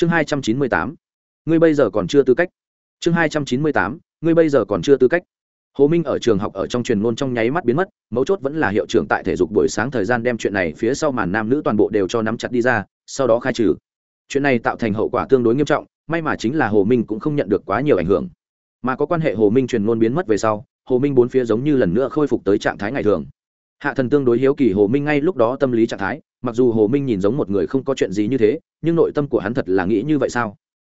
chương hai trăm chín mươi tám. Ngươi bây giờ còn chưa tư cách. Chương hai trăm chín mươi tám. Ngươi bây giờ còn chưa tư cách. Hồ minh ở trường học ở trong truyền ngôn trong nháy mắt biến mất, mấu chốt vẫn là hiệu trưởng tại thể dục buổi sáng thời gian đem chuyện này phía sau màn nam nữ toàn bộ đều cho nắm chặt đi ra, sau đó khai trừ. Chuyện này tạo thành hậu quả tương đối nghiêm trọng, may mà chính là hồ minh cũng không nhận được quá nhiều ảnh hưởng. Mà có quan hệ hồ minh truyền ngôn biến mất về sau, hồ minh bốn phía giống như lần nữa khôi phục tới trạng thái ngày thường hạ thần tương đối hiếu kỳ hồ minh ngay lúc đó tâm lý trạng thái, mặc dù hồ minh nhìn giống một người không có chuyện gì như thế, nhưng nội tâm của hắn thật là nghĩ như vậy sao?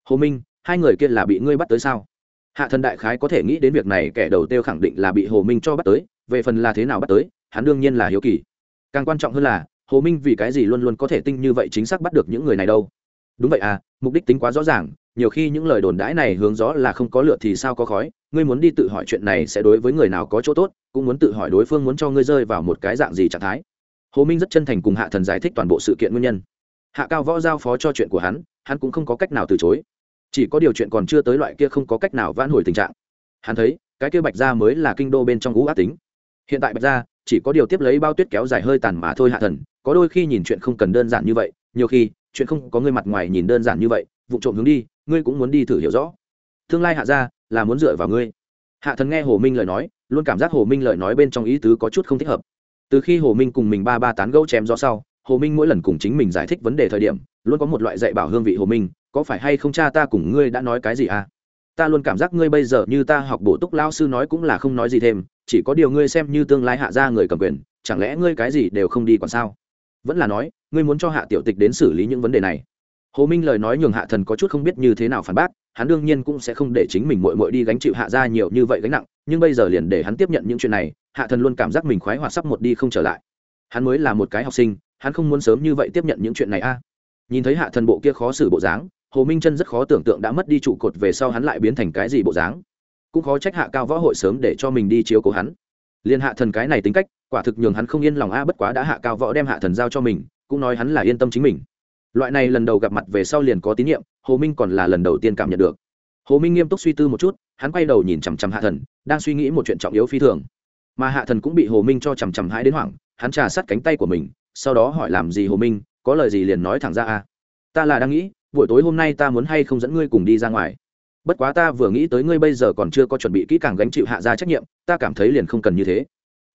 Hồ minh, hai người kia là bị ngươi bắt tới sao? Hạ thần đại khái có thể nghĩ đến việc này, kẻ đầu tiêu khẳng định là bị hồ minh cho bắt tới, về phần là thế nào bắt tới, hắn đương nhiên là hiếu kỳ. Càng quan trọng hơn là, hồ minh vì cái gì luôn luôn có thể tinh như vậy chính xác bắt được những người này đâu? Đúng vậy à mục đích tính quá rõ ràng, nhiều khi những lời đồn đãi này hướng gió là không có lựa thì sao có khói? Ngươi muốn đi tự hỏi chuyện này sẽ đối với người nào có chỗ tốt, cũng muốn tự hỏi đối phương muốn cho ngươi rơi vào một cái dạng gì trạng thái. Hồ minh rất chân thành cùng hạ thần giải thích toàn bộ sự kiện nguyên nhân. Hạ cao võ giao phó cho chuyện của hắn hắn cũng không có cách nào từ chối. Chỉ có điều chuyện còn chưa tới loại kia không có cách nào vãn hồi tình trạng. Hắn thấy, cái kia bạch gia mới là kinh đô bên trong ngũ ác tính. Hiện tại bạch gia, chỉ có điều tiếp lấy bao tuyết kéo dài hơi tàn mà thôi hạ thần, có đôi khi nhìn chuyện không cần đơn giản như vậy, nhiều khi, chuyện không có ngươi mặt ngoài nhìn đơn giản như vậy, vụ trộm hướng đi, ngươi cũng muốn đi thử hiểu rõ. Tương lai hạ gia là muốn dựa vào ngươi. Hạ thần nghe hồ minh lời nói, luôn cảm giác hồ minh lời nói bên trong ý tứ có chút không thích hợp. Từ khi hồ minh cùng mình ba ba tán gẫu chém gió sau, hồ minh mỗi lần cùng chính mình giải thích vấn đề thời điểm, luôn có một loại dạy bảo hương vị hồ minh, có phải hay không cha ta cùng ngươi đã nói cái gì à? Ta luôn cảm giác ngươi bây giờ như ta học bổ túc lao sư nói cũng là không nói gì thêm, chỉ có điều ngươi xem như tương lai hạ ra người cầm quyền, chẳng lẽ ngươi cái gì đều không đi còn sao? Vẫn là nói, ngươi muốn cho hạ tiểu tịch đến xử lý những vấn đề này. Hồ minh lời nói nhường hạ thần có chút không biết như thế nào phản bác hắn đương nhiên cũng sẽ không để chính mình mội mội đi gánh chịu hạ ra nhiều như vậy gánh nặng, nhưng bây giờ liền để hắn tiếp nhận những chuyện này, hạ thần luôn cảm giác mình khoái hoạt sắp một đi không trở lại. Hắn mới là một cái học sinh, hắn không muốn sớm như vậy tiếp nhận những chuyện này a. Nhìn thấy hạ thần bộ kia khó xử bộ dáng, hồ minh chân rất khó tưởng tượng đã mất đi trụ cột về sau hắn lại biến thành cái gì bộ dáng. Cũng khó trách hạ cao võ hội sớm để cho mình đi chiếu cố hắn. Liên hạ thần cái này tính cách, quả thực nhường hắn không yên lòng a, bất quá đã hạ cao võ đem hạ thần giao cho mình, cũng nói hắn là yên tâm chính mình loại này lần đầu gặp mặt về sau liền có tín nhiệm, hồ minh còn là lần đầu tiên cảm nhận được. Hồ minh nghiêm túc suy tư một chút, hắn quay đầu nhìn chằm chằm hạ thần, đang suy nghĩ một chuyện trọng yếu phi thường. Mà hạ thần cũng bị hồ minh cho chằm chằm hãi đến hoảng, hắn trà sát cánh tay của mình, sau đó hỏi làm gì hồ minh, có lời gì liền nói thẳng ra à? ta là đang nghĩ, buổi tối hôm nay ta muốn hay không dẫn ngươi cùng đi ra ngoài. Bất quá ta vừa nghĩ tới ngươi bây giờ còn chưa có chuẩn bị kỹ càng gánh chịu hạ ra trách nhiệm, ta cảm thấy liền không cần như thế.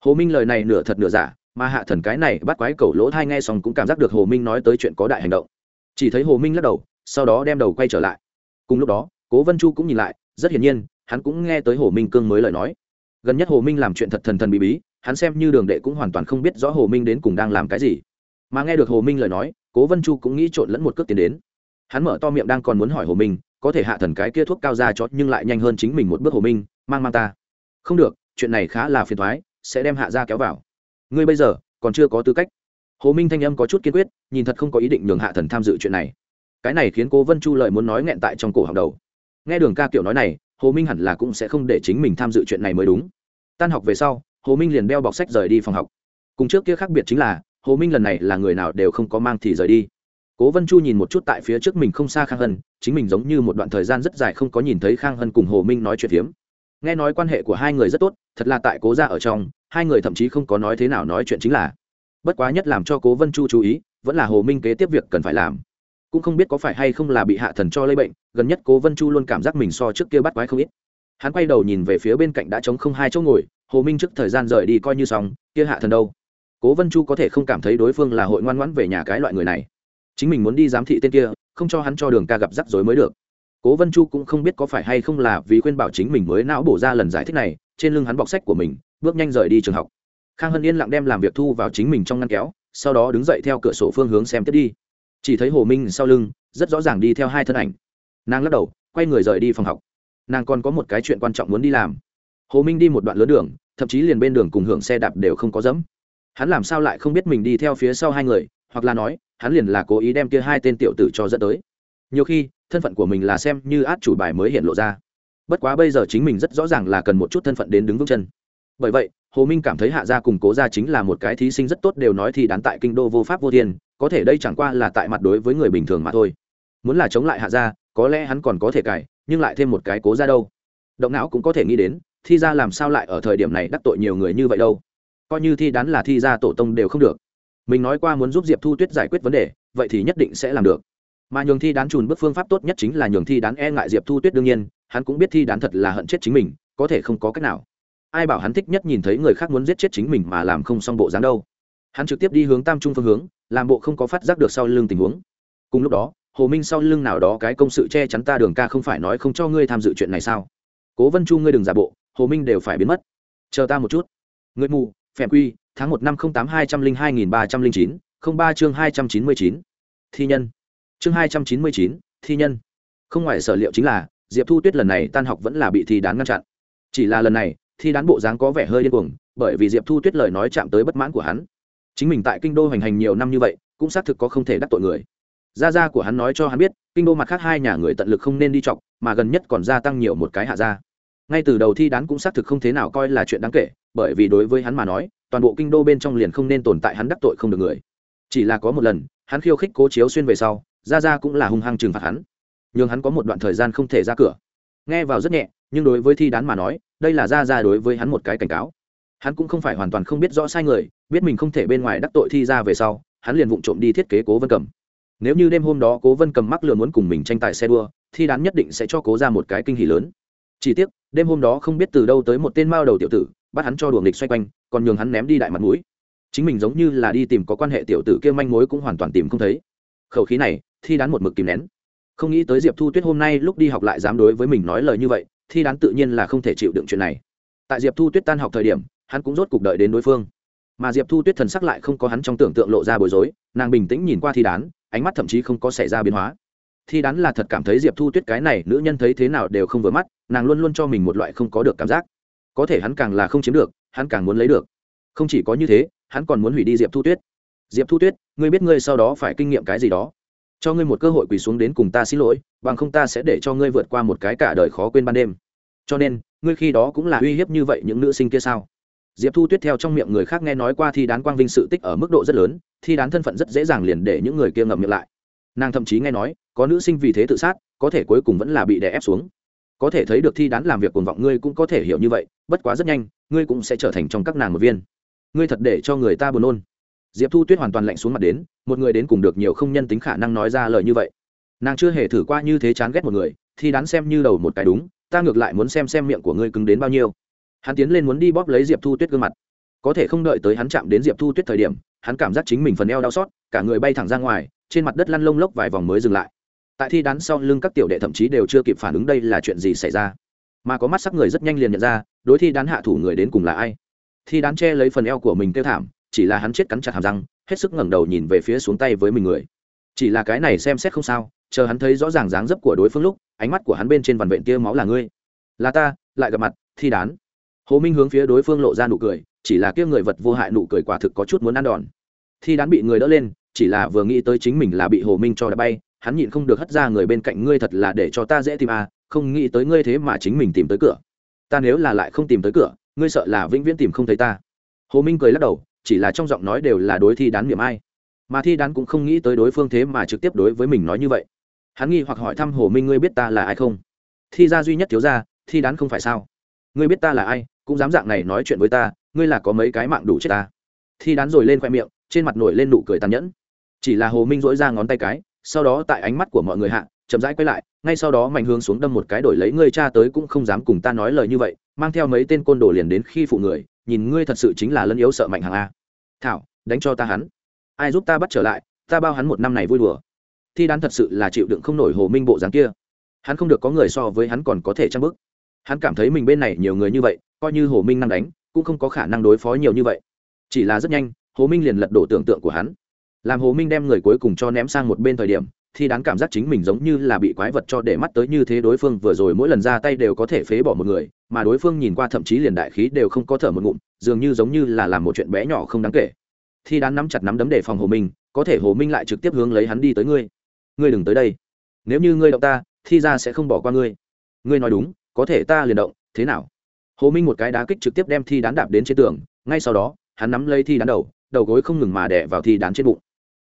Hồ minh lời này nửa thật nửa giả mà hạ thần cái này bắt quái cầu lỗ thai nghe xong cũng cảm giác được hồ minh nói tới chuyện có đại hành động. Chỉ thấy hồ minh lắc đầu, sau đó đem đầu quay trở lại. Cùng lúc đó, cố vân chu cũng nhìn lại, rất hiển nhiên, hắn cũng nghe tới hồ minh cương mới lời nói. Gần nhất hồ minh làm chuyện thật thần thần bí bí, hắn xem như đường đệ cũng hoàn toàn không biết rõ hồ minh đến cùng đang làm cái gì. Mà nghe được hồ minh lời nói, cố vân chu cũng nghĩ trộn lẫn một cước tiến đến. Hắn mở to miệng đang còn muốn hỏi hồ minh, có thể hạ thần cái kia thuốc cao ra cho nhưng lại nhanh hơn chính mình một bước hồ minh, mang mang ta. Không được, chuyện này khá là phiền thoái sẽ đem hạ ra kéo vào ngươi bây giờ còn chưa có tư cách. Hồ minh thanh âm có chút kiên quyết, nhìn thật không có ý định nhường hạ thần tham dự chuyện này. Cái này khiến cố vân chu lợi muốn nói nghẹn tại trong cổ hàng đầu. Nghe đường ca kiểu nói này, hồ minh hẳn là cũng sẽ không để chính mình tham dự chuyện này mới đúng. Tan học về sau, hồ minh liền đeo bọc sách rời đi phòng học. Cùng trước kia khác biệt chính là, hồ minh lần này là người nào đều không có mang thì rời đi. Cố vân chu nhìn một chút tại phía trước mình không xa khang hân, chính mình giống như một đoạn thời gian rất dài không có nhìn thấy khang hân cùng hồ minh nói chuyện hiếm nghe nói quan hệ của hai người rất tốt, thật là tại cố ra ở trong, hai người thậm chí không có nói thế nào nói chuyện chính là. Bất quá nhất làm cho cố vân chu chú ý, vẫn là hồ minh kế tiếp việc cần phải làm. Cũng không biết có phải hay không là bị hạ thần cho lây bệnh, gần nhất cố vân chu luôn cảm giác mình so trước kia bắt quái không ít. Hắn quay đầu nhìn về phía bên cạnh đã trống không hai chỗ ngồi, hồ minh trước thời gian rời đi coi như xong, kia hạ thần đâu? Cố vân chu có thể không cảm thấy đối phương là hội ngoan ngoãn về nhà cái loại người này. Chính mình muốn đi giám thị tên kia, không cho hắn cho đường ca gặp rắc rối mới được cố vân chu cũng không biết có phải hay không là vì khuyên bảo chính mình mới não bổ ra lần giải thích này, trên lưng hắn bọc sách của mình, bước nhanh rời đi trường học. Khang hân yên lặng đem làm việc thu vào chính mình trong ngăn kéo, sau đó đứng dậy theo cửa sổ phương hướng xem tiếp đi. Chỉ thấy hồ minh sau lưng, rất rõ ràng đi theo hai thân ảnh. Nàng lắc đầu, quay người rời đi phòng học. Nàng còn có một cái chuyện quan trọng muốn đi làm. Hồ minh đi một đoạn lớn đường, thậm chí liền bên đường cùng hưởng xe đạp đều không có dẫm. Hắn làm sao lại không biết mình đi theo phía sau hai người, hoặc là nói, hắn liền là cố ý đem kia hai tên tiểu tử cho dẫn tới. Nhiều khi thân phận của mình là xem như át chủ bài mới hiện lộ ra. Bất quá bây giờ chính mình rất rõ ràng là cần một chút thân phận đến đứng vững chân. Bởi vậy, hồ minh cảm thấy hạ gia cùng cố gia chính là một cái thí sinh rất tốt đều nói thì đán tại kinh đô vô pháp vô thiên, có thể đây chẳng qua là tại mặt đối với người bình thường mà thôi. Muốn là chống lại hạ gia, có lẽ hắn còn có thể cải, nhưng lại thêm một cái cố ra đâu. Động não cũng có thể nghĩ đến, thi ra làm sao lại ở thời điểm này đắc tội nhiều người như vậy đâu. Coi như thi đán là thi ra tổ tông đều không được. Mình nói qua muốn giúp diệp thu tuyết giải quyết vấn đề, vậy thì nhất định sẽ làm được mà nhường thi đán trùn bước phương pháp tốt nhất chính là nhường thi đán e ngại diệp thu tuyết đương nhiên, hắn cũng biết thi đán thật là hận chết chính mình, có thể không có cách nào. Ai bảo hắn thích nhất nhìn thấy người khác muốn giết chết chính mình mà làm không xong bộ dáng đâu. Hắn trực tiếp đi hướng tam trung phương hướng, làm bộ không có phát giác được sau lưng tình huống. Cùng lúc đó, hồ minh sau lưng nào đó cái công sự che chắn ta đường ca không phải nói không cho ngươi tham dự chuyện này sao? Cố vân chu ngươi đừng giả bộ, hồ minh đều phải biến mất. Chờ ta một chút. Người mù, phèm quy, tháng một năm không tám hai trăm linh hai nghìn ba trăm linh chín, không ba chương hai trăm chín mươi chín. Thi nhân chương hai trăm chín mươi chín, thi nhân. Không ngoài sở liệu chính là, diệp thu tuyết lần này tan học vẫn là bị thi đán ngăn chặn. Chỉ là lần này, thi đán bộ dáng có vẻ hơi điên cuồng, bởi vì diệp thu tuyết lời nói chạm tới bất mãn của hắn. Chính mình tại kinh đô hoành hành nhiều năm như vậy, cũng xác thực có không thể đắc tội người. Gia gia của hắn nói cho hắn biết, kinh đô mặt khác hai nhà người tận lực không nên đi chọc, mà gần nhất còn gia tăng nhiều một cái hạ gia. Ngay từ đầu thi đán cũng xác thực không thế nào coi là chuyện đáng kể, bởi vì đối với hắn mà nói, toàn bộ kinh đô bên trong liền không nên tồn tại hắn đắc tội không được người. Chỉ là có một lần, hắn khiêu khích cố chiếu xuyên về sau gia gia cũng là hung hăng trừng phạt hắn. Nhưng hắn có một đoạn thời gian không thể ra cửa. Nghe vào rất nhẹ, nhưng đối với thi đán mà nói, đây là gia gia đối với hắn một cái cảnh cáo. Hắn cũng không phải hoàn toàn không biết rõ sai người, biết mình không thể bên ngoài đắc tội thi ra về sau, hắn liền vụng trộm đi thiết kế cố vân cầm. Nếu như đêm hôm đó cố vân cầm mắc lừa muốn cùng mình tranh tài xe đua, thi đán nhất định sẽ cho cố ra một cái kinh hỉ lớn. Chỉ tiếc, đêm hôm đó không biết từ đâu tới một tên mao đầu tiểu tử, bắt hắn cho đùa nghịch xoay quanh, còn nhường hắn ném đi đại mặt mũi. Chính mình giống như là đi tìm có quan hệ tiểu tử kia manh mối cũng hoàn toàn tìm không thấy khẩu khí này, thi đán một mực kìm nén. Không nghĩ tới diệp thu tuyết hôm nay lúc đi học lại dám đối với mình nói lời như vậy, thi đán tự nhiên là không thể chịu đựng chuyện này. Tại diệp thu tuyết tan học thời điểm, hắn cũng rốt cuộc đợi đến đối phương. Mà diệp thu tuyết thần sắc lại không có hắn trong tưởng tượng lộ ra bối rối, nàng bình tĩnh nhìn qua thi đán, ánh mắt thậm chí không có xảy ra biến hóa. Thi đán là thật cảm thấy diệp thu tuyết cái này nữ nhân thấy thế nào đều không vừa mắt, nàng luôn luôn cho mình một loại không có được cảm giác. Có thể hắn càng là không chiếm được, hắn càng muốn lấy được. Không chỉ có như thế, hắn còn muốn hủy đi diệp thu tuyết diệp thu tuyết, ngươi biết ngươi sau đó phải kinh nghiệm cái gì đó. Cho ngươi một cơ hội quỳ xuống đến cùng ta xin lỗi, bằng không ta sẽ để cho ngươi vượt qua một cái cả đời khó quên ban đêm. Cho nên, ngươi khi đó cũng là uy hiếp như vậy những nữ sinh kia sao? Diệp thu tuyết theo trong miệng người khác nghe nói qua thi đán quang vinh sự tích ở mức độ rất lớn, thi đán thân phận rất dễ dàng liền để những người kia ngậm miệng lại. Nàng thậm chí nghe nói, có nữ sinh vì thế tự sát, có thể cuối cùng vẫn là bị đè ép xuống. Có thể thấy được thi đán làm việc cuồng vọng, ngươi cũng có thể hiểu như vậy, bất quá rất nhanh, ngươi cũng sẽ trở thành trong các nàng một viên. Ngươi thật để cho người ta buồn nôn diệp thu tuyết hoàn toàn lạnh xuống mặt đến, một người đến cùng được nhiều không nhân tính khả năng nói ra lời như vậy. Nàng chưa hề thử qua như thế chán ghét một người, thi đán xem như đầu một cái đúng, ta ngược lại muốn xem xem miệng của ngươi cứng đến bao nhiêu. Hắn tiến lên muốn đi bóp lấy diệp thu tuyết gương mặt. Có thể không đợi tới hắn chạm đến diệp thu tuyết thời điểm, hắn cảm giác chính mình phần eo đau xót, cả người bay thẳng ra ngoài, trên mặt đất lăn lông lốc vài vòng mới dừng lại. Tại thi đán sau lưng các tiểu đệ thậm chí đều chưa kịp phản ứng đây là chuyện gì xảy ra. Mà có mắt sắc người rất nhanh liền nhận ra, đối thi đán hạ thủ người đến cùng là ai. Thi đán che lấy phần eo của mình kêu thảm chỉ là hắn chết cắn chặt hàm răng, hết sức ngẩng đầu nhìn về phía xuống tay với mình người. Chỉ là cái này xem xét không sao, chờ hắn thấy rõ ràng dáng dấp của đối phương lúc, ánh mắt của hắn bên trên vằn vện tia máu là ngươi. Là ta, lại gặp mặt, thi đán. Hồ minh hướng phía đối phương lộ ra nụ cười, chỉ là kia người vật vô hại nụ cười quả thực có chút muốn ăn đòn. Thi đán bị người đỡ lên, chỉ là vừa nghĩ tới chính mình là bị hồ minh cho đã bay, hắn nhịn không được hất ra người bên cạnh ngươi thật là để cho ta dễ tìm à không nghĩ tới ngươi thế mà chính mình tìm tới cửa. Ta nếu là lại không tìm tới cửa, ngươi sợ là vĩnh viễn tìm không thấy ta. Hồ minh cười lắc đầu chỉ là trong giọng nói đều là đối thi đán niệm ai. Mà thi đán cũng không nghĩ tới đối phương thế mà trực tiếp đối với mình nói như vậy. Hắn nghi hoặc hỏi thăm hồ minh, ngươi biết ta là ai không? Thi ra duy nhất thiếu ra thi đán không phải sao? Ngươi biết ta là ai, cũng dám dạng này nói chuyện với ta, ngươi là có mấy cái mạng đủ chết ta. Thi đán rồi lên khoe miệng, trên mặt nổi lên nụ cười tàn nhẫn. Chỉ là hồ minh dỗi ra ngón tay cái, sau đó tại ánh mắt của mọi người hạ, chậm rãi quay lại, ngay sau đó mạnh hướng xuống đâm một cái đổi lấy, ngươi cha tới cũng không dám cùng ta nói lời như vậy, mang theo mấy tên côn đồ liền đến khi phụ người nhìn ngươi thật sự chính là lân yếu sợ mạnh hàng a. Thảo, đánh cho ta hắn. Ai giúp ta bắt trở lại, ta bao hắn một năm này vui đùa. Thi đán thật sự là chịu đựng không nổi hồ minh bộ dáng kia. Hắn không được có người so với hắn còn có thể trang bức hắn cảm thấy mình bên này nhiều người như vậy, coi như hồ minh năng đánh, cũng không có khả năng đối phó nhiều như vậy. Chỉ là rất nhanh, hồ minh liền lật đổ tưởng tượng của hắn. Làm hồ minh đem người cuối cùng cho ném sang một bên thời điểm thì đáng cảm giác chính mình giống như là bị quái vật cho để mắt tới như thế đối phương vừa rồi mỗi lần ra tay đều có thể phế bỏ một người mà đối phương nhìn qua thậm chí liền đại khí đều không có thở một ngụm, dường như giống như là làm một chuyện bé nhỏ không đáng kể. Thi Đán nắm chặt nắm đấm để phòng hồ minh, có thể hồ minh lại trực tiếp hướng lấy hắn đi tới ngươi. Ngươi đừng tới đây. Nếu như ngươi động ta, Thi ra sẽ không bỏ qua ngươi. Ngươi nói đúng, có thể ta liền động, thế nào? Hồ minh một cái đá kích trực tiếp đem thi đán đạp đến trên tường, ngay sau đó, hắn nắm lấy thi đán đầu đầu gối không ngừng mà đẻ vào thi đán trên bụng.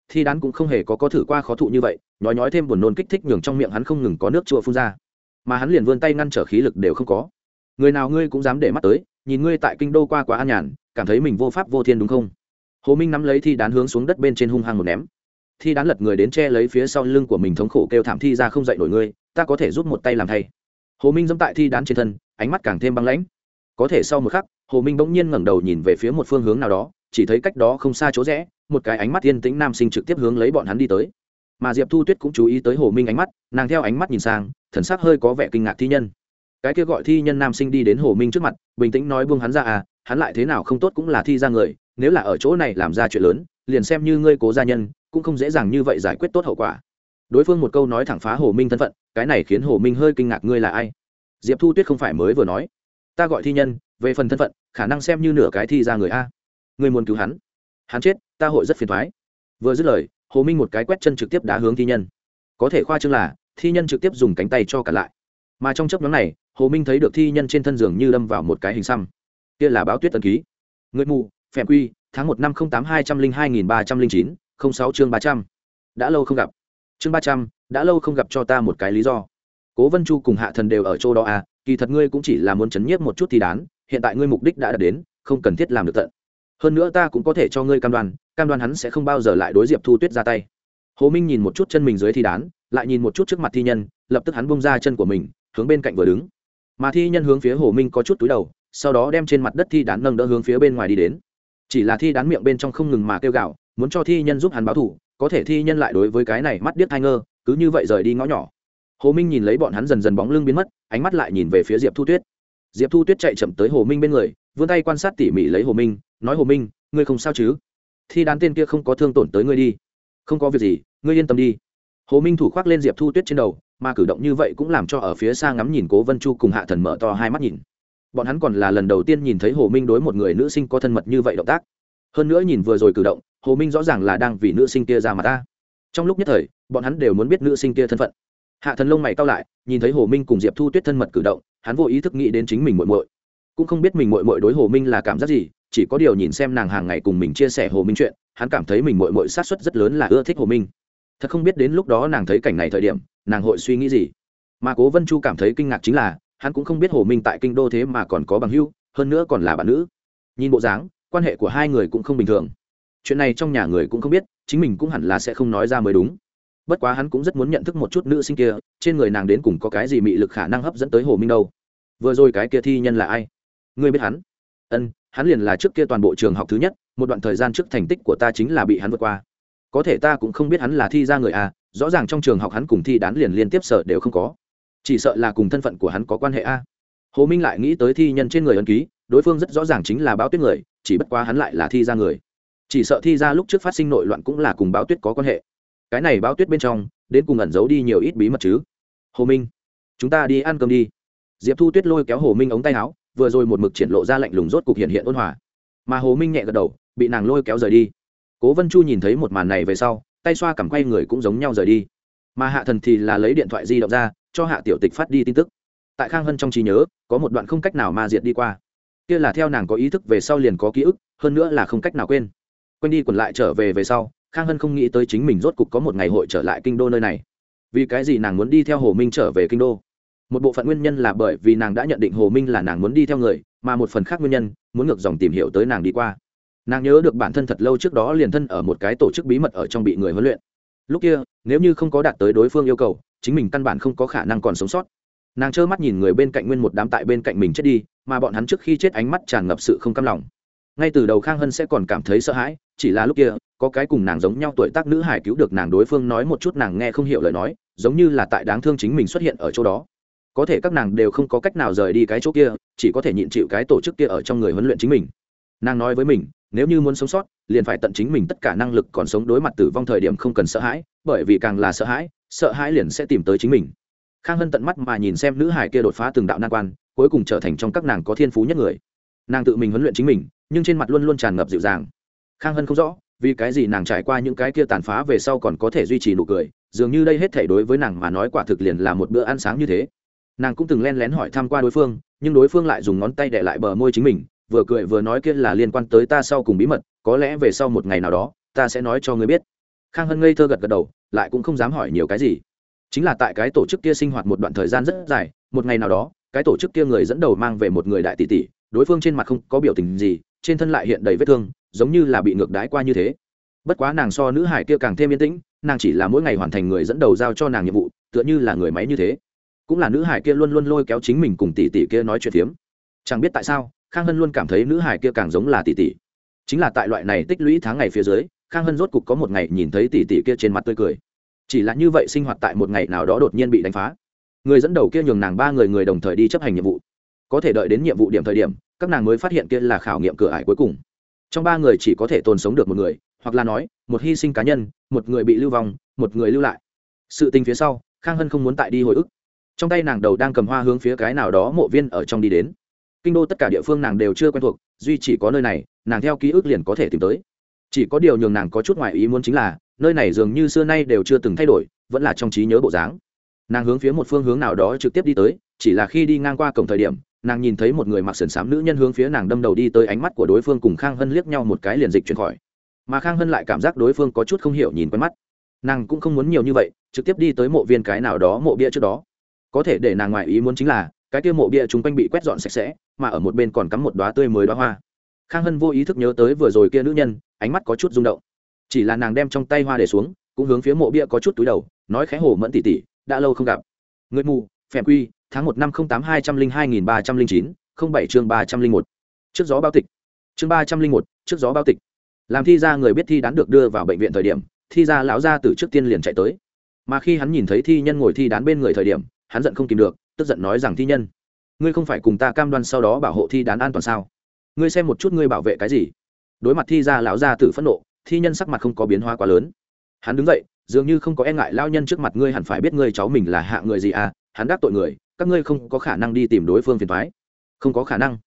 Thi đán cũng không hề có có thử qua khó thụ như vậy nói nói thêm buồn nôn kích thích nhường trong miệng hắn không ngừng có nước chua phun ra. Mà hắn liền vươn tay ngăn trở khí lực đều không có người nào ngươi cũng dám để mắt tới, nhìn ngươi tại kinh đô qua quá an nhàn, cảm thấy mình vô pháp vô thiên đúng không? Hồ minh nắm lấy thi đán hướng xuống đất bên trên hung hăng một ném. Thi đán lật người đến che lấy phía sau lưng của mình thống khổ kêu thảm thi ra không dậy nổi ngươi, ta có thể giúp một tay làm thay. Hồ minh dẫm tại thi đán trên thân, ánh mắt càng thêm băng lãnh. Có thể sau một khắc, hồ minh bỗng nhiên ngẩng đầu nhìn về phía một phương hướng nào đó, chỉ thấy cách đó không xa chỗ rẽ, một cái ánh mắt yên tĩnh nam sinh trực tiếp hướng lấy bọn hắn đi tới. Mà diệp thu tuyết cũng chú ý tới hồ minh ánh mắt, nàng theo ánh mắt nhìn sang, thần sắc hơi có vẻ kinh ngạc thi nhân cái kia gọi thi nhân nam sinh đi đến hồ minh trước mặt, bình tĩnh nói buông hắn ra à hắn lại thế nào không tốt cũng là thi ra người, nếu là ở chỗ này làm ra chuyện lớn, liền xem như ngươi cố gia nhân, cũng không dễ dàng như vậy giải quyết tốt hậu quả. Đối phương một câu nói thẳng phá hồ minh thân phận, cái này khiến hồ minh hơi kinh ngạc ngươi là ai? Diệp thu tuyết không phải mới vừa nói. Ta gọi thi nhân, về phần thân phận, khả năng xem như nửa cái thi ra người a. Ngươi muốn cứu hắn? Hắn chết, ta hội rất phiền thoái vừa dứt lời, hồ minh một cái quét chân trực tiếp đá hướng thi nhân. Có thể khoa chương là, thi nhân trực tiếp dùng cánh tay cho cả lại mà trong chấp nhóm này, hồ minh thấy được thi nhân trên thân giường như đâm vào một cái hình xăm. Kia là báo tuyết tân ký. Người mù, phèm quy, tháng một năm không tám hai trăm linh hai nghìn ba trăm linh chín, không sáu chương ba trăm. Đã lâu không gặp. Chương ba trăm, đã lâu không gặp cho ta một cái lý do. Cố vân chu cùng hạ thần đều ở chỗ đó à kỳ thật ngươi cũng chỉ là muốn chấn nhiếp một chút thì đán hiện tại ngươi mục đích đã đạt đến, không cần thiết làm được tận. Hơn nữa ta cũng có thể cho ngươi cam đoan cam đoan hắn sẽ không bao giờ lại đối diệp thu tuyết ra tay. Hồ minh nhìn một chút chân mình dưới thi đán, lại nhìn một chút trước mặt thi nhân, lập tức hắn bông ra chân của mình hướng bên cạnh vừa đứng. Mà thi nhân hướng phía hồ minh có chút túi đầu, sau đó đem trên mặt đất thi đán nâng đỡ hướng phía bên ngoài đi đến. Chỉ là thi đán miệng bên trong không ngừng mà kêu gạo muốn cho thi nhân giúp hắn báo thủ, có thể thi nhân lại đối với cái này mắt điếc thai ngơ, cứ như vậy rời đi ngõ nhỏ. Hồ minh nhìn lấy bọn hắn dần dần bóng lưng biến mất, ánh mắt lại nhìn về phía diệp thu tuyết. Diệp thu tuyết chạy chậm tới hồ minh bên người, vươn tay quan sát tỉ mỉ lấy hồ minh, nói hồ minh, ngươi không sao chứ? Thi đán tên kia không có thương tổn tới ngươi đi. Không có việc gì, ngươi yên tâm đi. Hồ minh thủ khoác lên diệp thu tuyết trên đầu mà cử động như vậy cũng làm cho ở phía xa ngắm nhìn cố vân chu cùng hạ thần mở to hai mắt nhìn. Bọn hắn còn là lần đầu tiên nhìn thấy hồ minh đối một người nữ sinh có thân mật như vậy động tác. Hơn nữa nhìn vừa rồi cử động, hồ minh rõ ràng là đang vì nữ sinh kia ra mặt ta. Trong lúc nhất thời, bọn hắn đều muốn biết nữ sinh kia thân phận. Hạ thần lông mày cao lại, nhìn thấy hồ minh cùng diệp thu tuyết thân mật cử động, hắn vô ý thức nghĩ đến chính mình muội muội. Cũng không biết mình muội muội đối hồ minh là cảm giác gì, chỉ có điều nhìn xem nàng hàng ngày cùng mình chia sẻ hồ minh chuyện, hắn cảm thấy mình muội muội sát suất rất lớn là ưa thích hồ minh thật không biết đến lúc đó nàng thấy cảnh này thời điểm, nàng hội suy nghĩ gì. Mà cố vân chu cảm thấy kinh ngạc chính là, hắn cũng không biết hồ minh tại kinh đô thế mà còn có bằng hưu hơn nữa còn là bạn nữ. Nhìn bộ dáng, quan hệ của hai người cũng không bình thường. Chuyện này trong nhà người cũng không biết, chính mình cũng hẳn là sẽ không nói ra mới đúng. Bất quá hắn cũng rất muốn nhận thức một chút nữ sinh kia, trên người nàng đến cùng có cái gì mị lực khả năng hấp dẫn tới hồ minh đâu. Vừa rồi cái kia thi nhân là ai? Ngươi biết hắn? Ân, hắn liền là trước kia toàn bộ trường học thứ nhất, một đoạn thời gian trước thành tích của ta chính là bị hắn vượt qua có thể ta cũng không biết hắn là thi ra người a rõ ràng trong trường học hắn cùng thi đán liền liên tiếp sợ đều không có. Chỉ sợ là cùng thân phận của hắn có quan hệ a hồ minh lại nghĩ tới thi nhân trên người ân ký, đối phương rất rõ ràng chính là báo tuyết người, chỉ bất quá hắn lại là thi ra người. Chỉ sợ thi ra lúc trước phát sinh nội loạn cũng là cùng báo tuyết có quan hệ. Cái này báo tuyết bên trong, đến cùng ẩn giấu đi nhiều ít bí mật chứ. Hồ minh, chúng ta đi ăn cơm đi. Diệp thu tuyết lôi kéo hồ minh ống tay áo, vừa rồi một mực triển lộ ra lạnh lùng rốt cục hiện hiện ôn hòa. Mà hồ minh nhẹ gật đầu, bị nàng lôi kéo rời đi cố vân chu nhìn thấy một màn này về sau, tay xoa cầm quay người cũng giống nhau rời đi. Mà hạ thần thì là lấy điện thoại di động ra, cho hạ tiểu tịch phát đi tin tức. Tại khang hân trong trí nhớ, có một đoạn không cách nào ma diệt đi qua. Kia là theo nàng có ý thức về sau liền có ký ức, hơn nữa là không cách nào quên. Quên đi quẩn lại trở về về sau, khang hân không nghĩ tới chính mình rốt cục có một ngày hội trở lại kinh đô nơi này. Vì cái gì nàng muốn đi theo hồ minh trở về kinh đô? Một bộ phận nguyên nhân là bởi vì nàng đã nhận định hồ minh là nàng muốn đi theo người, mà một phần khác nguyên nhân, muốn ngược dòng tìm hiểu tới nàng đi qua nàng nhớ được bản thân thật lâu trước đó liền thân ở một cái tổ chức bí mật ở trong bị người huấn luyện. Lúc kia, nếu như không có đạt tới đối phương yêu cầu, chính mình căn bản không có khả năng còn sống sót. Nàng trơ mắt nhìn người bên cạnh nguyên một đám tại bên cạnh mình chết đi, mà bọn hắn trước khi chết ánh mắt tràn ngập sự không cam lòng. Ngay từ đầu khang hân sẽ còn cảm thấy sợ hãi, chỉ là lúc kia, có cái cùng nàng giống nhau tuổi tác nữ hải cứu được nàng đối phương nói một chút nàng nghe không hiểu lời nói, giống như là tại đáng thương chính mình xuất hiện ở chỗ đó. Có thể các nàng đều không có cách nào rời đi cái chỗ kia, chỉ có thể nhịn chịu cái tổ chức kia ở trong người huấn luyện chính mình. Nàng nói với mình nếu như muốn sống sót, liền phải tận chính mình tất cả năng lực còn sống đối mặt tử vong thời điểm không cần sợ hãi, bởi vì càng là sợ hãi sợ hãi liền sẽ tìm tới chính mình. Khang hân tận mắt mà nhìn xem nữ hải kia đột phá từng đạo nan quan, cuối cùng trở thành trong các nàng có thiên phú nhất người. Nàng tự mình huấn luyện chính mình, nhưng trên mặt luôn luôn tràn ngập dịu dàng. Khang hân không rõ, vì cái gì nàng trải qua những cái kia tàn phá về sau còn có thể duy trì nụ cười, dường như đây hết thể đối với nàng mà nói quả thực liền là một bữa ăn sáng như thế. Nàng cũng từng len lén hỏi thăm qua đối phương, nhưng đối phương lại dùng ngón tay để lại bờ môi chính mình vừa cười vừa nói kia là liên quan tới ta sau cùng bí mật, có lẽ về sau một ngày nào đó, ta sẽ nói cho ngươi biết. Khang hân ngây thơ gật gật đầu, lại cũng không dám hỏi nhiều cái gì. Chính là tại cái tổ chức kia sinh hoạt một đoạn thời gian rất dài, một ngày nào đó, cái tổ chức kia người dẫn đầu mang về một người đại tỷ tỷ, đối phương trên mặt không có biểu tình gì, trên thân lại hiện đầy vết thương, giống như là bị ngược đái qua như thế. Bất quá nàng so nữ hải kia càng thêm yên tĩnh, nàng chỉ là mỗi ngày hoàn thành người dẫn đầu giao cho nàng nhiệm vụ, tựa như là người máy như thế. Cũng là nữ hải kia luôn luôn lôi kéo chính mình cùng tỷ tỷ kia nói chuyện phiếm. Chẳng biết tại sao khang hân luôn cảm thấy nữ hải kia càng giống là tỷ tỷ. Chính là tại loại này tích lũy tháng ngày phía dưới, khang hân rốt cục có một ngày nhìn thấy tỷ tỷ kia trên mặt tươi cười. Chỉ là như vậy sinh hoạt tại một ngày nào đó đột nhiên bị đánh phá. Người dẫn đầu kia nhường nàng ba người người đồng thời đi chấp hành nhiệm vụ. Có thể đợi đến nhiệm vụ điểm thời điểm, các nàng mới phát hiện kia là khảo nghiệm cửa ải cuối cùng. Trong ba người chỉ có thể tồn sống được một người, hoặc là nói, một hy sinh cá nhân, một người bị lưu vong, một người lưu lại. Sự tình phía sau, khang hân không muốn tại đi hồi ức. Trong tay nàng đầu đang cầm hoa hướng phía cái nào đó mộ viên ở trong đi đến kinh đô tất cả địa phương nàng đều chưa quen thuộc, duy chỉ có nơi này, nàng theo ký ức liền có thể tìm tới. Chỉ có điều nhường nàng có chút ngoại ý muốn chính là, nơi này dường như xưa nay đều chưa từng thay đổi, vẫn là trong trí nhớ bộ dáng. Nàng hướng phía một phương hướng nào đó trực tiếp đi tới, chỉ là khi đi ngang qua cổng thời điểm, nàng nhìn thấy một người mặc sườn xám nữ nhân hướng phía nàng đâm đầu đi tới ánh mắt của đối phương cùng khang hân liếc nhau một cái liền dịch chuyển khỏi. Mà khang hân lại cảm giác đối phương có chút không hiểu nhìn quen mắt. Nàng cũng không muốn nhiều như vậy, trực tiếp đi tới mộ viên cái nào đó mộ bia trước đó. Có thể để nàng ngoại ý muốn chính là cái kia mộ bia chúng quanh bị quét dọn sạch sẽ, mà ở một bên còn cắm một đoá tươi mới đoá hoa. Khang hân vô ý thức nhớ tới vừa rồi kia nữ nhân, ánh mắt có chút rung động. Chỉ là nàng đem trong tay hoa để xuống, cũng hướng phía mộ bia có chút túi đầu, nói khẽ hồ mẫn tỉ tỉ, đã lâu không gặp. Người mù, phèm quy, tháng một năm không tám hai trăm linh hai nghìn ba trăm linh chín, không bảy chương ba trăm linh một. Trước gió bao tịch. Chương ba trăm linh một, trước gió bao tịch. Làm thi ra người biết thi đán được đưa vào bệnh viện thời điểm, thi ra lão ra từ trước tiên liền chạy tới. Mà khi hắn nhìn thấy thi nhân ngồi thi đán bên người thời điểm, hắn giận không kìm được tức giận nói rằng thi nhân, ngươi không phải cùng ta cam đoan sau đó bảo hộ thi đán an toàn sao? Ngươi xem một chút ngươi bảo vệ cái gì? Đối mặt thi ra lão ra tử phẫn nộ, thi nhân sắc mặt không có biến hóa quá lớn. Hắn đứng dậy, dường như không có e ngại lao nhân trước mặt ngươi hẳn phải biết ngươi cháu mình là hạ người gì à? Hắn đáp tội người, các ngươi không có khả năng đi tìm đối phương phiền thoái không có khả năng.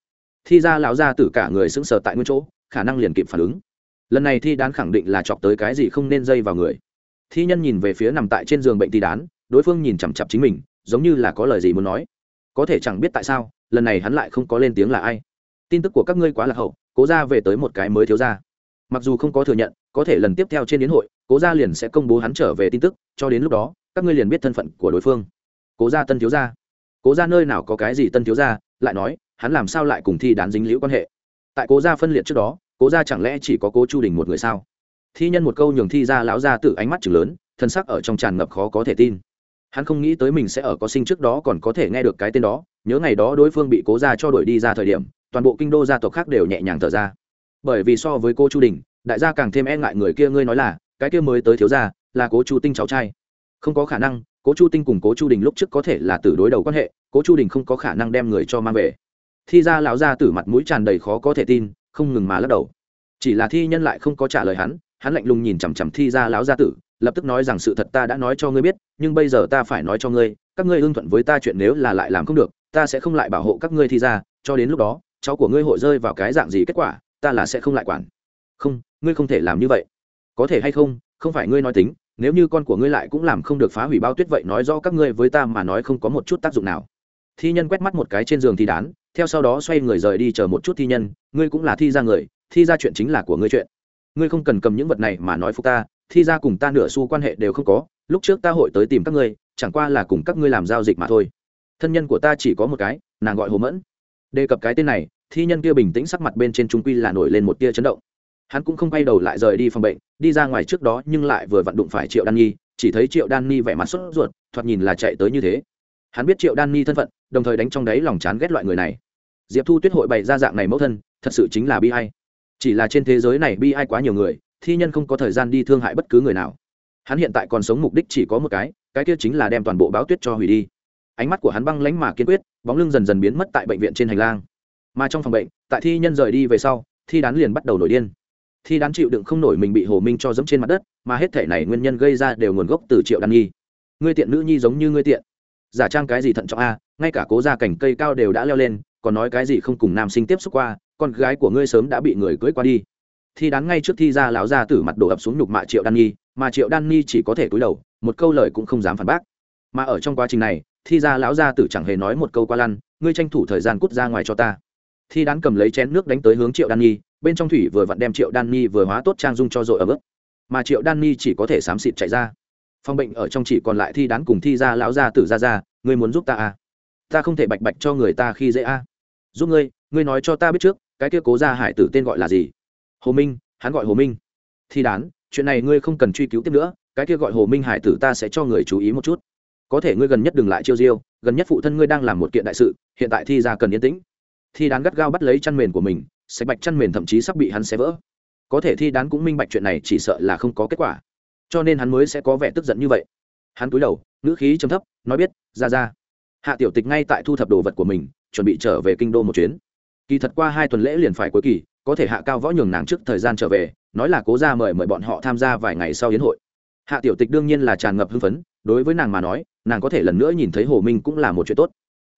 Thi ra lão ra tử cả người sững sờ tại nguyên chỗ, khả năng liền kịp phản ứng. Lần này thi đán khẳng định là chọc tới cái gì không nên dây vào người. Thi nhân nhìn về phía nằm tại trên giường bệnh thi đán, đối phương nhìn chằm chặp chính mình giống như là có lời gì muốn nói. Có thể chẳng biết tại sao, lần này hắn lại không có lên tiếng là ai. Tin tức của các ngươi quá là hậu, cố ra về tới một cái mới thiếu ra mặc dù không có thừa nhận, có thể lần tiếp theo trên đến hội, cố gia liền sẽ công bố hắn trở về tin tức, cho đến lúc đó, các ngươi liền biết thân phận của đối phương. Cố gia tân thiếu gia. Cố gia nơi nào có cái gì tân thiếu gia, lại nói, hắn làm sao lại cùng thi đán dính liễu quan hệ? Tại cố gia phân liệt trước đó, cố gia chẳng lẽ chỉ có cố chu đình một người sao? Thi nhân một câu nhường thi ra lão ra tự ánh mắt chừng lớn, thân sắc ở trong tràn ngập khó có thể tin hắn không nghĩ tới mình sẽ ở có sinh trước đó còn có thể nghe được cái tên đó, nhớ ngày đó đối phương bị cố gia cho đuổi đi ra thời điểm, toàn bộ kinh đô gia tộc khác đều nhẹ nhàng thở ra. Bởi vì so với cô chu đình, đại gia càng thêm e ngại người kia, ngươi nói là, cái kia mới tới thiếu gia, là cố chu tinh cháu trai. Không có khả năng, cố chu tinh cùng cố chu đình lúc trước có thể là từ đối đầu quan hệ, cố chu đình không có khả năng đem người cho mang về. Thi ra lão ra từ mặt mũi tràn đầy khó có thể tin, không ngừng mà lắc đầu. Chỉ là thi nhân lại không có trả lời hắn hắn lạnh lùng nhìn chằm chằm thi ra lão gia tử lập tức nói rằng sự thật ta đã nói cho ngươi biết, nhưng bây giờ ta phải nói cho ngươi, các ngươi ưng thuận với ta chuyện nếu là lại làm không được, ta sẽ không lại bảo hộ các ngươi thi ra, cho đến lúc đó, cháu của ngươi hội rơi vào cái dạng gì kết quả, ta là sẽ không lại quản. Không, ngươi không thể làm như vậy. Có thể hay không không phải ngươi nói tính, nếu như con của ngươi lại cũng làm không được phá hủy bao tuyết vậy nói rõ các ngươi với ta mà nói không có một chút tác dụng nào. Thi nhân quét mắt một cái trên giường thi đán, theo sau đó xoay người rời đi chờ một chút thi nhân, ngươi cũng là thi ra người, thi ra chuyện chính là của ngươi chuyện. Ngươi không cần cầm những vật này mà nói phục ta thi ra cùng ta nửa xu quan hệ đều không có, lúc trước ta hội tới tìm các ngươi, chẳng qua là cùng các ngươi làm giao dịch mà thôi. Thân nhân của ta chỉ có một cái, nàng gọi hồ mẫn. Đề cập cái tên này, thi nhân kia bình tĩnh sắc mặt bên trên trung quy là nổi lên một tia chấn động. Hắn cũng không quay đầu lại rời đi phòng bệnh, đi ra ngoài trước đó nhưng lại vừa vặn đụng phải triệu đan nhi, chỉ thấy triệu đan nhi vẻ mặt sốt ruột, thoạt nhìn là chạy tới như thế. Hắn biết triệu đan nhi thân phận, đồng thời đánh trong đáy lòng chán ghét loại người này. Diệp thu tuyết hội bày ra dạng này mẫu thân, thật sự chính là bi hay chỉ là trên thế giới này bi ai quá nhiều người thi nhân không có thời gian đi thương hại bất cứ người nào. Hắn hiện tại còn sống mục đích chỉ có một cái cái kia chính là đem toàn bộ báo tuyết cho hủy đi. Ánh mắt của hắn băng lánh mà kiên quyết, bóng lưng dần dần biến mất tại bệnh viện trên hành lang. Mà trong phòng bệnh, tại thi nhân rời đi về sau, thi đán liền bắt đầu nổi điên. Thi đán chịu đựng không nổi mình bị hồ minh cho dẫm trên mặt đất, mà hết thể này nguyên nhân gây ra đều nguồn gốc từ triệu đan nhi. Ngươi tiện nữ nhi giống như ngươi tiện. Giả trang cái gì thận trọng a, ngay cả cố gia cảnh cây cao đều đã leo lên, còn nói cái gì không cùng nam sinh tiếp xúc qua, con gái của ngươi sớm đã bị người cưới qua đi thi đán ngay trước thi ra lão gia tử mặt đổ ập xuống nhục mạ triệu đan nhi, mà triệu đan nhi chỉ có thể cúi đầu, một câu lời cũng không dám phản bác. Mà ở trong quá trình này, thi ra lão gia tử chẳng hề nói một câu qua lăn, ngươi tranh thủ thời gian cút ra ngoài cho ta. Thi đán cầm lấy chén nước đánh tới hướng triệu đan nhi, bên trong thủy vừa vặn đem triệu đan nhi vừa hóa tốt trang dung cho dội ở ướp mà triệu đan nhi chỉ có thể xám xịt chạy ra. Phòng bệnh ở trong chỉ còn lại thi đán cùng thi ra lão gia tử ra ra, ngươi muốn giúp ta à? Ta không thể bạch bạch cho người ta khi dễ a à. giúp ngươi ngươi nói cho ta biết trước, cái kia cố gia hải tử tên gọi là gì? Hồ minh, hắn gọi hồ minh. Thi đán, chuyện này ngươi không cần truy cứu tiếp nữa, cái kia gọi hồ minh hải tử ta sẽ cho người chú ý một chút. Có thể ngươi gần nhất đừng lại chiêu diêu, gần nhất phụ thân ngươi đang làm một kiện đại sự, hiện tại thi ra cần yên tĩnh. Thi đán gắt gao bắt lấy chăn mền của mình, sạch bạch chăn mền thậm chí sắp bị hắn xé vỡ. Có thể thi đán cũng minh bạch chuyện này, chỉ sợ là không có kết quả. Cho nên hắn mới sẽ có vẻ tức giận như vậy. Hắn cúi đầu, ngữ khí trầm thấp, nói biết, ra ra. Hạ tiểu tịch ngay tại thu thập đồ vật của mình, chuẩn bị trở về kinh đô một chuyến. Kỳ thật qua hai tuần lễ liền phải cuối kỳ có thể hạ cao võ nhường nàng trước thời gian trở về, nói là cố ra mời mời bọn họ tham gia vài ngày sau yến hội. Hạ tiểu tịch đương nhiên là tràn ngập hưng phấn, đối với nàng mà nói, nàng có thể lần nữa nhìn thấy hồ minh cũng là một chuyện tốt.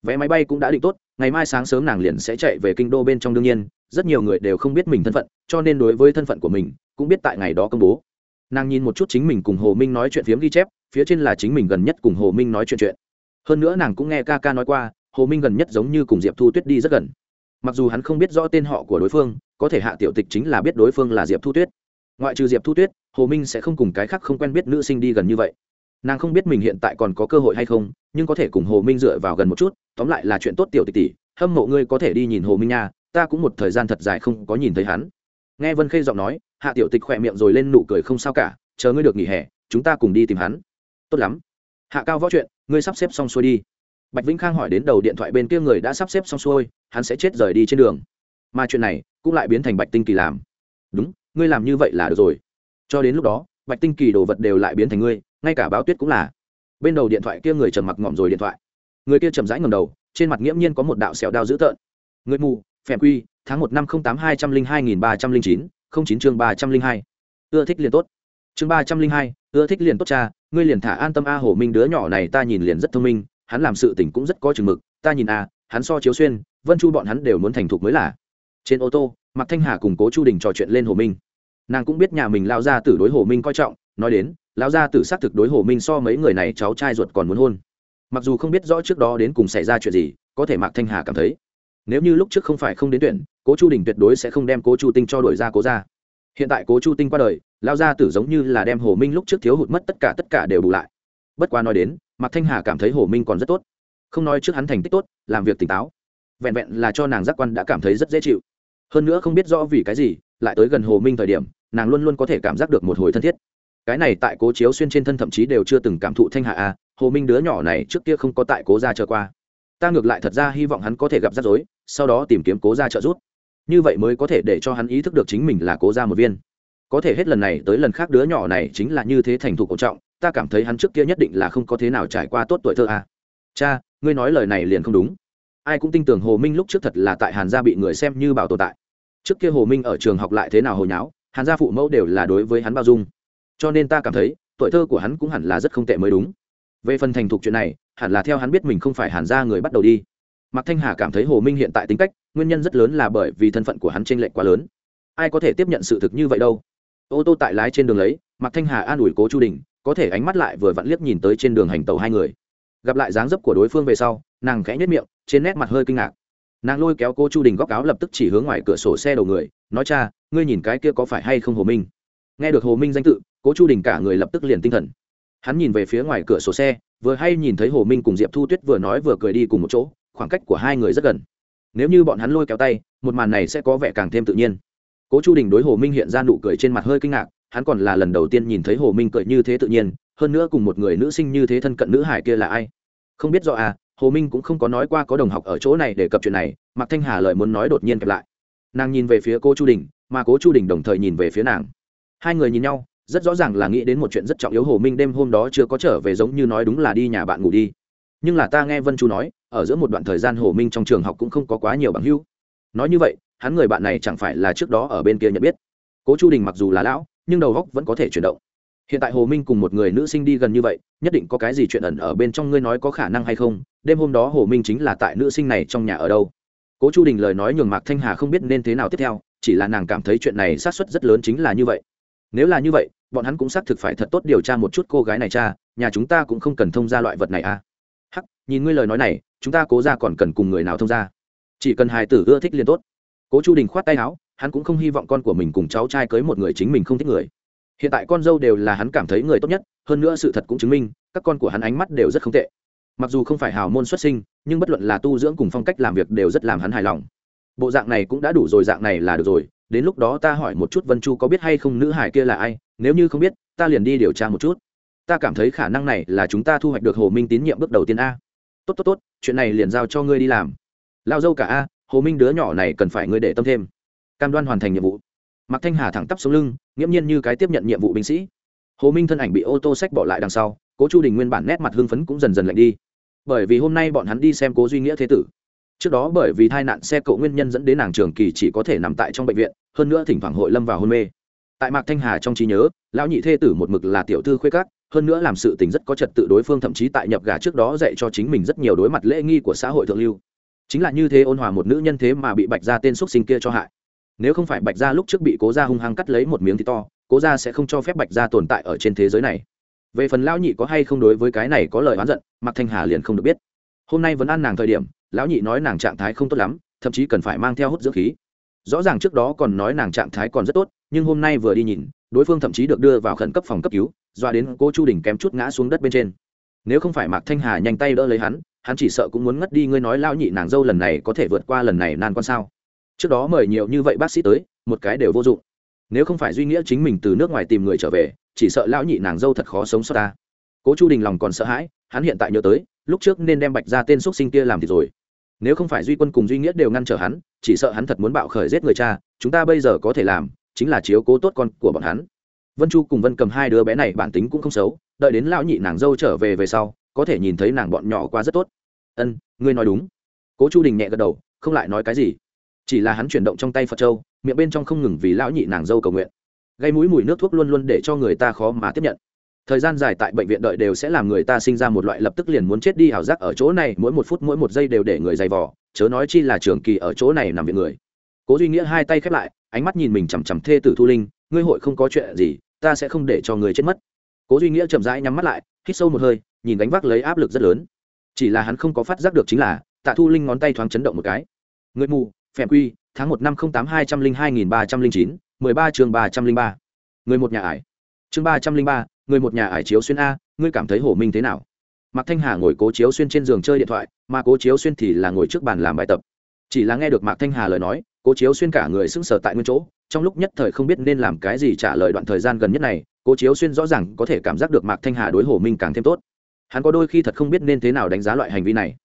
Vé máy bay cũng đã định tốt, ngày mai sáng sớm nàng liền sẽ chạy về kinh đô bên trong đương nhiên, rất nhiều người đều không biết mình thân phận, cho nên đối với thân phận của mình cũng biết tại ngày đó công bố. Nàng nhìn một chút chính mình cùng hồ minh nói chuyện phiếm ghi chép, phía trên là chính mình gần nhất cùng hồ minh nói chuyện chuyện. Hơn nữa nàng cũng nghe ca ca nói qua, hồ minh gần nhất giống như cùng diệp thu tuyết đi rất gần mặc dù hắn không biết rõ tên họ của đối phương, có thể hạ tiểu tịch chính là biết đối phương là diệp thu tuyết. Ngoại trừ diệp thu tuyết, hồ minh sẽ không cùng cái khác không quen biết nữ sinh đi gần như vậy. Nàng không biết mình hiện tại còn có cơ hội hay không, nhưng có thể cùng hồ minh dựa vào gần một chút, tóm lại là chuyện tốt tiểu tịch tỷ, hâm mộ ngươi có thể đi nhìn hồ minh nha, ta cũng một thời gian thật dài không có nhìn thấy hắn. Nghe vân khê giọng nói, hạ tiểu tịch khỏe miệng rồi lên nụ cười không sao cả, chờ ngươi được nghỉ hè, chúng ta cùng đi tìm hắn. Tốt lắm. Hạ cao võ chuyện, ngươi sắp xếp xong xuôi đi bạch vĩnh khang hỏi đến đầu điện thoại bên kia người đã sắp xếp xong xuôi, hắn sẽ chết rời đi trên đường. Mà chuyện này cũng lại biến thành bạch tinh kỳ làm. Đúng, ngươi làm như vậy là được rồi. Cho đến lúc đó, bạch tinh kỳ đồ vật đều lại biến thành ngươi, ngay cả báo tuyết cũng là. Bên đầu điện thoại kia người trầm mặc ngỏm rồi điện thoại. Người kia trầm rãi ngầm đầu, trên mặt nghiễm nhiên có một đạo sẹo đao dữ tợn. Người mù, phèm quy, tháng một năm không tám hai trăm linh hai nghìn ba trăm linh chín, không chín chương ba trăm linh hai. Ưa thích liền tốt. Chương ba trăm linh hai, ưa thích liền tốt cha, ngươi liền thả an tâm a hồ minh đứa nhỏ này ta nhìn liền rất thông minh hắn làm sự tình cũng rất có chừng mực, ta nhìn a hắn so chiếu xuyên, vân chu bọn hắn đều muốn thành thục mới là. Trên ô tô, mạc thanh hà cùng cố chu đình trò chuyện lên hồ minh. Nàng cũng biết nhà mình lao ra tử đối hồ minh coi trọng, nói đến lao ra tử xác thực đối hồ minh so mấy người này cháu trai ruột còn muốn hôn. Mặc dù không biết rõ trước đó đến cùng xảy ra chuyện gì, có thể mạc thanh hà cảm thấy, nếu như lúc trước không phải không đến tuyển, cố chu đình tuyệt đối sẽ không đem cố chu tinh cho đổi ra cố ra hiện tại cố chu tinh qua đời lao gia tử giống như là đem hồ minh lúc trước thiếu hụt mất tất cả tất cả đều bù lại. Bất quá nói đến mạc thanh hà cảm thấy hồ minh còn rất tốt. Không nói trước hắn thành tích tốt, làm việc tỉnh táo. Vẹn vẹn là cho nàng giác quan đã cảm thấy rất dễ chịu. Hơn nữa không biết rõ vì cái gì, lại tới gần hồ minh thời điểm, nàng luôn luôn có thể cảm giác được một hồi thân thiết. Cái này tại cố chiếu xuyên trên thân thậm chí đều chưa từng cảm thụ thanh hạ à? hồ minh đứa nhỏ này trước kia không có tại cố gia trở qua. Ta ngược lại thật ra hy vọng hắn có thể gặp rắc rối, sau đó tìm kiếm cố gia trợ giúp. Như vậy mới có thể để cho hắn ý thức được chính mình là cố gia một viên. Có thể hết lần này tới lần khác đứa nhỏ này chính là như thế thành thục cổ trọng ta cảm thấy hắn trước kia nhất định là không có thế nào trải qua tốt tuổi thơ à? cha, ngươi nói lời này liền không đúng. Ai cũng tin tưởng hồ minh lúc trước thật là tại hàn gia bị người xem như bảo tồn tại. Trước kia hồ minh ở trường học lại thế nào hồi nháo, hàn gia phụ mẫu đều là đối với hắn bao dung. Cho nên ta cảm thấy, tuổi thơ của hắn cũng hẳn là rất không tệ mới đúng. Về phần thành thục chuyện này, hẳn là theo hắn biết mình không phải hàn gia người bắt đầu đi. Mạc thanh hà cảm thấy hồ minh hiện tại tính cách, nguyên nhân rất lớn là bởi vì thân phận của hắn t r ê n lệch quá lớn. Ai có thể tiếp nhận sự thực như vậy đâu? Ô tô tại lái trên đường lấy, mạc thanh hà an ủi cố chu đình có thể ánh mắt lại vừa vặn liếc nhìn tới trên đường hành tàu hai người. Gặp lại dáng dấp của đối phương về sau, nàng khẽ nhất miệng, trên nét mặt hơi kinh ngạc. Nàng lôi kéo cô chu đình góc áo lập tức chỉ hướng ngoài cửa sổ xe đầu người, nói, cha, ngươi nhìn cái kia có phải hay không hồ minh? Nghe được hồ minh danh tự cố chu đình cả người lập tức liền tinh thần. Hắn nhìn về phía ngoài cửa sổ xe, vừa hay nhìn thấy hồ minh cùng diệp thu tuyết vừa nói vừa cười đi cùng một chỗ, khoảng cách của hai người rất gần. Nếu như bọn hắn lôi kéo tay, một màn này sẽ có vẻ càng thêm tự nhiên cố chu đình đối hồ minh hiện ra nụ cười trên mặt hơi kinh ngạc, hắn còn là lần đầu tiên nhìn thấy hồ minh cười như thế tự nhiên, hơn nữa cùng một người nữ sinh như thế thân cận nữ hải kia là ai? Không biết rõ à hồ minh cũng không có nói qua có đồng học ở chỗ này để cập chuyện này, mạc thanh hà lời muốn nói đột nhiên kẹp lại. Nàng nhìn về phía cô chu đình, mà cố chu đình đồng thời nhìn về phía nàng. Hai người nhìn nhau, rất rõ ràng là nghĩ đến một chuyện rất trọng yếu hồ minh đêm hôm đó chưa có trở về giống như nói đúng là đi nhà bạn ngủ đi. Nhưng là ta nghe vân chu nói, ở giữa một đoạn thời gian hồ minh trong trường học cũng không có quá nhiều bằng hữu. Nói như vậy hắn người bạn này chẳng phải là trước đó ở bên kia nhận biết. Cố chu đình mặc dù là lão, nhưng đầu góc vẫn có thể chuyển động. Hiện tại hồ minh cùng một người nữ sinh đi gần như vậy, nhất định có cái gì chuyện ẩn ở bên trong ngươi nói có khả năng hay không? Đêm hôm đó hồ minh chính là tại nữ sinh này trong nhà ở đâu? Cố chu đình lời nói nhường mạc thanh hà không biết nên thế nào tiếp theo, chỉ là nàng cảm thấy chuyện này sát xuất rất lớn chính là như vậy. Nếu là như vậy, bọn hắn cũng xác thực phải thật tốt điều tra một chút cô gái này cha, nhà chúng ta cũng không cần thông ra loại vật này à. Hắc, nhìn ngươi lời nói này, chúng ta cố ra còn cần cùng người nào thông ra chỉ cần hài tử ưa thích liền tốt cố chu đình khoát tay áo, hắn cũng không hy vọng con của mình cùng cháu trai cưới một người chính mình không thích người. Hiện tại con dâu đều là hắn cảm thấy người tốt nhất, hơn nữa sự thật cũng chứng minh, các con của hắn ánh mắt đều rất không tệ. Mặc dù không phải hào môn xuất sinh, nhưng bất luận là tu dưỡng cùng phong cách làm việc đều rất làm hắn hài lòng. Bộ dạng này cũng đã đủ rồi, dạng này là được rồi, đến lúc đó ta hỏi một chút vân chu có biết hay không nữ hải kia là ai, nếu như không biết, ta liền đi điều tra một chút. Ta cảm thấy khả năng này là chúng ta thu hoạch được hồ minh tín nhiệm bước đầu tiên a. Tốt tốt tốt, chuyện này liền giao cho ngươi đi làm. Lao dâu cả a hồ minh đứa nhỏ này cần phải ngươi để tâm thêm. Cam đoan hoàn thành nhiệm vụ. Mạc thanh hà thẳng tắp xuống lưng, nghiễm nhiên như cái tiếp nhận nhiệm vụ binh sĩ. Hồ minh thân ảnh bị ô tô sách bỏ lại đằng sau, cố chu đình nguyên bản nét mặt hưng phấn cũng dần dần lạnh đi. Bởi vì hôm nay bọn hắn đi xem cố duy nghĩa thế tử. Trước đó bởi vì tai nạn xe cộ nguyên nhân dẫn đến nàng trường kỳ chỉ có thể nằm tại trong bệnh viện, hơn nữa thỉnh thoảng hội lâm vào hôn mê. Tại mạc thanh hà trong trí nhớ, lão nhị thê tử một mực là tiểu thư khuê cát hơn nữa làm sự tình rất có trật tự đối phương thậm chí tại nhập gà trước đó dạy cho chính mình rất nhiều đối mặt lễ nghi của xã hội thượng lưu chính là như thế ôn hòa một nữ nhân thế mà bị bạch gia tên x sinh kia cho hại. Nếu không phải bạch gia lúc trước bị cố gia hung hăng cắt lấy một miếng thì to, cố gia sẽ không cho phép bạch gia tồn tại ở trên thế giới này. Về phần lão nhị có hay không đối với cái này có lời oán giận mặc thanh hà liền không được biết. Hôm nay vẫn ăn nàng thời điểm, lão nhị nói nàng trạng thái không tốt lắm, thậm chí cần phải mang theo hút dưỡng khí. Rõ ràng trước đó còn nói nàng trạng thái còn rất tốt, nhưng hôm nay vừa đi nhìn, đối phương thậm chí được đưa vào khẩn cấp phòng cấp cứu doa đến cô chu đình kém chút ngã xuống đất bên trên. Nếu không phải mạc thanh hà nhanh tay đỡ lấy hắn hắn chỉ sợ cũng muốn ngất đi, ngươi nói lao nhị nàng dâu lần này có thể vượt qua lần này nan quan sao? Trước đó mời nhiều như vậy bác sĩ tới, một cái đều vô dụng. Nếu không phải duy nghĩa chính mình từ nước ngoài tìm người trở về, chỉ sợ lão nhị nàng dâu thật khó sống sót ta. Cố chu đình lòng còn sợ hãi, hắn hiện tại nhớ tới, lúc trước nên đem bạch ra tên x sinh kia làm thì rồi. Nếu không phải duy quân cùng duy nghĩa đều ngăn trở hắn, chỉ sợ hắn thật muốn bạo khởi giết người cha, chúng ta bây giờ có thể làm, chính là chiếu cố tốt con của bọn hắn. Vân chu cùng vân cầm hai đứa bé này bản tính cũng không xấu, đợi đến lão nhị nàng dâu trở về về sau có thể nhìn thấy nàng bọn nhỏ qua rất tốt. Ân, ngươi nói đúng. Cố chu đình nhẹ gật đầu, không lại nói cái gì. Chỉ là hắn chuyển động trong tay phật châu, miệng bên trong không ngừng vì lão nhị nàng dâu cầu nguyện. Gây mũi mùi nước thuốc luôn luôn để cho người ta khó mà tiếp nhận. Thời gian dài tại bệnh viện đợi đều sẽ làm người ta sinh ra một loại lập tức liền muốn chết đi ảo giác ở chỗ này, mỗi một phút mỗi một giây đều để người dày vò, chớ nói chi là trường kỳ ở chỗ này nằm viện người. Cố duy nghĩa hai tay khép lại, ánh mắt nhìn mình chằm chằm thê tử thu linh, ngươi hội không có chuyện gì, ta sẽ không để cho người chết mất. Cố duy nghĩa chậm rãi nhắm mắt lại, hít sâu một hơi nhìn gánh vác lấy áp lực rất lớn. Chỉ là hắn không có phát giác được chính là, tạ thu linh ngón tay thoáng chấn động một cái. Người mù, phèm quy, tháng một năm không tám hai trăm linh hai nghìn ba trăm linh chín, mười ba chương ba trăm linh ba. Người một nhà ải. Chương ba trăm linh ba, người một nhà ải chiếu xuyên a, ngươi cảm thấy hổ minh thế nào? Mạc thanh hà ngồi cố chiếu xuyên trên giường chơi điện thoại, mà cố chiếu xuyên thì là ngồi trước bàn làm bài tập. Chỉ là nghe được mạc thanh hà lời nói, cố chiếu xuyên cả người sững sờ tại nguyên chỗ, trong lúc nhất thời không biết nên làm cái gì trả lời đoạn thời gian gần nhất này, cố chiếu xuyên rõ ràng có thể cảm giác được mạc thanh hà đối hổ minh càng thêm tốt hắn có đôi khi thật không biết nên thế nào đánh giá loại hành vi này.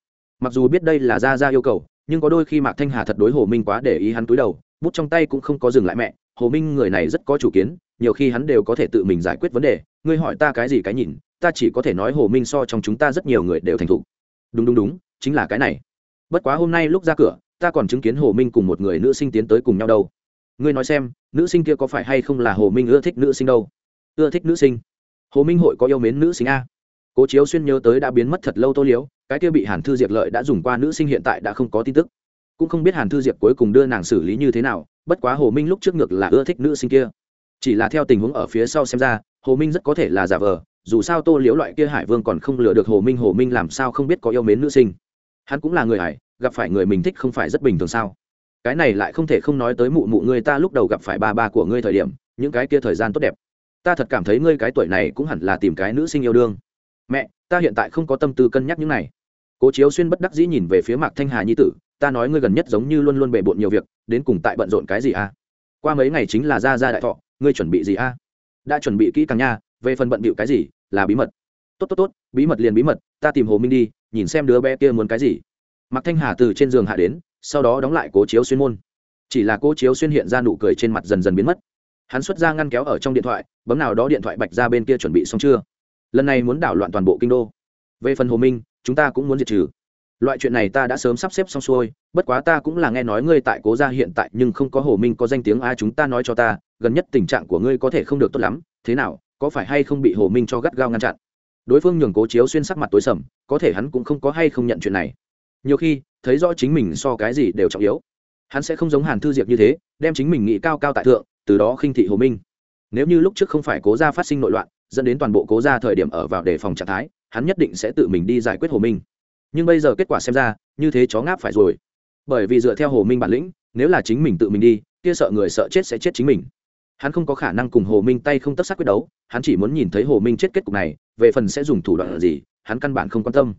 Mặc dù biết đây là ra ra yêu cầu, nhưng có đôi khi mạc thanh hà thật đối hồ minh quá để ý hắn túi đầu, bút trong tay cũng không có dừng lại mẹ. Hồ minh người này rất có chủ kiến, nhiều khi hắn đều có thể tự mình giải quyết vấn đề. Ngươi hỏi ta cái gì cái nhìn, ta chỉ có thể nói hồ minh so trong chúng ta rất nhiều người đều thành thục. Đúng đúng đúng, chính là cái này. Bất quá hôm nay lúc ra cửa, ta còn chứng kiến hồ minh cùng một người nữ sinh tiến tới cùng nhau đâu. Ngươi nói xem, nữ sinh kia có phải hay không là hồ minh ưa thích nữ sinh đâu? Ưa thích nữ sinh. Hồ minh hội có yêu mến nữ sinh a cố chiếu xuyên nhớ tới đã biến mất thật lâu tô liếu cái kia bị hàn thư diệp lợi đã dùng qua nữ sinh hiện tại đã không có tin tức. Cũng không biết hàn thư diệp cuối cùng đưa nàng xử lý như thế nào, bất quá hồ minh lúc trước ngược là ưa thích nữ sinh kia. Chỉ là theo tình huống ở phía sau xem ra, hồ minh rất có thể là giả vờ, dù sao tô liếu loại kia hải vương còn không lừa được hồ minh hồ minh làm sao không biết có yêu mến nữ sinh. Hắn cũng là người hải, gặp phải người mình thích không phải rất bình thường sao? Cái này lại không thể không nói tới mụ mụ người ta lúc đầu gặp phải ba ba của ngươi thời điểm, những cái kia thời gian tốt đẹp. Ta thật cảm thấy ngươi cái tuổi này cũng hẳn là tìm cái nữ sinh yêu đương mẹ, ta hiện tại không có tâm tư cân nhắc những này. Cố chiếu xuyên bất đắc dĩ nhìn về phía mạc thanh hà nhi tử, ta nói ngươi gần nhất giống như luôn luôn bề bộn nhiều việc, đến cùng tại bận rộn cái gì à? qua mấy ngày chính là ra ra đại thọ, ngươi chuẩn bị gì a đã chuẩn bị kỹ càng nha, về phần bận bịu cái gì, là bí mật. Tốt tốt tốt, bí mật liền bí mật, ta tìm hồ minh đi, nhìn xem đứa bé kia muốn cái gì. Mạc thanh hà từ trên giường hạ đến, sau đó đóng lại cố chiếu xuyên môn. Chỉ là cố chiếu xuyên hiện ra nụ cười trên mặt dần dần biến mất. Hắn xuất ra ngăn kéo ở trong điện thoại, bấm nào đó điện thoại bạch ra bên kia chuẩn bị xong chưa? Lần này muốn đảo loạn toàn bộ kinh đô. Về phần hồ minh, chúng ta cũng muốn diệt trừ. Loại chuyện này ta đã sớm sắp xếp xong xuôi, bất quá ta cũng là nghe nói ngươi tại cố gia hiện tại nhưng không có hồ minh có danh tiếng ai chúng ta nói cho ta, gần nhất tình trạng của ngươi có thể không được tốt lắm, thế nào, có phải hay không bị hồ minh cho gắt gao ngăn chặn? Đối phương nhường cố chiếu xuyên sắc mặt tối sầm, có thể hắn cũng không có hay không nhận chuyện này. Nhiều khi, thấy rõ chính mình so cái gì đều trọng yếu. Hắn sẽ không giống hàn thư diệp như thế, đem chính mình nghĩ cao cao tại thượng, từ đó khinh thị hồ minh. Nếu như lúc trước không phải cố gia phát sinh nội loạn dẫn đến toàn bộ cố gia thời điểm ở vào đề phòng trạng thái, hắn nhất định sẽ tự mình đi giải quyết hồ minh. Nhưng bây giờ kết quả xem ra, như thế chó ngáp phải rồi. Bởi vì dựa theo hồ minh bản lĩnh, nếu là chính mình tự mình đi, kia sợ người sợ chết sẽ chết chính mình. Hắn không có khả năng cùng hồ minh tay không tất sát quyết đấu, hắn chỉ muốn nhìn thấy hồ minh chết kết cục này, về phần sẽ dùng thủ đoạn gì, hắn căn bản không quan tâm.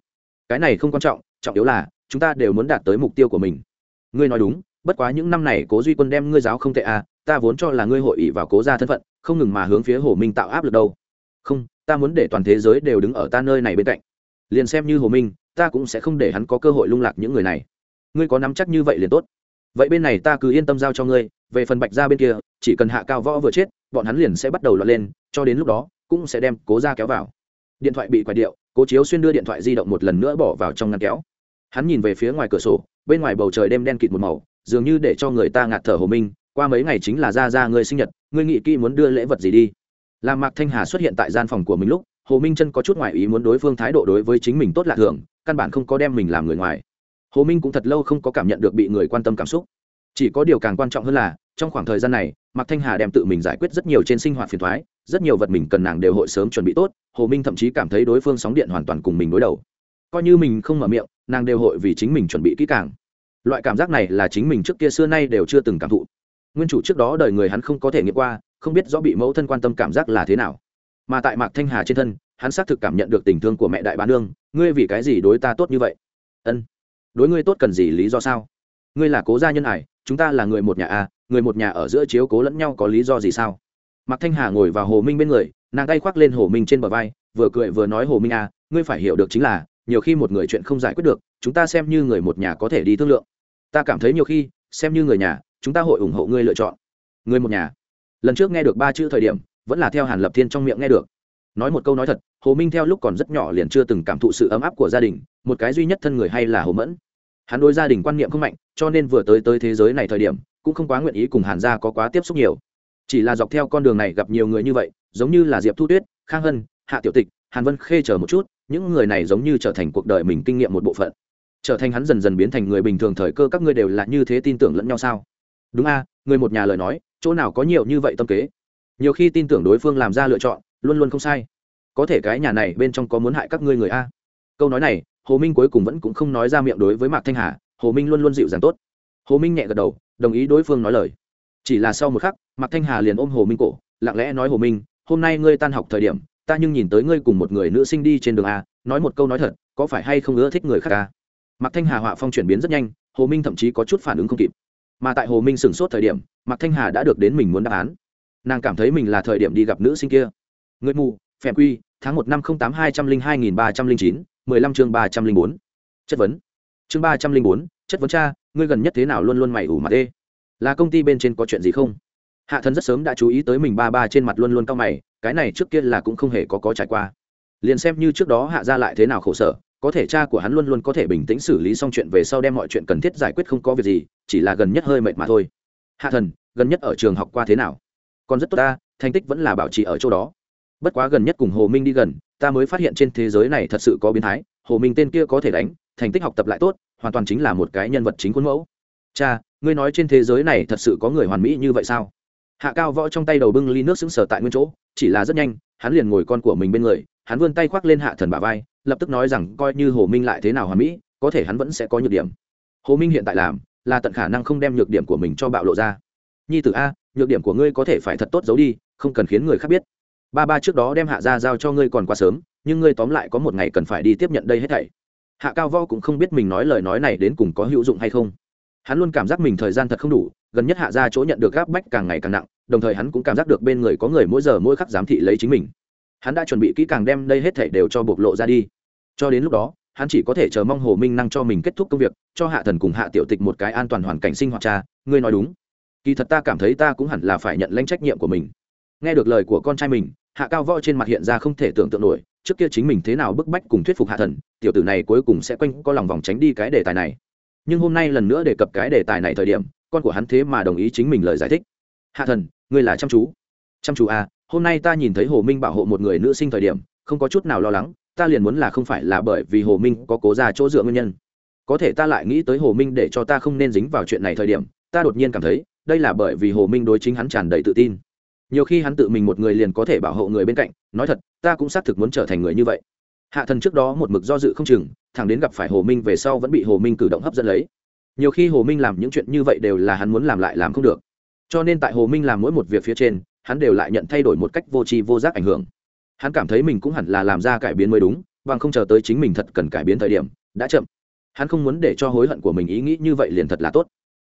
Cái này không quan trọng trọng yếu là, chúng ta đều muốn đạt tới mục tiêu của mình. Ngươi nói đúng, bất quá những năm này cố duy quân đem ngươi giáo không tệ à ta vốn cho là ngươi hội ỷ vào cố gia thân phận, không ngừng mà hướng phía hồ minh tạo áp lực đâu không, ta muốn để toàn thế giới đều đứng ở ta nơi này bên cạnh. Liền xem như hồ minh, ta cũng sẽ không để hắn có cơ hội lung lạc những người này. Ngươi có nắm chắc như vậy liền tốt. Vậy bên này ta cứ yên tâm giao cho ngươi, về phần bạch ra bên kia, chỉ cần hạ cao võ vừa chết, bọn hắn liền sẽ bắt đầu lọt lên, cho đến lúc đó, cũng sẽ đem cố ra kéo vào. Điện thoại bị quạt điệu, cố chiếu xuyên đưa điện thoại di động một lần nữa bỏ vào trong ngăn kéo. Hắn nhìn về phía ngoài cửa sổ, bên ngoài bầu trời đêm đen kịt một màu, dường như để cho người ta ngạt thở hồ minh, qua mấy ngày chính là ra ra ngươi sinh nhật, ngươi nghĩ kỹ muốn đưa lễ vật gì đi? Làm mạc thanh hà xuất hiện tại gian phòng của mình lúc, hồ minh chân có chút ngoại ý muốn đối phương thái độ đối với chính mình tốt lạ thường, căn bản không có đem mình làm người ngoài. Hồ minh cũng thật lâu không có cảm nhận được bị người quan tâm cảm xúc. Chỉ có điều càng quan trọng hơn là, trong khoảng thời gian này, mạc thanh hà đem tự mình giải quyết rất nhiều trên sinh hoạt phiền thoái rất nhiều vật mình cần nàng đều hội sớm chuẩn bị tốt, hồ minh thậm chí cảm thấy đối phương sóng điện hoàn toàn cùng mình đối đầu. Coi như mình không mở miệng, nàng đều hội vì chính mình chuẩn bị kỹ càng. Loại cảm giác này là chính mình trước kia xưa nay đều chưa từng cảm thụ. Nguyên chủ trước đó đời người hắn không có thể nghiệm qua không biết rõ bị mẫu thân quan tâm cảm giác là thế nào. Mà tại mạc thanh hà trên thân hắn xác thực cảm nhận được tình thương của mẹ đại bán nương ngươi vì cái gì đối ta tốt như vậy? Ân. Đối ngươi tốt cần gì lý do sao? Ngươi là cố gia nhân ải chúng ta là người một nhà à, người một nhà ở giữa chiếu cố lẫn nhau có lý do gì sao? Mạc thanh hà ngồi vào hồ minh bên người nàng tay khoác lên hồ minh trên bờ vai vừa cười vừa nói hồ minh à, ngươi phải hiểu được chính là nhiều khi một người chuyện không giải quyết được chúng ta xem như người một nhà có thể đi thương lượng. Ta cảm thấy nhiều khi xem như người nhà chúng ta hội ủng hộ ngươi lựa chọn. Người một nhà lần trước nghe được ba chữ thời điểm, vẫn là theo hàn lập thiên trong miệng nghe được. Nói một câu nói thật, hồ minh theo lúc còn rất nhỏ liền chưa từng cảm thụ sự ấm áp của gia đình, một cái duy nhất thân người hay là hồ mẫn. Hắn đối gia đình quan niệm không mạnh, cho nên vừa tới tới thế giới này thời điểm, cũng không quá nguyện ý cùng hàn gia có quá tiếp xúc nhiều. Chỉ là dọc theo con đường này gặp nhiều người như vậy, giống như là diệp thu tuyết, khang hân, hạ tiểu tịch, hàn vân khê chờ một chút, những người này giống như trở thành cuộc đời mình kinh nghiệm một bộ phận. Trở thành hắn dần dần biến thành người bình thường thời cơ các ngươi đều là như thế tin tưởng lẫn nhau sao? Đúng a, người một nhà lời nói chỗ nào có nhiều như vậy tâm kế? Nhiều khi tin tưởng đối phương làm ra lựa chọn, luôn luôn không sai. Có thể cái nhà này bên trong có muốn hại các ngươi người a? Câu nói này, hồ minh cuối cùng vẫn cũng không nói ra miệng đối với mạc thanh hà, hồ minh luôn luôn dịu dàng tốt. Hồ minh nhẹ gật đầu, đồng ý đối phương nói lời. Chỉ là sau một khắc, mạc thanh hà liền ôm hồ minh cổ, lặng lẽ nói, hồ minh, hôm nay ngươi tan học thời điểm, ta nhưng nhìn tới ngươi cùng một người nữ sinh đi trên đường a, nói một câu nói thật, có phải hay không ưa thích người khác a? Mạc thanh hà họa phong chuyển biến rất nhanh, hồ minh thậm chí có chút phản ứng không kịp mà tại hồ minh sửng sốt thời điểm, mạc thanh hà đã được đến mình muốn đáp án. Nàng cảm thấy mình là thời điểm đi gặp nữ sinh kia. Người mù phèm quy, tháng một năm không tám hai trăm linh hai nghìn ba trăm linh chín, mười lăm chương ba trăm linh bốn. Chất vấn. Chương ba trăm linh bốn, chất vấn cha, ngươi gần nhất thế nào luôn luôn mày ủ mặt ê? Là công ty bên trên có chuyện gì không? Hạ thần rất sớm đã chú ý tới mình ba ba trên mặt luôn luôn cao mày, cái này trước kia là cũng không hề có có trải qua. Liền xem như trước đó hạ ra lại thế nào khổ sở có thể cha của hắn luôn luôn có thể bình tĩnh xử lý xong chuyện về sau đem mọi chuyện cần thiết giải quyết không có việc gì, chỉ là gần nhất hơi mệt mà thôi. Hạ thần, gần nhất ở trường học qua thế nào? Còn rất tốt ta, thành tích vẫn là bảo trì ở chỗ đó. Bất quá gần nhất cùng hồ minh đi gần, ta mới phát hiện trên thế giới này thật sự có biến thái, hồ minh tên kia có thể đánh, thành tích học tập lại tốt, hoàn toàn chính là một cái nhân vật chính khuôn mẫu. Cha, ngươi nói trên thế giới này thật sự có người hoàn mỹ như vậy sao? Hạ cao võ trong tay đầu bưng ly nước xứng sở tại nguyên chỗ, chỉ là rất nhanh, hắn liền ngồi con của mình bên người, hắn vươn tay khoác lên hạ thần bà vai lập tức nói rằng coi như hồ minh lại thế nào hòa mỹ, có thể hắn vẫn sẽ có nhược điểm. Hồ minh hiện tại làm là tận khả năng không đem nhược điểm của mình cho bạo lộ ra. Nhi tử a, nhược điểm của ngươi có thể phải thật tốt giấu đi, không cần khiến người khác biết. Ba ba trước đó đem hạ ra giao cho ngươi còn quá sớm, nhưng ngươi tóm lại có một ngày cần phải đi tiếp nhận đây hết thảy. Hạ cao võ cũng không biết mình nói lời nói này đến cùng có hữu dụng hay không. Hắn luôn cảm giác mình thời gian thật không đủ, gần nhất hạ ra chỗ nhận được gáp bách càng ngày càng nặng, đồng thời hắn cũng cảm giác được bên người có người mỗi giờ mỗi khắc giám thị lấy chính mình hắn đã chuẩn bị kỹ càng đem đây hết thảy đều cho bộc lộ ra đi. Cho đến lúc đó, hắn chỉ có thể chờ mong hồ minh năng cho mình kết thúc công việc, cho hạ thần cùng hạ tiểu tịch một cái an toàn hoàn cảnh sinh hoạt cha, ngươi nói đúng. Kỳ thật ta cảm thấy ta cũng hẳn là phải nhận lãnh trách nhiệm của mình. Nghe được lời của con trai mình, hạ cao võ trên mặt hiện ra không thể tưởng tượng nổi, trước kia chính mình thế nào bức bách cùng thuyết phục hạ thần, tiểu tử này cuối cùng sẽ quanh có lòng vòng tránh đi cái đề tài này. Nhưng hôm nay lần nữa đề cập cái đề tài này thời điểm, con của hắn thế mà đồng ý chính mình lời giải thích. Hạ thần, ngươi là chăm chú. Chăm chú à hôm nay ta nhìn thấy hồ minh bảo hộ một người nữ sinh thời điểm, không có chút nào lo lắng, ta liền muốn là không phải là bởi vì hồ minh có cố ra chỗ dựa nguyên nhân. Có thể ta lại nghĩ tới hồ minh để cho ta không nên dính vào chuyện này thời điểm, ta đột nhiên cảm thấy, đây là bởi vì hồ minh đối chính hắn tràn đầy tự tin. Nhiều khi hắn tự mình một người liền có thể bảo hộ người bên cạnh, nói thật, ta cũng xác thực muốn trở thành người như vậy. Hạ thần trước đó một mực do dự không chừng, thẳng đến gặp phải hồ minh về sau vẫn bị hồ minh cử động hấp dẫn lấy. Nhiều khi hồ minh làm những chuyện như vậy đều là hắn muốn làm lại làm không được. Cho nên tại hồ minh làm mỗi một việc phía trên hắn đều lại nhận thay đổi một cách vô tri vô giác ảnh hưởng. Hắn cảm thấy mình cũng hẳn là làm ra cải biến mới đúng, bằng không chờ tới chính mình thật cần cải biến thời điểm, đã chậm. Hắn không muốn để cho hối hận của mình ý nghĩ như vậy liền thật là tốt.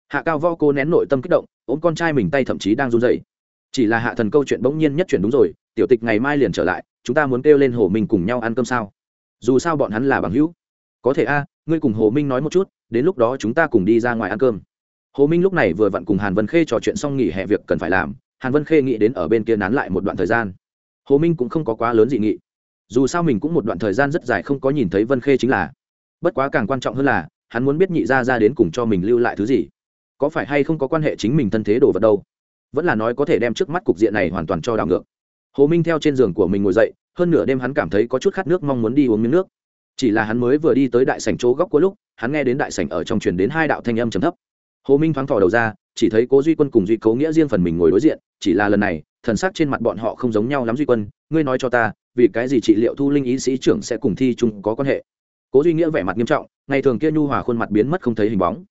Hạ cao vo cô nén nội tâm kích động, ôm con trai mình tay thậm chí đang run dậy chỉ là hạ thần câu chuyện bỗng nhiên nhất chuyển đúng rồi, tiểu tịch ngày mai liền trở lại, chúng ta muốn kêu lên hồ minh cùng nhau ăn cơm sao? Dù sao bọn hắn là bằng hữu. Có thể a, ngươi cùng hồ minh nói một chút, đến lúc đó chúng ta cùng đi ra ngoài ăn cơm. Hồ minh lúc này vừa vặn cùng hàn vân khê trò chuyện xong nghỉ hè việc cần phải làm hàn vân khê nghĩ đến ở bên kia nán lại một đoạn thời gian. Hồ minh cũng không có quá lớn dị nghị. Dù sao mình cũng một đoạn thời gian rất dài không có nhìn thấy vân khê chính là. Bất quá càng quan trọng hơn là, hắn muốn biết nhị ra ra đến cùng cho mình lưu lại thứ gì. Có phải hay không có quan hệ chính mình thân thế đồ vật đâu? Vẫn là nói có thể đem trước mắt cục diện này hoàn toàn cho đảo ngược. Hồ minh theo trên giường của mình ngồi dậy, hơn nửa đêm hắn cảm thấy có chút khát nước mong muốn đi uống miếng nước. Chỉ là hắn mới vừa đi tới đại sảnh chỗ góc cuối lúc, hắn nghe đến đại sảnh ở trong truyền đến hai đạo thanh âm trầm thấp hồ minh thoáng thò đầu ra, chỉ thấy cố duy quân cùng duy cấu nghĩa riêng phần mình ngồi đối diện, chỉ là lần này, thần sắc trên mặt bọn họ không giống nhau lắm duy quân, ngươi nói cho ta, vì cái gì trị liệu thu linh ý sĩ trưởng sẽ cùng thi chung có quan hệ? Cố duy nghĩa vẻ mặt nghiêm trọng, ngày thường kia nhu hòa khuôn mặt biến mất không thấy hình bóng.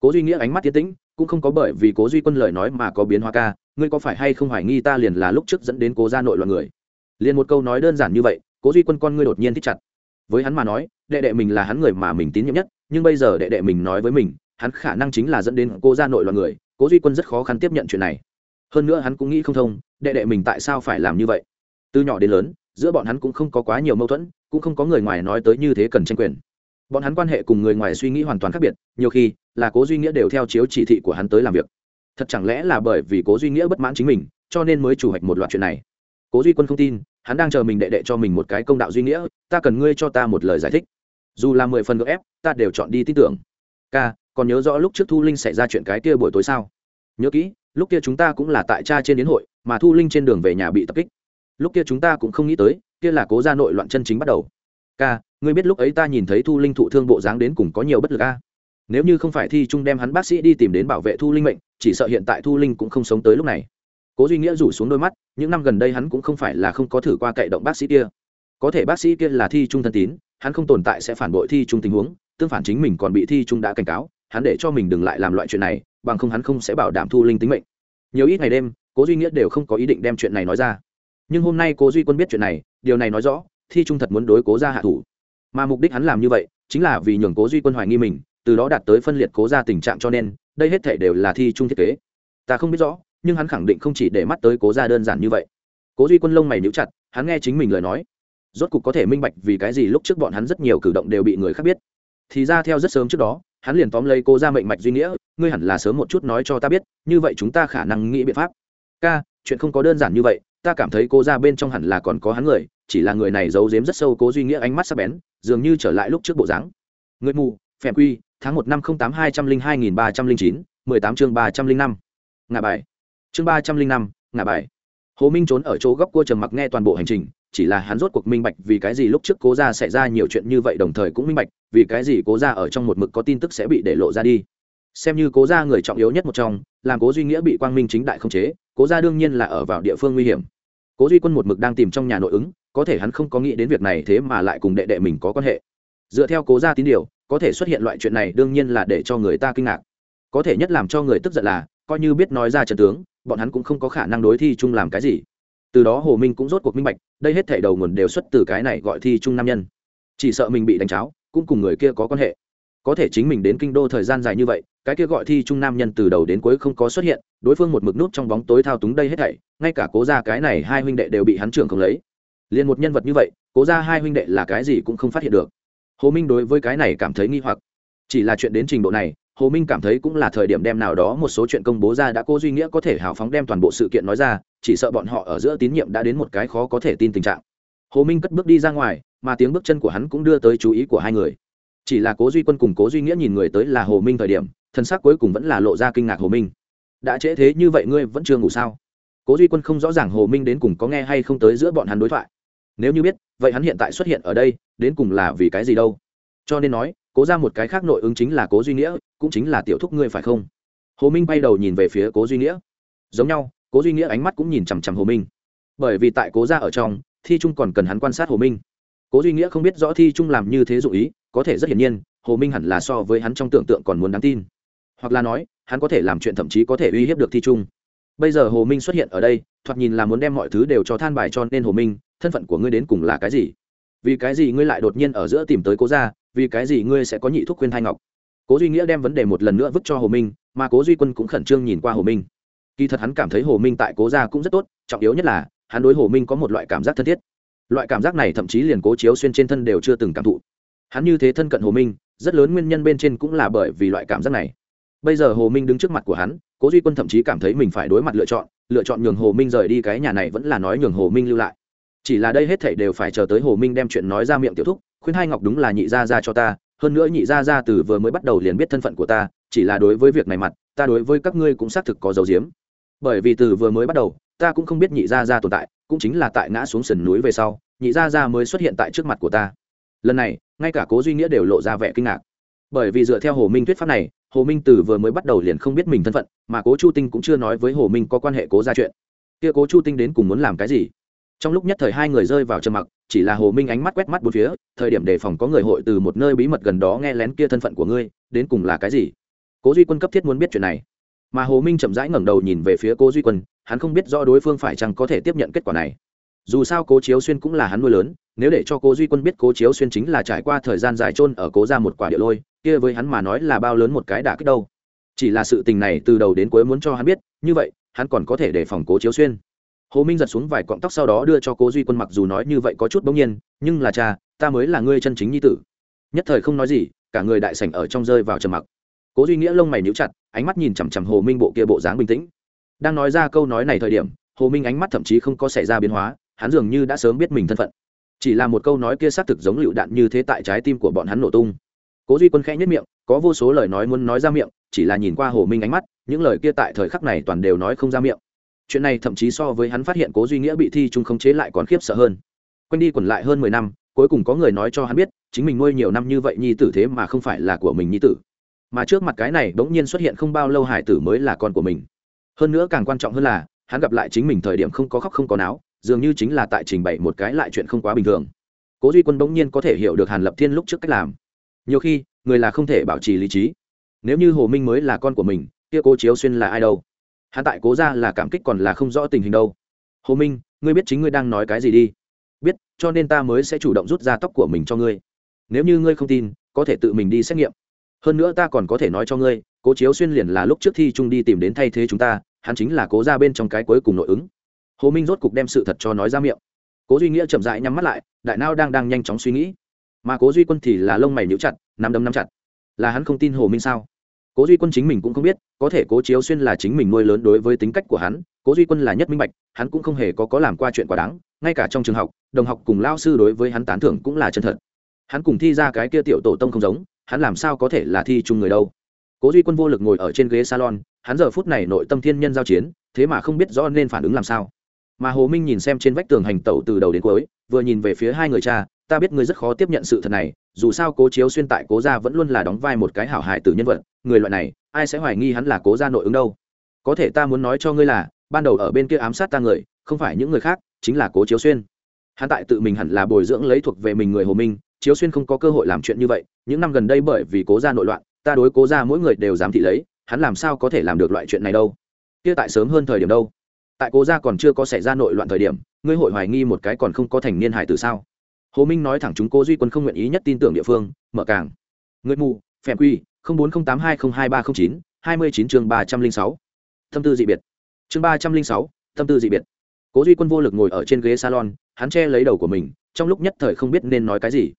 Cố duy nghĩa ánh mắt tiến tĩnh, cũng không có bởi vì cố duy quân lời nói mà có biến hóa ca, ngươi có phải hay không hoài nghi ta liền là lúc trước dẫn đến cố gia nội loạn người? Liền một câu nói đơn giản như vậy, cố duy quân con ngươi đột nhiên thích chặt. Với hắn mà nói, đệ đệ mình là hắn người mà mình tín nhiệm nhất, nhưng bây giờ đệ đệ mình nói với mình hắn khả năng chính là dẫn đến cô ra nội loạn người, cố duy quân rất khó khăn tiếp nhận chuyện này. Hơn nữa hắn cũng nghĩ không thông, đệ đệ mình tại sao phải làm như vậy? Từ nhỏ đến lớn, giữa bọn hắn cũng không có quá nhiều mâu thuẫn, cũng không có người ngoài nói tới như thế cần tranh quyền. Bọn hắn quan hệ cùng người ngoài suy nghĩ hoàn toàn khác biệt, nhiều khi là cố duy nghĩa đều theo chiếu chỉ thị của hắn tới làm việc. Thật chẳng lẽ là bởi vì cố duy nghĩa bất mãn chính mình, cho nên mới chủ hạch một loạt chuyện này? Cố duy quân không tin, hắn đang chờ mình đệ đệ cho mình một cái công đạo duy nghĩa, ta cần ngươi cho ta một lời giải thích. Dù là mười phần gỡ ép, ta đều chọn đi tin tưởng. Ca còn nhớ rõ lúc trước thu linh xảy ra chuyện cái kia buổi tối sao? Nhớ kỹ, lúc kia chúng ta cũng là tại cha trên đến hội, mà thu linh trên đường về nhà bị tập kích. Lúc kia chúng ta cũng không nghĩ tới, kia là cố gia nội loạn chân chính bắt đầu. Ca, ngươi biết lúc ấy ta nhìn thấy thu linh thụ thương bộ dáng đến cùng có nhiều bất lực a? Nếu như không phải thi trung đem hắn bác sĩ đi tìm đến bảo vệ thu linh mệnh, chỉ sợ hiện tại thu linh cũng không sống tới lúc này. Cố duy nghĩa rủ xuống đôi mắt, những năm gần đây hắn cũng không phải là không có thử qua cậy động bác sĩ kia. Có thể bác sĩ kia là thi trung thân tín, hắn không tồn tại sẽ phản bội thi trung tình huống, tương phản chính mình còn bị thi trung đã cảnh cáo hắn để cho mình đừng lại làm loại chuyện này, bằng không hắn không sẽ bảo đảm thu linh tính mệnh. Nhiều ít ngày đêm, cố duy nghĩa đều không có ý định đem chuyện này nói ra. Nhưng hôm nay cố duy quân biết chuyện này, điều này nói rõ, thi trung thật muốn đối cố ra hạ thủ. Mà mục đích hắn làm như vậy, chính là vì nhường cố duy quân hoài nghi mình, từ đó đạt tới phân liệt cố ra tình trạng cho nên, đây hết thể đều là thi trung thiết kế. Ta không biết rõ, nhưng hắn khẳng định không chỉ để mắt tới cố ra đơn giản như vậy. Cố duy quân lông mày níu chặt, hắn nghe chính mình lời nói. Rốt cục có thể minh bạch vì cái gì lúc trước bọn hắn rất nhiều cử động đều bị người khác biết. Thì ra theo rất sớm trước đó hắn liền tóm lấy cô ra mệnh mạch duy nghĩa, ngươi hẳn là sớm một chút nói cho ta biết, như vậy chúng ta khả năng nghĩ biện pháp. Ca, chuyện không có đơn giản như vậy, ta cảm thấy cô ra bên trong hẳn là còn có hắn người, chỉ là người này giấu giếm rất sâu cố duy nghĩa ánh mắt sắc bén, dường như trở lại lúc trước bộ dáng. Người mù, phèm quy, tháng một năm không tám hai trăm linh hai nghìn ba trăm linh chín, mười tám chương ba trăm linh năm. Ngà bài. Chương ba trăm linh năm ngà bài. Hồ minh trốn ở chỗ góc cua trầm mặc nghe toàn bộ hành trình chỉ là hắn rốt cuộc minh bạch vì cái gì lúc trước cố ra xảy ra nhiều chuyện như vậy đồng thời cũng minh bạch, vì cái gì cố ra ở trong một mực có tin tức sẽ bị để lộ ra đi. Xem như cố ra người trọng yếu nhất một trong, làm cố duy nghĩa bị quang minh chính đại không chế, cố ra đương nhiên là ở vào địa phương nguy hiểm. Cố duy quân một mực đang tìm trong nhà nội ứng, có thể hắn không có nghĩ đến việc này thế mà lại cùng đệ đệ mình có quan hệ. Dựa theo cố gia tín điều, có thể xuất hiện loại chuyện này đương nhiên là để cho người ta kinh ngạc. Có thể nhất làm cho người tức giận là, coi như biết nói ra trận tướng, bọn hắn cũng không có khả năng đối thi chung làm cái gì từ đó hồ minh cũng rốt cuộc minh bạch, đây hết thể đầu nguồn đều xuất từ cái này gọi thi trung nam nhân. Chỉ sợ mình bị đánh cháo, cũng cùng người kia có quan hệ. Có thể chính mình đến kinh đô thời gian dài như vậy, cái kia gọi thi trung nam nhân từ đầu đến cuối không có xuất hiện, đối phương một mực nút trong bóng tối thao túng đây hết thảy, ngay cả cố ra cái này hai huynh đệ đều bị hắn trưởng không lấy. Liền một nhân vật như vậy, cố ra hai huynh đệ là cái gì cũng không phát hiện được. Hồ minh đối với cái này cảm thấy nghi hoặc. Chỉ là chuyện đến trình độ này, hồ minh cảm thấy cũng là thời điểm đem nào đó một số chuyện công bố ra đã cố duy nghĩa có thể hào phóng đem toàn bộ sự kiện nói ra chỉ sợ bọn họ ở giữa tín nhiệm đã đến một cái khó có thể tin tình trạng. Hồ minh cất bước đi ra ngoài, mà tiếng bước chân của hắn cũng đưa tới chú ý của hai người. Chỉ là cố duy quân cùng cố duy nghĩa nhìn người tới là hồ minh thời điểm, thân xác cuối cùng vẫn là lộ ra kinh ngạc hồ minh. Đã trễ thế như vậy ngươi vẫn chưa ngủ sao? Cố duy quân không rõ ràng hồ minh đến cùng có nghe hay không tới giữa bọn hắn đối thoại. Nếu như biết, vậy hắn hiện tại xuất hiện ở đây, đến cùng là vì cái gì đâu? Cho nên nói, cố ra một cái khác nội ứng chính là cố duy nghĩa, cũng chính là tiểu thúc ngươi phải không? Hồ minh bay đầu nhìn về phía cố duy nghĩa. Giống nhau cố duy nghĩa ánh mắt cũng nhìn chằm chằm hồ minh bởi vì tại cố gia ở trong, thi trung còn cần hắn quan sát hồ minh. cố duy nghĩa không biết rõ thi trung làm như thế dụ ý, có thể rất hiển nhiên, hồ minh hẳn là so với hắn trong tưởng tượng còn muốn đáng tin. hoặc là nói, hắn có thể làm chuyện thậm chí có thể uy hiếp được thi trung. bây giờ hồ minh xuất hiện ở đây, thoạt nhìn là muốn đem mọi thứ đều cho than bài cho nên hồ minh, thân phận của ngươi đến cùng là cái gì? vì cái gì ngươi lại đột nhiên ở giữa tìm tới cố gia, vì cái gì ngươi sẽ có nhị thuốc khuyên thai ngọc? cố duy nghĩa đem vấn đề một lần nữa vứt cho hồ minh, mà cố duy quân cũng khẩn trương nhìn qua hồ minh kỳ thật hắn cảm thấy hồ minh tại cố gia cũng rất tốt, trọng yếu nhất là, hắn đối hồ minh có một loại cảm giác thân thiết. Loại cảm giác này thậm chí liền cố chiếu xuyên trên thân đều chưa từng cảm thụ. Hắn như thế thân cận hồ minh, rất lớn nguyên nhân bên trên cũng là bởi vì loại cảm giác này. Bây giờ hồ minh đứng trước mặt của hắn, cố duy quân thậm chí cảm thấy mình phải đối mặt lựa chọn lựa chọn nhường hồ minh rời đi cái nhà này vẫn là nói nhường hồ minh lưu lại. Chỉ là đây hết thảy đều phải chờ tới hồ minh đem chuyện nói ra miệng tiểu thúc, khuyên hai ngọc đúng là nhị gia gia cho ta, hơn nữa nhị gia gia từ vừa mới bắt đầu liền biết thân phận của ta, chỉ là đối với việc này mặt, ta đối với các ngươi cũng xác thực có dấu diếm bởi vì từ vừa mới bắt đầu, ta cũng không biết nhị gia gia tồn tại, cũng chính là tại ngã xuống sườn núi về sau, nhị gia gia mới xuất hiện tại trước mặt của ta. Lần này, ngay cả cố duy nghĩa đều lộ ra vẻ kinh ngạc. Bởi vì dựa theo hồ minh thuyết pháp này, hồ minh từ vừa mới bắt đầu liền không biết mình thân phận, mà cố chu tinh cũng chưa nói với hồ minh có quan hệ cố ra chuyện. Kia cố chu tinh đến cùng muốn làm cái gì? Trong lúc nhất thời hai người rơi vào trầm mặc, chỉ là hồ minh ánh mắt quét mắt bốn phía, thời điểm đề phòng có người hội từ một nơi bí mật gần đó nghe lén kia thân phận của ngươi, đến cùng là cái gì? Cố duy quân cấp thiết muốn biết chuyện này mà hồ minh chậm rãi ngẩng đầu nhìn về phía cố duy quân hắn không biết rõ đối phương phải chăng có thể tiếp nhận kết quả này dù sao cố chiếu xuyên cũng là hắn nuôi lớn nếu để cho cố duy quân biết cố chiếu xuyên chính là trải qua thời gian dài trôn ở cố ra một quả địa lôi kia với hắn mà nói là bao lớn một cái đả kích đâu chỉ là sự tình này từ đầu đến cuối muốn cho hắn biết như vậy hắn còn có thể đề phòng cố chiếu xuyên hồ minh giật xuống vài cọng tóc sau đó đưa cho cố duy quân mặc dù nói như vậy có chút bỗng nhiên nhưng là cha ta mới là ngươi chân chính nhi tử nhất thời không nói gì cả người đại sảnh ở trong rơi vào trầm mặc cố duy nghĩa lông mày níu chặt, ánh mắt nhìn chằm chằm hồ minh bộ kia bộ dáng bình tĩnh. Đang nói ra câu nói này thời điểm, hồ minh ánh mắt thậm chí không có xảy ra biến hóa, hắn dường như đã sớm biết mình thân phận. Chỉ là một câu nói kia xác thực giống lựu đạn như thế tại trái tim của bọn hắn nổ tung. Cố duy quân khẽ nhất miệng, có vô số lời nói muốn nói ra miệng, chỉ là nhìn qua hồ minh ánh mắt, những lời kia tại thời khắc này toàn đều nói không ra miệng. Chuyện này thậm chí so với hắn phát hiện cố duy nghĩa bị thi trung không chế lại còn khiếp sợ hơn. Quanh đi quẩn lại hơn mười năm, cuối cùng có người nói cho hắn biết, chính mình nuôi nhiều năm như vậy nhi tử thế mà không phải là của mình nhi tử mà trước mặt cái này bỗng nhiên xuất hiện không bao lâu hải tử mới là con của mình. Hơn nữa càng quan trọng hơn là, hắn gặp lại chính mình thời điểm không có khóc không có náo, dường như chính là tại trình bày một cái lại chuyện không quá bình thường. Cố duy quân bỗng nhiên có thể hiểu được hàn lập thiên lúc trước cách làm. Nhiều khi, người là không thể bảo trì lý trí. Nếu như hồ minh mới là con của mình, kia cố chiếu xuyên là ai đâu? Hắn tại cố ra là cảm kích còn là không rõ tình hình đâu. Hồ minh, ngươi biết chính ngươi đang nói cái gì đi. Biết, cho nên ta mới sẽ chủ động rút ra tóc của mình cho ngươi. Nếu như ngươi không tin, có thể tự mình đi xét nghiệm hơn nữa ta còn có thể nói cho ngươi, cố chiếu xuyên liền là lúc trước thi trung đi tìm đến thay thế chúng ta, hắn chính là cố ra bên trong cái cuối cùng nội ứng. Hồ minh rốt cục đem sự thật cho nói ra miệng. Cố duy nghĩa chậm dại nhắm mắt lại, đại nao đang đang nhanh chóng suy nghĩ. Mà cố duy quân thì là lông mày nhũ chặt, nắm đấm nắm chặt. Là hắn không tin hồ minh sao? Cố duy quân chính mình cũng không biết, có thể cố chiếu xuyên là chính mình nuôi lớn đối với tính cách của hắn, cố duy quân là nhất minh bạch, hắn cũng không hề có có làm qua chuyện quá đáng, ngay cả trong trường học, đồng học cùng lao sư đối với hắn tán thưởng cũng là chân thật. Hắn cùng thi ra cái kia tiểu tổ tông không giống hắn làm sao có thể là thi chung người đâu? Cố duy quân vô lực ngồi ở trên ghế salon, hắn giờ phút này nội tâm thiên nhân giao chiến, thế mà không biết rõ nên phản ứng làm sao. Mà hồ minh nhìn xem trên vách tường hành tẩu từ đầu đến cuối, vừa nhìn về phía hai người cha, ta biết ngươi rất khó tiếp nhận sự thật này, dù sao cố chiếu xuyên tại cố gia vẫn luôn là đóng vai một cái hảo hại từ nhân vật, người loại này, ai sẽ hoài nghi hắn là cố gia nội ứng đâu? Có thể ta muốn nói cho ngươi là, ban đầu ở bên kia ám sát ta người, không phải những người khác, chính là cố chiếu xuyên. Hắn tại tự mình hẳn là bồi dưỡng lấy thuộc về mình người hồ minh chiếu xuyên không có cơ hội làm chuyện như vậy, những năm gần đây bởi vì cố gia nội loạn, ta đối cố gia mỗi người đều dám thị lấy, hắn làm sao có thể làm được loại chuyện này đâu? Kia tại sớm hơn thời điểm đâu? Tại cố gia còn chưa có xảy ra nội loạn thời điểm, ngươi hội hoài nghi một cái còn không có thành niên hải từ sao? Hồ minh nói thẳng chúng cố duy quân không nguyện ý nhất tin tưởng địa phương, mở càng người mù, phèm quy bốn không tám hai không hai ba không chín, hai mươi chín chương ba trăm linh sáu. Tâm tư dị biệt. Chương ba trăm linh sáu tâm tư dị biệt. Cố duy quân vô lực ngồi ở trên ghế salon, hắn che lấy đầu của mình, trong lúc nhất thời không biết nên nói cái gì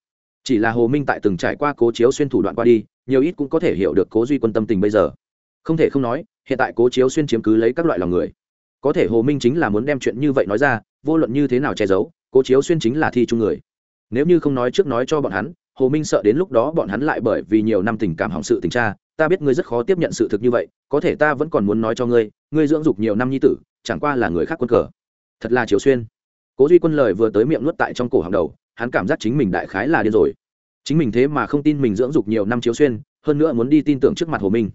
chỉ là hồ minh tại từng trải qua cố chiếu xuyên thủ đoạn qua đi, nhiều ít cũng có thể hiểu được cố duy quân tâm tình bây giờ. Không thể không nói, hiện tại cố chiếu xuyên chiếm cứ lấy các loại lòng người. Có thể hồ minh chính là muốn đem chuyện như vậy nói ra, vô luận như thế nào che giấu, cố chiếu xuyên chính là thi chung người. Nếu như không nói trước nói cho bọn hắn, hồ minh sợ đến lúc đó bọn hắn lại bởi vì nhiều năm tình cảm hỏng sự tình tra, ta biết ngươi rất khó tiếp nhận sự thực như vậy, có thể ta vẫn còn muốn nói cho ngươi ngươi dưỡng dục nhiều năm nhi tử, chẳng qua là người khác quân cờ. Thật là chiếu xuyên. Cố duy quân lời vừa tới miệng nuốt tại trong cổ hàng đầu hắn cảm giác chính mình đại khái là điên rồi. Chính mình thế mà không tin mình dưỡng dục nhiều năm chiếu xuyên, hơn nữa muốn đi tin tưởng trước mặt hồ minh.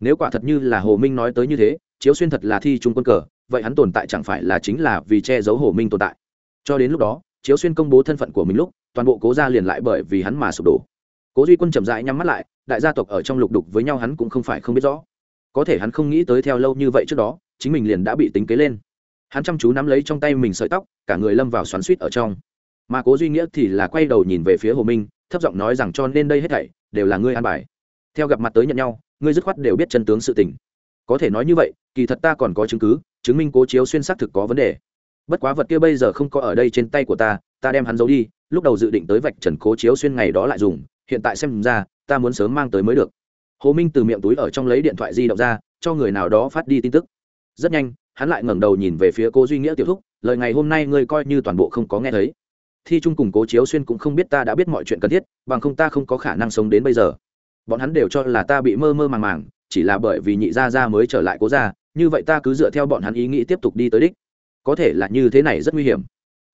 Nếu quả thật như là hồ minh nói tới như thế, chiếu xuyên thật là thi trung quân cờ, vậy hắn tồn tại chẳng phải là chính là vì che giấu hồ minh tồn tại. Cho đến lúc đó, chiếu xuyên công bố thân phận của mình lúc, toàn bộ cố gia liền lại bởi vì hắn mà sụp đổ. Cố duy quân chậm rãi nhắm mắt lại, đại gia tộc ở trong lục đục với nhau hắn cũng không phải không biết rõ. Có thể hắn không nghĩ tới theo lâu như vậy trước đó, chính mình liền đã bị tính kế lên. Hắn chăm chú nắm lấy trong tay mình sợi tóc, cả người lâm vào xoắn suýt ở trong mà cố duy nghĩa thì là quay đầu nhìn về phía hồ minh, thấp giọng nói rằng cho nên đây hết thảy đều là ngươi an bài. Theo gặp mặt tới nhận nhau, ngươi dứt khoát đều biết chân tướng sự tình. Có thể nói như vậy, kỳ thật ta còn có chứng cứ, chứng minh cố chiếu xuyên xác thực có vấn đề. Bất quá vật kia bây giờ không có ở đây trên tay của ta ta đem hắn giấu đi, lúc đầu dự định tới vạch trần cố chiếu xuyên ngày đó lại dùng, hiện tại xem ra, ta muốn sớm mang tới mới được. Hồ minh từ miệng túi ở trong lấy điện thoại di động ra, cho người nào đó phát đi tin tức. Rất nhanh, hắn lại ngẩng đầu nhìn về phía cố duy nghĩa tiểu thúc, lời ngày hôm nay ngươi coi như toàn bộ không có nghe thấy thi trung cùng cố chiếu xuyên cũng không biết ta đã biết mọi chuyện cần thiết, bằng không ta không có khả năng sống đến bây giờ. Bọn hắn đều cho là ta bị mơ mơ màng màng, chỉ là bởi vì nhị gia gia mới trở lại cố gia, như vậy ta cứ dựa theo bọn hắn ý nghĩ tiếp tục đi tới đích. Có thể là như thế này rất nguy hiểm.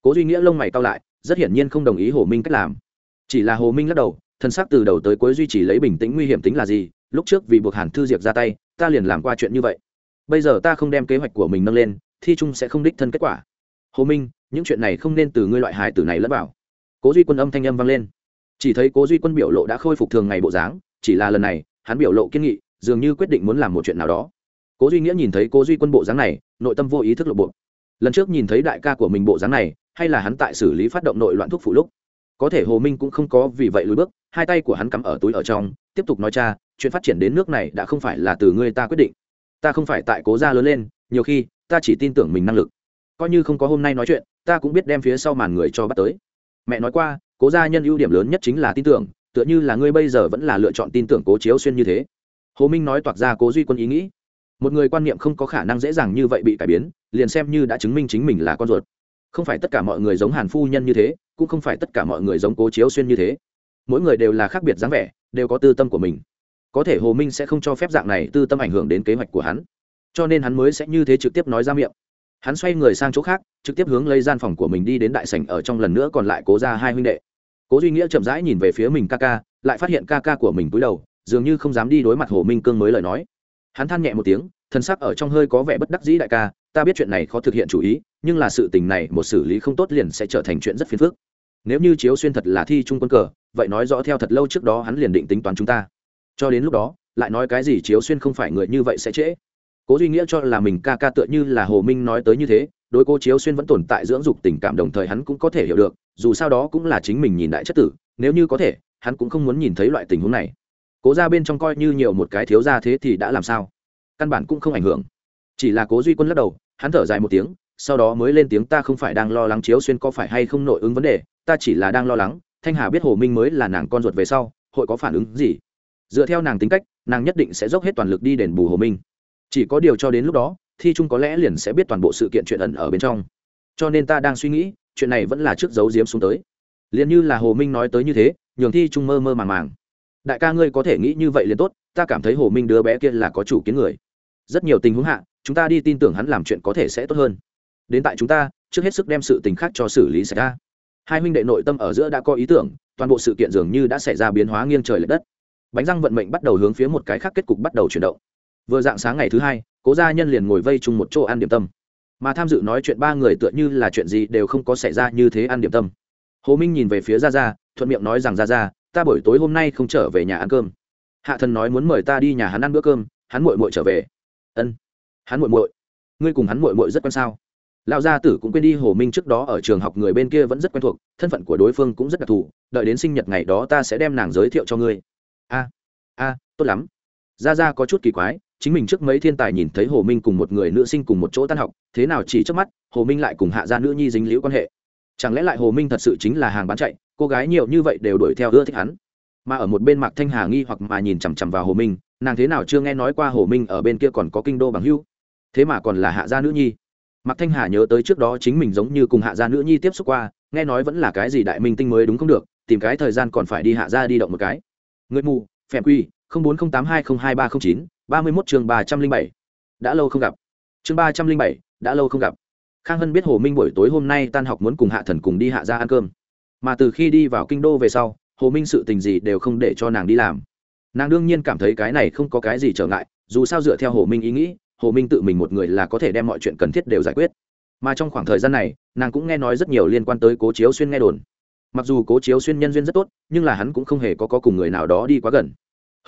Cố duy nghĩa lông mày cao lại, rất hiển nhiên không đồng ý hồ minh cách làm. Chỉ là hồ minh lắc đầu, thân xác từ đầu tới cuối duy trì lấy bình tĩnh nguy hiểm tính là gì, lúc trước vì buộc hàn thư diệp ra tay, ta liền làm qua chuyện như vậy. Bây giờ ta không đem kế hoạch của mình nâng lên, thi trung sẽ không đích thân kết quả. Hồ minh những chuyện này không nên từ ngươi loại hài tử này lẫn vào. Cố duy quân âm thanh âm vang lên. Chỉ thấy cố duy quân biểu lộ đã khôi phục thường ngày bộ dáng, chỉ là lần này, hắn biểu lộ kiên nghị, dường như quyết định muốn làm một chuyện nào đó. Cố duy nghĩa nhìn thấy cố duy quân bộ dáng này, nội tâm vô ý thức lộ bộ. Lần trước nhìn thấy đại ca của mình bộ dáng này, hay là hắn tại xử lý phát động nội loạn thuốc phụ lúc? Có thể hồ minh cũng không có vì vậy lùi bước, hai tay của hắn cắm ở túi ở trong, tiếp tục nói cha, chuyện phát triển đến nước này đã không phải là từ ngươi ta quyết định. Ta không phải tại cố gia lớn lên, nhiều khi, ta chỉ tin tưởng mình năng lực. Coi như không có hôm nay nói chuyện ta cũng biết đem phía sau màn người cho bắt tới. Mẹ nói qua, cố gia nhân ưu điểm lớn nhất chính là tin tưởng, tựa như là ngươi bây giờ vẫn là lựa chọn tin tưởng cố chiếu xuyên như thế. Hồ minh nói toạc ra cố duy quân ý nghĩ. Một người quan niệm không có khả năng dễ dàng như vậy bị cải biến, liền xem như đã chứng minh chính mình là con ruột. Không phải tất cả mọi người giống hàn phu nhân như thế, cũng không phải tất cả mọi người giống cố chiếu xuyên như thế. Mỗi người đều là khác biệt dáng vẻ, đều có tư tâm của mình. Có thể hồ minh sẽ không cho phép dạng này tư tâm ảnh hưởng đến kế hoạch của hắn. Cho nên hắn mới sẽ như thế trực tiếp nói ra miệng hắn xoay người sang chỗ khác, trực tiếp hướng lấy gian phòng của mình đi đến đại sảnh ở trong lần nữa còn lại cố ra hai huynh đệ. Cố duy nghĩa chậm rãi nhìn về phía mình ca ca, lại phát hiện ca ca của mình cúi đầu, dường như không dám đi đối mặt hồ minh cương mới lời nói. Hắn than nhẹ một tiếng thân sắc ở trong hơi có vẻ bất đắc dĩ đại ca, ta biết chuyện này khó thực hiện chủ ý, nhưng là sự tình này một xử lý không tốt liền sẽ trở thành chuyện rất phiền phức. Nếu như chiếu xuyên thật là thi trung quân cờ, vậy nói rõ theo thật lâu trước đó hắn liền định tính toán chúng ta. Cho đến lúc đó, lại nói cái gì chiếu xuyên không phải người như vậy sẽ trễ cố duy nghĩa cho là mình ca ca tựa như là hồ minh nói tới như thế, đối cô chiếu xuyên vẫn tồn tại dưỡng dục tình cảm đồng thời hắn cũng có thể hiểu được, dù sao đó cũng là chính mình nhìn đại chất tử, nếu như có thể, hắn cũng không muốn nhìn thấy loại tình huống này. Cố ra bên trong coi như nhiều một cái thiếu ra thế thì đã làm sao? Căn bản cũng không ảnh hưởng. Chỉ là cố duy quân lắc đầu, hắn thở dài một tiếng, sau đó mới lên tiếng, ta không phải đang lo lắng chiếu xuyên có phải hay không nội ứng vấn đề, ta chỉ là đang lo lắng, thanh hà biết hồ minh mới là nàng con ruột về sau, hội có phản ứng gì? Dựa theo nàng tính cách, nàng nhất định sẽ dốc hết toàn lực đi đền bù hồ minh chỉ có điều cho đến lúc đó, thi trung có lẽ liền sẽ biết toàn bộ sự kiện chuyện ẩn ở bên trong. Cho nên ta đang suy nghĩ, chuyện này vẫn là trước giấu diếm xuống tới. Liền như là hồ minh nói tới như thế, nhường thi trung mơ mơ màng màng. Đại ca ngươi có thể nghĩ như vậy liền tốt, ta cảm thấy hồ minh đứa bé kia là có chủ kiến người. Rất nhiều tình huống hạ, chúng ta đi tin tưởng hắn làm chuyện có thể sẽ tốt hơn. Đến tại chúng ta, trước hết sức đem sự tình khác cho xử lý xảy ra hai huynh đệ nội tâm ở giữa đã có ý tưởng, toàn bộ sự kiện dường như đã xảy ra biến hóa nghiêng trời l ệ đất. Bánh răng vận mệnh bắt đầu hướng phía một cái khác kết cục bắt đầu chuyển động vừa dạng sáng ngày thứ hai, cố gia nhân liền ngồi vây chung một chỗ ăn điểm tâm. Mà tham dự nói chuyện ba người tựa như là chuyện gì đều không có xảy ra như thế ăn điểm tâm. Hồ minh nhìn về phía gia gia, thuận miệng nói rằng, gia gia, ta buổi tối hôm nay không trở về nhà ăn cơm. Hạ thần nói muốn mời ta đi nhà hắn ăn bữa cơm, hắn muội muội trở về. Ân, hắn muội muội. Ngươi cùng hắn muội muội rất quan sao? Lão gia tử cũng quên đi hồ minh trước đó ở trường học người bên kia vẫn rất quen thuộc, thân phận của đối phương cũng rất đặc thù, đợi đến sinh nhật ngày đó ta sẽ đem nàng giới thiệu cho ngươi. A a, tốt lắm. Gia gia có chút kỳ quái chính mình trước mấy thiên tài nhìn thấy hồ minh cùng một người nữ sinh cùng một chỗ tan học, thế nào chỉ trước mắt, hồ minh lại cùng hạ gia nữ nhi dính liễu quan hệ. Chẳng lẽ lại hồ minh thật sự chính là hàng bán chạy, cô gái nhiều như vậy đều đuổi theo ưa thích hắn? Mà ở một bên mạc thanh hà nghi hoặc mà nhìn chằm chằm vào hồ minh, nàng thế nào chưa nghe nói qua hồ minh ở bên kia còn có kinh đô bằng hưu? Thế mà còn là hạ gia nữ nhi. Mạc thanh hà nhớ tới trước đó chính mình giống như cùng hạ gia nữ nhi tiếp xúc qua, nghe nói vẫn là cái gì đại minh tinh mới đúng không được, tìm cái thời gian còn phải đi hạ gia đi động một cái. Người mù, phèm quy bốn không tám hai không hai ba không chín ba mươi mốt chương ba trăm linh bảy. Đã lâu không gặp. Chương ba trăm linh bảy đã lâu không gặp. Khang hân biết hồ minh buổi tối hôm nay tan học muốn cùng hạ thần cùng đi hạ Gia ăn cơm. Mà từ khi đi vào kinh đô về sau hồ minh sự tình gì đều không để cho nàng đi làm. Nàng đương nhiên cảm thấy cái này không có cái gì trở ngại dù sao dựa theo hồ minh ý nghĩ hồ minh tự mình một người là có thể đem mọi chuyện cần thiết đều giải quyết. Mà trong khoảng thời gian này nàng cũng nghe nói rất nhiều liên quan tới cố chiếu xuyên nghe đồn. Mặc dù cố chiếu xuyên nhân duyên rất tốt nhưng là hắn cũng không hề có, có cùng người nào đó đi quá gần.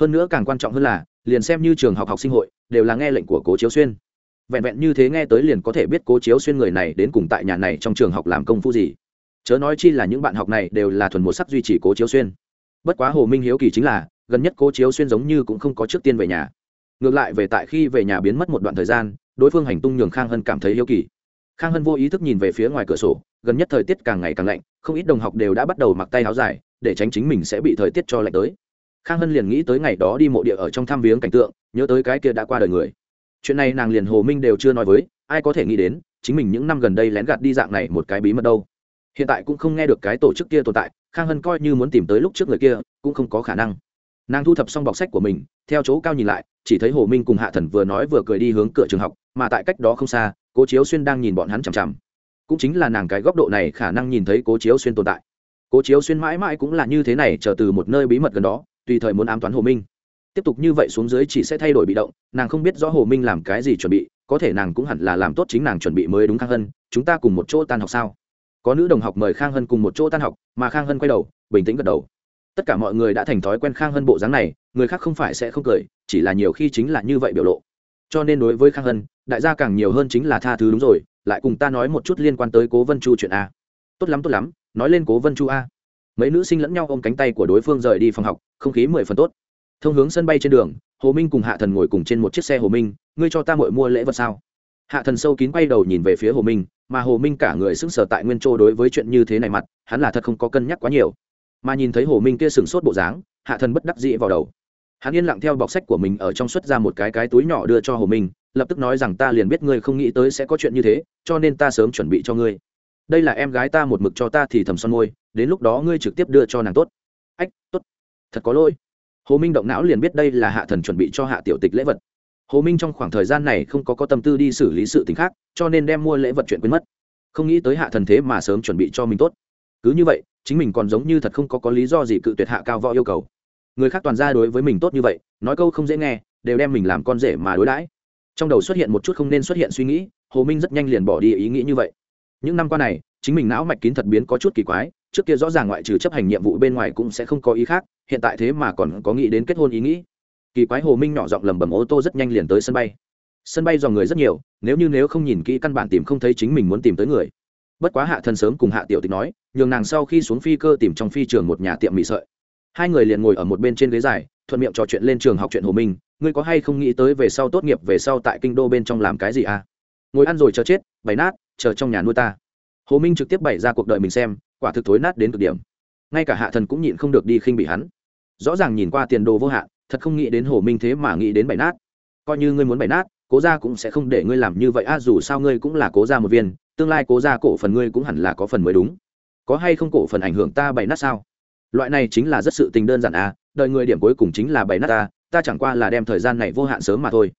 Hơn nữa càng quan trọng hơn là liền xem như trường học học sinh hội, đều là nghe lệnh của cố chiếu xuyên. Vẹn vẹn như thế nghe tới liền có thể biết cố chiếu xuyên người này đến cùng tại nhà này trong trường học làm công phu gì. Chớ nói chi là những bạn học này đều là thuần một sắc duy trì cố chiếu xuyên. Bất quá hồ minh hiếu kỳ chính là, gần nhất cố chiếu xuyên giống như cũng không có trước tiên về nhà. Ngược lại về tại khi về nhà biến mất một đoạn thời gian, đối phương hành tung nhường khang hân cảm thấy hiếu kỳ. Khang hân vô ý thức nhìn về phía ngoài cửa sổ, gần nhất thời tiết càng ngày càng lạnh, không ít đồng học đều đã bắt đầu mặc tay áo dài, để tránh chính mình sẽ bị thời tiết cho lạnh tới khang hân liền nghĩ tới ngày đó đi mộ địa ở trong thăm viếng cảnh tượng, nhớ tới cái kia đã qua đời người. Chuyện này nàng liền hồ minh đều chưa nói với, ai có thể nghĩ đến, chính mình những năm gần đây lén gạt đi dạng này một cái bí mật đâu. Hiện tại cũng không nghe được cái tổ chức kia tồn tại, khang hân coi như muốn tìm tới lúc trước người kia, cũng không có khả năng. Nàng thu thập xong bọc sách của mình, theo chỗ cao nhìn lại, chỉ thấy hồ minh cùng hạ thần vừa nói vừa cười đi hướng cửa trường học, mà tại cách đó không xa, cố chiếu xuyên đang nhìn bọn hắn chằm chằm. Cũng chính là nàng cái góc độ này khả năng nhìn thấy cố chiếu xuyên tồn tại. Cố chiếu xuyên mãi mãi cũng là như thế này, chờ từ một nơi bí mật gần đó tùy thời muốn ám toán hồ minh. Tiếp tục như vậy xuống dưới chỉ sẽ thay đổi bị động, nàng không biết rõ hồ minh làm cái gì chuẩn bị, có thể nàng cũng hẳn là làm tốt chính nàng chuẩn bị mới đúng khang hân, chúng ta cùng một chỗ tan học sao? Có nữ đồng học mời khang hân cùng một chỗ tan học, mà khang hân quay đầu, bình tĩnh gật đầu. Tất cả mọi người đã thành thói quen khang hân bộ dáng này, người khác không phải sẽ không cười, chỉ là nhiều khi chính là như vậy biểu lộ. Cho nên đối với khang hân, đại gia càng nhiều hơn chính là tha thứ đúng rồi, lại cùng ta nói một chút liên quan tới cố vân chu chuyện a. Tốt lắm tốt lắm, nói lên cố vân chu a mấy nữ sinh lẫn nhau ôm cánh tay của đối phương rời đi phòng học, không khí mười phần tốt. Thông hướng sân bay trên đường, hồ minh cùng hạ thần ngồi cùng trên một chiếc xe hồ minh, ngươi cho ta mội mua lễ vật sao? Hạ thần sâu kín quay đầu nhìn về phía hồ minh, mà hồ minh cả người sững sờ tại nguyên châu đối với chuyện như thế này mặt, hắn là thật không có cân nhắc quá nhiều. Mà nhìn thấy hồ minh kia sừng sốt bộ dáng, hạ thần bất đắc dĩ vào đầu. Hắn yên lặng theo bọc sách của mình ở trong xuất ra một cái cái túi nhỏ đưa cho hồ minh, lập tức nói rằng, ta liền biết ngươi không nghĩ tới sẽ có chuyện như thế, cho nên ta sớm chuẩn bị cho ngươi đây là em gái ta một mực cho ta thì thầm son môi, đến lúc đó ngươi trực tiếp đưa cho nàng tốt. Ách, tốt. Thật có lỗi. Hồ minh động não liền biết đây là hạ thần chuẩn bị cho hạ tiểu tịch lễ vật. Hồ minh trong khoảng thời gian này không có có tâm tư đi xử lý sự t ì n h khác, cho nên đem mua lễ vật chuyện quên mất. Không nghĩ tới hạ thần thế mà sớm chuẩn bị cho mình tốt. Cứ như vậy, chính mình còn giống như thật không có có lý do gì cự tuyệt hạ cao võ yêu cầu. Người khác toàn ra đối với mình tốt như vậy, nói câu không dễ nghe, đều đem mình làm con rể mà đối đãi. Trong đầu xuất hiện một chút không nên xuất hiện suy nghĩ, hồ minh rất nhanh liền bỏ đi ý nghĩ như vậy những năm qua này, chính mình não mạch kín thật biến có chút kỳ quái, trước kia rõ ràng ngoại trừ chấp hành nhiệm vụ bên ngoài cũng sẽ không có ý khác, hiện tại thế mà còn có nghĩ đến kết hôn ý nghĩ. Kỳ quái hồ minh nhỏ giọng lầm bầm ô tô rất nhanh liền tới sân bay. Sân bay dòng người rất nhiều, nếu như nếu không nhìn kỹ căn bản tìm không thấy chính mình muốn tìm tới người. Bất quá hạ thần sớm cùng hạ tiểu tịch nói, nhường nàng sau khi xuống phi cơ tìm trong phi trường một nhà tiệm mì sợi. Hai người liền ngồi ở một bên trên ghế dài, thuận miệng trò chuyện lên trường học chuyện hồ minh, ngươi có hay không nghĩ tới về sau tốt nghiệp về sau tại kinh đô bên trong làm cái gì à? Ngồi ăn rồi chờ chết, bày nát chờ trong nhà nuôi ta. Hồ minh trực tiếp bày ra cuộc đời mình xem, quả thực thối nát đến cực điểm. Ngay cả hạ thần cũng nhịn không được đi khinh bị hắn. Rõ ràng nhìn qua tiền đồ vô hạn, thật không nghĩ đến hồ minh thế mà nghĩ đến bày nát. Coi như ngươi muốn bày nát, cố gia cũng sẽ không để ngươi làm như vậy. A, dù sao ngươi cũng là cố gia một viên, tương lai cố gia cổ phần ngươi cũng hẳn là có phần mới đúng. Có hay không cổ phần ảnh hưởng ta bày nát sao? Loại này chính là rất sự tình đơn giản a đợi người điểm cuối cùng chính là bày nát ta ta chẳng qua là đem thời gian này vô hạn sớm mà thôi.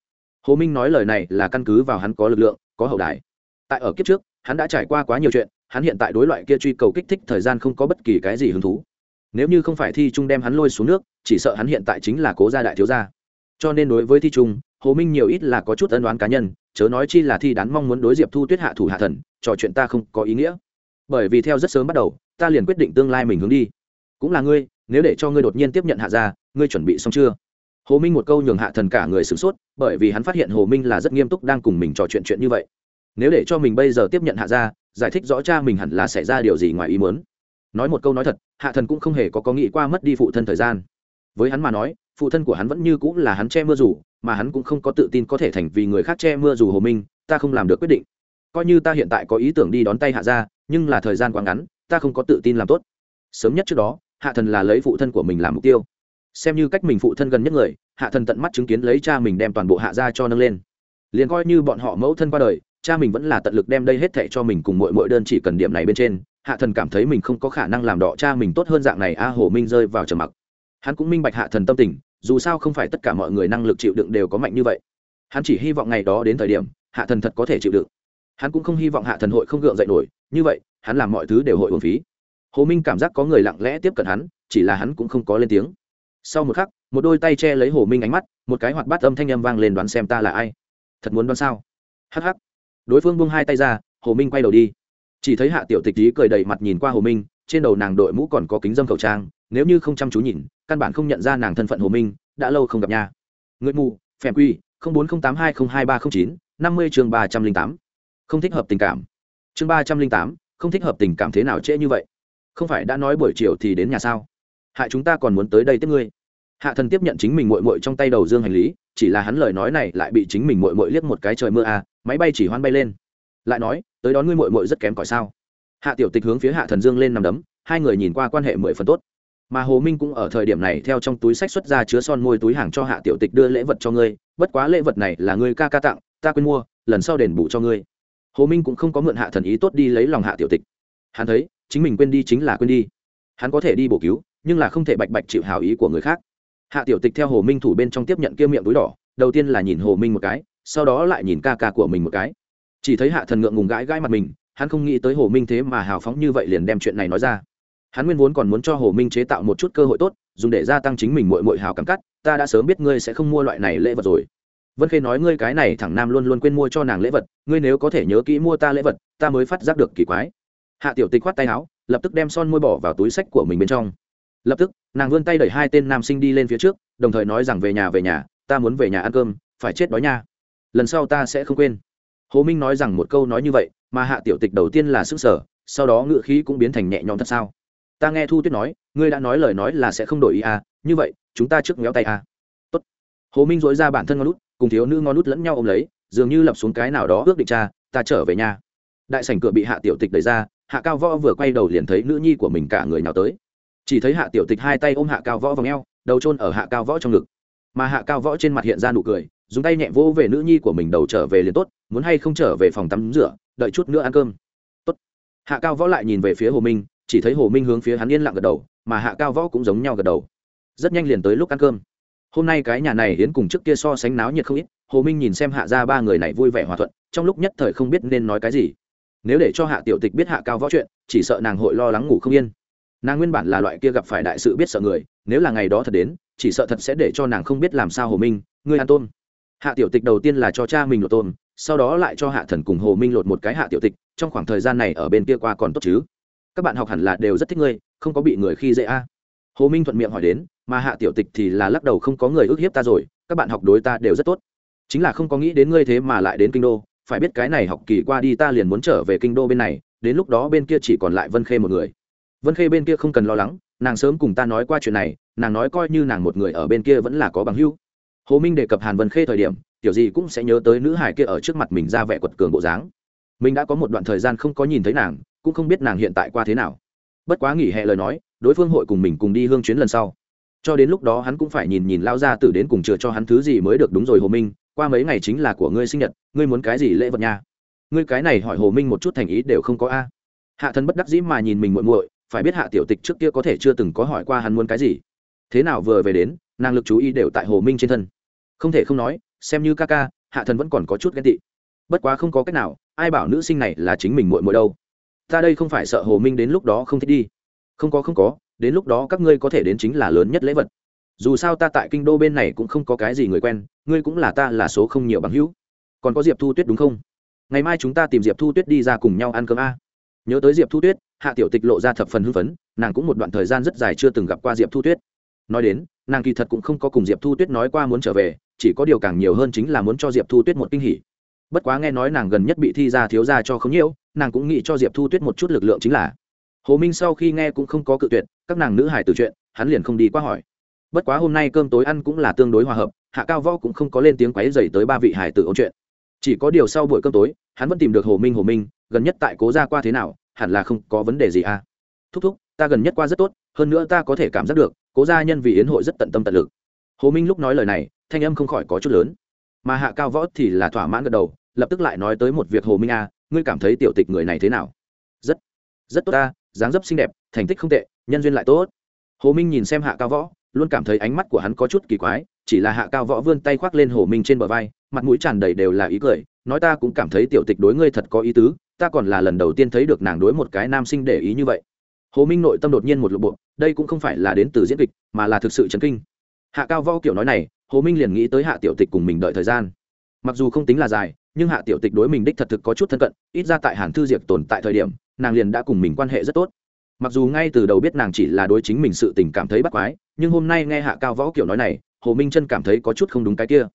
Hồ minh nói lời này là căn cứ vào hắn có lực lượng, có hậu đại tại ở kiếp trước, hắn đã trải qua quá nhiều chuyện, hắn hiện tại đối loại kia truy cầu kích thích thời gian không có bất kỳ cái gì hứng thú. Nếu như không phải thi trung đem hắn lôi xuống nước, chỉ sợ hắn hiện tại chính là cố gia đại thiếu gia. Cho nên đối với thi trung, hồ minh nhiều ít là có chút ân đoán cá nhân, chớ nói chi là thi đán mong muốn đối diệp thu tuyết hạ thủ hạ thần, trò chuyện ta không có ý nghĩa. Bởi vì theo rất sớm bắt đầu, ta liền quyết định tương lai mình hướng đi. Cũng là ngươi, nếu để cho ngươi đột nhiên tiếp nhận hạ gia, ngươi chuẩn bị xong chưa? Hồ minh một câu nhường hạ thần cả người sửng sốt, bởi vì hắn phát hiện hồ minh là rất nghiêm túc đang cùng mình trò chuyện chuyện như vậy nếu để cho mình bây giờ tiếp nhận hạ gia giải thích rõ cha mình hẳn là xảy ra điều gì ngoài ý muốn. Nói một câu nói thật hạ thần cũng không hề có có nghĩ qua mất đi phụ thân thời gian. Với hắn mà nói phụ thân của hắn vẫn như cũng là hắn che mưa dù, mà hắn cũng không có tự tin có thể thành vì người khác che mưa dù hồ minh ta không làm được quyết định. Coi như ta hiện tại có ý tưởng đi đón tay hạ ra nhưng là thời gian quá ngắn ta không có tự tin làm tốt. Sớm nhất trước đó hạ thần là lấy phụ thân của mình làm mục tiêu. Xem như cách mình phụ thân gần nhất người hạ thần tận mắt chứng kiến lấy cha mình đem toàn bộ hạ ra cho nâng lên. Liền coi như bọn họ mẫu thân qua đời cha mình vẫn là tận lực đem đây hết thệ cho mình cùng mọi mọi đơn chỉ cần điểm này bên trên, hạ thần cảm thấy mình không có khả năng làm đỏ cha mình tốt hơn dạng này, a hồ minh rơi vào trầm mặc. Hắn cũng minh bạch hạ thần tâm tình, dù sao không phải tất cả mọi người năng lực chịu đựng đều có mạnh như vậy. Hắn chỉ hy vọng ngày đó đến thời điểm, hạ thần thật có thể chịu đựng. Hắn cũng không hy vọng hạ thần hội không gượng dậy nổi, như vậy, hắn làm mọi thứ đều hội hồn phí. Hồ minh cảm giác có người lặng lẽ tiếp cận hắn, chỉ là hắn cũng không có lên tiếng. Sau một khắc, một đôi tay che lấy hồ minh ánh mắt, một cái hoạt bát âm thanh âm vang lên đoán xem ta là ai. Thật muốn đoán sao? Hắc hắc đối phương buông hai tay ra, hồ minh quay đầu đi. Chỉ thấy hạ tiểu tịch lý cười đầy mặt nhìn qua hồ minh, trên đầu nàng đội mũ còn có kính dâm khẩu trang, nếu như không chăm chú nhìn, căn bản không nhận ra nàng thân phận hồ minh, đã lâu không gặp nha. Người mù, phèm quy bốn trăm tám hai không hai ba không chín, năm mươi chương ba trăm linh tám. Không thích hợp tình cảm. Chương ba trăm linh tám, không thích hợp tình cảm thế nào trễ như vậy? Không phải đã nói buổi chiều thì đến nhà sao? Hại chúng ta còn muốn tới đây tiếp ngươi. Hạ thần tiếp nhận chính mình mội mội trong tay đầu dương hành lý, chỉ là hắn lời nói này lại bị chính mình mội mội liếc một cái trời mưa à máy bay chỉ hoan bay lên. Lại nói, tới đón ngươi mội mội rất kém cỏi sao? Hạ tiểu tịch hướng phía hạ thần dương lên nằm đấm, hai người nhìn qua quan hệ mười phần tốt. Mà hồ minh cũng ở thời điểm này theo trong túi sách xuất ra chứa son môi túi hàng cho hạ tiểu tịch đưa lễ vật cho ngươi, bất quá lễ vật này là ngươi ca ca tặng, ta quên mua, lần sau đền bù cho ngươi. Hồ minh cũng không có mượn hạ thần ý tốt đi lấy lòng hạ tiểu tịch. Hắn thấy, chính mình quên đi chính là quên đi. Hắn có thể đi bổ cứu, nhưng là không thể bạch bạch chịu hào ý của người khác. Hạ tiểu tịch theo hồ minh thủ bên trong tiếp nhận kia miệng túi đỏ, đầu tiên là nhìn hồ minh một cái sau đó lại nhìn ca ca của mình một cái. Chỉ thấy hạ thần ngượng ngùng gãi gãi mặt mình, hắn không nghĩ tới hồ minh thế mà hào phóng như vậy liền đem chuyện này nói ra. Hắn nguyên vốn còn muốn cho hồ minh chế tạo một chút cơ hội tốt, dùng để gia tăng chính mình mội mội hào cảm cắt, ta đã sớm biết ngươi sẽ không mua loại này lễ vật rồi. Vân khê nói ngươi cái này thẳng nam luôn luôn quên mua cho nàng lễ vật, ngươi nếu có thể nhớ kỹ mua ta lễ vật, ta mới phát giác được kỳ quái. Hạ tiểu tịch khoát tay áo, lập tức đem son môi bỏ vào túi sách của mình bên trong. Lập tức, nàng vươn tay đẩy hai tên nam sinh đi lên phía trước, đồng thời nói rằng về nhà về nhà, ta muốn về nhà ăn cơm, phải chết đói nha lần sau ta sẽ không quên. Hồ minh nói rằng một câu nói như vậy, mà hạ tiểu tịch đầu tiên là sức sở sau đó ngựa khí cũng biến thành nhẹ nhõm thật sao? Ta nghe thu tuyết nói, ngươi đã nói lời nói là sẽ không đổi ý à như vậy, chúng ta trước ngéo tay à. Tốt. Hồ minh dối ra bản thân ngon út, cùng thiếu nữ ngon út lẫn nhau ôm lấy, dường như lập xuống cái nào đó ước định cha, ta trở về nhà. Đại sảnh cửa bị hạ tiểu tịch đẩy ra, hạ cao võ vừa quay đầu liền thấy nữ nhi của mình cả người nào tới. Chỉ thấy hạ tiểu tịch hai tay ôm hạ cao võ vào ngheo đầu trôn ở hạ cao võ trong ngực. Mà hạ cao võ trên mặt hiện ra nụ cười dùng tay nhẹ vỗ về nữ nhi của mình đầu trở về liền tốt, muốn hay không trở về phòng tắm rửa, đợi chút nữa ăn cơm. Tốt. Hạ cao võ lại nhìn về phía hồ minh, chỉ thấy hồ minh hướng phía hắn yên lặng gật đầu, mà hạ cao võ cũng giống nhau gật đầu. Rất nhanh liền tới lúc ăn cơm. Hôm nay cái nhà này hiến cùng trước kia so sánh náo nhiệt không ít, hồ minh nhìn xem hạ ra ba người này vui vẻ hòa thuận, trong lúc nhất thời không biết nên nói cái gì. Nếu để cho hạ tiểu tịch biết hạ cao võ chuyện, chỉ sợ nàng hội lo lắng ngủ không yên. Nàng nguyên bản là loại kia gặp phải đại sự biết sợ người, nếu là ngày đó thật đến, chỉ sợ thật sẽ để cho nàng không biết làm sao hồ minh, ngươi ăn tôm hạ tiểu tịch đầu tiên là cho cha mình lột tôm, sau đó lại cho hạ thần cùng hồ minh lột một cái hạ tiểu tịch, trong khoảng thời gian này ở bên kia qua còn tốt chứ. Các bạn học hẳn là đều rất thích ngươi, không có bị người khi dễ a. Hồ minh thuận miệng hỏi đến, mà hạ tiểu tịch thì là lắc đầu không có người ức hiếp ta rồi, các bạn học đối ta đều rất tốt. Chính là không có nghĩ đến ngươi thế mà lại đến kinh đô, phải biết cái này học kỳ qua đi ta liền muốn trở về kinh đô bên này, đến lúc đó bên kia chỉ còn lại vân khê một người. Vân khê bên kia không cần lo lắng, nàng sớm cùng ta nói qua chuyện này, nàng nói coi như nàng một người ở bên kia vẫn là có bằng hưu hồ minh đề cập hàn vân khê thời điểm, Tiểu gì cũng sẽ nhớ tới nữ hải kia ở trước mặt mình ra vẻ quật cường bộ dáng. Mình đã có một đoạn thời gian không có nhìn thấy nàng, cũng không biết nàng hiện tại qua thế nào. Bất quá nghỉ hè lời nói, đối phương hội cùng mình cùng đi hương chuyến lần sau. Cho đến lúc đó hắn cũng phải nhìn nhìn lao ra tử đến cùng chừa cho hắn thứ gì mới được đúng rồi hồ minh, qua mấy ngày chính là của ngươi sinh nhật, ngươi muốn cái gì lễ vật nha? Ngươi cái này hỏi hồ minh một chút thành ý đều không có a. Hạ thân bất đắc dĩ mà nhìn mình muội muội, phải biết hạ tiểu tịch trước kia có thể chưa từng có hỏi qua hắn muốn cái gì. Thế nào vừa về đến năng lực chú ý đều tại hồ minh trên thân không thể không nói, xem như ca ca, hạ thần vẫn còn có chút ghen tị. Bất quá không có cách nào, ai bảo nữ sinh này là chính mình muội muội đâu. Ta đây không phải sợ hồ minh đến lúc đó không thích đi. Không có không có, đến lúc đó các ngươi có thể đến chính là lớn nhất lễ vật. Dù sao ta tại kinh đô bên này cũng không có cái gì người quen, ngươi cũng là ta là số không nhiều bằng hữu. Còn có diệp thu tuyết đúng không? Ngày mai chúng ta tìm diệp thu tuyết đi ra cùng nhau ăn cơm a. Nhớ tới diệp thu tuyết, hạ tiểu tịch lộ ra thập phần hưng phấn, nàng cũng một đoạn thời gian rất dài chưa từng gặp qua diệp thu tuyết. Nói đến nàng kỳ thật cũng không có cùng diệp thu tuyết nói qua muốn trở về, chỉ có điều càng nhiều hơn chính là muốn cho diệp thu tuyết một kinh hỉ. Bất quá nghe nói nàng gần nhất bị thi ra thiếu ra cho không nhiễu, nàng cũng nghĩ cho diệp thu tuyết một chút lực lượng chính là. Hồ minh sau khi nghe cũng không có cự tuyệt, các nàng nữ hải từ chuyện, hắn liền không đi qua hỏi. Bất quá hôm nay cơm tối ăn cũng là tương đối hòa hợp, hạ cao võ cũng không có lên tiếng quáy dày tới ba vị hải tử ôn chuyện. Chỉ có điều sau buổi cơm tối, hắn vẫn tìm được hồ minh hồ minh, gần nhất tại cố gia qua thế nào? Hẳn là không có vấn đề gì à? Thúc thúc, ta gần nhất qua rất tốt, hơn nữa ta có thể cảm giác được cố gia nhân vì yến hội rất tận tâm tận lực. Hồ minh lúc nói lời này thanh âm không khỏi có chút lớn. Mà hạ cao võ thì là thỏa mãn gật đầu lập tức lại nói tới một việc hồ minh a à, ngươi cảm thấy tiểu tịch người này thế nào? Rất rất tốt ta dáng dấp xinh đẹp thành tích không tệ nhân duyên lại tốt. Hồ minh nhìn xem hạ cao võ luôn cảm thấy ánh mắt của hắn có chút kỳ quái chỉ là hạ cao võ vươn tay khoác lên hồ minh trên bờ vai mặt mũi tràn đầy đều là ý cười nói ta cũng cảm thấy tiểu tịch đối ngươi thật có ý tứ ta còn là lần đầu tiên thấy được nàng đối một cái nam sinh để ý như vậy hồ minh nội tâm đột nhiên một lộ bộ, đây cũng không phải là đến từ diễn kịch, mà là thực sự chấn kinh. Hạ cao võ kiểu nói này, hồ minh liền nghĩ tới hạ tiểu tịch cùng mình đợi thời gian. Mặc dù không tính là dài, nhưng hạ tiểu tịch đối mình đích thật thực có chút thân cận, ít ra tại hàn thư diệp tồn tại thời điểm, nàng liền đã cùng mình quan hệ rất tốt. Mặc dù ngay từ đầu biết nàng chỉ là đối chính mình sự tình cảm thấy bắt quái, nhưng hôm nay nghe hạ cao võ kiểu nói này, hồ minh chân cảm thấy có chút không đúng cái kia.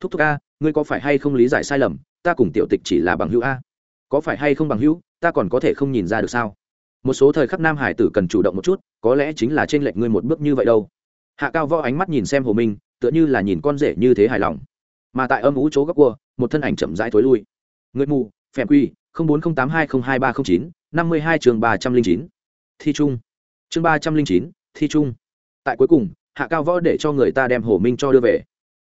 Thúc thúc a, ngươi có phải hay không lý giải sai lầm, ta cùng tiểu tịch chỉ là bằng hữu a? Có phải hay không bằng hữu, ta còn có thể không nhìn ra được sao? Một số thời khắc nam hải tử cần chủ động một chút, có lẽ chính là t r ê n lệch ngươi một bước như vậy đâu. Hạ cao võ ánh mắt nhìn xem hồ minh, tựa như là nhìn con rể như thế hài lòng. Mà tại âm ú chỗ góc cua, một thân ảnh chậm rãi thối lui. Người mù, phèm quy bốn không tám hai không hai ba không chín, năm mươi hai chương ba trăm linh chín. Thi trung. Chương ba trăm linh chín, thi trung. Tại cuối cùng, hạ cao võ để cho người ta đem hồ minh cho đưa về.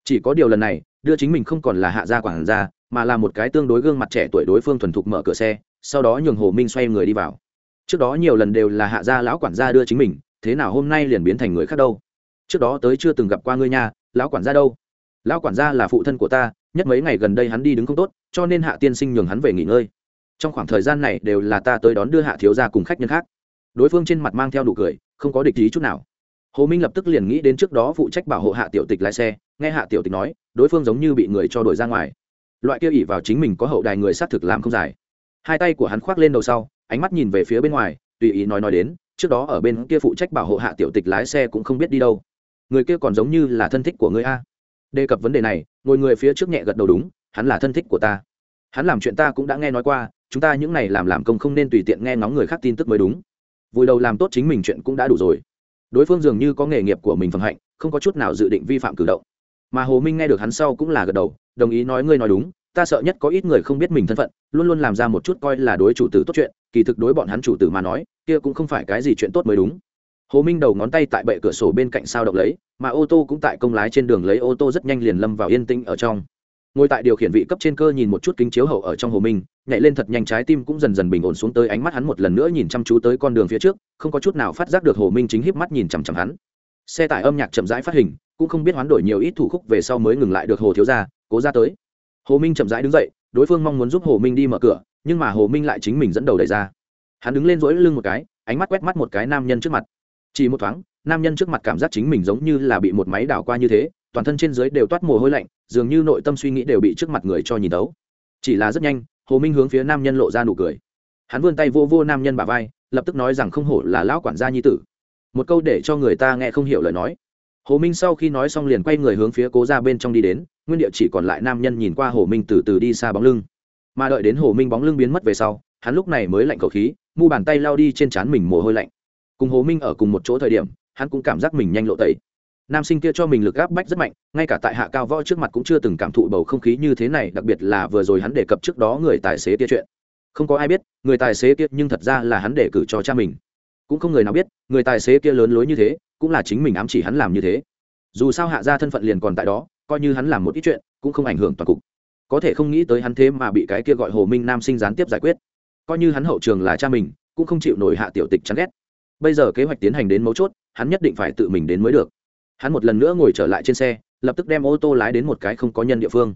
Chỉ có điều lần này, đưa chính mình không còn là hạ gia quản gia, mà là một cái tương đối gương mặt trẻ tuổi đối phương thuần thục mở cửa xe, sau đó nhường hồ minh xoay người đi vào trước đó nhiều lần đều là hạ gia lão quản gia đưa chính mình, thế nào hôm nay liền biến thành người khác đâu? Trước đó tới chưa từng gặp qua ngươi nhà lão quản gia đâu? Lão quản gia là phụ thân của ta, nhất mấy ngày gần đây hắn đi đứng không tốt, cho nên hạ tiên sinh nhường hắn về nghỉ ngơi. Trong khoảng thời gian này đều là ta tới đón đưa hạ thiếu gia cùng khách nhân khác. Đối phương trên mặt mang theo nụ cười, không có địch ý chút nào. Hồ minh lập tức liền nghĩ đến trước đó phụ trách bảo hộ hạ tiểu tịch lái xe, nghe hạ tiểu tịch nói, đối phương giống như bị người cho đổi ra ngoài. Loại kia ỉ vào chính mình có hậu đài người xác thực làm không dài. Hai tay của hắn khoác lên đầu sau ánh mắt nhìn về phía bên ngoài, tùy ý nói nói đến, trước đó ở bên kia phụ trách bảo hộ hạ tiểu tịch lái xe cũng không biết đi đâu. Người kia còn giống như là thân thích của ngươi a. Đề cập vấn đề này, ngồi người phía trước nhẹ gật đầu đúng, hắn là thân thích của ta. Hắn làm chuyện ta cũng đã nghe nói qua, chúng ta những này làm làm công không nên tùy tiện nghe ngóng người khác tin tức mới đúng. Vui đầu làm tốt chính mình chuyện cũng đã đủ rồi. Đối phương dường như có nghề nghiệp của mình phần hạnh, không có chút nào dự định vi phạm cử động. Mà hồ minh nghe được hắn sau cũng là gật đầu, đồng ý nói ngươi nói đúng, ta sợ nhất có ít người không biết mình thân phận, luôn luôn làm ra một chút coi là đối chủ tử tốt chuyện kỳ thực đối bọn hắn chủ tử mà nói, kia cũng không phải cái gì chuyện tốt mới đúng. Hồ minh đầu ngón tay tại bệ cửa sổ bên cạnh sao động lấy, mà ô tô cũng tại công lái trên đường lấy ô tô rất nhanh liền lâm vào yên tĩnh ở trong. Ngồi tại điều khiển vị cấp trên cơ nhìn một chút kính chiếu hậu ở trong hồ minh, nhảy lên thật nhanh trái tim cũng dần dần bình ổn xuống tới ánh mắt hắn một lần nữa nhìn chăm chú tới con đường phía trước, không có chút nào phát giác được hồ minh chính híp mắt nhìn chằm chằm hắn. Xe tải âm nhạc chậm rãi phát hình, cũng không biết hoán đổi nhiều ít thủ khúc về sau mới ngừng lại được hồ thiếu gia, cố ra tới. Hồ minh chậm rãi đứng dậy, đối phương mong muốn giúp hồ minh đi mở cửa nhưng mà hồ minh lại chính mình dẫn đầu đẩy ra hắn đứng lên rỗi lưng một cái ánh mắt quét mắt một cái nam nhân trước mặt chỉ một thoáng nam nhân trước mặt cảm giác chính mình giống như là bị một máy đảo qua như thế toàn thân trên dưới đều toát mồ hôi lạnh dường như nội tâm suy nghĩ đều bị trước mặt người cho nhìn tấu chỉ là rất nhanh hồ minh hướng phía nam nhân lộ ra nụ cười hắn vươn tay vô vô nam nhân bà vai lập tức nói rằng không hổ là lão quản gia nhi tử một câu để cho người ta nghe không hiểu lời nói hồ minh sau khi nói xong liền quay người hướng phía cố ra bên trong đi đến nguyên địa chỉ còn lại nam nhân nhìn qua hồ minh từ từ đi xa bóng lưng mà đợi đến hồ minh bóng lưng biến mất về sau, hắn lúc này mới lạnh khẩu khí, mu bàn tay lao đi trên trán mình mồ hôi lạnh. Cùng hồ minh ở cùng một chỗ thời điểm, hắn cũng cảm giác mình nhanh lộ tẩy. Nam sinh kia cho mình lực áp bách rất mạnh, ngay cả tại hạ cao võ trước mặt cũng chưa từng cảm thụ bầu không khí như thế này, đặc biệt là vừa rồi hắn đề cập trước đó người tài xế kia chuyện. Không có ai biết, người tài xế kia nhưng thật ra là hắn để cử cho cha mình. Cũng không người nào biết, người tài xế kia lớn lối như thế, cũng là chính mình ám chỉ hắn làm như thế. Dù sao hạ ra thân phận liền còn tại đó, coi như hắn làm một ít chuyện, cũng không ảnh hưởng toàn cục có thể không nghĩ tới hắn thế mà bị cái kia gọi hồ minh nam sinh gián tiếp giải quyết. Coi như hắn hậu trường là cha mình, cũng không chịu nổi hạ tiểu tịch chán ghét. Bây giờ kế hoạch tiến hành đến mấu chốt, hắn nhất định phải tự mình đến mới được. Hắn một lần nữa ngồi trở lại trên xe, lập tức đem ô tô lái đến một cái không có nhân địa phương.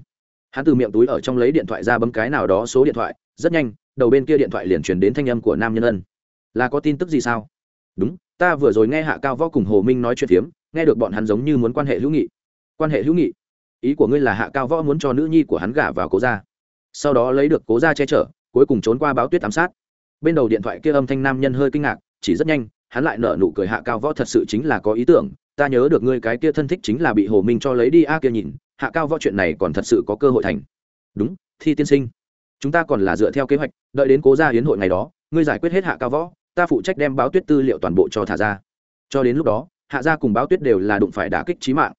Hắn từ miệng túi ở trong lấy điện thoại ra bấm cái nào đó số điện thoại, rất nhanh, đầu bên kia điện thoại liền truyền đến thanh âm của nam nhân ân. Là có tin tức gì sao? Đúng, ta vừa rồi nghe hạ cao võ cùng hồ minh nói chuyện phiếm, nghe được bọn hắn giống như muốn quan hệ hữu nghị. Quan hệ hữu nghị? Ý của ngươi là hạ cao võ muốn cho nữ nhi của hắn gả vào cố gia. Sau đó lấy được cố gia che chở, cuối cùng trốn qua báo tuyết ám sát. Bên đầu điện thoại kia âm thanh nam nhân hơi kinh ngạc, chỉ rất nhanh, hắn lại nở nụ cười hạ cao võ thật sự chính là có ý tưởng, ta nhớ được ngươi cái kia thân thích chính là bị hồ minh cho lấy đi a kia nhìn, hạ cao võ chuyện này còn thật sự có cơ hội thành. Đúng, thi tiên sinh. Chúng ta còn là dựa theo kế hoạch, đợi đến cố gia hiến hội ngày đó, ngươi giải quyết hết hạ cao võ, ta phụ trách đem báo tuyết tư liệu toàn bộ cho thả ra. Cho đến lúc đó, hạ gia cùng báo tuyết đều là đụng phải đả kích trí mạng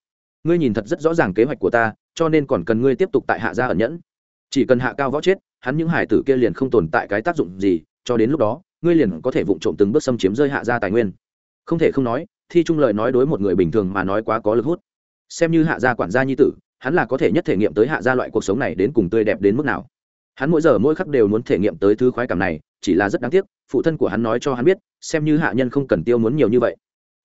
ngươi nhìn thật rất rõ ràng kế hoạch của ta, cho nên còn cần ngươi tiếp tục tại hạ gia ẩn nhẫn. Chỉ cần hạ cao võ chết, hắn những hải tử kia liền không tồn tại cái tác dụng gì, cho đến lúc đó, ngươi liền có thể vụng trộm từng bước xâm chiếm rơi hạ gia tài nguyên. Không thể không nói, thi trung lời nói đối một người bình thường mà nói quá có lực hút. Xem như hạ gia quản gia nhi tử, hắn là có thể nhất thể nghiệm tới hạ gia loại cuộc sống này đến cùng tươi đẹp đến mức nào. Hắn mỗi giờ mỗi khắc đều muốn thể nghiệm tới thứ khoái cảm này, chỉ là rất đáng tiếc, phụ thân của hắn nói cho hắn biết, xem như hạ nhân không cần tiêu muốn nhiều như vậy.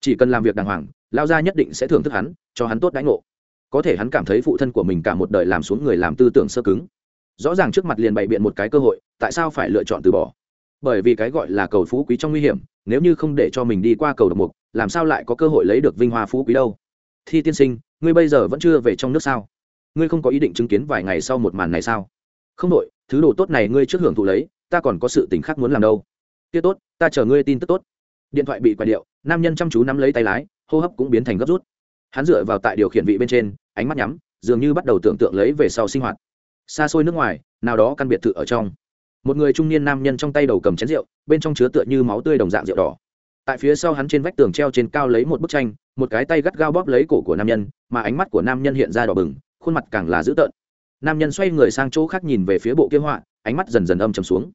Chỉ cần làm việc đàng hoàng lao gia nhất định sẽ thưởng thức hắn, cho hắn tốt đãi ngộ. Có thể hắn cảm thấy phụ thân của mình cả một đời làm xuống người làm tư tưởng sơ cứng. Rõ ràng trước mặt liền bày biện một cái cơ hội, tại sao phải lựa chọn từ bỏ? Bởi vì cái gọi là cầu phú quý trong nguy hiểm, nếu như không để cho mình đi qua cầu độc mục, làm sao lại có cơ hội lấy được vinh hoa phú quý đâu? Thi tiên sinh, ngươi bây giờ vẫn chưa về trong nước sao? Ngươi không có ý định chứng kiến vài ngày sau một màn này sao? Không đội thứ đồ tốt này ngươi trước hưởng thụ lấy, ta còn có sự tình khác muốn làm đâu. Tiết tốt, ta chờ ngươi tin tức tốt. Điện thoại bị quà điệu, nam nhân chăm chú nắm lấy tay lái hô hấp cũng biến thành gấp rút. Hắn dựa vào tại điều khiển vị bên trên, ánh mắt nhắm, dường như bắt đầu tưởng tượng lấy về sau sinh hoạt. Xa xôi nước ngoài, nào đó căn biệt thự ở trong. Một người trung niên nam nhân trong tay đầu cầm chén rượu, bên trong chứa tựa như máu tươi đồng dạng rượu đỏ. Tại phía sau hắn trên vách tường treo trên cao lấy một bức tranh, một cái tay gắt gao bóp lấy cổ của nam nhân, mà ánh mắt của nam nhân hiện ra đỏ bừng, khuôn mặt càng là dữ tợn. Nam nhân xoay người sang chỗ khác nhìn về phía bộ kia họa, ánh mắt dần dần âm trầm xuống.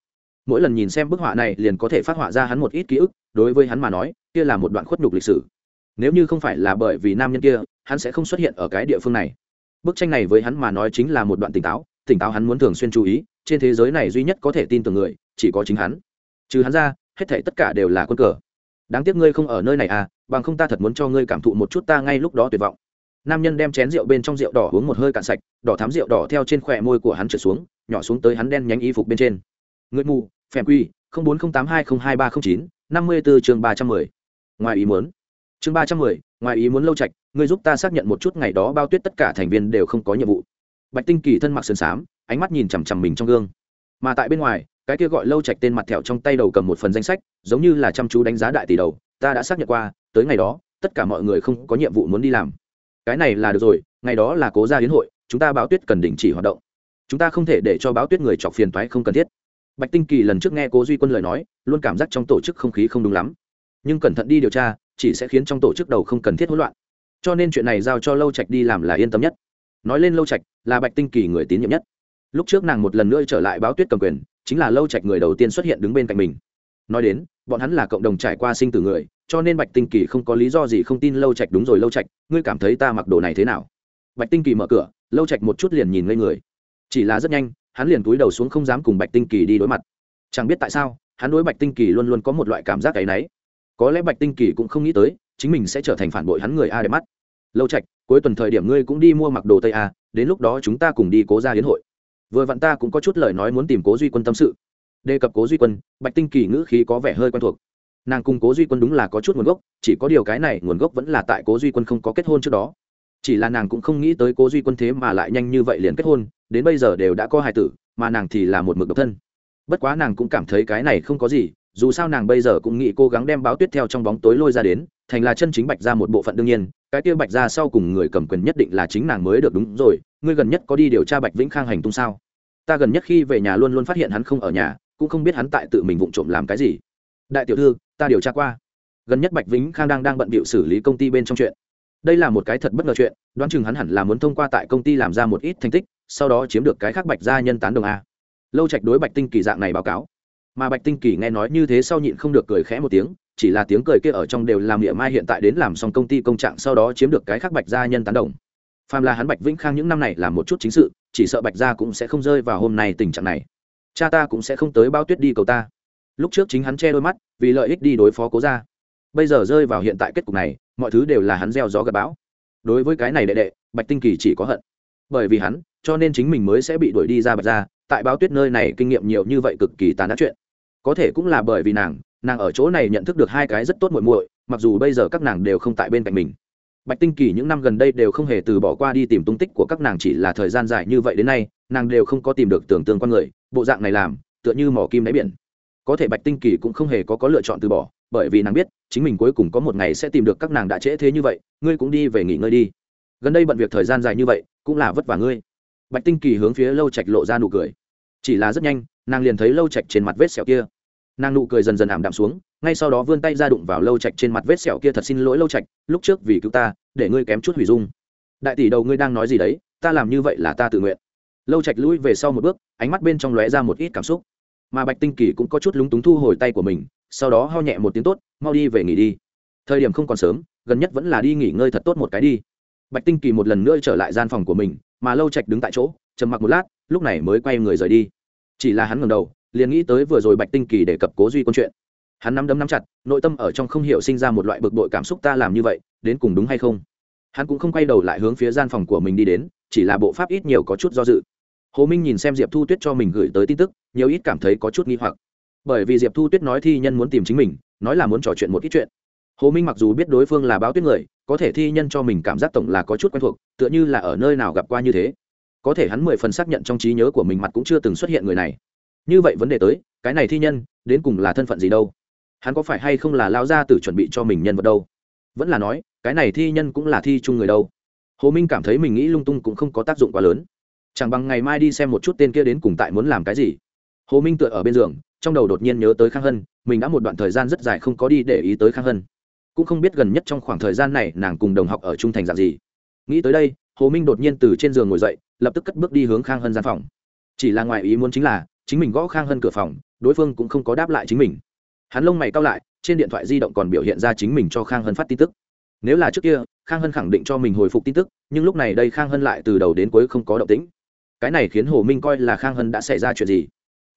Mỗi lần nhìn xem bức họa này liền có thể phát họa ra hắn một ít ký ức, đối với hắn mà nói, kia là một đoạn khuất nhục lịch sử nếu như không phải là bởi vì nam nhân kia, hắn sẽ không xuất hiện ở cái địa phương này. Bức tranh này với hắn mà nói chính là một đoạn tỉnh táo tỉnh táo hắn muốn thường xuyên chú ý, trên thế giới này duy nhất có thể tin tưởng người, chỉ có chính hắn. Trừ hắn ra, hết thể tất cả đều là quân cờ. Đáng tiếc ngươi không ở nơi này à bằng không ta thật muốn cho ngươi cảm thụ một chút ta ngay lúc đó tuyệt vọng. Nam nhân đem chén rượu bên trong rượu đỏ uống một hơi cạn sạch, đỏ thám rượu đỏ theo trên khỏe môi của hắn trượt xuống, nhỏ xuống tới hắn đen nhánh y phục bên trên. Người mù phèm quy bốn không tám hai không hai ba không chín, năm mươi bốn chương ba trăm mười. Ngoài ý muốn chương ba trăm mười, ngoài ý muốn lâu trạch, ngươi giúp ta xác nhận một chút ngày đó bao tuyết tất cả thành viên đều không có nhiệm vụ. Bạch tinh kỳ thân mặc sườn xám, ánh mắt nhìn chằm chằm mình trong gương. Mà tại bên ngoài, cái kia gọi lâu trạch tên mặt thẹo trong tay đầu cầm một phần danh sách, giống như là chăm chú đánh giá đại tỷ đầu, ta đã xác nhận qua, tới ngày đó, tất cả mọi người không có nhiệm vụ muốn đi làm. Cái này là được rồi, ngày đó là cố gia hiến hội, chúng ta báo tuyết cần đình chỉ hoạt động. Chúng ta không thể để cho báo tuyết người chọc phiền toái không cần thiết. Bạch tinh kỳ lần trước nghe cố duy quân lời nói, luôn cảm giác trong tổ chức không khí không đúng lắm. Nhưng cẩn thận đi điều tra chỉ sẽ khiến trong tổ chức đầu không cần thiết hỗn loạn. Cho nên chuyện này giao cho lâu trạch đi làm là yên tâm nhất. Nói lên lâu trạch, là bạch tinh kỳ người tín nhiệm nhất. Lúc trước nàng một lần nữa trở lại báo tuyết cầm quyền, chính là lâu trạch người đầu tiên xuất hiện đứng bên cạnh mình. Nói đến, bọn hắn là cộng đồng trải qua sinh tử người, cho nên bạch tinh kỳ không có lý do gì không tin lâu trạch đúng rồi lâu trạch, ngươi cảm thấy ta mặc đồ này thế nào? Bạch tinh kỳ mở cửa, lâu trạch một chút liền nhìn ngây người. Chỉ là rất nhanh, hắn liền cúi đầu xuống không dám cùng bạch tinh kỳ đi đối mặt. Chẳng biết tại sao, hắn đối bạch tinh kỳ luôn luôn có một loại cảm giác áy náy có lẽ bạch tinh kỳ cũng không nghĩ tới, chính mình sẽ trở thành phản bội hắn người a đẹp mắt. Lâu trạch, cuối tuần thời điểm ngươi cũng đi mua mặc đồ tây a, đến lúc đó chúng ta cùng đi cố ra hiến hội. Vừa vặn ta cũng có chút lời nói muốn tìm cố duy quân tâm sự. Đề cập cố duy quân, bạch tinh kỳ ngữ khí có vẻ hơi quen thuộc. Nàng cùng cố duy quân đúng là có chút nguồn gốc, chỉ có điều cái này nguồn gốc vẫn là tại cố duy quân không có kết hôn trước đó. Chỉ là nàng cũng không nghĩ tới cố duy quân thế mà lại nhanh như vậy liền kết hôn, đến bây giờ đều đã có hài tử, mà nàng thì là một mực độc thân. Bất quá nàng cũng cảm thấy cái này không có gì dù sao nàng bây giờ cũng nghĩ cố gắng đem báo tuyết theo trong bóng tối lôi ra đến, thành là chân chính bạch ra một bộ phận đương nhiên, cái kia bạch ra sau cùng người cầm quyền nhất định là chính nàng mới được đúng rồi, ngươi gần nhất có đi điều tra bạch vĩnh khang hành tung sao? Ta gần nhất khi về nhà luôn luôn phát hiện hắn không ở nhà, cũng không biết hắn tại tự mình vụng trộm làm cái gì. Đại tiểu thư, ta điều tra qua. Gần nhất bạch vĩnh khang đang đang bận bịu xử lý công ty bên trong chuyện. Đây là một cái thật bất ngờ chuyện, đoán chừng hắn hẳn là muốn thông qua tại công ty làm ra một ít thành tích, sau đó chiếm được cái khác bạch gia nhân tán đồng a. Lâu trạch đối bạch tinh kỳ dạng này báo cáo mà bạch tinh kỳ nghe nói như thế sau nhịn không được cười khẽ một tiếng, chỉ là tiếng cười kia ở trong đều làm miệng mai hiện tại đến làm xong công ty công trạng sau đó chiếm được cái khác bạch gia nhân tán đồng. Phàm là hắn bạch vĩnh khang những năm này làm một chút chính sự, chỉ sợ bạch gia cũng sẽ không rơi vào hôm nay tình trạng này. Cha ta cũng sẽ không tới bao tuyết đi cầu ta. Lúc trước chính hắn che đôi mắt, vì lợi ích đi đối phó cố gia. Bây giờ rơi vào hiện tại kết cục này, mọi thứ đều là hắn gieo gió gặp bão. Đối với cái này đệ đệ, bạch tinh kỳ chỉ có hận. Bởi vì hắn, cho nên chính mình mới sẽ bị đuổi đi ra bạch ra tại báo tuyết nơi này kinh nghiệm nhiều như vậy cực kỳ tàn ác chuyện có thể cũng là bởi vì nàng nàng ở chỗ này nhận thức được hai cái rất tốt muội muội, mặc dù bây giờ các nàng đều không tại bên cạnh mình. Bạch tinh kỳ những năm gần đây đều không hề từ bỏ qua đi tìm tung tích của các nàng, chỉ là thời gian dài như vậy đến nay, nàng đều không có tìm được tưởng tượng con người, bộ dạng này làm, tựa như mỏ kim đáy biển. Có thể bạch tinh kỳ cũng không hề có có lựa chọn từ bỏ, bởi vì nàng biết, chính mình cuối cùng có một ngày sẽ tìm được các nàng đã trễ thế như vậy, ngươi cũng đi về nghỉ ngơi đi. Gần đây bận việc thời gian dài như vậy, cũng là vất vả ngươi. Bạch tinh kỳ hướng phía lâu trạch lộ ra nụ cười. Chỉ là rất nhanh nàng liền thấy lâu trạch trên mặt vết sẹo kia. Nàng nụ cười dần dần ảm đạm xuống, ngay sau đó vươn tay ra đụng vào lâu trạch trên mặt vết sẹo kia thật xin lỗi lâu trạch lúc trước vì cứu ta, để ngươi kém chút hủy dung. Đại tỷ đầu ngươi đang nói gì đấy, ta làm như vậy là ta tự nguyện. Lâu trạch lui về sau một bước, ánh mắt bên trong lóe ra một ít cảm xúc. Mà bạch tinh kỳ cũng có chút lúng túng thu hồi tay của mình, sau đó ho nhẹ một tiếng tốt, mau đi về nghỉ đi. Thời điểm không còn sớm, gần nhất vẫn là đi nghỉ ngơi thật tốt một cái đi. Bạch tinh kỳ một lần nữa trở lại gian phòng của mình, mà lâu trạch đứng tại chỗ, trầm mặc một lát, lúc này mới quay người rời đi chỉ là hắn ngẩng đầu, liền nghĩ tới vừa rồi bạch tinh kỳ để cập cố duy quân chuyện. Hắn nắm đấm nắm chặt, nội tâm ở trong không hiểu sinh ra một loại bực bội cảm xúc ta làm như vậy, đến cùng đúng hay không? Hắn cũng không quay đầu lại hướng phía gian phòng của mình đi đến, chỉ là bộ pháp ít nhiều có chút do dự. Hồ minh nhìn xem diệp thu tuyết cho mình gửi tới tin tức, nhiều ít cảm thấy có chút nghi hoặc. Bởi vì diệp thu tuyết nói thi nhân muốn tìm chính mình, nói là muốn trò chuyện một ít chuyện. Hồ minh mặc dù biết đối phương là báo tuyết người, có thể thi nhân cho mình cảm giác tổng là có chút quen thuộc, tựa như là ở nơi nào gặp qua như thế có thể hắn mười phần xác nhận trong trí nhớ của mình mặt cũng chưa từng xuất hiện người này. Như vậy vấn đề tới, cái này thi nhân, đến cùng là thân phận gì đâu? Hắn có phải hay không là lao ra từ chuẩn bị cho mình nhân vật đâu? Vẫn là nói, cái này thi nhân cũng là thi chung người đâu? Hồ minh cảm thấy mình nghĩ lung tung cũng không có tác dụng quá lớn. Chẳng bằng ngày mai đi xem một chút tên kia đến cùng tại muốn làm cái gì. Hồ minh tựa ở bên giường, trong đầu đột nhiên nhớ tới khang hân, mình đã một đoạn thời gian rất dài không có đi để ý tới khang hân. Cũng không biết gần nhất trong khoảng thời gian này nàng cùng đồng học ở trung thành dạng gì. Nghĩ tới đây hồ minh đột nhiên từ trên giường ngồi dậy, lập tức cất bước đi hướng khang hân gian phòng. Chỉ là ngoài ý muốn chính là, chính mình gõ khang hân cửa phòng, đối phương cũng không có đáp lại chính mình. Hắn lông mày cao lại, trên điện thoại di động còn biểu hiện ra chính mình cho khang hân phát tin tức. Nếu là trước kia, khang hân khẳng định cho mình hồi phục tin tức, nhưng lúc này đây khang hân lại từ đầu đến cuối không có động tĩnh. Cái này khiến hồ minh coi là khang hân đã xảy ra chuyện gì.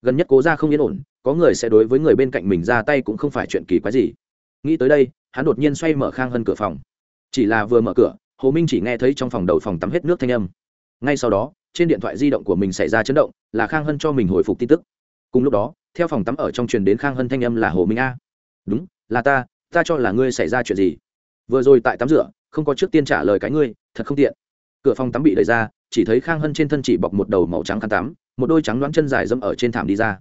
Gần nhất cố ra không yên ổn, có người sẽ đối với người bên cạnh mình ra tay cũng không phải chuyện kỳ quái gì. Nghĩ tới đây, hắn đột nhiên xoay mở khang hân cửa phòng. Chỉ là vừa mở cửa hồ minh chỉ nghe thấy trong phòng đầu phòng tắm hết nước thanh âm. Ngay sau đó, trên điện thoại di động của mình xảy ra chấn động, là khang hân cho mình hồi phục tin tức. Cùng lúc đó, theo phòng tắm ở trong truyền đến khang hân thanh âm là hồ minh a. Đúng, là ta ta cho là ngươi xảy ra chuyện gì? Vừa rồi tại tắm rửa, không có trước tiên trả lời cái ngươi, thật không tiện. Cửa phòng tắm bị đẩy ra, chỉ thấy khang hân trên thân chỉ bọc một đầu màu trắng khăn tắm, một đôi trắng đoán chân dài dâm ở trên thảm đi ra.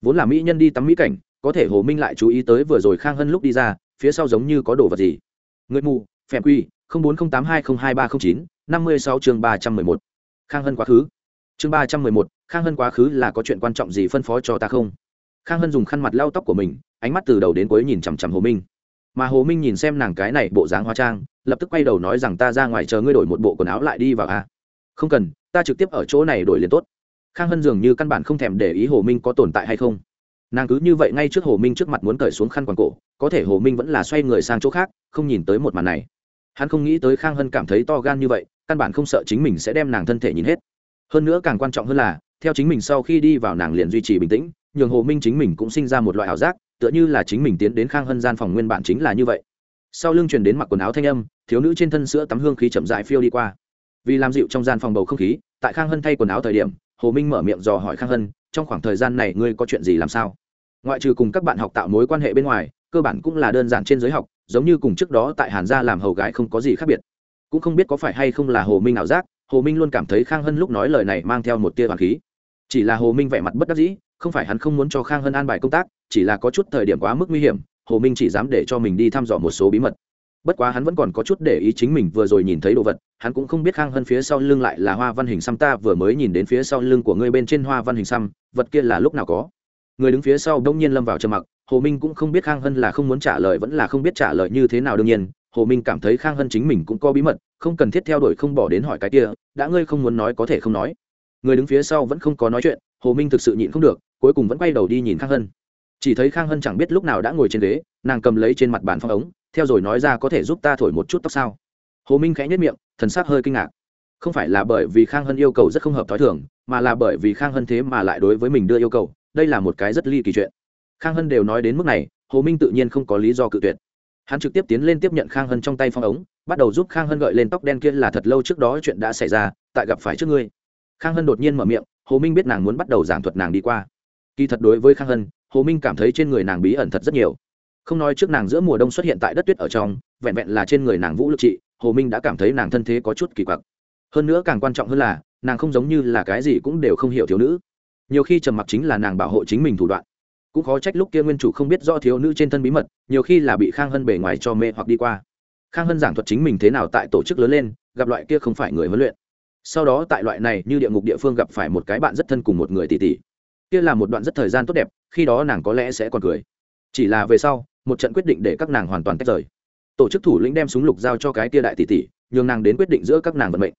Vốn là mỹ nhân đi tắm mỹ cảnh, có thể hồ minh lại chú ý tới vừa rồi khang hân lúc đi ra, phía sau giống như có đồ vật gì. Người mù phèm quy bốn không tám hai không hai ba không chín, năm mươi sáu chương ba trăm mười một. Khang hân quá khứ. Chương ba trăm mười một, khang hân quá khứ là có chuyện quan trọng gì phân phó cho ta không? Khang hân dùng khăn mặt lau tóc của mình, ánh mắt từ đầu đến cuối nhìn chằm chằm hồ minh. Mà hồ minh nhìn xem nàng cái này bộ dáng hóa trang, lập tức quay đầu nói rằng ta ra ngoài chờ ngươi đổi một bộ quần áo lại đi vào a. Không cần, ta trực tiếp ở chỗ này đổi liền tốt. Khang hân dường như căn bản không thèm để ý hồ minh có tồn tại hay không. Nàng cứ như vậy ngay trước hồ minh trước mặt muốn cởi xuống khăn quàng cổ, có thể hồ minh vẫn là xoay người sang chỗ khác, không nhìn tới một màn này hắn không nghĩ tới khang hân cảm thấy to gan như vậy, căn bản không sợ chính mình sẽ đem nàng thân thể nhìn hết. Hơn nữa càng quan trọng hơn là, theo chính mình sau khi đi vào nàng liền duy trì bình tĩnh, nhường hồ minh chính mình cũng sinh ra một loại ảo giác, tựa như là chính mình tiến đến khang hân gian phòng nguyên bản chính là như vậy. Sau lưng truyền đến mặc quần áo thanh âm, thiếu nữ trên thân sữa tắm hương khí chậm dại phiêu đi qua. Vì làm dịu trong gian phòng bầu không khí, tại khang hân thay quần áo thời điểm, hồ minh mở miệng dò hỏi khang hân, trong khoảng thời gian này ngươi có chuyện gì làm sao? Ngoại trừ cùng các bạn học tạo mối quan hệ bên ngoài, cơ bản cũng là đơn giản trên giới học giống như cùng trước đó tại hàn gia làm hầu gái không có gì khác biệt. Cũng không biết có phải hay không là hồ minh ảo giác, hồ minh luôn cảm thấy khang hân lúc nói lời này mang theo một tia hoàng khí. Chỉ là hồ minh vẻ mặt bất đắc dĩ, không phải hắn không muốn cho khang hân an bài công tác, chỉ là có chút thời điểm quá mức nguy hiểm, hồ minh chỉ dám để cho mình đi thăm dò một số bí mật. Bất quá hắn vẫn còn có chút để ý chính mình vừa rồi nhìn thấy đồ vật, hắn cũng không biết khang hân phía sau lưng lại là hoa văn hình xăm ta vừa mới nhìn đến phía sau lưng của ngươi bên trên hoa văn hình xăm, vật kia là lúc nào có. Người đứng phía sau đông nhiên lâm vào trầm mặc hồ minh cũng không biết khang hân là không muốn trả lời vẫn là không biết trả lời như thế nào đương nhiên, hồ minh cảm thấy khang hân chính mình cũng có bí mật, không cần thiết theo đuổi không bỏ đến hỏi cái kia, đã ngươi không muốn nói có thể không nói. Người đứng phía sau vẫn không có nói chuyện, hồ minh thực sự nhịn không được, cuối cùng vẫn quay đầu đi nhìn khang hân. Chỉ thấy khang hân chẳng biết lúc nào đã ngồi trên ghế, nàng cầm lấy trên mặt bàn phong ống, theo rồi nói ra có thể giúp ta thổi một chút tóc sao. Hồ minh khẽ nhất miệng, thần sắc hơi kinh ngạc. Không phải là bởi vì khang hân yêu cầu rất không hợp t h ó i thường, mà là bởi vì khang hân thế mà lại đối với mình đưa yêu cầu, đây là một cái rất ly kỳ chuyện khang hân đều nói đến mức này, hồ minh tự nhiên không có lý do cự tuyệt. Hắn trực tiếp tiến lên tiếp nhận khang hân trong tay phong ống, bắt đầu giúp khang hân gợi lên tóc đen kia là thật lâu trước đó chuyện đã xảy ra, tại gặp phải trước ngươi. Khang hân đột nhiên mở miệng, hồ minh biết nàng muốn bắt đầu giảng thuật nàng đi qua. Kỳ thật đối với khang hân, hồ minh cảm thấy trên người nàng bí ẩn thật rất nhiều. Không nói trước nàng giữa mùa đông xuất hiện tại đất tuyết ở trong, vẹn vẹn là trên người nàng vũ lực trị, hồ minh đã cảm thấy nàng thân thế có chút kỳ quặc. Hơn nữa càng quan trọng hơn là, nàng không giống như là cái gì cũng đều không hiểu thiếu nữ. Nhiều khi trầm mặc chính là nàng bảo hộ chính mình thủ đoạn cũng khó trách lúc kia nguyên chủ không biết rõ thiếu nữ trên thân bí mật, nhiều khi là bị khang hân bề ngoài cho mê hoặc đi qua. Khang hân giảng thuật chính mình thế nào tại tổ chức lớn lên, gặp loại kia không phải người huấn luyện. Sau đó tại loại này như địa ngục địa phương gặp phải một cái bạn rất thân cùng một người tỷ tỷ. Kia là một đoạn rất thời gian tốt đẹp, khi đó nàng có lẽ sẽ còn cười. Chỉ là về sau, một trận quyết định để các nàng hoàn toàn tách rời. Tổ chức thủ lĩnh đem súng lục giao cho cái kia đại tỷ tỷ, nhường nàng đến quyết định giữa các nàng vận mệnh.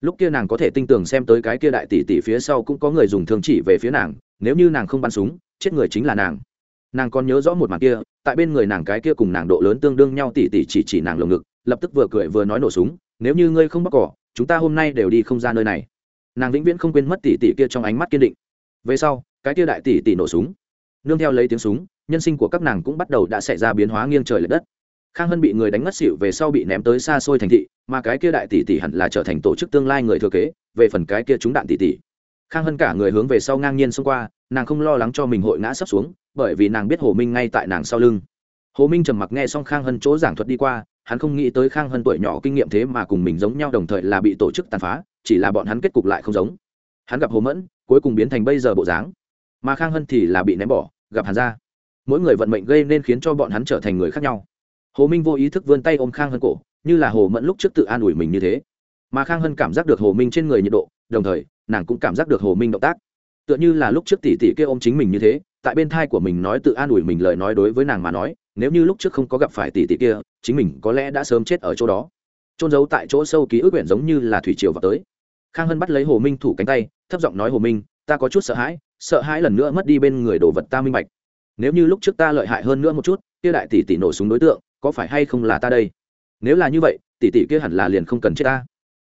Lúc kia nàng có thể tin tưởng xem tới cái kia đại tỷ tỷ phía sau cũng có người dùng thương chỉ về phía nàng, nếu như nàng không bắn súng chết người chính là nàng. Nàng còn nhớ rõ một màn kia, tại bên người nàng cái kia cùng nàng độ lớn tương đương nhau tỷ tỷ chỉ chỉ nàng lồng ngực, lập tức vừa cười vừa nói nổ súng, nếu như ngươi không bóc cỏ, chúng ta hôm nay đều đi không ra nơi này. Nàng vĩnh viễn không quên mất tỷ tỷ kia trong ánh mắt kiên định. Về sau, cái kia đại tỷ tỷ nổ súng, nương theo lấy tiếng súng, nhân sinh của các nàng cũng bắt đầu đã xảy ra biến hóa nghiêng trời l ệ đất. Khang hân bị người đánh ngất xỉu về sau bị ném tới xa xôi thành thị, mà cái kia đại tỷ tỷ hẳn là trở thành tổ chức tương lai người thừa kế, về phần cái kia trúng đạn tỷ tỷ khang hân cả người hướng về sau ngang nhiên xông qua, nàng không lo lắng cho mình hội ngã sắp xuống, bởi vì nàng biết hồ minh ngay tại nàng sau lưng. Hồ minh trầm mặc nghe xong khang hân chỗ giảng thuật đi qua, hắn không nghĩ tới khang hân tuổi nhỏ kinh nghiệm thế mà cùng mình giống nhau đồng thời là bị tổ chức tàn phá, chỉ là bọn hắn kết cục lại không giống. Hắn gặp hồ mẫn, cuối cùng biến thành bây giờ bộ dáng. Mà khang hân thì là bị ném bỏ, gặp hàn ra mỗi người vận mệnh gây nên khiến cho bọn hắn trở thành người khác nhau. Hồ minh vô ý thức vươn tay ôm khang hân cổ, như là hồ mẫn lúc trước tự an ủi mình như thế. Mà khang hân cảm giác được hồ minh trên người nhiệt độ, đồng thời nàng cũng cảm giác được hồ minh động tác. Tựa như là lúc trước tỷ tỷ kia ôm chính mình như thế, tại bên thai của mình nói tự an ủi mình lời nói đối với nàng mà nói, nếu như lúc trước không có gặp phải tỷ tỷ kia, chính mình có lẽ đã sớm chết ở chỗ đó. Trôn giấu tại chỗ sâu ký ức quyển giống như là thủy triều vào tới. Khang hân bắt lấy hồ minh thủ cánh tay, thấp giọng nói, hồ minh, ta có chút sợ hãi sợ hãi lần nữa mất đi bên người đồ vật ta minh bạch. Nếu như lúc trước ta lợi hại hơn nữa một chút, kia đại tỷ tỷ nổ súng đối tượng, có phải hay không là ta đây? Nếu là như vậy, tỷ tỷ kia hẳn là liền không cần chết ta.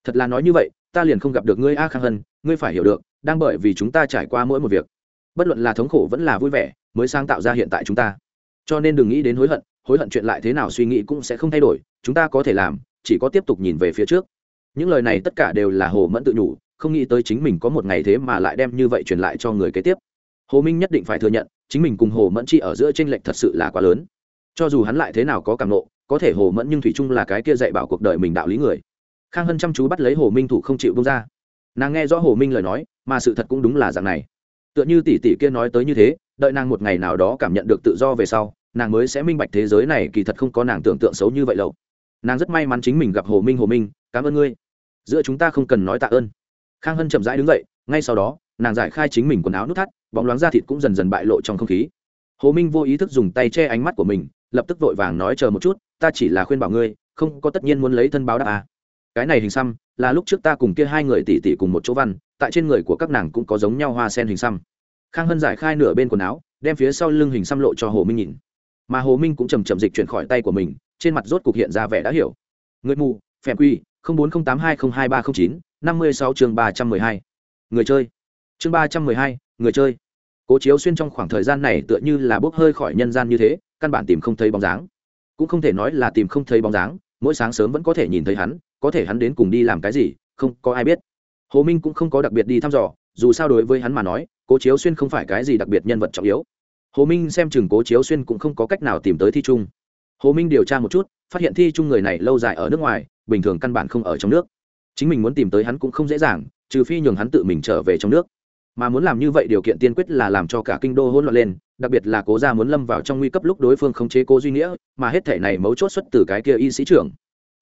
Thật là nói như vậy, ta liền không gặp được ngươi a khang hân ngươi phải hiểu được, đang bởi vì chúng ta trải qua mỗi một việc, bất luận là thống khổ vẫn là vui vẻ, mới sáng tạo ra hiện tại chúng ta. Cho nên đừng nghĩ đến hối hận hối hận chuyện lại thế nào suy nghĩ cũng sẽ không thay đổi, chúng ta có thể làm, chỉ có tiếp tục nhìn về phía trước. Những lời này tất cả đều là hồ mẫn tự nhủ, không nghĩ tới chính mình có một ngày thế mà lại đem như vậy truyền lại cho người kế tiếp. Hồ minh nhất định phải thừa nhận, chính mình cùng hồ mẫn chi ở giữa tranh lệch thật sự là quá lớn. Cho dù hắn lại thế nào có cảm nộ, có thể hồ mẫn nhưng thủy chung là cái kia dạy bảo cuộc đời mình đạo lý người. Khang hân chăm chú bắt lấy hồ minh thủ không chịu bông ra nàng nghe rõ hồ minh lời nói, mà sự thật cũng đúng là dạng này. Tựa như tỷ tỷ kia nói tới như thế, đợi nàng một ngày nào đó cảm nhận được tự do về sau, nàng mới sẽ minh bạch thế giới này kỳ thật không có nàng tưởng tượng xấu như vậy lâu nàng rất may mắn chính mình gặp hồ minh hồ minh, cảm ơn ngươi. Giữa chúng ta không cần nói tạ ơn. Khang hân chậm rãi đứng dậy, ngay sau đó, nàng giải khai chính mình quần áo nút thắt, bóng loáng da thịt cũng dần dần bại lộ trong không khí. Hồ minh vô ý thức dùng tay che ánh mắt của mình, lập tức vội vàng nói chờ một chút, ta chỉ là khuyên bảo ngươi, không có tất nhiên muốn lấy thân báo đáp à. cái này hình xăm là lúc trước ta cùng kia hai người tỷ tỷ cùng một chỗ văn, tại trên người của các nàng cũng có giống nhau hoa sen hình xăm. Khang hân giải khai nửa bên quần áo, đem phía sau lưng hình xăm lộ cho hồ minh nhìn. Mà hồ minh cũng chầm chậm dịch chuyển khỏi tay của mình, trên mặt rốt cục hiện ra vẻ đã hiểu. Người mù, phèm quy bốn trăm tám hai hai ba chín, năm mươi sáu chương ba trăm mười hai. Người chơi. Chương ba trăm mười hai, người chơi. Cố chiếu xuyên trong khoảng thời gian này tựa như là bốc hơi khỏi nhân gian như thế, căn bản tìm không thấy bóng dáng. Cũng không thể nói là tìm không thấy bóng dáng, mỗi sáng sớm vẫn có thể nhìn thấy hắn có thể hắn đến cùng đi làm cái gì, không có ai biết. Hồ minh cũng không có đặc biệt đi thăm dò, dù sao đối với hắn mà nói, cố chiếu xuyên không phải cái gì đặc biệt nhân vật trọng yếu. Hồ minh xem chừng cố chiếu xuyên cũng không có cách nào tìm tới thi trung. Hồ minh điều tra một chút, phát hiện thi trung người này lâu dài ở nước ngoài, bình thường căn bản không ở trong nước. Chính mình muốn tìm tới hắn cũng không dễ dàng, trừ phi nhường hắn tự mình trở về trong nước. Mà muốn làm như vậy điều kiện tiên quyết là làm cho cả kinh đô hỗn loạn lên, đặc biệt là cố gia muốn lâm vào trong nguy cấp lúc đối phương khống chế cố duy nghĩa, mà hết thể này mấu chốt xuất từ cái kia y sĩ trưởng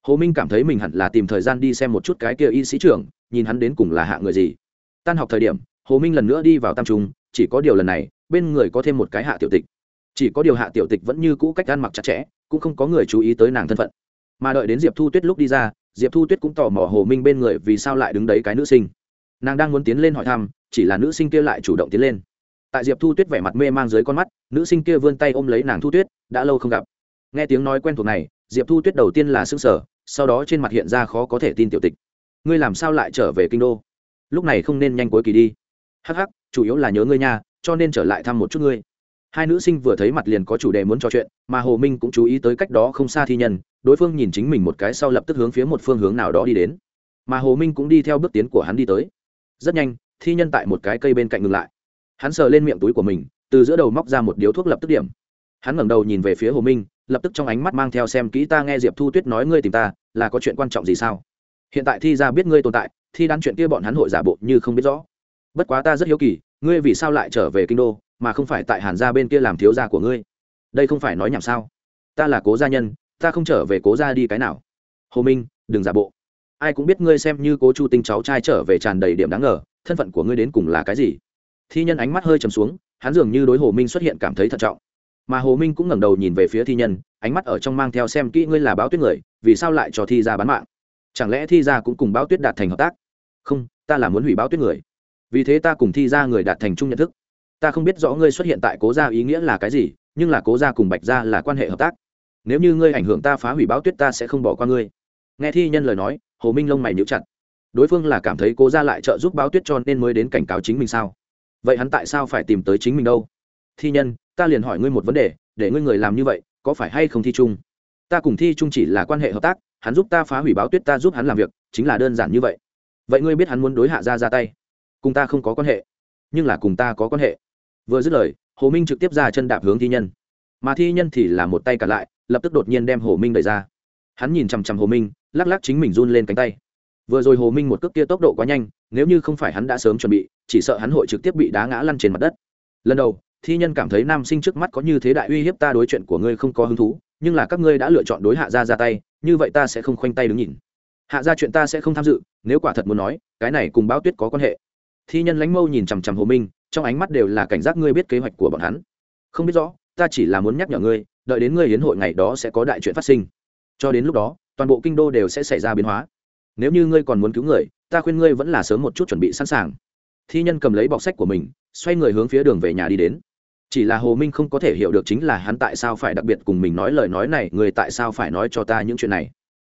hồ minh cảm thấy mình hẳn là tìm thời gian đi xem một chút cái kia y sĩ trưởng, nhìn hắn đến cùng là hạ người gì. Tan học thời điểm, hồ minh lần nữa đi vào tam trung, chỉ có điều lần này, bên người có thêm một cái hạ tiểu tịch. Chỉ có điều hạ tiểu tịch vẫn như cũ cách ăn mặc chặt chẽ, cũng không có người chú ý tới nàng thân phận. Mà đợi đến diệp thu tuyết lúc đi ra, diệp thu tuyết cũng tò mò hồ minh bên người vì sao lại đứng đấy cái nữ sinh. Nàng đang muốn tiến lên hỏi thăm, chỉ là nữ sinh kia lại chủ động tiến lên. Tại diệp thu tuyết vẻ mặt mê mang dưới con mắt, nữ sinh kia vươn tay ôm lấy nàng thu tuyết, đã lâu không gặp. Nghe tiếng nói quen thuộc này, diệp thu tuyết đầu tiên là s ư n g sở sau đó trên mặt hiện ra khó có thể tin tiểu tịch. Ngươi làm sao lại trở về kinh đô? Lúc này không nên nhanh cuối kỳ đi. Hh chủ yếu là nhớ ngươi nha, cho nên trở lại thăm một chút ngươi. Hai nữ sinh vừa thấy mặt liền có chủ đề muốn trò chuyện, mà hồ minh cũng chú ý tới cách đó không xa thi nhân, đối phương nhìn chính mình một cái sau lập tức hướng phía một phương hướng nào đó đi đến. Mà hồ minh cũng đi theo bước tiến của hắn đi tới. Rất nhanh, thi nhân tại một cái cây bên cạnh ngừng lại. Hắn sờ lên miệng túi của mình, từ giữa đầu móc ra một điếu thuốc lập tức điểm. Hắn ngẩng đầu nhìn về phía hồ minh lập tức trong ánh mắt mang theo xem kỹ ta nghe diệp thu tuyết nói ngươi tìm ta, là có chuyện quan trọng gì sao? Hiện tại thi ra biết ngươi tồn tại, thi đan chuyện kia bọn hắn hội giả bộ như không biết rõ. Bất quá ta rất hiếu kỳ, ngươi vì sao lại trở về kinh đô, mà không phải tại hàn gia bên kia làm thiếu gia của ngươi? Đây không phải nói nhảm sao? Ta là cố gia nhân, ta không trở về cố gia đi cái nào? Hồ minh, đừng giả bộ. Ai cũng biết ngươi xem như cố chu tinh cháu trai trở về tràn đầy điểm đáng ngờ, thân phận của ngươi đến cùng là cái gì? Thi nhân ánh mắt hơi trầm xuống, hắn dường như đối hồ minh xuất hiện cảm thấy thận trọng mà hồ minh cũng ngẩng đầu nhìn về phía thi nhân, ánh mắt ở trong mang theo xem kỹ ngươi là báo tuyết người, vì sao lại cho thi ra bán mạng? Chẳng lẽ thi ra cũng cùng báo tuyết đạt thành hợp tác? Không, ta là muốn hủy báo tuyết người. Vì thế ta cùng thi ra người đạt thành chung nhận thức. Ta không biết rõ ngươi xuất hiện tại cố gia ý nghĩa là cái gì, nhưng là cố gia cùng bạch gia là quan hệ hợp tác. Nếu như ngươi ảnh hưởng ta phá hủy báo tuyết ta sẽ không bỏ qua ngươi. Nghe thi nhân lời nói, hồ minh lông mày níu chặt. Đối phương là cảm thấy cố gia lại trợ giúp báo tuyết cho nên mới đến cảnh cáo chính mình sao? Vậy hắn tại sao phải tìm tới chính mình đâu? Thi nhân, ta liền hỏi ngươi một vấn đề, để ngươi người làm như vậy, có phải hay không thi chung? Ta cùng thi chung chỉ là quan hệ hợp tác, hắn giúp ta phá hủy báo tuyết, ta giúp hắn làm việc, chính là đơn giản như vậy. Vậy ngươi biết hắn muốn đối hạ ra ra tay? Cùng ta không có quan hệ, nhưng là cùng ta có quan hệ. Vừa dứt lời, hồ minh trực tiếp ra chân đạp hướng thi nhân. Mà thi nhân thì là một tay cả lại, lập tức đột nhiên đem hồ minh đẩy ra. Hắn nhìn chằm chằm hồ minh, lắc lắc chính mình run lên cánh tay. Vừa rồi hồ minh một cước kia tốc độ quá nhanh, nếu như không phải hắn đã sớm chuẩn bị, chỉ sợ hắn hội trực tiếp bị đá ngã lăn trên mặt đất. Lần đầu thi nhân cảm thấy nam sinh trước mắt có như thế đại uy hiếp ta đối chuyện của ngươi không có hứng thú, nhưng là các ngươi đã lựa chọn đối hạ gia ra tay, như vậy ta sẽ không khoanh tay đứng nhìn. Hạ gia chuyện ta sẽ không tham dự, nếu quả thật muốn nói, cái này cùng báo tuyết có quan hệ. Thi nhân lãnh mâu nhìn chằm chằm hồ minh, trong ánh mắt đều là cảnh giác ngươi biết kế hoạch của bọn hắn. Không biết rõ, ta chỉ là muốn nhắc nhở ngươi, đợi đến ngươi hiến hội ngày đó sẽ có đại chuyện phát sinh. Cho đến lúc đó, toàn bộ kinh đô đều sẽ xảy ra biến hóa. Nếu như ngươi còn muốn cứu người, ta khuyên ngươi vẫn là sớm một chút chuẩn bị sẵn sàng. Thi nhân cầm lấy bọc sách của mình, xoay người hướng phía đường về nhà đi đến chỉ là hồ minh không có thể hiểu được chính là hắn tại sao phải đặc biệt cùng mình nói lời nói này, người tại sao phải nói cho ta những chuyện này?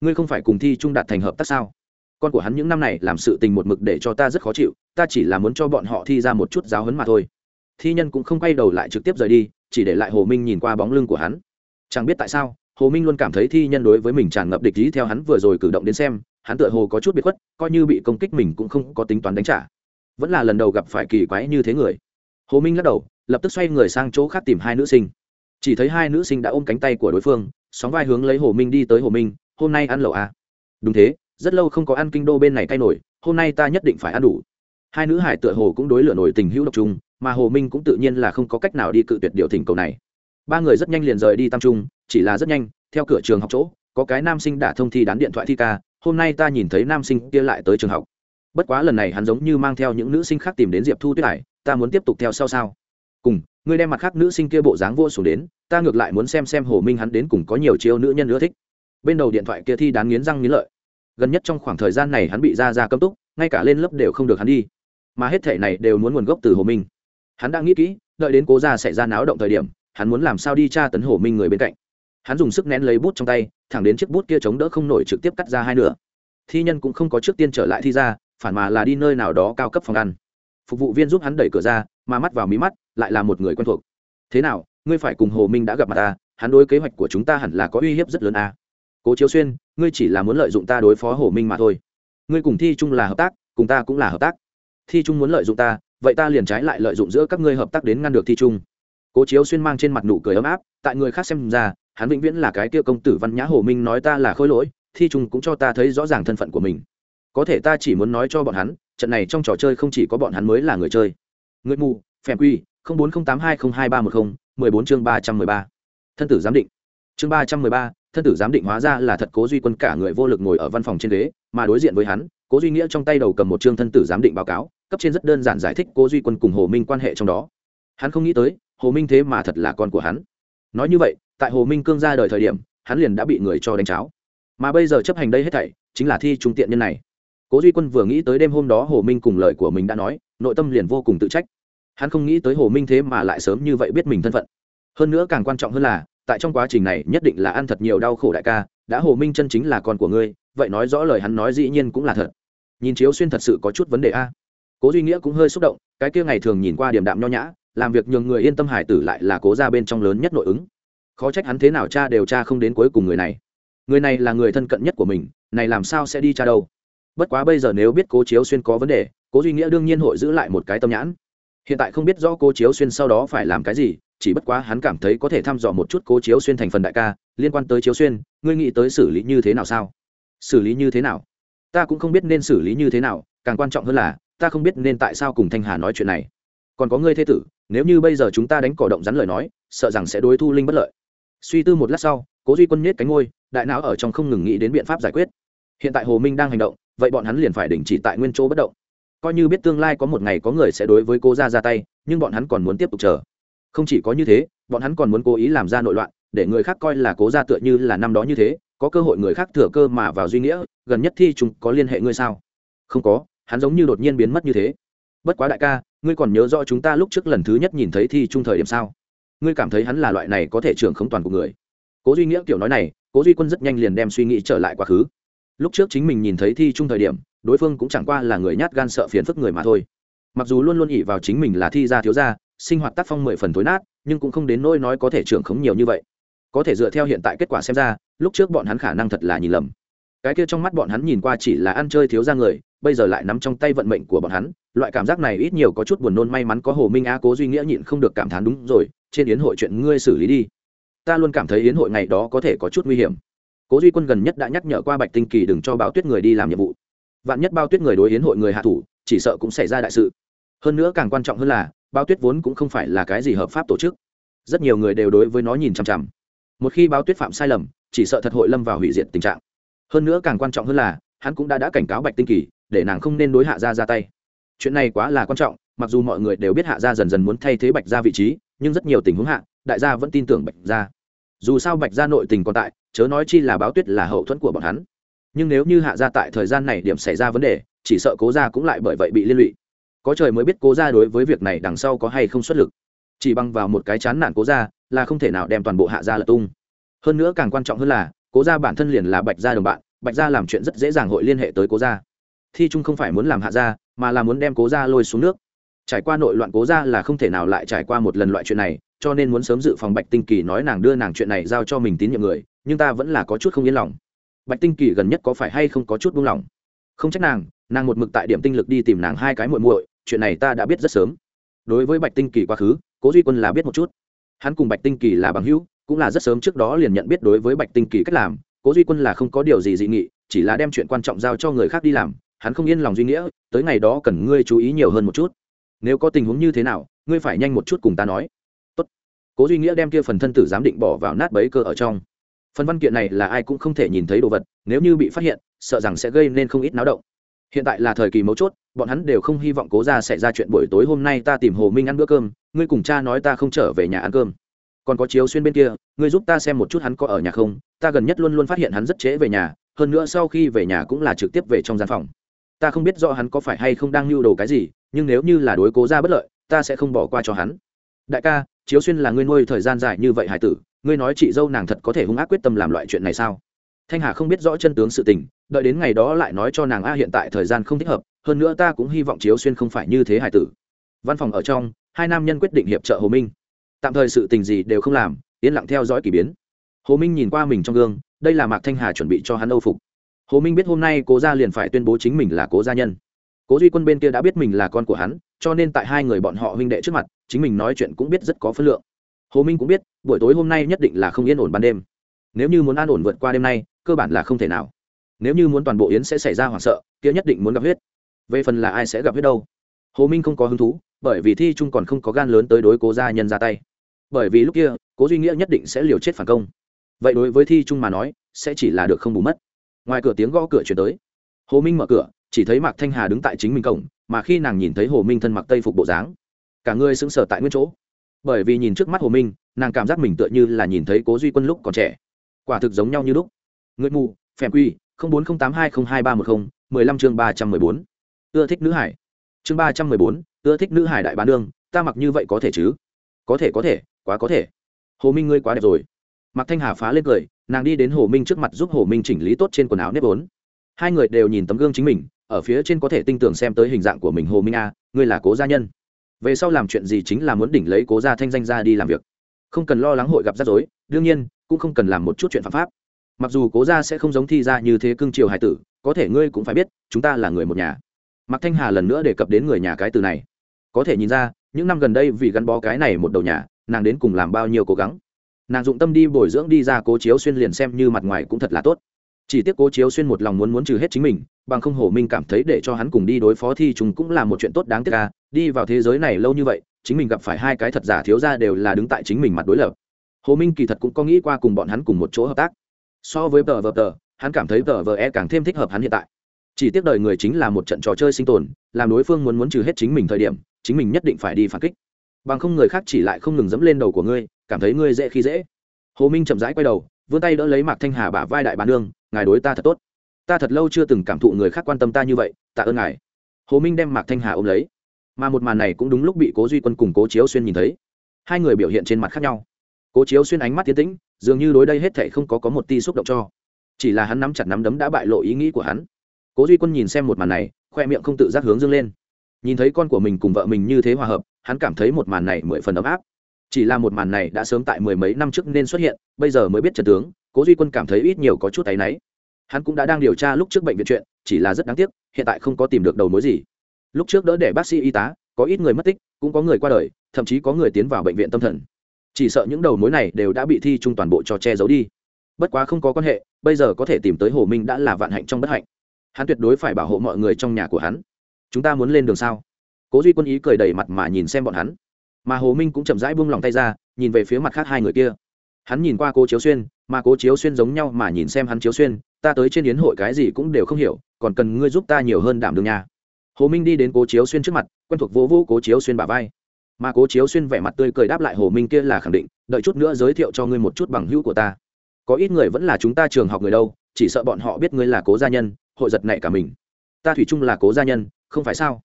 Ngươi không phải cùng thi trung đạt thành hợp tác sao? Con của hắn những năm này làm sự tình một mực để cho ta rất khó chịu, ta chỉ là muốn cho bọn họ thi ra một chút giáo hấn mà thôi. Thi nhân cũng không quay đầu lại trực tiếp rời đi, chỉ để lại hồ minh nhìn qua bóng lưng của hắn. Chẳng biết tại sao, hồ minh luôn cảm thấy thi nhân đối với mình tràn ngập địch ý theo hắn vừa rồi cử động đến xem, hắn tựa hồ có chút biệt khuất, coi như bị công kích mình cũng không có tính toán đánh trả. Vẫn là lần đầu gặp phải kỳ quái như thế người. Hồ minh lắc đầu lập tức xoay người sang chỗ khác tìm hai nữ sinh. Chỉ thấy hai nữ sinh đã ôm cánh tay của đối phương, sóng vai hướng lấy hồ minh đi tới hồ minh, hôm nay ăn lẩu à? đúng thế, rất lâu không có ăn kinh đô bên này cay nổi, hôm nay ta nhất định phải ăn đủ. Hai nữ hải tựa hồ cũng đối lửa nổi tình hữu độc trung mà hồ minh cũng tự nhiên là không có cách nào đi cự tuyệt điều thỉnh cầu này. Ba người rất nhanh liền rời đi tam trung, chỉ là rất nhanh, theo cửa trường học chỗ, có cái nam sinh đã thông thi đán điện thoại thi ca, hôm nay ta nhìn thấy nam sinh kia lại tới trường học. Bất quá lần này hắn giống như mang theo những nữ sinh khác tìm đến diệp thu tuyết hải, ta muốn tiếp tục theo sau sao? Cùng, ngươi đem mặt khác nữ sinh kia bộ dáng vô xuống đến, ta ngược lại muốn xem xem hồ minh hắn đến cùng có nhiều chiêu nữ nhân nữa thích. Bên đầu điện thoại kia thi đán nghiến răng nghiến lợi. Gần nhất trong khoảng thời gian này hắn bị ra ra cấm túc, ngay cả lên lớp đều không được hắn đi. Mà hết thể này đều muốn nguồn gốc từ hồ minh. Hắn đã nghĩ kỹ, đợi đến cố ra xảy ra náo động thời điểm, hắn muốn làm sao đi tra tấn hồ minh người bên cạnh. Hắn dùng sức nén lấy bút trong tay, thẳng đến chiếc bút kia chống đỡ không nổi trực tiếp cắt ra hai nửa. Thi nhân cũng không có trước tiên trở lại thi ra, phản mà là đi nơi nào đó cao cấp phòng ăn phục vụ viên giúp hắn đẩy cửa ra, mà mắt vào mí mắt lại là một người quen thuộc. Thế nào, ngươi phải cùng hồ minh đã gặp mặt ta, hắn đối kế hoạch của chúng ta hẳn là có uy hiếp rất lớn à. cố chiếu xuyên, ngươi chỉ là muốn lợi dụng ta đối phó hồ minh mà thôi. Ngươi cùng thi trung là hợp tác, cùng ta cũng là hợp tác. Thi trung muốn lợi dụng ta, vậy ta liền trái lại lợi dụng giữa các ngươi hợp tác đến ngăn được thi trung. Cố chiếu xuyên mang trên mặt nụ cười ấm áp, tại người khác xem ra, hắn vĩnh viễn là cái kia công tử văn nhã hồ minh nói ta là khôi lỗi, thi trung cũng cho ta thấy rõ ràng thân phận của mình. Có thể ta chỉ muốn nói cho bọn hắn trận này trong trò chơi không chỉ có bọn hắn mới là người chơi. Người mù, phèm quy bốn không tám hai không hai ba một không, mười bốn chương ba trăm mười ba. Thân tử giám định. Chương ba trăm mười ba, thân tử giám định hóa ra là thật cố duy quân cả người vô lực ngồi ở văn phòng trên ghế, mà đối diện với hắn, cố duy nghĩa trong tay đầu cầm một chương thân tử giám định báo cáo, cấp trên rất đơn giản giải thích cố duy quân cùng hồ minh quan hệ trong đó. Hắn không nghĩ tới, hồ minh thế mà thật là con của hắn. Nói như vậy, tại hồ minh cương ra đời thời điểm, hắn liền đã bị người cho đánh cháo. Mà bây giờ chấp hành đây hết thảy, chính là thi trung tiện nhân này cố duy quân vừa nghĩ tới đêm hôm đó hồ minh cùng lời của mình đã nói, nội tâm liền vô cùng tự trách. Hắn không nghĩ tới hồ minh thế mà lại sớm như vậy biết mình thân phận. Hơn nữa càng quan trọng hơn là, tại trong quá trình này nhất định là ăn thật nhiều đau khổ đại ca, đã hồ minh chân chính là con của ngươi, vậy nói rõ lời hắn nói dĩ nhiên cũng là thật. Nhìn chiếu xuyên thật sự có chút vấn đề a. Cố duy nghĩa cũng hơi xúc động, cái kia ngày thường nhìn qua điểm đạm nho nhã, làm việc nhường người yên tâm hải tử lại là cố ra bên trong lớn nhất nội ứng. Khó trách hắn thế nào cha đều cha không đến cuối cùng người này. Người này là người thân cận nhất của mình, này làm sao sẽ đi cha đâu? Bất quá bây giờ nếu biết cố chiếu xuyên có vấn đề, cố duy nghĩa đương nhiên hội giữ lại một cái tâm nhãn. Hiện tại không biết rõ cố chiếu xuyên sau đó phải làm cái gì, chỉ bất quá hắn cảm thấy có thể thăm dò một chút cố chiếu xuyên thành phần đại ca, liên quan tới chiếu xuyên, ngươi nghĩ tới xử lý như thế nào sao? Xử lý như thế nào? Ta cũng không biết nên xử lý như thế nào, càng quan trọng hơn là, ta không biết nên tại sao cùng thanh hà nói chuyện này. Còn có ngươi thế tử, nếu như bây giờ chúng ta đánh cỏ động rắn lời nói, sợ rằng sẽ đối thu linh bất lợi. Suy tư một lát sau, cố duy quân nhét cánh ngôi đại não ở trong không ngừng nghĩ đến biện pháp giải quyết. Hiện tại hồ minh đang hành động vậy bọn hắn liền phải đình chỉ tại nguyên chỗ bất động. Coi như biết tương lai có một ngày có người sẽ đối với cô ra ra tay, nhưng bọn hắn còn muốn tiếp tục chờ. Không chỉ có như thế, bọn hắn còn muốn cố ý làm ra nội loạn, để người khác coi là cố ra tựa như là năm đó như thế, có cơ hội người khác thừa cơ mà vào duy nghĩa, gần nhất thi chúng có liên hệ ngươi sao? Không có, hắn giống như đột nhiên biến mất như thế. Bất quá đại ca, ngươi còn nhớ rõ chúng ta lúc trước lần thứ nhất nhìn thấy thi trung thời điểm sao? Ngươi cảm thấy hắn là loại này có thể trưởng không toàn của người. Cố duy nghĩa kiểu nói này, cố duy quân rất nhanh liền đem suy nghĩ trở lại quá khứ lúc trước chính mình nhìn thấy thi trung thời điểm, đối phương cũng chẳng qua là người nhát gan sợ phiền phức người mà thôi. Mặc dù luôn luôn ỉ vào chính mình là thi gia thiếu gia, sinh hoạt tác phong mười phần thối nát, nhưng cũng không đến nỗi nói có thể trưởng khống nhiều như vậy. Có thể dựa theo hiện tại kết quả xem ra, lúc trước bọn hắn khả năng thật là nhìn lầm. Cái kia trong mắt bọn hắn nhìn qua chỉ là ăn chơi thiếu ra người, bây giờ lại nắm trong tay vận mệnh của bọn hắn, loại cảm giác này ít nhiều có chút buồn nôn may mắn có hồ minh Á cố duy nghĩa nhịn không được cảm thán đúng rồi, trên yến hội chuyện ngươi xử lý đi. Ta luôn cảm thấy yến hội ngày đó có thể có chút nguy hiểm cố duy quân gần nhất đã nhắc nhở qua bạch tinh kỳ đừng cho báo tuyết người đi làm nhiệm vụ vạn nhất bao tuyết người đối hiến hội người hạ thủ chỉ sợ cũng xảy ra đại sự hơn nữa càng quan trọng hơn là bao tuyết vốn cũng không phải là cái gì hợp pháp tổ chức rất nhiều người đều đối với nó nhìn chằm chằm một khi báo tuyết phạm sai lầm chỉ sợ thật hội lâm vào hủy diệt tình trạng hơn nữa càng quan trọng hơn là hắn cũng đã đã cảnh cáo bạch tinh kỳ để nàng không nên đối hạ ra ra tay chuyện này quá là quan trọng mặc dù mọi người đều biết hạ gia dần dần muốn thay thế bạch gia vị trí nhưng rất nhiều tình huống hạ đại gia vẫn tin tưởng bạch gia dù sao bạch gia nội tình còn tại, chớ nói chi là báo tuyết là hậu thuẫn của bọn hắn. Nhưng nếu như hạ gia tại thời gian này điểm xảy ra vấn đề, chỉ sợ cố gia cũng lại bởi vậy bị liên lụy. Có trời mới biết cố gia đối với việc này đằng sau có hay không xuất lực. Chỉ bằng vào một cái chán nản cố gia là không thể nào đem toàn bộ hạ gia lật tung. Hơn nữa càng quan trọng hơn là, cố gia bản thân liền là bạch gia đồng bạn, bạch gia làm chuyện rất dễ dàng hội liên hệ tới cố gia. Thi trung không phải muốn làm hạ gia, mà là muốn đem cố gia lôi xuống nước. Trải qua nội loạn cố gia là không thể nào lại trải qua một lần loại chuyện này cho nên muốn sớm dự phòng bạch tinh kỳ nói nàng đưa nàng chuyện này giao cho mình tín nhiệm người, nhưng ta vẫn là có chút không yên lòng. Bạch tinh kỳ gần nhất có phải hay không có chút buông lỏng không trách nàng nàng một mực tại điểm tinh lực đi tìm nàng hai cái muội muội, chuyện này ta đã biết rất sớm. Đối với bạch tinh kỳ quá khứ, cố duy quân là biết một chút. Hắn cùng bạch tinh kỳ là bằng hữu, cũng là rất sớm trước đó liền nhận biết đối với bạch tinh kỳ cách làm, cố duy quân là không có điều gì dị nghị, chỉ là đem chuyện quan trọng giao cho người khác đi làm, hắn không yên lòng duy nghĩa, tới ngày đó cần ngươi chú ý nhiều hơn một chút. Nếu có tình huống như thế nào, ngươi phải nhanh một chút cùng ta nói cố duy nghĩa đem kia phần thân tử giám định bỏ vào nát bấy cơ ở trong. Phần văn kiện này là ai cũng không thể nhìn thấy đồ vật, nếu như bị phát hiện, sợ rằng sẽ gây nên không ít náo động. Hiện tại là thời kỳ mấu chốt, bọn hắn đều không hy vọng cố ra sẽ ra chuyện buổi tối hôm nay ta tìm hồ minh ăn bữa cơm, ngươi cùng cha nói ta không trở về nhà ăn cơm. Còn có chiếu xuyên bên kia, ngươi giúp ta xem một chút hắn có ở nhà không, ta gần nhất luôn luôn phát hiện hắn rất trễ về nhà, hơn nữa sau khi về nhà cũng là trực tiếp về trong gian phòng. Ta không biết rõ hắn có phải hay không đang lưu đồ cái gì, nhưng nếu như là đối cố ra bất lợi, ta sẽ không bỏ qua cho hắn đại ca, chiếu xuyên là ngươi nuôi thời gian dài như vậy hải tử, ngươi nói chị dâu nàng thật có thể hung ác quyết tâm làm loại chuyện này sao? Thanh hà không biết rõ chân tướng sự tình, đợi đến ngày đó lại nói cho nàng a hiện tại thời gian không thích hợp, hơn nữa ta cũng hy vọng chiếu xuyên không phải như thế hải tử. Văn phòng ở trong, hai nam nhân quyết định hiệp trợ hồ minh. Tạm thời sự tình gì đều không làm, yên lặng theo dõi k ỳ biến. Hồ minh nhìn qua mình trong gương, đây là mạc thanh hà chuẩn bị cho hắn âu phục. Hồ minh biết hôm nay cố gia liền phải tuyên bố chính mình là cố gia nhân cố duy quân bên kia đã biết mình là con của hắn, cho nên tại hai người bọn họ huynh đệ trước mặt, chính mình nói chuyện cũng biết rất có phân lượng. Hồ minh cũng biết, buổi tối hôm nay nhất định là không yên ổn ban đêm. Nếu như muốn an ổn vượt qua đêm nay, cơ bản là không thể nào. Nếu như muốn toàn bộ yến sẽ xảy ra hoảng sợ, kia nhất định muốn gặp huyết. Về phần là ai sẽ gặp huyết đâu? Hồ minh không có hứng thú, bởi vì thi trung còn không có gan lớn tới đối cố gia nhân ra tay. Bởi vì lúc kia, cố duy nghĩa nhất định sẽ liều chết phản công. Vậy đối với thi trung mà nói, sẽ chỉ là được không bù mất. Ngoài cửa tiếng gõ cửa chuyển tới. Hồ minh mở cửa chỉ thấy mạc thanh hà đứng tại chính mình cổng, mà khi nàng nhìn thấy hồ minh thân mặc tây phục bộ dáng, cả người sững sờ tại nguyên chỗ. Bởi vì nhìn trước mắt hồ minh, nàng cảm giác mình tựa như là nhìn thấy cố duy quân lúc còn trẻ. Quả thực giống nhau như lúc. Người mù, phèm quy bốn không tám hai không hai ba một không, mười lăm chương ba trăm mười bốn. Ưa thích nữ hải. Chương ba trăm mười bốn, ưa thích nữ hải đại bán đương ta mặc như vậy có thể chứ? Có thể có thể, quá có thể. Hồ minh ngươi quá đẹp rồi. Mặc thanh hà phá lên cười, nàng đi đến hồ minh trước mặt giúp hồ minh chỉnh lý tốt trên quần áo nếp vốn. Hai người đều nhìn tấm gương chính mình ở phía trên có thể tinh tưởng xem tới hình dạng của mình hồ minh a, ngươi là cố gia nhân. Về sau làm chuyện gì chính là muốn đỉnh lấy cố gia thanh danh ra đi làm việc. Không cần lo lắng hội gặp rắc rối, đương nhiên, cũng không cần làm một chút chuyện phạm pháp. Mặc dù cố gia sẽ không giống thi ra như thế cương triều hải tử, có thể ngươi cũng phải biết, chúng ta là người một nhà. Mạc thanh hà lần nữa đề cập đến người nhà cái từ này. Có thể nhìn ra, những năm gần đây vì gắn bó cái này một đầu nhà, nàng đến cùng làm bao nhiêu cố gắng. Nàng dụng tâm đi bồi dưỡng đi ra cố chiếu xuyên liền xem như mặt ngoài cũng thật là tốt chỉ tiếc cố chiếu xuyên một lòng muốn muốn trừ hết chính mình, bằng không hổ minh cảm thấy để cho hắn cùng đi đối phó thi chúng cũng là một chuyện tốt đáng tiếc ca đi vào thế giới này lâu như vậy, chính mình gặp phải hai cái thật giả thiếu ra đều là đứng tại chính mình mặt đối lập. Hồ minh kỳ thật cũng có nghĩ qua cùng bọn hắn cùng một chỗ hợp tác. So với tờ vờ tờ, hắn cảm thấy tờ vờ e càng thêm thích hợp hắn hiện tại. Chỉ tiếc đời người chính là một trận trò chơi sinh tồn, làm đối phương muốn muốn trừ hết chính mình thời điểm, chính mình nhất định phải đi phản kích. Bằng không người khác chỉ lại không ngừng dẫm lên đầu của ngươi, cảm thấy ngươi dễ khi dễ. Hồ minh chậm rãi quay đầu, vươn tay đỡ lấy mạc thanh hà bả vai đại bán nương ngài đối ta thật tốt. Ta thật lâu chưa từng cảm thụ người khác quan tâm ta như vậy, tạ ơn ngài. Hồ minh đem mạc thanh hà ôm lấy. Mà một màn này cũng đúng lúc bị cố duy quân cùng cố chiếu xuyên nhìn thấy. Hai người biểu hiện trên mặt khác nhau. Cố chiếu xuyên ánh mắt tiến tĩnh, dường như đối đây hết thể không có có một ti xúc động cho. Chỉ là hắn nắm chặt nắm đấm đã bại lộ ý nghĩ của hắn. Cố duy quân nhìn xem một màn này, khoe miệng không tự giác hướng dâng lên. Nhìn thấy con của mình cùng vợ mình như thế hòa hợp, hắn cảm thấy một màn này mười phần ấm áp. Chỉ là một màn này đã sớm tại mười mấy năm trước nên xuất hiện, bây giờ mới biết trần tướng cố duy quân cảm thấy ít nhiều có chút áy náy. Hắn cũng đã đang điều tra lúc trước bệnh viện chuyện, chỉ là rất đáng tiếc, hiện tại không có tìm được đầu mối gì. Lúc trước đỡ để bác sĩ y tá, có ít người mất tích, cũng có người qua đời, thậm chí có người tiến vào bệnh viện tâm thần. Chỉ sợ những đầu mối này đều đã bị thi chung toàn bộ cho che giấu đi. Bất quá không có quan hệ, bây giờ có thể tìm tới hồ minh đã là vạn hạnh trong bất hạnh. Hắn tuyệt đối phải bảo hộ mọi người trong nhà của hắn. Chúng ta muốn lên đường sao? Cố duy quân ý cười đầy mặt mà nhìn xem bọn hắn. Mà hồ minh cũng chậm rãi buông lòng tay ra, nhìn về phía mặt khác hai người kia. Hắn nhìn qua cô chiếu xuyên mà cố chiếu xuyên giống nhau mà nhìn xem hắn chiếu xuyên, ta tới trên yến hội cái gì cũng đều không hiểu, còn cần ngươi giúp ta nhiều hơn đảm đường nhà hồ minh đi đến cố chiếu xuyên trước mặt, quen thuộc vô vô cố chiếu xuyên bà vai. Mà cố chiếu xuyên vẻ mặt tươi cười đáp lại hồ minh kia là khẳng định, đợi chút nữa giới thiệu cho ngươi một chút bằng hữu của ta. Có ít người vẫn là chúng ta trường học người đâu, chỉ sợ bọn họ biết ngươi là cố gia nhân, hội giật này cả mình. Ta thủy chung là cố gia nhân, không phải sao?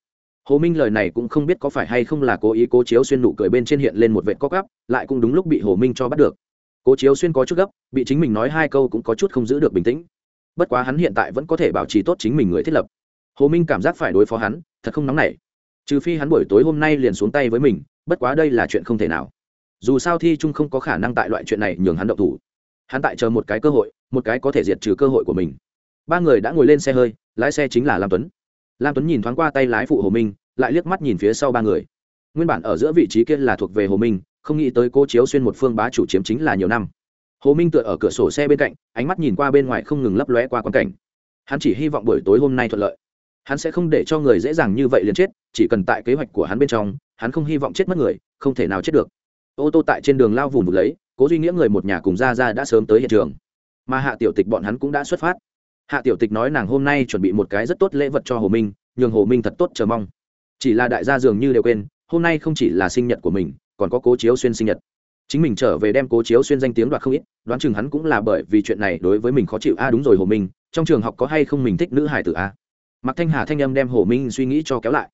Hồ minh lời này cũng không biết có phải hay không là cố ý cố chiếu xuyên nụ cười bên trên hiện lên một vệ có gắp lại cũng đúng lúc bị hồ minh cho bắt được cố chiếu xuyên có chút gấp, bị chính mình nói hai câu cũng có chút không giữ được bình tĩnh. Bất quá hắn hiện tại vẫn có thể bảo trì tốt chính mình người thiết lập. Hồ minh cảm giác phải đối phó hắn, thật không nóng nảy. Trừ phi hắn buổi tối hôm nay liền xuống tay với mình, bất quá đây là chuyện không thể nào. Dù sao thi trung không có khả năng tại loại chuyện này nhường hắn động thủ. Hắn tại chờ một cái cơ hội, một cái có thể diệt trừ cơ hội của mình. Ba người đã ngồi lên xe hơi, lái xe chính là lam tuấn. Lam tuấn nhìn thoáng qua tay lái phụ hồ minh, lại liếc mắt nhìn phía sau ba người. Nguyên bản ở giữa vị trí kia là thuộc về hồ minh không nghĩ tới cô chiếu xuyên một phương bá chủ chiếm chính là nhiều năm. Hồ minh tựa ở cửa sổ xe bên cạnh, ánh mắt nhìn qua bên ngoài không ngừng lấp lóe qua quan cảnh. Hắn chỉ hy vọng buổi tối hôm nay thuận lợi. Hắn sẽ không để cho người dễ dàng như vậy liền chết, chỉ cần tại kế hoạch của hắn bên trong, hắn không hy vọng chết mất người, không thể nào chết được. Ô tô tại trên đường lao vùng vụt lấy, cố duy nghĩa người một nhà cùng ra ra đã sớm tới hiện trường. Mà hạ tiểu tịch bọn hắn cũng đã xuất phát. Hạ tiểu tịch nói nàng hôm nay chuẩn bị một cái rất tốt lễ vật cho hồ minh, nhường hồ minh thật tốt chờ mong. Chỉ là đại gia dường như đều quên, hôm nay không chỉ là sinh nhật của mình còn có cố chiếu xuyên sinh nhật. Chính mình trở về đem cố chiếu xuyên danh tiếng đoạt không ít, đoán chừng hắn cũng là bởi vì chuyện này đối với mình khó chịu. A đúng rồi, hồ minh, trong trường học có hay không mình thích nữ hải tử à? a mặc thanh hà thanh âm đem hồ minh suy nghĩ cho kéo lại.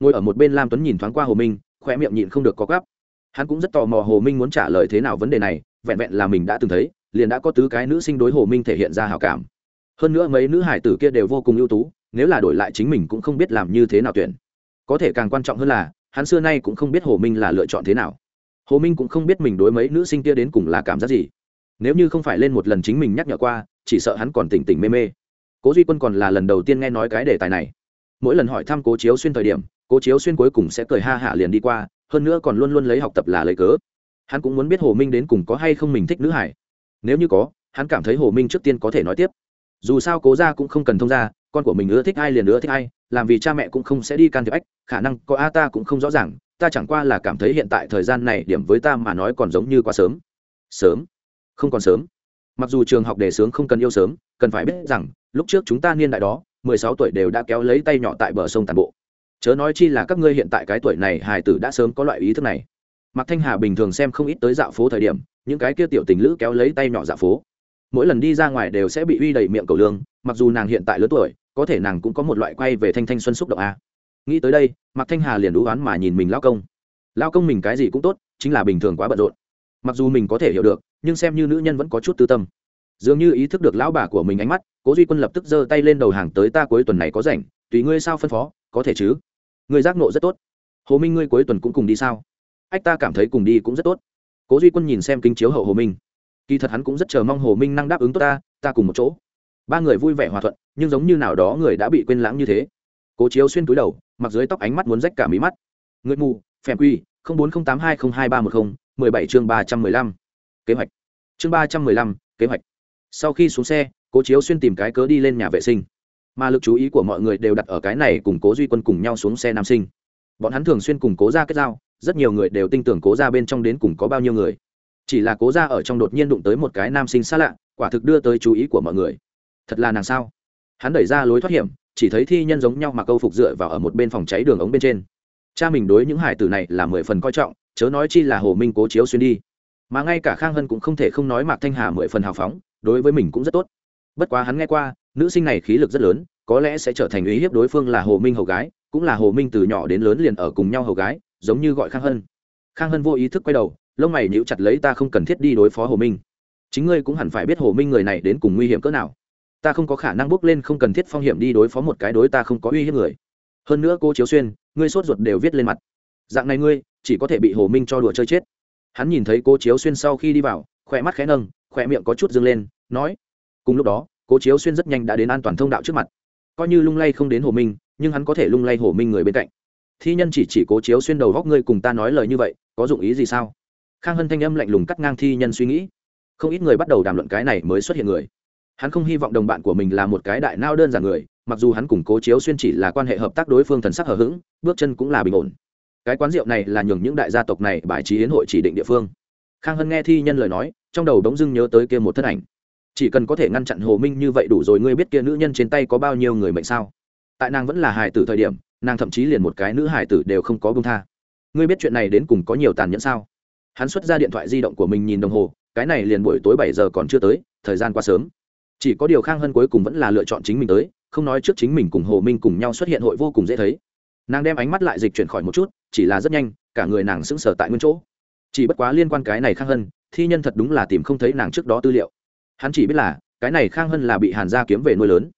Ngồi ở một bên lam tuấn nhìn thoáng qua hồ minh khoe miệng nhịn không được có gắp. Hắn cũng rất tò mò hồ minh muốn trả lời thế nào vấn đề này, vẹn vẹn là mình đã từng thấy, liền đã có tứ cái nữ sinh đối hồ minh thể hiện ra hào cảm. Hơn nữa mấy nữ hải tử kia đều vô cùng ưu tú, nếu là đổi lại chính mình cũng không biết làm như thế nào tuyển. Có thể càng quan trọng hơn là hắn xưa nay cũng không biết hồ minh là lựa chọn thế nào. Hồ minh cũng không biết mình đối mấy nữ sinh kia đến cùng là cảm giác gì. Nếu như không phải lên một lần chính mình nhắc nhở qua, chỉ sợ hắn còn tỉnh tỉnh mê mê. Cố duy quân còn là lần đầu tiên nghe nói cái đề tài này. Mỗi lần hỏi thăm cố chiếu xuyên thời điểm, cố chiếu xuyên cuối cùng sẽ cười ha hạ liền đi qua, hơn nữa còn luôn luôn lấy học tập là lấy cớ. Hắn cũng muốn biết hồ minh đến cùng có hay không mình thích nữ hải. Nếu như có, hắn cảm thấy hồ minh trước tiên có thể nói tiếp. Dù sao cố ra cũng không cần thông ra con của mình ưa thích ai liền ưa thích ai, làm vì cha mẹ cũng không sẽ đi can thiệp ách, khả năng có a ta cũng không rõ ràng, ta chẳng qua là cảm thấy hiện tại thời gian này điểm với ta mà nói còn giống như quá sớm. Sớm? Không còn sớm. Mặc dù trường học đề sướng không cần yêu sớm, cần phải biết rằng, lúc trước chúng ta niên đại đó, mười sáu tuổi đều đã kéo lấy tay nhỏ tại bờ sông tàn bộ. Chớ nói chi là các ngươi hiện tại cái tuổi này, hài tử đã sớm có loại ý thức này. Mạc thanh hà bình thường xem không ít tới dạo phố thời điểm, những cái kia tiểu tình lữ kéo lấy tay nhỏ dạo phố. Mỗi lần đi ra ngoài đều sẽ bị uy đầy miệng cầu lương, mặc dù nàng hiện tại lớn tuổi có thể nàng cũng có một loại quay về thanh thanh xuân xúc động a. Nghĩ tới đây, mạc thanh hà liền đú oán mà nhìn mình lao công. Lao công mình cái gì cũng tốt, chính là bình thường quá bận rộn. Mặc dù mình có thể hiểu được, nhưng xem như nữ nhân vẫn có chút tư tâm. Dường như ý thức được lão bà của mình ánh mắt, cố duy quân lập tức giơ tay lên đầu hàng tới ta cuối tuần này có rảnh, tùy ngươi sao phân phó, có thể chứ? Người giác nộ rất tốt. Hồ minh ngươi cuối tuần cũng cùng đi sao? Ách, ta cảm thấy cùng đi cũng rất tốt. Cố duy quân nhìn xem kinh chiếu hậu hồ minh. Kỳ thật hắn cũng rất chờ mong hồ minh năng đáp ứng tốt ta ta cùng một chỗ ba người vui vẻ hòa thuận, nhưng giống như nào đó người đã bị quên lãng như thế. Cố chiếu xuyên túi đầu, mặc dưới tóc ánh mắt muốn rách cả mí mắt. Người mù, phèm quy bốn không tám hai không hai ba một không, mười bảy chương ba trăm mười lăm. Kế hoạch. Chương ba trăm mười lăm, kế hoạch. Sau khi xuống xe, cố chiếu xuyên tìm cái cớ đi lên nhà vệ sinh. Mà lực chú ý của mọi người đều đặt ở cái này cùng cố duy quân cùng nhau xuống xe nam sinh. Bọn hắn thường xuyên cùng cố ra kết giao, rất nhiều người đều tin tưởng cố ra bên trong đến cùng có bao nhiêu người. Chỉ là cố ra ở trong đột nhiên đụng tới một cái nam sinh xa lạ, quả thực đưa tới chú ý của mọi người thật là nàng sao? Hắn đẩy ra lối thoát hiểm, chỉ thấy thi nhân giống nhau mà câu phục dựa vào ở một bên phòng cháy đường ống bên trên. Cha mình đối những hải tử này là mười phần coi trọng, chớ nói chi là hồ minh cố chiếu xuyên đi. Mà ngay cả khang hân cũng không thể không nói mạc thanh hà mười phần hào phóng, đối với mình cũng rất tốt. Bất quá hắn nghe qua, nữ sinh này khí lực rất lớn, có lẽ sẽ trở thành uy hiếp đối phương là hồ minh hầu gái, cũng là hồ minh từ nhỏ đến lớn liền ở cùng nhau hầu gái, giống như gọi khang hân. Khang hân vô ý thức quay đầu, lông mày nhíu chặt lấy ta không cần thiết đi đối phó hồ minh. Chính ngươi cũng hẳn phải biết hồ minh người này đến cùng nguy hiểm cỡ nào ta không có khả năng bước lên không cần thiết phong hiểm đi đối phó một cái đối ta không có uy hiếp người. Hơn nữa cô chiếu xuyên, ngươi sốt ruột đều viết lên mặt. Dạng này ngươi, chỉ có thể bị hồ minh cho đùa chơi chết. Hắn nhìn thấy cô chiếu xuyên sau khi đi vào, khỏe mắt khẽ nâng, khỏe miệng có chút dâng lên, nói, cùng lúc đó, cô chiếu xuyên rất nhanh đã đến an toàn thông đạo trước mặt. Coi như lung lay không đến hồ minh, nhưng hắn có thể lung lay hồ minh người bên cạnh. Thi nhân chỉ chỉ cố chiếu xuyên đầu góc ngươi cùng ta nói lời như vậy, có dụng ý gì sao? Khang hân thanh âm lạnh lùng cắt ngang thi nhân suy nghĩ. Không ít người bắt đầu đàm luận cái này mới xuất hiện người hắn không hy vọng đồng bạn của mình là một cái đại nao đơn giản người, mặc dù hắn cùng cố chiếu xuyên chỉ là quan hệ hợp tác đối phương thần sắc hờ hững, bước chân cũng là bình ổn. Cái quán rượu này là nhường những đại gia tộc này bài trí hiến hội chỉ định địa phương. Khang hân nghe thi nhân lời nói, trong đầu đống dưng nhớ tới kia một thân ảnh. Chỉ cần có thể ngăn chặn hồ minh như vậy đủ rồi, ngươi biết kia nữ nhân trên tay có bao nhiêu người mệnh sao? Tại nàng vẫn là hài tử thời điểm, nàng thậm chí liền một cái nữ hải tử đều không có bông tha. Ngươi biết chuyện này đến cùng có nhiều tàn nhẫn sao? Hắn xuất ra điện thoại di động của mình nhìn đồng hồ, cái này liền buổi tối bảy giờ còn chưa tới, thời gian quá sớm chỉ có điều khang hân cuối cùng vẫn là lựa chọn chính mình tới, không nói trước chính mình cùng hồ minh cùng nhau xuất hiện hội vô cùng dễ thấy. Nàng đem ánh mắt lại dịch chuyển khỏi một chút, chỉ là rất nhanh, cả người nàng sững sờ tại nguyên chỗ. Chỉ bất quá liên quan cái này khang hân, thi nhân thật đúng là tìm không thấy nàng trước đó tư liệu. Hắn chỉ biết là, cái này khang hân là bị hàn gia kiếm về nuôi lớn.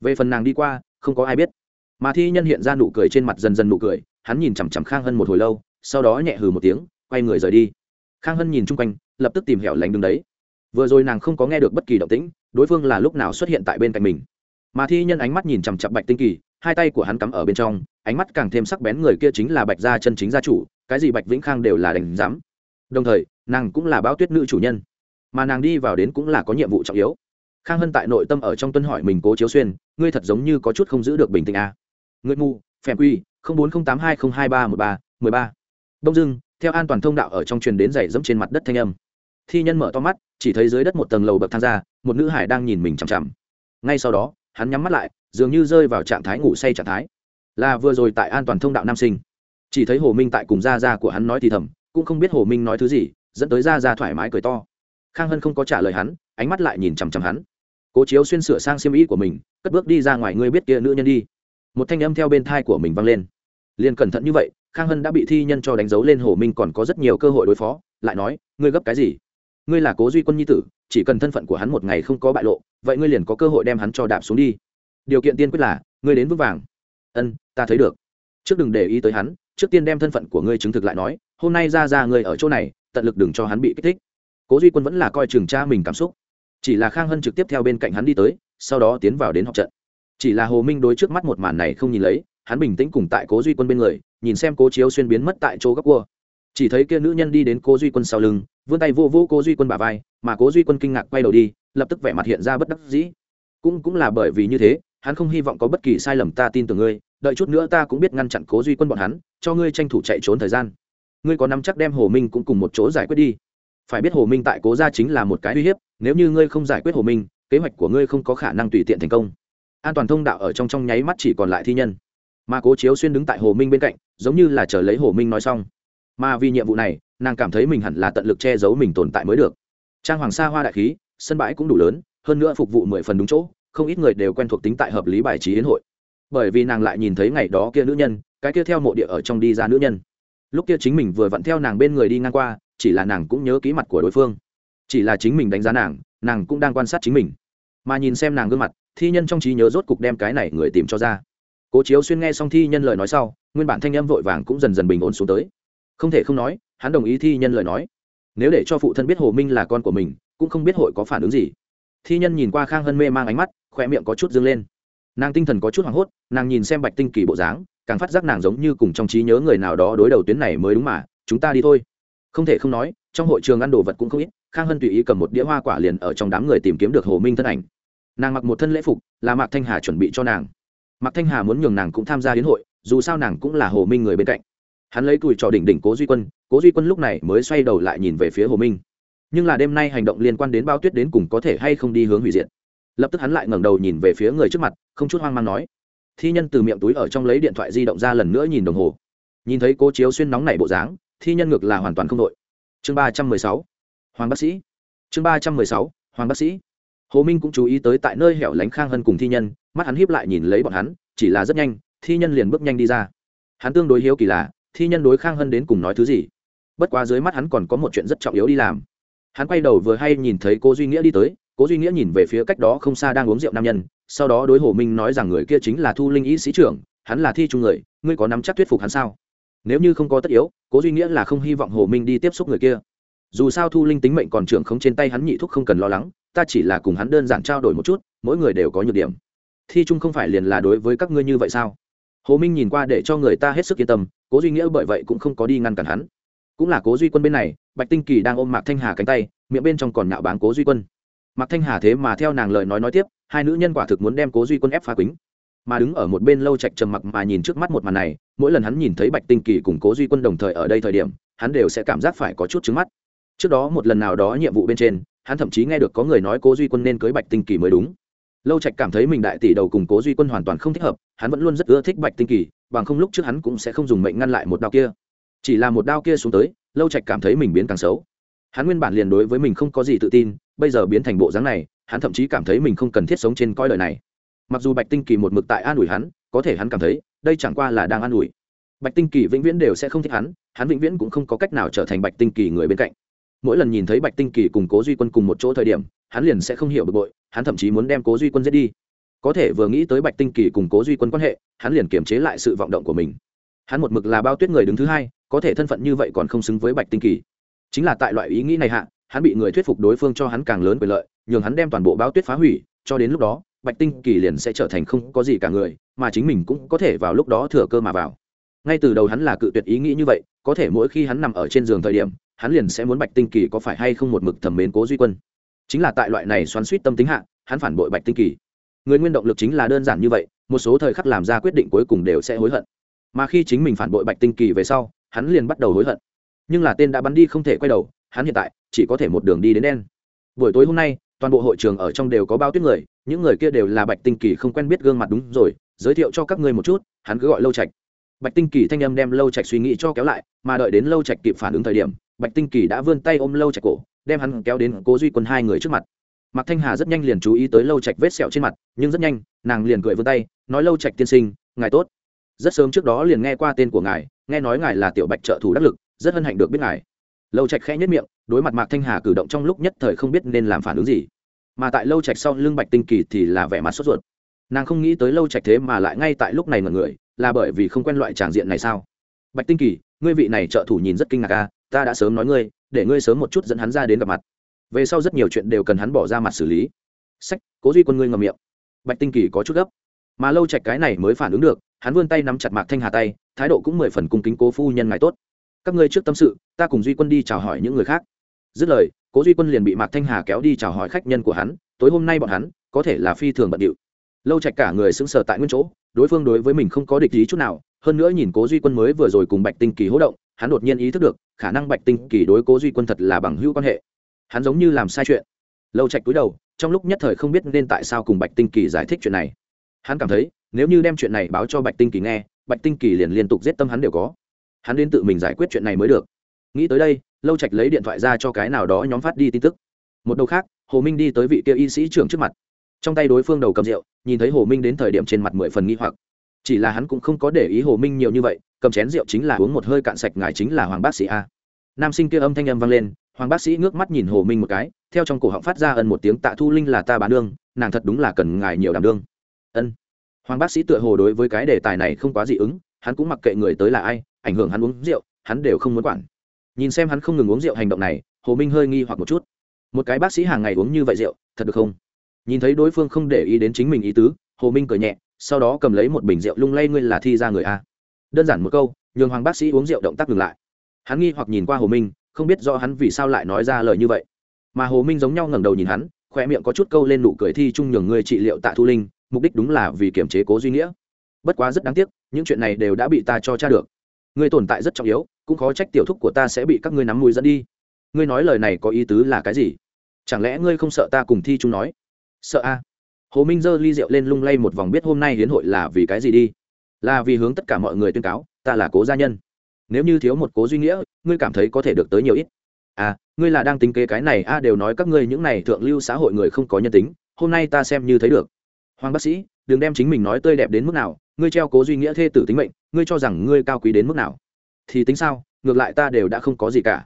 Về phần nàng đi qua, không có ai biết. Mà thi nhân hiện ra nụ cười trên mặt dần dần nụ cười, hắn nhìn chằm chằm khang hân một hồi lâu, sau đó nhẹ hừ một tiếng, quay người rời đi. Khang hân nhìn chung quanh, lập tức tìm hẻo lánh đứng đấy. Vừa rồi nàng không có nghe được bất kỳ động tĩnh đối phương là lúc nào xuất hiện tại bên cạnh mình. Mà thi nhân ánh mắt nhìn chằm chặp bạch tinh kỳ hai tay của hắn cắm ở bên trong ánh mắt càng thêm sắc bén người kia chính là bạch gia chân chính gia chủ cái gì bạch vĩnh khang đều là đành giám đồng thời nàng cũng là báo tuyết nữ chủ nhân. Mà nàng đi vào đến cũng là có nhiệm vụ trọng yếu. Khang hân tại nội tâm ở trong tuân hỏi mình cố chiếu xuyên ngươi thật giống như có chút không giữ được bình tĩnh a à. ngươi ngu, phèm quy bốn không tám hai không hai ba một ba mười ba. Đông dưng theo an toàn thông đạo ở trong truyền đến dày dẫm trên mặt đất thanh âm thi nhân mở to mắt, chỉ thấy dưới đất một tầng lầu bậc thang ra, một nữ hải đang nhìn mình chằm chằm. Ngay sau đó, hắn nhắm mắt lại, dường như rơi vào trạng thái ngủ say trạng thái. Là vừa rồi tại an toàn thông đạo nam sinh. Chỉ thấy hồ minh tại cùng gia gia của hắn nói thì thầm, cũng không biết hồ minh nói thứ gì, dẫn tới gia gia thoải mái cười to. Khang hân không có trả lời hắn, ánh mắt lại nhìn chằm chằm hắn. Cố chiếu xuyên sửa sang xiêm ý của mình, cất bước đi ra ngoài, ngươi biết kia nữ nhân đi. Một thanh âm theo bên thai của mình vang lên. Liền cẩn thận như vậy, khang hân đã bị thi nhân cho đánh dấu lên hồ minh còn có rất nhiều cơ hội đối phó, lại nói, ngươi gấp cái gì? Ngươi là cố duy quân nhi tử, chỉ cần thân phận của hắn một ngày không có bại lộ, vậy ngươi liền có cơ hội đem hắn cho đạp xuống đi. Điều kiện tiên quyết là, ngươi đến vững vàng. Ân, ta thấy được. Trước đừng để ý tới hắn, trước tiên đem thân phận của ngươi chứng thực lại nói, hôm nay ra ra ngươi ở chỗ này, tận lực đừng cho hắn bị kích thích. Cố duy quân vẫn là coi trường cha mình cảm xúc. Chỉ là khang hân trực tiếp theo bên cạnh hắn đi tới, sau đó tiến vào đến học trận. Chỉ là hồ minh đối trước mắt một màn này không nhìn lấy, hắn bình tĩnh cùng tại cố duy quân bên người, nhìn xem cố chiếu xuyên biến mất tại chỗ góc cua chỉ thấy kia nữ nhân đi đến cố duy quân sau lưng, vươn tay vô vô cố duy quân bả vai, mà cố duy quân kinh ngạc quay đầu đi, lập tức vẻ mặt hiện ra bất đắc dĩ. Cũng cũng là bởi vì như thế, hắn không hy vọng có bất kỳ sai lầm ta tin tưởng ngươi, đợi chút nữa ta cũng biết ngăn chặn cố duy quân bọn hắn, cho ngươi tranh thủ chạy trốn thời gian. Ngươi có nắm chắc đem hồ minh cũng cùng một chỗ giải quyết đi. Phải biết hồ minh tại cố gia chính là một cái uy hiếp, nếu như ngươi không giải quyết hồ minh, kế hoạch của ngươi không có khả năng tùy tiện thành công. An toàn thông đạo ở trong trong nháy mắt chỉ còn lại thi nhân. Mà cố chiếu xuyên đứng tại hồ minh bên cạnh, giống như là chờ lấy hồ minh nói xong mà vì nhiệm vụ này, nàng cảm thấy mình hẳn là tận lực che giấu mình tồn tại mới được. Trang hoàng sa hoa đại khí, sân bãi cũng đủ lớn, hơn nữa phục vụ mười phần đúng chỗ, không ít người đều quen thuộc tính tại hợp lý bài trí hiến hội. Bởi vì nàng lại nhìn thấy ngày đó kia nữ nhân, cái kia theo mộ địa ở trong đi ra nữ nhân. Lúc kia chính mình vừa vặn theo nàng bên người đi ngang qua, chỉ là nàng cũng nhớ ký mặt của đối phương. Chỉ là chính mình đánh giá nàng nàng cũng đang quan sát chính mình. Mà nhìn xem nàng gương mặt, thi nhân trong trí nhớ rốt cục đem cái này người tìm cho ra. Cố chiếu xuyên nghe xong thi nhân lời nói sau, nguyên bản thanh âm vội vàng cũng dần dần bình ổn xuống tới không thể không nói, hắn đồng ý thi nhân lời nói. Nếu để cho phụ thân biết hồ minh là con của mình, cũng không biết hội có phản ứng gì. Thi nhân nhìn qua khang hân mê mang ánh mắt khoe miệng có chút dâng lên. Nàng tinh thần có chút hoảng hốt, nàng nhìn xem bạch tinh kỳ bộ dáng, càng phát giác nàng giống như cùng trong trí nhớ người nào đó đối đầu tuyến này mới đúng mà, chúng ta đi thôi. Không thể không nói, trong hội trường ăn đồ vật cũng không ít, khang hân tùy ý cầm một đĩa hoa quả liền ở trong đám người tìm kiếm được hồ minh thân ảnh. Nàng mặc một thân lễ phục, là mạc thanh hà chuẩn bị cho nàng. Mạc thanh hà muốn nhường nàng cũng tham gia đến hội, dù sao nàng cũng là hồ minh người bên cạnh hắn lấy tuổi trò đỉnh đỉnh cố duy quân, cố duy quân lúc này mới xoay đầu lại nhìn về phía hồ minh. Nhưng là đêm nay hành động liên quan đến bao tuyết đến cùng có thể hay không đi hướng hủy diệt. Lập tức hắn lại ngẩng đầu nhìn về phía người trước mặt, không chút hoang mang nói. Thi nhân từ miệng túi ở trong lấy điện thoại di động ra lần nữa nhìn đồng hồ. Nhìn thấy cố chiếu xuyên nóng nảy bộ dáng, thi nhân ngược là hoàn toàn không đội. Chương ba trăm mười sáu. Hoàng bác sĩ. Chương ba trăm mười sáu. Hoàng bác sĩ. Hồ minh cũng chú ý tới tại nơi hẻo lánh khang hơn cùng thi nhân, mắt hắn hiếp lại nhìn lấy bọn hắn, chỉ là rất nhanh, thi nhân liền bước nhanh đi ra. Hắn tương đối hiếu kỳ là thi nhân đối khang hân đến cùng nói thứ gì? Bất quá dưới mắt hắn còn có một chuyện rất trọng yếu đi làm. Hắn quay đầu vừa hay nhìn thấy cô duy nghĩa đi tới, cố duy nghĩa nhìn về phía cách đó không xa đang uống rượu nam nhân, sau đó đối hồ minh nói rằng người kia chính là thu linh ý sĩ trưởng, hắn là thi trung người, ngươi có nắm chắc thuyết phục hắn sao? Nếu như không có tất yếu, cố duy nghĩa là không hy vọng hồ minh đi tiếp xúc người kia. Dù sao thu linh tính mệnh còn trưởng không trên tay hắn nhị thúc không cần lo lắng, ta chỉ là cùng hắn đơn giản trao đổi một chút, mỗi người đều có nhược điểm. Thi trung không phải liền là đối với các ngươi như vậy sao? Hồ minh nhìn qua để cho người ta hết sức yên tâm, cố duy nghĩa bởi vậy cũng không có đi ngăn cản hắn. Cũng là cố duy quân bên này, bạch tinh kỳ đang ôm mạc thanh hà cánh tay, miệng bên trong còn nạo báng cố duy quân. Mạc thanh hà thế mà theo nàng lời nói nói tiếp, hai nữ nhân quả thực muốn đem cố duy quân ép phá quýnh mà đứng ở một bên lâu trạch trầm mặc mà nhìn trước mắt một màn này, mỗi lần hắn nhìn thấy bạch tinh kỳ cùng cố duy quân đồng thời ở đây thời điểm, hắn đều sẽ cảm giác phải có chút trứng mắt. Trước đó một lần nào đó nhiệm vụ bên trên, hắn thậm chí nghe được có người nói cố duy quân nên cưới bạch tinh kỳ mới đúng lâu trạch cảm thấy mình đại tỷ đầu cùng cố duy quân hoàn toàn không thích hợp, hắn vẫn luôn rất ưa thích bạch tinh kỳ, bằng không lúc trước hắn cũng sẽ không dùng mệnh ngăn lại một đao kia. Chỉ là một đao kia xuống tới, lâu trạch cảm thấy mình biến càng xấu. Hắn nguyên bản liền đối với mình không có gì tự tin, bây giờ biến thành bộ dáng này, hắn thậm chí cảm thấy mình không cần thiết sống trên coi đời này. Mặc dù bạch tinh kỳ một mực tại an ủi hắn, có thể hắn cảm thấy, đây chẳng qua là đang an ủi. Bạch tinh kỳ vĩnh viễn đều sẽ không thích hắn hắn vĩnh viễn cũng không có cách nào trở thành bạch tinh kỳ người bên cạnh mỗi lần nhìn thấy bạch tinh kỳ cùng cố duy quân cùng một chỗ thời điểm, hắn liền sẽ không hiểu bực bội, hắn thậm chí muốn đem cố duy quân giết đi. Có thể vừa nghĩ tới bạch tinh kỳ cùng cố duy quân quan hệ, hắn liền kiềm chế lại sự vọng động của mình. Hắn một mực là bao tuyết người đứng thứ hai, có thể thân phận như vậy còn không xứng với bạch tinh kỳ. Chính là tại loại ý nghĩ này hạ, hắn bị người thuyết phục đối phương cho hắn càng lớn quyền lợi, nhường hắn đem toàn bộ bao tuyết phá hủy, cho đến lúc đó, bạch tinh kỳ liền sẽ trở thành không có gì cả người, mà chính mình cũng có thể vào lúc đó thừa cơ mà vào. Ngay từ đầu hắn là cự tuyệt ý nghĩ như vậy, có thể mỗi khi hắn nằm ở trên giường thời điểm hắn liền sẽ muốn bạch tinh kỳ có phải hay không một mực thẩm mến cố duy quân. Chính là tại loại này xoắn suýt tâm tính hạ, hắn phản bội bạch tinh kỳ. Người nguyên động lực chính là đơn giản như vậy, một số thời khắc làm ra quyết định cuối cùng đều sẽ hối hận. Mà khi chính mình phản bội bạch tinh kỳ về sau, hắn liền bắt đầu hối hận. Nhưng là tên đã bắn đi không thể quay đầu, hắn hiện tại chỉ có thể một đường đi đến đen. Buổi tối hôm nay, toàn bộ hội trường ở trong đều có bao tuyết người, những người kia đều là bạch tinh kỳ không quen biết gương mặt đúng rồi, giới thiệu cho các ngươi một chút, hắn cứ gọi lâu trạch. Bạch tinh kỳ thanh âm đem lâu trạch suy nghĩ cho kéo lại, mà đợi đến lâu trạch kịp phản ứng thời điểm bạch tinh kỳ đã vươn tay ôm lâu trạch cổ, đem hắn kéo đến cố duy quân hai người trước mặt. Mạc thanh hà rất nhanh liền chú ý tới lâu trạch vết sẹo trên mặt, nhưng rất nhanh, nàng liền cười vươn tay, nói lâu trạch tiên sinh, ngài tốt. Rất sớm trước đó liền nghe qua tên của ngài, nghe nói ngài là tiểu bạch trợ thủ đắc lực, rất hân hạnh được biết ngài. Lâu trạch khẽ nhất miệng, đối mặt mạc thanh hà cử động trong lúc nhất thời không biết nên làm phản ứng gì. Mà tại lâu trạch sau lưng bạch tinh kỳ thì là vẻ mặt sốt ruột. Nàng không nghĩ tới lâu trạch thế mà lại ngay tại lúc này mọi người, là bởi vì không quen loại tràng diện này sao? Bạch tinh kỳ, ngươi vị này trợ thủ nhìn rất kinh ngạc a ta đã sớm nói ngươi, để ngươi sớm một chút dẫn hắn ra đến gặp mặt. Về sau rất nhiều chuyện đều cần hắn bỏ ra mặt xử lý. Sách, cố duy quân ngươi ngầm miệng. Bạch tinh kỳ có chút gấp. Mà lâu trạch cái này mới phản ứng được, hắn vươn tay nắm chặt mạc thanh hà tay, thái độ cũng mười phần cung kính cố phu nhân ngài tốt. Các ngươi trước tâm sự, ta cùng duy quân đi chào hỏi những người khác. Dứt lời, cố duy quân liền bị mạc thanh hà kéo đi chào hỏi khách nhân của hắn, tối hôm nay bọn hắn, có thể là phi thường bận điệu. Lâu trạch cả người sững sờ tại nguyên chỗ, đối phương đối với mình không có địch ý chút nào, hơn nữa nhìn cố duy quân mới vừa rồi cùng bạch tinh kỳ hỗ động hắn đột nhiên ý thức được, khả năng bạch tinh kỳ đối cố duy quân thật là bằng hữu quan hệ. Hắn giống như làm sai chuyện. Lâu trạch cúi đầu, trong lúc nhất thời không biết nên tại sao cùng bạch tinh kỳ giải thích chuyện này. Hắn cảm thấy, nếu như đem chuyện này báo cho bạch tinh kỳ nghe, bạch tinh kỳ liền liên tục giết tâm hắn đều có. Hắn đến tự mình giải quyết chuyện này mới được. Nghĩ tới đây, lâu trạch lấy điện thoại ra cho cái nào đó nhóm phát đi tin tức. Một đầu khác, hồ minh đi tới vị kia y sĩ trưởng trước mặt. Trong tay đối phương đầu cầm rượu, nhìn thấy hồ minh đến thời điểm trên mặt mười phần nghi hoặc chỉ là hắn cũng không có để ý hồ minh nhiều như vậy, cầm chén rượu chính là uống một hơi cạn sạch ngài chính là hoàng bác sĩ a. Nam sinh kia âm thanh âm vang lên, hoàng bác sĩ ngước mắt nhìn hồ minh một cái, theo trong cổ họng phát ra ân một tiếng tạ thu linh là ta bán đương nàng thật đúng là cần ngài nhiều đảm đương. Ân. Hoàng bác sĩ tựa hồ đối với cái đề tài này không quá dị ứng, hắn cũng mặc kệ người tới là ai, ảnh hưởng hắn uống rượu, hắn đều không muốn quản. Nhìn xem hắn không ngừng uống rượu hành động này, hồ minh hơi nghi hoặc một chút. Một cái bác sĩ hàng ngày uống như vậy rượu, thật được không? Nhìn thấy đối phương không để ý đến chính mình ý tứ, hồ minh cười nhẹ sau đó cầm lấy một bình rượu lung lay ngươi là thi ra người a. Đơn giản một câu, nhường hoàng bác sĩ uống rượu động tác ngừng lại. Hắn nghi hoặc nhìn qua hồ minh, không biết do hắn vì sao lại nói ra lời như vậy. Mà hồ minh giống nhau ngẩng đầu nhìn hắn khoe miệng có chút câu lên nụ cười thi chung nhường ngươi trị liệu tạ thu linh, mục đích đúng là vì kiểm chế cố duy nghĩa. Bất quá rất đáng tiếc, những chuyện này đều đã bị ta cho cha được. Ngươi tồn tại rất trọng yếu, cũng khó trách tiểu thúc của ta sẽ bị các ngươi nắm mùi dẫn đi. Ngươi nói lời này có ý tứ là cái gì? Chẳng lẽ ngươi không sợ ta cùng thi chung nói? Sợ a hồ minh giơ ly rượu lên lung lay một vòng biết hôm nay hiến hội là vì cái gì đi. Là vì hướng tất cả mọi người tuyên cáo, ta là cố gia nhân. Nếu như thiếu một cố duy nghĩa, ngươi cảm thấy có thể được tới nhiều ít. À ngươi là đang tính kế cái này, a, đều nói các ngươi những này thượng lưu xã hội người không có nhân tính, hôm nay ta xem như thấy được. Hoàng bác sĩ, đừng đem chính mình nói tươi đẹp đến mức nào, ngươi treo cố duy nghĩa thê tử tính mệnh, ngươi cho rằng ngươi cao quý đến mức nào. Thì tính sao, ngược lại ta đều đã không có gì cả.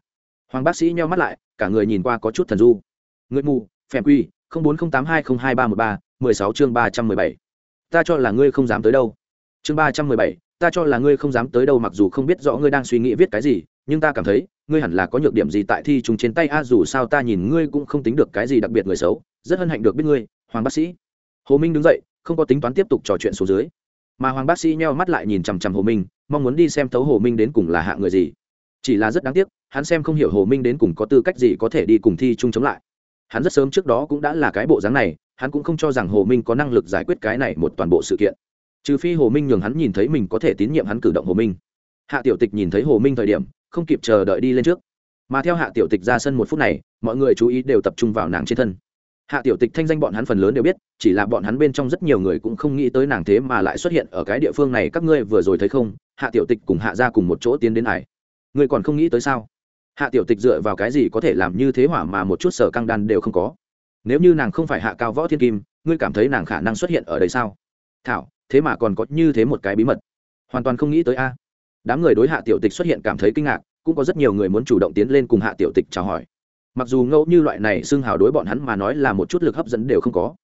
Hoàng bác sĩ nheo mắt lại, cả người nhìn qua có chút thần du. Người mù phèm quy, không bốn không tám hai không hai ba một ba mười sáu chương ba trăm mười bảy. Ta cho là ngươi không dám tới đâu. Chương ba trăm mười bảy, ta cho là ngươi không dám tới đâu mặc dù không biết rõ ngươi đang suy nghĩ viết cái gì, nhưng ta cảm thấy, ngươi hẳn là có nhược điểm gì tại thi trùng trên tay a, dù sao ta nhìn ngươi cũng không tính được cái gì đặc biệt người xấu, rất hân hạnh được biết ngươi, hoàng bác sĩ. Hồ minh đứng dậy, không có tính toán tiếp tục trò chuyện xuống dưới. Mà hoàng bác sĩ nheo mắt lại nhìn chằm chằm hồ minh, mong muốn đi xem thấu hồ minh đến cùng là hạ người gì. Chỉ là rất đáng tiếc, hắn xem không hiểu hồ minh đến cùng có tư cách gì có thể đi cùng thi chung chống lại hắn rất sớm trước đó cũng đã là cái bộ dáng này, hắn cũng không cho rằng hồ minh có năng lực giải quyết cái này một toàn bộ sự kiện. Trừ phi hồ minh nhường hắn nhìn thấy mình có thể tín nhiệm hắn cử động hồ minh. Hạ tiểu tịch nhìn thấy hồ minh thời điểm, không kịp chờ đợi đi lên trước. Mà theo hạ tiểu tịch ra sân một phút này, mọi người chú ý đều tập trung vào nàng trên thân. Hạ tiểu tịch thanh danh bọn hắn phần lớn đều biết, chỉ là bọn hắn bên trong rất nhiều người cũng không nghĩ tới nàng thế mà lại xuất hiện ở cái địa phương này, các ngươi vừa rồi thấy không? Hạ tiểu tịch cùng hạ ra cùng một chỗ tiến đến hải ngươi còn không nghĩ tới sao? Hạ tiểu tịch dựa vào cái gì có thể làm như thế hỏa mà một chút sở căng đan đều không có? Nếu như nàng không phải hạ cao võ thiên kim, ngươi cảm thấy nàng khả năng xuất hiện ở đây sao? Thảo, thế mà còn có như thế một cái bí mật. Hoàn toàn không nghĩ tới a. Đám người đối hạ tiểu tịch xuất hiện cảm thấy kinh ngạc, cũng có rất nhiều người muốn chủ động tiến lên cùng hạ tiểu tịch chào hỏi. Mặc dù ngẫu như loại này xưng hào đối bọn hắn mà nói là một chút lực hấp dẫn đều không có,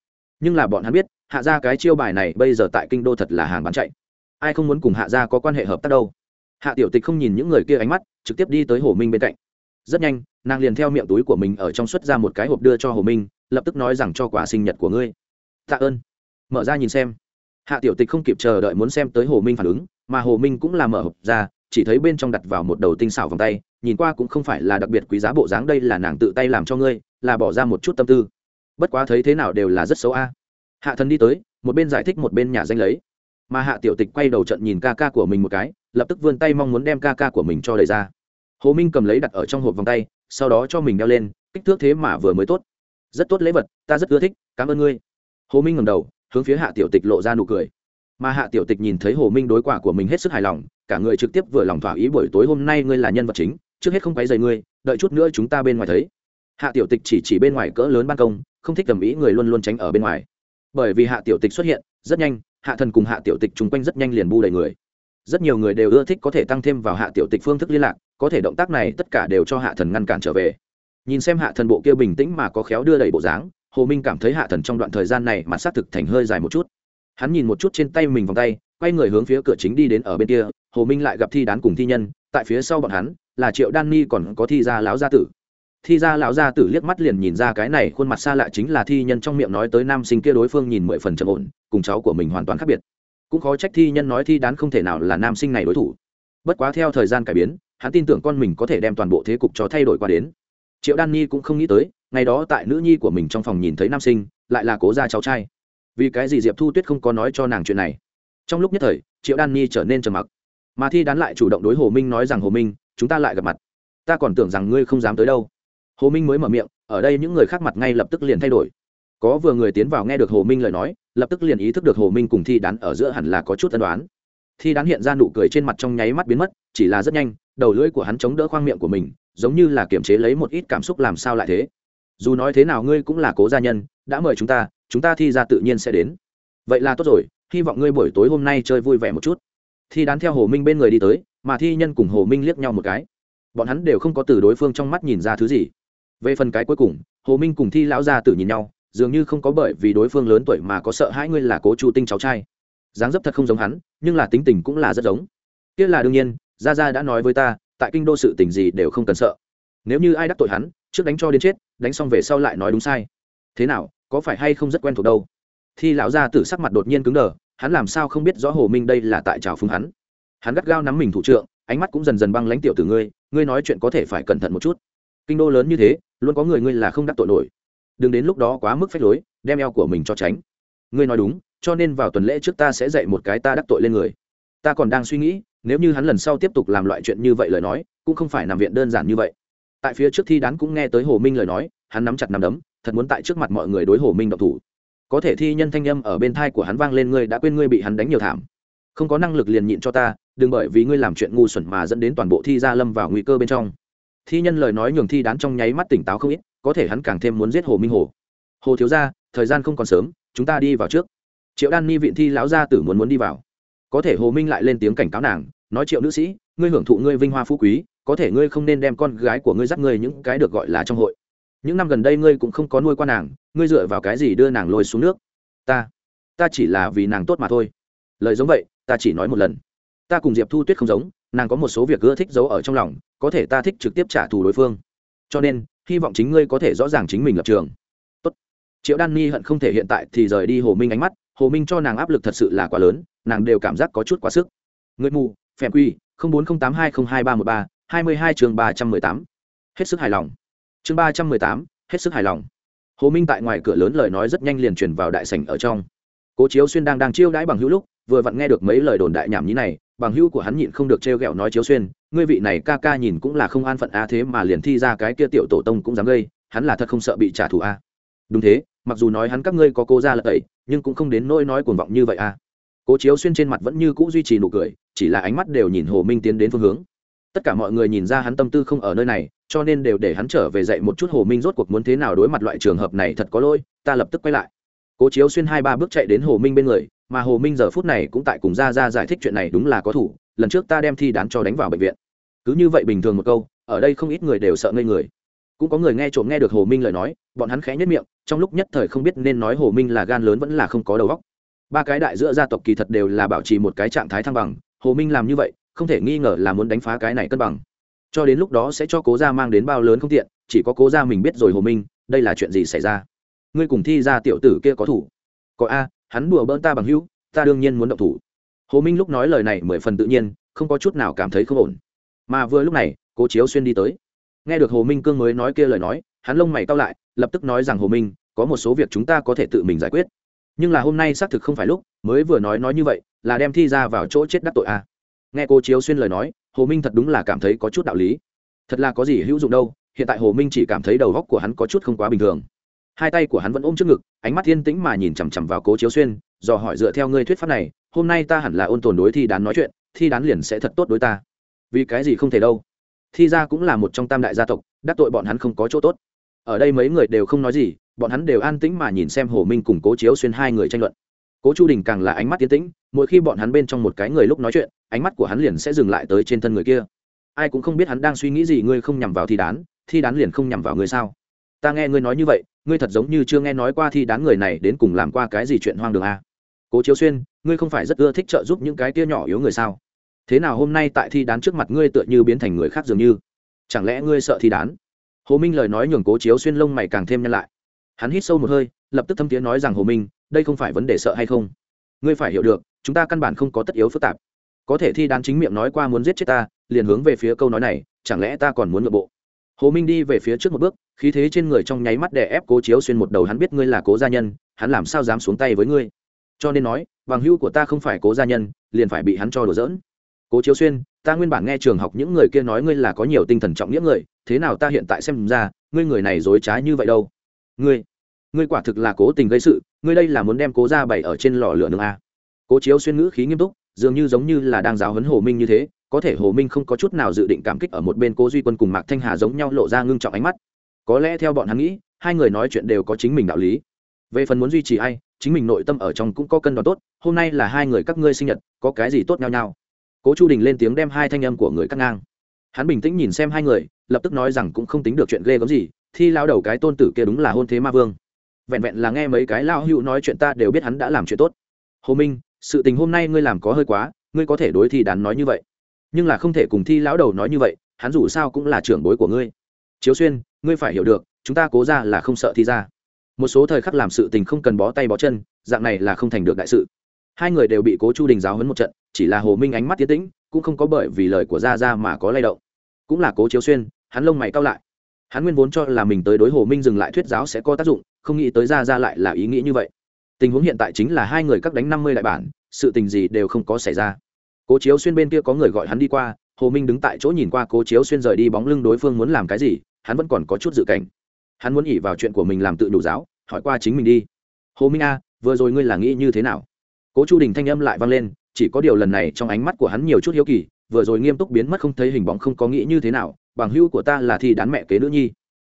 nhưng là bọn hắn biết, hạ ra cái chiêu bài này bây giờ tại kinh đô thật là hàng bán chạy. Ai không muốn cùng hạ ra có quan hệ hợp tác đâu? Hạ tiểu tịch không nhìn những người kia ánh mắt, trực tiếp đi tới hồ minh bên cạnh rất nhanh, nàng liền theo miệng túi của mình ở trong xuất ra một cái hộp đưa cho hồ minh, lập tức nói rằng cho quả sinh nhật của ngươi. Tạ ơn. Mở ra nhìn xem. Hạ tiểu tịch không kịp chờ đợi muốn xem tới hồ minh phản ứng, mà hồ minh cũng là mở hộp ra, chỉ thấy bên trong đặt vào một đầu tinh xảo vòng tay, nhìn qua cũng không phải là đặc biệt quý giá bộ dáng, đây là nàng tự tay làm cho ngươi, là bỏ ra một chút tâm tư. Bất quá thấy thế nào đều là rất xấu a. Hạ thần đi tới, một bên giải thích một bên nhà danh lấy. Mà hạ tiểu tịch quay đầu trận nhìn ca ca của mình một cái, lập tức vươn tay mong muốn đem ca ca của mình cho đầy ra hồ minh cầm lấy đặt ở trong hộp vòng tay, sau đó cho mình đeo lên, kích thước thế mà vừa mới tốt. Rất tốt lễ vật, ta rất ưa thích, cảm ơn ngươi. Hồ minh ngầm đầu, hướng phía hạ tiểu tịch lộ ra nụ cười. Mà hạ tiểu tịch nhìn thấy hồ minh đối quả của mình hết sức hài lòng, cả người trực tiếp vừa lòng thỏa ý buổi tối hôm nay ngươi là nhân vật chính, trước hết không quấy dày ngươi, đợi chút nữa chúng ta bên ngoài thấy. Hạ tiểu tịch chỉ chỉ bên ngoài cỡ lớn ban công, không thích cầm ý người luôn luôn tránh ở bên ngoài. Bởi vì hạ tiểu tịch xuất hiện, rất nhanh, hạ thần cùng hạ tiểu tịch chung quanh rất nhanh liền bu đầy người. Rất nhiều người đều ưa thích có thể tăng thêm vào hạ tiểu tịch phương thức liên lạc có thể động tác này tất cả đều cho hạ thần ngăn cản trở về. Nhìn xem hạ thần bộ kia bình tĩnh mà có khéo đưa đẩy bộ dáng, hồ minh cảm thấy hạ thần trong đoạn thời gian này mặt xác thực thành hơi dài một chút. Hắn nhìn một chút trên tay mình vòng tay, quay người hướng phía cửa chính đi đến ở bên kia, hồ minh lại gặp thi đán cùng thi nhân, tại phía sau bọn hắn là triệu đan ni còn có thi gia lão gia tử. Thi gia lão gia tử liếc mắt liền nhìn ra cái này khuôn mặt xa lạ chính là thi nhân trong miệng nói tới nam sinh kia đối phương nhìn mười phần trầm ổn, cùng cháu của mình hoàn toàn khác biệt. Cũng khó trách thi nhân nói thi đán không thể nào là nam sinh này đối thủ. Bất quá theo thời gian cải biến hắn tin tưởng con mình có thể đem toàn bộ thế cục cho thay đổi qua đến. Triệu đan ni cũng không nghĩ tới, ngày đó tại nữ nhi của mình trong phòng nhìn thấy nam sinh, lại là cố gia cháu trai. Vì cái gì diệp thu tuyết không có nói cho nàng chuyện này? Trong lúc nhất thời, triệu đan ni trở nên trầm mặc. Mà thi đán lại chủ động đối hồ minh nói rằng, hồ minh, chúng ta lại gặp mặt. Ta còn tưởng rằng ngươi không dám tới đâu. Hồ minh mới mở miệng, ở đây những người khác mặt ngay lập tức liền thay đổi. Có vừa người tiến vào nghe được hồ minh lời nói, lập tức liền ý thức được hồ minh cùng thi đán ở giữa hẳn là có chút ân đoán thi đán hiện ra nụ cười trên mặt trong nháy mắt biến mất, chỉ là rất nhanh đầu lưỡi của hắn chống đỡ khoang miệng của mình, giống như là kiềm chế lấy một ít cảm xúc làm sao lại thế. Dù nói thế nào ngươi cũng là cố gia nhân, đã mời chúng ta chúng ta thi ra tự nhiên sẽ đến. Vậy là tốt rồi, hy vọng ngươi buổi tối hôm nay chơi vui vẻ một chút. Thi đán theo hồ minh bên người đi tới, mà thi nhân cùng hồ minh liếc nhau một cái. Bọn hắn đều không có từ đối phương trong mắt nhìn ra thứ gì. Về phần cái cuối cùng, hồ minh cùng thi lão gia tử nhìn nhau, dường như không có bởi vì đối phương lớn tuổi mà có sợ hãi ngươi là cố chu tinh cháu trai. Dáng dấp thật không giống hắn, nhưng là tính tình cũng là rất giống. Kia là đương nhiên gia gia đã nói với ta, tại kinh đô sự tình gì đều không cần sợ. Nếu như ai đắc tội hắn, trước đánh cho đến chết, đánh xong về sau lại nói đúng sai. Thế nào, có phải hay không rất quen thuộc đâu? Thi lão gia tử sắc mặt đột nhiên cứng đờ, hắn làm sao không biết rõ hồ minh đây là tại trào phúng hắn. Hắn gắt gao nắm mình thủ trượng, ánh mắt cũng dần dần băng lãnh tiểu từ ngươi ngươi nói chuyện có thể phải cẩn thận một chút. Kinh đô lớn như thế, luôn có người ngươi là không đắc tội nổi. Đừng đến lúc đó quá mức phách lối, đem eo của mình cho tránh. Ngươi nói đúng, cho nên vào tuần lễ trước ta sẽ dạy một cái ta đắc tội lên người. Ta còn đang suy nghĩ nếu như hắn lần sau tiếp tục làm loại chuyện như vậy lời nói, cũng không phải nằm viện đơn giản như vậy. Tại phía trước thi đán cũng nghe tới hồ minh lời nói, hắn nắm chặt nắm đấm, thật muốn tại trước mặt mọi người đối hồ minh độc thủ. Có thể thi nhân thanh âm ở bên thai của hắn vang lên, ngươi đã quên ngươi bị hắn đánh nhiều thảm. Không có năng lực liền nhịn cho ta, đừng bởi vì ngươi làm chuyện ngu xuẩn mà dẫn đến toàn bộ thi gia lâm vào nguy cơ bên trong. Thi nhân lời nói nhường thi đán trong nháy mắt tỉnh táo không ít, có thể hắn càng thêm muốn giết hồ minh hồ. Hồ thiếu ra thời gian không còn sớm, chúng ta đi vào trước. Triệu đan ni viện thi lão gia tử muốn muốn đi vào có thể hồ minh lại lên tiếng cảnh cáo nàng, nói triệu nữ sĩ, ngươi hưởng thụ ngươi vinh hoa phú quý, có thể ngươi không nên đem con gái của ngươi dắt ngươi những cái được gọi là trong hội. Những năm gần đây ngươi cũng không có nuôi qua nàng, ngươi dựa vào cái gì đưa nàng lôi xuống nước? Ta ta chỉ là vì nàng tốt mà thôi. Lời giống vậy, ta chỉ nói một lần. Ta cùng diệp thu tuyết không giống, nàng có một số việc ưa thích giấu ở trong lòng, có thể ta thích trực tiếp trả thù đối phương. Cho nên, hy vọng chính ngươi có thể rõ ràng chính mình lập trường. Tốt. triệu đan ni hận không thể hiện tại thì rời đi hồ minh ánh mắt hồ minh cho nàng áp lực thật sự là quá lớn, nàng đều cảm giác có chút quá sức. Người mù, phèm quy bốn trăm tám hai hai ba một ba, hai mươi hai chương ba trăm mười tám. Hết sức hài lòng. Chương ba trăm mười tám, hết sức hài lòng. Hồ minh tại ngoài cửa lớn lời nói rất nhanh liền truyền vào đại sảnh ở trong. Cố chiếu xuyên đang đang chiêu đãi bằng hữu lúc, vừa vặn nghe được mấy lời đồn đại nhảm nhí này, bằng hữu của hắn nhịn không được trêu ghẹo nói, chiếu xuyên, ngươi vị này ca ca nhìn cũng là không an phận a thế mà liền thi ra cái kia tiểu tổ tông cũng dám gây, hắn là thật không sợ bị trả thù a. Đúng thế mặc dù nói hắn các ngươi có cô ra lật tẩy, nhưng cũng không đến nỗi nói cuồng vọng như vậy à. Cố chiếu xuyên trên mặt vẫn như cũ duy trì nụ cười, chỉ là ánh mắt đều nhìn hồ minh tiến đến phương hướng. Tất cả mọi người nhìn ra hắn tâm tư không ở nơi này, cho nên đều để hắn trở về dạy một chút hồ minh rốt cuộc muốn thế nào đối mặt loại trường hợp này thật có lỗi, ta lập tức quay lại. Cố chiếu xuyên hai ba bước chạy đến hồ minh bên người, mà hồ minh giờ phút này cũng tại cùng ra ra giải thích chuyện này đúng là có thủ, lần trước ta đem thi đán cho đánh vào bệnh viện. Cứ như vậy bình thường một câu, ở đây không ít người đều sợ ngây người cũng có người nghe trộm nghe được hồ minh lời nói, bọn hắn khẽ nhất miệng, trong lúc nhất thời không biết nên nói hồ minh là gan lớn vẫn là không có đầu óc. Ba cái đại giữa gia tộc kỳ thật đều là bảo trì một cái trạng thái thăng bằng, hồ minh làm như vậy, không thể nghi ngờ là muốn đánh phá cái này cân bằng. Cho đến lúc đó sẽ cho cố gia mang đến bao lớn không tiện, chỉ có cố gia mình biết rồi hồ minh, đây là chuyện gì xảy ra? Ngươi cùng thi ra tiểu tử kia có thủ? Có a, hắn đùa bỡn ta bằng hữu, ta đương nhiên muốn động thủ. Hồ minh lúc nói lời này mười phần tự nhiên, không có chút nào cảm thấy không ổn. Mà vừa lúc này, cố chiếu xuyên đi tới nghe được hồ minh cương mới nói kia lời nói, hắn lông mày cao lại, lập tức nói rằng, hồ minh, có một số việc chúng ta có thể tự mình giải quyết. Nhưng là hôm nay xác thực không phải lúc, mới vừa nói nói như vậy, là đem thi ra vào chỗ chết đắc tội a nghe cô chiếu xuyên lời nói, hồ minh thật đúng là cảm thấy có chút đạo lý. Thật là có gì hữu dụng đâu, hiện tại hồ minh chỉ cảm thấy đầu góc của hắn có chút không quá bình thường. Hai tay của hắn vẫn ôm trước ngực, ánh mắt thiên tĩnh mà nhìn chằm chằm vào cố chiếu xuyên do hỏi dựa theo ngươi thuyết pháp này, hôm nay ta hẳn là ôn tồn đối thi đán nói chuyện, thi đán liền sẽ thật tốt đối ta. Vì cái gì không thể đâu? Thi ra cũng là một trong tam đại gia tộc, đắc tội bọn hắn không có chỗ tốt. Ở đây mấy người đều không nói gì, bọn hắn đều an tĩnh mà nhìn xem hồ minh cùng cố chiếu xuyên hai người tranh luận. Cố chu đình càng là ánh mắt tiến tĩnh, mỗi khi bọn hắn bên trong một cái người lúc nói chuyện, ánh mắt của hắn liền sẽ dừng lại tới trên thân người kia. Ai cũng không biết hắn đang suy nghĩ gì, ngươi không nhằm vào thi đán thi đán liền không nhằm vào ngươi sao? Ta nghe ngươi nói như vậy, ngươi thật giống như chưa nghe nói qua thi đán người này đến cùng làm qua cái gì chuyện hoang đường à. cố chiếu xuyên, ngươi không phải rất ưa thích trợ giúp những cái tia nhỏ yếu người sao? Thế nào hôm nay tại thi đán trước mặt ngươi tựa như biến thành người khác dường như? Chẳng lẽ ngươi sợ thi đán? Hồ minh lời nói nhường cố chiếu xuyên lông mày càng thêm nhăn lại. Hắn hít sâu một hơi, lập tức thâm tiếng nói rằng hồ minh, đây không phải vấn đề sợ hay không? Ngươi phải hiểu được, chúng ta căn bản không có tất yếu phức tạp. Có thể thi đán chính miệng nói qua muốn giết chết ta, liền hướng về phía câu nói này, chẳng lẽ ta còn muốn nội bộ? Hồ minh đi về phía trước một bước, khí thế trên người trong nháy mắt đè ép cố chiếu xuyên một đầu hắn biết ngươi là cố gia nhân, hắn làm sao dám xuống tay với ngươi? Cho nên nói, bằng hữu của ta không phải cố gia nhân, liền phải bị hắn cho đổ dỡn cố chiếu xuyên, ta nguyên bản nghe trường học những người kia nói ngươi là có nhiều tinh thần trọng nghĩa người, thế nào ta hiện tại xem ra, ngươi người này dối trá như vậy đâu? Ngươi ngươi quả thực là cố tình gây sự, ngươi đây là muốn đem cố ra bày ở trên lò lửa nương a. Cố chiếu xuyên ngữ khí nghiêm túc, dường như giống như là đang giáo huấn hồ minh như thế, có thể hồ minh không có chút nào dự định cảm kích ở một bên cố duy quân cùng mạc thanh hà giống nhau lộ ra ngưng trọng ánh mắt. Có lẽ theo bọn hắn nghĩ, hai người nói chuyện đều có chính mình đạo lý. Về phần muốn duy trì ai, chính mình nội tâm ở trong cũng có cân đo tốt, hôm nay là hai người các ngươi sinh nhật, có cái gì tốt nhau nhau? Cố chu đình lên tiếng đem hai thanh âm của người cắt ngang hắn bình tĩnh nhìn xem hai người lập tức nói rằng cũng không tính được chuyện ghê gớm gì thi lao đầu cái tôn tử kia đúng là hôn thế ma vương vẹn vẹn là nghe mấy cái lao hữu nói chuyện ta đều biết hắn đã làm chuyện tốt hồ minh sự tình hôm nay ngươi làm có hơi quá ngươi có thể đối thi đán nói như vậy nhưng là không thể cùng thi lão đầu nói như vậy hắn dù sao cũng là trưởng bối của ngươi chiếu xuyên ngươi phải hiểu được chúng ta cố ra là không sợ thi ra một số thời khắc làm sự tình không cần bó tay bó chân dạng này là không thành được đại sự hai người đều bị cố chu đình giáo hấn một trận chỉ là hồ minh ánh mắt tiến tĩnh, cũng không có bởi vì lời của gia gia mà có lay động. Cũng là cố chiếu xuyên, hắn lông mày cao lại. Hắn nguyên vốn cho là mình tới đối hồ minh dừng lại thuyết giáo sẽ có tác dụng, không nghĩ tới gia gia lại là ý nghĩ như vậy. Tình huống hiện tại chính là hai người các đánh năm mươi đại bản, sự tình gì đều không có xảy ra. Cố chiếu xuyên bên kia có người gọi hắn đi qua, hồ minh đứng tại chỗ nhìn qua cố chiếu xuyên rời đi bóng lưng đối phương muốn làm cái gì, hắn vẫn còn có chút dự cảnh. Hắn muốn ỉ vào chuyện của mình làm tự đủ giáo, hỏi qua chính mình đi. Hồ minh a, vừa rồi ngươi là nghĩ như thế nào? Cố chu đình thanh âm lại vang lên chỉ có điều lần này trong ánh mắt của hắn nhiều chút hiếu kỳ, vừa rồi nghiêm túc biến mất không thấy hình bóng không có nghĩ như thế nào, bằng hữu của ta là thi đán mẹ kế nữ nhi.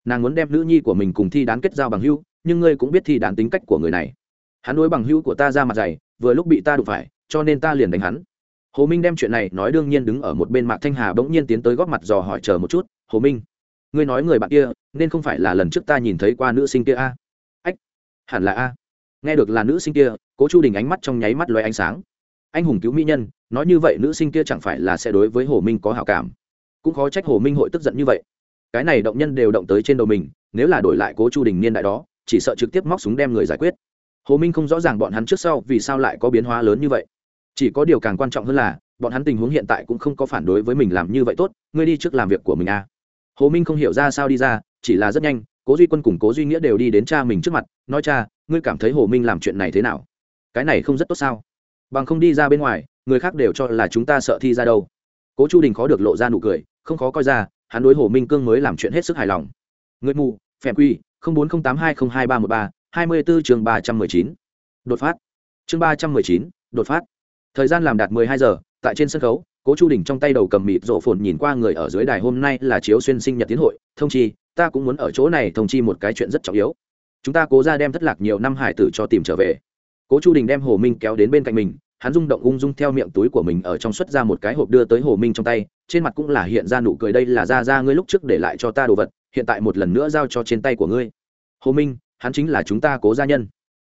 Nàng muốn đem nữ nhi của mình cùng thi đán kết giao bằng hữu, nhưng ngươi cũng biết thi đán tính cách của người này. Hắn đối bằng hữu của ta ra mặt dày, vừa lúc bị ta đụng phải, cho nên ta liền đánh hắn. Hồ minh đem chuyện này nói đương nhiên đứng ở một bên mạc thanh hà bỗng nhiên tiến tới góp mặt dò hỏi chờ một chút, hồ minh, ngươi nói người bạn kia, nên không phải là lần trước ta nhìn thấy qua nữ sinh kia a? Ách, hẳn là a. Nghe được là nữ sinh kia, cố chu đình ánh mắt trong nháy mắt loay ánh sáng anh hùng cứu mỹ nhân, nói như vậy nữ sinh kia chẳng phải là sẽ đối với hồ minh có hảo cảm. Cũng khó trách hồ minh hội tức giận như vậy. Cái này động nhân đều động tới trên đầu mình, nếu là đổi lại cố chu đình niên đại đó, chỉ sợ trực tiếp móc súng đem người giải quyết. Hồ minh không rõ ràng bọn hắn trước sau vì sao lại có biến hóa lớn như vậy. Chỉ có điều càng quan trọng hơn là, bọn hắn tình huống hiện tại cũng không có phản đối với mình làm như vậy tốt, ngươi đi trước làm việc của mình à. hồ minh không hiểu ra sao đi ra, chỉ là rất nhanh, cố duy quân cùng cố duy nghĩa đều đi đến cha mình trước mặt, nói, cha, ngươi cảm thấy hồ minh làm chuyện này thế nào? Cái này không rất tốt sao? Bằng không đi ra bên ngoài, người khác đều cho là chúng ta sợ thi ra đâu. Cố chu đình khó được lộ ra nụ cười, không khó coi ra, hắn đối hồ minh cương mới làm chuyện hết sức hài lòng. Người mù, phèm quy, không bốn không tám hai không hai ba một ba, hai mươi bốn chương ba trăm mười chín. Đột phát. Chương ba trăm mười chín, đột phát. Thời gian làm đạt mười hai giờ, tại trên sân khấu, cố chu đình trong tay đầu cầm mịt rộ phồn nhìn qua người ở dưới đài hôm nay là chiếu xuyên sinh nhật tiến hội, thông chi, ta cũng muốn ở chỗ này, thông chi một cái chuyện rất trọng yếu. Chúng ta cố ra đem thất lạc nhiều năm hải tử cho tìm trở về. Cố chu đình đem hồ minh kéo đến bên cạnh mình hắn rung động ung dung theo miệng túi của mình ở trong xuất ra một cái hộp đưa tới hồ minh trong tay, trên mặt cũng là hiện ra nụ cười đây là ra ra ngươi lúc trước để lại cho ta đồ vật, hiện tại một lần nữa giao cho trên tay của ngươi. Hồ minh, hắn chính là chúng ta cố gia nhân.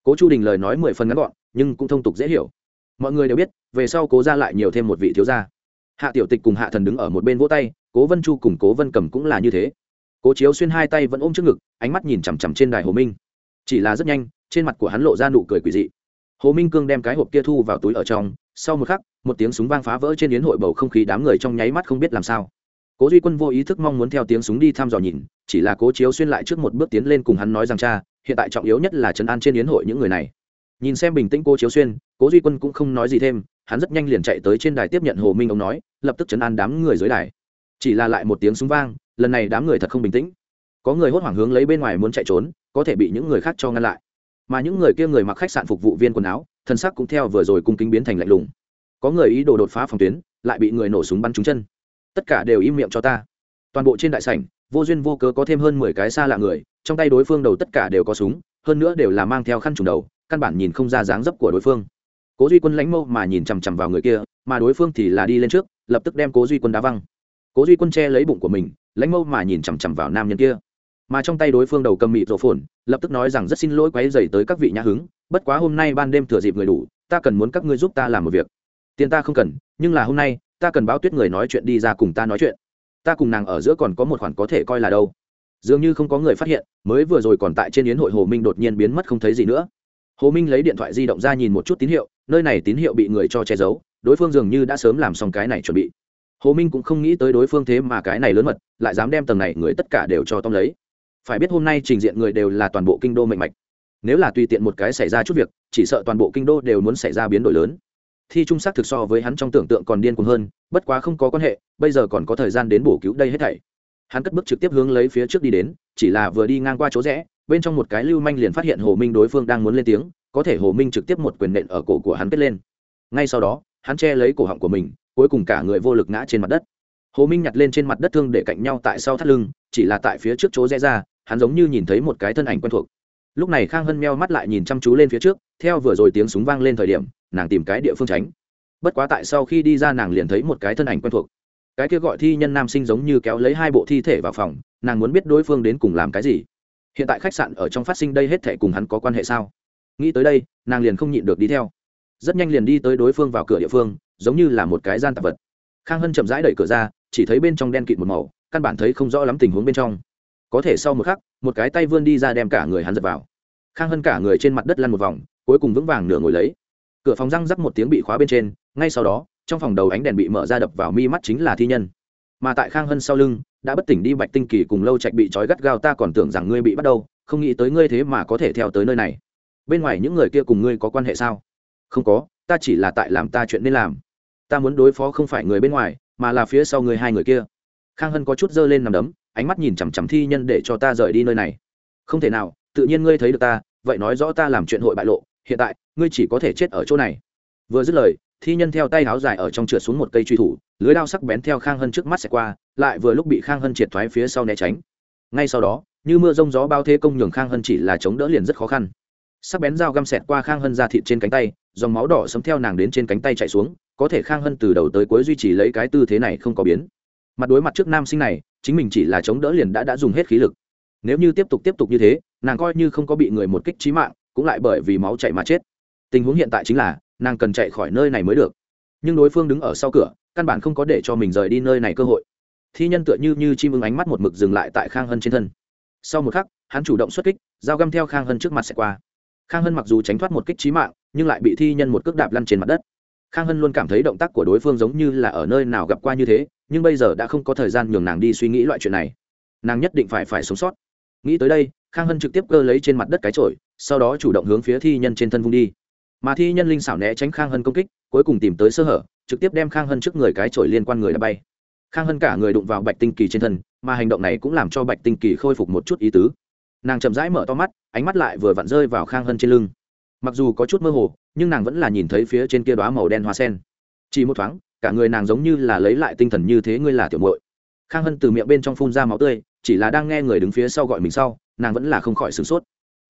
Cố chu đình lời nói mười phần ngắn gọn, nhưng cũng thông tục dễ hiểu. Mọi người đều biết, về sau cố ra lại nhiều thêm một vị thiếu gia. Hạ tiểu tịch cùng hạ thần đứng ở một bên vỗ tay, cố vân chu cùng cố vân cầm cũng là như thế. Cố chiếu xuyên hai tay vẫn ôm trước ngực, ánh mắt nhìn chằm chằm trên đài hồ minh. Chỉ là rất nhanh, trên mặt của hắn lộ ra nụ cười quỷ dị hồ minh cương đem cái hộp kia thu vào túi ở trong, sau một khắc, một tiếng súng vang phá vỡ trên yến hội bầu không khí đám người trong nháy mắt không biết làm sao. Cố duy quân vô ý thức mong muốn theo tiếng súng đi thăm dò nhìn, chỉ là cố chiếu xuyên lại trước một bước tiến lên cùng hắn nói rằng, cha, hiện tại trọng yếu nhất là trấn an trên yến hội những người này. Nhìn xem bình tĩnh cô chiếu xuyên, cố duy quân cũng không nói gì thêm, hắn rất nhanh liền chạy tới trên đài tiếp nhận hồ minh ông nói, lập tức chấn an đám người dưới đài. Chỉ là lại một tiếng súng vang, lần này đám người thật không bình tĩnh. Có người hốt hoảng hướng lấy bên ngoài muốn chạy trốn, có thể bị những người khác cho ngăn lại mà những người kia người mặc khách sạn phục vụ viên quần áo, thân sắc cũng theo vừa rồi cung kính biến thành lạnh lùng. Có người ý đồ đột phá phòng tuyến, lại bị người nổ súng bắn trúng chân. Tất cả đều im miệng cho ta. Toàn bộ trên đại sảnh, vô duyên vô cớ có thêm hơn mười cái xa lạ người, trong tay đối phương đầu tất cả đều có súng, hơn nữa đều là mang theo khăn trùng đầu, căn bản nhìn không ra dáng dấp của đối phương. Cố duy quân lãnh mâu mà nhìn chằm chằm vào người kia, mà đối phương thì là đi lên trước, lập tức đem cố duy quân đá văng. Cố duy quân che lấy bụng của mình, lãnh mâu mà nhìn chằm chằm vào nam nhân kia mà trong tay đối phương đầu cầm mịt rổ phồn, lập tức nói rằng rất xin lỗi quấy dày tới các vị nhã hứng, bất quá hôm nay ban đêm thừa dịp người đủ, ta cần muốn các ngươi giúp ta làm một việc. Tiền ta không cần, nhưng là hôm nay, ta cần báo tuyết người nói chuyện đi ra cùng ta nói chuyện. Ta cùng nàng ở giữa còn có một khoản có thể coi là đâu. Dường như không có người phát hiện, mới vừa rồi còn tại trên yến hội hồ minh đột nhiên biến mất không thấy gì nữa. Hồ minh lấy điện thoại di động ra nhìn một chút tín hiệu, nơi này tín hiệu bị người cho che giấu, đối phương dường như đã sớm làm xong cái này chuẩn bị. Hồ minh cũng không nghĩ tới đối phương thế mà cái này lớn mật, lại dám đem tầng này người tất cả đều cho tông lấy phải biết hôm nay trình diện người đều là toàn bộ kinh đô mệnh mạch. Nếu là tùy tiện một cái xảy ra chút việc, chỉ sợ toàn bộ kinh đô đều muốn xảy ra biến đổi lớn. Thi trung sắc thực so với hắn trong tưởng tượng còn điên cuồng hơn, bất quá không có quan hệ, bây giờ còn có thời gian đến bổ cứu đây hết thảy. Hắn cất bước trực tiếp hướng lấy phía trước đi đến, chỉ là vừa đi ngang qua chỗ rẽ, bên trong một cái lưu manh liền phát hiện hồ minh đối phương đang muốn lên tiếng, có thể hồ minh trực tiếp một quyền nện ở cổ của hắn kết lên. Ngay sau đó, hắn che lấy cổ họng của mình, cuối cùng cả người vô lực ngã trên mặt đất. Hồ minh nhặt lên trên mặt đất thương để cạnh nhau tại sau thắt lưng, chỉ là tại phía trước chỗ rẽ ra hắn giống như nhìn thấy một cái thân ảnh quen thuộc. Lúc này khang hân meo mắt lại nhìn chăm chú lên phía trước, theo vừa rồi tiếng súng vang lên thời điểm, nàng tìm cái địa phương tránh. Bất quá tại sau khi đi ra nàng liền thấy một cái thân ảnh quen thuộc. Cái kia gọi thi nhân nam sinh giống như kéo lấy hai bộ thi thể vào phòng, nàng muốn biết đối phương đến cùng làm cái gì. Hiện tại khách sạn ở trong phát sinh đây hết thể cùng hắn có quan hệ sao? Nghĩ tới đây, nàng liền không nhịn được đi theo. Rất nhanh liền đi tới đối phương vào cửa địa phương, giống như là một cái gian tạp vật. Khang hân chậm rãi đẩy cửa ra, chỉ thấy bên trong đen kịt một màu, căn bản thấy không rõ lắm tình huống bên trong có thể sau một khắc, một cái tay vươn đi ra đem cả người hắn giật vào. Khang hân cả người trên mặt đất lăn một vòng, cuối cùng vững vàng nửa ngồi lấy. Cửa phòng răng rắc một tiếng bị khóa bên trên, ngay sau đó, trong phòng đầu ánh đèn bị mở ra đập vào mi mắt chính là thi nhân. Mà tại khang hân sau lưng, đã bất tỉnh đi bạch tinh kỳ cùng lâu trạch bị trói gắt gao, ta còn tưởng rằng ngươi bị bắt đâu, không nghĩ tới ngươi thế mà có thể theo tới nơi này. Bên ngoài những người kia cùng ngươi có quan hệ sao? Không có, ta chỉ là tại làm ta chuyện nên làm. Ta muốn đối phó không phải người bên ngoài, mà là phía sau người hai người kia. Khang hân có chút dơ lên nằm đấm ánh mắt nhìn chằm chằm thi nhân để cho ta rời đi nơi này. Không thể nào, tự nhiên ngươi thấy được ta, vậy nói rõ ta làm chuyện hội bại lộ, hiện tại, ngươi chỉ có thể chết ở chỗ này. Vừa dứt lời, thi nhân theo tay áo dài ở trong trượt xuống một cây truy thủ, lưới đao sắc bén theo khang hân trước mắt xẹt qua, lại vừa lúc bị khang hân triệt thoái phía sau né tránh. Ngay sau đó, như mưa rông gió bao thế công nhường khang hân chỉ là chống đỡ liền rất khó khăn. Sắc bén dao găm xẹt qua khang hân ra thịt trên cánh tay, dòng máu đỏ sấm theo nàng đến trên cánh tay chạy xuống, có thể khang hân từ đầu tới cuối duy trì lấy cái tư thế này không có biến. Mặt đối mặt trước nam sinh này chính mình chỉ là chống đỡ liền đã đã dùng hết khí lực. Nếu như tiếp tục tiếp tục như thế, nàng coi như không có bị người một kích trí mạng, cũng lại bởi vì máu chạy mà chết. Tình huống hiện tại chính là, nàng cần chạy khỏi nơi này mới được. Nhưng đối phương đứng ở sau cửa, căn bản không có để cho mình rời đi nơi này cơ hội. Thi nhân tựa như như chim ưng ánh mắt một mực dừng lại tại khang hân trên thân. Sau một khắc, hắn chủ động xuất kích, dao găm theo khang hân trước mặt sẽ qua. Khang hân mặc dù tránh thoát một kích trí mạng, nhưng lại bị thi nhân một cước đạp lăn trên mặt đất. Khang hân luôn cảm thấy động tác của đối phương giống như là ở nơi nào gặp qua như thế nhưng bây giờ đã không có thời gian nhường nàng đi suy nghĩ loại chuyện này. Nàng nhất định phải phải sống sót. Nghĩ tới đây, khang hân trực tiếp cơ lấy trên mặt đất cái trội sau đó chủ động hướng phía thi nhân trên thân vung đi. Mà thi nhân linh xảo né tránh khang hân công kích, cuối cùng tìm tới sơ hở, trực tiếp đem khang hân trước người cái trội liên quan người đã bay. Khang hân cả người đụng vào bạch tinh kỳ trên thân, mà hành động này cũng làm cho bạch tinh kỳ khôi phục một chút ý tứ. Nàng chậm rãi mở to mắt, ánh mắt lại vừa vặn rơi vào khang hân trên lưng. Mặc dù có chút mơ hồ, nhưng nàng vẫn là nhìn thấy phía trên kia đoá màu đen hoa sen. Chỉ một thoáng cả người nàng giống như là lấy lại tinh thần như thế ngươi là tiểu muội. Khang hân từ miệng bên trong phun ra máu tươi, chỉ là đang nghe người đứng phía sau gọi mình sau, nàng vẫn là không khỏi sửng sốt.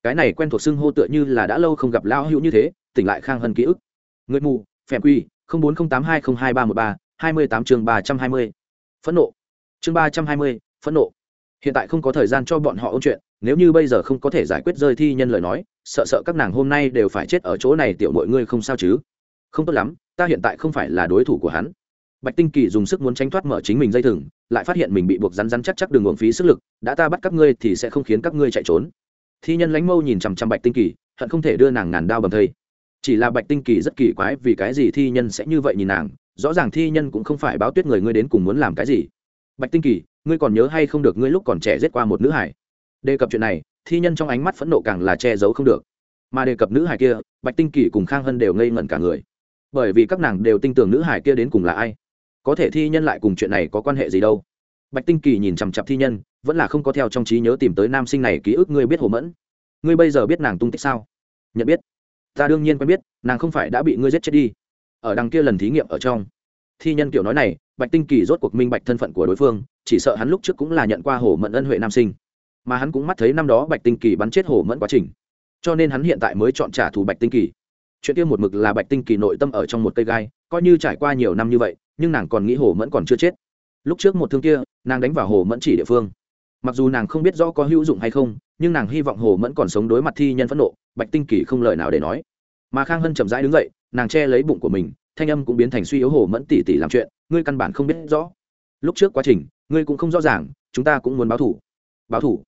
Cái này quen thuộc xưng hô tựa như là đã lâu không gặp lão hữu như thế, tỉnh lại khang hân ký ức. Người mù, phèm quy bốn không tám hai không hai ba một ba, hai mươi tám chương ba trăm hai mươi. Phẫn nộ. Chương ba trăm hai mươi, phẫn nộ. Hiện tại không có thời gian cho bọn họ ôn chuyện, nếu như bây giờ không có thể giải quyết rơi thi nhân lời nói, sợ sợ các nàng hôm nay đều phải chết ở chỗ này, tiểu mọi ngươi không sao chứ? Không tốt lắm ta hiện tại không phải là đối thủ của hắn. Bạch tinh kỳ dùng sức muốn tránh thoát mở chính mình dây thừng, lại phát hiện mình bị buộc rắn rắn chắc chắc đường uổng phí sức lực, đã ta bắt các ngươi thì sẽ không khiến các ngươi chạy trốn. Thi nhân lánh mâu nhìn chằm chằm bạch tinh kỳ, hận không thể đưa nàng ngàn đao bầm thây. Chỉ là bạch tinh kỳ rất kỳ quái vì cái gì thi nhân sẽ như vậy nhìn nàng, rõ ràng thi nhân cũng không phải báo tuyết người ngươi đến cùng muốn làm cái gì. Bạch tinh kỳ, ngươi còn nhớ hay không được ngươi lúc còn trẻ giết qua một nữ hải? Đề cập chuyện này, thi nhân trong ánh mắt phẫn nộ càng là che giấu không được. Mà đề cập nữ hải kia, bạch tinh kỳ cùng khang hân đều ngây ngẩn cả người bởi vì các nàng đều tin tưởng nữ hải kia đến cùng là ai. Có thể thi nhân lại cùng chuyện này có quan hệ gì đâu. Bạch tinh kỳ nhìn chằm chặp thi nhân, vẫn là không có theo trong trí nhớ tìm tới nam sinh này ký ức ngươi biết hồ mẫn. Ngươi bây giờ biết nàng tung tích sao? Nhận biết. Ta đương nhiên quen biết, nàng không phải đã bị ngươi giết chết đi. Ở đằng kia lần thí nghiệm ở trong. Thi nhân kiểu nói này, bạch tinh kỳ rốt cuộc minh bạch thân phận của đối phương, chỉ sợ hắn lúc trước cũng là nhận qua hồ mẫn ân huệ nam sinh. Mà hắn cũng mắt thấy năm đó bạch tinh kỳ bắn chết hồ mẫn quá trình. Cho nên hắn hiện tại mới chọn trả thù bạch tinh kỳ chuyện kia một mực là bạch tinh kỳ nội tâm ở trong một cây gai, coi như trải qua nhiều năm như vậy, nhưng nàng còn nghĩ hồ mẫn còn chưa chết. Lúc trước một thương kia, nàng đánh vào hồ mẫn chỉ địa phương. Mặc dù nàng không biết rõ có hữu dụng hay không, nhưng nàng hy vọng hồ mẫn còn sống đối mặt thi nhân phẫn nộ, bạch tinh kỳ không lời nào để nói. Mà khang hân chậm rãi đứng dậy, nàng che lấy bụng của mình, thanh âm cũng biến thành suy yếu hồ mẫn tỉ tỉ làm chuyện, ngươi căn bản không biết rõ. Lúc trước quá trình, ngươi cũng không rõ ràng, chúng ta cũng muốn báo thủ. Báo thủ?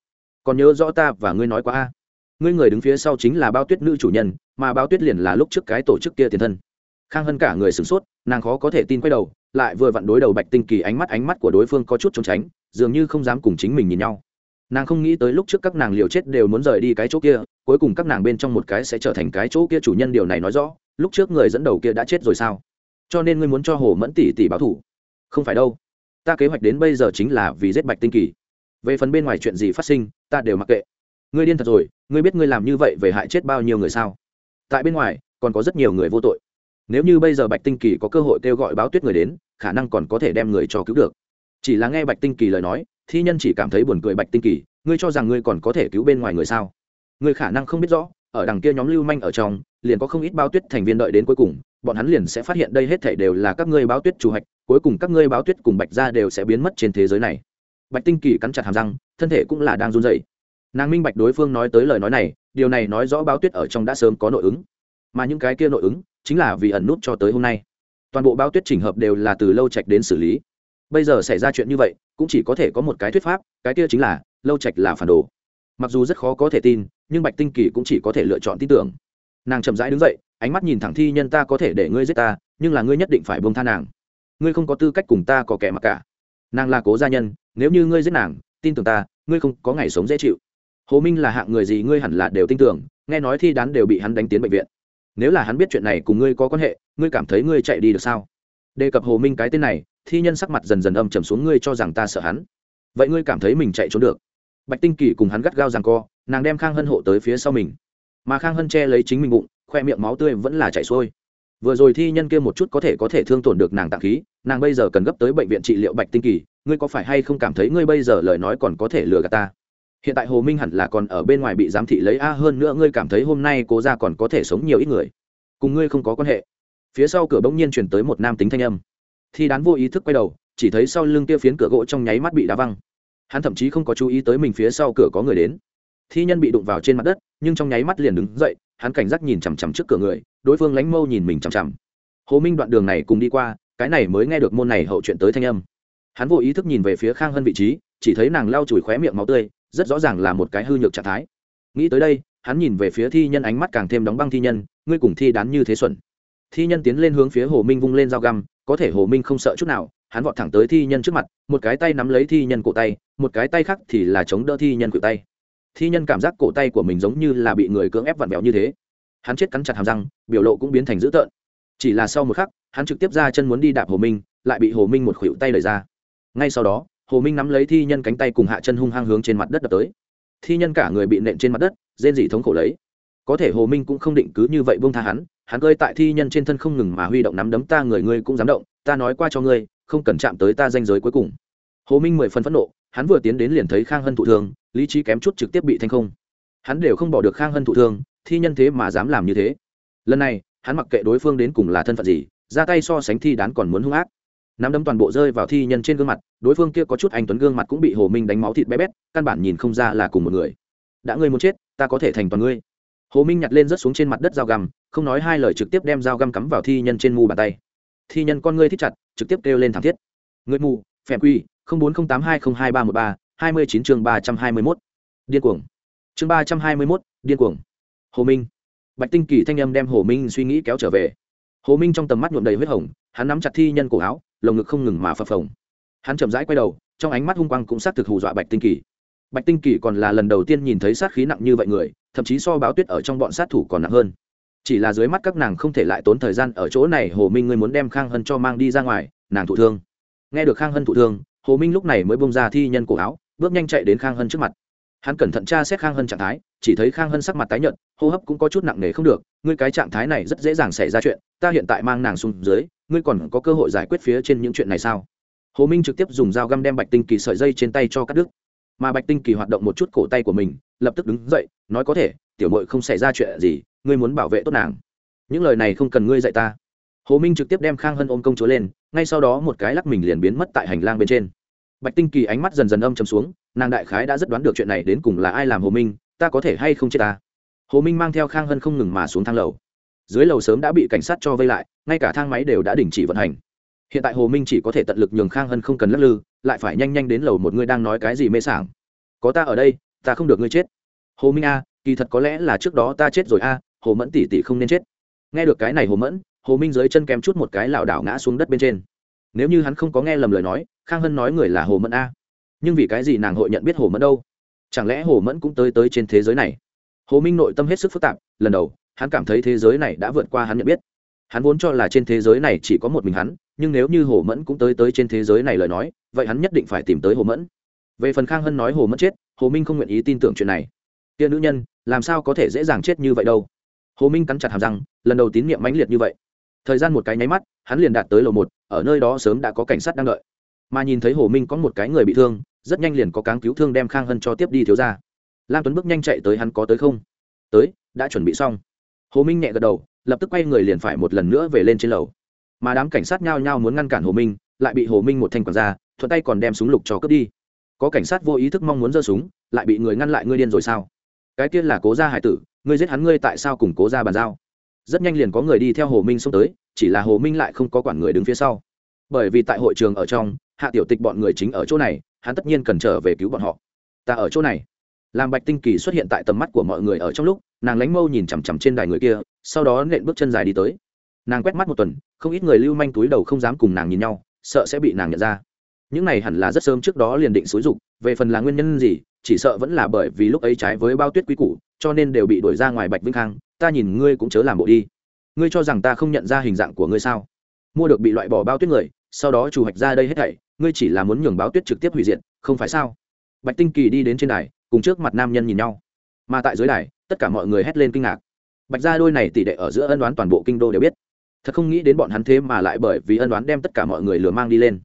Còn nhớ rõ ta và ngươi nói quá a? Ngươi người đứng phía sau chính là bao tuyết nữ chủ nhân, mà bao tuyết liền là lúc trước cái tổ chức kia tiền thân. Khang hân cả người sửng sốt, nàng khó có thể tin quay đầu, lại vừa vặn đối đầu bạch tinh kỳ ánh mắt ánh mắt của đối phương có chút trốn tránh, dường như không dám cùng chính mình nhìn nhau. Nàng không nghĩ tới lúc trước các nàng liều chết đều muốn rời đi cái chỗ kia, cuối cùng các nàng bên trong một cái sẽ trở thành cái chỗ kia chủ nhân, điều này nói rõ, lúc trước người dẫn đầu kia đã chết rồi sao? Cho nên ngươi muốn cho hồ mẫn tỷ tỷ báo thủ không phải đâu. Ta kế hoạch đến bây giờ chính là vì giết bạch tinh kỳ. Về phần bên ngoài chuyện gì phát sinh, ta đều mặc kệ ngươi điên thật rồi, ngươi biết ngươi làm như vậy về hại chết bao nhiêu người sao? Tại bên ngoài, còn có rất nhiều người vô tội. Nếu như bây giờ bạch tinh kỳ có cơ hội kêu gọi báo tuyết người đến, khả năng còn có thể đem người cho cứu được. Chỉ là nghe bạch tinh kỳ lời nói, thi nhân chỉ cảm thấy buồn cười bạch tinh kỳ, ngươi cho rằng ngươi còn có thể cứu bên ngoài người sao? Ngươi khả năng không biết rõ, ở đằng kia nhóm lưu manh ở trong, liền có không ít báo tuyết thành viên đợi đến cuối cùng, bọn hắn liền sẽ phát hiện đây hết thể đều là các ngươi báo tuyết chủ hạch, cuối cùng các ngươi báo tuyết cùng bạch ra đều sẽ biến mất trên thế giới này. Bạch tinh kỳ cắn chặt hàm răng, thân thể cũng là đang run dậy nàng minh bạch đối phương nói tới lời nói này, điều này nói rõ báo tuyết ở trong đã sớm có nội ứng. Mà những cái kia nội ứng, chính là vì ẩn nút cho tới hôm nay. Toàn bộ báo tuyết chỉnh hợp đều là từ lâu trạch đến xử lý. Bây giờ xảy ra chuyện như vậy, cũng chỉ có thể có một cái thuyết pháp, cái kia chính là, lâu trạch là phản đồ. Mặc dù rất khó có thể tin, nhưng bạch tinh kỳ cũng chỉ có thể lựa chọn tin tưởng. Nàng chậm rãi đứng dậy, ánh mắt nhìn thẳng thi nhân ta có thể để ngươi giết ta, nhưng là ngươi nhất định phải buông tha nàng. Ngươi không có tư cách cùng ta có kẻ mặc cả. Nàng là cố gia nhân, nếu như ngươi giết nàng, tin tưởng ta, ngươi không có ngày sống dễ chịu hồ minh là hạng người gì ngươi hẳn là đều tin tưởng, nghe nói thi đán đều bị hắn đánh tiến bệnh viện. Nếu là hắn biết chuyện này cùng ngươi có quan hệ, ngươi cảm thấy ngươi chạy đi được sao? Đề cập hồ minh cái tên này, thi nhân sắc mặt dần dần âm trầm xuống ngươi cho rằng ta sợ hắn. Vậy ngươi cảm thấy mình chạy trốn được? Bạch tinh kỳ cùng hắn gắt gao rằng co, nàng đem khang hân hộ tới phía sau mình. Mà khang hân che lấy chính mình bụng, khoe miệng máu tươi vẫn là chảy xuôi. Vừa rồi thi nhân kia một chút có thể có thể thương tổn được nàng tạng khí, nàng bây giờ cần gấp tới bệnh viện trị liệu bạch tinh kỳ, ngươi có phải hay không cảm thấy ngươi bây giờ lời nói còn có thể lừa gạt ta? Hiện tại hồ minh hẳn là còn ở bên ngoài bị giám thị lấy a hơn nữa ngươi cảm thấy hôm nay cố ra còn có thể sống nhiều ít người. Cùng ngươi không có quan hệ. Phía sau cửa bỗng nhiên chuyển tới một nam tính thanh âm. Thi đán vô ý thức quay đầu, chỉ thấy sau lưng kia phiến cửa gỗ trong nháy mắt bị đá văng. Hắn thậm chí không có chú ý tới mình phía sau cửa có người đến. Thi nhân bị đụng vào trên mặt đất, nhưng trong nháy mắt liền đứng dậy, hắn cảnh giác nhìn chằm chằm trước cửa người, đối phương lánh mâu nhìn mình chằm chằm. Hồ minh đoạn đường này cùng đi qua, cái này mới nghe được môn này hậu chuyện tới thanh âm. Hắn vô ý thức nhìn về phía khang hân vị trí, chỉ thấy nàng lau chùi khóe miệng máu tươi rất rõ ràng là một cái hư nhược trạng thái. Nghĩ tới đây, hắn nhìn về phía thi nhân ánh mắt càng thêm đóng băng thi nhân, ngươi cùng thi đán như thế xuẩn. Thi nhân tiến lên hướng phía hồ minh vung lên dao găm, có thể hồ minh không sợ chút nào, hắn vọt thẳng tới thi nhân trước mặt, một cái tay nắm lấy thi nhân cổ tay, một cái tay khác thì là chống đỡ thi nhân cổ tay. Thi nhân cảm giác cổ tay của mình giống như là bị người cưỡng ép vặn vẹo như thế. Hắn chết cắn chặt hàm răng, biểu lộ cũng biến thành dữ tợn. Chỉ là sau một khắc, hắn trực tiếp ra chân muốn đi đạp hồ minh, lại bị hồ minh một khuỷu tay lời ra. Ngay sau đó hồ minh nắm lấy thi nhân cánh tay cùng hạ chân hung hăng hướng trên mặt đất đập tới. Thi nhân cả người bị nện trên mặt đất, rên dỉ thống khổ lấy. Có thể hồ minh cũng không định cứ như vậy buông tha hắn hắn cơi tại thi nhân trên thân không ngừng mà huy động nắm đấm, ta người ngươi cũng dám động, ta nói qua cho ngươi, không cần chạm tới ta danh giới cuối cùng. Hồ minh mười phần phẫn nộ, hắn vừa tiến đến liền thấy khang hân thụ thương, lý trí kém chút trực tiếp bị thanh không. Hắn đều không bỏ được khang hân thụ thương, thi nhân thế mà dám làm như thế. Lần này, hắn mặc kệ đối phương đến cùng là thân phận gì, ra tay so sánh thi đán còn muốn hung ác nắm đấm toàn bộ rơi vào thi nhân trên gương mặt, đối phương kia có chút anh tuấn gương mặt cũng bị hồ minh đánh máu thịt bé bét, căn bản nhìn không ra là cùng một người. Đã ngươi muốn chết, ta có thể thành toàn ngươi. Hồ minh nhặt lên rớt xuống trên mặt đất dao găm, không nói hai lời trực tiếp đem dao găm cắm vào thi nhân trên mu bàn tay. Thi nhân con ngươi thích chặt, trực tiếp kêu lên thảm thiết. Người mù phèm quy bốn không tám hai không hai ba một ba, hai mươi chín chương ba trăm hai mươi mốt. Điên cuồng. Chương ba trăm hai mươi mốt, điên cuồng. Hồ minh. Bạch tinh kỳ thanh âm đem hồ minh suy nghĩ kéo trở về. Hồ minh trong tầm mắt nhuộm đầy huyết hồng, hắn nắm chặt thi nhân cổ áo lồng ngực không ngừng mà phập phồng. Hắn chậm rãi quay đầu, trong ánh mắt hung quang cũng sát thực hù dọa bạch tinh kỳ. Bạch tinh kỳ còn là lần đầu tiên nhìn thấy sát khí nặng như vậy người, thậm chí so báo tuyết ở trong bọn sát thủ còn nặng hơn. Chỉ là dưới mắt các nàng không thể lại tốn thời gian ở chỗ này, hồ minh ngươi muốn đem khang hân cho mang đi ra ngoài, nàng thụ thương. Nghe được khang hân thụ thương, hồ minh lúc này mới bông ra thi nhân cổ áo, bước nhanh chạy đến khang hân trước mặt hắn cẩn thận tra xét khang hân trạng thái, chỉ thấy khang hân sắc mặt tái nhợt, hô hấp cũng có chút nặng nề không được, ngươi cái trạng thái này rất dễ dàng xảy ra chuyện, ta hiện tại mang nàng xuống dưới, ngươi còn có cơ hội giải quyết phía trên những chuyện này sao? Hồ minh trực tiếp dùng dao găm đem bạch tinh kỳ sợi dây trên tay cho cắt đứt. Mà bạch tinh kỳ hoạt động một chút cổ tay của mình, lập tức đứng dậy, nói có thể, tiểu mội không xảy ra chuyện gì, ngươi muốn bảo vệ tốt nàng. Những lời này không cần ngươi dạy ta. Hồ minh trực tiếp đem khang hân ôm công chúa lên, ngay sau đó một cái lắc mình liền biến mất tại hành lang bên trên. Bạch tinh kỳ ánh mắt dần dần âm chầm xuống nàng đại khái đã rất đoán được chuyện này đến cùng là ai làm hồ minh, ta có thể hay không chết ta? Hồ minh mang theo khang hân không ngừng mà xuống thang lầu. Dưới lầu sớm đã bị cảnh sát cho vây lại, ngay cả thang máy đều đã đình chỉ vận hành. Hiện tại hồ minh chỉ có thể tận lực nhường khang hân không cần lắc lư, lại phải nhanh nhanh đến lầu một người đang nói cái gì mê sảng. Có ta ở đây, ta không được ngươi chết. Hồ minh a, kỳ thật có lẽ là trước đó ta chết rồi a, hồ mẫn tỷ tỷ không nên chết. Nghe được cái này hồ mẫn, hồ minh dưới chân kém chút một cái lảo đảo ngã xuống đất bên trên. Nếu như hắn không có nghe lầm lời nói, khang hân nói người là hồ mẫn a nhưng vì cái gì nàng hội nhận biết hồ mẫn đâu? Chẳng lẽ hồ mẫn cũng tới tới trên thế giới này? Hồ minh nội tâm hết sức phức tạp, lần đầu, hắn cảm thấy thế giới này đã vượt qua hắn nhận biết. Hắn vốn cho là trên thế giới này chỉ có một mình hắn, nhưng nếu như hồ mẫn cũng tới tới trên thế giới này lời nói, vậy hắn nhất định phải tìm tới hồ mẫn. Về phần khang hân nói hồ mẫn chết, hồ minh không nguyện ý tin tưởng chuyện này. Tia nữ nhân, làm sao có thể dễ dàng chết như vậy đâu? Hồ minh cắn chặt hàm răng, lần đầu tín nhiệm mãnh liệt như vậy. Thời gian một cái nháy mắt, hắn liền đạt tới lầu một, ở nơi đó sớm đã có cảnh sát đang đợi. Mà nhìn thấy hồ minh có một cái người bị thương rất nhanh liền có cáng cứu thương đem khang hân cho tiếp đi thiếu ra lam tuấn bước nhanh chạy tới hắn có tới không? Tới, đã chuẩn bị xong. Hồ minh nhẹ gật đầu, lập tức quay người liền phải một lần nữa về lên trên lầu. Mà đám cảnh sát nhao nhao muốn ngăn cản hồ minh, lại bị hồ minh một thanh quản ra, thuận tay còn đem súng lục cho cướp đi. Có cảnh sát vô ý thức mong muốn giơ súng, lại bị người ngăn lại, ngươi điên rồi sao? Cái tiên là cố gia hải tử, ngươi giết hắn ngươi tại sao cùng cố gia bàn giao? Rất nhanh liền có người đi theo hồ minh xông tới, chỉ là hồ minh lại không có quản người đứng phía sau. Bởi vì tại hội trường ở trong, hạ tiểu tịch bọn người chính ở chỗ này hắn tất nhiên cần trở về cứu bọn họ. Ta ở chỗ này. Làm bạch tinh kỳ xuất hiện tại tầm mắt của mọi người ở trong lúc, nàng lánh mâu nhìn chằm chằm trên đài người kia, sau đó nện bước chân dài đi tới. Nàng quét mắt một tuần, không ít người lưu manh túi đầu không dám cùng nàng nhìn nhau, sợ sẽ bị nàng nhận ra. Những này hẳn là rất sớm trước đó liền định xúi dục, về phần là nguyên nhân gì, chỉ sợ vẫn là bởi vì lúc ấy trái với bao tuyết quý củ, cho nên đều bị đuổi ra ngoài bạch vĩnh khang, ta nhìn ngươi cũng chớ làm bộ đi. Ngươi cho rằng ta không nhận ra hình dạng của ngươi sao? Mua được bị loại bỏ bao tuyết người, sau đó chủ hoạch ra đây hết thảy, ngươi chỉ là muốn nhường báo tuyết trực tiếp hủy diệt, không phải sao? Bạch tinh kỳ đi đến trên đài, cùng trước mặt nam nhân nhìn nhau. Mà tại dưới đài, tất cả mọi người hét lên kinh ngạc. Bạch gia đôi này tỷ đệ ở giữa ân đoán toàn bộ kinh đô đều biết. Thật không nghĩ đến bọn hắn thế mà lại bởi vì ân đoán đem tất cả mọi người lừa mang đi lên.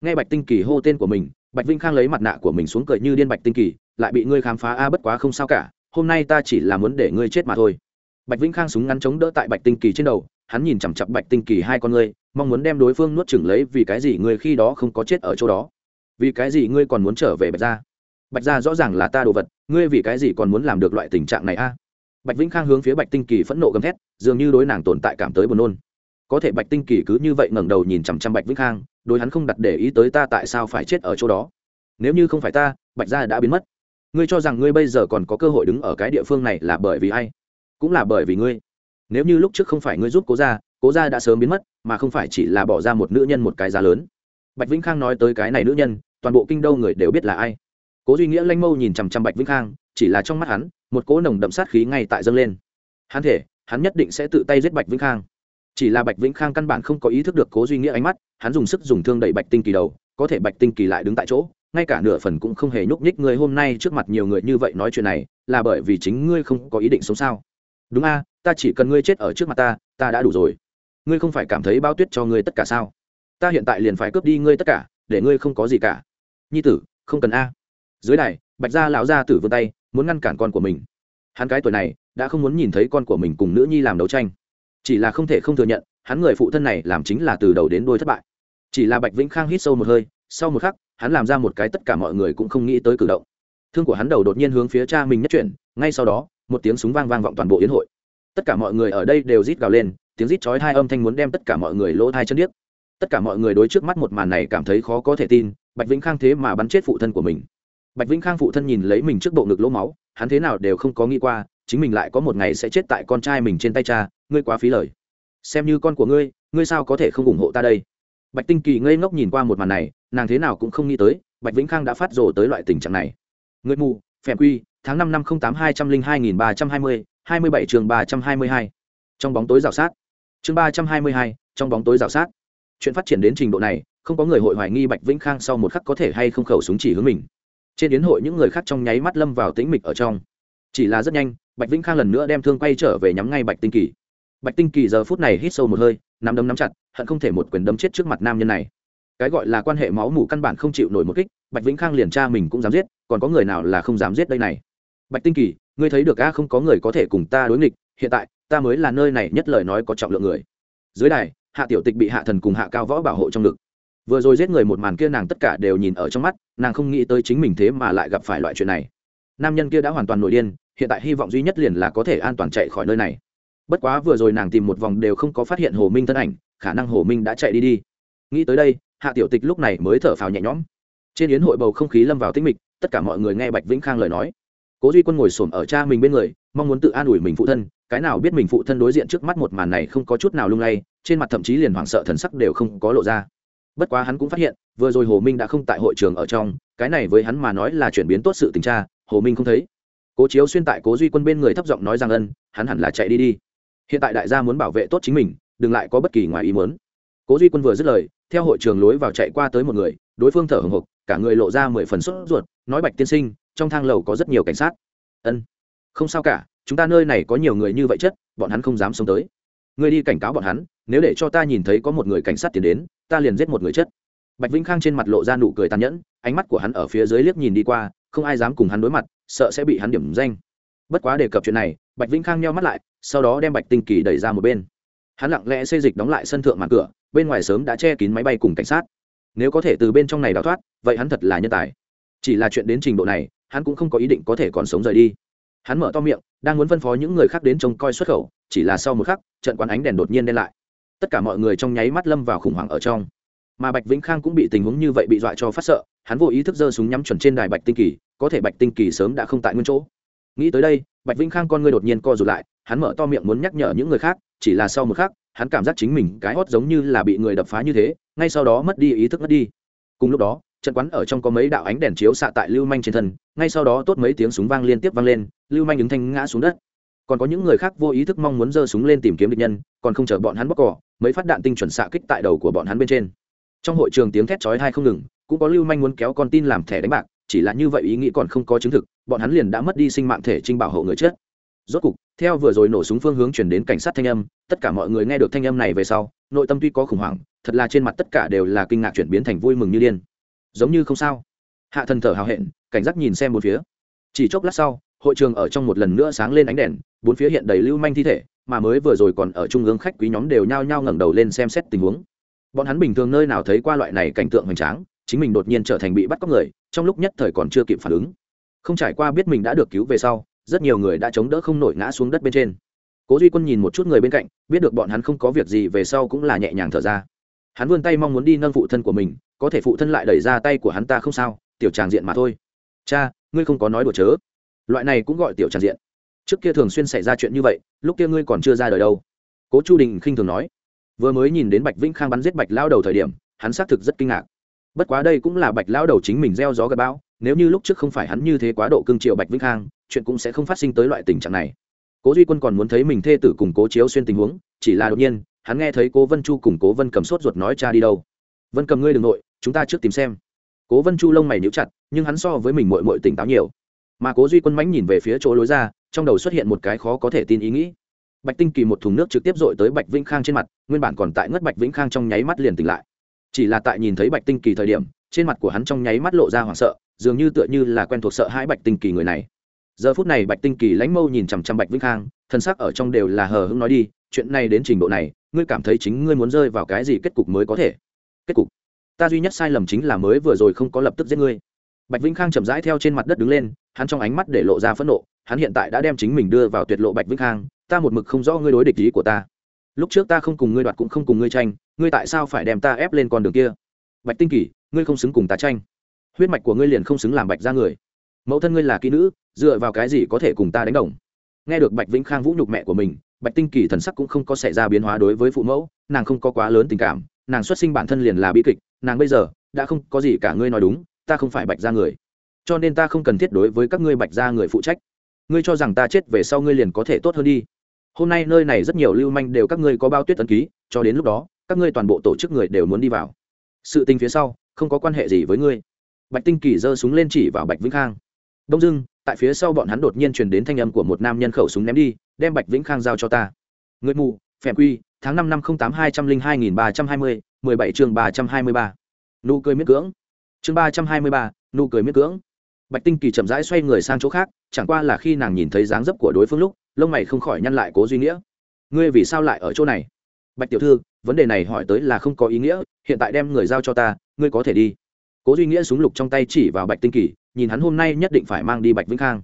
Nghe bạch tinh kỳ hô tên của mình, bạch vinh khang lấy mặt nạ của mình xuống cười như điên bạch tinh kỳ, lại bị ngươi khám phá a, bất quá không sao cả, hôm nay ta chỉ là muốn để ngươi chết mà thôi. Bạch vinh khang súng ngắn chống đỡ tại bạch tinh kỳ trên đầu, hắn nhìn chằm chặp bạch tinh kỳ hai con ngươi mong muốn đem đối phương nuốt chửng lấy vì cái gì ngươi khi đó không có chết ở chỗ đó? Vì cái gì ngươi còn muốn trở về bạch gia? Bạch gia rõ ràng là ta đồ vật, ngươi vì cái gì còn muốn làm được loại tình trạng này a? Bạch vĩnh khang hướng phía bạch tinh kỳ phẫn nộ gầm thét, dường như đối nàng tồn tại cảm tới buồn nôn. Có thể bạch tinh kỳ cứ như vậy ngẩng đầu nhìn chằm chằm bạch vĩnh khang, đối hắn không đặt để ý tới ta tại sao phải chết ở chỗ đó. Nếu như không phải ta, bạch gia đã biến mất. Ngươi cho rằng ngươi bây giờ còn có cơ hội đứng ở cái địa phương này là bởi vì ai? Cũng là bởi vì ngươi nếu như lúc trước không phải ngươi giúp cố gia cố gia đã sớm biến mất, mà không phải chỉ là bỏ ra một nữ nhân một cái giá lớn. Bạch vĩnh khang nói tới cái này nữ nhân, toàn bộ kinh đô người đều biết là ai. Cố duy nghĩa lanh mâu nhìn chằm chằm bạch vĩnh khang, chỉ là trong mắt hắn, một cỗ nồng đậm sát khí ngay tại dâng lên. Hắn thể, hắn nhất định sẽ tự tay giết bạch vĩnh khang. Chỉ là bạch vĩnh khang căn bản không có ý thức được cố duy nghĩa ánh mắt, hắn dùng sức dùng thương đẩy bạch tinh kỳ đầu, có thể bạch tinh kỳ lại đứng tại chỗ, ngay cả nửa phần cũng không hề nhúc nhích ngươi hôm nay trước mặt nhiều người như vậy nói chuyện này, là bởi vì chính ngươi không có ý định sống sao. Đúng a ta chỉ cần ngươi chết ở trước mặt ta ta đã đủ rồi. Ngươi không phải cảm thấy bao tuyết cho ngươi tất cả sao? Ta hiện tại liền phải cướp đi ngươi tất cả, để ngươi không có gì cả. Nhi tử, không cần a. Dưới đài, bạch gia lão gia tử vươn tay, muốn ngăn cản con của mình. Hắn cái tuổi này, đã không muốn nhìn thấy con của mình cùng nữ nhi làm đấu tranh. Chỉ là không thể không thừa nhận, hắn người phụ thân này làm chính là từ đầu đến đôi thất bại. Chỉ là bạch vĩnh khang hít sâu một hơi, sau một khắc, hắn làm ra một cái tất cả mọi người cũng không nghĩ tới cử động. Thương của hắn đầu đột nhiên hướng phía cha mình nhất chuyển, ngay sau đó, một tiếng súng vang vang vọng toàn bộ yến hội tất cả mọi người ở đây đều rít gào lên, tiếng rít chói hai âm thanh muốn đem tất cả mọi người lỗ thai chân điếc. Tất cả mọi người đối trước mắt một màn này cảm thấy khó có thể tin, bạch vĩnh khang thế mà bắn chết phụ thân của mình. Bạch vĩnh khang phụ thân nhìn lấy mình trước bộ ngực lỗ máu, hắn thế nào đều không có nghĩ qua, chính mình lại có một ngày sẽ chết tại con trai mình trên tay cha, ngươi quá phí lời. Xem như con của ngươi ngươi sao có thể không ủng hộ ta đây? Bạch tinh kỳ ngây ngốc nhìn qua một màn này, nàng thế nào cũng không nghĩ tới, bạch vĩnh khang đã phát rồ tới loại tình trạng này. Người mù phèm quy, tháng năm năm không tám hai trăm linh hai nghìn ba trăm hai mươi hai mươi bảy trường ba trăm hai mươi hai. Trong bóng tối rào sát. Chương ba trăm hai mươi hai, trong bóng tối rào sát. Chuyện phát triển đến trình độ này, không có người hội hoài nghi bạch vĩnh khang sau một khắc có thể hay không khẩu súng chỉ hướng mình. Trên yến hội những người khác trong nháy mắt lâm vào tĩnh mịch ở trong. Chỉ là rất nhanh, bạch vĩnh khang lần nữa đem thương quay trở về nhắm ngay bạch tinh kỳ. Bạch tinh kỳ giờ phút này hít sâu một hơi, nắm đấm nắm chặt, hận không thể một quyền đấm chết trước mặt nam nhân này. Cái gọi là quan hệ máu mủ căn bản không chịu nổi một kích, bạch vĩnh khang liền tra mình cũng dám giết, còn có người nào là không dám giết đây này? Bạch tinh kỳ ngươi thấy được a, không có người có thể cùng ta đối nghịch, hiện tại, ta mới là nơi này nhất lời nói có trọng lượng người. Dưới đài, hạ tiểu tịch bị hạ thần cùng hạ cao võ bảo hộ trong ngực. Vừa rồi giết người một màn kia nàng tất cả đều nhìn ở trong mắt, nàng không nghĩ tới chính mình thế mà lại gặp phải loại chuyện này. Nam nhân kia đã hoàn toàn nổi điên, hiện tại hy vọng duy nhất liền là có thể an toàn chạy khỏi nơi này. Bất quá vừa rồi nàng tìm một vòng đều không có phát hiện hồ minh thân ảnh, khả năng hồ minh đã chạy đi đi. Nghĩ tới đây, hạ tiểu tịch lúc này mới thở phào nhẹ nhõm. Trên yến hội bầu không khí lâm vào tĩnh mịch, tất cả mọi người nghe bạch vĩnh khang lời nói cố duy quân ngồi s ở cha mình bên người, mong muốn tự an ủi mình phụ thân, cái nào biết mình phụ thân đối diện trước mắt một màn này không có chút nào lung lay, trên mặt thậm chí liền hoảng sợ thần sắc đều không có lộ ra. Bất quá hắn cũng phát hiện, vừa rồi hồ minh đã không tại hội trường ở trong, cái này với hắn mà nói là chuyển biến tốt sự tình tra hồ minh không thấy. Cố chiếu xuyên tại cố duy quân bên người thấp giọng nói rằng ân, hắn hẳn là chạy đi đi. Hiện tại đại gia muốn bảo vệ tốt chính mình, đừng lại có bất kỳ ngoài ý muốn. Cố duy quân vừa dứt lời, theo hội trường lối vào chạy qua tới một người, đối phương thở hồng hộc, cả người lộ ra mười phần sốt ruột, nói bạch tiên sinh trong thang lầu có rất nhiều cảnh sát. Ân, không sao cả, chúng ta nơi này có nhiều người như vậy chất, bọn hắn không dám sống tới. Ngươi đi cảnh cáo bọn hắn, nếu để cho ta nhìn thấy có một người cảnh sát tiến đến, ta liền giết một người chất. Bạch vĩnh khang trên mặt lộ ra nụ cười tàn nhẫn, ánh mắt của hắn ở phía dưới liếc nhìn đi qua, không ai dám cùng hắn đối mặt, sợ sẽ bị hắn điểm danh. Bất quá đề cập chuyện này, bạch vĩnh khang nheo mắt lại, sau đó đem bạch tinh kỳ đẩy ra một bên. Hắn lặng lẽ xây dịch đóng lại sân thượng màn cửa, bên ngoài sớm đã che kín máy bay cùng cảnh sát. Nếu có thể từ bên trong này đào thoát, vậy hắn thật là nhân tài. Chỉ là chuyện đến trình độ này hắn cũng không có ý định có thể còn sống rời đi. Hắn mở to miệng, đang muốn phân phó những người khác đến trông coi xuất khẩu, chỉ là sau một khắc, trận quán ánh đèn đột nhiên đen lại. Tất cả mọi người trong nháy mắt lâm vào khủng hoảng ở trong. Mà bạch vĩnh khang cũng bị tình huống như vậy bị dọa cho phát sợ, hắn vô ý thức giơ súng nhắm chuẩn trên đài bạch tinh kỳ, có thể bạch tinh kỳ sớm đã không tại nguyên chỗ. Nghĩ tới đây, bạch vĩnh khang con ngươi đột nhiên co rụt lại, hắn mở to miệng muốn nhắc nhở những người khác, chỉ là sau một khắc, hắn cảm giác chính mình cái hót giống như là bị người đập phá như thế, ngay sau đó mất đi ý thức mất đi. Cùng lúc đó trận quán ở trong có mấy đạo ánh đèn chiếu xạ tại lưu manh trên thân, ngay sau đó tốt mấy tiếng súng vang liên tiếp vang lên, lưu manh ứng thanh ngã xuống đất. Còn có những người khác vô ý thức mong muốn giơ súng lên tìm kiếm địch nhân, còn không chờ bọn hắn bóc cỏ, mấy phát đạn tinh chuẩn xạ kích tại đầu của bọn hắn bên trên. Trong hội trường tiếng thét chói tai không ngừng, cũng có lưu manh muốn kéo con tin làm thẻ đánh bạc, chỉ là như vậy ý nghĩ còn không có chứng thực, bọn hắn liền đã mất đi sinh mạng thể trinh bảo hộ người chết. Rốt cục, theo vừa rồi nổ súng phương hướng chuyển đến cảnh sát thanh âm, tất cả mọi người nghe được thanh âm này về sau, nội tâm tuy có khủng hoảng, thật là trên mặt tất cả đều là kinh ngạc chuyển biến thành vui mừng như điên giống như không sao. Hạ thần thở hào hẹn, cảnh giác nhìn xem một phía. Chỉ chốc lát sau, hội trường ở trong một lần nữa sáng lên ánh đèn, bốn phía hiện đầy lưu manh thi thể, mà mới vừa rồi còn ở trung ương khách quý nhóm đều nhao nhao ngẩng đầu lên xem xét tình huống. Bọn hắn bình thường nơi nào thấy qua loại này cảnh tượng hoành tráng, chính mình đột nhiên trở thành bị bắt cóc người, trong lúc nhất thời còn chưa kịp phản ứng. Không trải qua biết mình đã được cứu về sau, rất nhiều người đã chống đỡ không nổi ngã xuống đất bên trên. Cố duy quân nhìn một chút người bên cạnh, biết được bọn hắn không có việc gì về sau cũng là nhẹ nhàng thở ra. Hắn vươn tay mong muốn đi nâng phụ thân của mình có thể phụ thân lại đẩy ra tay của hắn ta không sao, tiểu tràng diện mà thôi. Cha, ngươi không có nói đùa chớ. Loại này cũng gọi tiểu tràng diện. Trước kia thường xuyên xảy ra chuyện như vậy, lúc kia ngươi còn chưa ra đời đâu. Cố chu đình khinh thường nói. Vừa mới nhìn đến bạch vĩnh khang bắn giết bạch lao đầu thời điểm, hắn xác thực rất kinh ngạc. Bất quá đây cũng là bạch lao đầu chính mình gieo gió gặp bão, nếu như lúc trước không phải hắn như thế quá độ cương triệu bạch vĩnh khang, chuyện cũng sẽ không phát sinh tới loại tình trạng này. Cố duy quân còn muốn thấy mình thê tử cùng cố chiếu xuyên tình huống, chỉ là đột nhiên, hắn nghe thấy cố vân chu cùng cố vân cầm sốt ruột nói cha đi đâu. Vân cầm ngươi đ ừ n g nội chúng ta trước tìm xem. Cố vân chu lông mày níu chặt, nhưng hắn so với mình mội mội tỉnh táo nhiều. Mà cố duy quân mãnh nhìn về phía chỗ lối ra, trong đầu xuất hiện một cái khó có thể tin ý nghĩ. Bạch tinh kỳ một thùng nước trực tiếp dội tới bạch vĩnh khang trên mặt, nguyên bản còn tại ngất bạch vĩnh khang trong nháy mắt liền tỉnh lại. Chỉ là tại nhìn thấy bạch tinh kỳ thời điểm, trên mặt của hắn trong nháy mắt lộ ra hoảng sợ, dường như tựa như là quen thuộc sợ hãi bạch tinh kỳ người này. Giờ phút này bạch tinh kỳ lãnh mâu nhìn chằm chằm bạch vĩnh khang thân xác ở trong đều là hờ hững nói đi, chuyện này đến trình độ này, ngươi cảm thấy chính ngươi muốn rơi vào cái gì kết cục mới có thể? Kết cục? Ta duy nhất sai lầm chính là mới vừa rồi không có lập tức giết ngươi. Bạch vĩnh khang chậm rãi theo trên mặt đất đứng lên, hắn trong ánh mắt để lộ ra phẫn nộ, hắn hiện tại đã đem chính mình đưa vào tuyệt lộ bạch vĩnh khang, ta một mực không rõ ngươi đối địch ý của ta. Lúc trước ta không cùng ngươi đoạt cũng không cùng ngươi tranh, ngươi tại sao phải đem ta ép lên con đường kia? Bạch tinh kỷ, ngươi không xứng cùng ta tranh. Huyết mạch của ngươi liền không xứng làm bạch ra người. Mẫu thân ngươi là kỹ nữ, dựa vào cái gì có thể cùng ta đánh đồng? Nghe được bạch vĩnh khang vũ nhục mẹ của mình, bạch tinh kỳ thần sắc cũng không có xảy ra biến hóa đối với phụ mẫu, nàng không có quá lớn tình cảm, nàng xuất sinh bản thân liền là bi kịch nàng bây giờ, đã không có gì cả ngươi nói đúng, ta không phải bạch ra người. Cho nên ta không cần thiết đối với các ngươi bạch ra người phụ trách. Ngươi cho rằng ta chết về sau ngươi liền có thể tốt hơn đi. Hôm nay nơi này rất nhiều lưu manh đều các ngươi có bao tuyết tấn ký, cho đến lúc đó, các ngươi toàn bộ tổ chức người đều muốn đi vào. Sự tình phía sau, không có quan hệ gì với ngươi. Bạch tinh kỳ giơ súng lên chỉ vào bạch vĩnh khang. Đông dưng tại phía sau bọn hắn đột nhiên truyền đến thanh âm của một nam nhân khẩu súng ném đi, đem bạch vĩnh khang giao cho ta. Người mù phèm quy, tháng năm năm không tám hai trăm linh hai nghìn ba trăm hai mươi mười bảy chương ba trăm hai mươi ba. Nụ cười miết cưỡng. Chương ba trăm hai mươi ba, nụ cười miết cưỡng. Bạch tinh kỳ chậm rãi xoay người sang chỗ khác, chẳng qua là khi nàng nhìn thấy dáng dấp của đối phương lúc, lông mày không khỏi nhăn lại cố duy nghĩa. Ngươi vì sao lại ở chỗ này? Bạch tiểu thư, vấn đề này hỏi tới là không có ý nghĩa, hiện tại đem người giao cho ta, ngươi có thể đi. Cố duy nghĩa súng lục trong tay chỉ vào bạch tinh kỳ, nhìn hắn hôm nay nhất định phải mang đi bạch vĩnh khang.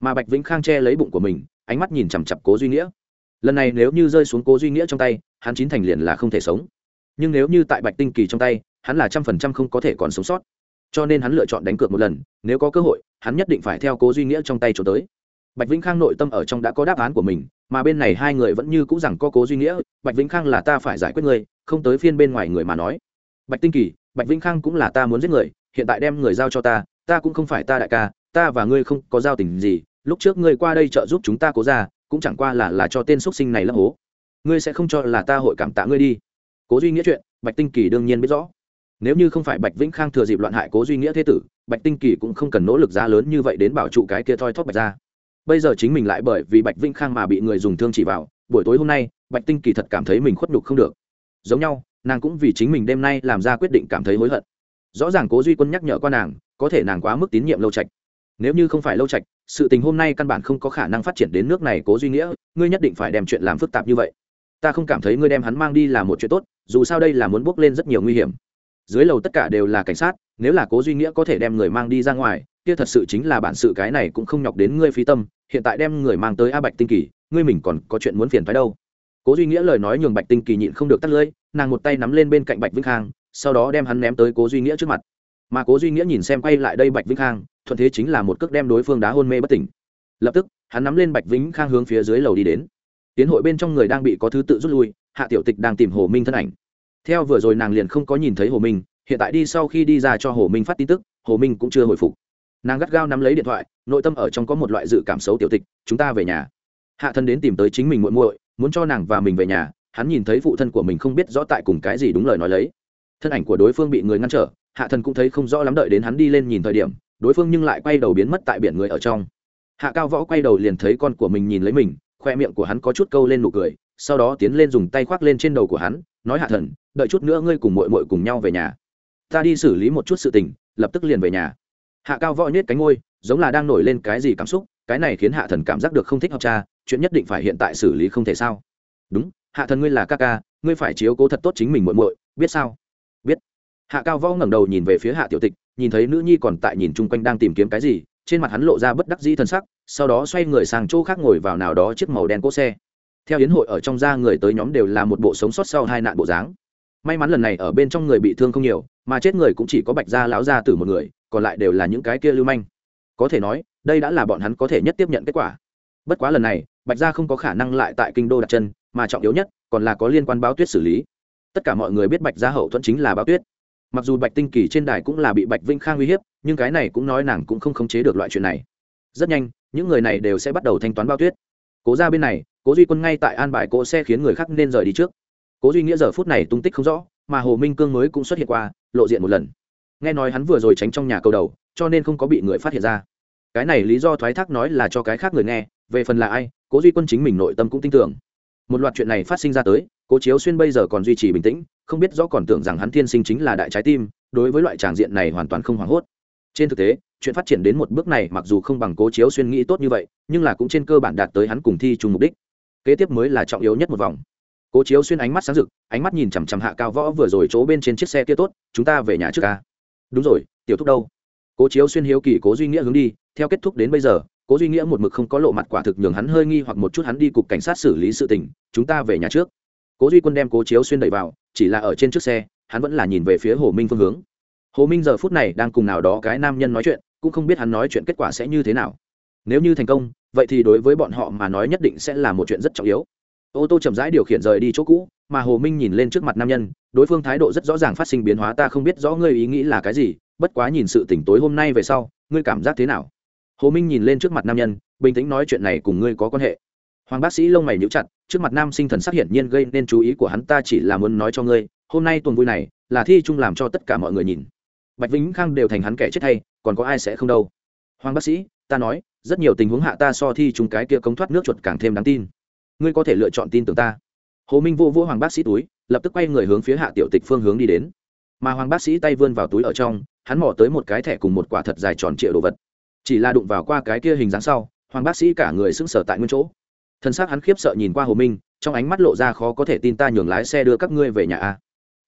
Mà bạch vĩnh khang che lấy bụng của mình, ánh mắt nhìn chằm chằm cố duy nghĩa. Lần này nếu như rơi xuống cố duy nghĩa trong tay, hắn chín thành liền là không thể sống nhưng nếu như tại bạch tinh kỳ trong tay, hắn là trăm phần trăm không có thể còn sống sót. Cho nên hắn lựa chọn đánh cược một lần, nếu có cơ hội, hắn nhất định phải theo cố duy nghĩa trong tay trốn tới. Bạch vĩnh khang nội tâm ở trong đã có đáp án của mình, mà bên này hai người vẫn như cũ rằng có cố duy nghĩa, bạch vĩnh khang là ta phải giải quyết người không tới phiên bên ngoài người mà nói. Bạch tinh kỳ, bạch vĩnh khang cũng là ta muốn giết người, hiện tại đem người giao cho ta ta cũng không phải ta đại ca, ta và ngươi không có giao tình gì, lúc trước ngươi qua đây trợ giúp chúng ta cố ra cũng chẳng qua là là cho tên x sinh này lấp hố. Ngươi sẽ không cho là ta hội cảm tạ ngươi đi cố duy nghĩa chuyện, bạch tinh kỳ đương nhiên biết rõ. Nếu như không phải bạch vĩnh khang thừa dịp loạn hại cố duy nghĩa thế tử, bạch tinh kỳ cũng không cần nỗ lực giá lớn như vậy đến bảo trụ cái kia thoi thóp bạch ra bây giờ chính mình lại bởi vì bạch vĩnh khang mà bị người dùng thương chỉ vào, buổi tối hôm nay, bạch tinh kỳ thật cảm thấy mình khuất nhục không được. Giống nhau, nàng cũng vì chính mình đêm nay làm ra quyết định cảm thấy hối hận. Rõ ràng cố duy quân nhắc nhở qua nàng, có thể nàng quá mức tín nhiệm lâu trạch. Nếu như không phải lâu trạch, sự tình hôm nay căn bản không có khả năng phát triển đến nước này cố duy nghĩa, ngươi nhất định phải đem chuyện làm phức tạp như vậy ta không cảm thấy ngươi đem hắn mang đi là một chuyện tốt, dù sao đây là muốn bước lên rất nhiều nguy hiểm. Dưới lầu tất cả đều là cảnh sát, nếu là cố duy nghĩa có thể đem người mang đi ra ngoài, kia thật sự chính là bản sự cái này cũng không nhọc đến ngươi phí tâm, hiện tại đem người mang tới a bạch tinh kỳ, ngươi mình còn có chuyện muốn phiền thoái đâu. Cố duy nghĩa lời nói nhường bạch tinh kỳ nhịn không được tắt lưỡi, nàng một tay nắm lên bên cạnh bạch vĩnh khang, sau đó đem hắn ném tới cố duy nghĩa trước mặt. Mà cố duy nghĩa nhìn xem quay lại đây bạch vĩnh khang, thuận thế chính là một cước đem đối phương đá hôn mê bất tỉnh. Lập tức, hắn nắm lên bạch vĩnh khang hướng phía dưới lầu đi đến tiến hội bên trong người đang bị có thứ tự rút lui, hạ tiểu tịch đang tìm hồ minh thân ảnh. Theo vừa rồi nàng liền không có nhìn thấy hồ minh, hiện tại đi sau khi đi ra cho hồ minh phát tin tức, hồ minh cũng chưa hồi phục. Nàng gắt gao nắm lấy điện thoại, nội tâm ở trong có một loại dự cảm xấu tiểu tịch, chúng ta về nhà. Hạ thân đến tìm tới chính mình muội muội, muốn cho nàng và mình về nhà, hắn nhìn thấy phụ thân của mình không biết rõ tại cùng cái gì đúng lời nói lấy. Thân ảnh của đối phương bị người ngăn trở, hạ thần cũng thấy không rõ lắm đợi đến hắn đi lên nhìn thời điểm, đối phương nhưng lại quay đầu biến mất tại biển người ở trong. Hạ cao võ quay đầu liền thấy con của mình nhìn lấy mình khoe miệng của hắn có chút câu lên nụ cười, sau đó tiến lên dùng tay khoác lên trên đầu của hắn, nói hạ thần, đợi chút nữa ngươi cùng mội mội cùng nhau về nhà. Ta đi xử lý một chút sự tình, lập tức liền về nhà. Hạ cao võ nhét cánh ngôi giống là đang nổi lên cái gì cảm xúc, cái này khiến hạ thần cảm giác được không thích học cha, chuyện nhất định phải hiện tại xử lý không thể sao? Đúng, hạ thần ngươi là ca ca, ngươi phải chiếu cố thật tốt chính mình muội muội, biết sao? Biết. Hạ cao võ ngẩng đầu nhìn về phía hạ tiểu tịch, nhìn thấy nữ nhi còn tại nhìn chung quanh đang tìm kiếm cái gì, trên mặt hắn lộ ra bất đắc dĩ thân sắc sau đó xoay người sang chỗ khác ngồi vào nào đó chiếc màu đen cỗ xe. Theo hiến hội ở trong da người tới nhóm đều là một bộ sống sót sau hai nạn bộ dáng. May mắn lần này ở bên trong người bị thương không nhiều, mà chết người cũng chỉ có bạch gia lão gia tử một người, còn lại đều là những cái kia lưu manh. Có thể nói, đây đã là bọn hắn có thể nhất tiếp nhận kết quả. Bất quá lần này, bạch gia không có khả năng lại tại kinh đô đặt chân, mà trọng yếu nhất, còn là có liên quan báo tuyết xử lý. Tất cả mọi người biết bạch gia hậu thuẫn chính là báo tuyết. Mặc dù bạch tinh kỳ trên đài cũng là bị bạch vinh khang uy hiếp, nhưng cái này cũng nói nàng cũng không khống chế được loại chuyện này. Rất nhanh những người này đều sẽ bắt đầu thanh toán bao tuyết. Cố ra bên này, cố duy quân ngay tại an bài cỗ xe khiến người khác nên rời đi trước. Cố duy nghĩa giờ phút này tung tích không rõ, mà hồ minh cương mới cũng xuất hiện qua, lộ diện một lần. Nghe nói hắn vừa rồi tránh trong nhà cầu đầu, cho nên không có bị người phát hiện ra. Cái này lý do thoái thác nói là cho cái khác người nghe, về phần là ai, cố duy quân chính mình nội tâm cũng tin tưởng. Một loạt chuyện này phát sinh ra tới, cố chiếu xuyên bây giờ còn duy trì bình tĩnh, không biết rõ còn tưởng rằng hắn thiên sinh chính là đại trái tim, đối với loại tràng diện này hoàn toàn không hoảng hốt. Trên thực tế chuyện phát triển đến một bước này mặc dù không bằng cố chiếu xuyên nghĩ tốt như vậy, nhưng là cũng trên cơ bản đạt tới hắn cùng thi chung mục đích. Kế tiếp mới là trọng yếu nhất một vòng. Cố chiếu xuyên ánh mắt sáng rực, ánh mắt nhìn chằm chằm hạ cao võ vừa rồi chỗ bên trên chiếc xe kia tốt, chúng ta về nhà trước ca. Đúng rồi, tiểu thúc đâu? Cố chiếu xuyên hiếu kỳ cố duy nghĩa hướng đi, theo kết thúc đến bây giờ, cố duy nghĩa một mực không có lộ mặt quả thực nhường hắn hơi nghi hoặc một chút hắn đi cục cảnh sát xử lý sự tình, chúng ta về nhà trước. Cố duy quân đem cố chiếu xuyên đẩy vào, chỉ là ở trên chiếc xe, hắn vẫn là nhìn về phía hồ minh phương hướng. Hồ minh giờ phút này đang cùng nào đó cái nam nhân nói chuyện cũng không biết hắn nói chuyện kết quả sẽ như thế nào. Nếu như thành công, vậy thì đối với bọn họ mà nói nhất định sẽ là một chuyện rất trọng yếu. Ô tô chậm rãi điều khiển rời đi chỗ cũ, mà hồ minh nhìn lên trước mặt nam nhân, đối phương thái độ rất rõ ràng phát sinh biến hóa, ta không biết rõ ngươi ý nghĩ là cái gì, bất quá nhìn sự tỉnh tối hôm nay về sau, ngươi cảm giác thế nào? Hồ minh nhìn lên trước mặt nam nhân, bình tĩnh nói chuyện này cùng ngươi có quan hệ. Hoàng bác sĩ lông mày nhíu chặt, trước mặt nam sinh thần sắc hiển nhiên gây nên chú ý của hắn, ta chỉ là muốn nói cho ngươi, hôm nay tuần vui này, là thi chung làm cho tất cả mọi người nhìn. Bạch vĩnh khang đều thành hắn kẻ chết thay còn có ai sẽ không đâu. Hoàng bác sĩ, ta nói, rất nhiều tình huống hạ ta so thi chúng cái kia cống thoát nước chuột càng thêm đáng tin. Ngươi có thể lựa chọn tin tưởng ta. Hồ minh vô vô hoàng bác sĩ túi, lập tức quay người hướng phía hạ tiểu tịch phương hướng đi đến. Mà hoàng bác sĩ tay vươn vào túi ở trong, hắn mỏ tới một cái thẻ cùng một quả thật dài tròn trịa đồ vật. Chỉ là đụng vào qua cái kia hình dáng sau, hoàng bác sĩ cả người sững sờ tại nguyên chỗ. Thân xác hắn khiếp sợ nhìn qua hồ minh, trong ánh mắt lộ ra khó có thể tin ta nhường lái xe đưa các ngươi về nhà a.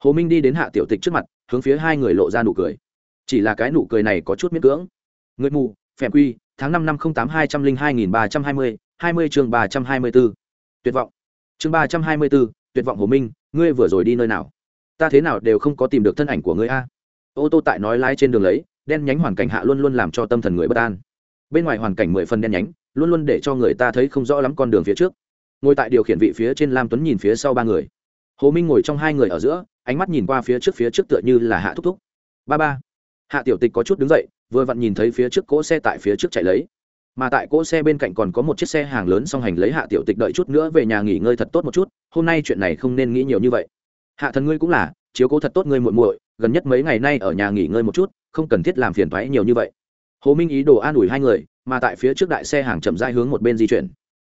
Hồ minh đi đến hạ tiểu tịch trước mặt, hướng phía hai người lộ ra nụ cười chỉ là cái nụ cười này có chút miễn cưỡng. Người mù, phèm quy, tháng năm năm không tám hai trăm linh hai nghìn ba trăm hai mươi hai mươi chương ba trăm hai mươi b ố tuyệt vọng. Chương ba trăm hai mươi b ố tuyệt vọng hồ minh, ngươi vừa rồi đi nơi nào? Ta thế nào đều không có tìm được thân ảnh của ngươi a. Ô tô tại nói lái trên đường lấy, đen nhánh hoàn cảnh hạ luôn luôn làm cho tâm thần người bất an. Bên ngoài hoàn cảnh mười phần đen nhánh, luôn luôn để cho người ta thấy không rõ lắm con đường phía trước. Ngồi tại điều khiển vị phía trên lam tuấn nhìn phía sau ba người. Hồ minh ngồi trong hai người ở giữa, ánh mắt nhìn qua phía trước phía trước tựa như là hạ thúc thúc. Ba ba hạ tiểu tịch có chút đứng dậy, vừa vặn nhìn thấy phía trước cỗ xe tại phía trước chạy lấy. Mà tại cỗ xe bên cạnh còn có một chiếc xe hàng lớn song hành lấy hạ tiểu tịch đợi chút nữa về nhà nghỉ ngơi thật tốt một chút, hôm nay chuyện này không nên nghĩ nhiều như vậy. Hạ thần ngươi cũng là, chiếu cố thật tốt ngươi muội muội, gần nhất mấy ngày nay ở nhà nghỉ ngơi một chút, không cần thiết làm phiền thoái nhiều như vậy. Hồ minh ý đồ an ủi hai người, mà tại phía trước đại xe hàng chậm rãi hướng một bên di chuyển.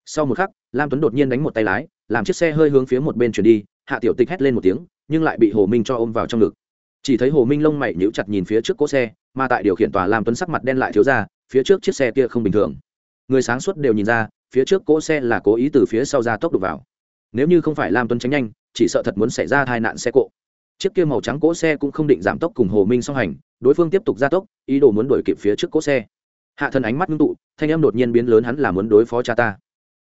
Sau một khắc, lam tuấn đột nhiên đánh một tay lái, làm chiếc xe hơi hướng phía một bên chuyển đi, hạ tiểu tịch hét lên một tiếng, nhưng lại bị hồ minh cho ôm vào trong ngực chỉ thấy hồ minh lông mày nhíu chặt nhìn phía trước cỗ xe, mà tại điều khiển tòa lam tuấn sắc mặt đen lại thiếu ra, phía trước chiếc xe kia không bình thường. Người sáng suốt đều nhìn ra, phía trước cỗ xe là cố ý từ phía sau ra tốc đục vào. Nếu như không phải lam tuấn tránh nhanh, chỉ sợ thật muốn xảy ra tai nạn xe cộ. Chiếc kia màu trắng cỗ xe cũng không định giảm tốc cùng hồ minh song hành, đối phương tiếp tục gia tốc, ý đồ muốn đuổi kịp phía trước cỗ xe. Hạ thần ánh mắt ngưng tụ, thanh em đột nhiên biến lớn hắn là muốn đối phó cha ta.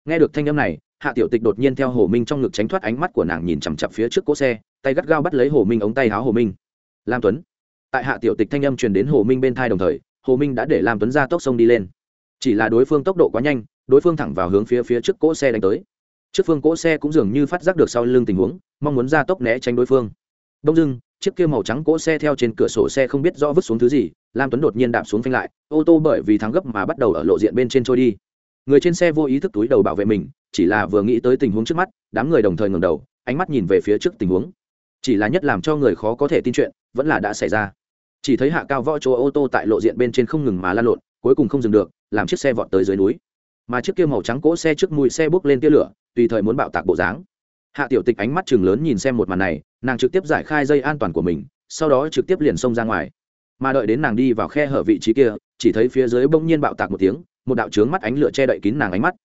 Nghe được thanh em này, hạ tiểu tịch đột nhiên theo hồ minh trong ngực tránh thoát ánh mắt của nàng nhìn chằm chặp phía trước cỗ xe, tay gắt gao bắt lấy hồ minh ống tay áo hồ minh lam tuấn. Tại hạ tiểu tịch thanh âm truyền đến hồ minh bên thai đồng thời, hồ minh đã để lam tuấn ra tốc sông đi lên. Chỉ là đối phương tốc độ quá nhanh, đối phương thẳng vào hướng phía phía trước cỗ xe đánh tới. Trước phương cỗ xe cũng dường như phát giác được sau lưng tình huống, mong muốn ra tốc né tránh đối phương. Đông dưng chiếc kia màu trắng cỗ xe theo trên cửa sổ xe không biết rõ vứt xuống thứ gì, lam tuấn đột nhiên đạp xuống phanh lại, ô tô bởi vì thắng gấp mà bắt đầu ở lộ diện bên trên trôi đi. Người trên xe vô ý thức túi đầu bảo vệ mình, chỉ là vừa nghĩ tới tình huống trước mắt, đám người đồng thời ngừng đầu, ánh mắt nhìn về phía trước tình huống chỉ là nhất làm cho người khó có thể tin chuyện, vẫn là đã xảy ra. Chỉ thấy hạ cao võ chỗ ô tô tại lộ diện bên trên không ngừng mà lan lộn, cuối cùng không dừng được, làm chiếc xe vọt tới dưới núi. Mà chiếc kia màu trắng cỗ xe trước mùi xe bốc lên tia lửa, tùy thời muốn bạo tạc bộ dáng. Hạ tiểu tịch ánh mắt chừng lớn nhìn xem một màn này, nàng trực tiếp giải khai dây an toàn của mình, sau đó trực tiếp liền xông ra ngoài. Mà đợi đến nàng đi vào khe hở vị trí kia, chỉ thấy phía dưới bỗng nhiên bạo tạc một tiếng, một đạo trướng mắt ánh lửa che đậy kín nàng ánh mắt.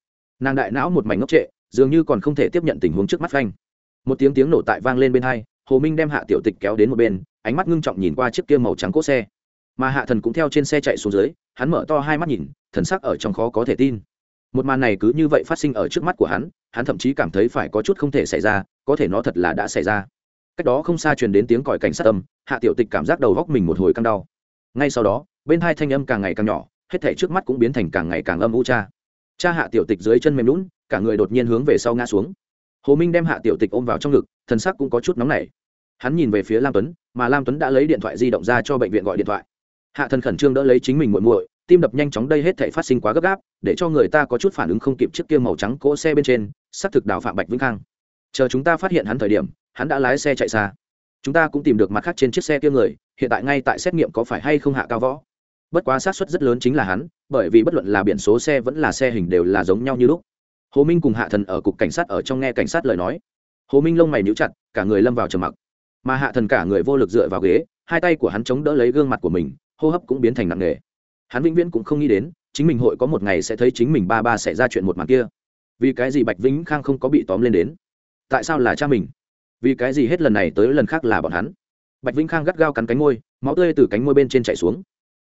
Nàng đại não một mảnh ngốc trệ, dường như còn không thể tiếp nhận tình huống trước mắt phanh. Một tiếng tiếng nổ tại vang lên bên hai hồ minh đem hạ tiểu tịch kéo đến một bên, ánh mắt ngưng trọng nhìn qua chiếc kia màu trắng cỗ xe. Mà hạ thần cũng theo trên xe chạy xuống dưới, hắn mở to hai mắt nhìn, thần sắc ở trong khó có thể tin. Một màn này cứ như vậy phát sinh ở trước mắt của hắn hắn thậm chí cảm thấy phải có chút không thể xảy ra, có thể nó thật là đã xảy ra. Cách đó không xa truyền đến tiếng còi cảnh sát tâm hạ tiểu tịch cảm giác đầu góc mình một hồi căng đau. Ngay sau đó, bên hai thanh âm càng ngày càng nhỏ, hết thể trước mắt cũng biến thành càng ngày càng âm u cha. Cha hạ tiểu tịch dưới chân mềm lún cả người đột nhiên hướng về sau ngã xuống. Hồ minh đem hạ tiểu tịch ôm vào trong ngực, thần sắc cũng có chút nóng nảy hắn nhìn về phía lam tuấn, mà lam tuấn đã lấy điện thoại di động ra cho bệnh viện gọi điện thoại. Hạ thần khẩn trương đỡ lấy chính mình muộn muội, tim đập nhanh chóng đây hết thể phát sinh quá gấp gáp, để cho người ta có chút phản ứng không kịp trước kia màu trắng cỗ xe bên trên, xác thực đào phạm bạch vĩnh khang. Chờ chúng ta phát hiện hắn thời điểm, hắn đã lái xe chạy xa. Chúng ta cũng tìm được mặt khác trên chiếc xe kia người, hiện tại ngay tại xét nghiệm có phải hay không hạ cao võ. Bất quá xác suất rất lớn chính là hắn, bởi vì bất luận là biển số xe vẫn là xe hình đều là giống nhau như lúc. Hồ minh cùng hạ thần ở cục cảnh sát ở trong nghe cảnh sát lời nói. Hồ minh lông mày níu chặt, cả người lâm vào trầm mặc mà hạ thần cả người vô lực dựa vào ghế, hai tay của hắn chống đỡ lấy gương mặt của mình, hô hấp cũng biến thành nặng nề. Hắn vĩnh viễn cũng không nghĩ đến, chính mình hội có một ngày sẽ thấy chính mình ba ba xảy ra chuyện một màn kia. Vì cái gì bạch vĩnh khang không có bị tóm lên đến? Tại sao là cha mình? Vì cái gì hết lần này tới lần khác là bọn hắn? Bạch vĩnh khang gắt gao cắn cánh môi, máu tươi từ cánh môi bên trên chảy xuống.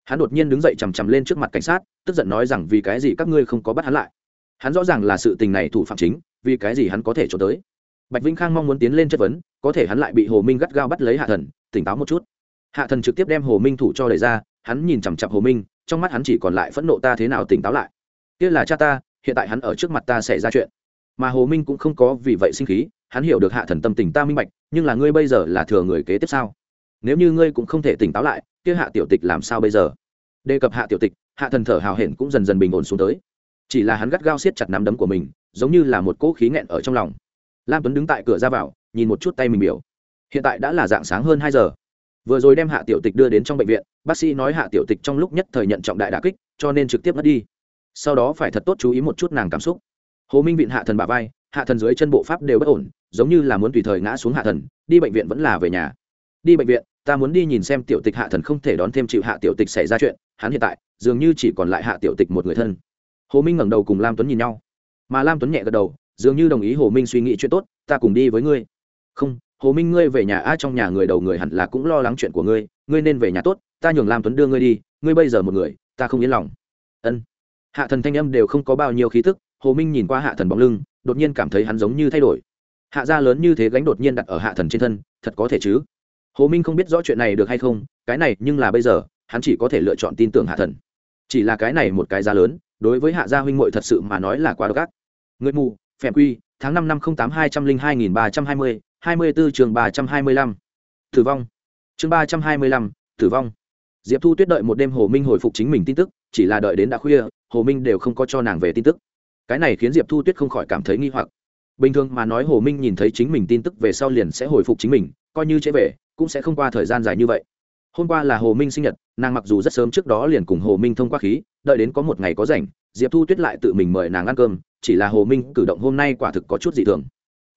Hắn đột nhiên đứng dậy chằm chằm lên trước mặt cảnh sát, tức giận nói rằng vì cái gì các ngươi không có bắt hắn lại? Hắn rõ ràng là sự tình này thủ phạm chính, vì cái gì hắn có thể trốn tới? Bạch vĩnh khang mong muốn tiến lên chất vấn, có thể hắn lại bị hồ minh gắt gao bắt lấy hạ thần, tỉnh táo một chút. Hạ thần trực tiếp đem hồ minh thủ cho đẩy ra, hắn nhìn chằm chặp hồ minh, trong mắt hắn chỉ còn lại phẫn nộ ta thế nào tỉnh táo lại. Kia là cha ta, hiện tại hắn ở trước mặt ta xảy ra chuyện. Mà hồ minh cũng không có vì vậy sinh khí, hắn hiểu được hạ thần tâm tình ta minh bạch, nhưng là ngươi bây giờ là thừa người kế tiếp sao? nếu như ngươi cũng không thể tỉnh táo lại, kia hạ tiểu tịch làm sao bây giờ? Đề cập hạ tiểu tịch, hạ thần thở hào hển cũng dần dần bình ổn xuống tới. Chỉ là hắn gắt gao siết chặt nắm đấm của mình, giống như là một cỗ khí nghẹn ở trong lòng lam tuấn đứng tại cửa ra vào, nhìn một chút tay mình biểu. Hiện tại đã là dạng sáng hơn hai giờ. Vừa rồi đem hạ tiểu tịch đưa đến trong bệnh viện, bác sĩ nói hạ tiểu tịch trong lúc nhất thời nhận trọng đại đà kích, cho nên trực tiếp mất đi. Sau đó phải thật tốt chú ý một chút nàng cảm xúc. Hồ minh viện hạ thần bà vai, hạ thần dưới chân bộ pháp đều bất ổn, giống như là muốn tùy thời ngã xuống hạ thần, đi bệnh viện vẫn là về nhà. Đi bệnh viện, ta muốn đi nhìn xem tiểu tịch hạ thần không thể đón thêm chịu hạ tiểu tịch xảy ra chuyện, hắn hiện tại, dường như chỉ còn lại hạ tiểu tịch một người thân. Hồ minh ngẩng đầu cùng lam tuấn nhìn nhau. Mà lam tuấn nhẹ gật đầu dường như đồng ý hồ minh suy nghĩ chuyện tốt, ta cùng đi với ngươi. Không, hồ minh ngươi về nhà, a, trong nhà người đầu người hẳn là cũng lo lắng chuyện của ngươi ngươi nên về nhà tốt, ta nhường lam tuấn đưa ngươi đi, ngươi bây giờ một người, ta không yên lòng. Ân. Hạ thần thanh âm đều không có bao nhiêu khí thức hồ minh nhìn qua hạ thần bóng lưng, đột nhiên cảm thấy hắn giống như thay đổi. Hạ gia lớn như thế gánh đột nhiên đặt ở hạ thần trên thân, thật có thể chứ? Hồ minh không biết rõ chuyện này được hay không, cái này nhưng là bây giờ, hắn chỉ có thể lựa chọn tin tưởng hạ thần. Chỉ là cái này một cái giá lớn, đối với hạ gia huynh muội thật sự mà nói là quá độc ác. Người mù phèm quy, tháng năm năm không tám hai trăm linh hai nghìn ba trăm hai mươi hai mươi bốn trường ba trăm hai mươi lăm. Tử vong. Chương ba trăm hai mươi lăm, tử vong. Diệp thu tuyết đợi một đêm hồ minh hồi phục chính mình tin tức, chỉ là đợi đến đã khuya, hồ minh đều không có cho nàng về tin tức. Cái này khiến diệp thu tuyết không khỏi cảm thấy nghi hoặc. Bình thường mà nói hồ minh nhìn thấy chính mình tin tức về sau liền sẽ hồi phục chính mình, coi như chế về, cũng sẽ không qua thời gian dài như vậy. Hôm qua là hồ minh sinh nhật, nàng mặc dù rất sớm trước đó liền cùng hồ minh thông qua khí, đợi đến có một ngày có rảnh, diệp thu tuyết lại tự mình mời nàng ăn cơm chỉ là hồ minh cử động hôm nay quả thực có chút dị thường.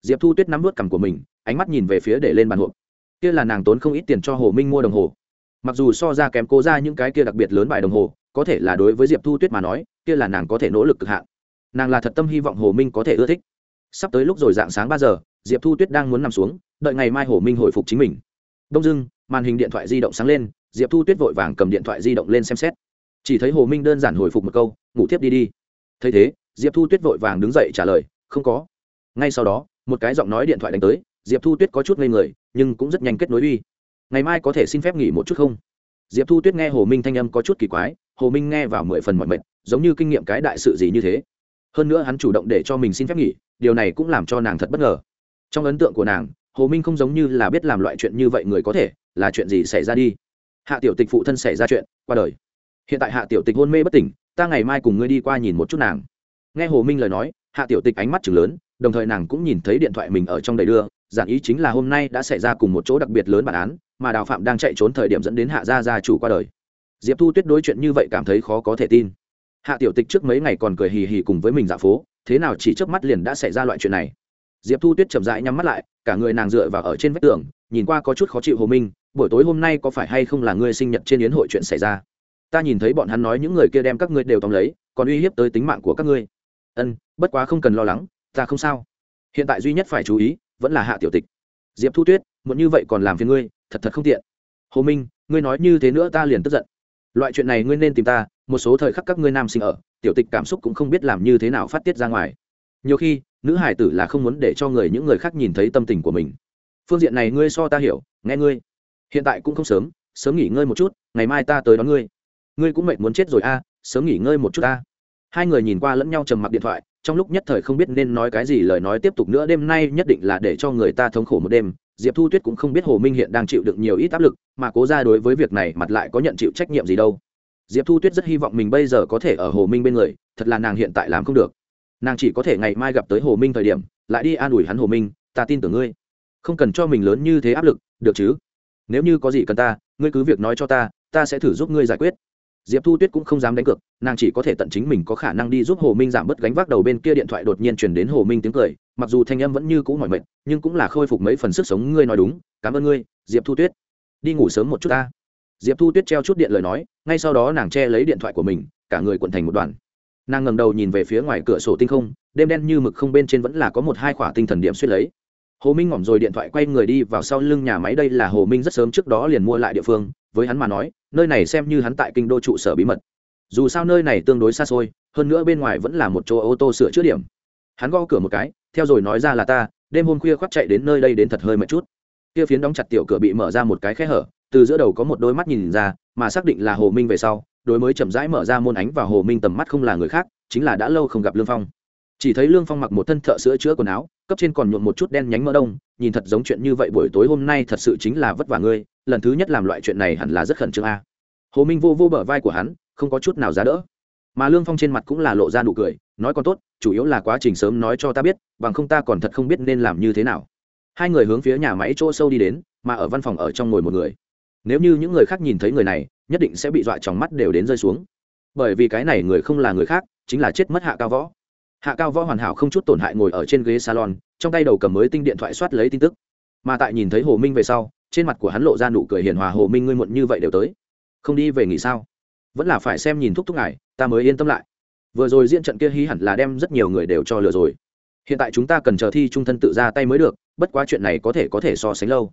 Diệp thu tuyết nắm vớt cằm của mình, ánh mắt nhìn về phía để lên bàn hộp. Kia là nàng tốn không ít tiền cho hồ minh mua đồng hồ. Mặc dù so ra kém cố ra những cái kia đặc biệt lớn bài đồng hồ, có thể là đối với diệp thu tuyết mà nói, kia là nàng có thể nỗ lực cực hạn. Nàng là thật tâm hy vọng hồ minh có thể ưa thích. Sắp tới lúc rồi dạng sáng ba giờ, diệp thu tuyết đang muốn nằm xuống, đợi ngày mai hồ minh hồi phục chính mình. Đông dưng màn hình điện thoại di động sáng lên, diệp thu tuyết vội vàng cầm điện thoại di động lên xem xét. Chỉ thấy hồ minh đơn giản hồi phục một câu, ngủ tiếp đi đi. Thấy thế diệp thu tuyết vội vàng đứng dậy trả lời, không có. Ngay sau đó, một cái giọng nói điện thoại đánh tới, diệp thu tuyết có chút ngây người, nhưng cũng rất nhanh kết nối uy. Ngày mai có thể xin phép nghỉ một chút không? Diệp thu tuyết nghe hồ minh thanh âm có chút kỳ quái, hồ minh nghe vào mười phần mọi mệt, giống như kinh nghiệm cái đại sự gì như thế. Hơn nữa hắn chủ động để cho mình xin phép nghỉ, điều này cũng làm cho nàng thật bất ngờ. Trong ấn tượng của nàng, hồ minh không giống như là biết làm loại chuyện như vậy người có thể, là chuyện gì xảy ra đi. Hạ tiểu tịch phụ thân xảy ra chuyện, qua đời. Hiện tại hạ tiểu tịch hôn mê bất tỉnh, ta ngày mai cùng ngươi đi qua nhìn một chút nàng nghe hồ minh lời nói, hạ tiểu tịch ánh mắt chừng lớn, đồng thời nàng cũng nhìn thấy điện thoại mình ở trong đầy đưa, giản ý chính là hôm nay đã xảy ra cùng một chỗ đặc biệt lớn bản án, mà đào phạm đang chạy trốn thời điểm dẫn đến hạ gia gia chủ qua đời. Diệp thu tuyết đối chuyện như vậy cảm thấy khó có thể tin. Hạ tiểu tịch trước mấy ngày còn cười hì hì cùng với mình dạ phố, thế nào chỉ trước mắt liền đã xảy ra loại chuyện này. Diệp thu tuyết chậm rãi nhắm mắt lại, cả người nàng dựa vào ở trên vách tường, nhìn qua có chút khó chịu hồ minh, buổi tối hôm nay có phải hay không là ngươi sinh nhật trên yến hội chuyện xảy ra? Ta nhìn thấy bọn hắn nói những người kia đem các ngươi đều tóm lấy, còn uy hiếp tới tính mạng của các ngươi ân, bất quá không cần lo lắng, ta không sao. Hiện tại duy nhất phải chú ý vẫn là hạ tiểu tịch. Diệp thu tuyết muốn như vậy còn làm phiền ngươi, thật thật không tiện. Hồ minh, ngươi nói như thế nữa ta liền tức giận. Loại chuyện này ngươi nên tìm ta, một số thời khắc các ngươi nam sinh ở, tiểu tịch cảm xúc cũng không biết làm như thế nào phát tiết ra ngoài. Nhiều khi, nữ hải tử là không muốn để cho người những người khác nhìn thấy tâm tình của mình. Phương diện này ngươi so ta hiểu, nghe ngươi. Hiện tại cũng không sớm sớm nghỉ ngơi một chút, ngày mai ta tới đón ngươi. Ngươi cũng mệt muốn chết rồi a, sớm nghỉ ngơi một chút a hai người nhìn qua lẫn nhau trầm mặc điện thoại, trong lúc nhất thời không biết nên nói cái gì, lời nói tiếp tục nữa, đêm nay nhất định là để cho người ta thống khổ một đêm. Diệp thu tuyết cũng không biết hồ minh hiện đang chịu được nhiều ít áp lực, mà cố ra đối với việc này mặt lại có nhận chịu trách nhiệm gì đâu. Diệp thu tuyết rất hy vọng mình bây giờ có thể ở hồ minh bên người, thật là nàng hiện tại làm không được. Nàng chỉ có thể ngày mai gặp tới hồ minh thời điểm, lại đi an ủi hắn hồ minh, ta tin tưởng ngươi. Không cần cho mình lớn như thế áp lực, được chứ? Nếu như có gì cần ta, ngươi cứ việc nói cho ta ta sẽ thử giúp ngươi giải quyết diệp thu tuyết cũng không dám đánh cược, nàng chỉ có thể tận chính mình có khả năng đi giúp hồ minh giảm bớt gánh vác đầu bên kia điện thoại đột nhiên chuyển đến hồ minh tiếng cười, mặc dù thanh âm vẫn như cũ mỏi mệt, nhưng cũng là khôi phục mấy phần sức sống, ngươi nói đúng, cảm ơn ngươi, diệp thu tuyết. Đi ngủ sớm một chút ta. Diệp thu tuyết treo chút điện lời nói, ngay sau đó nàng che lấy điện thoại của mình, cả người quận thành một đoàn. Nàng ngầm đầu nhìn về phía ngoài cửa sổ tinh không, đêm đen như mực không bên trên vẫn là có một hai khỏa tinh thần điểm suýt lấy. Hồ minh ngỏm rồi điện thoại quay người đi vào sau lưng nhà máy, đây là hồ minh rất sớm trước đó liền mua lại địa phương với hắn mà nói, nơi này xem như hắn tại kinh đô trụ sở bí mật. Dù sao nơi này tương đối xa xôi, hơn nữa bên ngoài vẫn là một chỗ ô tô sửa chữa điểm. Hắn gõ cửa một cái, theo rồi nói ra là ta, đêm hôm khuya khoác chạy đến nơi đây đến thật hơi mệt chút. Kia phiến đóng chặt tiểu cửa bị mở ra một cái khe hở, từ giữa đầu có một đôi mắt nhìn ra, mà xác định là hồ minh về sau, đối mới chậm rãi mở ra môn ánh và hồ minh tầm mắt không là người khác, chính là đã lâu không gặp lương phong chỉ thấy lương phong mặc một thân thợ sữa chữa quần áo, cấp trên còn nhuộm một chút đen nhánh mỡ đông, nhìn thật giống chuyện như vậy buổi tối hôm nay thật sự chính là vất vả ngươi, lần thứ nhất làm loại chuyện này hẳn là rất khẩn trương a. Hồ minh vô vô bờ vai của hắn, không có chút nào giá đỡ. Mà lương phong trên mặt cũng là lộ ra nụ cười, nói còn tốt, chủ yếu là quá trình sớm nói cho ta biết, bằng không ta còn thật không biết nên làm như thế nào. Hai người hướng phía nhà máy chỗ sâu đi đến, mà ở văn phòng ở trong ngồi một người. Nếu như những người khác nhìn thấy người này, nhất định sẽ bị dọa trong mắt đều đến rơi xuống. Bởi vì cái này người không là người khác, chính là chết mất hạ cao võ hạ cao võ hoàn hảo không chút tổn hại ngồi ở trên ghế salon, trong tay đầu cầm mới tinh điện thoại soát lấy tin tức. Mà tại nhìn thấy hồ minh về sau, trên mặt của hắn lộ ra nụ cười hiền hòa, hồ minh ngươi muộn như vậy đều tới. Không đi về nghỉ sao? Vẫn là phải xem nhìn thúc thúc ngài, ta mới yên tâm lại. Vừa rồi diễn trận kia hí hẳn là đem rất nhiều người đều cho lừa rồi. Hiện tại chúng ta cần chờ thi trung thân tự ra tay mới được, bất quá chuyện này có thể có thể so sánh lâu.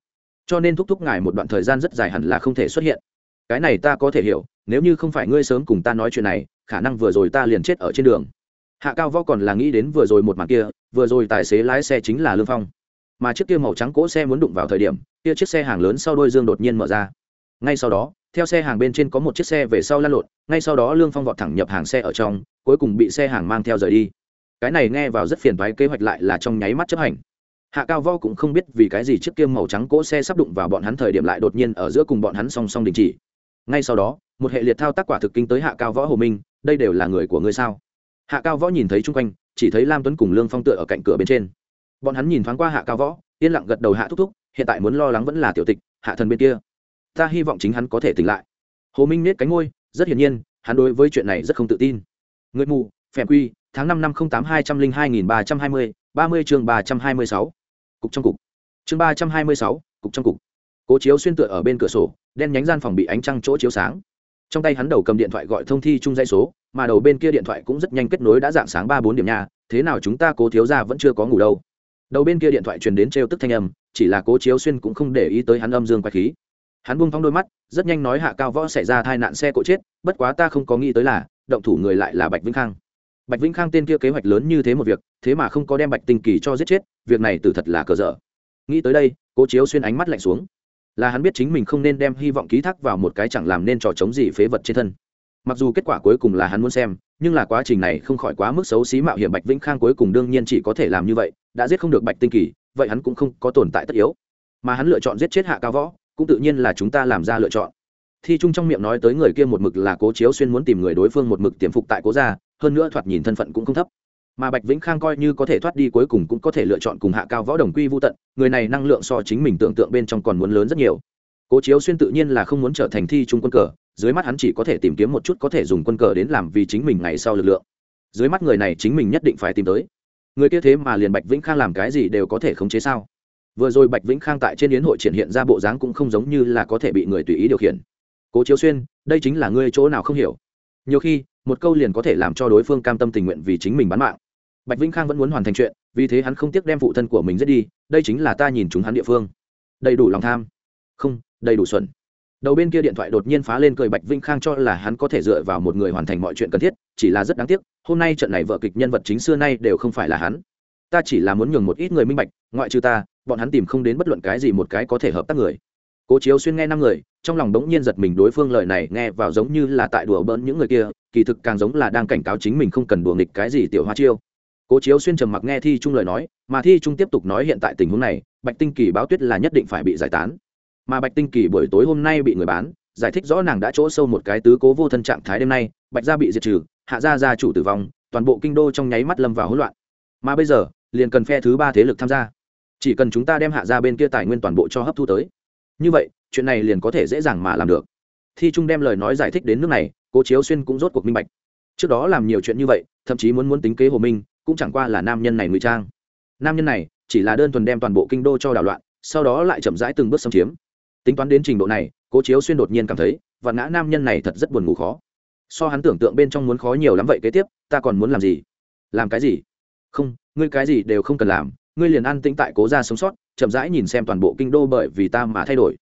Cho nên thúc thúc ngài một đoạn thời gian rất dài hẳn là không thể xuất hiện. Cái này ta có thể hiểu, nếu như không phải ngươi sớm cùng ta nói chuyện này, khả năng vừa rồi ta liền chết ở trên đường hạ cao võ còn là nghĩ đến vừa rồi một màn kia, vừa rồi tài xế lái xe chính là lương phong. Mà chiếc kia màu trắng cỗ xe muốn đụng vào thời điểm, kia chiếc xe hàng lớn sau đôi dương đột nhiên mở ra. Ngay sau đó, theo xe hàng bên trên có một chiếc xe về sau lăn lộn, ngay sau đó lương phong vọt thẳng nhập hàng xe ở trong, cuối cùng bị xe hàng mang theo rời đi. Cái này nghe vào rất phiền thoái kế hoạch lại là trong nháy mắt chấp hành. Hạ cao võ cũng không biết vì cái gì chiếc kia màu trắng cỗ xe sắp đụng vào bọn hắn thời điểm lại đột nhiên ở giữa cùng bọn hắn song song đình chỉ. Ngay sau đó, một hệ liệt thao tác quả thực kinh tới hạ cao võ hồ minh, đây đều là người của ngươi sao? Hạ cao võ nhìn thấy chung quanh, chỉ thấy lam tuấn cùng lương phong tựa ở cạnh cửa bên trên. Bọn hắn nhìn thoáng qua hạ cao võ, yên lặng gật đầu hạ thúc thúc, hiện tại muốn lo lắng vẫn là tiểu tịch, hạ thần bên kia. Ta hy vọng chính hắn có thể tỉnh lại. Hồ minh nết cánh ngôi rất hiển nhiên, hắn đối với chuyện này rất không tự tin. Người mù, phèm quy, tháng năm năm không tám hai trăm linh hai nghìn ba trăm hai mươi, ba mươi chương ba trăm hai mươi sáu. Cục trong cục. Chương ba trăm hai mươi sáu, cục trong cục. Cố chiếu xuyên tựa ở bên cửa sổ, đen nhánh gian phòng bị ánh trăng chỗ chiếu sáng trong tay hắn đầu cầm điện thoại gọi thông thi chung dây số, mà đầu bên kia điện thoại cũng rất nhanh kết nối đã dạng sáng ba bốn điểm nhà thế nào chúng ta cố thiếu ra vẫn chưa có ngủ đâu. Đầu bên kia điện thoại truyền đến trêu tức thanh âm, chỉ là cố chiếu xuyên cũng không để ý tới hắn âm dương quay khí. Hắn buông thong đôi mắt, rất nhanh nói hạ cao võ xảy ra tai nạn xe cộ chết, bất quá ta không có nghĩ tới là, động thủ người lại là bạch vĩnh khang. Bạch vĩnh khang tên kia kế hoạch lớn như thế một việc, thế mà không có đem bạch tinh kỳ cho giết chết, việc này từ thật là cờ dở. Nghĩ tới đây, cố chiếu xuyên ánh mắt lạnh xuống là hắn biết chính mình không nên đem hy vọng ký thác vào một cái chẳng làm nên trò chống gì phế vật trên thân. Mặc dù kết quả cuối cùng là hắn muốn xem, nhưng là quá trình này không khỏi quá mức xấu xí mạo hiểm bạch vĩnh khang cuối cùng đương nhiên chỉ có thể làm như vậy, đã giết không được bạch tinh kỳ, vậy hắn cũng không có tồn tại tất yếu. Mà hắn lựa chọn giết chết hạ cao võ, cũng tự nhiên là chúng ta làm ra lựa chọn. Thi trung trong miệng nói tới người kia một mực là cố chiếu xuyên muốn tìm người đối phương một mực tiềm phục tại cố gia, hơn nữa thoạt nhìn thân phận cũng không thấp mà bạch vĩnh khang coi như có thể thoát đi cuối cùng cũng có thể lựa chọn cùng hạ cao võ đồng quy vô tận, người này năng lượng so chính mình tưởng tượng bên trong còn muốn lớn rất nhiều. Cố chiếu xuyên tự nhiên là không muốn trở thành thi trung quân cờ, dưới mắt hắn chỉ có thể tìm kiếm một chút có thể dùng quân cờ đến làm vì chính mình ngày sau lực lượng. Dưới mắt người này chính mình nhất định phải tìm tới. Người kia thế mà liền bạch vĩnh khang làm cái gì đều có thể khống chế sao? Vừa rồi bạch vĩnh khang tại trên yến hội triển hiện ra bộ dáng cũng không giống như là có thể bị người tùy ý điều khiển. Cố chiếu xuyên, đây chính là ngươi chỗ nào không hiểu. Nhiều khi, một câu liền có thể làm cho đối phương cam tâm tình nguyện vì chính mình bán mạng bạch vĩnh khang vẫn muốn hoàn thành chuyện, vì thế hắn không tiếc đem phụ thân của mình giết đi, đây chính là ta nhìn chúng hắn địa phương. Đầy đủ lòng tham. Không, đầy đủ xuẩn. Đầu bên kia điện thoại đột nhiên phá lên cười bạch vĩnh khang cho là hắn có thể dựa vào một người hoàn thành mọi chuyện cần thiết, chỉ là rất đáng tiếc, hôm nay trận này vợ kịch nhân vật chính xưa nay đều không phải là hắn. Ta chỉ là muốn nhường một ít người minh bạch, ngoại trừ ta, bọn hắn tìm không đến bất luận cái gì một cái có thể hợp tác người. Cố chiếu xuyên nghe năm người, trong lòng đống nhiên giật mình đối phương lời này nghe vào giống như là tại đùa bỡn những người kia, kỳ thực càng giống là đang cảnh cáo chính mình không cần đùa nghịch cái gì tiểu hoa chiêu cố chiếu xuyên trầm mặc nghe thi trung lời nói, mà thi trung tiếp tục nói hiện tại tình huống này, bạch tinh kỳ báo tuyết là nhất định phải bị giải tán. Mà bạch tinh kỳ buổi tối hôm nay bị người bán, giải thích rõ nàng đã chỗ sâu một cái tứ cố vô thân trạng thái đêm nay, bạch gia bị diệt trừ, hạ gia gia chủ tử vong, toàn bộ kinh đô trong nháy mắt lâm vào hỗn loạn. Mà bây giờ, liền cần phe thứ ba thế lực tham gia. Chỉ cần chúng ta đem hạ gia bên kia tài nguyên toàn bộ cho hấp thu tới. Như vậy, chuyện này liền có thể dễ dàng mà làm được. Thi trung đem lời nói giải thích đến nước này, cố chiếu xuyên cũng rốt cuộc minh bạch. Trước đó làm nhiều chuyện như vậy, thậm chí muốn muốn tính kế hồ minh cũng chẳng qua là nam nhân này ngụy trang. Nam nhân này chỉ là đơn thuần đem toàn bộ kinh đô cho đảo loạn, sau đó lại chậm rãi từng bước xâm chiếm. Tính toán đến trình độ này, cố chiếu xuyên đột nhiên cảm thấy và ngã nam nhân này thật rất buồn ngủ khó. So hắn tưởng tượng bên trong muốn khó nhiều lắm vậy kế tiếp, ta còn muốn làm gì? Làm cái gì? Không, ngươi cái gì đều không cần làm, ngươi liền ăn tĩnh tại cố ra sống sót, chậm rãi nhìn xem toàn bộ kinh đô bởi vì ta mà thay đổi.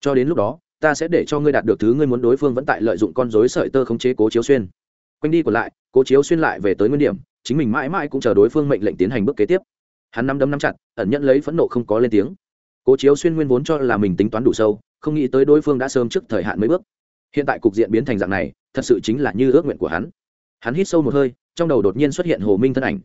Cho đến lúc đó, ta sẽ để cho ngươi đạt được thứ ngươi muốn đối phương vẫn tại lợi dụng con dối sợi tơ khống chế cố chiếu xuyên. Quanh đi còn lại, cố chiếu xuyên lại về tới nguyên điểm chính mình mãi mãi cũng chờ đối phương mệnh lệnh tiến hành bước kế tiếp. Hắn năm đấm năm chặt, ẩn nhận lấy phẫn nộ không có lên tiếng. Cố chiếu xuyên nguyên vốn cho là mình tính toán đủ sâu, không nghĩ tới đối phương đã sớm trước thời hạn mấy bước. Hiện tại cục diện biến thành dạng này, thật sự chính là như ước nguyện của hắn. Hắn hít sâu một hơi, trong đầu đột nhiên xuất hiện hồ minh thân ảnh.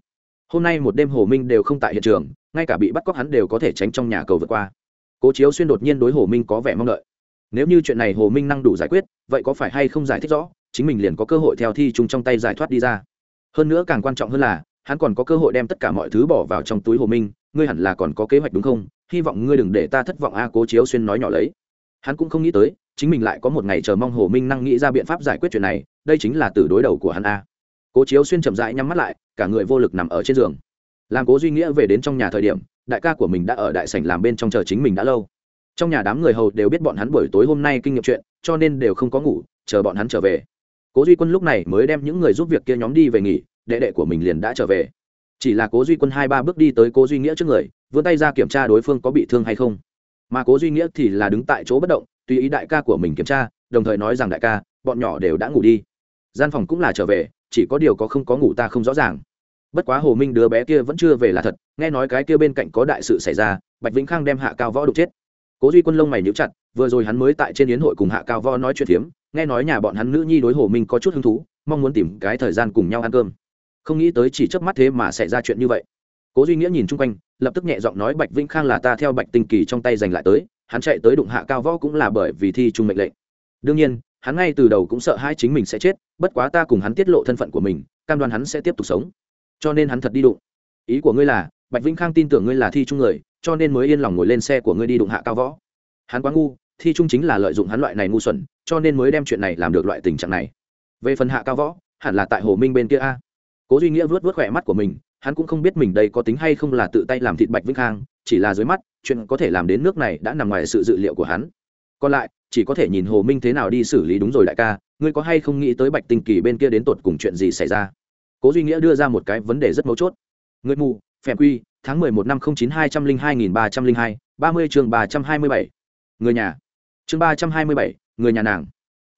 Hôm nay một đêm hồ minh đều không tại hiện trường, ngay cả bị bắt cóc hắn đều có thể tránh trong nhà cầu vượt qua. Cố chiếu xuyên đột nhiên đối hồ minh có vẻ mong đợi. Nếu như chuyện này hồ minh năng đủ giải quyết, vậy có phải hay không giải thích rõ, chính mình liền có cơ hội theo thi chúng trong tay giải thoát đi ra hơn nữa càng quan trọng hơn là, hắn còn có cơ hội đem tất cả mọi thứ bỏ vào trong túi hồ minh, ngươi hẳn là còn có kế hoạch đúng không? Hy vọng ngươi đừng để ta thất vọng a, cố chiếu xuyên nói nhỏ lấy. Hắn cũng không nghĩ tới, chính mình lại có một ngày chờ mong hồ minh năng nghĩ ra biện pháp giải quyết chuyện này, đây chính là từ đối đầu của hắn a. Cố chiếu xuyên chậm rãi nhắm mắt lại, cả người vô lực nằm ở trên giường. Làm cố duy nghĩa về đến trong nhà thời điểm, đại ca của mình đã ở đại sảnh làm bên trong chờ chính mình đã lâu. Trong nhà đám người hầu đều biết bọn hắn buổi tối hôm nay kinh nghiệm chuyện, cho nên đều không có ngủ, chờ bọn hắn trở về cố duy quân lúc này mới đem những người giúp việc kia nhóm đi về nghỉ, đệ đệ của mình liền đã trở về. Chỉ là cố duy quân hai ba bước đi tới cố duy nghĩa trước người, vươn tay ra kiểm tra đối phương có bị thương hay không. Mà cố duy nghĩa thì là đứng tại chỗ bất động, tùy ý đại ca của mình kiểm tra, đồng thời nói rằng đại ca, bọn nhỏ đều đã ngủ đi. Gian phòng cũng là trở về, chỉ có điều có không có ngủ ta không rõ ràng. Bất quá hồ minh đứa bé kia vẫn chưa về là thật, nghe nói cái kia bên cạnh có đại sự xảy ra, bạch vĩnh khang đem hạ cao võ đục chết. Cố duy quân lông mày níu chặt, vừa rồi hắn mới tại trên yến hội cùng hạ cao võ nói chuyện hiếm nghe nói nhà bọn hắn nữ nhi đối hồ minh có chút hứng thú, mong muốn tìm cái thời gian cùng nhau ăn cơm. Không nghĩ tới chỉ chớp mắt thế mà xảy ra chuyện như vậy. Cố duy nghĩa nhìn chung quanh, lập tức nhẹ giọng nói, bạch vĩnh khang là ta theo bạch tinh kỳ trong tay giành lại tới, hắn chạy tới đụng hạ cao võ cũng là bởi vì thi trung mệnh lệnh. Đương nhiên, hắn ngay từ đầu cũng sợ hai chính mình sẽ chết, bất quá ta cùng hắn tiết lộ thân phận của mình, cam đoan hắn sẽ tiếp tục sống. Cho nên hắn thật đi đụng. Ý của ngươi là, bạch vĩnh khang tin tưởng ngươi là thi trung người, cho nên mới yên lòng ngồi lên xe của ngươi đi đụng hạ cao võ. Hắn quá ngu thi trung chính là lợi dụng hắn loại này ngu xuẩn, cho nên mới đem chuyện này làm được loại tình trạng này. Về phần hạ cao võ, hẳn là tại hồ minh bên kia a. Cố duy nghĩa vớt vớt khỏe mắt của mình, hắn cũng không biết mình đây có tính hay không là tự tay làm thịt bạch vĩnh khang, chỉ là dưới mắt, chuyện có thể làm đến nước này đã nằm ngoài sự dự liệu của hắn. Còn lại, chỉ có thể nhìn hồ minh thế nào đi xử lý đúng rồi đại ca, ngươi có hay không nghĩ tới bạch tinh kỳ bên kia đến tột cùng chuyện gì xảy ra? Cố duy nghĩa đưa ra một cái vấn đề rất mấu chốt. Người mù, phèm quy, tháng mười một năm không chín hai trăm linh hai nghìn ba trăm linh hai, ba mươi chương ba trăm hai mươi bảy. Người nhà chương ba trăm hai mươi bảy, người nhà nàng.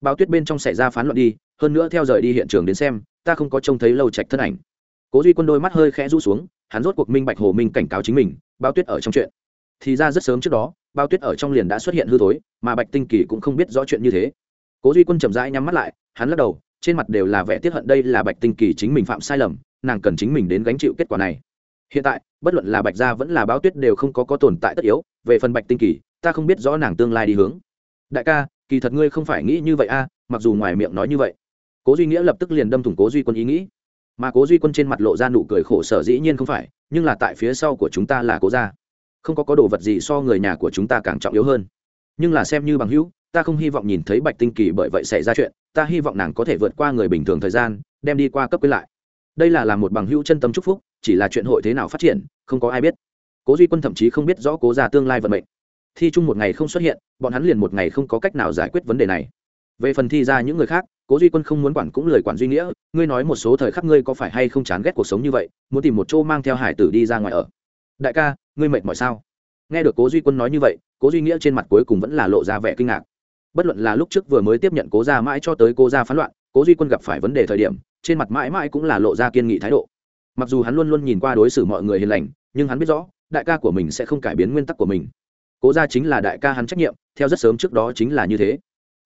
Bao tuyết bên trong xảy ra phán luận đi, hơn nữa theo rời đi hiện trường đến xem, ta không có trông thấy lâu trạch thân ảnh. Cố duy quân đôi mắt hơi khẽ rũ xuống, hắn rốt cuộc minh bạch hồ minh cảnh cáo chính mình bao tuyết ở trong chuyện. Thì ra rất sớm trước đó bao tuyết ở trong liền đã xuất hiện hư thối, mà bạch tinh kỳ cũng không biết rõ chuyện như thế. Cố duy quân chậm rãi nhắm mắt lại, hắn lắc đầu, trên mặt đều là vẻ tiết hận đây là bạch tinh kỳ chính mình phạm sai lầm, nàng cần chính mình đến gánh chịu kết quả này. Hiện tại, bất luận là bạch gia vẫn là báo tuyết đều không có có tồn tại tất yếu, về phần bạch tinh kỳ, ta không biết rõ nàng tương lai đi hướng đại ca, kỳ thật ngươi không phải nghĩ như vậy a, mặc dù ngoài miệng nói như vậy. Cố duy nghĩa lập tức liền đâm thủng cố duy quân ý nghĩ. Mà cố duy quân trên mặt lộ ra nụ cười khổ sở dĩ nhiên không phải, nhưng là tại phía sau của chúng ta là cố gia. Không có có đồ vật gì so người nhà của chúng ta càng trọng yếu hơn. Nhưng là xem như bằng hữu, ta không hy vọng nhìn thấy bạch tinh kỳ bởi vậy xảy ra chuyện, ta hy vọng nàng có thể vượt qua người bình thường thời gian, đem đi qua cấp quyết lại. Đây là làm một bằng hữu chân tâm chúc phúc, chỉ là chuyện hội thế nào phát triển, không có ai biết. Cố duy quân thậm chí không biết rõ cố gia tương lai vận mệnh thi chung một ngày không xuất hiện, bọn hắn liền một ngày không có cách nào giải quyết vấn đề này. Về phần thi ra những người khác, cố duy quân không muốn quản cũng lời quản duy nghĩa, ngươi nói một số thời khắc ngươi có phải hay không chán ghét cuộc sống như vậy, muốn tìm một chỗ mang theo hải tử đi ra ngoài ở. Đại ca, ngươi mệt mỏi sao? Nghe được cố duy quân nói như vậy, cố duy nghĩa trên mặt cuối cùng vẫn là lộ ra vẻ kinh ngạc. Bất luận là lúc trước vừa mới tiếp nhận cố ra mãi cho tới cố ra phán loạn, cố duy quân gặp phải vấn đề thời điểm, trên mặt mãi mãi cũng là lộ ra kiên nghị thái độ. Mặc dù hắn luôn luôn nhìn qua đối xử mọi người hiền lành, nhưng hắn biết rõ, đại ca của mình sẽ không cải biến nguyên tắc của mình cố ra chính là đại ca hắn trách nhiệm, theo rất sớm trước đó chính là như thế.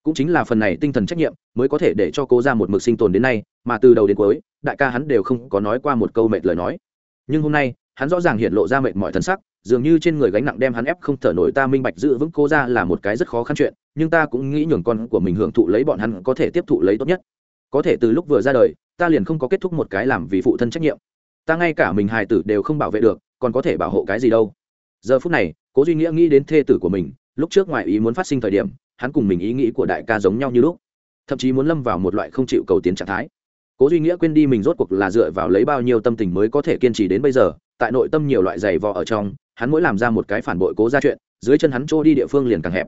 Cũng chính là phần này tinh thần trách nhiệm mới có thể để cho cố ra một mực sinh tồn đến nay, mà từ đầu đến cuối, đại ca hắn đều không có nói qua một câu mệt lời nói. Nhưng hôm nay, hắn rõ ràng hiện lộ ra mệt mỏi thân sắc, dường như trên người gánh nặng đem hắn ép không thở nổi ta minh bạch giữ vững cố ra là một cái rất khó khăn chuyện, nhưng ta cũng nghĩ nhường con của mình hưởng thụ lấy bọn hắn có thể tiếp thụ lấy tốt nhất. Có thể từ lúc vừa ra đời, ta liền không có kết thúc một cái làm vì phụ thân trách nhiệm. Ta ngay cả mình hài tử đều không bảo vệ được, còn có thể bảo hộ cái gì đâu. Giờ phút này cố duy nghĩa nghĩ đến thê tử của mình, lúc trước ngoài ý muốn phát sinh thời điểm, hắn cùng mình ý nghĩ của đại ca giống nhau như lúc. Thậm chí muốn lâm vào một loại không chịu cầu tiến trạng thái. Cố duy nghĩa quên đi mình rốt cuộc là dựa vào lấy bao nhiêu tâm tình mới có thể kiên trì đến bây giờ, tại nội tâm nhiều loại giày vò ở trong, hắn mỗi làm ra một cái phản bội cố ra chuyện, dưới chân hắn trôi đi địa phương liền càng hẹp.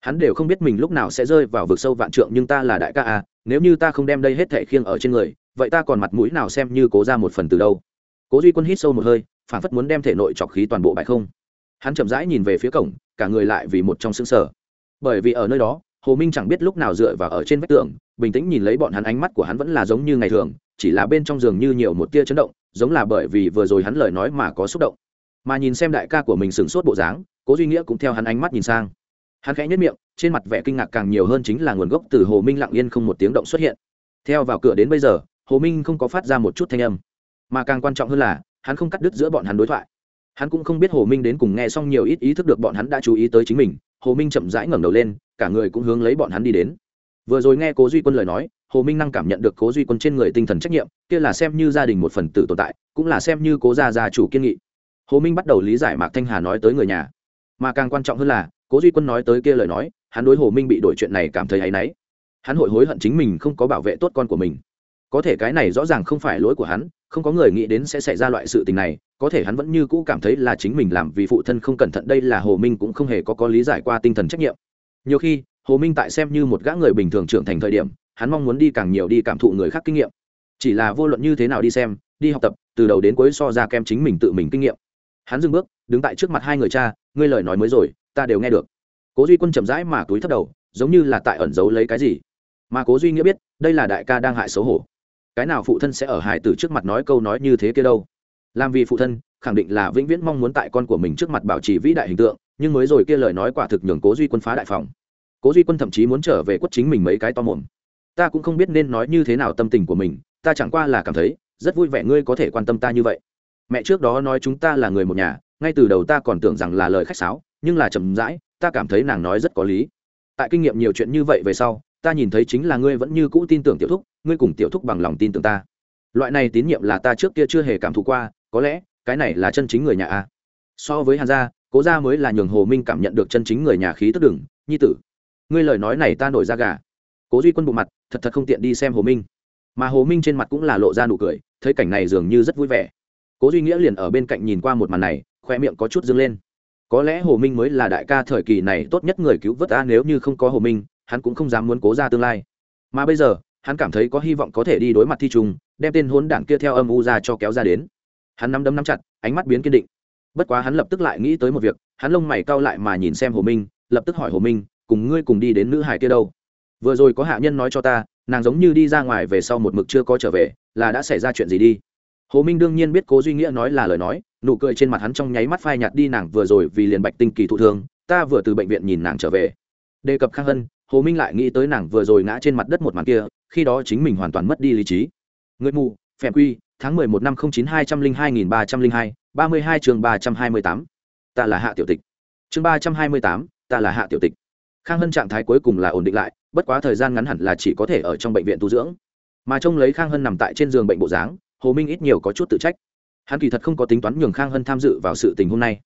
Hắn đều không biết mình lúc nào sẽ rơi vào vực sâu vạn trượng nhưng ta là đại ca à nếu như ta không đem đây hết thẻ khiêng ở trên người, vậy ta còn mặt mũi nào xem như cố ra một phần từ đâu? Cố duy quân hít sâu một hơi, phản phất muốn đem thể nội trọc khí toàn bộ bại không hắn chậm rãi nhìn về phía cổng, cả người lại vì một trong xương sở bởi vì ở nơi đó, hồ minh chẳng biết lúc nào dựa vào ở trên vách tường, bình tĩnh nhìn lấy bọn hắn ánh mắt của hắn vẫn là giống như ngày thường, chỉ là bên trong giường như nhiều một tia chấn động, giống là bởi vì vừa rồi hắn lời nói mà có xúc động. Mà nhìn xem đại ca của mình sửng sốt bộ dáng, cố duy nghĩa cũng theo hắn ánh mắt nhìn sang. Hắn khẽ nhất miệng, trên mặt vẻ kinh ngạc càng nhiều hơn chính là nguồn gốc từ hồ minh lặng yên không một tiếng động xuất hiện. Theo vào cửa đến bây giờ, hồ minh không có phát ra một chút thanh âm, mà càng quan trọng hơn là, hắn không cắt đứt giữa bọn hắn đối thoại hắn cũng không biết hồ minh đến cùng nghe xong nhiều ít ý thức được bọn hắn đã chú ý tới chính mình, hồ minh chậm rãi ngẩng đầu lên, cả người cũng hướng lấy bọn hắn đi đến. Vừa rồi nghe cố duy quân lời nói, hồ minh năng cảm nhận được cố duy quân trên người tinh thần trách nhiệm, kia là xem như gia đình một phần tử tồn tại, cũng là xem như cố gia gia chủ kiên nghị. Hồ minh bắt đầu lý giải mạc thanh hà nói tới người nhà. Mà càng quan trọng hơn là, cố duy quân nói tới kia lời nói, hắn đối hồ minh bị đổi chuyện này cảm thấy áy náy. Hắn hội hối hận chính mình không có bảo vệ tốt con của mình có thể cái này rõ ràng không phải lỗi của hắn, không có người nghĩ đến sẽ xảy ra loại sự tình này, có thể hắn vẫn như cũ cảm thấy là chính mình làm vì phụ thân không cẩn thận, đây là hồ minh cũng không hề có có lý giải qua tinh thần trách nhiệm. Nhiều khi, hồ minh tại xem như một gã người bình thường trưởng thành thời điểm, hắn mong muốn đi càng nhiều đi cảm thụ người khác kinh nghiệm. Chỉ là vô luận như thế nào đi xem, đi học tập, từ đầu đến cuối so ra kem chính mình tự mình kinh nghiệm. Hắn dừng bước, đứng tại trước mặt hai người cha, ngươi lời nói mới rồi, ta đều nghe được. Cố duy quân chậm rãi mà túi thấp đầu, giống như là tại ẩn giấu lấy cái gì. Mà cố duy nghĩa biết, đây là đại ca đang hại xấu hổ cái nào phụ thân sẽ ở hải tử trước mặt nói câu nói như thế kia đâu? Làm vì phụ thân, khẳng định là vĩnh viễn mong muốn tại con của mình trước mặt bảo trì vĩ đại hình tượng, nhưng mới rồi kia lời nói quả thực nhường cố duy quân phá đại phòng. Cố duy quân thậm chí muốn trở về quất chính mình mấy cái to mồm. Ta cũng không biết nên nói như thế nào tâm tình của mình, ta chẳng qua là cảm thấy, rất vui vẻ ngươi có thể quan tâm ta như vậy. Mẹ trước đó nói chúng ta là người một nhà, ngay từ đầu ta còn tưởng rằng là lời khách sáo, nhưng là chậm rãi, ta cảm thấy nàng nói rất có lý. Tại kinh nghiệm nhiều chuyện như vậy về sau ta nhìn thấy chính là ngươi vẫn như cũ tin tưởng tiểu thúc, ngươi cùng tiểu thúc bằng lòng tin tưởng ta. Loại này tín nhiệm là ta trước kia chưa hề cảm thụ qua, có lẽ, cái này là chân chính người nhà a. So với hàn gia, cố gia mới là nhường hồ minh cảm nhận được chân chính người nhà khí tức đừng, nhi tử. Ngươi lời nói này ta nổi ra gà. Cố duy quân bộ mặt, thật thật không tiện đi xem hồ minh. Mà hồ minh trên mặt cũng là lộ ra nụ cười, thấy cảnh này dường như rất vui vẻ. Cố duy nghĩa liền ở bên cạnh nhìn qua một màn này khoe miệng có chút dâng lên. Có lẽ hồ minh mới là đại ca thời kỳ này tốt nhất người cứu vớt ta nếu như không có hồ minh hắn cũng không dám muốn cố ra tương lai. Mà bây giờ, hắn cảm thấy có hy vọng có thể đi đối mặt thi trùng, đem tên hốn đảng kia theo âm u ra cho kéo ra đến. Hắn nắm đấm nắm chặt, ánh mắt biến kiên định. Bất quá hắn lập tức lại nghĩ tới một việc, hắn lông mày cau lại mà nhìn xem hồ minh, lập tức hỏi hồ minh, cùng ngươi cùng đi đến nữ hải kia đâu? Vừa rồi có hạ nhân nói cho ta, nàng giống như đi ra ngoài về sau một mực chưa có trở về, là đã xảy ra chuyện gì đi? Hồ minh đương nhiên biết cố duy nghĩa nói là lời nói, nụ cười trên mặt hắn trong nháy mắt phai nhạt đi nàng vừa rồi vì liền bạch tinh kỳ thụ thương, ta vừa từ bệnh viện nhìn nàng trở về. Đề cập khang hân hồ minh lại nghĩ tới nàng vừa rồi ngã trên mặt đất một màn kia, khi đó chính mình hoàn toàn mất đi lý trí. Người mù phèm quy, tháng mười một năm không chín hai trăm linh hai nghìn ba trăm linh hai, ba mươi hai chương ba trăm hai mươi tám. Ta là hạ tiểu tịch. Chương ba trăm hai mươi tám, ta là hạ tiểu tịch. Khang hân trạng thái cuối cùng là ổn định lại, bất quá thời gian ngắn hẳn là chỉ có thể ở trong bệnh viện tu dưỡng. Mà trông lấy khang hân nằm tại trên giường bệnh bộ dáng, hồ minh ít nhiều có chút tự trách. Hắn kỳ thật không có tính toán nhường khang hân tham dự vào sự tình hôm nay.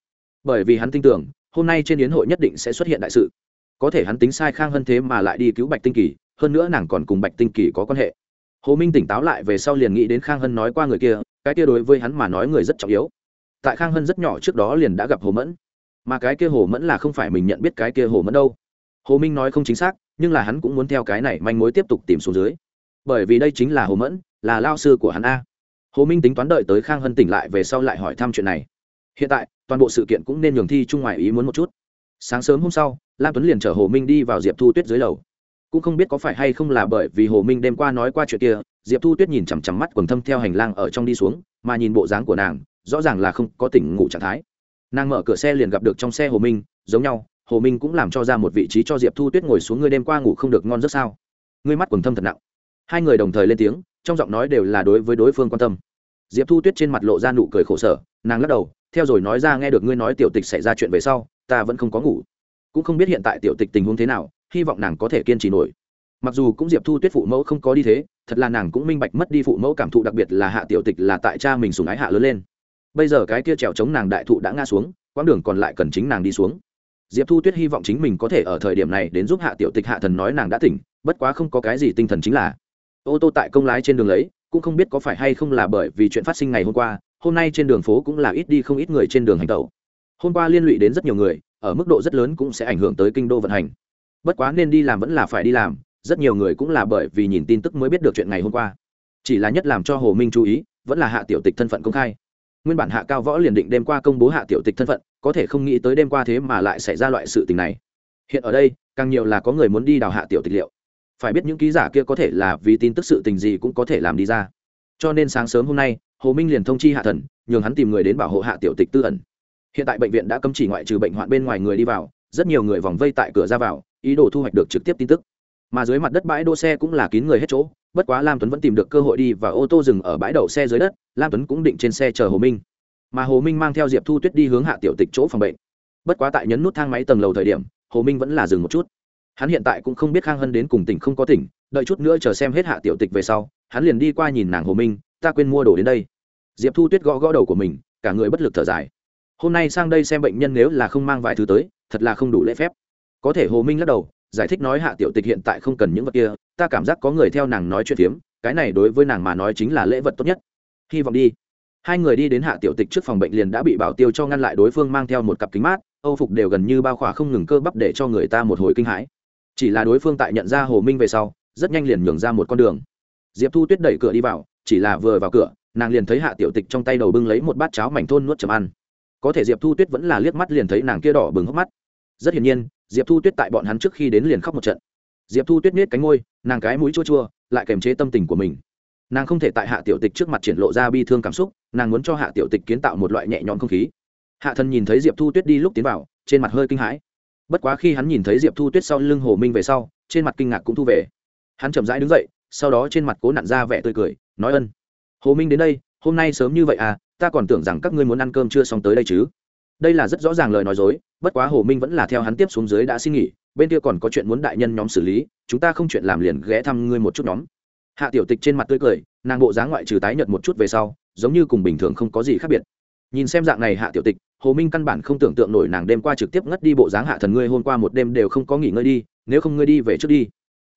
Bởi vì hắn tin tưởng, hôm nay trên yến hội nhất định sẽ xuất hiện đại sự có thể hắn tính sai khang hơn thế mà lại đi cứu bạch tinh kỳ, hơn nữa nàng còn cùng bạch tinh kỳ có quan hệ. Hồ minh tỉnh táo lại về sau liền nghĩ đến khang hân nói qua người kia, cái kia đối với hắn mà nói người rất trọng yếu. Tại khang hân rất nhỏ trước đó liền đã gặp hồ mẫn, mà cái kia hồ mẫn là không phải mình nhận biết cái kia hồ mẫn đâu. Hồ minh nói không chính xác, nhưng là hắn cũng muốn theo cái này manh mối tiếp tục tìm xuống dưới. Bởi vì đây chính là hồ mẫn, là lao sư của hắn a. Hồ minh tính toán đợi tới khang hân tỉnh lại về sau lại hỏi thăm chuyện này. Hiện tại, toàn bộ sự kiện cũng nên nhường thi trung ngoài ý muốn một chút sáng sớm hôm sau, lam tuấn liền chở hồ minh đi vào diệp thu tuyết dưới lầu. Cũng không biết có phải hay không là bởi vì hồ minh đêm qua nói qua chuyện kia, diệp thu tuyết nhìn chằm chằm mắt quần thâm theo hành lang ở trong đi xuống, mà nhìn bộ dáng của nàng, rõ ràng là không có tỉnh ngủ trạng thái. Nàng mở cửa xe liền gặp được trong xe hồ minh, giống nhau, hồ minh cũng làm cho ra một vị trí cho diệp thu tuyết ngồi xuống, ngươi đêm qua ngủ không được ngon rất sao? Ngươi mắt quần thâm thật nặng. Hai người đồng thời lên tiếng, trong giọng nói đều là đối với đối phương quan tâm. Diệp thu tuyết trên mặt lộ ra nụ cười khổ sở, nàng lắc đầu, theo rồi nói ra nghe được ngươi nói tiểu tịch xảy ra chuyện về sau ta vẫn không có ngủ. Cũng không biết hiện tại tiểu tịch tình huống thế nào, hy vọng nàng có thể kiên trì nổi. Mặc dù cũng diệp thu tuyết phụ mẫu không có đi thế, thật là nàng cũng minh bạch mất đi phụ mẫu cảm thụ đặc biệt là hạ tiểu tịch là tại cha mình sùng ái hạ lớn lên. Bây giờ cái kia trèo chống nàng đại thụ đã ngã xuống, quãng đường còn lại cần chính nàng đi xuống. Diệp thu tuyết hy vọng chính mình có thể ở thời điểm này đến giúp hạ tiểu tịch hạ thần nói nàng đã tỉnh, bất quá không có cái gì tinh thần chính là. Ô tô tại công lái trên đường lấy, cũng không biết có phải hay không là bởi vì chuyện phát sinh ngày hôm qua, hôm nay trên đường phố cũng là ít đi không ít người trên đường hành tẩu hôm qua liên lụy đến rất nhiều người, ở mức độ rất lớn cũng sẽ ảnh hưởng tới kinh đô vận hành. Bất quá nên đi làm vẫn là phải đi làm, rất nhiều người cũng là bởi vì nhìn tin tức mới biết được chuyện ngày hôm qua. Chỉ là nhất làm cho hồ minh chú ý, vẫn là hạ tiểu tịch thân phận công khai. Nguyên bản hạ cao võ liền định đêm qua công bố hạ tiểu tịch thân phận, có thể không nghĩ tới đêm qua thế mà lại xảy ra loại sự tình này. Hiện ở đây, càng nhiều là có người muốn đi đào hạ tiểu tịch liệu. Phải biết những ký giả kia có thể là vì tin tức sự tình gì cũng có thể làm đi ra. Cho nên sáng sớm hôm nay, hồ minh liền thông chi hạ thần, nhường hắn tìm người đến bảo hộ hạ tiểu tịch tư ẩn hiện tại bệnh viện đã cấm chỉ ngoại trừ bệnh hoạn bên ngoài người đi vào, rất nhiều người vòng vây tại cửa ra vào, ý đồ thu hoạch được trực tiếp tin tức. Mà dưới mặt đất bãi đỗ xe cũng là kín người hết chỗ, bất quá lam tuấn vẫn tìm được cơ hội đi và ô tô dừng ở bãi đậu xe dưới đất, lam tuấn cũng định trên xe chờ hồ minh. Mà hồ minh mang theo diệp thu tuyết đi hướng hạ tiểu tịch chỗ phòng bệnh. Bất quá tại nhấn nút thang máy tầng lầu thời điểm, hồ minh vẫn là dừng một chút. Hắn hiện tại cũng không biết khang hân đến cùng tỉnh không có tỉnh, đợi chút nữa chờ xem hết hạ tiểu tịch về sau, hắn liền đi qua nhìn nàng hồ minh, ta quên mua đồ đến đây. Diệp thu tuyết gõ gõ đầu của mình, cả người bất lực thở dài hôm nay sang đây xem bệnh nhân nếu là không mang vài thứ tới, thật là không đủ lễ phép. Có thể hồ minh lắc đầu, giải thích nói hạ tiểu tịch hiện tại không cần những vật kia, ta cảm giác có người theo nàng nói chuyện phiếm, cái này đối với nàng mà nói chính là lễ vật tốt nhất. Hy vọng đi. Hai người đi đến hạ tiểu tịch trước phòng bệnh liền đã bị bảo tiêu cho ngăn lại đối phương mang theo một cặp kính mát, âu phục đều gần như bao khỏa không ngừng cơ bắp để cho người ta một hồi kinh hãi. Chỉ là đối phương tại nhận ra hồ minh về sau, rất nhanh liền nhường ra một con đường. Diệp thu tuyết đẩy cửa đi vào, chỉ là vừa vào cửa, nàng liền thấy hạ tiểu tịch trong tay đầu bưng lấy một bát cháo mảnh thôn nuốt chầm ăn có thể diệp thu tuyết vẫn là liếc mắt liền thấy nàng kia đỏ bừng hốc mắt rất hiển nhiên diệp thu tuyết tại bọn hắn trước khi đến liền khóc một trận diệp thu tuyết nết cánh ngôi nàng cái mũi chua chua lại kềm chế tâm tình của mình nàng không thể tại hạ tiểu tịch trước mặt triển lộ ra bi thương cảm xúc nàng muốn cho hạ tiểu tịch kiến tạo một loại nhẹ nhõm không khí hạ thần nhìn thấy diệp thu tuyết đi lúc tiến vào trên mặt hơi kinh hãi bất quá khi hắn nhìn thấy diệp thu tuyết sau lưng hồ minh về sau trên mặt kinh ngạc cũng thu về hắn chậm rãi đứng dậy sau đó trên mặt cố nặn ra vẻ tươi cười nói ân hồ minh đến đây hôm nay sớm như vậy à ta còn tưởng rằng các ngươi muốn ăn cơm chưa xong tới đây chứ. Đây là rất rõ ràng lời nói dối, bất quá hồ minh vẫn là theo hắn tiếp xuống dưới đã xin nghỉ, bên kia còn có chuyện muốn đại nhân nhóm xử lý, chúng ta không chuyện làm liền ghé thăm ngươi một chút nhóm. Hạ tiểu tịch trên mặt tươi cười, nàng bộ dáng ngoại trừ tái nhợt một chút về sau, giống như cùng bình thường không có gì khác biệt. Nhìn xem dạng này hạ tiểu tịch, hồ minh căn bản không tưởng tượng nổi nàng đêm qua trực tiếp ngất đi bộ dáng hạ thần ngươi hôm qua một đêm đều không có nghỉ ngơi đi, nếu không ngươi đi về trước đi.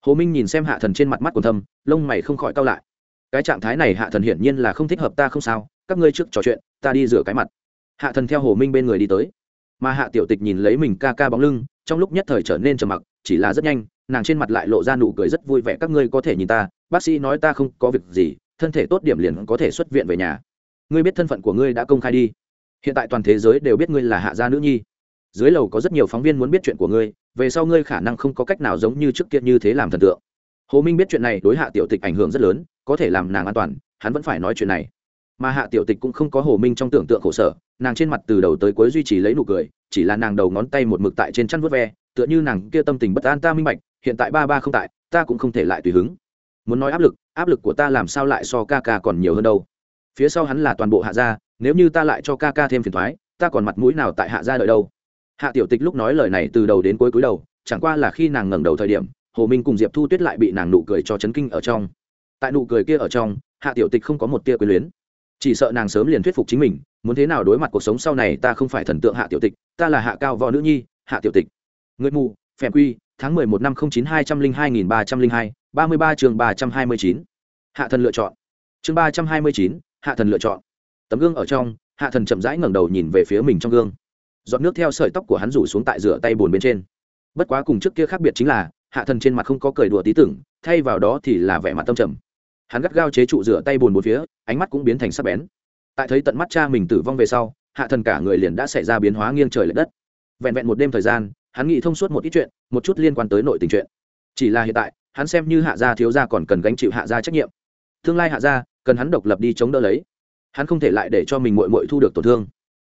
Hồ minh nhìn xem hạ thần trên mặt mắt còn thâm, lông mày không khỏi cau lại cái trạng thái này hạ thần hiển nhiên là không thích hợp ta không sao, các ngươi trước trò chuyện, ta đi rửa cái mặt. Hạ thần theo hồ minh bên người đi tới. Mà hạ tiểu tịch nhìn lấy mình ca ca bóng lưng, trong lúc nhất thời trở nên trầm mặc, chỉ là rất nhanh, nàng trên mặt lại lộ ra nụ cười rất vui vẻ, các ngươi có thể nhìn ta, bác sĩ nói ta không có việc gì, thân thể tốt điểm liền có thể xuất viện về nhà. Ngươi biết thân phận của ngươi đã công khai đi. Hiện tại toàn thế giới đều biết ngươi là hạ gia nữ nhi. Dưới lầu có rất nhiều phóng viên muốn biết chuyện của ngươi, về sau ngươi khả năng không có cách nào giống như trước kia như thế làm thần tượng. Hồ minh biết chuyện này đối hạ tiểu tịch ảnh hưởng rất lớn có thể làm nàng an toàn, hắn vẫn phải nói chuyện này. Mà hạ tiểu tịch cũng không có hồ minh trong tưởng tượng khổ sở, nàng trên mặt từ đầu tới cuối duy trì lấy nụ cười, chỉ là nàng đầu ngón tay một mực tại trên chăn vớt ve, tựa như nàng kia tâm tình bất an ta minh bạch, hiện tại ba ba không tại, ta cũng không thể lại tùy hứng. Muốn nói áp lực áp lực của ta làm sao lại so ca ca còn nhiều hơn đâu? Phía sau hắn là toàn bộ hạ gia, nếu như ta lại cho ca ca thêm phiền thoái ta còn mặt mũi nào tại hạ gia đợi đâu? Hạ tiểu tịch lúc nói lời này từ đầu đến cuối cúi đầu, chẳng qua là khi nàng ngẩng đầu thời điểm, hồ minh cùng diệp thu tuyết lại bị nàng nụ cười cho chấn kinh ở trong tại nụ cười kia ở trong, hạ tiểu tịch không có một tia quyền luyến. Chỉ sợ nàng sớm liền thuyết phục chính mình, muốn thế nào đối mặt cuộc sống sau này, ta không phải thần tượng hạ tiểu tịch, ta là hạ cao võ nữ nhi, hạ tiểu tịch. Người mù phèm quy, tháng mười một năm không chín hai trăm linh hai nghìn ba trăm linh hai, ba mươi ba chương ba trăm hai mươi chín. Hạ thần lựa chọn. Chương ba trăm hai mươi chín, hạ thần lựa chọn. Tấm gương ở trong, hạ thần chậm rãi ngẩng đầu nhìn về phía mình trong gương. Giọt nước theo sợi tóc của hắn rủ xuống tại rửa tay bồn bên trên. Bất quá cùng trước kia khác biệt chính là, hạ thần trên mặt không có cười đùa tí tưởng, thay vào đó thì là vẻ mặt tâm trầm hắn gắt gao chế trụ rửa tay bùn một phía, ánh mắt cũng biến thành sắc bén. Tại thấy tận mắt cha mình tử vong về sau, hạ thần cả người liền đã xảy ra biến hóa nghiêng trời l ệ đất. Vẹn vẹn một đêm thời gian, hắn nghĩ thông suốt một ít chuyện, một chút liên quan tới nội tình chuyện. Chỉ là hiện tại, hắn xem như hạ gia thiếu gia còn cần gánh chịu hạ gia trách nhiệm. Tương lai hạ gia, cần hắn độc lập đi chống đỡ lấy. Hắn không thể lại để cho mình mội mội thu được tổn thương.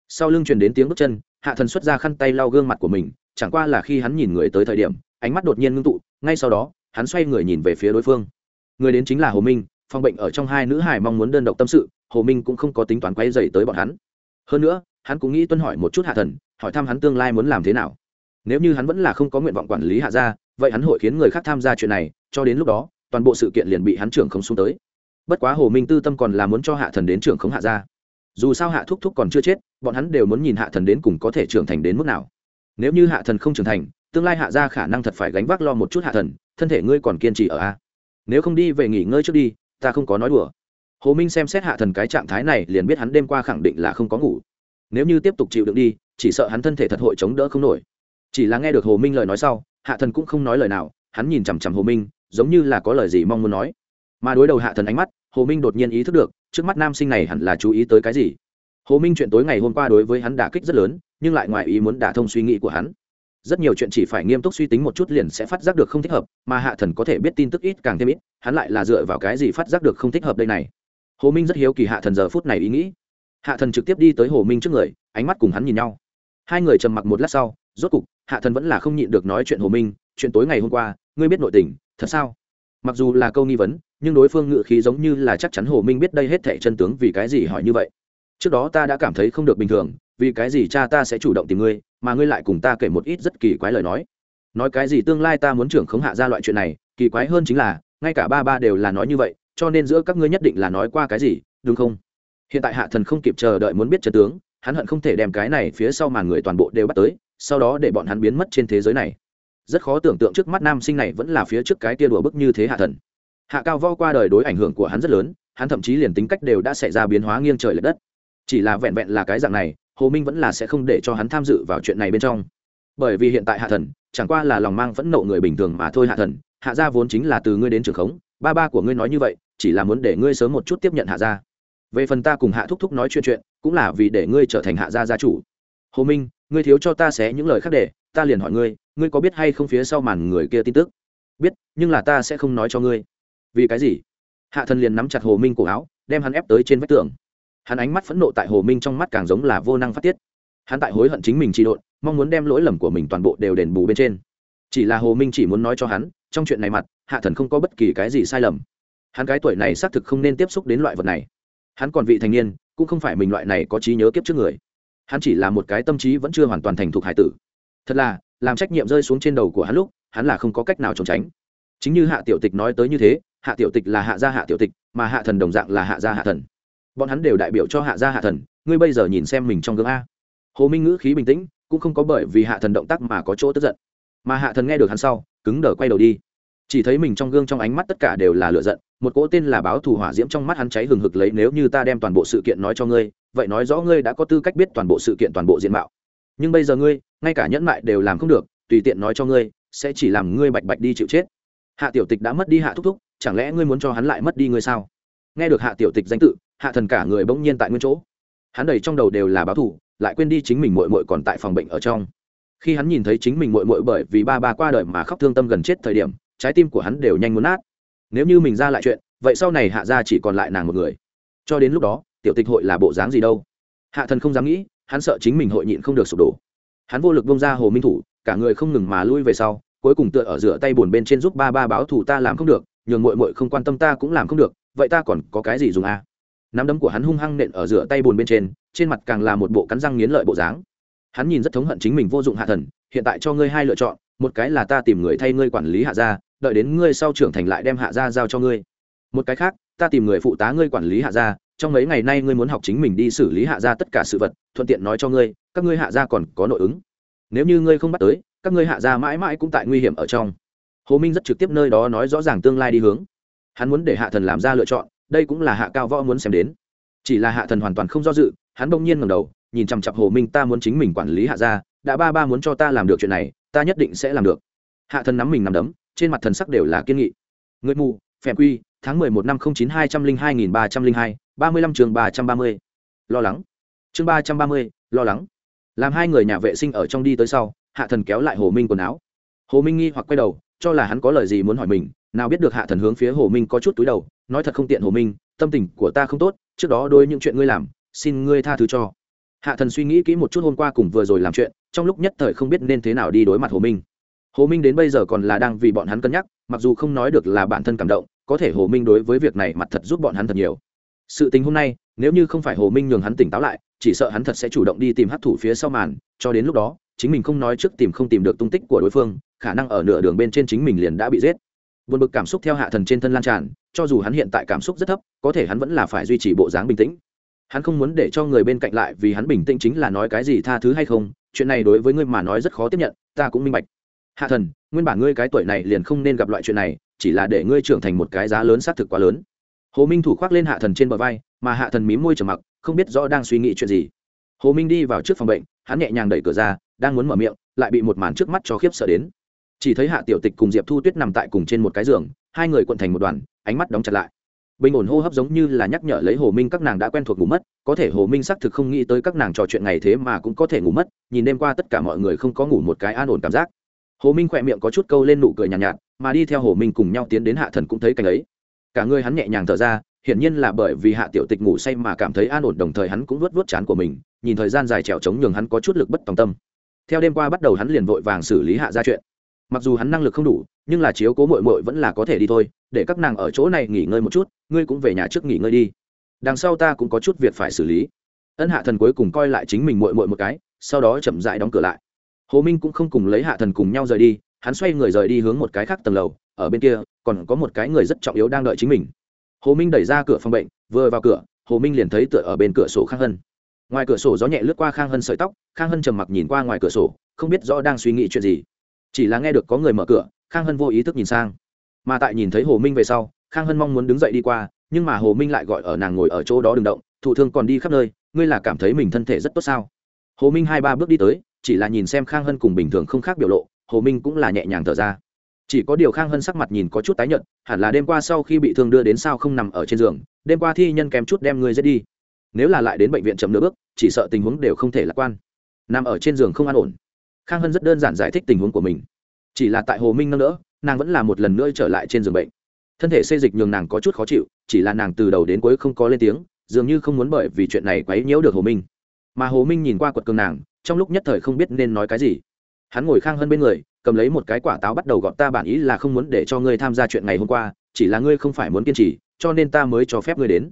Sau lưng truyền đến tiếng bước chân, hạ thần xuất ra khăn tay lau gương mặt của mình, chẳng qua là khi hắn nhìn người tới thời điểm, ánh mắt đột nhiên ngưng tụ, ngay sau đó, hắn xoay người nhìn về phía đối phương người đến chính là hồ minh, phòng bệnh ở trong hai nữ hải mong muốn đơn độc tâm sự, hồ minh cũng không có tính toán quay dày tới bọn hắn. Hơn nữa, hắn cũng nghĩ tuân hỏi một chút hạ thần, hỏi thăm hắn tương lai muốn làm thế nào. Nếu như hắn vẫn là không có nguyện vọng quản lý hạ gia, vậy hắn hội khiến người khác tham gia chuyện này, cho đến lúc đó, toàn bộ sự kiện liền bị hắn trưởng không xuống tới. Bất quá hồ minh tư tâm còn là muốn cho hạ thần đến trưởng không hạ gia. Dù sao hạ thúc thúc còn chưa chết, bọn hắn đều muốn nhìn hạ thần đến cùng có thể trưởng thành đến mức nào. Nếu như hạ thần không trưởng thành, tương lai hạ Gia khả năng thật phải gánh vác lo một chút hạ thần, thân thể ngươi còn kiên trì ở a nếu không đi về nghỉ ngơi trước đi, ta không có nói đùa. Hồ minh xem xét hạ thần cái trạng thái này liền biết hắn đêm qua khẳng định là không có ngủ. Nếu như tiếp tục chịu đựng đi, chỉ sợ hắn thân thể thật hội chống đỡ không nổi. Chỉ là nghe được hồ minh lời nói sau, hạ thần cũng không nói lời nào, hắn nhìn chằm chằm hồ minh, giống như là có lời gì mong muốn nói. Mà đối đầu hạ thần ánh mắt, hồ minh đột nhiên ý thức được, trước mắt nam sinh này hẳn là chú ý tới cái gì. Hồ minh chuyện tối ngày hôm qua đối với hắn đả kích rất lớn, nhưng lại ngoài ý muốn đả thông suy nghĩ của hắn rất nhiều chuyện chỉ phải nghiêm túc suy tính một chút liền sẽ phát giác được không thích hợp, mà hạ thần có thể biết tin tức ít càng thêm ít, hắn lại là dựa vào cái gì phát giác được không thích hợp đây này. Hồ minh rất hiếu kỳ hạ thần giờ phút này ý nghĩ. Hạ thần trực tiếp đi tới hồ minh trước người, ánh mắt cùng hắn nhìn nhau. Hai người trầm mặc một lát sau, rốt cục, hạ thần vẫn là không nhịn được nói chuyện hồ minh, chuyện tối ngày hôm qua, ngươi biết nội tình, thật sao? Mặc dù là câu nghi vấn, nhưng đối phương ngự khí giống như là chắc chắn hồ minh biết đây hết thẻ chân tướng vì cái gì hỏi như vậy. Trước đó ta đã cảm thấy không được bình thường, vì cái gì cha ta sẽ chủ động tìm ngươi mà ngươi lại cùng ta kể một ít rất kỳ quái lời nói. Nói cái gì tương lai ta muốn trưởng khống hạ ra loại chuyện này, kỳ quái hơn chính là, ngay cả ba ba đều là nói như vậy, cho nên giữa các ngươi nhất định là nói qua cái gì, đúng không? Hiện tại hạ thần không kịp chờ đợi muốn biết trật tướng, hắn hận không thể đem cái này phía sau màn người toàn bộ đều bắt tới, sau đó để bọn hắn biến mất trên thế giới này. Rất khó tưởng tượng trước mắt nam sinh này vẫn là phía trước cái tia đùa bức như thế hạ thần. Hạ cao vo qua đời đối ảnh hưởng của hắn rất lớn, hắn thậm chí liền tính cách đều đã xảy ra biến hóa nghiêng trời l ệ đất. Chỉ là vẹn vẹn là cái dạng này hồ minh vẫn là sẽ không để cho hắn tham dự vào chuyện này bên trong. Bởi vì hiện tại hạ thần, chẳng qua là lòng mang phẫn nộ người bình thường mà thôi hạ thần, hạ gia vốn chính là từ ngươi đến trường khống, ba ba của ngươi nói như vậy, chỉ là muốn để ngươi sớm một chút tiếp nhận hạ gia. Về phần ta cùng hạ thúc thúc nói chuyện chuyện, cũng là vì để ngươi trở thành hạ gia gia chủ. Hồ minh, ngươi thiếu cho ta xé những lời khác để, ta liền hỏi ngươi ngươi có biết hay không phía sau màn người kia tin tức? Biết, nhưng là ta sẽ không nói cho ngươi. Vì cái gì? Hạ thần liền nắm chặt hồ minh cổ áo, đem hắn ép tới trên vách tường hắn ánh mắt phẫn nộ tại hồ minh trong mắt càng giống là vô năng phát tiết. Hắn tại hối hận chính mình trị độn, mong muốn đem lỗi lầm của mình toàn bộ đều đền bù bên trên. Chỉ là hồ minh chỉ muốn nói cho hắn, trong chuyện này mặt, hạ thần không có bất kỳ cái gì sai lầm. Hắn cái tuổi này xác thực không nên tiếp xúc đến loại vật này. Hắn còn vị thành niên, cũng không phải mình loại này có trí nhớ kiếp trước người. Hắn chỉ là một cái tâm trí vẫn chưa hoàn toàn thành thục hải tử. Thật là, làm trách nhiệm rơi xuống trên đầu của hắn lúc, hắn là không có cách nào trốn tránh. Chính như hạ tiểu tịch nói tới như thế, hạ tiểu tịch là hạ gia hạ tiểu tịch, mà hạ thần đồng dạng là hạ gia hạ thần bọn hắn đều đại biểu cho hạ gia hạ thần, ngươi bây giờ nhìn xem mình trong gương a. Hồ minh ngữ khí bình tĩnh, cũng không có bởi vì hạ thần động tác mà có chỗ tức giận. Mà hạ thần nghe được hắn sau, cứng đờ quay đầu đi. Chỉ thấy mình trong gương trong ánh mắt tất cả đều là lựa giận, một cỗ tên là báo thù hỏa diễm trong mắt hắn cháy hừng hực lấy nếu như ta đem toàn bộ sự kiện nói cho ngươi, vậy nói rõ ngươi đã có tư cách biết toàn bộ sự kiện, toàn bộ diện mạo. Nhưng bây giờ ngươi, ngay cả nhẫn mại đều làm không được, tùy tiện nói cho ngươi, sẽ chỉ làm ngươi bạch bạch đi chịu chết. Hạ tiểu tịch đã mất đi hạ thúc thúc, chẳng lẽ ngươi muốn cho hắn lại mất đi ngươi sao? Nghe được hạ tiểu tịch danh tự hạ thần cả người bỗng nhiên tại nguyên chỗ. Hắn đầy trong đầu đều là báo thù, lại quên đi chính mình mội mội còn tại phòng bệnh ở trong. Khi hắn nhìn thấy chính mình mội mội bởi vì ba ba qua đời mà khóc thương tâm gần chết thời điểm, trái tim của hắn đều nhanh muốn nát. Nếu như mình ra lại chuyện, vậy sau này hạ ra chỉ còn lại nàng một người. Cho đến lúc đó, tiểu tịch hội là bộ dáng gì đâu? Hạ thần không dám nghĩ, hắn sợ chính mình hội nhịn không được sụp đổ. Hắn vô lực bông ra hồ minh thủ, cả người không ngừng mà lui về sau, cuối cùng tựa ở giữa tay buồn bên trên giúp ba ba báo thù ta làm không được, nhường mội mội không quan tâm ta cũng làm không được, vậy ta còn có cái gì dùng à? Nắm đấm của hắn hung hăng nện ở rửa tay bùn bên trên trên mặt càng là một bộ cắn răng nghiến lợi bộ dáng. Hắn nhìn rất thống hận chính mình vô dụng hạ thần, hiện tại cho ngươi hai lựa chọn, một cái là ta tìm người thay ngươi quản lý hạ gia, đợi đến ngươi sau trưởng thành lại đem hạ gia giao cho ngươi. Một cái khác, ta tìm người phụ tá ngươi quản lý hạ gia, trong mấy ngày nay ngươi muốn học chính mình đi xử lý hạ gia tất cả sự vật, thuận tiện nói cho ngươi, các ngươi hạ gia còn có nội ứng. Nếu như ngươi không bắt tới, các ngươi hạ gia mãi mãi cũng tại nguy hiểm ở trong. Hồ minh rất trực tiếp nơi đó nói rõ ràng tương lai đi hướng. Hắn muốn để hạ thần làm ra lựa chọn đây cũng là hạ cao võ muốn xem đến. Chỉ là hạ thần hoàn toàn không do dự, hắn bỗng nhiên ngầm đầu, nhìn chằm chặp hồ minh, ta muốn chính mình quản lý hạ gia, đã ba ba muốn cho ta làm được chuyện này, ta nhất định sẽ làm được. Hạ thần nắm mình nằm đấm, trên mặt thần sắc đều là kiên nghị. Người mù, phèm quy, tháng mười một năm không chín hai trăm linh hai nghìn ba trăm linh hai, ba mươi lăm chương ba trăm ba mươi. Lo lắng. Chương ba trăm ba mươi, lo lắng. Làm hai người nhà vệ sinh ở trong đi tới sau, hạ thần kéo lại hồ minh quần áo. Hồ minh nghi hoặc quay đầu, cho là hắn có lời gì muốn hỏi mình nào biết được hạ thần hướng phía hồ minh có chút túi đầu, nói thật không tiện hồ minh, tâm tình của ta không tốt, trước đó đôi những chuyện ngươi làm, xin ngươi tha thứ cho. Hạ thần suy nghĩ kỹ một chút hôm qua cùng vừa rồi làm chuyện, trong lúc nhất thời không biết nên thế nào đi đối mặt hồ minh. Hồ minh đến bây giờ còn là đang vì bọn hắn cân nhắc, mặc dù không nói được là bản thân cảm động, có thể hồ minh đối với việc này mặt thật giúp bọn hắn thật nhiều. Sự tình hôm nay, nếu như không phải hồ minh nhường hắn tỉnh táo lại, chỉ sợ hắn thật sẽ chủ động đi tìm hát thủ phía sau màn, cho đến lúc đó, chính mình không nói trước tìm không tìm được tung tích của đối phương, khả năng ở nửa đường bên trên chính mình liền đã bị giết buồn bực cảm xúc theo hạ thần trên thân lan tràn, cho dù hắn hiện tại cảm xúc rất thấp, có thể hắn vẫn là phải duy trì bộ dáng bình tĩnh. Hắn không muốn để cho người bên cạnh lại vì hắn bình tĩnh chính là nói cái gì tha thứ hay không, chuyện này đối với ngươi mà nói rất khó tiếp nhận, ta cũng minh bạch. Hạ thần, nguyên bản ngươi cái tuổi này liền không nên gặp loại chuyện này, chỉ là để ngươi trưởng thành một cái giá lớn xác thực quá lớn. Hồ minh thủ khoác lên hạ thần trên bờ vai, mà hạ thần mím môi trầm mặc, không biết rõ đang suy nghĩ chuyện gì. Hồ minh đi vào trước phòng bệnh, hắn nhẹ nhàng đẩy cửa ra, đang muốn mở miệng, lại bị một màn trước mắt cho khiếp sợ đến chỉ thấy hạ tiểu tịch cùng diệp thu tuyết nằm tại cùng trên một cái giường hai người quận thành một đoàn ánh mắt đóng chặt lại. Bình ổn hô hấp giống như là nhắc nhở lấy hồ minh các nàng đã quen thuộc ngủ mất có thể hồ minh xác thực không nghĩ tới các nàng trò chuyện ngày thế mà cũng có thể ngủ mất nhìn đêm qua tất cả mọi người không có ngủ một cái an ổn cảm giác. Hồ minh khỏe miệng có chút câu lên nụ cười nhàn nhạt, nhạt mà đi theo hồ minh cùng nhau tiến đến hạ thần cũng thấy cảnh ấy. Cả người hắn nhẹ nhàng thở ra hiển nhiên là bởi vì hạ tiểu tịch ngủ say mà cảm thấy an ổn đồng thời hắn cũng vuốt vuốt chán của mình nhìn thời gian dài trèo trống nhường hắn có chút lực bất tòng tâm. Theo đêm qua bắt đầu hắn liền vội vàng xử lý hạ ra chuyện mặc dù hắn năng lực không đủ, nhưng là chiếu cố mội mội vẫn là có thể đi thôi, để các nàng ở chỗ này nghỉ ngơi một chút, ngươi cũng về nhà trước nghỉ ngơi đi. Đằng sau ta cũng có chút việc phải xử lý. Ân hạ thần cuối cùng coi lại chính mình mội mội một cái, sau đó chậm dại đóng cửa lại. Hồ minh cũng không cùng lấy hạ thần cùng nhau rời đi, hắn xoay người rời đi hướng một cái khác tầng lầu, ở bên kia còn có một cái người rất trọng yếu đang đợi chính mình. Hồ minh đẩy ra cửa phòng bệnh, vừa vào cửa, hồ minh liền thấy tựa ở bên cửa sổ khang hân. Ngoài cửa sổ gió nhẹ lướt qua khang hân sợi tóc, khang hân trầm mặc nhìn qua ngoài cửa sổ, không biết rõ đang suy nghĩ chuyện gì chỉ là nghe được có người mở cửa, khang hân vô ý thức nhìn sang. Mà tại nhìn thấy hồ minh về sau, khang hân mong muốn đứng dậy đi qua, nhưng mà hồ minh lại gọi ở nàng ngồi ở chỗ đó đừng động, thụ thương còn đi khắp nơi, ngươi là cảm thấy mình thân thể rất tốt sao? Hồ minh hai ba bước đi tới, chỉ là nhìn xem khang hân cùng bình thường không khác biểu lộ, hồ minh cũng là nhẹ nhàng thở ra. Chỉ có điều khang hân sắc mặt nhìn có chút tái nhợt, hẳn là đêm qua sau khi bị thương đưa đến sao không nằm ở trên giường, đêm qua thi nhân kém chút đem ngươi giết đi. Nếu là lại đến bệnh viện chậm nửa bước, chỉ sợ tình huống đều không thể lạc quan. Nằm ở trên giường không an ổn khang hân rất đơn giản giải thích tình huống của mình. Chỉ là tại hồ minh nâng đỡ, nàng vẫn là một lần nữa trở lại trên giường bệnh. Thân thể xê dịch nhường nàng có chút khó chịu, chỉ là nàng từ đầu đến cuối không có lên tiếng, dường như không muốn bởi vì chuyện này quấy nhiễu được hồ minh. Mà hồ minh nhìn qua quật cường nàng, trong lúc nhất thời không biết nên nói cái gì. Hắn ngồi khang hơn bên người, cầm lấy một cái quả táo bắt đầu gọn ta bản ý là không muốn để cho ngươi tham gia chuyện ngày hôm qua, chỉ là ngươi không phải muốn kiên trì, cho nên ta mới cho phép ngươi đến.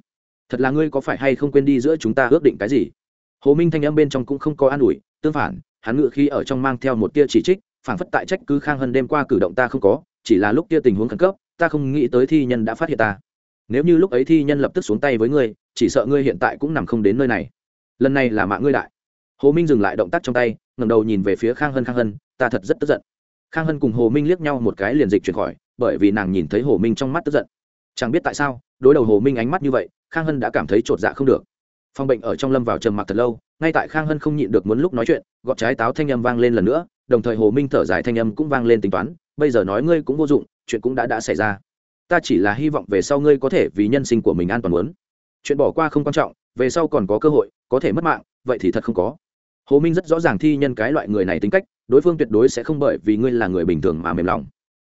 Thật là ngươi có phải hay không quên đi giữa chúng ta ước định cái gì? Hồ minh thanh âm bên trong cũng không có an ủi, tương phản hắn ngự khi ở trong mang theo một tia chỉ trích phản phất tại trách cứ khang hân đêm qua cử động ta không có, chỉ là lúc kia tình huống khẩn cấp, ta không nghĩ tới thi nhân đã phát hiện ta. Nếu như lúc ấy thi nhân lập tức xuống tay với ngươi, chỉ sợ ngươi hiện tại cũng nằm không đến nơi này. Lần này là mạng ngươi đại. Hồ minh dừng lại động tác trong tay, ngẩng đầu nhìn về phía khang hân. Khang hân, ta thật rất tức giận. Khang hân cùng hồ minh liếc nhau một cái liền dịch chuyển khỏi, bởi vì nàng nhìn thấy hồ minh trong mắt tức giận. Chẳng biết tại sao, đối đầu hồ minh ánh mắt như vậy, khang hân đã cảm thấy chột dạ không được phòng bệnh ở trong lâm vào trầm mặc thật lâu, ngay tại khang hân không nhịn được muốn lúc nói chuyện, gọt trái táo thanh âm vang lên lần nữa, đồng thời hồ minh thở dài thanh âm cũng vang lên tính toán, bây giờ nói ngươi cũng vô dụng, chuyện cũng đã đã xảy ra. Ta chỉ là hy vọng về sau ngươi có thể vì nhân sinh của mình an toàn muốn. Chuyện bỏ qua không quan trọng, về sau còn có cơ hội, có thể mất mạng, vậy thì thật không có. Hồ minh rất rõ ràng thi nhân cái loại người này tính cách, đối phương tuyệt đối sẽ không bởi vì ngươi là người bình thường mà mềm lòng.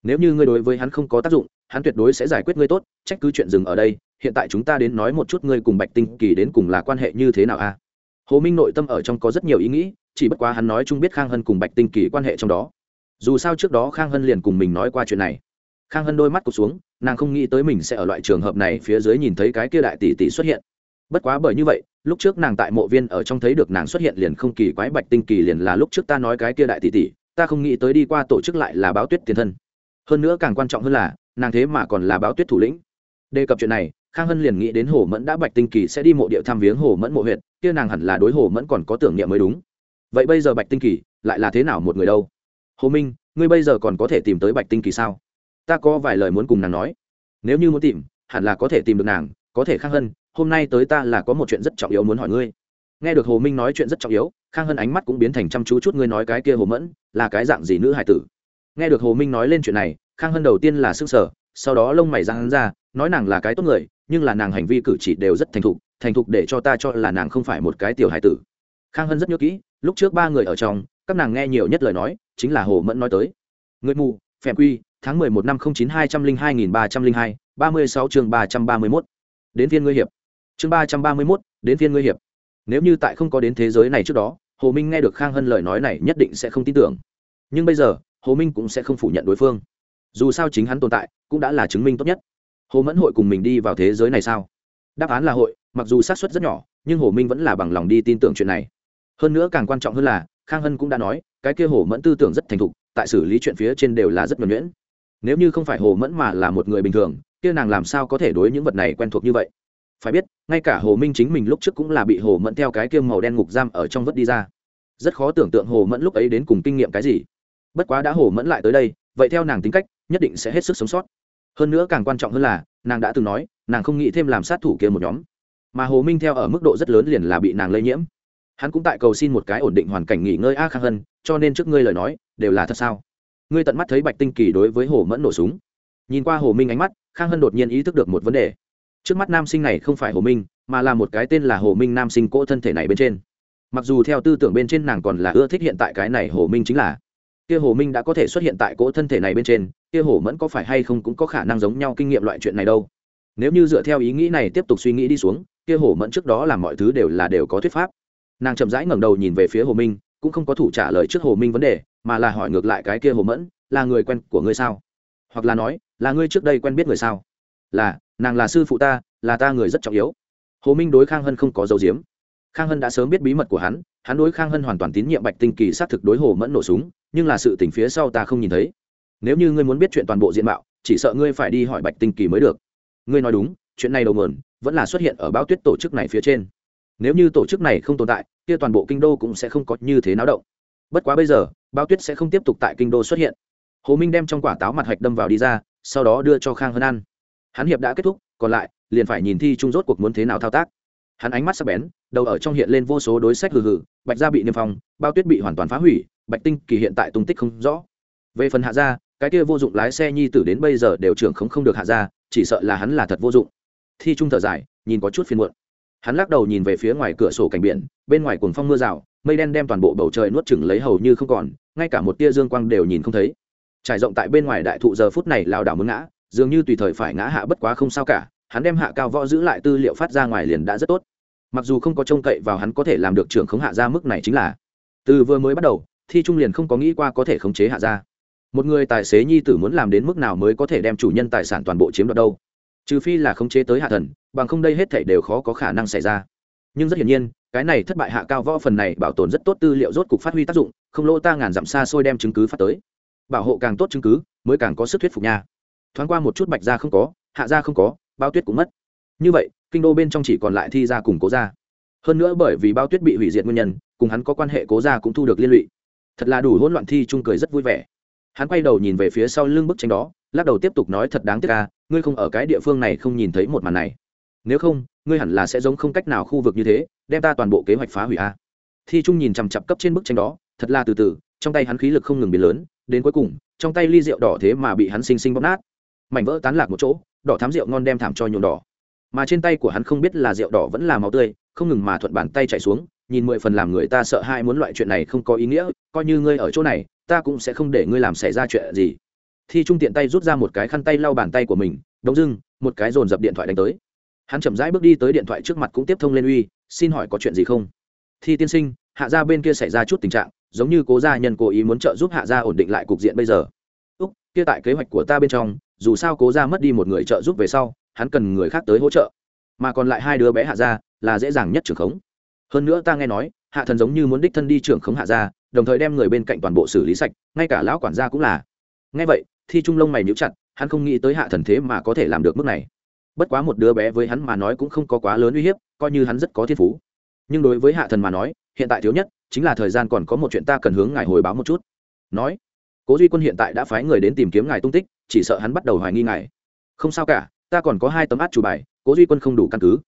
Nếu như ngươi đối với hắn không có tác dụng, hắn tuyệt đối sẽ giải quyết ngươi tốt, trách cứ chuyện dừng ở đây hiện tại chúng ta đến nói một chút ngươi cùng bạch tinh kỳ đến cùng là quan hệ như thế nào a hồ minh nội tâm ở trong có rất nhiều ý nghĩ, chỉ bất quá hắn nói chung biết khang hân cùng bạch tinh kỳ quan hệ trong đó. Dù sao trước đó khang hân liền cùng mình nói qua chuyện này. Khang hân đôi mắt cụt xuống, nàng không nghĩ tới mình sẽ ở loại trường hợp này phía dưới nhìn thấy cái kia đại tỷ tỷ xuất hiện. Bất quá bởi như vậy, lúc trước nàng tại mộ viên ở trong thấy được nàng xuất hiện liền không kỳ quái bạch tinh kỳ liền là lúc trước ta nói cái kia đại tỷ tỷ, ta không nghĩ tới đi qua tổ chức lại là báo tuyết tiền thân. Hơn nữa càng quan trọng hơn là, nàng thế mà còn là báo tuyết thủ lĩnh. Đề cập chuyện này khang hân liền nghĩ đến hồ mẫn đã bạch tinh kỳ sẽ đi mộ địa thăm viếng hồ mẫn mộ huyện kia nàng hẳn là đối hồ mẫn còn có tưởng niệm mới đúng. Vậy bây giờ bạch tinh kỳ lại là thế nào một người đâu? Hồ minh, ngươi bây giờ còn có thể tìm tới bạch tinh kỳ sao? Ta có vài lời muốn cùng nàng nói. Nếu như muốn tìm, hẳn là có thể tìm được nàng, có thể khang hân, hôm nay tới ta là có một chuyện rất trọng yếu muốn hỏi ngươi. Nghe được hồ minh nói chuyện rất trọng yếu, khang hân ánh mắt cũng biến thành chăm chú chút ngươi nói cái kia hồ mẫn là cái dạng gì nữ hải tử. Nghe được hồ minh nói lên chuyện này, khang hân đầu tiên là s ư n g sở sau đó lông mày răng hắn ra, nói nàng là cái tốt người nhưng là nàng hành vi cử chỉ đều rất thành thục thành thục để cho ta cho là nàng không phải một cái tiểu hải tử. Khang hân rất nhớ kỹ, lúc trước ba người ở trong, các nàng nghe nhiều nhất lời nói, chính là hồ mẫn nói tới. Người mù, phèm quy, tháng mười một năm không chín hai trăm linh hai nghìn ba trăm linh hai, ba mươi sáu chương ba trăm ba mươi mốt. Đến phiên ngươi hiệp. Chương ba trăm ba mươi mốt, đến phiên ngươi hiệp. Nếu như tại không có đến thế giới này trước đó, hồ minh nghe được khang hân lời nói này nhất định sẽ không tin tưởng. Nhưng bây giờ, hồ minh cũng sẽ không phủ nhận đối phương. Dù sao chính hắn tồn tại, cũng đã là chứng minh tốt nhất hồ mẫn hội cùng mình đi vào thế giới này sao? Đáp án là hội, mặc dù xác suất rất nhỏ, nhưng hồ minh vẫn là bằng lòng đi tin tưởng chuyện này. Hơn nữa càng quan trọng hơn là, khang hân cũng đã nói, cái kia hồ mẫn tư tưởng rất thành thục, tại xử lý chuyện phía trên đều là rất nhuẩn nhuyễn. Nếu như không phải hồ mẫn mà là một người bình thường, kia nàng làm sao có thể đối những vật này quen thuộc như vậy? Phải biết, ngay cả hồ minh chính mình lúc trước cũng là bị hồ mẫn theo cái kia màu đen ngục giam ở trong vất đi ra. Rất khó tưởng tượng hồ mẫn lúc ấy đến cùng kinh nghiệm cái gì. Bất quá đã hồ mẫn lại tới đây, vậy theo nàng tính cách, nhất định sẽ hết sức sống sót hơn nữa càng quan trọng hơn là, nàng đã từng nói, nàng không nghĩ thêm làm sát thủ kia một nhóm. Mà hồ minh theo ở mức độ rất lớn liền là bị nàng lây nhiễm. Hắn cũng tại cầu xin một cái ổn định hoàn cảnh nghỉ ngơi a khang hân, cho nên trước ngươi lời nói, đều là thật sao? Ngươi tận mắt thấy bạch tinh kỳ đối với hồ mẫn nổ súng. Nhìn qua hồ minh ánh mắt, khang hân đột nhiên ý thức được một vấn đề. Trước mắt nam sinh này không phải hồ minh, mà là một cái tên là hồ minh nam sinh cỗ thân thể này bên trên. Mặc dù theo tư tưởng bên trên nàng còn là ưa thích hiện tại cái này hồ minh chính là kia hồ minh đã có thể xuất hiện tại cỗ thân thể này bên trên, kia hồ mẫn có phải hay không cũng có khả năng giống nhau kinh nghiệm loại chuyện này đâu. Nếu như dựa theo ý nghĩ này tiếp tục suy nghĩ đi xuống, kia hồ mẫn trước đó làm mọi thứ đều là đều có thuyết pháp. Nàng chậm rãi ngẩng đầu nhìn về phía hồ minh, cũng không có thủ trả lời trước hồ minh vấn đề, mà là hỏi ngược lại cái kia hồ mẫn, là người quen của ngươi sao? Hoặc là nói, là ngươi trước đây quen biết người sao? Là, nàng là sư phụ ta, là ta người rất trọng yếu. Hồ minh đối khang hân không có dấu diếm khang hân đã sớm biết bí mật của hắn hắn đối khang hân hoàn toàn tín nhiệm bạch tinh kỳ xác thực đối hồ mẫn nổ súng nhưng là sự tình phía sau ta không nhìn thấy. Nếu như ngươi muốn biết chuyện toàn bộ diện mạo, chỉ sợ ngươi phải đi hỏi bạch tinh kỳ mới được. Ngươi nói đúng, chuyện này đầu nguồn vẫn là xuất hiện ở báo tuyết tổ chức này phía trên. Nếu như tổ chức này không tồn tại, kia toàn bộ kinh đô cũng sẽ không có như thế náo động. Bất quá bây giờ, báo tuyết sẽ không tiếp tục tại kinh đô xuất hiện. Hồ minh đem trong quả táo mặt hạch đâm vào đi ra, sau đó đưa cho khang hân ăn. Hắn hiệp đã kết thúc, còn lại, liền phải nhìn thi trung rốt cuộc muốn thế nào thao tác. Hắn ánh mắt sắc bén, đầu ở trong hiện lên vô số đối sách hừ hừ, bạch gia bị niêm phong bao tuyết bị hoàn toàn phá hủy bạch tinh kỳ hiện tại tung tích không rõ. Về phần hạ gia, cái kia vô dụng lái xe nhi tử đến bây giờ đều trưởng không không được hạ gia, chỉ sợ là hắn là thật vô dụng. Thi trung thở dài, nhìn có chút phiền muộn. Hắn lắc đầu nhìn về phía ngoài cửa sổ cảnh biển, bên ngoài cuồng phong mưa rào, mây đen đem toàn bộ bầu trời nuốt chửng lấy hầu như không còn, ngay cả một tia dương quang đều nhìn không thấy. Trải rộng tại bên ngoài đại thụ giờ phút này lảo đảo muốn ngã, dường như tùy thời phải ngã hạ bất quá không sao cả, hắn đem hạ cao võ giữ lại tư liệu phát ra ngoài liền đã rất tốt. Mặc dù không có trông cậy vào hắn có thể làm được trưởng khống hạ ra mức này chính là, từ vừa mới bắt đầu thi trung liền không có nghĩ qua có thể khống chế hạ ra một người tài xế nhi tử muốn làm đến mức nào mới có thể đem chủ nhân tài sản toàn bộ chiếm đoạt đâu? Trừ phi là khống chế tới hạ thần, bằng không đây hết thảy đều khó có khả năng xảy ra. Nhưng rất hiển nhiên, cái này thất bại hạ cao võ phần này bảo tồn rất tốt tư liệu rốt cục phát huy tác dụng, không lỗ ta ngàn dặm xa xôi đem chứng cứ phát tới. Bảo hộ càng tốt chứng cứ, mới càng có sức thuyết phục nha. Thoáng qua một chút bạch ra không có, hạ ra không có, bao tuyết cũng mất. Như vậy, kinh đô bên trong chỉ còn lại thi ra cùng cố ra hơn nữa bởi vì bao tuyết bị hủy diệt nguyên nhân, cùng hắn có quan hệ cố ra cũng thu được liên lụy thật là đủ hỗn loạn thi trung cười rất vui vẻ. Hắn quay đầu nhìn về phía sau lưng bức tranh đó, lắc đầu tiếp tục nói thật đáng tiếc ca ngươi không ở cái địa phương này không nhìn thấy một màn này. Nếu không, ngươi hẳn là sẽ giống không cách nào khu vực như thế, đem ta toàn bộ kế hoạch phá hủy a thi trung nhìn chằm chặp cấp trên bức tranh đó, thật là từ từ, trong tay hắn khí lực không ngừng biến lớn, đến cuối cùng, trong tay ly rượu đỏ thế mà bị hắn xinh xinh bóp nát. Mảnh vỡ tán lạc một chỗ, đỏ thám rượu ngon đem thảm cho nhuộm đỏ. Mà trên tay của hắn không biết là rượu đỏ vẫn là máu tươi, không ngừng mà thuận bàn tay chạy xuống nhìn mười phần làm người ta sợ hai muốn loại chuyện này không có ý nghĩa, coi như ngươi ở chỗ này, ta cũng sẽ không để ngươi làm xảy ra chuyện gì. Thi trung tiện tay rút ra một cái khăn tay lau bàn tay của mình, đống dưng, một cái dồn dập điện thoại đánh tới. Hắn chậm rãi bước đi tới điện thoại trước mặt cũng tiếp thông lên uy, xin hỏi có chuyện gì không? Thi tiên sinh, hạ gia bên kia xảy ra chút tình trạng, giống như cố gia nhân cố ý muốn trợ giúp hạ gia ổn định lại cục diện bây giờ. Úc, kia tại kế hoạch của ta bên trong, dù sao cố gia mất đi một người trợ giúp về sau, hắn cần người khác tới hỗ trợ. Mà còn lại hai đứa bé hạ gia, là dễ dàng nhất trưởng khống hơn nữa ta nghe nói, hạ thần giống như muốn đích thân đi trưởng khống hạ gia, đồng thời đem người bên cạnh toàn bộ xử lý sạch, ngay cả lão quản gia cũng là. Nghe vậy, thi trung lông mày níu chặt, hắn không nghĩ tới hạ thần thế mà có thể làm được mức này. Bất quá một đứa bé với hắn mà nói cũng không có quá lớn uy hiếp, coi như hắn rất có thiên phú. Nhưng đối với hạ thần mà nói, hiện tại thiếu nhất, chính là thời gian còn có một chuyện ta cần hướng ngài hồi báo một chút. Nói, cố duy quân hiện tại đã phái người đến tìm kiếm ngài tung tích, chỉ sợ hắn bắt đầu hoài nghi ngài. Không sao cả, ta còn có hai tấm át chủ bài, cố duy quân không đủ căn cứ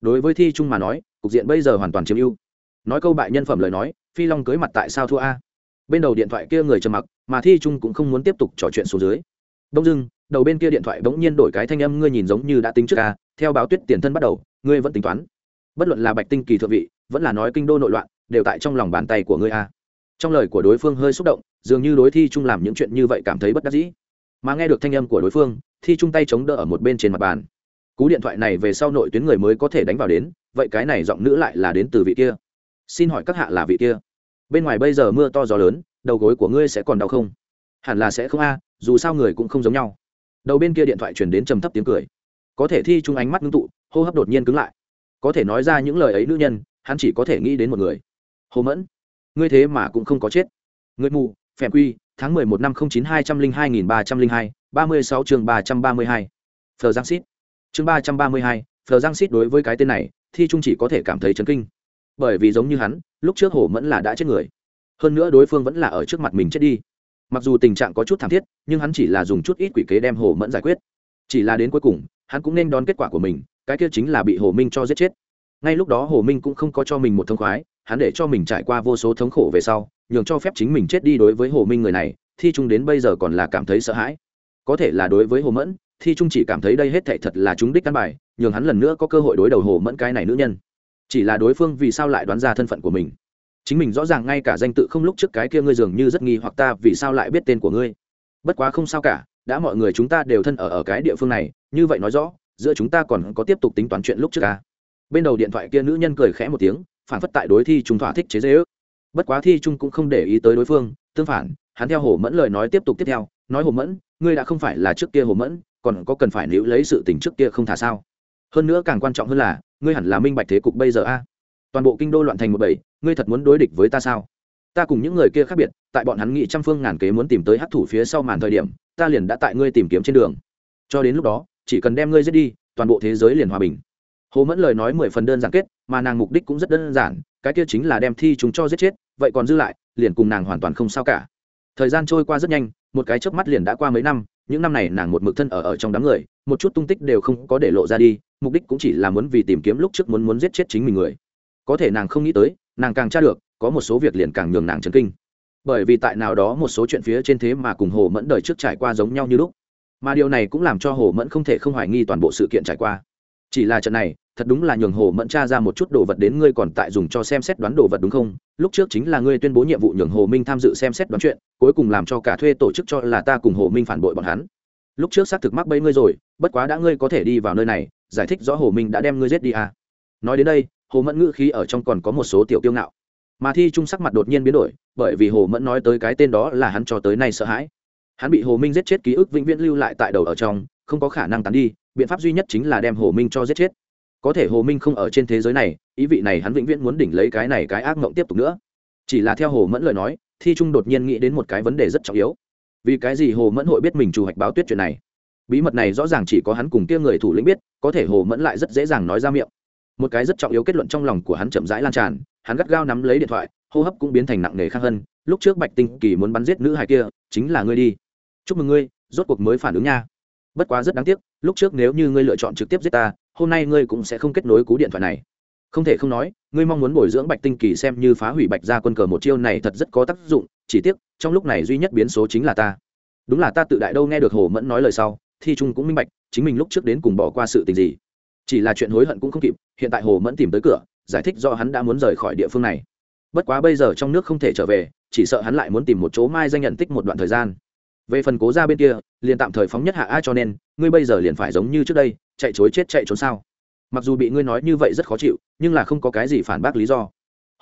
đối với thi trung mà nói, cục diện bây giờ hoàn toàn chiếm ưu. Nói câu bại nhân phẩm lời nói, phi long cưới mặt tại sao thua a? Bên đầu điện thoại kia người trầm mặc, mà thi trung cũng không muốn tiếp tục trò chuyện xuống dưới. Đông dưng, đầu bên kia điện thoại bỗng nhiên đổi cái thanh âm, ngươi nhìn giống như đã tính trước a, theo báo tuyết tiền thân bắt đầu, ngươi vẫn tính toán. Bất luận là bạch tinh kỳ thượng vị, vẫn là nói kinh đô nội loạn, đều tại trong lòng bàn tay của ngươi a. Trong lời của đối phương hơi xúc động, dường như đối thi trung làm những chuyện như vậy cảm thấy bất đắc dĩ. Mà nghe được thanh âm của đối phương, thi trung tay chống đỡ ở một bên trên mặt bàn cú điện thoại này về sau nội tuyến người mới có thể đánh vào đến, vậy cái này giọng nữ lại là đến từ vị kia. Xin hỏi các hạ là vị kia. Bên ngoài bây giờ mưa to gió lớn, đầu gối của ngươi sẽ còn đau không? Hẳn là sẽ không a, dù sao người cũng không giống nhau. Đầu bên kia điện thoại truyền đến trầm thấp tiếng cười. Có thể thi chung ánh mắt ngưng tụ, hô hấp đột nhiên cứng lại. Có thể nói ra những lời ấy nữ nhân, hắn chỉ có thể nghĩ đến một người. Hồ mẫn, ngươi thế mà cũng không có chết. Ngươi mù phèm quy, tháng mười một năm không chín hai trăm linh hai nghìn ba trăm linh hai, ba mươi sáu chương ba trăm ba mươi hai. Phờ giang xít chương ba trăm ba mươi hai phờ giang xít đối với cái tên này, thi trung chỉ có thể cảm thấy chấn kinh. Bởi vì giống như hắn, lúc trước hổ mẫn là đã chết người. Hơn nữa đối phương vẫn là ở trước mặt mình chết đi. Mặc dù tình trạng có chút thảm thiết, nhưng hắn chỉ là dùng chút ít quỷ kế đem hồ mẫn giải quyết. Chỉ là đến cuối cùng, hắn cũng nên đón kết quả của mình, cái kia chính là bị hồ minh cho giết chết. Ngay lúc đó hồ minh cũng không có cho mình một thông khoái, hắn để cho mình trải qua vô số thống khổ về sau, nhường cho phép chính mình chết đi đối với hồ minh người này, thi trung đến bây giờ còn là cảm thấy sợ hãi. Có thể là đối với hồ mẫn thi trung chỉ cảm thấy đây hết thệ thật là chúng đích căn bài, nhường hắn lần nữa có cơ hội đối đầu hồ mẫn cái này nữ nhân. Chỉ là đối phương vì sao lại đoán ra thân phận của mình? Chính mình rõ ràng ngay cả danh tự không lúc trước cái kia ngươi dường như rất nghi hoặc ta vì sao lại biết tên của ngươi? Bất quá không sao cả, đã mọi người chúng ta đều thân ở ở cái địa phương này, như vậy nói rõ, giữa chúng ta còn có tiếp tục tính toán chuyện lúc trước ca bên đầu điện thoại kia nữ nhân cười khẽ một tiếng, phản phất tại đối thi trung thỏa thích chế dễ ước bất quá thi trung cũng không để ý tới đối phương, tương phản, hắn theo hồ mẫn lời nói tiếp tục tiếp theo, nói hồ mẫn, ngươi đã không phải là trước kia hồ mẫn còn có cần phải níu lấy sự tình trước kia không thả sao? Hơn nữa càng quan trọng hơn là, ngươi hẳn là minh bạch thế cục bây giờ a. Toàn bộ kinh đô loạn thành một bảy ngươi thật muốn đối địch với ta sao? Ta cùng những người kia khác biệt, tại bọn hắn nghĩ trăm phương ngàn kế muốn tìm tới hắc thủ phía sau màn thời điểm, ta liền đã tại ngươi tìm kiếm trên đường. Cho đến lúc đó, chỉ cần đem ngươi giết đi, toàn bộ thế giới liền hòa bình. Hồ mẫn lời nói mười phần đơn giản kết, mà nàng mục đích cũng rất đơn giản, cái kia chính là đem thi chúng cho giết chết, vậy còn dư lại, liền cùng nàng hoàn toàn không sao cả. Thời gian trôi qua rất nhanh, một cái chớp mắt liền đã qua mấy năm những năm này nàng một mực thân ở ở trong đám người, một chút tung tích đều không có để lộ ra đi, mục đích cũng chỉ là muốn vì tìm kiếm lúc trước muốn muốn giết chết chính mình người. Có thể nàng không nghĩ tới, nàng càng tra được, có một số việc liền càng nhường nàng chấn kinh. Bởi vì tại nào đó một số chuyện phía trên thế mà cùng hồ mẫn đời trước trải qua giống nhau như lúc. Mà điều này cũng làm cho hồ mẫn không thể không hoài nghi toàn bộ sự kiện trải qua. Chỉ là trận này thật đúng là nhường hồ mẫn tra ra một chút đồ vật đến ngươi còn tại dùng cho xem xét đoán đồ vật đúng không? Lúc trước chính là ngươi tuyên bố nhiệm vụ nhường hồ minh tham dự xem xét đoán chuyện, cuối cùng làm cho cả thuê tổ chức cho là ta cùng hồ minh phản bội bọn hắn. Lúc trước xác thực mắc bẫy ngươi rồi, bất quá đã ngươi có thể đi vào nơi này, giải thích rõ hồ minh đã đem ngươi giết đi à. nói đến đây, hồ mẫn ngữ khí ở trong còn có một số tiểu kiêu ngạo. Mà thi trung sắc mặt đột nhiên biến đổi, bởi vì hồ mẫn nói tới cái tên đó là hắn cho tới nay sợ hãi. Hắn bị hồ minh giết chết ký ức vĩnh viễn lưu lại tại đầu ở trong, không có khả năng tán đi, biện pháp duy nhất chính là đem hồ minh cho giết chết có thể hồ minh không ở trên thế giới này, ý vị này hắn vĩnh viễn muốn đỉnh lấy cái này cái ác mộng tiếp tục nữa. Chỉ là theo hồ mẫn lời nói, thi trung đột nhiên nghĩ đến một cái vấn đề rất trọng yếu. Vì cái gì hồ mẫn hội biết mình chủ hoạch báo tuyết chuyện này? Bí mật này rõ ràng chỉ có hắn cùng kia người thủ lĩnh biết, có thể hồ mẫn lại rất dễ dàng nói ra miệng. Một cái rất trọng yếu kết luận trong lòng của hắn chậm rãi lan tràn, hắn gắt gao nắm lấy điện thoại, hô hấp cũng biến thành nặng nề khang hơn lúc trước bạch tinh kỳ muốn bắn giết nữ hài kia, chính là ngươi đi. Chúc mừng ngươi, rốt cuộc mới phản ứng nha. Bất quá rất đáng tiếc, lúc trước nếu như ngươi lựa chọn trực tiếp giết ta hôm nay ngươi cũng sẽ không kết nối cú điện thoại này. Không thể không nói, ngươi mong muốn bồi dưỡng bạch tinh kỳ xem như phá hủy bạch ra quân cờ một chiêu này thật rất có tác dụng, chỉ tiếc, trong lúc này duy nhất biến số chính là ta. Đúng là ta tự đại đâu nghe được hồ mẫn nói lời sau, thi trung cũng minh bạch, chính mình lúc trước đến cùng bỏ qua sự tình gì. Chỉ là chuyện hối hận cũng không kịp, hiện tại hồ mẫn tìm tới cửa, giải thích do hắn đã muốn rời khỏi địa phương này. Bất quá bây giờ trong nước không thể trở về, chỉ sợ hắn lại muốn tìm một chỗ mai danh nhận tích một đoạn thời gian. Về phần cố ra bên kia, liền tạm thời phóng nhất hạ a cho nên, ngươi bây giờ liền phải giống như trước đây chạy chối chết chạy trốn sao? Mặc dù bị ngươi nói như vậy rất khó chịu, nhưng là không có cái gì phản bác lý do.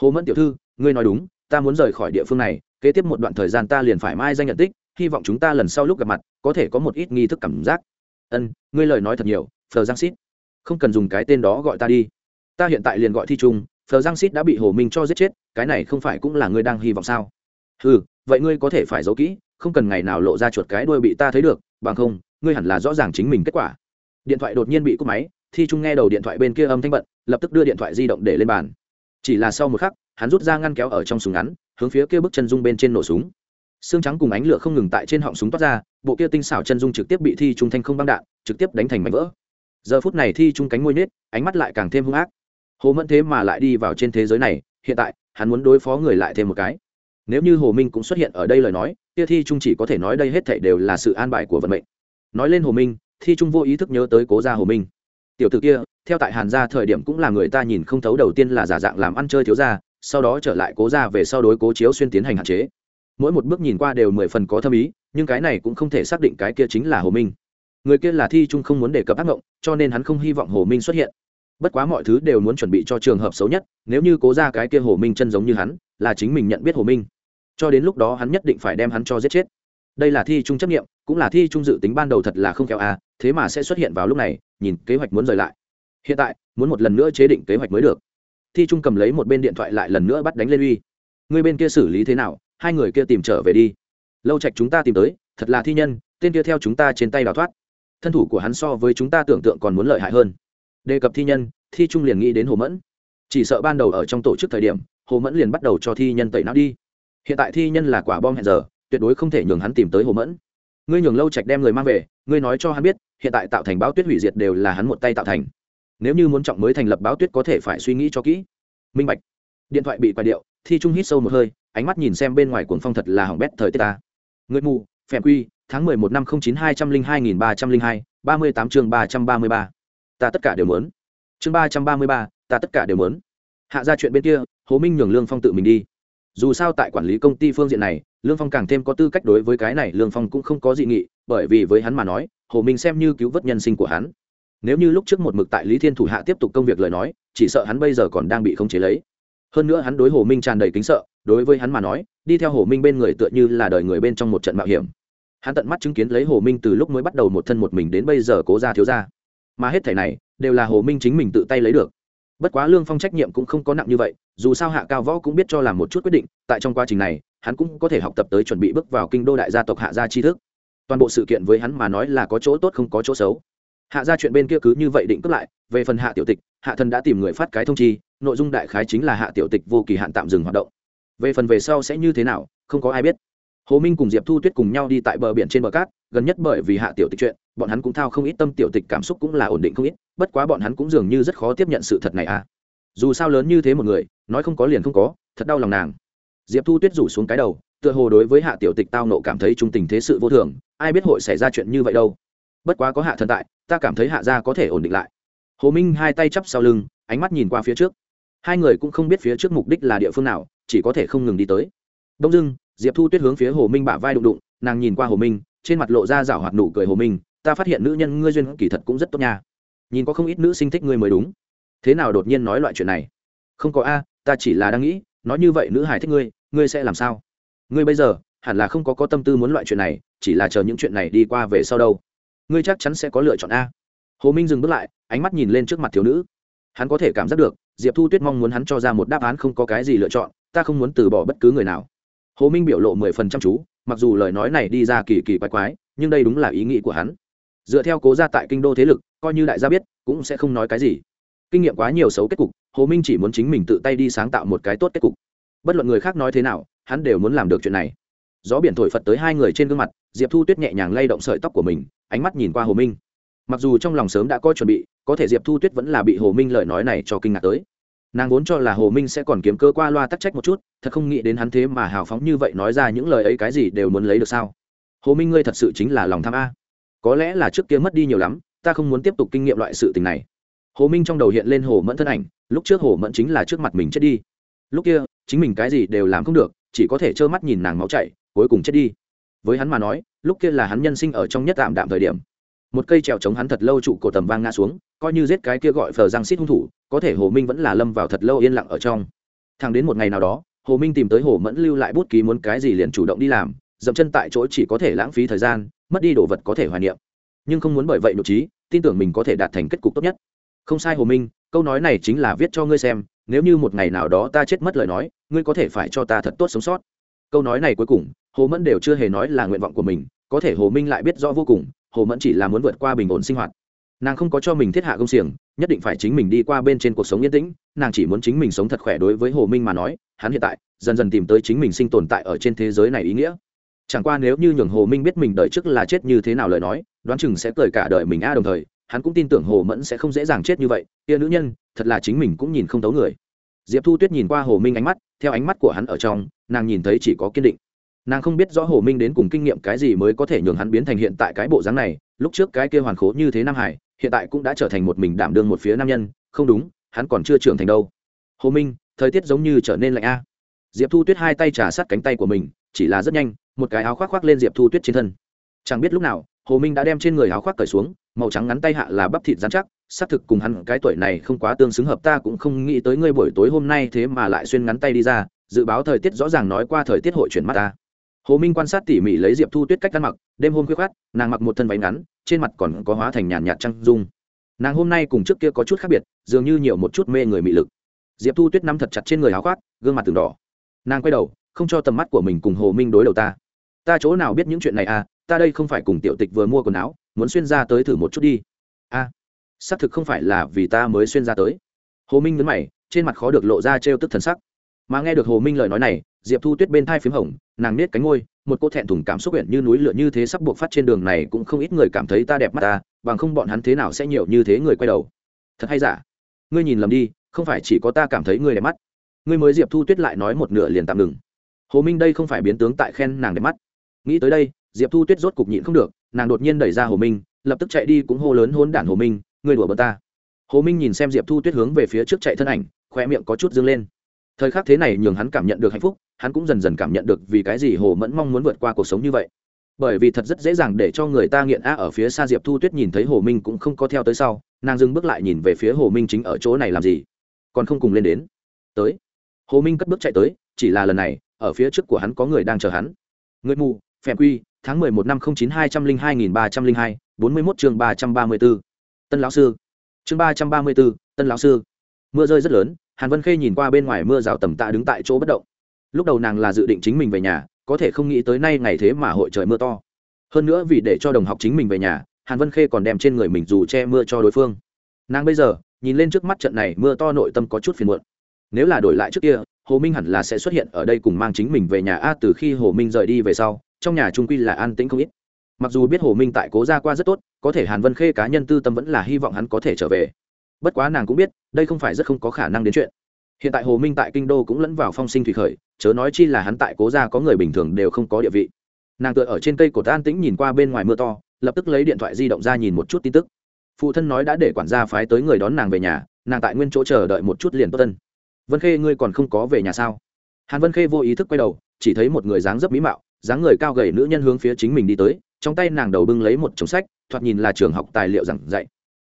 Hồ mẫn tiểu thư, ngươi nói đúng, ta muốn rời khỏi địa phương này, kế tiếp một đoạn thời gian ta liền phải mai danh nhận tích, hy vọng chúng ta lần sau lúc gặp mặt, có thể có một ít nghi thức cảm giác. Ân, ngươi lời nói thật nhiều, phờ giang xít không cần dùng cái tên đó gọi ta đi. Ta hiện tại liền gọi thi trung, phờ giang xít đã bị hồ minh cho giết chết, cái này không phải cũng là ngươi đang hy vọng sao? Ừ vậy ngươi có thể phải giấu kỹ, không cần ngày nào lộ ra chuột cái đuôi bị ta thấy được, bằng không, ngươi hẳn là rõ ràng chính mình kết quả điện thoại đột nhiên bị cúp máy, thi trung nghe đầu điện thoại bên kia âm thanh bận, lập tức đưa điện thoại di động để lên bàn. Chỉ là sau một khắc, hắn rút ra ngăn kéo ở trong súng ngắn, hướng phía kia bức chân dung bên trên nổ súng. Xương trắng cùng ánh lửa không ngừng tại trên họng súng toát ra, bộ kia tinh xảo chân dung trực tiếp bị thi trung thanh không băng đạn, trực tiếp đánh thành mảnh vỡ. Giờ phút này thi trung cánh môi nết ánh mắt lại càng thêm hung ác. Hồ mẫn thế mà lại đi vào trên thế giới này, hiện tại, hắn muốn đối phó người lại thêm một cái. Nếu như hồ minh cũng xuất hiện ở đây lời nói, kia thi trung chỉ có thể nói đây hết thảy đều là sự an bài của vận mệnh. Nói lên hồ minh thi trung vô ý thức nhớ tới cố gia hồ minh. Tiểu tử kia, theo tại hàn gia thời điểm cũng là người ta nhìn không thấu đầu tiên là giả dạng làm ăn chơi thiếu gia, sau đó trở lại cố gia về sau đối cố chiếu xuyên tiến hành hạn chế. Mỗi một bước nhìn qua đều mười phần có thâm ý, nhưng cái này cũng không thể xác định cái kia chính là hồ minh. Người kia là thi trung không muốn đề cập ác mộng, cho nên hắn không hy vọng hồ minh xuất hiện. Bất quá mọi thứ đều muốn chuẩn bị cho trường hợp xấu nhất, nếu như cố ra cái kia hồ minh chân giống như hắn, là chính mình nhận biết hồ minh. Cho đến lúc đó hắn nhất định phải đem hắn cho giết chết đây là thi trung chấp nghiệm, cũng là thi trung dự tính ban đầu thật là không khéo à thế mà sẽ xuất hiện vào lúc này, nhìn kế hoạch muốn rời lại. Hiện tại, muốn một lần nữa chế định kế hoạch mới được. Thi trung cầm lấy một bên điện thoại lại lần nữa bắt đánh lên uy. Người bên kia xử lý thế nào, hai người kia tìm trở về đi. Lâu trạch chúng ta tìm tới, thật là thi nhân, tên kia theo chúng ta trên tay đào thoát. Thân thủ của hắn so với chúng ta tưởng tượng còn muốn lợi hại hơn. Đề cập thi nhân, thi trung liền nghĩ đến hồ mẫn. Chỉ sợ ban đầu ở trong tổ chức thời điểm, hồ mẫn liền bắt đầu cho thi nhân tẩy não đi. Hiện tại thi nhân là quả bom hẹn giờ tuyệt đối không thể nhường hắn tìm tới hồ mẫn. Ngươi nhường lâu trạch đem người mang về, ngươi nói cho hắn biết, hiện tại tạo thành báo tuyết hủy diệt đều là hắn một tay tạo thành. Nếu như muốn trọng mới thành lập báo tuyết có thể phải suy nghĩ cho kỹ. Minh bạch. Điện thoại bị quay điệu, thi trung hít sâu một hơi, ánh mắt nhìn xem bên ngoài cuồng phong thật là hỏng bét thời tiết ta. Người mù phèm quy, tháng mười một năm không chín hai trăm linh hai nghìn ba trăm linh hai, ba mươi tám chương ba trăm ba mươi ba. Ta tất cả đều muốn. Chương ba trăm ba mươi ba, ta tất cả đều muốn. Hạ ra chuyện bên kia, hồ minh nhường lương phong tự mình đi dù sao tại quản lý công ty phương diện này, lương phong càng thêm có tư cách đối với cái này lương phong cũng không có dị nghị, bởi vì với hắn mà nói, hồ minh xem như cứu vớt nhân sinh của hắn. Nếu như lúc trước một mực tại lý thiên thủ hạ tiếp tục công việc lời nói, chỉ sợ hắn bây giờ còn đang bị khống chế lấy. Hơn nữa hắn đối hồ minh tràn đầy kính sợ, đối với hắn mà nói, đi theo hồ minh bên người tựa như là đời người bên trong một trận mạo hiểm. Hắn tận mắt chứng kiến lấy hồ minh từ lúc mới bắt đầu một thân một mình đến bây giờ cố ra thiếu ra mà hết thẻ này, đều là hồ minh chính mình tự tay lấy được bất quá lương phong trách nhiệm cũng không có nặng như vậy, dù sao hạ cao võ cũng biết cho làm một chút quyết định, tại trong quá trình này, hắn cũng có thể học tập tới chuẩn bị bước vào kinh đô đại gia tộc hạ gia tri thức. Toàn bộ sự kiện với hắn mà nói là có chỗ tốt không có chỗ xấu. Hạ gia chuyện bên kia cứ như vậy định cướp lại, về phần hạ tiểu tịch, hạ thần đã tìm người phát cái thông chi, nội dung đại khái chính là hạ tiểu tịch vô kỳ hạn tạm dừng hoạt động. Về phần về sau sẽ như thế nào, không có ai biết. Hồ minh cùng diệp thu tuyết cùng nhau đi tại bờ biển trên bờ cát, gần nhất bởi vì hạ tiểu tịch chuyện bọn hắn cũng thao không ít tâm tiểu tịch cảm xúc cũng là ổn định không ít, bất quá bọn hắn cũng dường như rất khó tiếp nhận sự thật này à. Dù sao lớn như thế một người, nói không có liền không có, thật đau lòng nàng. Diệp thu tuyết rủ xuống cái đầu, tựa hồ đối với hạ tiểu tịch tao nộ cảm thấy trung tình thế sự vô thường, ai biết hội xảy ra chuyện như vậy đâu. Bất quá có hạ thần tại, ta cảm thấy hạ gia có thể ổn định lại. Hồ minh hai tay chắp sau lưng, ánh mắt nhìn qua phía trước. Hai người cũng không biết phía trước mục đích là địa phương nào, chỉ có thể không ngừng đi tới. Đông dưng, diệp thu tuyết hướng phía hồ minh bả vai đụng đụng, nàng nhìn qua hồ minh, trên mặt lộ ra rảo hoạt nụ cười hồ minh ta phát hiện nữ nhân ngươi duyên kỳ thật cũng rất tốt nha. Nhìn có không ít nữ sinh thích ngươi mới đúng. Thế nào đột nhiên nói loại chuyện này? Không có a, ta chỉ là đang nghĩ, nói như vậy nữ hải thích ngươi ngươi sẽ làm sao? Ngươi bây giờ, hẳn là không có có tâm tư muốn loại chuyện này, chỉ là chờ những chuyện này đi qua về sau đâu. Ngươi chắc chắn sẽ có lựa chọn a. Hồ minh dừng bước lại, ánh mắt nhìn lên trước mặt thiếu nữ. Hắn có thể cảm giác được, diệp thu tuyết mong muốn hắn cho ra một đáp án không có cái gì lựa chọn, ta không muốn từ bỏ bất cứ người nào. Hồ minh biểu lộ mười phần chăm chú, mặc dù lời nói này đi ra kỳ kỳ quái quái, nhưng đây đúng là ý nghĩ của hắn dựa theo cố gia tại kinh đô thế lực, coi như đại gia biết, cũng sẽ không nói cái gì. Kinh nghiệm quá nhiều xấu kết cục, hồ minh chỉ muốn chính mình tự tay đi sáng tạo một cái tốt kết cục. Bất luận người khác nói thế nào, hắn đều muốn làm được chuyện này. Gió biển thổi phật tới hai người trên gương mặt, diệp thu tuyết nhẹ nhàng lay động sợi tóc của mình, ánh mắt nhìn qua hồ minh. Mặc dù trong lòng sớm đã có chuẩn bị, có thể diệp thu tuyết vẫn là bị hồ minh lời nói này cho kinh ngạc tới. Nàng vốn cho là hồ minh sẽ còn kiếm cơ qua loa tắc trách một chút, thật không nghĩ đến hắn thế mà hào phóng như vậy nói ra những lời ấy cái gì đều muốn lấy được sao? Hồ minh ngươi thật sự chính là lòng tham a có lẽ là trước kia mất đi nhiều lắm, ta không muốn tiếp tục kinh nghiệm loại sự tình này. Hồ minh trong đầu hiện lên hồ mẫn thân ảnh, lúc trước hồ mẫn chính là trước mặt mình chết đi. Lúc kia, chính mình cái gì đều làm không được, chỉ có thể trơ mắt nhìn nàng máu chảy, cuối cùng chết đi. Với hắn mà nói, lúc kia là hắn nhân sinh ở trong nhất tạm đạm thời điểm. Một cây trèo chống hắn thật lâu trụ cổ tầm vang ngã xuống, coi như giết cái kia gọi phờ giang xít hung thủ, có thể hồ minh vẫn là lâm vào thật lâu yên lặng ở trong. Thằng đến một ngày nào đó, hồ minh tìm tới hồ mẫn lưu lại bút ký muốn cái gì liền chủ động đi làm, dậm chân tại chỗ chỉ có thể lãng phí thời gian mất đi đồ vật có thể hoài niệm. Nhưng không muốn bởi vậy nội trí, tin tưởng mình có thể đạt thành kết cục tốt nhất. Không sai hồ minh, câu nói này chính là viết cho ngươi xem, nếu như một ngày nào đó ta chết mất lời nói, ngươi có thể phải cho ta thật tốt sống sót. Câu nói này cuối cùng, hồ mẫn đều chưa hề nói là nguyện vọng của mình, có thể hồ minh lại biết rõ vô cùng, hồ mẫn chỉ là muốn vượt qua bình ổn sinh hoạt. Nàng không có cho mình thiết hạ công xiềng, nhất định phải chính mình đi qua bên trên cuộc sống yên tĩnh, nàng chỉ muốn chính mình sống thật khỏe đối với hồ minh mà nói, hắn hiện tại, dần dần tìm tới chính mình sinh tồn tại ở trên thế giới này ý nghĩa chẳng qua nếu như nhường hồ minh biết mình đời trước là chết như thế nào lời nói, đoán chừng sẽ cười cả đời mình a đồng thời, hắn cũng tin tưởng hồ mẫn sẽ không dễ dàng chết như vậy. Kia nữ nhân, thật là chính mình cũng nhìn không thấu người. Diệp thu tuyết nhìn qua hồ minh ánh mắt, theo ánh mắt của hắn ở trong, nàng nhìn thấy chỉ có kiên định. Nàng không biết rõ hồ minh đến cùng kinh nghiệm cái gì mới có thể nhường hắn biến thành hiện tại cái bộ dáng này. Lúc trước cái kia hoàn khố như thế nam hải, hiện tại cũng đã trở thành một mình đảm đương một phía nam nhân. Không đúng, hắn còn chưa trưởng thành đâu. Hồ minh, thời tiết giống như trở nên lạnh a. Diệp thu tuyết hai tay trà sát cánh tay của mình, chỉ là rất nhanh một cái áo khoác khoác lên diệp thu tuyết trên thân chẳng biết lúc nào hồ minh đã đem trên người áo khoác cởi xuống màu trắng ngắn tay hạ là bắp thịt dán chắc xác thực cùng hắn cái tuổi này không quá tương xứng hợp ta cũng không nghĩ tới ngươi buổi tối hôm nay thế mà lại xuyên ngắn tay đi ra dự báo thời tiết rõ ràng nói qua thời tiết hội chuyển mắt ta hồ minh quan sát tỉ mỉ lấy diệp thu tuyết cách ăn mặc đêm hôm khuya khát nàng mặc một thân váy ngắn trên mặt còn có hóa thành nhàn nhạt trăng dung nàng hôm nay cùng trước kia có chút khác biệt dường như nhiều một chút mê người mị lực diệp thu tuyết nắm thật chặt trên người áo khoác gương mặt từng đỏ nàng quay đầu không cho tầm mắt của mình cùng hồ minh đối đầu ta ta chỗ nào biết những chuyện này à ta đây không phải cùng tiểu tịch vừa mua quần áo, muốn xuyên ra tới thử một chút đi. A xác thực không phải là vì ta mới xuyên ra tới. Hồ minh nhấn mày, trên mặt khó được lộ ra trêu tức thần sắc. Mà nghe được hồ minh lời nói này, diệp thu tuyết bên thai p h í m hồng, nàng nết cánh ngôi một cô thẹn thùng cảm xúc huyện như núi lửa như thế sắp buộc phát trên đường này cũng không ít người cảm thấy ta đẹp mắt ta, bằng không bọn hắn thế nào sẽ nhiều như thế người quay đầu. Thật hay giả? Ngươi nhìn lầm đi, không phải chỉ có ta cảm thấy ngươi đẹp mắt. Ngươi mới diệp thu tuyết lại nói một nửa liền tạm ngừng. Hồ minh đây không phải biến tướng tại khen nàng đẹp mắt nghĩ tới đây, diệp thu tuyết rốt cục nhịn không được, nàng đột nhiên đẩy ra hồ minh, lập tức chạy đi cũng hô lớn hôn đản hồ minh người đùa bờ ta. Hồ minh nhìn xem diệp thu tuyết hướng về phía trước chạy thân ảnh khoe miệng có chút dâng lên. Thời khắc thế này nhường hắn cảm nhận được hạnh phúc, hắn cũng dần dần cảm nhận được vì cái gì hồ mẫn mong muốn vượt qua cuộc sống như vậy. Bởi vì thật rất dễ dàng để cho người ta nghiện a ở phía xa diệp thu tuyết nhìn thấy hồ minh cũng không có theo tới sau, nàng dừng bước lại nhìn về phía hồ minh chính ở chỗ này làm gì. Còn không cùng lên đến. Tới. Hồ minh cất bước chạy tới, chỉ là lần này, ở phía trước của hắn có người đang chờ hắn. Người mù phèm quy, tháng mười một năm không chín hai trăm linh hai nghìn ba trăm linh hai, bốn mươi mốt chương ba trăm ba mươi b ố tân lão sư. Chương ba trăm ba mươi b ố tân lão sư. Mưa rơi rất lớn, hàn vân khê nhìn qua bên ngoài mưa rào tầm tạ đứng tại chỗ bất động. Lúc đầu nàng là dự định chính mình về nhà, có thể không nghĩ tới nay ngày thế mà hội trời mưa to. Hơn nữa vì để cho đồng học chính mình về nhà, hàn vân khê còn đem trên người mình dù che mưa cho đối phương. Nàng bây giờ, nhìn lên trước mắt trận này mưa to nội tâm có chút phiền muộn. Nếu là đổi lại trước kia, hồ minh hẳn là sẽ xuất hiện ở đây cùng mang chính mình về nhà a từ khi hồ minh rời đi về sau trong nhà trung quy là an tĩnh không ít. Mặc dù biết hồ minh tại cố gia qua rất tốt, có thể hàn vân khê cá nhân tư tâm vẫn là hy vọng hắn có thể trở về. Bất quá nàng cũng biết, đây không phải rất không có khả năng đến chuyện. Hiện tại hồ minh tại kinh đô cũng lẫn vào phong sinh thủy khởi, chớ nói chi là hắn tại cố gia có người bình thường đều không có địa vị. Nàng tựa ở trên cây cổ an tĩnh nhìn qua bên ngoài mưa to, lập tức lấy điện thoại di động ra nhìn một chút tin tức. Phụ thân nói đã để quản gia phái tới người đón nàng về nhà, nàng tại nguyên chỗ chờ đợi một chút liền tốt tân vân khê, ngươi còn không có về nhà sao? Hàn vân khê vô ý thức quay đầu, chỉ thấy một người dáng dấp mỹ mạo dáng người cao gầy nữ nhân hướng phía chính mình đi tới, trong tay nàng đầu bưng lấy một chồng sách, thoạt nhìn là trường học tài liệu giảng dạy.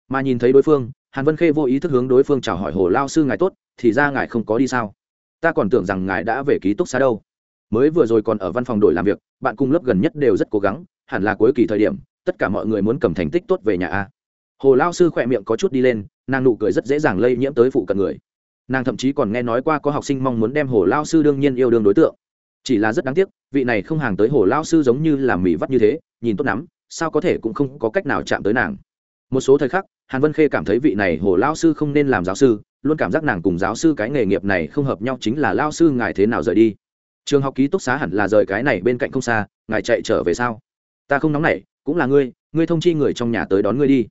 Mà nhìn thấy đối phương, hàn vân khê vô ý thức hướng đối phương chào hỏi, hồ lao sư ngài tốt, thì ra ngài không có đi sao? Ta còn tưởng rằng ngài đã về ký túc xá đâu. Mới vừa rồi còn ở văn phòng đổi làm việc, bạn cùng lớp gần nhất đều rất cố gắng, hẳn là cuối kỳ thời điểm, tất cả mọi người muốn cầm thành tích tốt về nhà a. Hồ lao sư khỏe miệng có chút đi lên, nàng nụ cười rất dễ dàng lây nhiễm tới phụ cận người. Nàng thậm chí còn nghe nói qua có học sinh mong muốn đem hồ lao sư đương nhiên yêu đương đối tượng chỉ là rất đáng tiếc, vị này không hàng tới hồ lao sư giống như là mỹ vắt như thế, nhìn tốt lắm, sao có thể cũng không có cách nào chạm tới nàng. Một số thời khắc, hàn vân khê cảm thấy vị này hồ lao sư không nên làm giáo sư, luôn cảm giác nàng cùng giáo sư cái nghề nghiệp này không hợp nhau chính là lao sư ngài thế nào rời đi. Trường học ký túc xá hẳn là rời cái này bên cạnh không xa, ngài chạy trở về sao? Ta không nóng nảy, cũng là ngươi ngươi thông chi người trong nhà tới đón ngươi đi.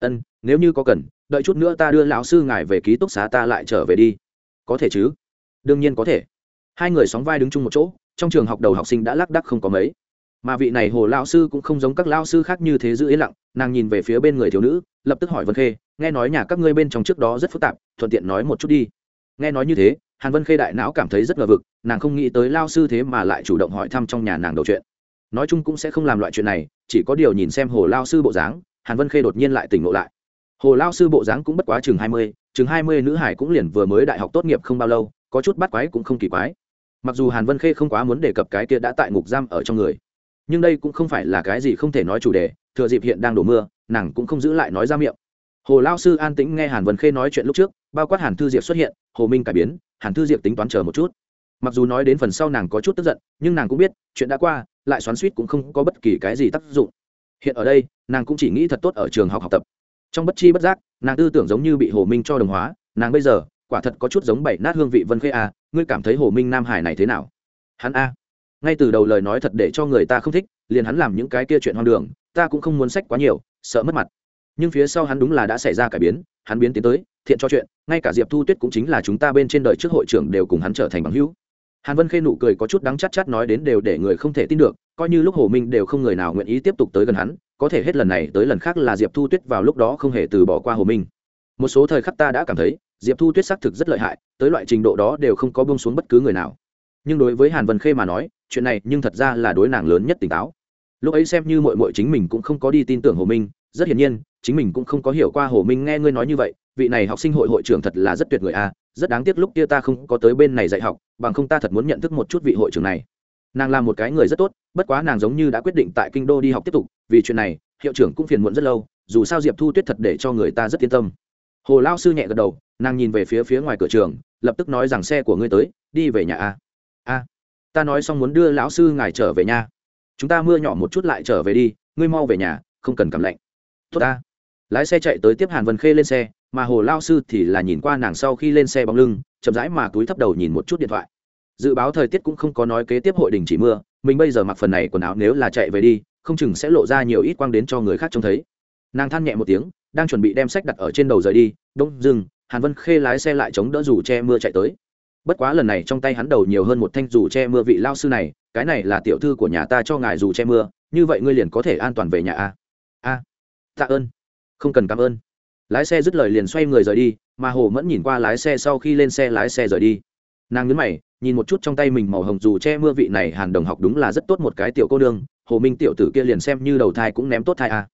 Ân, nếu như có cần, đợi chút nữa ta đưa lão sư ngài về ký túc xá ta lại trở về đi. Có thể chứ? Đương nhiên có thể hai người sóng vai đứng chung một chỗ, trong trường học đầu học sinh đã lác đắc không có mấy. Mà vị này hồ lao sư cũng không giống các lao sư khác như thế giữ yên lặng, nàng nhìn về phía bên người thiếu nữ, lập tức hỏi vân khê, nghe nói nhà các ngươi bên trong trước đó rất phức tạp, thuận tiện nói một chút đi. Nghe nói như thế, hàn vân khê đại não cảm thấy rất ngờ vực, nàng không nghĩ tới lao sư thế mà lại chủ động hỏi thăm trong nhà nàng đầu chuyện. Nói chung cũng sẽ không làm loại chuyện này, chỉ có điều nhìn xem hồ lao sư bộ dáng, hàn vân khê đột nhiên lại tỉnh ngộ lại. Hồ lao sư bộ dáng cũng bất quá chừng hai mươi, chừng hai mươi nữ hải cũng liền vừa mới đại học tốt nghiệp không bao lâu, có chút bắt quái cũng không kỳ quái mặc dù hàn vân khê không quá muốn đề cập cái kia đã tại ngục giam ở trong người, nhưng đây cũng không phải là cái gì không thể nói chủ đề, thừa dịp hiện đang đổ mưa, nàng cũng không giữ lại nói ra miệng. Hồ lao sư an tĩnh nghe hàn vân khê nói chuyện lúc trước, bao quát hàn thư diệp xuất hiện, hồ minh cải biến, hàn thư diệp tính toán chờ một chút. Mặc dù nói đến phần sau nàng có chút tức giận, nhưng nàng cũng biết, chuyện đã qua, lại xoắn suýt cũng không có bất kỳ cái gì tác dụng. Hiện ở đây, nàng cũng chỉ nghĩ thật tốt ở trường học học tập. Trong bất chi bất giác, nàng tư tưởng giống như bị hồ minh cho đồng hóa, nàng bây giờ, quả thật có chút giống bảy nát hương vị vân khê a ngươi cảm thấy hồ minh nam hải này thế nào? Hắn a. Ngay từ đầu lời nói thật để cho người ta không thích, liền hắn làm những cái kia chuyện hoang đường, ta cũng không muốn sách quá nhiều, sợ mất mặt. Nhưng phía sau hắn đúng là đã xảy ra cải biến, hắn biến tiến tới, thiện cho chuyện, ngay cả diệp thu tuyết cũng chính là chúng ta bên trên đời trước hội trưởng đều cùng hắn trở thành bằng hữu. Hàn vân khê nụ cười có chút đắng chắc chắc nói đến đều để người không thể tin được, coi như lúc hồ minh đều không người nào nguyện ý tiếp tục tới gần hắn, có thể hết lần này tới lần khác là diệp thu tuyết vào lúc đó không hề từ bỏ qua hồ minh. Một số thời khắc ta đã cảm thấy diệp thu tuyết xác thực rất lợi hại, tới loại trình độ đó đều không có bông xuống bất cứ người nào. Nhưng đối với hàn vân khê mà nói, chuyện này nhưng thật ra là đối nàng lớn nhất tỉnh táo. Lúc ấy xem như mội mội chính mình cũng không có đi tin tưởng hồ minh, rất hiển nhiên, chính mình cũng không có hiểu qua hồ minh nghe ngươi nói như vậy, vị này học sinh hội hội trưởng thật là rất tuyệt người a, rất đáng tiếc lúc kia ta không có tới bên này dạy học, bằng không ta thật muốn nhận thức một chút vị hội trưởng này. Nàng là một cái người rất tốt, bất quá nàng giống như đã quyết định tại kinh đô đi học tiếp tục, vì chuyện này, hiệu trưởng cũng phiền muộn rất lâu, dù sao diệp thu tuyết thật để cho người ta rất yên tâm hồ lao sư nhẹ gật đầu, nàng nhìn về phía phía ngoài cửa trường, lập tức nói rằng xe của ngươi tới, đi về nhà a. A, ta nói xong muốn đưa lão sư ngài trở về nhà. Chúng ta mưa nhỏ một chút lại trở về đi, ngươi mau về nhà, không cần cảm lạnh. Tốt ta. Lái xe chạy tới tiếp hàn vân khê lên xe, mà hồ lao sư thì là nhìn qua nàng sau khi lên xe bóng lưng, chậm rãi mà túi thấp đầu nhìn một chút điện thoại. Dự báo thời tiết cũng không có nói kế tiếp hội đình chỉ mưa, mình bây giờ mặc phần này quần áo nếu là chạy về đi, không chừng sẽ lộ ra nhiều ít quang đến cho người khác trông thấy. Nàng than nhẹ một tiếng đang chuẩn bị đem sách đặt ở trên đầu rời đi, đông dừng hàn vân khê lái xe lại chống đỡ dù che mưa chạy tới. Bất quá lần này trong tay hắn đầu nhiều hơn một thanh dù che mưa vị lao sư này, cái này là tiểu thư của nhà ta cho ngài dù che mưa, như vậy ngươi liền có thể an toàn về nhà a. A, tạ ơn. Không cần cảm ơn. Lái xe dứt lời liền xoay người rời đi, mà hồ mẫn nhìn qua lái xe sau khi lên xe lái xe rời đi. Nàng nhấn mày, nhìn một chút trong tay mình màu hồng dù che mưa vị này hàn đồng học đúng là rất tốt một cái tiểu cô đương hồ minh tiểu tử kia liền xem như đầu thai cũng ném tốt thai a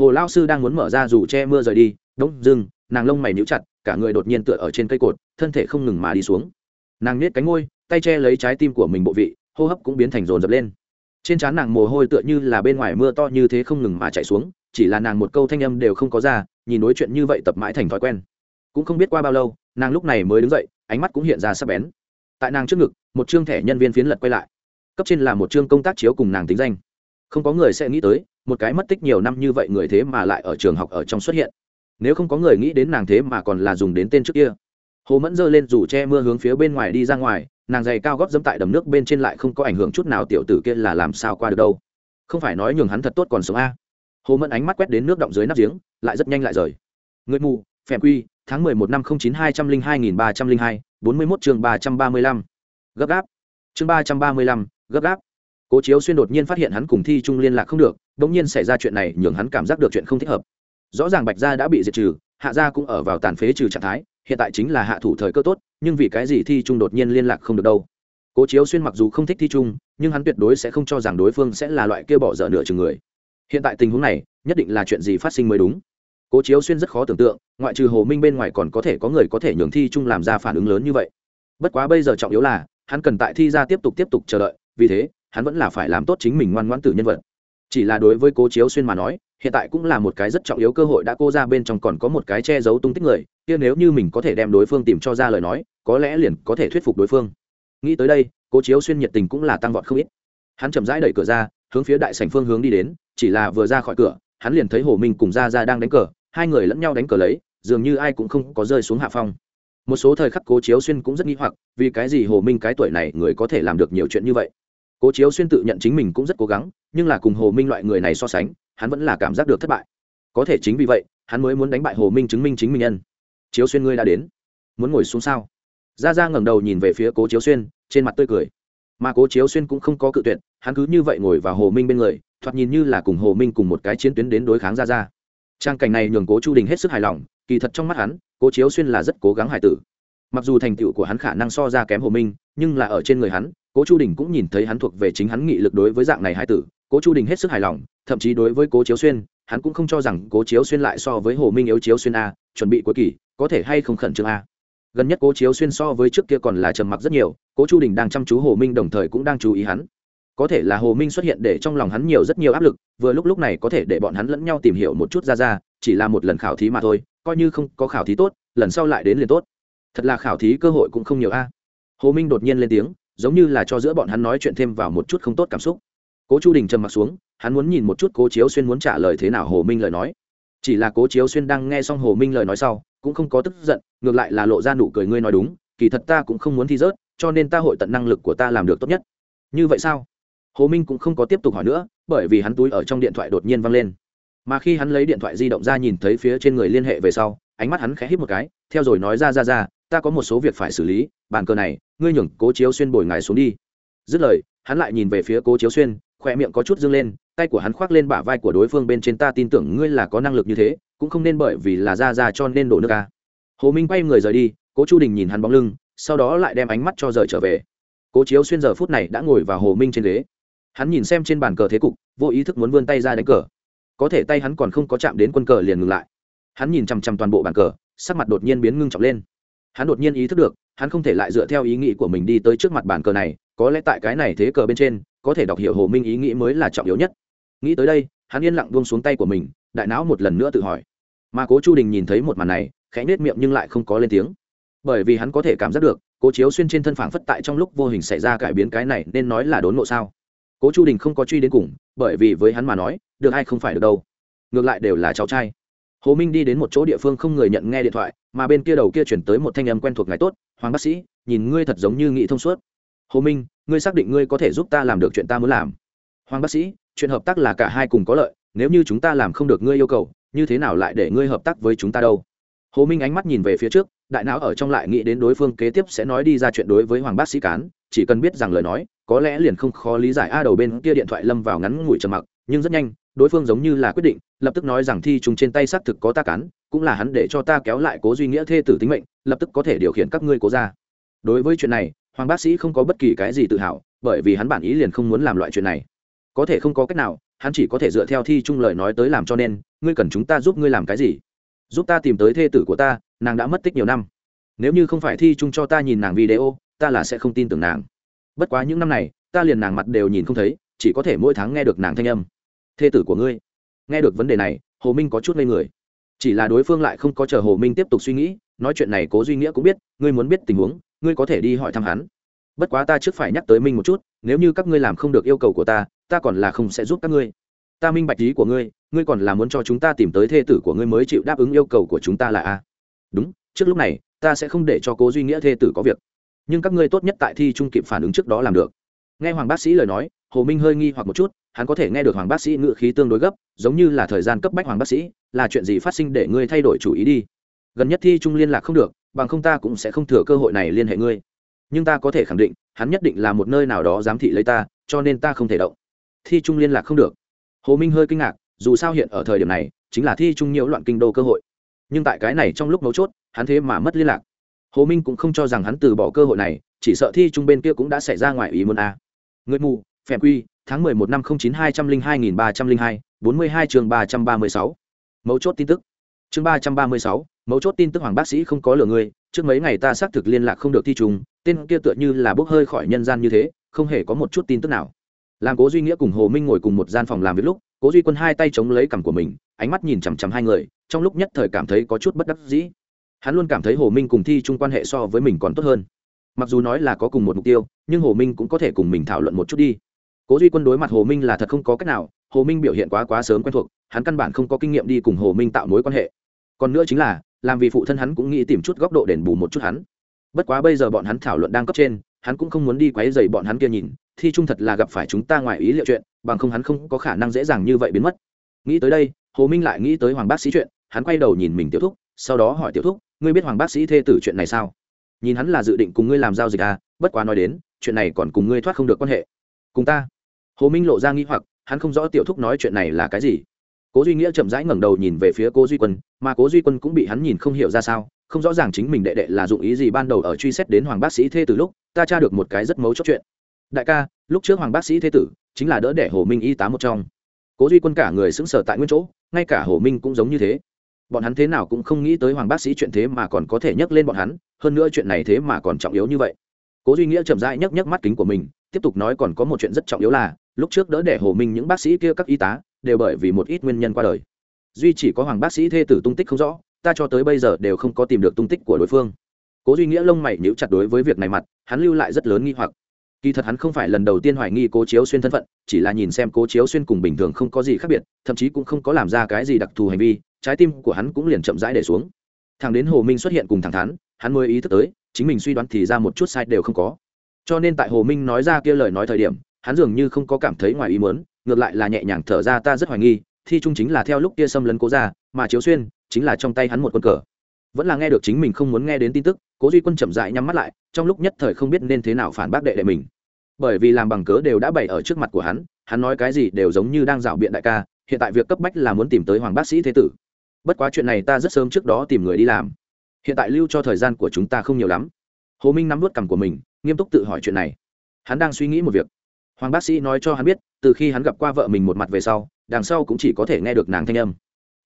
hồ lao sư đang muốn mở ra dù che mưa rời đi, đống dưng, nàng lông mày níu chặt, cả người đột nhiên tựa ở trên cây cột, thân thể không ngừng mà đi xuống. Nàng nết cánh ngôi tay che lấy trái tim của mình bộ vị, hô hấp cũng biến thành rồn rập lên. Trên trán nàng mồ hôi tựa như là bên ngoài mưa to như thế không ngừng mà chạy xuống, chỉ là nàng một câu thanh âm đều không có ra, nhìn đối chuyện như vậy tập mãi thành thói quen. Cũng không biết qua bao lâu, nàng lúc này mới đứng dậy, ánh mắt cũng hiện ra sắp bén. Tại nàng trước ngực, một chương thẻ nhân viên phiến lật quay lại. Cấp trên là một chương công tác chiếu cùng nàng tính danh. Không có người sẽ nghĩ tới một cái mất tích nhiều năm như vậy người thế mà lại ở trường học ở trong xuất hiện. Nếu không có người nghĩ đến nàng thế mà còn là dùng đến tên trước kia. Hồ mẫn giơ lên dù che mưa hướng phía bên ngoài đi ra ngoài, nàng giày cao góp dẫm tại đầm nước bên trên lại không có ảnh hưởng chút nào tiểu tử kia là làm sao qua được đâu. Không phải nói nhường hắn thật tốt còn sống a. Hồ mẫn ánh mắt quét đến nước động dưới nắp giếng, lại rất nhanh lại rời. Người mù, phèm quy, tháng mười một năm không chín hai trăm linh hai nghìn ba trăm linh hai, bốn mươi mốt chương ba trăm ba mươi lăm. Gấp gáp. Chương ba trăm ba mươi lăm, gấp gáp cố chiếu xuyên đột nhiên phát hiện hắn cùng thi trung liên lạc không được đ ỗ n g nhiên xảy ra chuyện này, nhường hắn cảm giác được chuyện không thích hợp. Rõ ràng bạch gia đã bị diệt trừ, hạ gia cũng ở vào tàn phế trừ trạng thái, hiện tại chính là hạ thủ thời cơ tốt, nhưng vì cái gì thi trung đột nhiên liên lạc không được đâu? Cố chiếu xuyên mặc dù không thích thi trung, nhưng hắn tuyệt đối sẽ không cho rằng đối phương sẽ là loại kia bỏ dở nửa chừng người. Hiện tại tình huống này, nhất định là chuyện gì phát sinh mới đúng. Cố chiếu xuyên rất khó tưởng tượng, ngoại trừ hồ minh bên ngoài còn có thể có người có thể nhường thi trung làm ra phản ứng lớn như vậy. Bất quá bây giờ trọng yếu là, hắn cần tại thi ra tiếp tục tiếp tục chờ đợi, vì thế hắn vẫn là phải làm tốt chính mình ngoan ngoãn tử nhân vật. Chỉ là đối với cố chiếu xuyên mà nói, hiện tại cũng là một cái rất trọng yếu cơ hội đã cô ra bên trong còn có một cái che giấu tung tích người, kia nếu như mình có thể đem đối phương tìm cho ra lời nói, có lẽ liền có thể thuyết phục đối phương. Nghĩ tới đây, cố chiếu xuyên nhiệt tình cũng là tăng vọt không ít. Hắn chậm rãi đẩy cửa ra, hướng phía đại sảnh phương hướng đi đến, chỉ là vừa ra khỏi cửa, hắn liền thấy hồ minh cùng ra ra đang đánh cờ, hai người lẫn nhau đánh cờ lấy, dường như ai cũng không có rơi xuống hạ phong. Một số thời khắc cố chiếu xuyên cũng rất nghi hoặc, vì cái gì hồ minh cái tuổi này người có thể làm được nhiều chuyện như vậy? Cố chiếu xuyên tự nhận chính mình cũng rất cố gắng, nhưng là cùng hồ minh loại người này so sánh, hắn vẫn là cảm giác được thất bại. Có thể chính vì vậy, hắn mới muốn đánh bại hồ minh chứng minh chính mình nhân. Chiếu xuyên ngươi đã đến. Muốn ngồi xuống sao? Ra ra ngẩng đầu nhìn về phía cố chiếu xuyên, trên mặt tươi cười. Mà cố chiếu xuyên cũng không có cự tuyệt, hắn cứ như vậy ngồi vào hồ minh bên người, thoạt nhìn như là cùng hồ minh cùng một cái chiến tuyến đến đối kháng ra ra trang cảnh này nhường cố chu đình hết sức hài lòng, kỳ thật trong mắt hắn, cố chiếu xuyên là rất cố gắng hài tử. Mặc dù thành tựu của hắn khả năng so ra kém hồ minh, nhưng là ở trên người hắn cố chu đình cũng nhìn thấy hắn thuộc về chính hắn nghị lực đối với dạng này hai tử, cố chu đình hết sức hài lòng, thậm chí đối với cố chiếu xuyên, hắn cũng không cho rằng cố chiếu xuyên lại so với hồ minh yếu chiếu xuyên a, chuẩn bị cuối kỳ, có thể hay không khẩn trương a. Gần nhất cố chiếu xuyên so với trước kia còn là trầm mặc rất nhiều, cố chu đình đang chăm chú hồ minh đồng thời cũng đang chú ý hắn. Có thể là hồ minh xuất hiện để trong lòng hắn nhiều rất nhiều áp lực, vừa lúc lúc này có thể để bọn hắn lẫn nhau tìm hiểu một chút ra ra, chỉ là một lần khảo thí mà thôi, coi như không có khảo thí tốt, lần sau lại đến liền tốt. Thật là khảo thí cơ hội cũng không nhiều a. Hồ minh đột nhiên lên tiếng giống như là cho giữa bọn hắn nói chuyện thêm vào một chút không tốt cảm xúc. Cố chu đình trầm m xuống, hắn muốn nhìn một chút cố chiếu xuyên muốn trả lời thế nào hồ minh lời nói. Chỉ là cố chiếu xuyên đang nghe xong hồ minh lời nói sau, cũng không có tức giận, ngược lại là lộ ra nụ cười ngươi nói đúng, kỳ thật ta cũng không muốn thi rớt, cho nên ta hội tận năng lực của ta làm được tốt nhất. Như vậy sao? Hồ minh cũng không có tiếp tục hỏi nữa, bởi vì hắn túi ở trong điện thoại đột nhiên văng lên. Mà khi hắn lấy điện thoại di động ra nhìn thấy phía trên người liên hệ về sau, ánh mắt hắn khẽ hít một cái, theo rồi nói ra ra ra ta có một số việc phải xử lý, bàn cờ này, ngươi nhường cố chiếu xuyên bồi ngài xuống đi. Dứt lời, hắn lại nhìn về phía cố chiếu xuyên khỏe miệng có chút dâng lên, tay của hắn khoác lên bả vai của đối phương bên trên ta tin tưởng ngươi là có năng lực như thế, cũng không nên bởi vì là ra ra cho nên đổ nước ca hồ minh quay người rời đi, cố chu đình nhìn hắn bóng lưng, sau đó lại đem ánh mắt cho rời trở về. Cố chiếu xuyên giờ phút này đã ngồi vào hồ minh trên ghế. Hắn nhìn xem trên bàn cờ thế cục, vô ý thức muốn vươn tay ra đánh cờ. Có thể tay hắn còn không có chạm đến quân cờ liền ngừng lại. Hắn nhìn chằm chằm toàn bộ bàn cờ, sắc mặt đột nhiên biến ngưng trọng lên hắn đột nhiên ý thức được, hắn không thể lại dựa theo ý nghĩ của mình đi tới trước mặt bàn cờ này, có lẽ tại cái này thế cờ bên trên, có thể đọc hiểu hồ minh ý nghĩ mới là trọng yếu nhất. Nghĩ tới đây, hắn yên lặng buông xuống tay của mình, đại não một lần nữa tự hỏi. Mà cố chu đình nhìn thấy một màn này, khẽ nết miệng nhưng lại không có lên tiếng. Bởi vì hắn có thể cảm giác được, cố chiếu xuyên trên thân phản phất tại trong lúc vô hình xảy ra cải biến cái này, nên nói là đốn ngộ sao? Cố chu đình không có truy đến cùng, bởi vì với hắn mà nói, được hay không phải được đâu. Ngược lại đều là cháu trai. Hồ minh đi đến một chỗ địa phương không người nhận nghe điện thoại mà bên kia đầu kia chuyển tới một thanh âm quen thuộc ngài tốt, hoàng bác sĩ, nhìn ngươi thật giống như nghị thông suốt. Hồ minh, ngươi xác định ngươi có thể giúp ta làm được chuyện ta muốn làm? Hoàng bác sĩ, chuyện hợp tác là cả hai cùng có lợi, nếu như chúng ta làm không được ngươi yêu cầu, như thế nào lại để ngươi hợp tác với chúng ta đâu? Hồ minh ánh mắt nhìn về phía trước, đại não ở trong lại nghĩ đến đối phương kế tiếp sẽ nói đi ra chuyện đối với hoàng bác sĩ cán, chỉ cần biết rằng lời nói, có lẽ liền không khó lý giải. A đầu bên kia điện thoại lâm vào ngắn ngủi trầm mặc nhưng rất nhanh, đối phương giống như là quyết định, lập tức nói rằng thi trùng trên tay xác thực có ta cán cũng là hắn để cho ta kéo lại cố duy nghĩa thê tử tính mệnh, lập tức có thể điều khiển các ngươi cố ra. Đối với chuyện này, hoàng bác sĩ không có bất kỳ cái gì tự hào, bởi vì hắn bản ý liền không muốn làm loại chuyện này. Có thể không có cách nào, hắn chỉ có thể dựa theo thi trung lời nói tới làm cho nên, ngươi cần chúng ta giúp ngươi làm cái gì? Giúp ta tìm tới thê tử của ta, nàng đã mất tích nhiều năm. Nếu như không phải thi trung cho ta nhìn nàng video, ta là sẽ không tin tưởng nàng. Bất quá những năm này, ta liền nàng mặt đều nhìn không thấy, chỉ có thể mỗi tháng nghe được nàng thanh âm thê tử của ngươi. Nghe được vấn đề này, hồ minh có chút ngây người. Chỉ là đối phương lại không có chờ hồ minh tiếp tục suy nghĩ, nói chuyện này cố duy nghĩa cũng biết, ngươi muốn biết tình huống, ngươi có thể đi hỏi thăm hắn. Bất quá ta trước phải nhắc tới minh một chút, nếu như các ngươi làm không được yêu cầu của ta ta còn là không sẽ giúp các ngươi. Ta minh bạch ý của ngươi ngươi còn là muốn cho chúng ta tìm tới thê tử của ngươi mới chịu đáp ứng yêu cầu của chúng ta là a. Đúng, trước lúc này, ta sẽ không để cho cố duy nghĩa thê tử có việc. Nhưng các ngươi tốt nhất tại thi trung kịp phản ứng trước đó làm được. Nghe hoàng bác sĩ lời nói, hồ minh hơi nghi hoặc một chút hắn có thể nghe được hoàng bác sĩ ngự khí tương đối gấp, giống như là thời gian cấp bách hoàng bác sĩ, là chuyện gì phát sinh để ngươi thay đổi chủ ý đi? Gần nhất thi trung liên lạc không được, bằng không ta cũng sẽ không thừa cơ hội này liên hệ ngươi. Nhưng ta có thể khẳng định, hắn nhất định là một nơi nào đó giám thị lấy ta, cho nên ta không thể động. Thi trung liên lạc không được. Hồ minh hơi kinh ngạc, dù sao hiện ở thời điểm này, chính là thi trung nhiễu loạn kinh đô cơ hội. Nhưng tại cái này trong lúc mấu chốt, hắn thế mà mất liên lạc. Hồ minh cũng không cho rằng hắn từ bỏ cơ hội này, chỉ sợ thi trung bên kia cũng đã xảy ra ngoài ý muốn a. Người mù, phèm quy tháng mười một năm không chín hai trăm linh hai nghìn ba trăm linh hai, bốn mươi hai chương ba trăm ba mươi sáu. Mấu chốt tin tức. Chương ba trăm ba mươi sáu, mấu chốt tin tức hoàng bác sĩ không có lựa người, trước mấy ngày ta xác thực liên lạc không được thi trùng, tên kia tựa như là bốc hơi khỏi nhân gian như thế, không hề có một chút tin tức nào. Làm cố duy nghĩa cùng hồ minh ngồi cùng một gian phòng làm việc lúc, cố duy quân hai tay chống lấy cằm của mình, ánh mắt nhìn chằm chằm hai người, trong lúc nhất thời cảm thấy có chút bất đắc dĩ. Hắn luôn cảm thấy hồ minh cùng thi trùng quan hệ so với mình còn tốt hơn. Mặc dù nói là có cùng một mục tiêu, nhưng hồ minh cũng có thể cùng mình thảo luận một chút đi cố duy quân đối mặt hồ minh là thật không có cách nào, hồ minh biểu hiện quá quá sớm quen thuộc, hắn căn bản không có kinh nghiệm đi cùng hồ minh tạo mối quan hệ. Còn nữa chính là, làm vì phụ thân hắn cũng nghĩ tìm chút góc độ đền bù một chút hắn. Bất quá bây giờ bọn hắn thảo luận đang cấp trên, hắn cũng không muốn đi quấy dày bọn hắn kia nhìn, thi trung thật là gặp phải chúng ta ngoài ý liệu chuyện, bằng không hắn không có khả năng dễ dàng như vậy biến mất. Nghĩ tới đây, hồ minh lại nghĩ tới hoàng bác sĩ chuyện, hắn quay đầu nhìn mình tiểu thúc, sau đó hỏi tiểu thúc, ngươi biết hoàng bác sĩ thê tử chuyện này sao? Nhìn hắn là dự định cùng ngươi làm giao dịch à bất quá nói đến, chuyện này còn cùng ngươi thoát không được quan hệ. Cùng ta hồ minh lộ ra nghi hoặc, hắn không rõ tiểu thúc nói chuyện này là cái gì. Cố duy nghĩa chậm rãi ngẩng đầu nhìn về phía cố duy quân, mà cố duy quân cũng bị hắn nhìn không hiểu ra sao, không rõ ràng chính mình đệ đệ là dụng ý gì ban đầu ở truy xét đến hoàng bác sĩ thê từ lúc, ta tra được một cái rất mấu chốt chuyện. Đại ca, lúc trước hoàng bác sĩ thế tử chính là đỡ đẻ hồ minh y tá một trong. Cố duy quân cả người xứng sở tại nguyên chỗ, ngay cả hồ minh cũng giống như thế. Bọn hắn thế nào cũng không nghĩ tới hoàng bác sĩ chuyện thế mà còn có thể nhắc lên bọn hắn, hơn nữa chuyện này thế mà còn trọng yếu như vậy. Cố duy nghĩa chậm rãi nhấc nhấc mắt kính của mình tiếp tục nói còn có một chuyện rất trọng yếu là, lúc trước đỡ để hồ minh những bác sĩ kia các y tá, đều bởi vì một ít nguyên nhân qua đời. Duy chỉ có hoàng bác sĩ thê tử tung tích không rõ, ta cho tới bây giờ đều không có tìm được tung tích của đối phương. Cố duy nghĩa lông mày nhíu chặt đối với việc này mặt, hắn lưu lại rất lớn nghi hoặc. Kỳ thật hắn không phải lần đầu tiên hoài nghi cố chiếu xuyên thân phận, chỉ là nhìn xem cố chiếu xuyên cùng bình thường không có gì khác biệt, thậm chí cũng không có làm ra cái gì đặc thù hành vi, trái tim của hắn cũng liền chậm rãi để xuống. Thằng đến hồ minh xuất hiện cùng thẳng thắn, hắn mới ý thức tới, chính mình suy đoán thì ra một chút sai đều không có cho nên tại hồ minh nói ra kia lời nói thời điểm, hắn dường như không có cảm thấy ngoài ý muốn, ngược lại là nhẹ nhàng thở ra ta rất hoài nghi, thi trung chính là theo lúc kia xâm lấn cố ra mà chiếu xuyên chính là trong tay hắn một quân cờ. Vẫn là nghe được chính mình không muốn nghe đến tin tức, cố duy quân chậm dại nhắm mắt lại, trong lúc nhất thời không biết nên thế nào phản bác đệ đệ mình. Bởi vì làm bằng cớ đều đã bày ở trước mặt của hắn hắn nói cái gì đều giống như đang rảo biện đại ca, hiện tại việc cấp bách là muốn tìm tới hoàng bác sĩ thế tử. Bất quá chuyện này ta rất sớm trước đó tìm người đi làm. Hiện tại lưu cho thời gian của chúng ta không nhiều lắm. Hồ minh nắm vút cằm của mình nghiêm túc tự hỏi chuyện này. Hắn đang suy nghĩ một việc. Hoàng bác sĩ nói cho hắn biết, từ khi hắn gặp qua vợ mình một mặt về sau, đằng sau cũng chỉ có thể nghe được nàng thanh âm.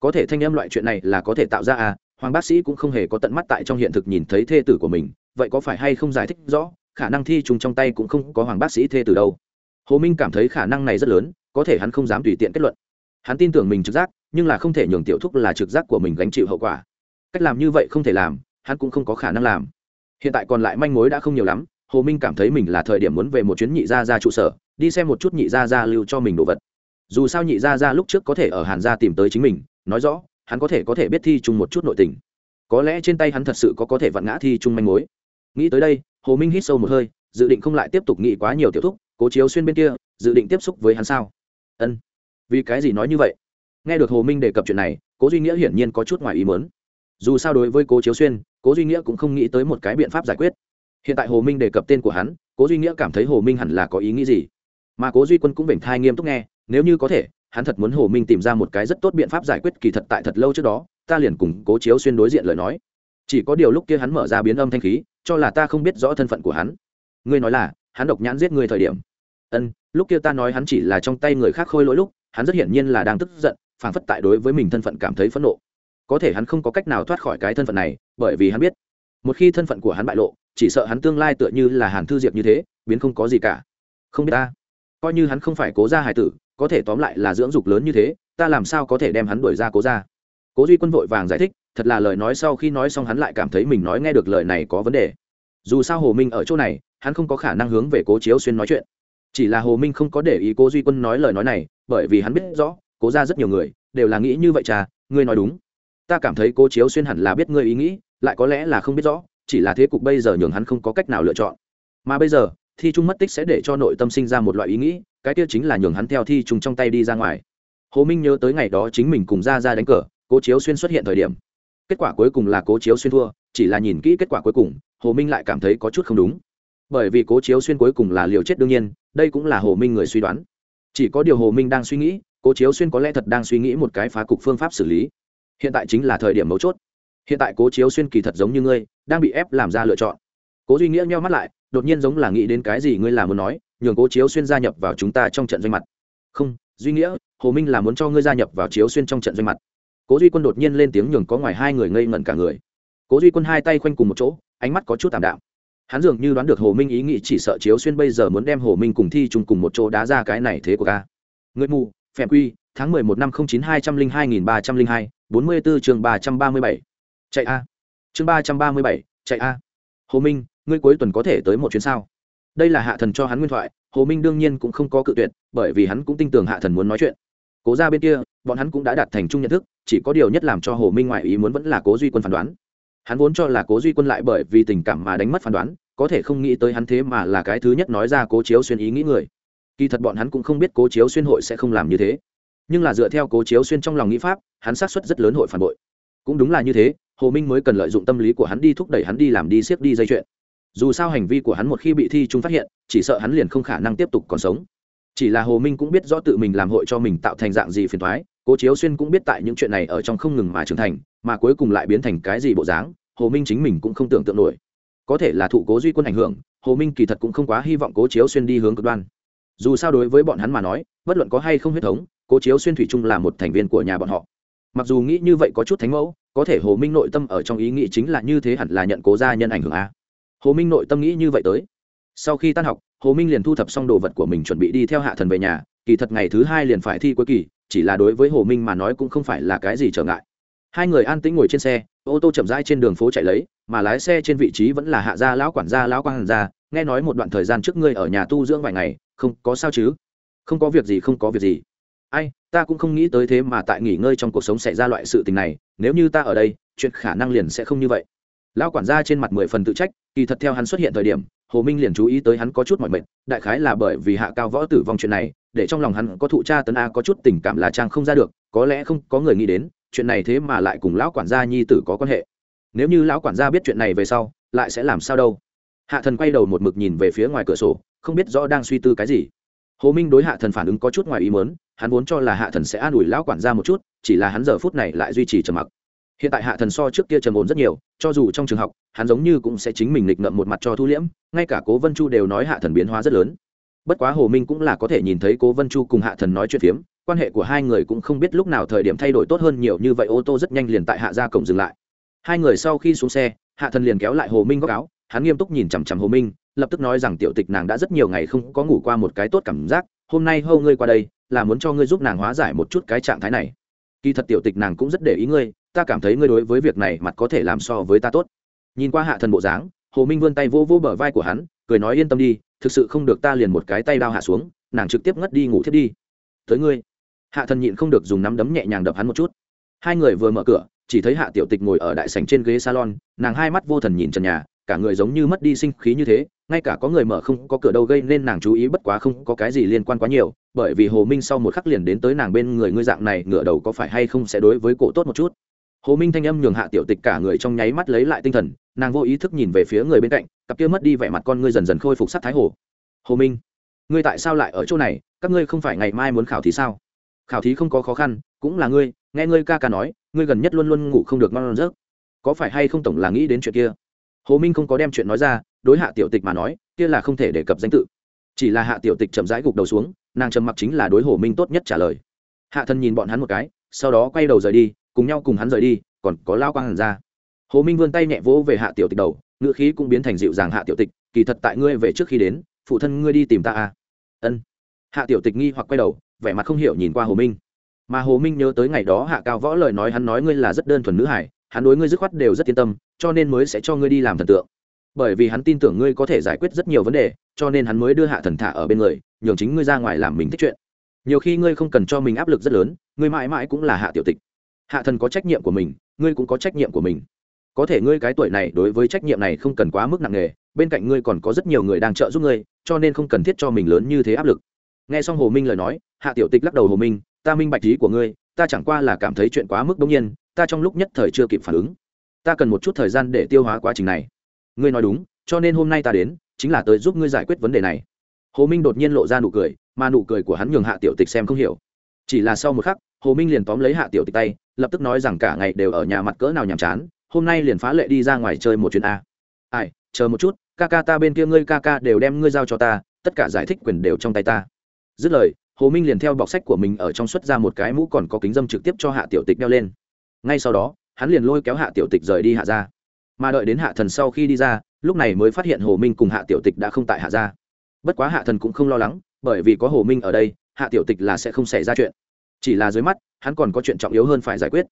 Có thể thanh âm loại chuyện này là có thể tạo ra à hoàng bác sĩ cũng không hề có tận mắt tại trong hiện thực nhìn thấy thê tử của mình, vậy có phải hay không giải thích rõ, khả năng thi trùng trong tay cũng không có hoàng bác sĩ thê tử đâu. Hồ minh cảm thấy khả năng này rất lớn, có thể hắn không dám tùy tiện kết luận. Hắn tin tưởng mình trực giác, nhưng là không thể nhường tiểu thúc là trực giác của mình gánh chịu hậu quả. Cách làm như vậy không thể làm, hắn cũng không có khả năng làm. Hiện tại còn lại manh mối đã không nhiều lắm hồ minh cảm thấy mình là thời điểm muốn về một chuyến nhị gia ra trụ sở, đi xem một chút nhị gia ra lưu cho mình đồ vật. Dù sao nhị gia ra lúc trước có thể ở hàn gia tìm tới chính mình, nói rõ, hắn có thể có thể biết thi chung một chút nội tình. Có lẽ trên tay hắn thật sự có có thể vặn ngã thi chung manh mối. Nghĩ tới đây, hồ minh hít sâu một hơi, dự định không lại tiếp tục nghĩ quá nhiều tiểu thúc, cố chiếu xuyên bên kia, dự định tiếp xúc với hắn sao? Ân, vì cái gì nói như vậy? Nghe được hồ minh đề cập chuyện này, cố duy nghĩa hiển nhiên có chút ngoài ý mớn dù sao đối với cố chiếu xuyên, cố duy nghĩa cũng không nghĩ tới một cái biện pháp giải quyết hiện tại hồ minh đề cập tên của hắn, cố duy nghĩa cảm thấy hồ minh hẳn là có ý nghĩ gì? Mà cố duy quân cũng bình thai nghiêm túc nghe, nếu như có thể, hắn thật muốn hồ minh tìm ra một cái rất tốt biện pháp giải quyết kỳ thật tại thật lâu trước đó, ta liền cùng cố chiếu xuyên đối diện lời nói. Chỉ có điều lúc kia hắn mở ra biến âm thanh khí, cho là ta không biết rõ thân phận của hắn. Ngươi nói là, hắn độc nhãn giết người thời điểm. Ân, lúc kia ta nói hắn chỉ là trong tay người khác khôi lỗi lúc, hắn rất hiển nhiên là đang tức giận phản phất tại đối với mình thân phận cảm thấy phẫn nộ. Có thể hắn không có cách nào thoát khỏi cái thân phận này, bởi vì hắn biết, một khi thân phận của hắn bại lộ chỉ sợ hắn tương lai tựa như là hàn thư diệp như thế, biến không có gì cả. Không biết ta. Coi như hắn không phải cố gia hải tử, có thể tóm lại là dưỡng dục lớn như thế, ta làm sao có thể đem hắn đuổi ra cố gia? Cố duy quân vội vàng giải thích, thật là lời nói sau khi nói xong hắn lại cảm thấy mình nói nghe được lời này có vấn đề. Dù sao hồ minh ở chỗ này, hắn không có khả năng hướng về cố chiếu xuyên nói chuyện. Chỉ là hồ minh không có để ý cố duy quân nói lời nói này, bởi vì hắn biết rõ, cố ra rất nhiều người, đều là nghĩ như vậy cha ngươi nói đúng. Ta cảm thấy cố chiếu xuyên hẳn là biết ngươi ý nghĩ, lại có lẽ là không biết rõ chỉ là thế cục bây giờ nhường hắn không có cách nào lựa chọn. Mà bây giờ, thi trung mất tích sẽ để cho nội tâm sinh ra một loại ý nghĩ, cái kia chính là nhường hắn theo thi trung trong tay đi ra ngoài. Hồ minh nhớ tới ngày đó chính mình cùng ra ra đánh cờ, cố chiếu xuyên xuất hiện thời điểm. Kết quả cuối cùng là cố chiếu xuyên thua, chỉ là nhìn kỹ kết quả cuối cùng, hồ minh lại cảm thấy có chút không đúng. Bởi vì cố chiếu xuyên cuối cùng là liều chết đương nhiên, đây cũng là hồ minh người suy đoán. Chỉ có điều hồ minh đang suy nghĩ, cố chiếu xuyên có lẽ thật đang suy nghĩ một cái phá cục phương pháp xử lý. Hiện tại chính là thời điểm mấu chốt hiện tại cố chiếu xuyên kỳ thật giống như ngươi, đang bị ép làm ra lựa chọn. Cố duy nghĩa nheo mắt lại, đột nhiên giống là nghĩ đến cái gì ngươi là muốn nói, nhường cố chiếu xuyên gia nhập vào chúng ta trong trận doanh mặt. Không, duy nghĩa, hồ minh là muốn cho ngươi gia nhập vào chiếu xuyên trong trận doanh mặt. Cố duy quân đột nhiên lên tiếng nhường có ngoài hai người ngây ngẩn cả người. Cố duy quân hai tay khoanh cùng một chỗ, ánh mắt có chút tạm đạm. Hắn dường như đoán được hồ minh ý nghĩ, chỉ sợ chiếu xuyên bây giờ muốn đem hồ minh cùng thi chung cùng một chỗ đá ra cái này thế của ca người mù phèm quy, tháng mười một năm không chín hai trăm linh hai nghìn ba trăm linh hai, bốn mươi bốn chương ba trăm ba mươi bảy chạy a. Chương ba trăm ba mươi bảy, chạy a. Hồ minh, ngươi cuối tuần có thể tới một chuyến sao? Đây là hạ thần cho hắn nguyên thoại, hồ minh đương nhiên cũng không có cự tuyệt, bởi vì hắn cũng tin tưởng hạ thần muốn nói chuyện. Cố ra bên kia, bọn hắn cũng đã đạt thành chung nhận thức, chỉ có điều nhất làm cho hồ minh ngoại ý muốn vẫn là cố duy quân phán đoán. Hắn vốn cho là cố duy quân lại bởi vì tình cảm mà đánh mất phán đoán, có thể không nghĩ tới hắn thế mà là cái thứ nhất nói ra cố chiếu xuyên ý nghĩ người. Kỳ thật bọn hắn cũng không biết cố chiếu xuyên hội sẽ không làm như thế. Nhưng là dựa theo cố chiếu xuyên trong lòng nghĩ pháp, hắn xác suất rất lớn hội phản bội. Cũng đúng là như thế hồ minh mới cần lợi dụng tâm lý của hắn đi thúc đẩy hắn đi làm đi siết đi dây chuyện. Dù sao hành vi của hắn một khi bị thi chúng phát hiện, chỉ sợ hắn liền không khả năng tiếp tục còn sống. Chỉ là hồ minh cũng biết rõ tự mình làm hội cho mình tạo thành dạng gì phiền thoái cố chiếu xuyên cũng biết tại những chuyện này ở trong không ngừng mà trưởng thành, mà cuối cùng lại biến thành cái gì bộ dáng, hồ minh chính mình cũng không tưởng tượng nổi. Có thể là thụ cố duy quân ảnh hưởng, hồ minh kỳ thật cũng không quá hy vọng cố chiếu xuyên đi hướng cực đoan. Dù sao đối với bọn hắn mà nói, bất luận có hay không huyết thống, cố chiếu xuyên thủy chung là một thành viên của nhà bọn họ. Mặc dù nghĩ như vậy có chút thánh mẫu có thể hồ minh nội tâm ở trong ý nghĩ chính là như thế hẳn là nhận cố gia nhân ảnh hưởng a. Hồ minh nội tâm nghĩ như vậy tới. Sau khi tan học, hồ minh liền thu thập xong đồ vật của mình chuẩn bị đi theo hạ thần về nhà, kỳ thật ngày thứ hai liền phải thi cuối kỳ, chỉ là đối với hồ minh mà nói cũng không phải là cái gì trở ngại. Hai người an tĩnh ngồi trên xe, ô tô chậm rãi trên đường phố chạy lấy, mà lái xe trên vị trí vẫn là hạ gia lão quản gia, lão quang hàn gia. Nghe nói một đoạn thời gian trước ngươi ở nhà tu dưỡng vài ngày, không có sao chứ? Không có việc gì, không có việc gì ai, ta cũng không nghĩ tới thế mà tại nghỉ ngơi trong cuộc sống xảy ra loại sự tình này, nếu như ta ở đây, chuyện khả năng liền sẽ không như vậy. Lão quản gia trên mặt mười phần tự trách, kỳ thật theo hắn xuất hiện thời điểm, hồ minh liền chú ý tới hắn có chút mọi mệt, đại khái là bởi vì hạ cao võ tử vong chuyện này, để trong lòng hắn có thụ cha tấn a có chút tình cảm là trang không ra được, có lẽ không có người nghĩ đến, chuyện này thế mà lại cùng lão quản gia nhi tử có quan hệ. Nếu như lão quản gia biết chuyện này về sau, lại sẽ làm sao đâu? Hạ thần quay đầu một mực nhìn về phía ngoài cửa sổ, không biết rõ đang suy tư cái gì hồ minh đối hạ thần phản ứng có chút ngoài ý mớn hắn vốn cho là hạ thần sẽ an ủi lão quản gia một chút, chỉ là hắn giờ phút này lại duy trì trầm mặc. Hiện tại hạ thần so trước kia trầm ổn rất nhiều, cho dù trong trường học, hắn giống như cũng sẽ chính mình nghịch ngợm một mặt cho thu liễm, ngay cả cố vân chu đều nói hạ thần biến hóa rất lớn. Bất quá hồ minh cũng là có thể nhìn thấy cố vân chu cùng hạ thần nói chuyện phiếm, quan hệ của hai người cũng không biết lúc nào thời điểm thay đổi tốt hơn nhiều như vậy, ô tô rất nhanh liền tại hạ ra cổng dừng lại. Hai người sau khi xuống xe, hạ thần liền kéo lại hồ minh góc áo hắn nghiêm túc nhìn chằm chằm hồ minh, lập tức nói rằng tiểu tịch nàng đã rất nhiều ngày không có ngủ qua một cái tốt cảm giác, hôm nay hâu ngươi qua đây, là muốn cho ngươi giúp nàng hóa giải một chút cái trạng thái này. Kỳ thật tiểu tịch nàng cũng rất để ý ngươi, ta cảm thấy ngươi đối với việc này mặt có thể làm so với ta tốt. Nhìn qua hạ thần bộ dáng, hồ minh vươn tay vô vô bờ vai của hắn, cười nói yên tâm đi, thực sự không được ta liền một cái tay đao hạ xuống, nàng trực tiếp ngất đi ngủ thiết đi. Tới ngươi. Hạ thần nhịn không được dùng nắm đấm nhẹ nhàng đập hắn một chút. Hai người vừa mở cửa, chỉ thấy hạ tiểu tịch ngồi ở đại sảnh trên ghế salon, nàng hai mắt vô thần nhìn trần nhà cả người giống như mất đi sinh khí như thế, ngay cả có người mở không có cửa đâu gây nên nàng chú ý bất quá không có cái gì liên quan quá nhiều, bởi vì hồ minh sau một khắc liền đến tới nàng bên người, ngươi dạng này ngựa đầu có phải hay không sẽ đối với cổ tốt một chút? Hồ minh thanh âm nhường hạ tiểu tịch cả người trong nháy mắt lấy lại tinh thần, nàng vô ý thức nhìn về phía người bên cạnh, cặp kia mất đi vẻ mặt con ngươi dần dần khôi phục sắc thái hồ. Hồ minh, ngươi tại sao lại ở chỗ này? Các ngươi không phải ngày mai muốn khảo thí sao? Khảo thí không có khó khăn, cũng là ngươi, nghe ngươi ca ca nói, ngươi gần nhất luôn luôn ngủ không được ngon giấc. Có phải hay không tổng là nghĩ đến chuyện kia? Hồ minh không có đem chuyện nói ra, đối hạ tiểu tịch mà nói, kia là không thể đề cập danh tự. Chỉ là hạ tiểu tịch chậm rãi gục đầu xuống, nàng trầm mặc chính là đối hồ minh tốt nhất trả lời. Hạ thân nhìn bọn hắn một cái, sau đó quay đầu rời đi, cùng nhau cùng hắn rời đi, còn có lao quang hàn ra. Hồ minh vươn tay nhẹ vỗ về hạ tiểu tịch đầu, ngữ khí cũng biến thành dịu dàng hạ tiểu tịch, kỳ thật tại ngươi về trước khi đến, phụ thân ngươi đi tìm ta à? Ân. Hạ tiểu tịch nghi hoặc quay đầu, vẻ mặt không hiểu nhìn qua hồ minh. Mà hồ minh nhớ tới ngày đó hạ cao võ lời nói hắn nói ngươi là rất đơn thuần nữ hải hắn đối ngươi dứt khoát đều rất yên tâm, cho nên mới sẽ cho ngươi đi làm thần tượng. Bởi vì hắn tin tưởng ngươi có thể giải quyết rất nhiều vấn đề, cho nên hắn mới đưa hạ thần thả ở bên người, nhường chính ngươi ra ngoài làm mình thích chuyện. Nhiều khi ngươi không cần cho mình áp lực rất lớn, ngươi mãi mãi cũng là hạ tiểu tịch. Hạ thần có trách nhiệm của mình, ngươi cũng có trách nhiệm của mình. Có thể ngươi cái tuổi này đối với trách nhiệm này không cần quá mức nặng nề, bên cạnh ngươi còn có rất nhiều người đang trợ giúp ngươi, cho nên không cần thiết cho mình lớn như thế áp lực. Nghe xong hồ minh lời nói, hạ tiểu tịch lắc đầu hồ minh, ta minh bạch ý của ngươi, ta chẳng qua là cảm thấy chuyện quá mức đông nhiên ta trong lúc nhất thời chưa kịp phản ứng. Ta cần một chút thời gian để tiêu hóa quá trình này. Ngươi nói đúng, cho nên hôm nay ta đến, chính là tới giúp ngươi giải quyết vấn đề này. Hồ minh đột nhiên lộ ra nụ cười, mà nụ cười của hắn nhường hạ tiểu tịch xem không hiểu. Chỉ là sau một khắc, hồ minh liền tóm lấy hạ tiểu tịch tay, lập tức nói rằng cả ngày đều ở nhà mặt cỡ nào nhàm chán, hôm nay liền phá lệ đi ra ngoài chơi một chuyến a. Ai, chờ một chút, ca ca ta bên kia ngươi ca ca đều đem ngươi giao cho ta, tất cả giải thích quyền đều trong tay ta. Dứt lời, hồ minh liền theo bọc sách của mình ở trong xuất ra một cái mũ còn có kính dâm trực tiếp cho hạ tiểu tịch đeo lên ngay sau đó, hắn liền lôi kéo hạ tiểu tịch rời đi hạ ra mà đợi đến hạ thần sau khi đi ra, lúc này mới phát hiện hồ minh cùng hạ tiểu tịch đã không tại hạ ra bất quá hạ thần cũng không lo lắng, bởi vì có hồ minh ở đây, hạ tiểu tịch là sẽ không xảy ra chuyện. Chỉ là dưới mắt, hắn còn có chuyện trọng yếu hơn phải giải quyết.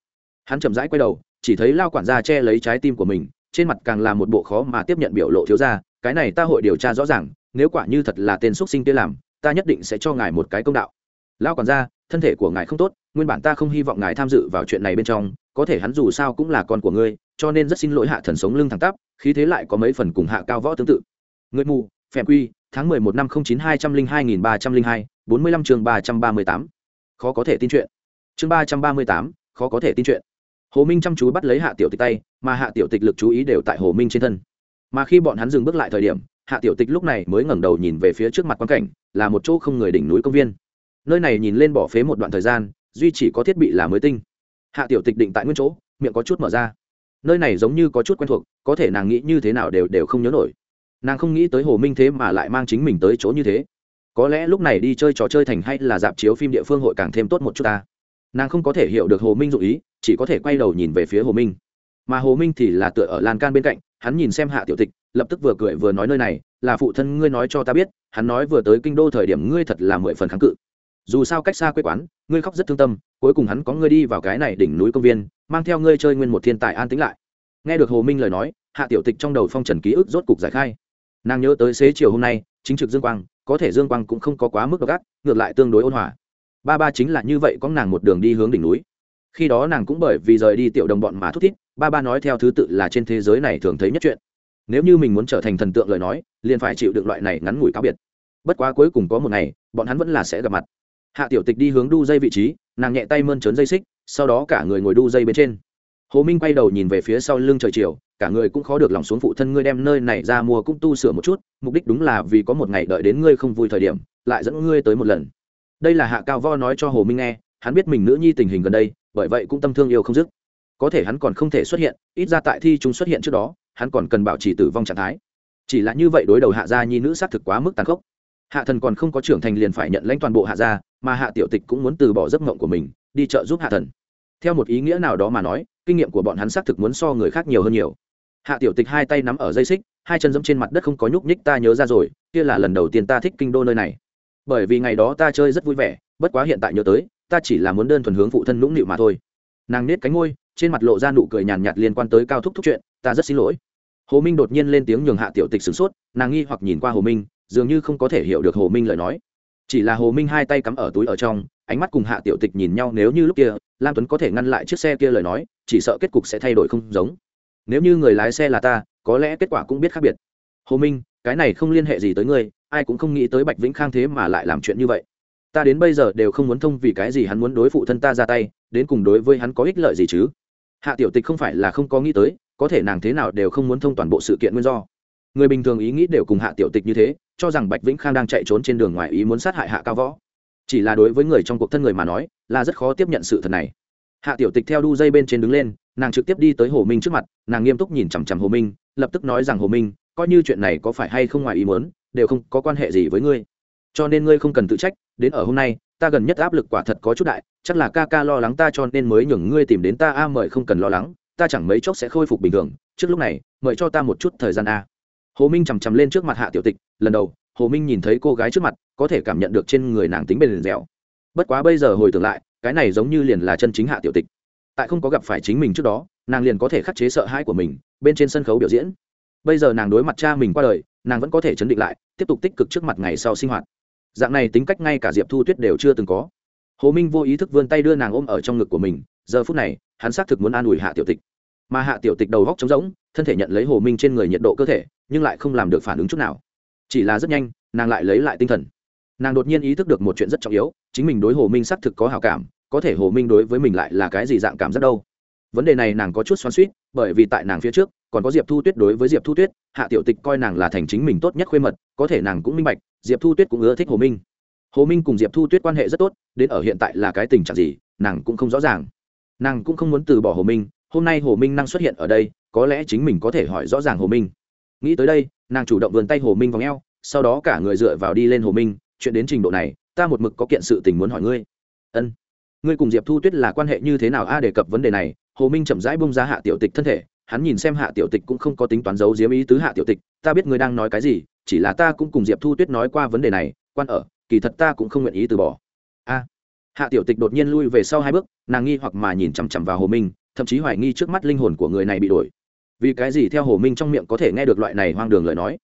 Hắn chậm rãi quay đầu, chỉ thấy lao quản gia che lấy trái tim của mình, trên mặt càng là một bộ khó mà tiếp nhận biểu lộ thiếu ra cái này ta hội điều tra rõ ràng, nếu quả như thật là tên x u ấ t sinh kia làm, ta nhất định sẽ cho ngài một cái công đạo. Lao quản gia, thân thể của ngài không tốt, nguyên bản ta không hy vọng ngài tham dự vào chuyện này bên trong có thể hắn dù sao cũng là con của ngươi, cho nên rất xin lỗi hạ thần sống lưng thẳng tắp, khí thế lại có mấy phần cùng hạ cao võ tương tự. Người mù phèm quy, tháng mười một năm không chín hai trăm linh hai nghìn ba trăm linh hai bốn mươi lăm chương ba trăm ba mươi tám. Khó có thể tin chuyện. Chương ba trăm ba mươi tám, khó có thể tin chuyện. Hồ minh chăm chú bắt lấy hạ tiểu tịch tay, mà hạ tiểu tịch lực chú ý đều tại hồ minh trên thân. Mà khi bọn hắn dừng bước lại thời điểm, hạ tiểu tịch lúc này mới ngẩng đầu nhìn về phía trước mặt quan cảnh, là một chỗ không người đỉnh núi công viên. Nơi này nhìn lên bỏ phế một đoạn thời gian, duy chỉ có thiết bị là mới tinh hạ tiểu tịch định tại nguyên chỗ, miệng có chút mở ra. Nơi này giống như có chút quen thuộc, có thể nàng nghĩ như thế nào đều đều không nhớ nổi. Nàng không nghĩ tới hồ minh thế mà lại mang chính mình tới chỗ như thế. Có lẽ lúc này đi chơi trò chơi thành hay là dạp chiếu phim địa phương hội càng thêm tốt một chút ta. Nàng không có thể hiểu được hồ minh dụ ý, chỉ có thể quay đầu nhìn về phía hồ minh. Mà hồ minh thì là tựa ở lan can bên cạnh, hắn nhìn xem hạ tiểu tịch, lập tức vừa cười vừa nói nơi này, là phụ thân ngươi nói cho ta biết, hắn nói vừa tới kinh đô thời điểm ngươi thật là mười phần kháng cự. Dù sao cách xa quê quán ngươi khóc rất thương tâm, cuối cùng hắn có ngươi đi vào cái này đỉnh núi công viên, mang theo ngươi chơi nguyên một thiên tài an tính lại. Nghe được hồ minh lời nói, hạ tiểu tịch trong đầu phong trần ký ức rốt cục giải khai. Nàng nhớ tới xế chiều hôm nay, chính trực dương quang, có thể dương quang cũng không có quá mức độc ác, ngược lại tương đối ôn hòa. Ba ba chính là như vậy có nàng một đường đi hướng đỉnh núi. Khi đó nàng cũng bởi vì rời đi tiểu đồng bọn mà thúc thiết ba ba nói theo thứ tự là trên thế giới này thường thấy nhất chuyện. Nếu như mình muốn trở thành thần tượng lời nói, liền phải chịu được loại này ngắn ngủi cáo biệt. Bất quá cuối cùng có một ngày, bọn hắn vẫn là sẽ gặp mặt hạ tiểu tịch đi hướng đu dây vị trí, nàng nhẹ tay mơn trớn dây xích, sau đó cả người ngồi đu dây bên trên. Hồ minh quay đầu nhìn về phía sau lưng trời chiều, cả người cũng khó được lòng xuống phụ thân ngươi đem nơi này ra mua cũng tu sửa một chút, mục đích đúng là vì có một ngày đợi đến ngươi không vui thời điểm, lại dẫn ngươi tới một lần. Đây là hạ cao vo nói cho hồ minh nghe, hắn biết mình nữ nhi tình hình gần đây, bởi vậy cũng tâm thương yêu không dứt. Có thể hắn còn không thể xuất hiện, ít ra tại thi chúng xuất hiện trước đó, hắn còn cần bảo trì tử vong trạng thái. Chỉ là như vậy đối đầu hạ gia nhi nữ xác thực quá mức tàn khốc hạ thần còn không có trưởng thành liền phải nhận lãnh toàn bộ hạ gia, mà hạ tiểu tịch cũng muốn từ bỏ giấc mộng của mình, đi trợ giúp hạ thần. Theo một ý nghĩa nào đó mà nói, kinh nghiệm của bọn hắn xác thực muốn so người khác nhiều hơn nhiều. Hạ tiểu tịch hai tay nắm ở dây xích, hai chân giẫm trên mặt đất không có nhúc nhích, ta nhớ ra rồi, kia là lần đầu tiên ta thích kinh đô nơi này. Bởi vì ngày đó ta chơi rất vui vẻ, bất quá hiện tại nhớ tới, ta chỉ là muốn đơn thuần hướng phụ thân nũng nịu mà thôi. Nàng nết cánh ngôi trên mặt lộ ra nụ cười nhàn nhạt liên quan tới cao thúc thúc chuyện, ta rất xin lỗi. Hồ minh đột nhiên lên tiếng nhường hạ tiểu tịch sửng sốt, nàng nghi hoặc nhìn qua hồ minh dường như không có thể hiểu được hồ minh lời nói. Chỉ là hồ minh hai tay cắm ở túi ở trong, ánh mắt cùng hạ tiểu tịch nhìn nhau nếu như lúc kia, lam tuấn có thể ngăn lại chiếc xe kia lời nói, chỉ sợ kết cục sẽ thay đổi không giống. Nếu như người lái xe là ta, có lẽ kết quả cũng biết khác biệt. Hồ minh, cái này không liên hệ gì tới ngươi, ai cũng không nghĩ tới bạch vĩnh khang thế mà lại làm chuyện như vậy. Ta đến bây giờ đều không muốn thông vì cái gì hắn muốn đối phụ thân ta ra tay, đến cùng đối với hắn có ích lợi gì chứ? Hạ tiểu tịch không phải là không có nghĩ tới, có thể nàng thế nào đều không muốn thông toàn bộ sự kiện nguyên do người bình thường ý nghĩ đều cùng hạ tiểu tịch như thế, cho rằng bạch vĩnh khang đang chạy trốn trên đường ngoài ý muốn sát hại hạ cao võ. Chỉ là đối với người trong cuộc thân người mà nói, là rất khó tiếp nhận sự thật này. Hạ tiểu tịch theo đu dây bên trên đứng lên, nàng trực tiếp đi tới hồ minh trước mặt, nàng nghiêm túc nhìn chằm chằm hồ minh, lập tức nói rằng, hồ minh, coi như chuyện này có phải hay không ngoài ý muốn, đều không có quan hệ gì với ngươi. Cho nên ngươi không cần tự trách, đến ở hôm nay, ta gần nhất áp lực quả thật có chút đại, chắc là ca ca lo lắng ta cho nên mới nhường ngươi tìm đến ta a, mời không cần lo lắng, ta chẳng mấy chốc sẽ khôi phục bình thường, trước lúc này, mời cho ta một chút thời gian a hồ minh chằm chằm lên trước mặt hạ tiểu tịch, lần đầu, hồ minh nhìn thấy cô gái trước mặt, có thể cảm nhận được trên người nàng tính bền dẻo. Bất quá bây giờ hồi tưởng lại, cái này giống như liền là chân chính hạ tiểu tịch. Tại không có gặp phải chính mình trước đó, nàng liền có thể khắc chế sợ hãi của mình, bên trên sân khấu biểu diễn. Bây giờ nàng đối mặt cha mình qua đời, nàng vẫn có thể chấn định lại, tiếp tục tích cực trước mặt ngày sau sinh hoạt. Dạng này tính cách ngay cả diệp thu tuyết đều chưa từng có. Hồ minh vô ý thức vươn tay đưa nàng ôm ở trong ngực của mình, giờ phút này, hắn xác thực muốn an ủi hạ tiểu tịch. Mà hạ tiểu tịch đầu góc trống rỗng, thân thể nhận lấy hồ minh trên người nhiệt độ cơ thể nhưng lại không làm được phản ứng chút nào. Chỉ là rất nhanh, nàng lại lấy lại tinh thần. Nàng đột nhiên ý thức được một chuyện rất trọng yếu, chính mình đối hồ minh xác thực có hào cảm, có thể hồ minh đối với mình lại là cái gì dạng cảm giác đâu? Vấn đề này nàng có chút xoắn suýt bởi vì tại nàng phía trước, còn có diệp thu tuyết đối với diệp thu tuyết, hạ tiểu tịch coi nàng là thành chính mình tốt nhất khuê mật, có thể nàng cũng minh bạch, diệp thu tuyết cũng ưa thích hồ minh. Hồ minh cùng diệp thu tuyết quan hệ rất tốt, đến ở hiện tại là cái tình trạng gì, nàng cũng không rõ ràng. Nàng cũng không muốn từ bỏ hồ minh, hôm nay hồ minh năng xuất hiện ở đây, có lẽ chính mình có thể hỏi rõ ràng hồ minh nghĩ tới đây, nàng chủ động vườn tay hồ minh vào ngheo sau đó cả người dựa vào đi lên hồ minh, chuyện đến trình độ này, ta một mực có kiện sự tình muốn hỏi ngươi. Ân. Ngươi cùng diệp thu tuyết là quan hệ như thế nào? A, đề cập vấn đề này, hồ minh chậm rãi bông ra hạ tiểu tịch thân thể, hắn nhìn xem hạ tiểu tịch cũng không có tính toán giấu diếm ý tứ hạ tiểu tịch, ta biết ngươi đang nói cái gì, chỉ là ta cũng cùng diệp thu tuyết nói qua vấn đề này, quan ở, kỳ thật ta cũng không nguyện ý từ bỏ. A. Hạ tiểu tịch đột nhiên lui về sau hai bước, nàng nghi hoặc mà nhìn chằm chằm vào hồ minh, thậm chí hoài nghi trước mắt linh hồn của người này bị đổi vì cái gì theo hồ minh trong miệng có thể nghe được loại này hoang đường lời nói?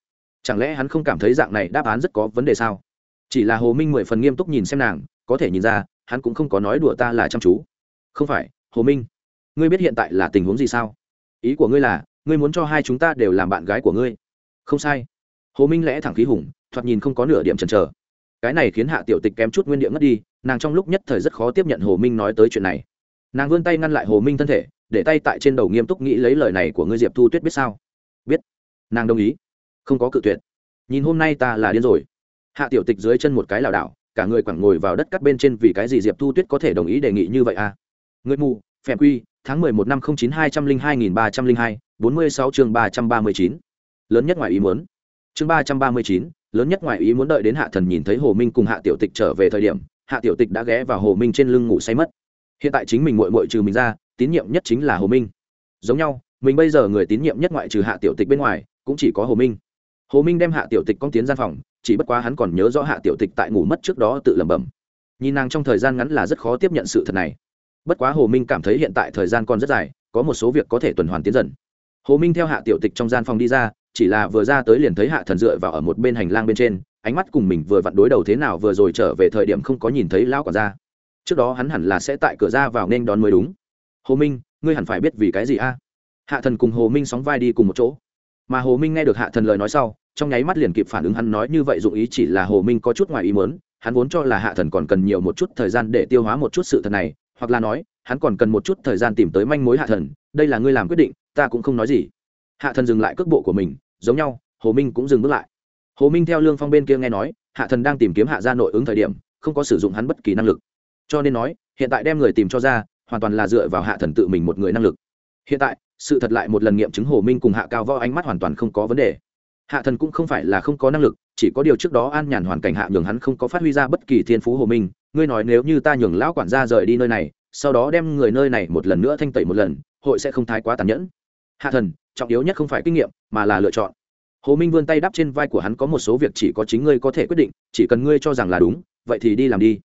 Chẳng lẽ hắn không cảm thấy dạng này đáp án rất có vấn đề sao? Chỉ là hồ minh mười phần nghiêm túc nhìn xem nàng, có thể nhìn ra, hắn cũng không có nói đùa ta là chăm chú. Không phải, hồ minh, ngươi biết hiện tại là tình huống gì sao? Ý của ngươi là, ngươi muốn cho hai chúng ta đều làm bạn gái của ngươi. Không sai. Hồ minh lẽ thẳng khí hùng, thoạt nhìn không có nửa điểm chần chờ. Cái này khiến hạ tiểu tịch kém chút nguyên địa ngất đi, nàng trong lúc nhất thời rất khó tiếp nhận hồ minh nói tới chuyện này. Nàng vươn tay ngăn lại hồ minh thân thể để tay tại trên đầu nghiêm túc nghĩ lấy lời này của ngươi diệp thu tuyết biết sao? Biết. Nàng đồng ý. Không có cự tuyệt. Nhìn hôm nay ta là điên rồi. Hạ tiểu tịch dưới chân một cái lảo đảo, cả người quẳng ngồi vào đất cắt bên trên vì cái gì diệp thu tuyết có thể đồng ý đề nghị như vậy à? Người mù, phèm quy, tháng mười một năm không chín hai trăm linh hai nghìn ba trăm linh hai, bốn mươi sáu chương ba trăm ba mươi chín. Lớn nhất ngoài ý muốn. Chương ba trăm ba mươi chín, lớn nhất ngoài ý muốn đợi đến hạ thần nhìn thấy hồ minh cùng hạ tiểu tịch trở về thời điểm, hạ tiểu tịch đã ghé vào hồ minh trên lưng ngủ say mất. Hiện tại chính mình mội mội trừ mình ra tín nhiệm nhất chính là hồ minh. Giống nhau, mình bây giờ người tín nhiệm nhất ngoại trừ hạ tiểu tịch bên ngoài, cũng chỉ có hồ minh. Hồ minh đem hạ tiểu tịch con tiến gian phòng, chỉ bất quá hắn còn nhớ rõ hạ tiểu tịch tại ngủ mất trước đó tự lẩm bẩm. Nhìn nàng trong thời gian ngắn là rất khó tiếp nhận sự thật này. Bất quá hồ minh cảm thấy hiện tại thời gian còn rất dài, có một số việc có thể tuần hoàn tiến dần. Hồ minh theo hạ tiểu tịch trong gian phòng đi ra, chỉ là vừa ra tới liền thấy hạ thần dựa vào ở một bên hành lang bên trên, ánh mắt cùng mình vừa vặn đối đầu thế nào vừa rồi trở về thời điểm không có nhìn thấy lão quản gia. Trước đó hắn hẳn là sẽ tại cửa ra vào nên đón mới đúng hồ minh, ngươi hẳn phải biết vì cái gì a? Hạ thần cùng hồ minh sóng vai đi cùng một chỗ. Mà hồ minh nghe được hạ thần lời nói sau, trong nháy mắt liền kịp phản ứng hắn nói như vậy dụng ý chỉ là hồ minh có chút ngoài ý mớn hắn vốn cho là hạ thần còn cần nhiều một chút thời gian để tiêu hóa một chút sự thật này, hoặc là nói, hắn còn cần một chút thời gian tìm tới manh mối hạ thần, đây là ngươi làm quyết định, ta cũng không nói gì. Hạ thần dừng lại cước bộ của mình, giống nhau, hồ minh cũng dừng bước lại. Hồ minh theo lương phong bên kia nghe nói, hạ thần đang tìm kiếm hạ gia nội ứng thời điểm, không có sử dụng hắn bất kỳ năng lực. Cho nên nói, hiện tại đem người tìm cho ra hoàn toàn là dựa vào hạ thần tự mình một người năng lực. Hiện tại, sự thật lại một lần nghiệm chứng hồ minh cùng hạ cao võ ánh mắt hoàn toàn không có vấn đề. Hạ thần cũng không phải là không có năng lực, chỉ có điều trước đó an nhàn hoàn cảnh hạ nhường hắn không có phát huy ra bất kỳ thiên phú hồ minh. Ngươi nói nếu như ta nhường lão quản gia rời đi nơi này, sau đó đem người nơi này một lần nữa thanh tẩy một lần, hội sẽ không thái quá tàn nhẫn. Hạ thần, trọng yếu nhất không phải kinh nghiệm, mà là lựa chọn. Hồ minh vươn tay đắp trên vai của hắn có một số việc chỉ có chính ngươi có thể quyết định, chỉ cần ngươi cho rằng là đúng, vậy thì đi làm đi.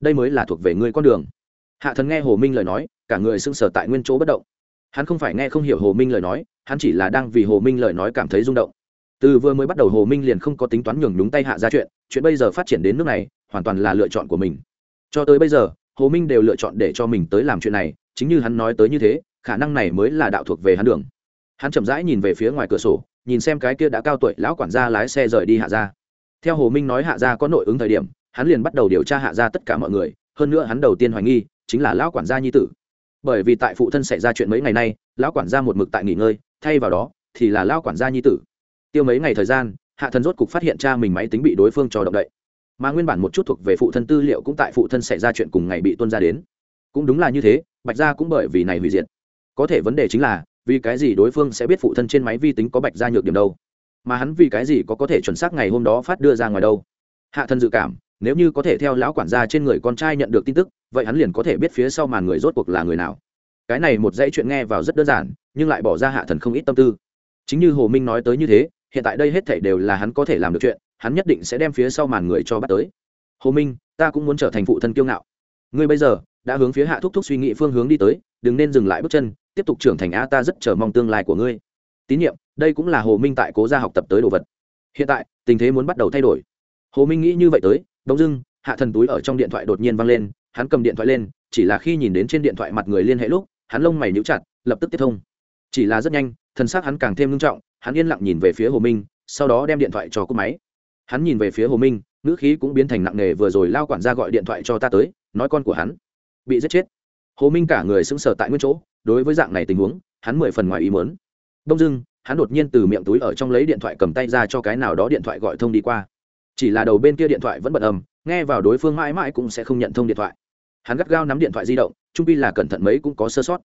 Đây mới là thuộc về ngươi con đường hạ thần nghe hồ minh lời nói, cả người sưng sờ tại nguyên chỗ bất động. Hắn không phải nghe không hiểu hồ minh lời nói, hắn chỉ là đang vì hồ minh lời nói cảm thấy rung động. Từ vừa mới bắt đầu hồ minh liền không có tính toán nhường nhúng tay hạ ra chuyện chuyện bây giờ phát triển đến nước này, hoàn toàn là lựa chọn của mình. Cho tới bây giờ, hồ minh đều lựa chọn để cho mình tới làm chuyện này, chính như hắn nói tới như thế, khả năng này mới là đạo thuộc về hắn đường. Hắn chậm rãi nhìn về phía ngoài cửa sổ, nhìn xem cái kia đã cao tuổi lão quản gia lái xe rời đi hạ ra. Theo hồ minh nói hạ ra có nội ứng thời điểm, hắn liền bắt đầu điều tra hạ ra tất cả mọi người, hơn nữa hắn đầu tiên hoài nghi chính là lão quản gia nhi tử. Bởi vì tại phụ thân xảy ra chuyện mấy ngày nay, lão quản gia một mực tại nghỉ ngơi, thay vào đó thì là lão quản gia nhi tử. Tiêu mấy ngày thời gian, hạ thần rốt cục phát hiện cha mình máy tính bị đối phương cho động đậy. Mà nguyên bản một chút thuộc về phụ thân tư liệu cũng tại phụ thân xảy ra chuyện cùng ngày bị tuân ra đến. Cũng đúng là như thế, bạch gia cũng bởi vì này hủy diệt. Có thể vấn đề chính là, vì cái gì đối phương sẽ biết phụ thân trên máy vi tính có bạch gia nhược điểm đâu? Mà hắn vì cái gì có có thể chuẩn xác ngày hôm đó phát đưa ra ngoài đâu? Hạ thân dự cảm, nếu như có thể theo lão quản gia trên người con trai nhận được tin tức vậy hắn liền có thể biết phía sau màn người rốt cuộc là người nào. Cái này một dãy chuyện nghe vào rất đơn giản, nhưng lại bỏ ra hạ thần không ít tâm tư. Chính như hồ minh nói tới như thế, hiện tại đây hết thảy đều là hắn có thể làm được chuyện, hắn nhất định sẽ đem phía sau màn người cho bắt tới. Hồ minh, ta cũng muốn trở thành phụ thân kiêu ngạo. Ngươi bây giờ, đã hướng phía hạ thúc thúc suy nghĩ phương hướng đi tới, đừng nên dừng lại bước chân, tiếp tục trưởng thành a ta rất chờ mong tương lai của ngươi. Tín nhiệm, đây cũng là hồ minh tại cố gia học tập tới đồ vật. Hiện tại, tình thế muốn bắt đầu thay đổi. Hồ minh nghĩ như vậy tới đông dưng, hạ thần túi ở trong điện thoại đột nhiên văng lên hắn cầm điện thoại lên, chỉ là khi nhìn đến trên điện thoại mặt người liên hệ lúc, hắn lông mày níu chặt, lập tức tiếp thông. Chỉ là rất nhanh thần xác hắn càng thêm nghiêm trọng, hắn yên lặng nhìn về phía hồ minh, sau đó đem điện thoại cho cúp máy. Hắn nhìn về phía hồ minh, ngữ khí cũng biến thành nặng nề, vừa rồi lao quản gia gọi điện thoại cho ta tới, nói con của hắn bị giết chết. Hồ minh cả người sững sờ tại nguyên chỗ, đối với dạng này tình huống, hắn mười phần ngoài ý mớn đông dưng hắn đột nhiên từ miệng túi ở trong lấy điện thoại cầm tay ra cho cái nào đó điện thoại gọi thông đi qua chỉ là đầu bên kia điện thoại vẫn bật ầm nghe vào đối phương mãi mãi cũng sẽ không nhận thông điện thoại. Hắn gắt gao nắm điện thoại di động, trung pi là cẩn thận mấy cũng có sơ sót.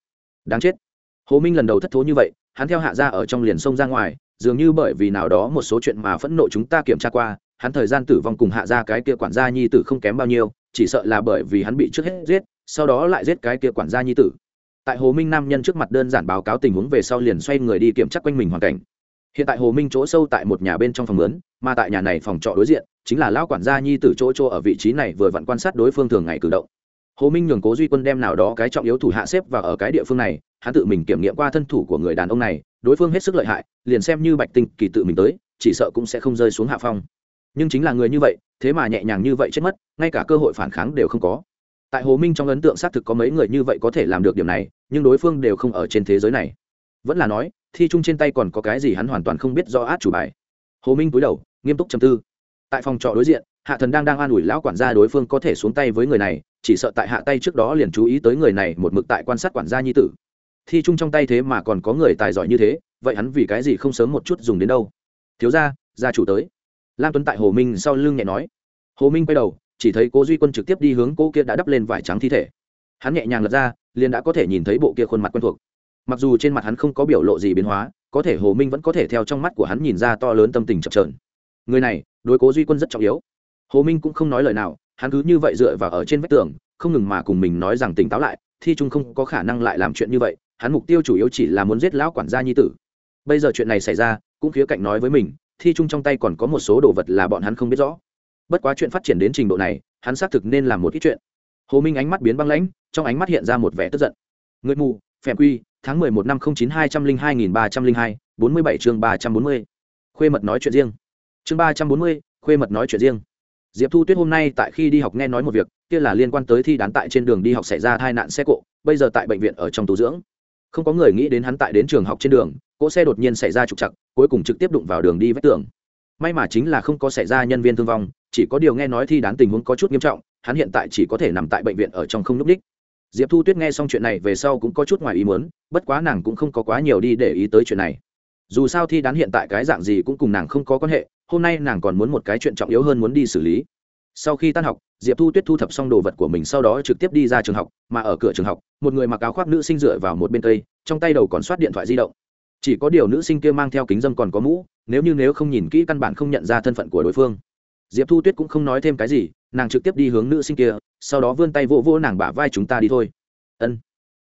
Đáng chết. Hồ minh lần đầu thất thố như vậy, hắn theo hạ ra ở trong liền sông ra ngoài, dường như bởi vì nào đó một số chuyện mà phẫn nộ chúng ta kiểm tra qua, hắn thời gian tử vong cùng hạ ra cái kia quản gia nhi tử không kém bao nhiêu, chỉ sợ là bởi vì hắn bị trước hết giết, sau đó lại giết cái kia quản gia nhi tử. Tại hồ minh nam nhân trước mặt đơn giản báo cáo tình huống về sau liền xoay người đi kiểm tra quanh mình hoàn cảnh hiện tại hồ minh chỗ sâu tại một nhà bên trong phòng lớn mà tại nhà này phòng trọ đối diện, chính là lão quản gia nhi tử chỗ chỗ ở vị trí này vừa vặn quan sát đối phương thường ngày cử động. Hồ minh nhường cố duy quân đem nào đó cái trọng yếu thủ hạ xếp và ở cái địa phương này, hắn tự mình kiểm nghiệm qua thân thủ của người đàn ông này, đối phương hết sức lợi hại, liền xem như bạch tinh kỳ tự mình tới, chỉ sợ cũng sẽ không rơi xuống hạ phong. Nhưng chính là người như vậy, thế mà nhẹ nhàng như vậy chết mất, ngay cả cơ hội phản kháng đều không có. Tại hồ minh trong ấn tượng xác thực có mấy người như vậy có thể làm được điểm này, nhưng đối phương đều không ở trên thế giới này. Vẫn là nói thi chung trên tay còn có cái gì hắn hoàn toàn không biết do át chủ bài. Hồ minh cúi đầu, nghiêm túc chầm tư. Tại phòng trọ đối diện, hạ thần đang đang an ủi lão quản gia đối phương có thể xuống tay với người này, chỉ sợ tại hạ tay trước đó liền chú ý tới người này một mực tại quan sát quản gia nhi tử. Thi chung trong tay thế mà còn có người tài giỏi như thế, vậy hắn vì cái gì không sớm một chút dùng đến đâu? Thiếu ra gia chủ tới. Lam tuấn tại hồ minh sau lưng nhẹ nói. Hồ minh quay đầu, chỉ thấy cố duy quân trực tiếp đi hướng cô kia đã đắp lên vải trắng thi thể. Hắn nhẹ nhàng lật ra, liền đã có thể nhìn thấy bộ kia khuôn mặt quen thuộc mặc dù trên mặt hắn không có biểu lộ gì biến hóa, có thể hồ minh vẫn có thể theo trong mắt của hắn nhìn ra to lớn tâm tình chập trờn người này, đối cố duy quân rất trọng yếu. Hồ minh cũng không nói lời nào, hắn cứ như vậy dựa vào ở trên vách tường, không ngừng mà cùng mình nói rằng tỉnh táo lại, thi trung không có khả năng lại làm chuyện như vậy, hắn mục tiêu chủ yếu chỉ là muốn giết lão quản gia nhi tử. Bây giờ chuyện này xảy ra, cũng khía cạnh nói với mình, thi trung trong tay còn có một số đồ vật là bọn hắn không biết rõ. Bất quá chuyện phát triển đến trình độ này, hắn xác thực nên làm một ít chuyện. Hồ minh ánh mắt biến băng lãnh, trong ánh mắt hiện ra một vẻ tức giận. Người mù phèm quy, tháng mười một năm không chín hai trăm linh hai nghìn ba trăm linh hai, bốn mươi bảy chương ba trăm bốn mươi. Khuê mật nói chuyện riêng. Chương ba trăm bốn mươi, khuê mật nói chuyện riêng. Diệp thu tuyết hôm nay tại khi đi học nghe nói một việc, kia là liên quan tới thi đán tại trên đường đi học xảy ra tai nạn xe cộ, bây giờ tại bệnh viện ở trong tu dưỡng. Không có người nghĩ đến hắn tại đến trường học trên đường, cỗ xe đột nhiên xảy ra trục chặt cuối cùng trực tiếp đụng vào đường đi vách tường. May mà chính là không có xảy ra nhân viên thương vong, chỉ có điều nghe nói thi đán tình huống có chút nghiêm trọng, hắn hiện tại chỉ có thể nằm tại bệnh viện ở trong không núp đích diệp thu tuyết nghe xong chuyện này về sau cũng có chút ngoài ý muốn, bất quá nàng cũng không có quá nhiều đi để ý tới chuyện này. Dù sao thi đán hiện tại cái dạng gì cũng cùng nàng không có quan hệ, hôm nay nàng còn muốn một cái chuyện trọng yếu hơn muốn đi xử lý. Sau khi tan học, diệp thu tuyết thu thập xong đồ vật của mình sau đó trực tiếp đi ra trường học, mà ở cửa trường học, một người mặc áo khoác nữ sinh dựa vào một bên cây, trong tay đầu còn soát điện thoại di động. Chỉ có điều nữ sinh kia mang theo kính dâm còn có mũ, nếu như nếu không nhìn kỹ căn bản không nhận ra thân phận của đối phương. Diệp thu tuyết cũng không nói thêm cái gì, nàng trực tiếp đi hướng nữ sinh kia sau đó vươn tay vỗ vỗ nàng bả vai chúng ta đi thôi. Ân,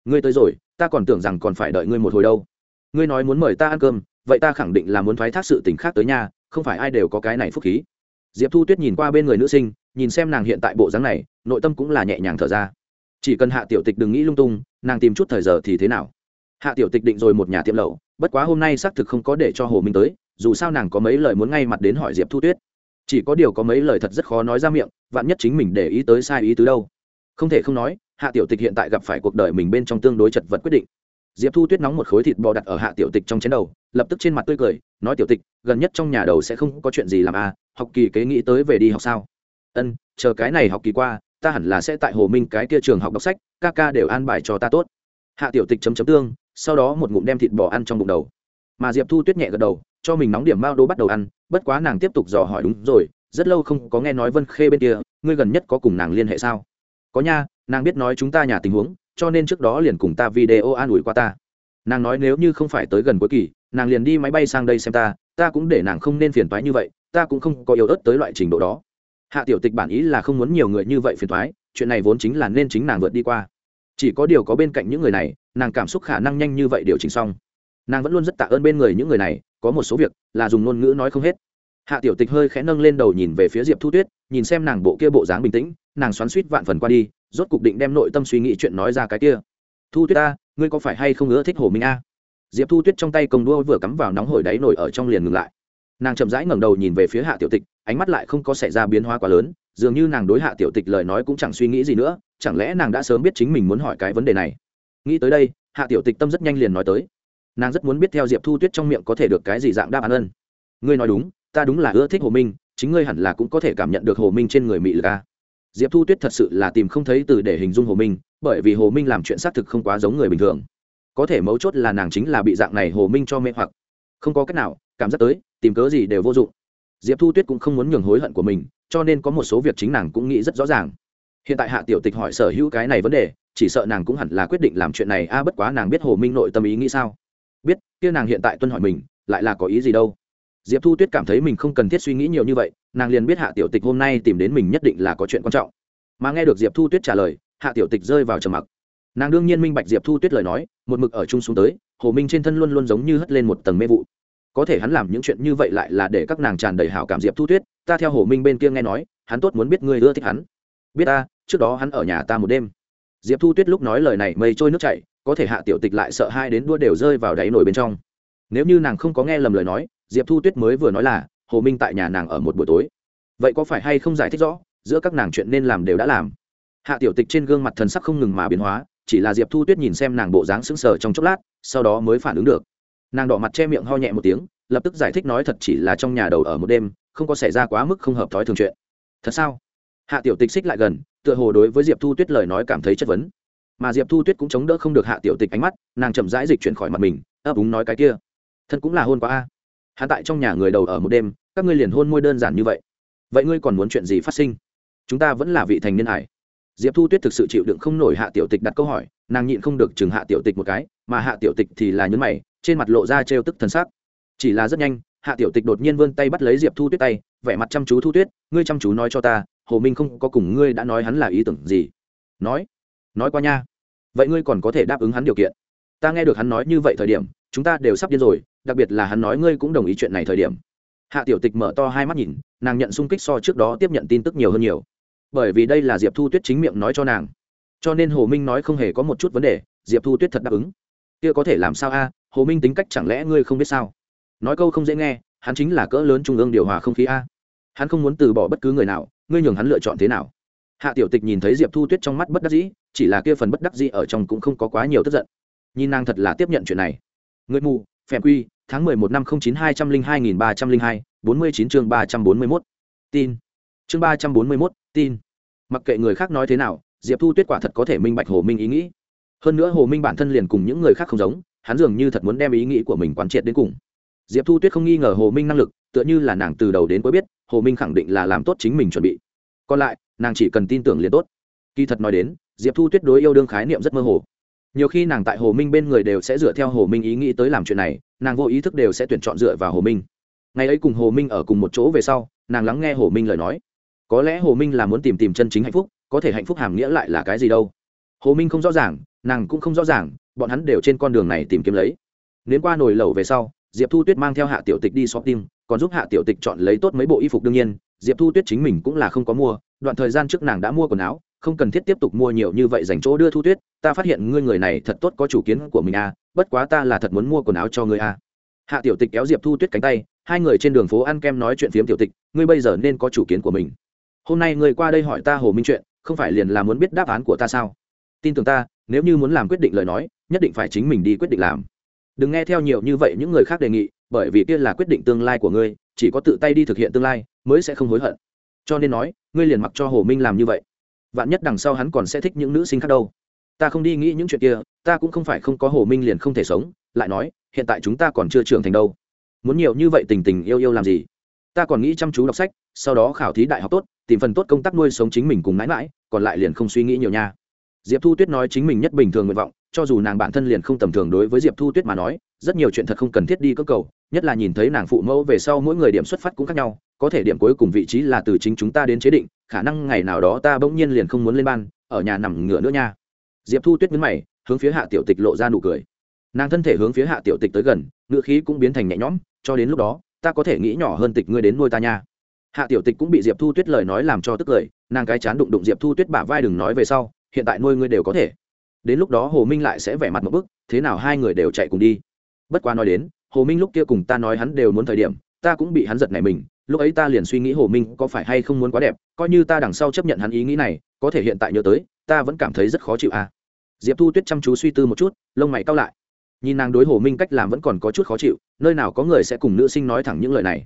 ngươi tới rồi, ta còn tưởng rằng còn phải đợi ngươi một hồi đâu. Ngươi nói muốn mời ta ăn cơm, vậy ta khẳng định là muốn thoái thác sự tình khác tới nhà không phải ai đều có cái này phúc khí. Diệp thu tuyết nhìn qua bên người nữ sinh, nhìn xem nàng hiện tại bộ dáng này, nội tâm cũng là nhẹ nhàng thở ra. Chỉ cần hạ tiểu tịch đừng nghĩ lung tung, nàng tìm chút thời giờ thì thế nào? Hạ tiểu tịch định rồi một nhà tiệm lẩu, bất quá hôm nay xác thực không có để cho hồ minh tới, dù sao nàng có mấy lời muốn ngay mặt đến hỏi diệp thu tuyết chỉ có điều có mấy lời thật rất khó nói ra miệng, vạn nhất chính mình để ý tới sai ý tứ đâu. Không thể không nói, hạ tiểu tịch hiện tại gặp phải cuộc đời mình bên trong tương đối chật vật quyết định. Diệp thu tuyết nóng một khối thịt bò đặt ở hạ tiểu tịch trong chén đầu, lập tức trên mặt tươi cười, nói tiểu tịch, gần nhất trong nhà đầu sẽ không có chuyện gì làm à học kỳ kế nghĩ tới về đi học sao? Ân, chờ cái này học kỳ qua, ta hẳn là sẽ tại hồ minh cái kia trường học đọc sách, ca ca đều an bài cho ta tốt. Hạ tiểu tịch chấm chấm tương, sau đó một ngụm đem thịt bò ăn trong bụng đầu mà diệp thu tuyết nhẹ gật đầu cho mình nóng điểm mao đô bắt đầu ăn bất quá nàng tiếp tục dò hỏi đúng rồi rất lâu không có nghe nói vân khê bên kia ngươi gần nhất có cùng nàng liên hệ sao có nha nàng biết nói chúng ta nhà tình huống cho nên trước đó liền cùng ta video an ủi qua ta nàng nói nếu như không phải tới gần cuối kỳ nàng liền đi máy bay sang đây xem ta ta cũng để nàng không nên phiền toái như vậy ta cũng không có yếu ớt tới loại trình độ đó hạ tiểu tịch bản ý là không muốn nhiều người như vậy phiền toái chuyện này vốn chính là nên chính nàng vượt đi qua chỉ có điều có bên cạnh những người này nàng cảm xúc khả năng nhanh như vậy điều chỉnh xong nàng vẫn luôn rất tạ ơn bên người những người này, có một số việc là dùng ngôn ngữ nói không hết. Hạ tiểu tịch hơi khẽ nâng lên đầu nhìn về phía diệp thu tuyết, nhìn xem nàng bộ kia bộ dáng bình tĩnh, nàng xoắn suýt vạn phần qua đi, rốt cục định đem nội tâm suy nghĩ chuyện nói ra cái kia. Thu tuyết ta, ngươi có phải hay không ưa thích hồ minh a? Diệp thu tuyết trong tay công đua vừa cắm vào nóng hổi đáy nổi ở trong liền ngừng lại. Nàng chậm rãi ngẩng đầu nhìn về phía hạ tiểu tịch, ánh mắt lại không có xảy ra biến hóa quá lớn, dường như nàng đối hạ tiểu tịch lời nói cũng chẳng suy nghĩ gì nữa, chẳng lẽ nàng đã sớm biết chính mình muốn hỏi cái vấn đề này. Nghĩ tới đây, hạ tiểu tịch tâm rất nhanh liền nói tới nàng rất muốn biết theo diệp thu tuyết trong miệng có thể được cái gì dạng đáp án ân. Ngươi nói đúng, ta đúng là ưa thích hồ minh, chính ngươi hẳn là cũng có thể cảm nhận được hồ minh trên người mỹ lực a. Diệp thu tuyết thật sự là tìm không thấy từ để hình dung hồ minh, bởi vì hồ minh làm chuyện xác thực không quá giống người bình thường. Có thể mấu chốt là nàng chính là bị dạng này hồ minh cho mê hoặc. Không có cách nào, cảm giác tới, tìm cớ gì đều vô dụng. Diệp thu tuyết cũng không muốn nhường hối hận của mình, cho nên có một số việc chính nàng cũng nghĩ rất rõ ràng. Hiện tại hạ tiểu tịch hỏi sở hữu cái này vấn đề, chỉ sợ nàng cũng hẳn là quyết định làm chuyện này, a, bất quá nàng biết hồ minh nội tâm ý nghĩ sao biết, kia nàng hiện tại tuân hỏi mình, lại là có ý gì đâu. Diệp thu tuyết cảm thấy mình không cần thiết suy nghĩ nhiều như vậy, nàng liền biết hạ tiểu tịch hôm nay tìm đến mình nhất định là có chuyện quan trọng. Mà nghe được diệp thu tuyết trả lời, hạ tiểu tịch rơi vào trầm mặc. Nàng đương nhiên minh bạch diệp thu tuyết lời nói, một mực ở chung xuống tới, hồ minh trên thân luôn luôn giống như hất lên một tầng mê vụ. Có thể hắn làm những chuyện như vậy lại là để các nàng tràn đầy hảo cảm diệp thu tuyết, ta theo hồ minh bên kia nghe nói, hắn tốt muốn biết ngươi ưa thích hắn. Biết ta, trước đó hắn ở nhà ta một đêm. Diệp thu tuyết lúc nói lời này mây trôi nước chảy có thể hạ tiểu tịch lại sợ hai đến đua đều rơi vào đáy nổi bên trong. Nếu như nàng không có nghe lầm lời nói, diệp thu tuyết mới vừa nói là, hồ minh tại nhà nàng ở một buổi tối. Vậy có phải hay không giải thích rõ, giữa các nàng chuyện nên làm đều đã làm? Hạ tiểu tịch trên gương mặt thần sắc không ngừng mà biến hóa, chỉ là diệp thu tuyết nhìn xem nàng bộ dáng sững sờ trong chốc lát, sau đó mới phản ứng được. Nàng đỏ mặt che miệng ho nhẹ một tiếng, lập tức giải thích nói thật chỉ là trong nhà đầu ở một đêm, không có xảy ra quá mức không hợp thói thường chuyện. Thật sao? Hạ tiểu tịch xích lại gần, tựa hồ đối với diệp thu tuyết lời nói cảm thấy chất vấn mà diệp thu tuyết cũng chống đỡ không được hạ tiểu tịch ánh mắt, nàng chậm rãi dịch chuyển khỏi mặt mình, ấp úng nói cái kia, thân cũng là hôn quá a. Hạ tại trong nhà người đầu ở một đêm, các ngươi liền hôn môi đơn giản như vậy. Vậy ngươi còn muốn chuyện gì phát sinh? Chúng ta vẫn là vị thành niên hải. Diệp thu tuyết thực sự chịu đựng không nổi hạ tiểu tịch đặt câu hỏi, nàng nhịn không được chừng hạ tiểu tịch một cái, mà hạ tiểu tịch thì là nhấn mày, trên mặt lộ ra trêu tức thân sắc. Chỉ là rất nhanh, hạ tiểu tịch đột nhiên vươn tay bắt lấy diệp thu tuyết tay, vẻ mặt chăm chú thu tuyết, ngươi chăm chú nói cho ta, hồ minh không có cùng ngươi đã nói hắn là ý tưởng gì? Nói nói qua nha vậy ngươi còn có thể đáp ứng hắn điều kiện. Ta nghe được hắn nói như vậy thời điểm, chúng ta đều sắp điên rồi, đặc biệt là hắn nói ngươi cũng đồng ý chuyện này thời điểm. Hạ tiểu tịch mở to hai mắt nhìn, nàng nhận sung kích so trước đó tiếp nhận tin tức nhiều hơn nhiều. Bởi vì đây là diệp thu tuyết chính miệng nói cho nàng. Cho nên hồ minh nói không hề có một chút vấn đề, diệp thu tuyết thật đáp ứng. Kia có thể làm sao a? À, hồ minh tính cách chẳng lẽ ngươi không biết sao? Nói câu không dễ nghe, hắn chính là cỡ lớn trung ương điều hòa không khí a. Hắn không muốn từ bỏ bất cứ người nào, ngươi nhường hắn lựa chọn thế nào? Hạ tiểu tịch nhìn thấy diệp thu tuyết trong mắt bất đắc dĩ chỉ là kia phần bất đắc dĩ ở trong cũng không có quá nhiều tức giận. Nhìn nàng thật là tiếp nhận chuyện này. Người mù, phèm quy, tháng mười một năm không chín hai trăm linh hai nghìn ba trăm linh hai, bốn mươi chín chương ba trăm bốn mươi mốt. Tin. Chương ba trăm bốn mươi mốt, tin. Mặc kệ người khác nói thế nào, diệp thu tuyết quả thật có thể minh bạch hồ minh ý nghĩ. Hơn nữa hồ minh bản thân liền cùng những người khác không giống, hắn dường như thật muốn đem ý nghĩ của mình quán triệt đến cùng. Diệp thu tuyết không nghi ngờ hồ minh năng lực, tựa như là nàng từ đầu đến cuối biết, hồ minh khẳng định là làm tốt chính mình chuẩn bị. Còn lại, nàng chỉ cần tin tưởng liền tốt. Kỳ thật nói đến diệp thu tuyết đối yêu đương khái niệm rất mơ hồ. Nhiều khi nàng tại hồ minh bên người đều sẽ dựa theo hồ minh ý nghĩ tới làm chuyện này, nàng vô ý thức đều sẽ tuyển chọn dựa vào hồ minh. Ngày ấy cùng hồ minh ở cùng một chỗ về sau, nàng lắng nghe hồ minh lời nói. Có lẽ hồ minh là muốn tìm tìm chân chính hạnh phúc, có thể hạnh phúc hàm nghĩa lại là cái gì đâu. Hồ minh không rõ ràng, nàng cũng không rõ ràng, bọn hắn đều trên con đường này tìm kiếm lấy. Nến qua nồi lẩu về sau, diệp thu tuyết mang theo hạ tiểu tịch đi shopping, còn giúp hạ tiểu tịch chọn lấy tốt mấy bộ y phục đương nhiên, diệp thu tuyết chính mình cũng là không có mua, đoạn thời gian trước nàng đã mua quần áo không cần thiết tiếp tục mua nhiều như vậy dành chỗ đưa thu tuyết, ta phát hiện ngươi người này thật tốt có chủ kiến của mình à bất quá ta là thật muốn mua quần áo cho ngươi à. Hạ tiểu tịch kéo diệp thu tuyết cánh tay, hai người trên đường phố ăn kem nói chuyện phiếm tiểu tịch, ngươi bây giờ nên có chủ kiến của mình. Hôm nay ngươi qua đây hỏi ta hồ minh chuyện, không phải liền là muốn biết đáp án của ta sao? Tin tưởng ta, nếu như muốn làm quyết định lời nói, nhất định phải chính mình đi quyết định làm. Đừng nghe theo nhiều như vậy những người khác đề nghị, bởi vì kia là quyết định tương lai của ngươi, chỉ có tự tay đi thực hiện tương lai, mới sẽ không hối hận. Cho nên nói, ngươi liền mặc cho hồ minh làm như vậy vạn nhất đằng sau hắn còn sẽ thích những nữ sinh khác đâu. Ta không đi nghĩ những chuyện kia, ta cũng không phải không có hồ minh liền không thể sống, lại nói, hiện tại chúng ta còn chưa trưởng thành đâu. Muốn nhiều như vậy tình tình yêu yêu làm gì? Ta còn nghĩ chăm chú đọc sách, sau đó khảo thí đại học tốt, tìm phần tốt công tác nuôi sống chính mình cùng mãi mãi, còn lại liền không suy nghĩ nhiều nha. Diệp thu tuyết nói chính mình nhất bình thường nguyện vọng, cho dù nàng bản thân liền không tầm thường đối với diệp thu tuyết mà nói, rất nhiều chuyện thật không cần thiết đi cơ cầu nhất là nhìn thấy nàng phụ mẫu về sau mỗi người điểm xuất phát cũng khác nhau, có thể điểm cuối cùng vị trí là từ chính chúng ta đến chế định, khả năng ngày nào đó ta bỗng nhiên liền không muốn lên ban, ở nhà nằm ngửa nữa nha. Diệp thu tuyết mướn mày, hướng phía hạ tiểu tịch lộ ra nụ cười. Nàng thân thể hướng phía hạ tiểu tịch tới gần ngựa khí cũng biến thành nhẹ nhõm, cho đến lúc đó, ta có thể nghĩ nhỏ hơn tịch ngươi đến nuôi ta nha. Hạ tiểu tịch cũng bị diệp thu tuyết lời nói làm cho tức cười, nàng cái chán đụng đụng diệp thu tuyết bả vai đừng nói về sau, hiện tại nuôi ngươi đều có thể. Đến lúc đó hồ minh lại sẽ vẻ mặt một bức, thế nào hai người đều chạy cùng đi? Bất quá nói đến hồ minh lúc kia cùng ta nói hắn đều muốn thời điểm, ta cũng bị hắn giật này mình, lúc ấy ta liền suy nghĩ hồ minh có phải hay không muốn quá đẹp, coi như ta đằng sau chấp nhận hắn ý nghĩ này, có thể hiện tại nhớ tới, ta vẫn cảm thấy rất khó chịu à. Diệp thu tuyết chăm chú suy tư một chút, lông mày cao lại. Nhìn nàng đối hồ minh cách làm vẫn còn có chút khó chịu, nơi nào có người sẽ cùng nữ sinh nói thẳng những lời này.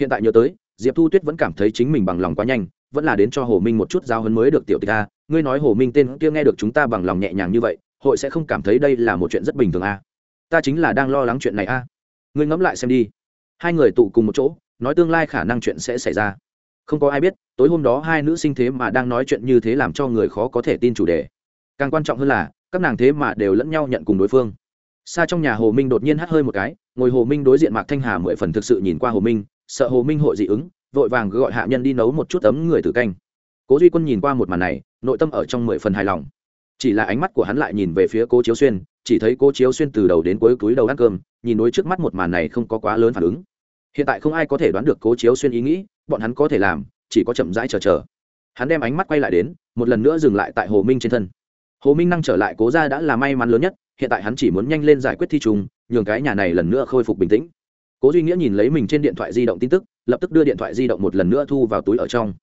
Hiện tại nhớ tới, diệp thu tuyết vẫn cảm thấy chính mình bằng lòng quá nhanh, vẫn là đến cho hồ minh một chút giao hấn mới được tiểu tịch a ngươi nói hồ minh tên kia nghe được chúng ta bằng lòng nhẹ nhàng như vậy, hội sẽ không cảm thấy đây là một chuyện rất bình thường a ta chính là đang lo lắng chuyện này a ngươi ngẫm lại xem đi. Hai người tụ cùng một chỗ, nói tương lai khả năng chuyện sẽ xảy ra. Không có ai biết, tối hôm đó hai nữ sinh thế mà đang nói chuyện như thế làm cho người khó có thể tin chủ đề. Càng quan trọng hơn là, các nàng thế mà đều lẫn nhau nhận cùng đối phương. Xa trong nhà hồ minh đột nhiên hắt hơi một cái, ngồi hồ minh đối diện mạc thanh hà mười phần thực sự nhìn qua hồ minh, sợ hồ minh hội dị ứng, vội vàng gọi hạ nhân đi nấu một chút ấm người tử canh. Cố duy quân nhìn qua một màn này, nội tâm ở trong mười phần hài lòng. Chỉ là ánh mắt của hắn lại nhìn về phía cố chiếu xuyên chỉ thấy cố chiếu xuyên từ đầu đến cuối túi đầu ăn cơm, nhìn đối trước mắt một màn này không có quá lớn phản ứng. Hiện tại không ai có thể đoán được cố chiếu xuyên ý nghĩ, bọn hắn có thể làm, chỉ có chậm rãi chờ chờ. Hắn đem ánh mắt quay lại đến, một lần nữa dừng lại tại hồ minh trên thân. Hồ minh năng trở lại cố ra đã là may mắn lớn nhất, hiện tại hắn chỉ muốn nhanh lên giải quyết thi trùng, nhường cái nhà này lần nữa khôi phục bình tĩnh. Cố duy nghĩa nhìn lấy mình trên điện thoại di động tin tức, lập tức đưa điện thoại di động một lần nữa thu vào túi ở trong.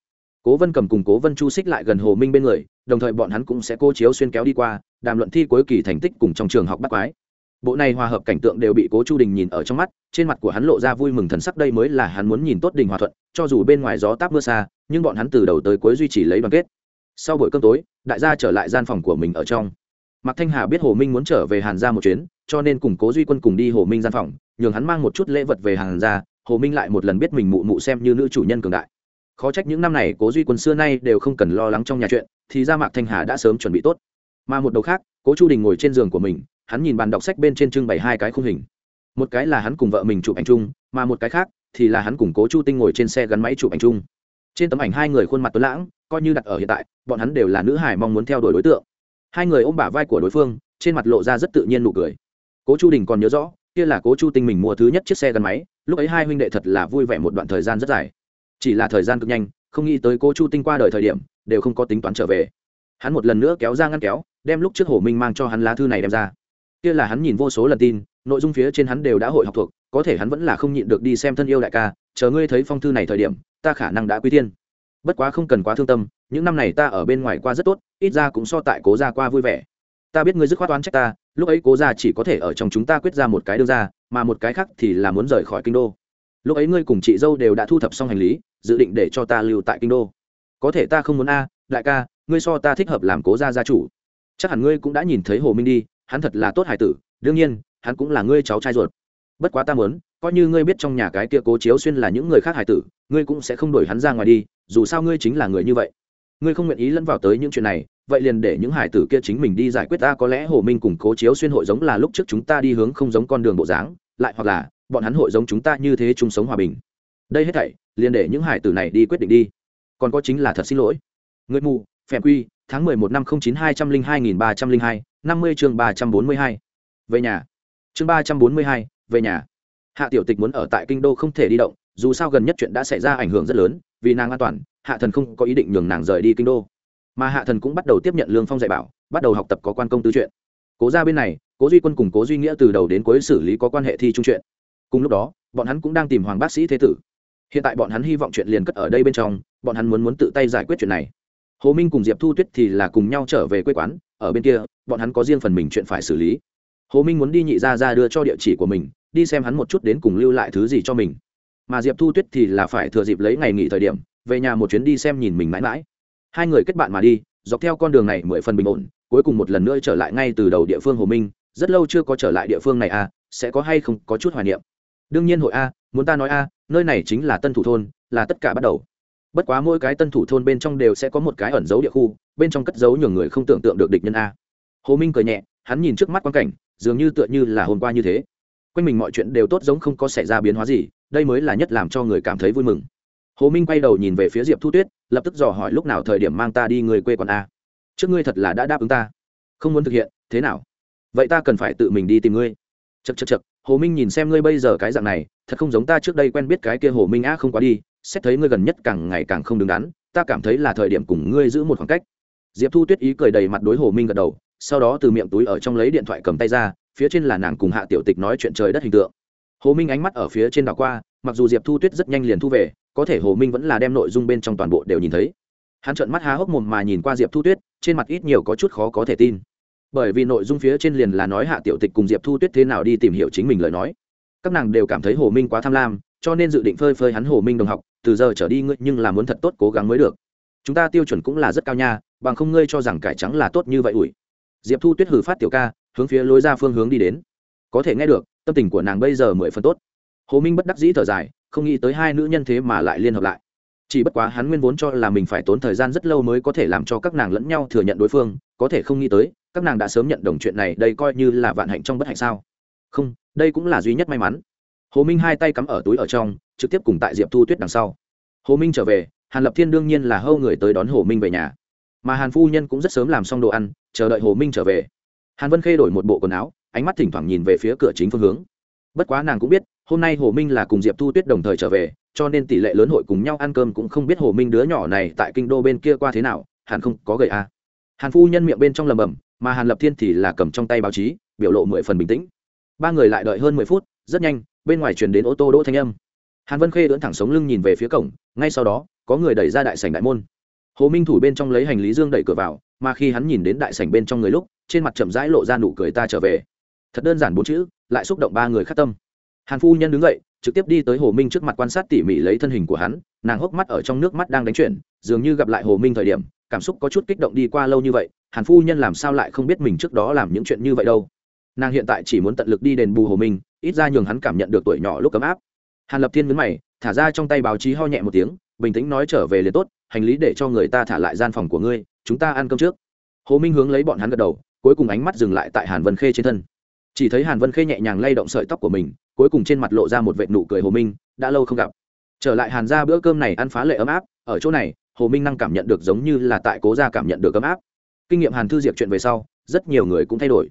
Cố vân cầm cùng cố vân chu xích lại gần hồ minh bên người đồng thời bọn hắn cũng sẽ cô chiếu xuyên kéo đi qua, đàm luận thi cuối kỳ thành tích cùng trong trường học bắt quái. Bộ này hòa hợp cảnh tượng đều bị cố chu đình nhìn ở trong mắt, trên mặt của hắn lộ ra vui mừng thần sắc đây mới là hắn muốn nhìn tốt đình hòa thuận, cho dù bên ngoài gió táp mưa xa, nhưng bọn hắn từ đầu tới cuối duy trì lấy đoàn kết. Sau buổi cơm tối, đại gia trở lại gian phòng của mình ở trong. Mạc thanh hà biết hồ minh muốn trở về hàn ra một chuyến, cho nên cùng cố duy quân cùng đi hồ minh gian phòng, nhường hắn mang một chút lễ vật về hàn ra hồ minh lại một lần biết mình mụ mụ xem như nữ chủ nhân cường đại khó trách những năm này cố duy quân xưa nay đều không cần lo lắng trong nhà chuyện, thì ra mạc thanh hà đã sớm chuẩn bị tốt. Mà một đầu khác, cố chu đình ngồi trên giường của mình, hắn nhìn bàn đọc sách bên trên trưng bày hai cái khung hình. Một cái là hắn cùng vợ mình chụp ảnh chung, mà một cái khác thì là hắn cùng cố chu tinh ngồi trên xe gắn máy chụp ảnh chung. Trên tấm ảnh hai người khuôn mặt tuấn lãng, coi như đặt ở hiện tại, bọn hắn đều là nữ hải mong muốn theo đuổi đối tượng. Hai người ôm bả vai của đối phương, trên mặt lộ ra rất tự nhiên nụ cười. Cố chu đình còn nhớ rõ, kia là cố chu tinh mình mua thứ nhất chiếc xe gắn máy, lúc ấy hai huynh đệ thật là vui vẻ một đoạn thời gian rất dài chỉ là thời gian cực nhanh, không nghĩ tới cô chu tinh qua đời thời điểm, đều không có tính toán trở về. Hắn một lần nữa kéo ra ngăn kéo, đem lúc trước hồ minh mang cho hắn lá thư này đem ra. Kia là hắn nhìn vô số lần tin, nội dung phía trên hắn đều đã hội học thuộc, có thể hắn vẫn là không nhịn được đi xem thân yêu đại ca, chờ ngươi thấy phong thư này thời điểm, ta khả năng đã quy tiên bất quá không cần quá thương tâm, những năm này ta ở bên ngoài qua rất tốt, ít ra cũng so tại cố gia qua vui vẻ. Ta biết ngươi dứt khoát oán trách ta, lúc ấy cố gia chỉ có thể ở trong chúng ta quyết ra một cái đưa ra mà một cái khác thì là muốn rời khỏi kinh đô lúc ấy ngươi cùng chị dâu đều đã thu thập xong hành lý, dự định để cho ta lưu tại kinh đô. Có thể ta không muốn a, đại ca, ngươi so ta thích hợp làm cố gia gia chủ. Chắc hẳn ngươi cũng đã nhìn thấy hồ minh đi, hắn thật là tốt hải tử, đương nhiên, hắn cũng là ngươi cháu trai ruột. Bất quá ta muốn, coi như ngươi biết trong nhà cái kia cố chiếu xuyên là những người khác hải tử, ngươi cũng sẽ không đuổi hắn ra ngoài đi, dù sao ngươi chính là người như vậy. Ngươi không nguyện ý lẫn vào tới những chuyện này, vậy liền để những hải tử kia chính mình đi giải quyết ta, có lẽ hồ minh cùng cố chiếu xuyên hội giống là lúc trước chúng ta đi hướng không giống con đường bộ dáng, lại hoặc là bọn hắn hội giống chúng ta như thế chung sống hòa bình. Đây hết thảy, liền để những hải tử này đi quyết định đi. Còn có chính là thật xin lỗi. Người mù phèm quy, tháng mười một năm không chín hai trăm linh hai nghìn ba trăm linh hai, năm mươi chương ba trăm bốn mươi hai. Về nhà. Chương ba trăm bốn mươi hai, về nhà. Hạ tiểu tịch muốn ở tại kinh đô không thể đi động, dù sao gần nhất chuyện đã xảy ra ảnh hưởng rất lớn, vì nàng an toàn, hạ thần không có ý định nhường nàng rời đi kinh đô. Mà hạ thần cũng bắt đầu tiếp nhận lương phong dạy bảo, bắt đầu học tập có quan công tư chuyện. Cố ra bên này, cố duy quân cùng cố duy nghĩa từ đầu đến cuối xử lý có quan hệ thi trung chuyện cùng lúc đó, bọn hắn cũng đang tìm hoàng bác sĩ thế tử. Hiện tại bọn hắn hy vọng chuyện liền cất ở đây bên trong, bọn hắn muốn muốn tự tay giải quyết chuyện này. Hồ minh cùng diệp thu tuyết thì là cùng nhau trở về quê quán, ở bên kia, bọn hắn có riêng phần mình chuyện phải xử lý. Hồ minh muốn đi nhị ra ra đưa cho địa chỉ của mình, đi xem hắn một chút đến cùng lưu lại thứ gì cho mình. Mà diệp thu tuyết thì là phải thừa dịp lấy ngày nghỉ thời điểm, về nhà một chuyến đi xem nhìn mình mãi mãi. Hai người kết bạn mà đi, dọc theo con đường này mười phần bình ổn, cuối cùng một lần nữa trở lại ngay từ đầu địa phương hồ minh. Rất lâu chưa có trở lại địa phương này à sẽ có hay không có chút hoài niệm đương nhiên hội a, muốn ta nói a, nơi này chính là tân thủ thôn, là tất cả bắt đầu. Bất quá mỗi cái tân thủ thôn bên trong đều sẽ có một cái ẩn giấu địa khu, bên trong cất giấu nhường người không tưởng tượng được địch nhân a. Hồ minh cười nhẹ, hắn nhìn trước mắt quan cảnh, dường như tựa như là hôm qua như thế. Quanh mình mọi chuyện đều tốt giống không có xảy ra biến hóa gì, đây mới là nhất làm cho người cảm thấy vui mừng. Hồ minh quay đầu nhìn về phía diệp thu tuyết, lập tức dò hỏi lúc nào thời điểm mang ta đi người quê còn a. Trước ngươi thật là đã đáp ứng ta. Không muốn thực hiện, thế nào? Vậy ta cần phải tự mình đi tìm ngươi. Chật chật chật hồ minh nhìn xem ngươi bây giờ cái dạng này, thật không giống ta trước đây quen biết cái kia hồ minh a không quá đi, xét thấy ngươi gần nhất càng ngày càng không đứng đắn, ta cảm thấy là thời điểm cùng ngươi giữ một khoảng cách. Diệp thu tuyết ý cười đầy mặt đối hồ minh gật đầu, sau đó từ miệng túi ở trong lấy điện thoại cầm tay ra, phía trên là nàng cùng hạ tiểu tịch nói chuyện trời đất hình tượng. Hồ minh ánh mắt ở phía trên đảo qua, mặc dù diệp thu tuyết rất nhanh liền thu về, có thể hồ minh vẫn là đem nội dung bên trong toàn bộ đều nhìn thấy. Hắn trợn mắt há hốc mồm mà nhìn qua diệp thu tuyết, trên mặt ít nhiều có chút khó có thể tin bởi vì nội dung phía trên liền là nói hạ tiểu tịch cùng diệp thu tuyết thế nào đi tìm hiểu chính mình lời nói. Các nàng đều cảm thấy hồ minh quá tham lam, cho nên dự định phơi phơi hắn hồ minh đồng học, từ giờ trở đi ngươi nhưng là muốn thật tốt cố gắng mới được. Chúng ta tiêu chuẩn cũng là rất cao nha, bằng không ngươi cho rằng cải trắng là tốt như vậy ủi. Diệp thu tuyết hử phát tiểu ca, hướng phía lối ra phương hướng đi đến. Có thể nghe được, tâm tình của nàng bây giờ mười phần tốt. Hồ minh bất đắc dĩ thở dài, không nghĩ tới hai nữ nhân thế mà lại liên hợp lại. Chỉ bất quá hắn nguyên vốn cho là mình phải tốn thời gian rất lâu mới có thể làm cho các nàng lẫn nhau thừa nhận đối phương, có thể không nghĩ tới các nàng đã sớm nhận đồng chuyện này, đây coi như là vạn hạnh trong bất hạnh sao? Không, đây cũng là duy nhất may mắn. Hồ minh hai tay cắm ở túi ở trong, trực tiếp cùng tại diệp thu tuyết đằng sau. Hồ minh trở về, hàn lập thiên đương nhiên là hâu người tới đón hồ minh về nhà. Mà hàn phu nhân cũng rất sớm làm xong đồ ăn, chờ đợi hồ minh trở về. Hàn vân khê đổi một bộ quần áo, ánh mắt thỉnh thoảng nhìn về phía cửa chính phương hướng. Bất quá nàng cũng biết, hôm nay hồ minh là cùng diệp thu tuyết đồng thời trở về, cho nên tỷ lệ lớn hội cùng nhau ăn cơm cũng không biết hồ minh đứa nhỏ này tại kinh đô bên kia qua thế nào hàn không có gầy à. hàn phu nhân miệng bên trong lầm bầm mà hàn lập thiên thì là cầm trong tay báo chí, biểu lộ mười phần bình tĩnh. Ba người lại đợi hơn mười phút, rất nhanh, bên ngoài chuyển đến ô tô đỗ thanh âm. Hàn vân khê ưỡn thẳng sống lưng nhìn về phía cổng, ngay sau đó, có người đẩy ra đại sảnh đại môn. Hồ minh thủ bên trong lấy hành lý dương đẩy cửa vào, mà khi hắn nhìn đến đại sảnh bên trong người lúc, trên mặt chậm rãi lộ ra nụ cười ta trở về. Thật đơn giản bốn chữ, lại xúc động ba người khắc tâm. Hàn phu nhân đứng dậy, trực tiếp đi tới hồ minh trước mặt quan sát tỉ mỉ lấy thân hình của hắn, nàng hốc mắt ở trong nước mắt đang đánh chuyển, dường như gặp lại hồ minh thời điểm, cảm xúc có chút kích động đi qua lâu như vậy hàn phu nhân làm sao lại không biết mình trước đó làm những chuyện như vậy đâu? Nàng hiện tại chỉ muốn tận lực đi đền bù hồ minh, ít ra nhường hắn cảm nhận được tuổi nhỏ lúc ấm áp. Hàn lập thiên mướn mày, thả ra trong tay báo chí ho nhẹ một tiếng, bình tĩnh nói trở về liền tốt, hành lý để cho người ta thả lại gian phòng của ngươi, chúng ta ăn cơm trước. Hồ minh hướng lấy bọn hắn gật đầu, cuối cùng ánh mắt dừng lại tại hàn vân khê trên thân. Chỉ thấy hàn vân khê nhẹ nhàng lay động sợi tóc của mình, cuối cùng trên mặt lộ ra một vệ nụ cười hồ minh, đã lâu không gặp. Trở lại hàn ra bữa cơm này ăn phá lệ ấm áp, ở chỗ này, hồ minh năng cảm nhận được giống như là tại cố gia cảm nhận được ấm áp kinh nghiệm hàn thư diệp chuyện về sau, rất nhiều người cũng thay đổi.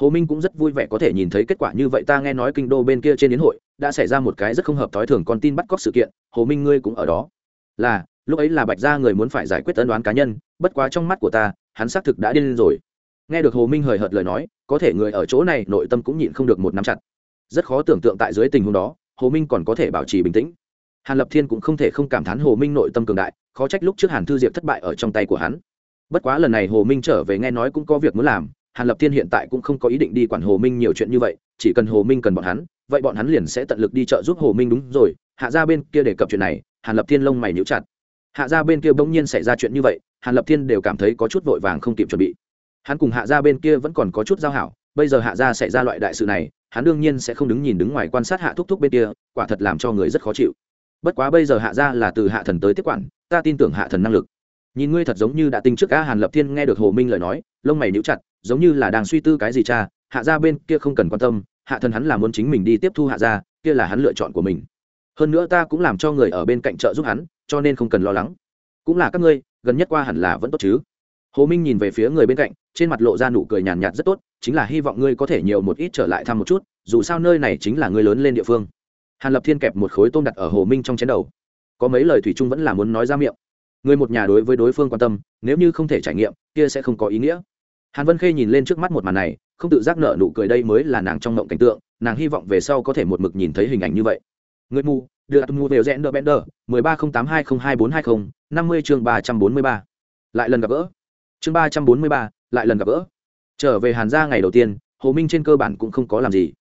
Hồ minh cũng rất vui vẻ có thể nhìn thấy kết quả như vậy, ta nghe nói kinh đô bên kia trên đến hội đã xảy ra một cái rất không hợp thói thường con tin bắt cóc sự kiện, hồ minh ngươi cũng ở đó. Là, lúc ấy là bạch gia người muốn phải giải quyết ân đoán cá nhân, bất quá trong mắt của ta, hắn xác thực đã điên lên rồi. Nghe được hồ minh hời hợt lời nói, có thể người ở chỗ này nội tâm cũng nhịn không được một nắm chặt. Rất khó tưởng tượng tại dưới tình huống đó, hồ minh còn có thể bảo trì bình tĩnh. Hàn lập thiên cũng không thể không cảm thán hồ minh nội tâm cường đại, khó trách lúc trước hàn thư diệp thất bại ở trong tay của hắn bất quá lần này hồ minh trở về nghe nói cũng có việc muốn làm, hàn lập thiên hiện tại cũng không có ý định đi quản hồ minh nhiều chuyện như vậy, chỉ cần hồ minh cần bọn hắn, vậy bọn hắn liền sẽ tận lực đi trợ giúp hồ minh đúng rồi. Hạ ra bên kia đề cập chuyện này, hàn lập thiên lông mày nhíu chặt. Hạ ra bên kia bỗng nhiên xảy ra chuyện như vậy, hàn lập thiên đều cảm thấy có chút vội vàng không kịp chuẩn bị. Hắn cùng hạ ra bên kia vẫn còn có chút giao hảo, bây giờ hạ ra xảy ra loại đại sự này, hắn đương nhiên sẽ không đứng nhìn đứng ngoài quan sát hạ thúc thúc bên kia, quả thật làm cho người rất khó chịu. Bất quá bây giờ hạ ra là từ hạ thần tới tiếp quản, ta tin tưởng hạ thần năng lực nhìn ngươi thật giống như đã tinh trước cá hàn lập thiên nghe được hồ minh lời nói, lông mày níu chặt, giống như là đang suy tư cái gì cha, hạ ra bên kia không cần quan tâm, hạ thần hắn là muốn chính mình đi tiếp thu hạ ra kia là hắn lựa chọn của mình. Hơn nữa ta cũng làm cho người ở bên cạnh trợ giúp hắn, cho nên không cần lo lắng. Cũng là các ngươi, gần nhất qua hẳn là vẫn tốt chứ? Hồ minh nhìn về phía người bên cạnh, trên mặt lộ ra nụ cười nhàn nhạt rất tốt, chính là hy vọng ngươi có thể nhiều một ít trở lại thăm một chút, dù sao nơi này chính là ngươi lớn lên địa phương. Hàn lập thiên kẹp một khối tôm đặt ở hồ minh trong chén đầu. Có mấy lời thủy chung vẫn là muốn nói ra miệng người một nhà đối với đối phương quan tâm, nếu như không thể trải nghiệm, kia sẽ không có ý nghĩa. Hàn vân khê nhìn lên trước mắt một màn này, không tự giác nợ nụ cười đây mới là nàng trong ngộng cảnh tượng, nàng hy vọng về sau có thể một mực nhìn thấy hình ảnh như vậy. Người mù, đưa mù về rẽ nợ bẽn đỡ mười ba không tám hai không hai bốn hai không, năm mươi chương ba trăm bốn mươi ba. Lại lần gặp gỡ. Chương ba trăm bốn mươi ba, lại lần gặp gỡ. Trở về hàn gia ngày đầu tiên, hồ minh trên cơ bản cũng không có làm gì.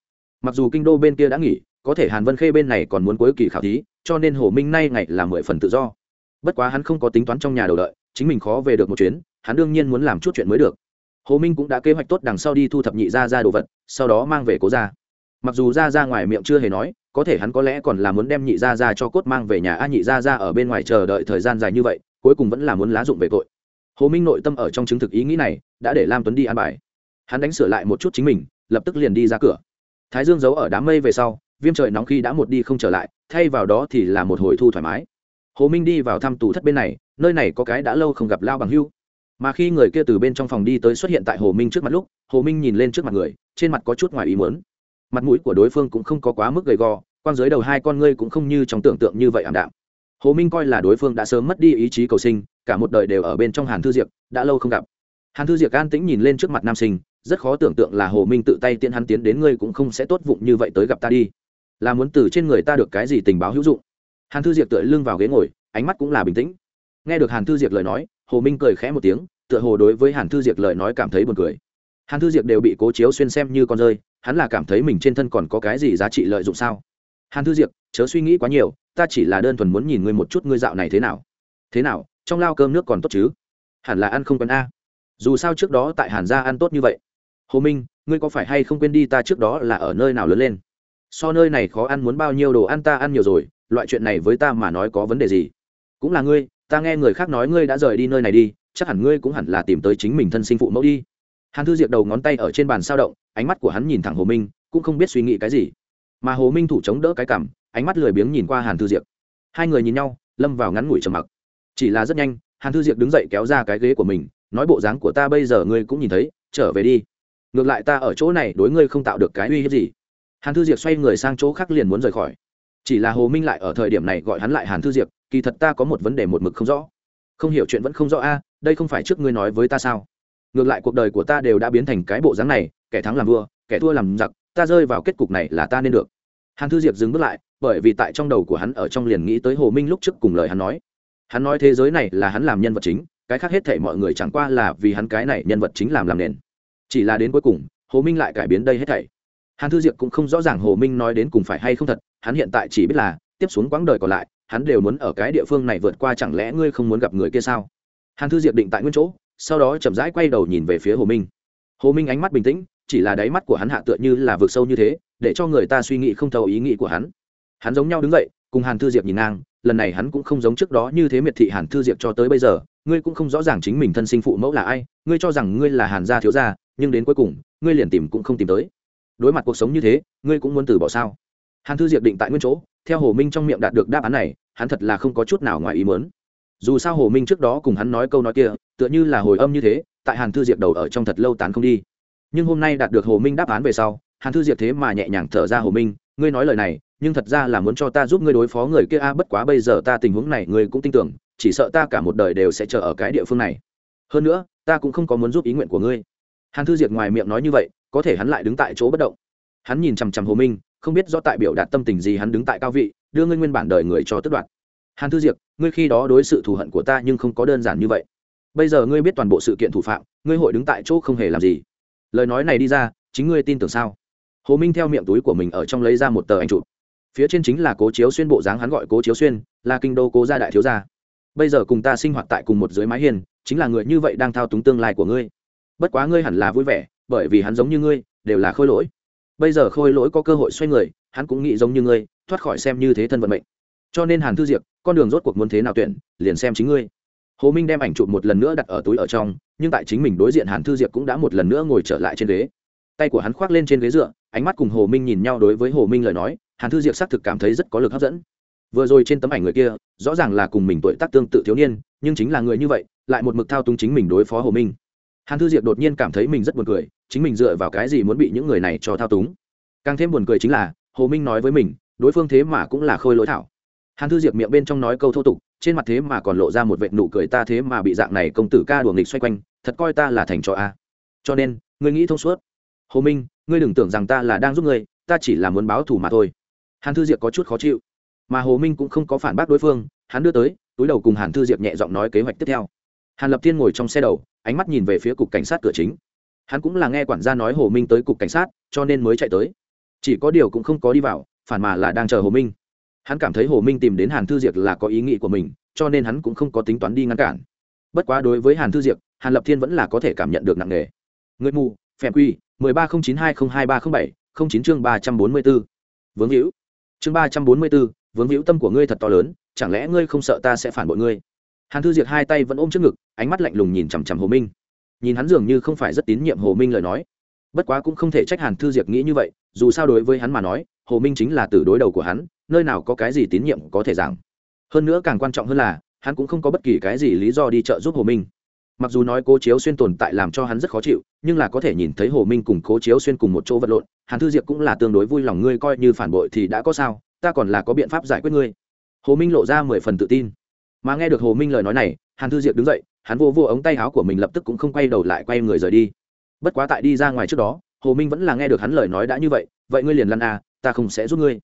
Mặc dù kinh đô bên kia đã nghỉ, có thể hàn vân khê bên này còn muốn cuối kỳ khảo thí, cho nên hồ minh nay ngày là mười phần tự do bất quá hắn không có tính toán trong nhà đầu đợi, chính mình khó về được một chuyến, hắn đương nhiên muốn làm chút chuyện mới được. Hồ minh cũng đã kế hoạch tốt đằng sau đi thu thập nhị ra ra đồ vật, sau đó mang về cố ra mặc dù ra ra ngoài miệng chưa hề nói, có thể hắn có lẽ còn là muốn đem nhị ra ra cho cốt mang về nhà, a, nhị ra ra ở bên ngoài chờ đợi thời gian dài như vậy, cuối cùng vẫn là muốn lá dụng về tội. Hồ minh nội tâm ở trong chứng thực ý nghĩ này, đã để lam tuấn đi ăn bài. Hắn đánh sửa lại một chút chính mình, lập tức liền đi ra cửa. Thái dương giấu ở đám mây về sau, viêm trời nóng khi đã một đi không trở lại, thay vào đó thì là một hồi thu thoải mái hồ minh đi vào thăm tù thất bên này, nơi này có cái đã lâu không gặp lao bằng hưu. Mà khi người kia từ bên trong phòng đi tới xuất hiện tại hồ minh trước mặt lúc, hồ minh nhìn lên trước mặt người, trên mặt có chút ngoài ý muốn. Mặt mũi của đối phương cũng không có quá mức gầy gò, quan dưới đầu hai con ngươi cũng không như trong tưởng tượng như vậy ảm đạm. Hồ minh coi là đối phương đã sớm mất đi ý chí cầu sinh, cả một đời đều ở bên trong hàn thư diệp đã lâu không gặp. Hàn thư diệp an tĩnh nhìn lên trước mặt nam sinh, rất khó tưởng tượng là hồ minh tự tay tiễn hắn tiến đến, ngươi cũng không sẽ tốt vụng như vậy tới gặp ta đi. Là muốn từ trên người ta được cái gì tình báo hữu dụng? Hàn thư diệp tựa lưng vào ghế ngồi, ánh mắt cũng là bình tĩnh. Nghe được hàn thư diệp lời nói, hồ minh cười khẽ một tiếng, tựa hồ đối với hàn thư diệp lời nói cảm thấy buồn cười. Hàn thư diệp đều bị cố chiếu xuyên xem như con rơi, hắn là cảm thấy mình trên thân còn có cái gì giá trị lợi dụng sao? Hàn thư diệp, chớ suy nghĩ quá nhiều, ta chỉ là đơn thuần muốn nhìn ngươi một chút ngươi dạo này thế nào. Thế nào, trong lao cơm nước còn tốt chứ? Hẳn là ăn không cần a. Dù sao trước đó tại hàn gia ăn tốt như vậy. Hồ minh, ngươi có phải hay không quên đi ta trước đó là ở nơi nào lớn lên? So nơi này khó ăn muốn bao nhiêu đồ ăn ta ăn nhiều rồi loại chuyện này với ta mà nói có vấn đề gì? Cũng là ngươi, ta nghe người khác nói ngươi đã rời đi nơi này đi, chắc hẳn ngươi cũng hẳn là tìm tới chính mình thân sinh phụ mẫu đi. Hàn thư diệp đầu ngón tay ở trên bàn sao động, ánh mắt của hắn nhìn thẳng hồ minh, cũng không biết suy nghĩ cái gì. Mà hồ minh thủ chống đỡ cái cảm ánh mắt lười biếng nhìn qua hàn thư diệp. Hai người nhìn nhau, lâm vào ngắn ngủi trầm mặc. Chỉ là rất nhanh, hàn thư diệp đứng dậy kéo ra cái ghế của mình, nói bộ dáng của ta bây giờ ngươi cũng nhìn thấy, trở về đi. Ngược lại ta ở chỗ này đối ngươi không tạo được cái uy hiếp gì. Hàn thư diệp xoay người sang chỗ khác liền muốn rời khỏi chỉ là hồ minh lại ở thời điểm này gọi hắn lại hàn thư diệp, kỳ thật ta có một vấn đề một mực không rõ. Không hiểu chuyện vẫn không rõ a, đây không phải trước ngươi nói với ta sao? Ngược lại cuộc đời của ta đều đã biến thành cái bộ dáng này, kẻ thắng làm vua, kẻ thua làm giặc, ta rơi vào kết cục này là ta nên được. Hàn thư diệp dừng bước lại, bởi vì tại trong đầu của hắn ở trong liền nghĩ tới hồ minh lúc trước cùng lời hắn nói. Hắn nói thế giới này là hắn làm nhân vật chính, cái khác hết thể mọi người chẳng qua là vì hắn cái này nhân vật chính làm làm nền. Chỉ là đến cuối cùng, hồ minh lại cải biến đây hết thảy hàn thư diệp cũng không rõ ràng hồ minh nói đến cùng phải hay không thật, hắn hiện tại chỉ biết là, tiếp xuống quãng đời còn lại, hắn đều muốn ở cái địa phương này vượt qua chẳng lẽ ngươi không muốn gặp người kia sao? Hàn thư diệp định tại nguyên chỗ, sau đó chậm rãi quay đầu nhìn về phía hồ minh. Hồ minh ánh mắt bình tĩnh, chỉ là đáy mắt của hắn hạ tựa như là vượt sâu như thế, để cho người ta suy nghĩ không thấu ý nghĩ của hắn. Hắn giống nhau đứng dậy, cùng hàn thư diệp nhìn ngang, lần này hắn cũng không giống trước đó như thế miệt thị hàn thư diệp cho tới bây giờ, ngươi cũng không rõ ràng chính mình thân sinh phụ mẫu là ai, ngươi cho rằng ngươi là hàn gia thiếu gia, nhưng đến cuối cùng, ngươi liền tìm cũng không tìm tới đối mặt cuộc sống như thế, ngươi cũng muốn từ bỏ sao? Hàn thư diệp định tại nguyên chỗ, theo hồ minh trong miệng đạt được đáp án này, hắn thật là không có chút nào ngoài ý mớn dù sao hồ minh trước đó cùng hắn nói câu nói kia, tựa như là hồi âm như thế, tại hàn thư diệp đầu ở trong thật lâu tán không đi. Nhưng hôm nay đạt được hồ minh đáp án về sau, hàn thư diệp thế mà nhẹ nhàng thở ra hồ minh, ngươi nói lời này, nhưng thật ra là muốn cho ta giúp ngươi đối phó người kia a, bất quá bây giờ ta tình huống này ngươi cũng tin tưởng, chỉ sợ ta cả một đời đều sẽ chờ ở cái địa phương này. Hơn nữa, ta cũng không có muốn giúp ý nguyện của ngươi. Hàn thư diệp ngoài miệng nói như vậy có thể hắn lại đứng tại chỗ bất động. Hắn nhìn chằm chằm hồ minh, không biết do tại biểu đạt tâm tình gì hắn đứng tại cao vị, đưa ngươi nguyên bản đời người cho tất đoạt. Hàn thư diệp, ngươi khi đó đối sự thù hận của ta nhưng không có đơn giản như vậy. Bây giờ ngươi biết toàn bộ sự kiện thủ phạm, ngươi hội đứng tại chỗ không hề làm gì. Lời nói này đi ra, chính ngươi tin tưởng sao? Hồ minh theo miệng túi của mình ở trong lấy ra một tờ ảnh chụp. Phía trên chính là cố chiếu xuyên bộ dáng hắn gọi cố chiếu xuyên, là kinh đô cố gia đại thiếu gia. Bây giờ cùng ta sinh hoạt tại cùng một dưới mái hiền chính là người như vậy đang thao túng tương lai của ngươi. Bất quá ngươi hẳn là vui vẻ bởi vì hắn giống như ngươi, đều là khôi lỗi. Bây giờ khôi lỗi có cơ hội xoay người, hắn cũng nghĩ giống như ngươi, thoát khỏi xem như thế thân vận mệnh. Cho nên hàn thư diệp, con đường rốt cuộc muốn thế nào tuyển, liền xem chính ngươi. Hồ minh đem ảnh chụp một lần nữa đặt ở túi ở trong, nhưng tại chính mình đối diện hàn thư diệp cũng đã một lần nữa ngồi trở lại trên ghế. Tay của hắn khoác lên trên ghế dựa, ánh mắt cùng hồ minh nhìn nhau đối với hồ minh lời nói, hàn thư diệp xác thực cảm thấy rất có lực hấp dẫn. Vừa rồi trên tấm ảnh người kia, rõ ràng là cùng mình tuổi tác tương tự thiếu niên, nhưng chính là người như vậy, lại một mực thao túng chính mình đối phó hồ minh hàn thư diệp đột nhiên cảm thấy mình rất buồn cười, chính mình dựa vào cái gì muốn bị những người này cho thao túng? Càng thêm buồn cười chính là, hồ minh nói với mình, đối phương thế mà cũng là khôi lỗi thảo. Hàn thư diệp miệng bên trong nói câu thô tục, trên mặt thế mà còn lộ ra một vệ nụ cười ta thế mà bị dạng này công tử ca đùa nghịch xoay quanh, thật coi ta là thành trò a. Cho nên, ngươi nghĩ thông suốt. Hồ minh, ngươi đừng tưởng rằng ta là đang giúp ngươi, ta chỉ là muốn báo thù mà thôi. Hàn thư diệp có chút khó chịu. Mà hồ minh cũng không có phản bác đối phương, hắn đưa tới, túi đầu cùng hàn thư diệp nhẹ giọng nói kế hoạch tiếp theo. Hàn lập thiên ngồi trong xe đầu ánh mắt nhìn về phía cục cảnh sát cửa chính. Hắn cũng là nghe quản gia nói hồ minh tới cục cảnh sát, cho nên mới chạy tới. Chỉ có điều cũng không có đi vào, phản mà là đang chờ hồ minh. Hắn cảm thấy hồ minh tìm đến hàn thư diệc là có ý nghĩ của mình, cho nên hắn cũng không có tính toán đi ngăn cản. Bất quá đối với hàn thư diệc, hàn lập thiên vẫn là có thể cảm nhận được nặng nề. Người mù, phèm quy, mười ba không chín hai không hai ba không bảy, không chín chương ba trăm bốn mươi b ố vướng hữu chương ba trăm bốn mươi b ố vướng hữu tâm của ngươi thật to lớn, chẳng lẽ ngươi không sợ ta sẽ phản bội ngươi? Hàn thư Diệt hai tay vẫn ôm trước ngực, ánh mắt lạnh lùng nhìn chằm chằm hồ minh. Nhìn hắn dường như không phải rất tín nhiệm hồ minh lời nói. Bất quá cũng không thể trách hàn thư diệp nghĩ như vậy, dù sao đối với hắn mà nói, hồ minh chính là từ đối đầu của hắn, nơi nào có cái gì tín nhiệm có thể giảng. Hơn nữa càng quan trọng hơn là, hắn cũng không có bất kỳ cái gì lý do đi trợ giúp hồ minh. Mặc dù nói cố chiếu xuyên tồn tại làm cho hắn rất khó chịu, nhưng là có thể nhìn thấy hồ minh cùng cố chiếu xuyên cùng một chỗ vật lộn, hàn thư diệp cũng là tương đối vui lòng ngươi coi như phản bội thì đã có sao, ta còn là có biện pháp giải quyết ngươi. Hồ minh lộ ra mười phần tự tin mà nghe được hồ minh lời nói này, hàn thư diệp đứng dậy, hắn vô vô ống tay áo của mình lập tức cũng không quay đầu lại quay người rời đi. Bất quá tại đi ra ngoài trước đó, hồ minh vẫn là nghe được hắn lời nói đã như vậy vậy ngươi liền lăn à ta không sẽ giúp ngươi.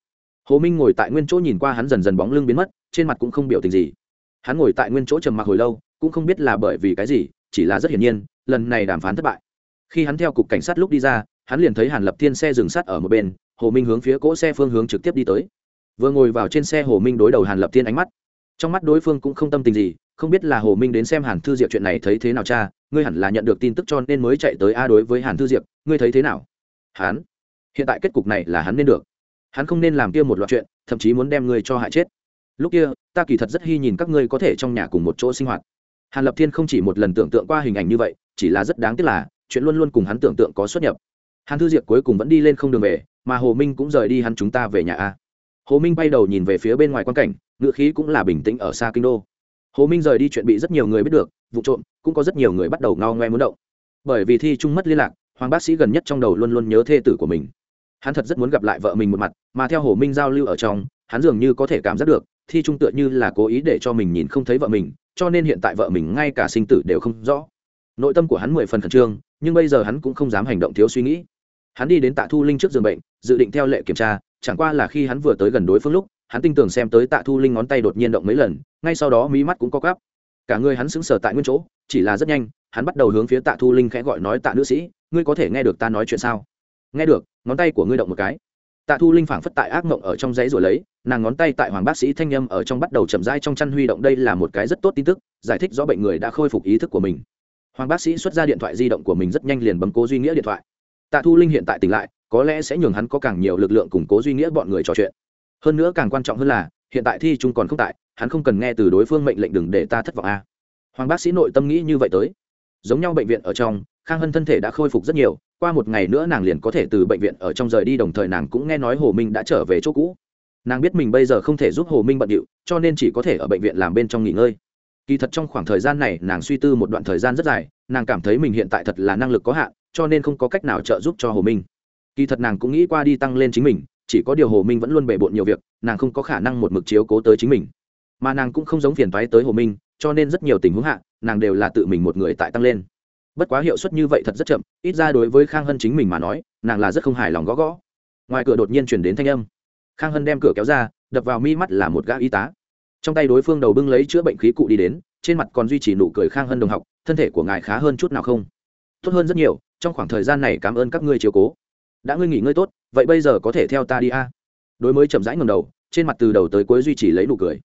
Hồ minh ngồi tại nguyên chỗ nhìn qua hắn dần dần bóng lưng biến mất, trên mặt cũng không biểu tình gì. Hắn ngồi tại nguyên chỗ trầm mặc hồi lâu, cũng không biết là bởi vì cái gì, chỉ là rất hiển nhiên, lần này đàm phán thất bại. Khi hắn theo cục cảnh sát lúc đi ra, hắn liền thấy hàn lập thiên xe dừng sát ở một bên, hồ minh hướng phía cỗ xe phương hướng trực tiếp đi tới. Vừa ngồi vào trên xe, hồ minh đối đầu hàn lập thiên ánh mắt trong mắt đối phương cũng không tâm tình gì, không biết là hồ minh đến xem hàn thư diệp chuyện này thấy thế nào cha, ngươi hẳn là nhận được tin tức cho nên mới chạy tới a đối với hàn thư diệp, ngươi thấy thế nào? Hắn? Hiện tại kết cục này là hắn nên được. Hắn không nên làm kia một loạt chuyện, thậm chí muốn đem ngươi cho hại chết. Lúc kia, ta kỳ thật rất hy nhìn các ngươi có thể trong nhà cùng một chỗ sinh hoạt. Hàn lập thiên không chỉ một lần tưởng tượng qua hình ảnh như vậy, chỉ là rất đáng tiếc là, chuyện luôn luôn cùng hắn tưởng tượng có xuất nhập. Hàn thư diệp cuối cùng vẫn đi lên không đường về, mà hồ minh cũng rời đi hắn chúng ta về nhà a. Hồ minh bay đầu nhìn về phía bên ngoài quan cảnh ngữ khí cũng là bình tĩnh ở xa kinh đô. Hồ minh rời đi chuyện bị rất nhiều người biết được, vụ trộm, cũng có rất nhiều người bắt đầu ngao ngoe muốn động. Bởi vì thi trung mất liên lạc, hoàng bác sĩ gần nhất trong đầu luôn luôn nhớ thê tử của mình. Hắn thật rất muốn gặp lại vợ mình một mặt, mà theo hồ minh giao lưu ở trong, hắn dường như có thể cảm giác được, thi trung tựa như là cố ý để cho mình nhìn không thấy vợ mình, cho nên hiện tại vợ mình ngay cả sinh tử đều không rõ. Nội tâm của hắn mười phần khẩn trương, nhưng bây giờ hắn cũng không dám hành động thiếu suy nghĩ. Hắn đi đến tạ thu linh trước giường bệnh, dự định theo lệ kiểm tra, chẳng qua là khi hắn vừa tới gần đối phương lúc hắn tin tưởng xem tới tạ thu linh ngón tay đột nhiên động mấy lần, ngay sau đó mí mắt cũng có gắp cả người hắn sững sờ tại nguyên chỗ, chỉ là rất nhanh, hắn bắt đầu hướng phía tạ thu linh khẽ gọi nói, tạ nữ sĩ, ngươi có thể nghe được ta nói chuyện sao? Nghe được, ngón tay của ngươi động một cái. Tạ thu linh phảng phất tại ác mộng ở trong giấy rồi lấy, nàng ngón tay tại hoàng bác sĩ thanh â m ở trong bắt đầu chậm rãi trong chăn huy động, đây là một cái rất tốt tin tức, giải thích rõ bệnh người đã khôi phục ý thức của mình. Hoàng bác sĩ xuất ra điện thoại di động của mình rất nhanh liền bấm cố duy nghĩa điện thoại. Tạ thu linh hiện tại tỉnh lại, có lẽ sẽ nhường hắn có càng nhiều lực lượng củng cố duy nghĩa bọn người trò chuyện hơn nữa càng quan trọng hơn là, hiện tại thi trung còn không tại, hắn không cần nghe từ đối phương mệnh lệnh đừng để ta thất vọng a. Hoàng bác sĩ nội tâm nghĩ như vậy tới. Giống nhau bệnh viện ở trong, khang hân thân thể đã khôi phục rất nhiều, qua một ngày nữa nàng liền có thể từ bệnh viện ở trong rời đi, đồng thời nàng cũng nghe nói hồ minh đã trở về chỗ cũ. Nàng biết mình bây giờ không thể giúp hồ minh bận điệu, cho nên chỉ có thể ở bệnh viện làm bên trong nghỉ ngơi. Kỳ thật trong khoảng thời gian này, nàng suy tư một đoạn thời gian rất dài, nàng cảm thấy mình hiện tại thật là năng lực có hạn, cho nên không có cách nào trợ giúp cho hồ minh. Kỳ thật nàng cũng nghĩ qua đi tăng lên chính mình chỉ có điều hồ minh vẫn luôn bề bộn nhiều việc, nàng không có khả năng một mực chiếu cố tới chính mình. Mà nàng cũng không giống phiền toái tới hồ minh, cho nên rất nhiều tình huống hạ, nàng đều là tự mình một người tại tăng lên. Bất quá hiệu suất như vậy thật rất chậm, ít ra đối với khang hân chính mình mà nói, nàng là rất không hài lòng gõ gõ. Ngoài cửa đột nhiên chuyển đến thanh âm. Khang hân đem cửa kéo ra, đập vào mi mắt là một gã y tá. Trong tay đối phương đầu bưng lấy chữa bệnh khí cụ đi đến, trên mặt còn duy trì nụ cười khang hân đồng học, thân thể của ngài khá hơn chút nào không? Tốt hơn rất nhiều, trong khoảng thời gian này cảm ơn các ngươi chiều cố đã ngươi nghỉ ngơi tốt, vậy bây giờ có thể theo ta đi a. Đối mới chậm rãi ngầm đầu, trên mặt từ đầu tới cuối duy trì lấy nụ cười.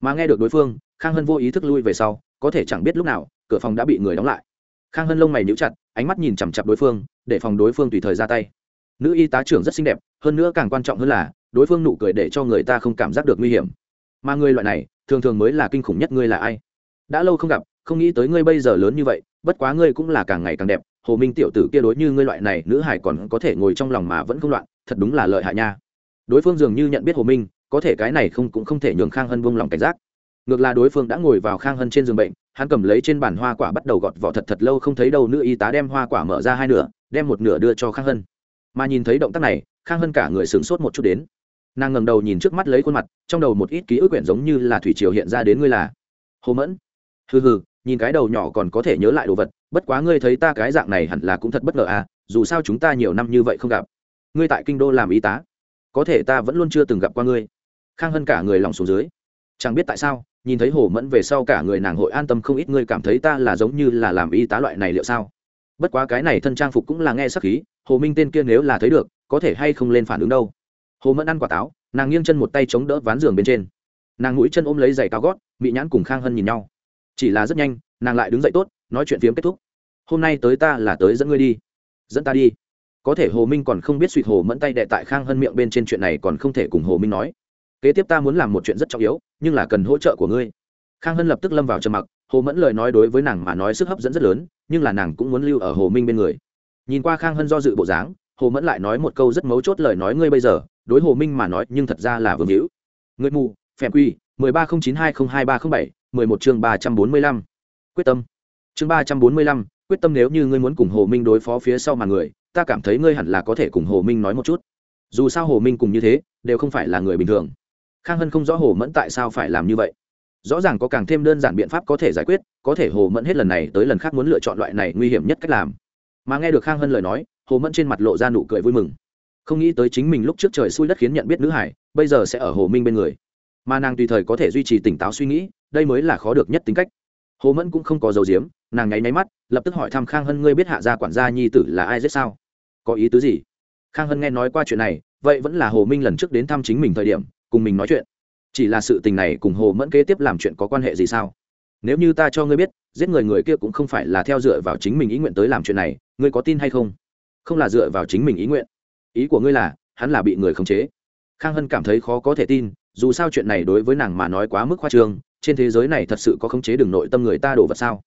Mà nghe được đối phương, khang hân vô ý thức lui về sau, có thể chẳng biết lúc nào, cửa phòng đã bị người đóng lại. Khang hân lông mày níu chặt, ánh mắt nhìn chằm chặp đối phương, để phòng đối phương tùy thời ra tay. Nữ y tá trưởng rất xinh đẹp, hơn nữa càng quan trọng hơn là, đối phương nụ cười để cho người ta không cảm giác được nguy hiểm. Mà người loại này, thường thường mới là kinh khủng nhất ngươi là ai? Đã lâu không gặp, không nghĩ tới ngươi bây giờ lớn như vậy, bất quá ngươi cũng là càng ngày càng đẹp hồ minh tiểu tử kia đối như ngươi loại này nữ hải còn có thể ngồi trong lòng mà vẫn không loạn, thật đúng là lợi hại nha. Đối phương dường như nhận biết hồ minh, có thể cái này không cũng không thể nhường khang hân buông lòng cảnh giác. Ngược là đối phương đã ngồi vào khang hân trên giường bệnh, hắn cầm lấy trên bàn hoa quả bắt đầu gọt vỏ thật thật lâu không thấy đâu nữ y tá đem hoa quả mở ra hai nửa, đem một nửa đưa cho khang hân. Mà nhìn thấy động tác này, khang hân cả người sửng sốt một chút đến. Nàng ngầm đầu nhìn trước mắt lấy khuôn mặt, trong đầu một ít ký ức quyển giống như là thủy triều hiện ra đến ngươi là. Hồ mẫn. Hừ hừ, nhìn cái đầu nhỏ còn có thể nhớ lại đồ vật bất quá ngươi thấy ta cái dạng này hẳn là cũng thật bất ngờ à dù sao chúng ta nhiều năm như vậy không gặp. Ngươi tại kinh đô làm y tá. Có thể ta vẫn luôn chưa từng gặp qua ngươi. Khang hân cả người lòng xuống dưới. Chẳng biết tại sao, nhìn thấy hồ mẫn về sau cả người nàng hội an tâm không ít, ngươi cảm thấy ta là giống như là làm y tá loại này liệu sao? Bất quá cái này thân trang phục cũng là nghe sắc khí, hồ minh tên kia nếu là thấy được, có thể hay không lên phản ứng đâu. Hồ mẫn ăn quả táo, nàng nghiêng chân một tay chống đỡ ván giường bên trên. Nàng mũi chân ôm lấy giày cao gót bị nhãn cùng khang hân nhìn nhau. Chỉ là rất nhanh, nàng lại đứng dậy tốt nói chuyện phiếm kết thúc. Hôm nay tới ta là tới dẫn ngươi đi. Dẫn ta đi. Có thể hồ minh còn không biết suỵt hồ mẫn tay đệ tại khang hân miệng bên trên chuyện này còn không thể cùng hồ minh nói. Kế tiếp ta muốn làm một chuyện rất trọng yếu, nhưng là cần hỗ trợ của ngươi. Khang hân lập tức lâm vào trầm mặc, hồ mẫn lời nói đối với nàng mà nói sức hấp dẫn rất lớn, nhưng là nàng cũng muốn lưu ở hồ minh bên người. Nhìn qua khang hân do dự bộ dáng, hồ mẫn lại nói một câu rất mấu chốt lời nói ngươi bây giờ, đối hồ minh mà nói nhưng thật ra là vương hữu. Người mù, phèm quy, mười ba không chín hai không hai ba không bảy, mười một chương ba trăm bốn mươi lăm. Quyết tâm chương ba trăm bốn mươi lăm, quyết tâm nếu như ngươi muốn cùng hồ minh đối phó phía sau mà người, ta cảm thấy ngươi hẳn là có thể cùng hồ minh nói một chút. Dù sao hồ minh cùng như thế, đều không phải là người bình thường. Khang hân không rõ hồ mẫn tại sao phải làm như vậy. Rõ ràng có càng thêm đơn giản biện pháp có thể giải quyết, có thể hồ mẫn hết lần này tới lần khác muốn lựa chọn loại này nguy hiểm nhất cách làm. Mà nghe được khang hân lời nói, hồ mẫn trên mặt lộ ra nụ cười vui mừng. Không nghĩ tới chính mình lúc trước trời xui đất khiến nhận biết nữ hải, bây giờ sẽ ở hồ minh bên người. Mà nàng tùy thời có thể duy trì tỉnh táo suy nghĩ, đây mới là khó được nhất tính cách hồ mẫn cũng không có dấu diếm nàng nháy nháy mắt, lập tức hỏi thăm khang hân, ngươi biết hạ gia quản gia nhi tử là ai giết sao? Có ý tứ gì? Khang hân nghe nói qua chuyện này, vậy vẫn là hồ minh lần trước đến thăm chính mình thời điểm, cùng mình nói chuyện. Chỉ là sự tình này cùng hồ mẫn kế tiếp làm chuyện có quan hệ gì sao? Nếu như ta cho ngươi biết, giết người người kia cũng không phải là theo dựa vào chính mình ý nguyện tới làm chuyện này, ngươi có tin hay không? Không là dựa vào chính mình ý nguyện. Ý của ngươi là, hắn là bị người khống chế. Khang hân cảm thấy khó có thể tin, dù sao chuyện này đối với nàng mà nói quá mức khoa trương trên thế giới này thật sự có khống chế đường nội tâm người ta đổ vật sao?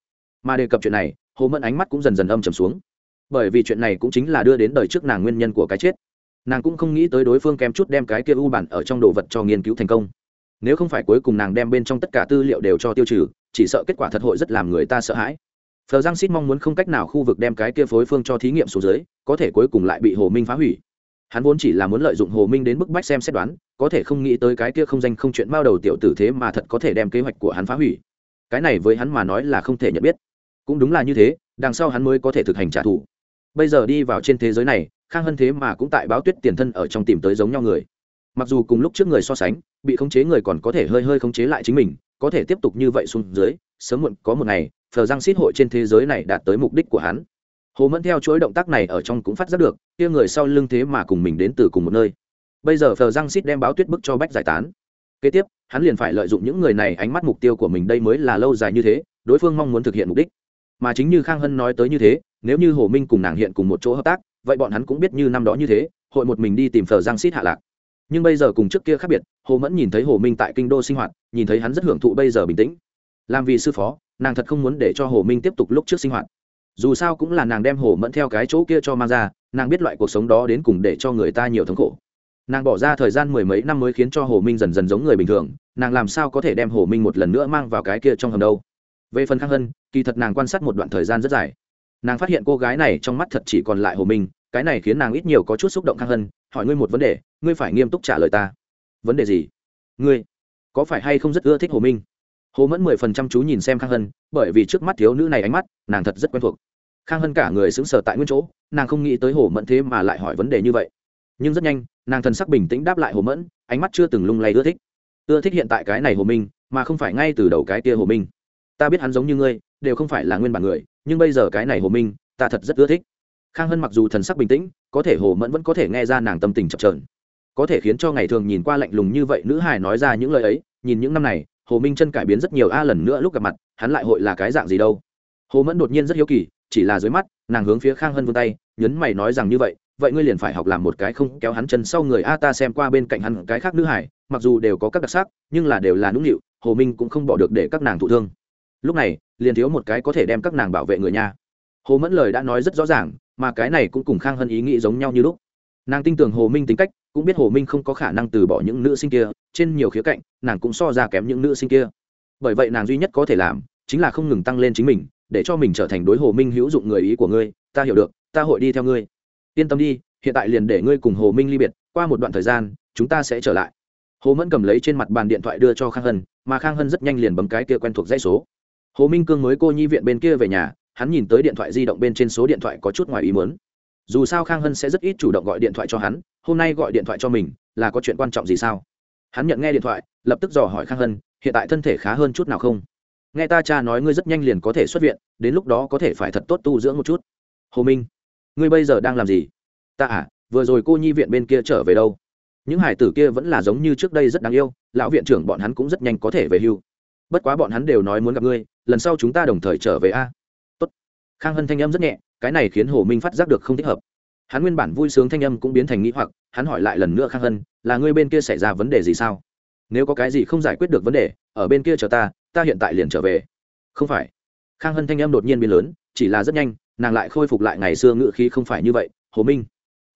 Mà đề cập chuyện này, hồ mẫn ánh mắt cũng dần dần âm trầm xuống. Bởi vì chuyện này cũng chính là đưa đến đời trước nàng nguyên nhân của cái chết. Nàng cũng không nghĩ tới đối phương kém chút đem cái kia u bản ở trong đồ vật cho nghiên cứu thành công. Nếu không phải cuối cùng nàng đem bên trong tất cả tư liệu đều cho tiêu trừ, chỉ sợ kết quả thật hội rất làm người ta sợ hãi. Phờ giang xít mong muốn không cách nào khu vực đem cái kia phối phương cho thí nghiệm xuống dưới, có thể cuối cùng lại bị hồ minh phá hủy. Hắn vốn chỉ là muốn lợi dụng hồ minh đến bức bách xem xét đoán có thể không nghĩ tới cái kia không danh không chuyện bao đầu tiểu tử thế mà thật có thể đem kế hoạch của hắn phá hủy. Cái này với hắn mà nói là không thể nhận biết. Cũng đúng là như thế, đằng sau hắn mới có thể thực hành trả thù. Bây giờ đi vào trên thế giới này, khang hân thế mà cũng tại báo tuyết tiền thân ở trong tìm tới giống nhau người. Mặc dù cùng lúc trước người so sánh, bị khống chế người còn có thể hơi hơi khống chế lại chính mình, có thể tiếp tục như vậy xuống dưới, sớm muộn có một ngày, phờ giang xít hội trên thế giới này đạt tới mục đích của hắn. Hồ mẫn theo chuỗi động tác này ở trong cũng phát giác được, kia người sau lưng thế mà cùng mình đến từ cùng một nơi bây giờ phờ giang xít đem báo tuyết bức cho bách giải tán. Kế tiếp, hắn liền phải lợi dụng những người này ánh mắt mục tiêu của mình đây mới là lâu dài như thế, đối phương mong muốn thực hiện mục đích. Mà chính như khang hân nói tới như thế, nếu như hồ minh cùng nàng hiện cùng một chỗ hợp tác, vậy bọn hắn cũng biết như năm đó như thế, hội một mình đi tìm phờ giang xít hạ lạc. Nhưng bây giờ cùng trước kia khác biệt, hồ mẫn nhìn thấy hồ minh tại kinh đô sinh hoạt, nhìn thấy hắn rất hưởng thụ bây giờ bình tĩnh. Làm vì sư phó, nàng thật không muốn để cho hồ minh tiếp tục lúc trước sinh hoạt. Dù sao cũng là nàng đem hồ mẫn theo cái chỗ kia cho mang ra, nàng biết loại cuộc sống đó đến cùng để cho người ta nhiều thống khổ nàng bỏ ra thời gian mười mấy năm mới khiến cho hồ minh dần dần giống người bình thường, nàng làm sao có thể đem hồ minh một lần nữa mang vào cái kia trong hầm đâu? Về phần khang hân, kỳ thật nàng quan sát một đoạn thời gian rất dài. Nàng phát hiện cô gái này trong mắt thật chỉ còn lại hồ minh, cái này khiến nàng ít nhiều có chút xúc động khang hân, hỏi ngươi một vấn đề, ngươi phải nghiêm túc trả lời ta. Vấn đề gì? Ngươi, có phải hay không rất ưa thích hồ minh? Hồ mẫn mười phần trăm chú nhìn xem khang hân, bởi vì trước mắt thiếu nữ này ánh mắt, nàng thật rất quen thuộc. Khang hân cả người xứng sở tại nguyên chỗ, nàng không nghĩ tới hồ mẫn thế mà lại hỏi vấn đề như vậy nhưng rất nhanh, nàng thần sắc bình tĩnh đáp lại hồ mẫn, ánh mắt chưa từng lung lay ưa thích. Ưa thích hiện tại cái này hồ minh, mà không phải ngay từ đầu cái kia hồ minh. Ta biết hắn giống như ngươi, đều không phải là nguyên bản người, nhưng bây giờ cái này hồ minh, ta thật rất ưa thích. Khang hân mặc dù thần sắc bình tĩnh, có thể hồ mẫn vẫn có thể nghe ra nàng tâm tình chập trờn có thể khiến cho ngày thường nhìn qua lạnh lùng như vậy nữ hài nói ra những lời ấy, nhìn những năm này, hồ minh chân cải biến rất nhiều a, lần nữa lúc gặp mặt, hắn lại hội là cái dạng gì đâu? Hồ mẫn đột nhiên rất hiếu kỳ, chỉ là dưới mắt, nàng hướng phía khang hân vươn tay, nhấn mày nói rằng như vậy vậy ngươi liền phải học làm một cái không kéo hắn chân sau người a, ta xem qua bên cạnh hắn cái khác nữ hải, mặc dù đều có các đặc sắc, nhưng là đều là nũng nịu, hồ minh cũng không bỏ được để các nàng thụ thương. Lúc này, liền thiếu một cái có thể đem các nàng bảo vệ người nha. Hồ mẫn lời đã nói rất rõ ràng, mà cái này cũng cùng khang hân ý nghĩ giống nhau như lúc. Nàng tin tưởng hồ minh tính cách, cũng biết hồ minh không có khả năng từ bỏ những nữ sinh kia, trên nhiều khía cạnh, nàng cũng so ra kém những nữ sinh kia. Bởi vậy nàng duy nhất có thể làm, chính là không ngừng tăng lên chính mình, để cho mình trở thành đối hồ minh hữu dụng người ý của ngươi, ta hiểu được, ta hội đi theo ngươi yên tâm đi, hiện tại liền để ngươi cùng hồ minh ly biệt, qua một đoạn thời gian, chúng ta sẽ trở lại. Hồ mẫn cầm lấy trên mặt bàn điện thoại đưa cho khang hân, mà khang hân rất nhanh liền bấm cái kia quen thuộc dãy số. Hồ minh cương mới cô nhi viện bên kia về nhà, hắn nhìn tới điện thoại di động bên trên số điện thoại có chút ngoài ý muốn. Dù sao khang hân sẽ rất ít chủ động gọi điện thoại cho hắn, hôm nay gọi điện thoại cho mình, là có chuyện quan trọng gì sao? Hắn nhận nghe điện thoại, lập tức dò hỏi khang hân, hiện tại thân thể khá hơn chút nào không? Nghe ta cha nói ngươi rất nhanh liền có thể xuất viện, đến lúc đó có thể phải thật tốt tu dưỡng một chút. Hồ minh ngươi bây giờ đang làm gì? Ta à vừa rồi cô nhi viện bên kia trở về đâu? Những hải tử kia vẫn là giống như trước đây rất đáng yêu, lão viện trưởng bọn hắn cũng rất nhanh có thể về hưu. Bất quá bọn hắn đều nói muốn gặp ngươi, lần sau chúng ta đồng thời trở về a. Tốt. khang hân thanh âm rất nhẹ, cái này khiến hồ minh phát giác được không thích hợp. Hắn nguyên bản vui sướng thanh âm cũng biến thành nghĩ hoặc, hắn hỏi lại lần nữa khang hân, là ngươi bên kia xảy ra vấn đề gì sao? Nếu có cái gì không giải quyết được vấn đề, ở bên kia chờ ta ta hiện tại liền trở về. Không phải. Khang hân thanh âm đột nhiên biến lớn, chỉ là rất nhanh nàng lại khôi phục lại ngày xưa ngự khí không phải như vậy, hồ minh,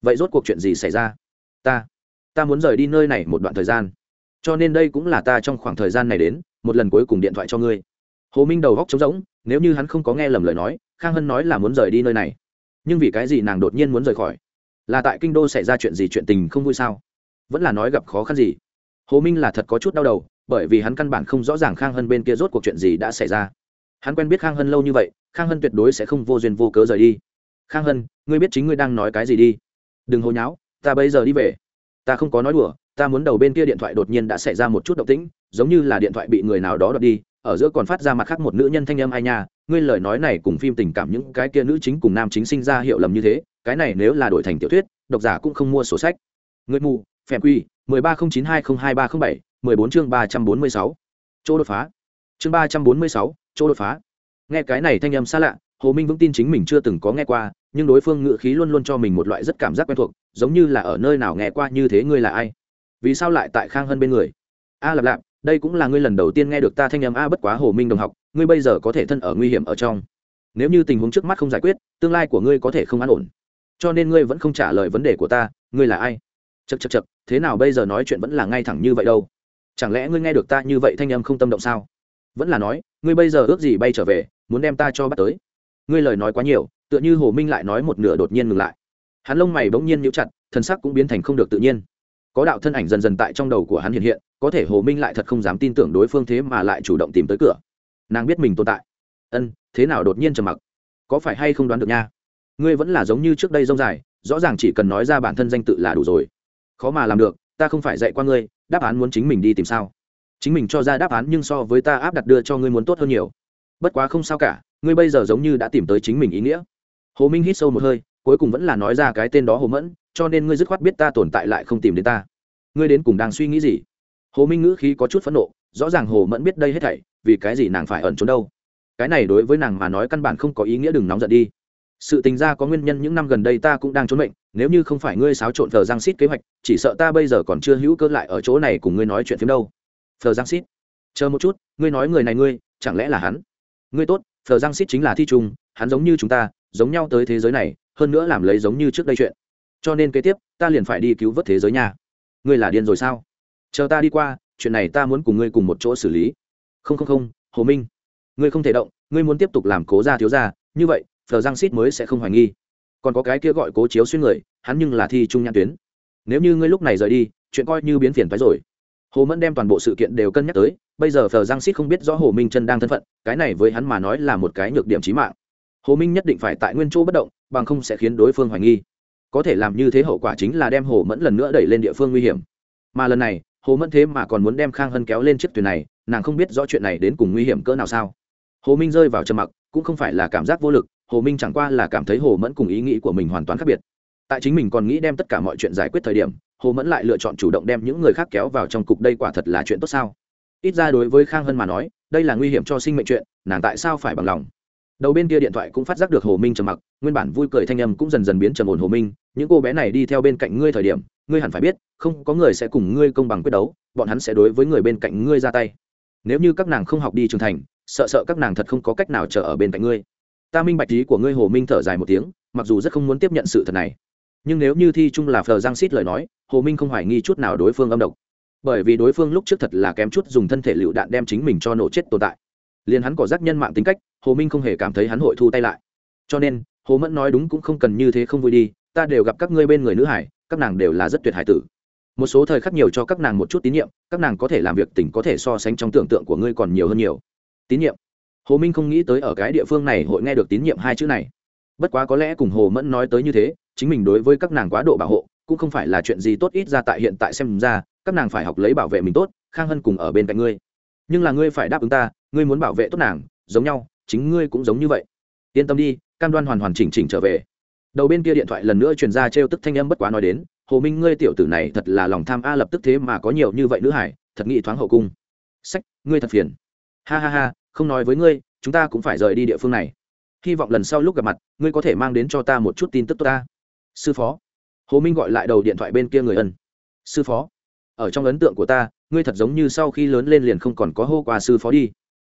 vậy rốt cuộc chuyện gì xảy ra? Ta ta muốn rời đi nơi này một đoạn thời gian. Cho nên đây cũng là ta trong khoảng thời gian này đến, một lần cuối cùng điện thoại cho ngươi. Hồ minh đầu góc trống rỗng, nếu như hắn không có nghe lầm lời nói, khang hân nói là muốn rời đi nơi này. Nhưng vì cái gì nàng đột nhiên muốn rời khỏi? Là tại kinh đô xảy ra chuyện gì, chuyện tình không vui sao? Vẫn là nói gặp khó khăn gì? Hồ minh là thật có chút đau đầu, bởi vì hắn căn bản không rõ ràng khang hân bên kia rốt cuộc chuyện gì đã xảy ra. Hắn quen biết khang hân lâu như vậy khang hân tuyệt đối sẽ không vô duyên vô cớ rời đi. Khang hân, ngươi biết chính ngươi đang nói cái gì đi. Đừng hồi nháo, ta bây giờ đi về. Ta không có nói đùa, ta muốn đầu bên kia điện thoại đột nhiên đã xảy ra một chút động tĩnh, giống như là điện thoại bị người nào đó đập đi, ở giữa còn phát ra mặt khác một nữ nhân thanh âm ai nha, ngươi lời nói này cùng phim tình cảm những cái kia nữ chính cùng nam chính sinh ra hiệu lầm như thế, cái này nếu là đổi thành tiểu thuyết, độc giả cũng không mua sổ sách. Người mù, phèm quy, mười ba không chín hai không hai ba không bảy, mười bốn chương ba trăm bốn mươi sáu. Chỗ đột phá. Chương ba trăm bốn mươi sáu, chỗ đột phá nghe cái này thanh âm xa lạ, hồ minh vững tin chính mình chưa từng có nghe qua, nhưng đối phương ngự khí luôn luôn cho mình một loại rất cảm giác quen thuộc, giống như là ở nơi nào nghe qua như thế ngươi là ai? Vì sao lại tại khang hơn bên người? A lạp lạp, đây cũng là ngươi lần đầu tiên nghe được ta thanh âm a bất quá hồ minh đồng học, ngươi bây giờ có thể thân ở nguy hiểm ở trong. Nếu như tình huống trước mắt không giải quyết, tương lai của ngươi có thể không an ổn. Cho nên ngươi vẫn không trả lời vấn đề của ta, ngươi là ai? Chật chật chật thế nào bây giờ nói chuyện vẫn là ngay thẳng như vậy đâu? Chẳng lẽ ngươi nghe được ta như vậy thanh âm không tâm động sao? Vẫn là nói, ngươi bây giờ ước gì bay trở về, muốn đem ta cho bắt tới? Ngươi lời nói quá nhiều, tựa như hồ minh lại nói một nửa đột nhiên ngừng lại. Hắn lông mày bỗng nhiên nhíu chặt thân sắc cũng biến thành không được tự nhiên. Có đạo thân ảnh dần dần tại trong đầu của hắn hiện hiện, có thể hồ minh lại thật không dám tin tưởng đối phương thế mà lại chủ động tìm tới cửa. Nàng biết mình tồn tại. Ân, thế nào đột nhiên trầm mặc? Có phải hay không đoán được nha? Ngươi vẫn là giống như trước đây rông dài, rõ ràng chỉ cần nói ra bản thân danh tự là đủ rồi. Khó mà làm được, ta không phải dạy qua ngươi, đáp án muốn chính mình đi tìm sao? Chính mình cho ra đáp án nhưng so với ta áp đặt đưa cho ngươi muốn tốt hơn nhiều. Bất quá không sao cả, ngươi bây giờ giống như đã tìm tới chính mình ý nghĩa. Hồ minh hít sâu một hơi, cuối cùng vẫn là nói ra cái tên đó hồ mẫn, cho nên ngươi dứt khoát biết ta tồn tại lại không tìm đến ta. Ngươi đến cùng đang suy nghĩ gì? Hồ minh ngữ khí có chút phẫn nộ, rõ ràng hồ mẫn biết đây hết thảy, vì cái gì nàng phải ẩn trốn đâu? Cái này đối với nàng mà nói căn bản không có ý nghĩa đừng nóng giận đi. Sự tình ra có nguyên nhân những năm gần đây ta cũng đang trốn bệnh nếu như không phải ngươi xáo trộn thờ giang xít kế hoạch, chỉ sợ ta bây giờ còn chưa hữu cơ lại ở chỗ này cùng ngươi nói chuyện phim đâu phờ giang xít chờ một chút, ngươi nói người này ngươi, chẳng lẽ là hắn? Ngươi tốt, phờ giang xít chính là thi trung hắn giống như chúng ta, giống nhau tới thế giới này, hơn nữa làm lấy giống như trước đây chuyện. Cho nên kế tiếp, ta liền phải đi cứu vớt thế giới nhà. ngươi là điên rồi sao? Chờ ta đi qua, chuyện này ta muốn cùng ngươi cùng một chỗ xử lý. Không không không, hồ minh. Ngươi không thể động, ngươi muốn tiếp tục làm cố gia thiếu gia, như vậy, phờ giang xít mới sẽ không hoài nghi. Còn có cái kia gọi cố chiếu xuyên người, hắn nhưng là thi trung nhãn tuyến. Nếu như ngươi lúc này rời đi, chuyện coi như biến phiền phái rồi hồ mẫn đem toàn bộ sự kiện đều cân nhắc tới, bây giờ phờ giang xít không biết rõ hồ minh chân đang thân phận, cái này với hắn mà nói là một cái nhược điểm trí mạng. Hồ minh nhất định phải tại nguyên chỗ bất động, bằng không sẽ khiến đối phương hoài nghi. Có thể làm như thế hậu quả chính là đem hồ mẫn lần nữa đẩy lên địa phương nguy hiểm. Mà lần này, hồ mẫn thế mà còn muốn đem khang hân kéo lên chiếc thuyền này, nàng không biết rõ chuyện này đến cùng nguy hiểm cỡ nào sao. Hồ minh rơi vào trầm mặc, cũng không phải là cảm giác vô lực, hồ minh chẳng qua là cảm thấy hồ mẫn cùng ý nghĩ của mình hoàn toàn khác biệt. Tại chính mình còn nghĩ đem tất cả mọi chuyện giải quyết thời điểm hồ mẫn lại lựa chọn chủ động đem những người khác kéo vào trong cục, đây quả thật là chuyện tốt sao? Ít ra đối với khang hân mà nói, đây là nguy hiểm cho sinh mệnh chuyện, nàng tại sao phải bằng lòng? Đầu bên kia điện thoại cũng phát giác được hồ minh trầm mặc, nguyên bản vui cười thanh âm cũng dần dần biến trầm ổn hồ minh, những cô bé này đi theo bên cạnh ngươi thời điểm, ngươi hẳn phải biết, không có người sẽ cùng ngươi công bằng quyết đấu, bọn hắn sẽ đối với người bên cạnh ngươi ra tay. Nếu như các nàng không học đi trưởng thành, sợ sợ các nàng thật không có cách nào chờ ở bên cạnh ngươi. Ta minh bạch ý của ngươi, hồ minh thở dài một tiếng, mặc dù rất không muốn tiếp nhận sự thật này nhưng nếu như thi chung là phờ giang xít lời nói, hồ minh không hoài nghi chút nào đối phương âm độc. Bởi vì đối phương lúc trước thật là kém chút dùng thân thể lựu đạn đem chính mình cho nổ chết tồn tại. Liền hắn có giác nhân mạng tính cách, hồ minh không hề cảm thấy hắn hội thu tay lại. Cho nên, hồ mẫn nói đúng cũng không cần như thế không vui đi, ta đều gặp các ngươi bên người nữ hải, các nàng đều là rất tuyệt hải tử. Một số thời khắc nhiều cho các nàng một chút tín nhiệm, các nàng có thể làm việc tỉnh có thể so sánh trong tưởng tượng của ngươi còn nhiều hơn nhiều. Tín nhiệm. Hồ minh không nghĩ tới ở cái địa phương này hội nghe được tín nhiệm hai chữ này bất quá có lẽ cùng hồ mẫn nói tới như thế, chính mình đối với các nàng quá độ bảo hộ, cũng không phải là chuyện gì tốt ít ra tại hiện tại xem ra, các nàng phải học lấy bảo vệ mình tốt, khang hân cùng ở bên cạnh ngươi. Nhưng là ngươi phải đáp ứng ta, ngươi muốn bảo vệ tốt nàng, giống nhau, chính ngươi cũng giống như vậy. Yên tâm đi, cam đoan hoàn hoàn chỉnh chỉnh trở về. Đầu bên kia điện thoại lần nữa truyền ra trêu tức thanh âm bất quá nói đến, hồ minh, ngươi tiểu tử này thật là lòng tham a lập tức thế mà có nhiều như vậy nữ hải thật nghị thoáng hậu cung. Sách, ngươi thật phiền. Ha ha ha, không nói với ngươi, chúng ta cũng phải rời đi địa phương này hy vọng lần sau lúc gặp mặt, ngươi có thể mang đến cho ta một chút tin tức tốt ta. Sư phó. Hồ minh gọi lại đầu điện thoại bên kia người ân. Sư phó. Ở trong ấn tượng của ta, ngươi thật giống như sau khi lớn lên liền không còn có hô qua sư phó đi.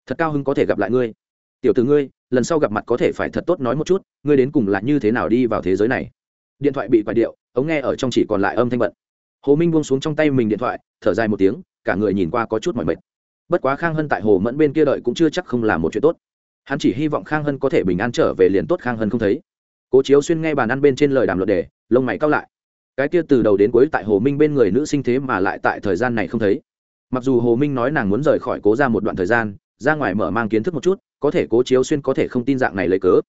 Thật cao hưng có thể gặp lại ngươi. Tiểu t ử ngươi, lần sau gặp mặt có thể phải thật tốt nói một chút, ngươi đến cùng là như thế nào đi vào thế giới này. Điện thoại bị quạt điệu, ống nghe ở trong chỉ còn lại âm thanh bận. Hồ minh buông xuống trong tay mình điện thoại, thở dài một tiếng, cả người nhìn qua có chút mỏi mệt. Bất quá khang hân tại hồ mẫn bên kia đợi cũng chưa chắc không là một chuyện tốt hắn chỉ hy vọng khang hân có thể bình an trở về liền tốt, khang hân không thấy. Cố chiếu xuyên nghe bàn ăn bên trên lời đàm luận đề, lông mày cao lại. Cái kia từ đầu đến cuối tại hồ minh bên người nữ sinh thế mà lại tại thời gian này không thấy. Mặc dù hồ minh nói nàng muốn rời khỏi cố ra một đoạn thời gian, ra ngoài mở mang kiến thức một chút, có thể cố chiếu xuyên có thể không tin dạng này lấy cớ.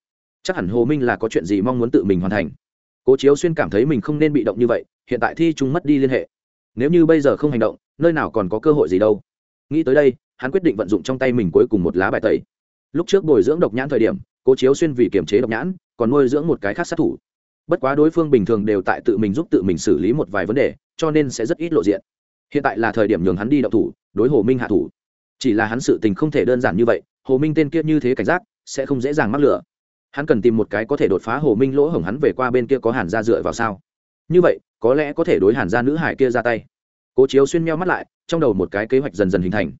Chắc hẳn hồ minh là có chuyện gì mong muốn tự mình hoàn thành. Cố chiếu xuyên cảm thấy mình không nên bị động như vậy, hiện tại thi chúng mất đi liên hệ. Nếu như bây giờ không hành động, nơi nào còn có cơ hội gì đâu. Nghĩ tới đây, hắn quyết định vận dụng trong tay mình cuối cùng một lá bài tẩy lúc trước bồi dưỡng độc nhãn thời điểm, cố chiếu xuyên vì kiềm chế độc nhãn, còn nuôi dưỡng một cái khác sát thủ. Bất quá đối phương bình thường đều tại tự mình giúp tự mình xử lý một vài vấn đề, cho nên sẽ rất ít lộ diện. Hiện tại là thời điểm nhường hắn đi đậu thủ, đối hồ minh hạ thủ. Chỉ là hắn sự tình không thể đơn giản như vậy, hồ minh tên kia như thế cảnh giác, sẽ không dễ dàng mắc lửa. Hắn cần tìm một cái có thể đột phá hồ minh lỗ hổng hắn về qua bên kia có hàn ra dựa vào sao? Như vậy, có lẽ có thể đối hàn ra nữ hải kia ra tay. Cố chiếu xuyên meo mắt lại, trong đầu một cái kế hoạch dần dần hình thành.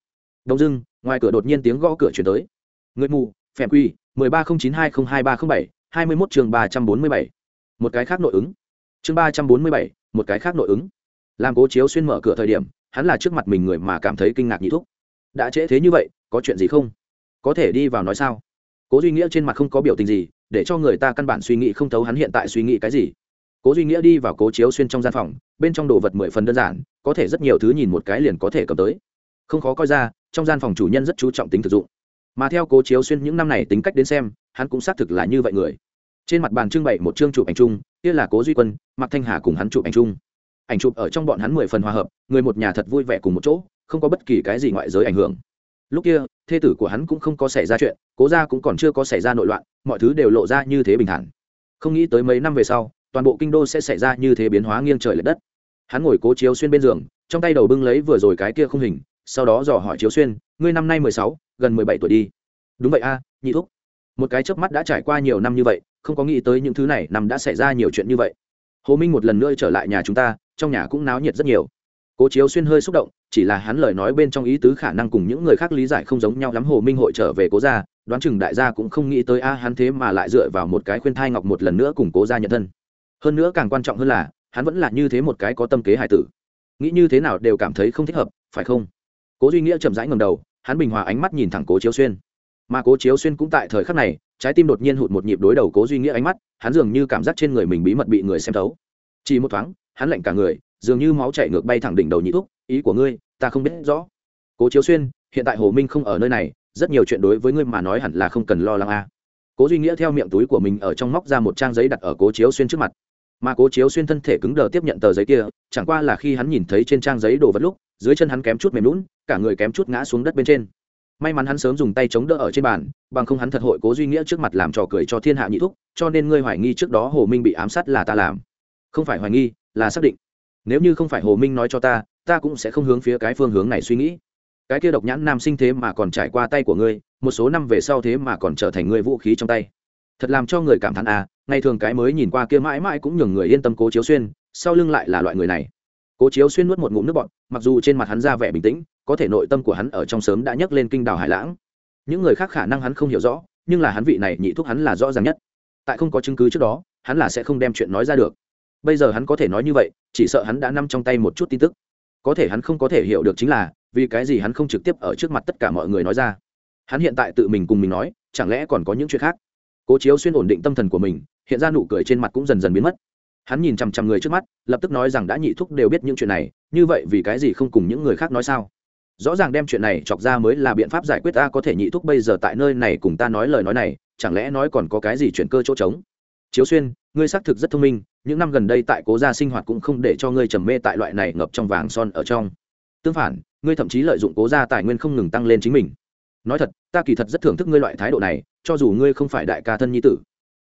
Đông dưng ngoài cửa đột nhiên tiếng gõ cửa chuyển tới người mù, phèm quy, mười ba không chín hai không hai ba không bảy, hai mươi mốt chương ba trăm bốn mươi bảy. Một cái khác nội ứng. Chương ba trăm bốn mươi bảy, một cái khác nội ứng. Làm cố chiếu xuyên mở cửa thời điểm, hắn là trước mặt mình người mà cảm thấy kinh ngạc nhị thúc. Đã trễ thế như vậy, có chuyện gì không? Có thể đi vào nói sao? Cố duy nghĩa trên mặt không có biểu tình gì, để cho người ta căn bản suy nghĩ không thấu hắn hiện tại suy nghĩ cái gì. Cố duy nghĩa đi vào cố chiếu xuyên trong gian phòng, bên trong đồ vật mười phần đơn giản, có thể rất nhiều thứ nhìn một cái liền có thể cầm tới. Không khó coi ra, trong gian phòng chủ nhân rất chú trọng tính thực dụng mà theo cố chiếu xuyên những năm này tính cách đến xem, hắn cũng xác thực là như vậy người. Trên mặt bàn trưng bày một chương chụp ảnh chung, kia là cố duy quân mặc thanh hà cùng hắn chụp ảnh chung. Ảnh chụp ở trong bọn hắn mười phần hòa hợp, người một nhà thật vui vẻ cùng một chỗ, không có bất kỳ cái gì ngoại giới ảnh hưởng. Lúc kia, thê tử của hắn cũng không có xảy ra chuyện, cố gia cũng còn chưa có xảy ra nội loạn, mọi thứ đều lộ ra như thế bình thản. Không nghĩ tới mấy năm về sau, toàn bộ kinh đô sẽ xảy ra như thế biến hóa nghiêng trời l ệ đất. Hắn ngồi cố chiếu xuyên bên giường, trong tay đầu bưng lấy vừa rồi cái kia không hình, sau đó dò hỏi chiếu xuyên, ngươi năm nay mười sáu gần mười bảy tuổi đi. Đúng vậy a, nhị thúc. Một cái chớp mắt đã trải qua nhiều năm như vậy, không có nghĩ tới những thứ này năm đã xảy ra nhiều chuyện như vậy. Hồ minh một lần nữa trở lại nhà chúng ta, trong nhà cũng náo nhiệt rất nhiều. Cố chiếu xuyên hơi xúc động, chỉ là hắn lời nói bên trong ý tứ khả năng cùng những người khác lý giải không giống nhau lắm. Hồ minh hội trở về cố gia, đoán chừng đại gia cũng không nghĩ tới a, hắn thế mà lại dựa vào một cái khuyên thai ngọc một lần nữa cùng cố gia nhận thân. Hơn nữa càng quan trọng hơn là, hắn vẫn là như thế một cái có tâm kế hài tử. Nghĩ như thế nào đều cảm thấy không thích hợp, phải không? Cố duy nghĩa chậm rãi ngầm đầu hắn bình hòa ánh mắt nhìn thẳng cố chiếu xuyên. Mà cố chiếu xuyên cũng tại thời khắc này, trái tim đột nhiên hụt một nhịp đối đầu cố duy nghĩa ánh mắt, hắn dường như cảm giác trên người mình bí mật bị người xem thấu. Chỉ một thoáng, hắn lạnh cả người, dường như máu chảy ngược bay thẳng đỉnh đầu nhị thúc, ý của ngươi, ta không biết rõ. Cố chiếu xuyên, hiện tại hồ minh không ở nơi này, rất nhiều chuyện đối với ngươi mà nói hẳn là không cần lo lắng a. Cố duy nghĩa theo miệng túi của mình ở trong móc ra một trang giấy đặt ở cố chiếu xuyên trước mặt mà cố chiếu xuyên thân thể cứng đờ tiếp nhận tờ giấy kia, chẳng qua là khi hắn nhìn thấy trên trang giấy đồ vật lúc, dưới chân hắn kém chút mềm lún, cả người kém chút ngã xuống đất bên trên. May mắn hắn sớm dùng tay chống đỡ ở trên bàn, bằng không hắn thật hội cố duy nghĩa trước mặt làm trò cười cho thiên hạ nhị thúc, cho nên ngươi hoài nghi trước đó hồ minh bị ám sát là ta làm. Không phải hoài nghi, là xác định. Nếu như không phải hồ minh nói cho ta ta cũng sẽ không hướng phía cái phương hướng này suy nghĩ. Cái kia độc nhãn nam sinh thế mà còn trải qua tay của ngươi, một số năm về sau thế mà còn trở thành ngươi vũ khí trong tay. Thật làm cho người cảm thán à ngày thường cái mới nhìn qua kia mãi mãi cũng nhường người yên tâm cố chiếu xuyên, sau lưng lại là loại người này. Cố chiếu xuyên nuốt một ngụm nước bọt, mặc dù trên mặt hắn ra vẻ bình tĩnh, có thể nội tâm của hắn ở trong sớm đã nhấc lên kinh đảo hải lãng. Những người khác khả năng hắn không hiểu rõ, nhưng là hắn vị này nhị thúc hắn là rõ ràng nhất. Tại không có chứng cứ trước đó, hắn là sẽ không đem chuyện nói ra được. Bây giờ hắn có thể nói như vậy, chỉ sợ hắn đã nằm trong tay một chút tin tức. Có thể hắn không có thể hiểu được chính là, vì cái gì hắn không trực tiếp ở trước mặt tất cả mọi người nói ra. Hắn hiện tại tự mình cùng mình nói, chẳng lẽ còn có những chuyện khác? Cố chiếu xuyên ổn định tâm thần của mình, hiện ra nụ cười trên mặt cũng dần dần biến mất. Hắn nhìn chằm chằm người trước mắt, lập tức nói rằng đã nhị thúc đều biết những chuyện này, như vậy vì cái gì không cùng những người khác nói sao? Rõ ràng đem chuyện này chọc ra mới là biện pháp giải quyết, ta có thể nhị thúc bây giờ tại nơi này cùng ta nói lời nói này, chẳng lẽ nói còn có cái gì chuyện cơ chỗ trống? Chiếu xuyên, ngươi xác thực rất thông minh, những năm gần đây tại cố gia sinh hoạt cũng không để cho ngươi trầm mê tại loại này ngập trong vàng son ở trong. Tương phản, ngươi thậm chí lợi dụng cố gia tài nguyên không ngừng tăng lên chính mình. Nói thật, ta kỳ thật rất thưởng thức ngươi loại thái độ này cho dù ngươi không phải đại ca thân nhi tử.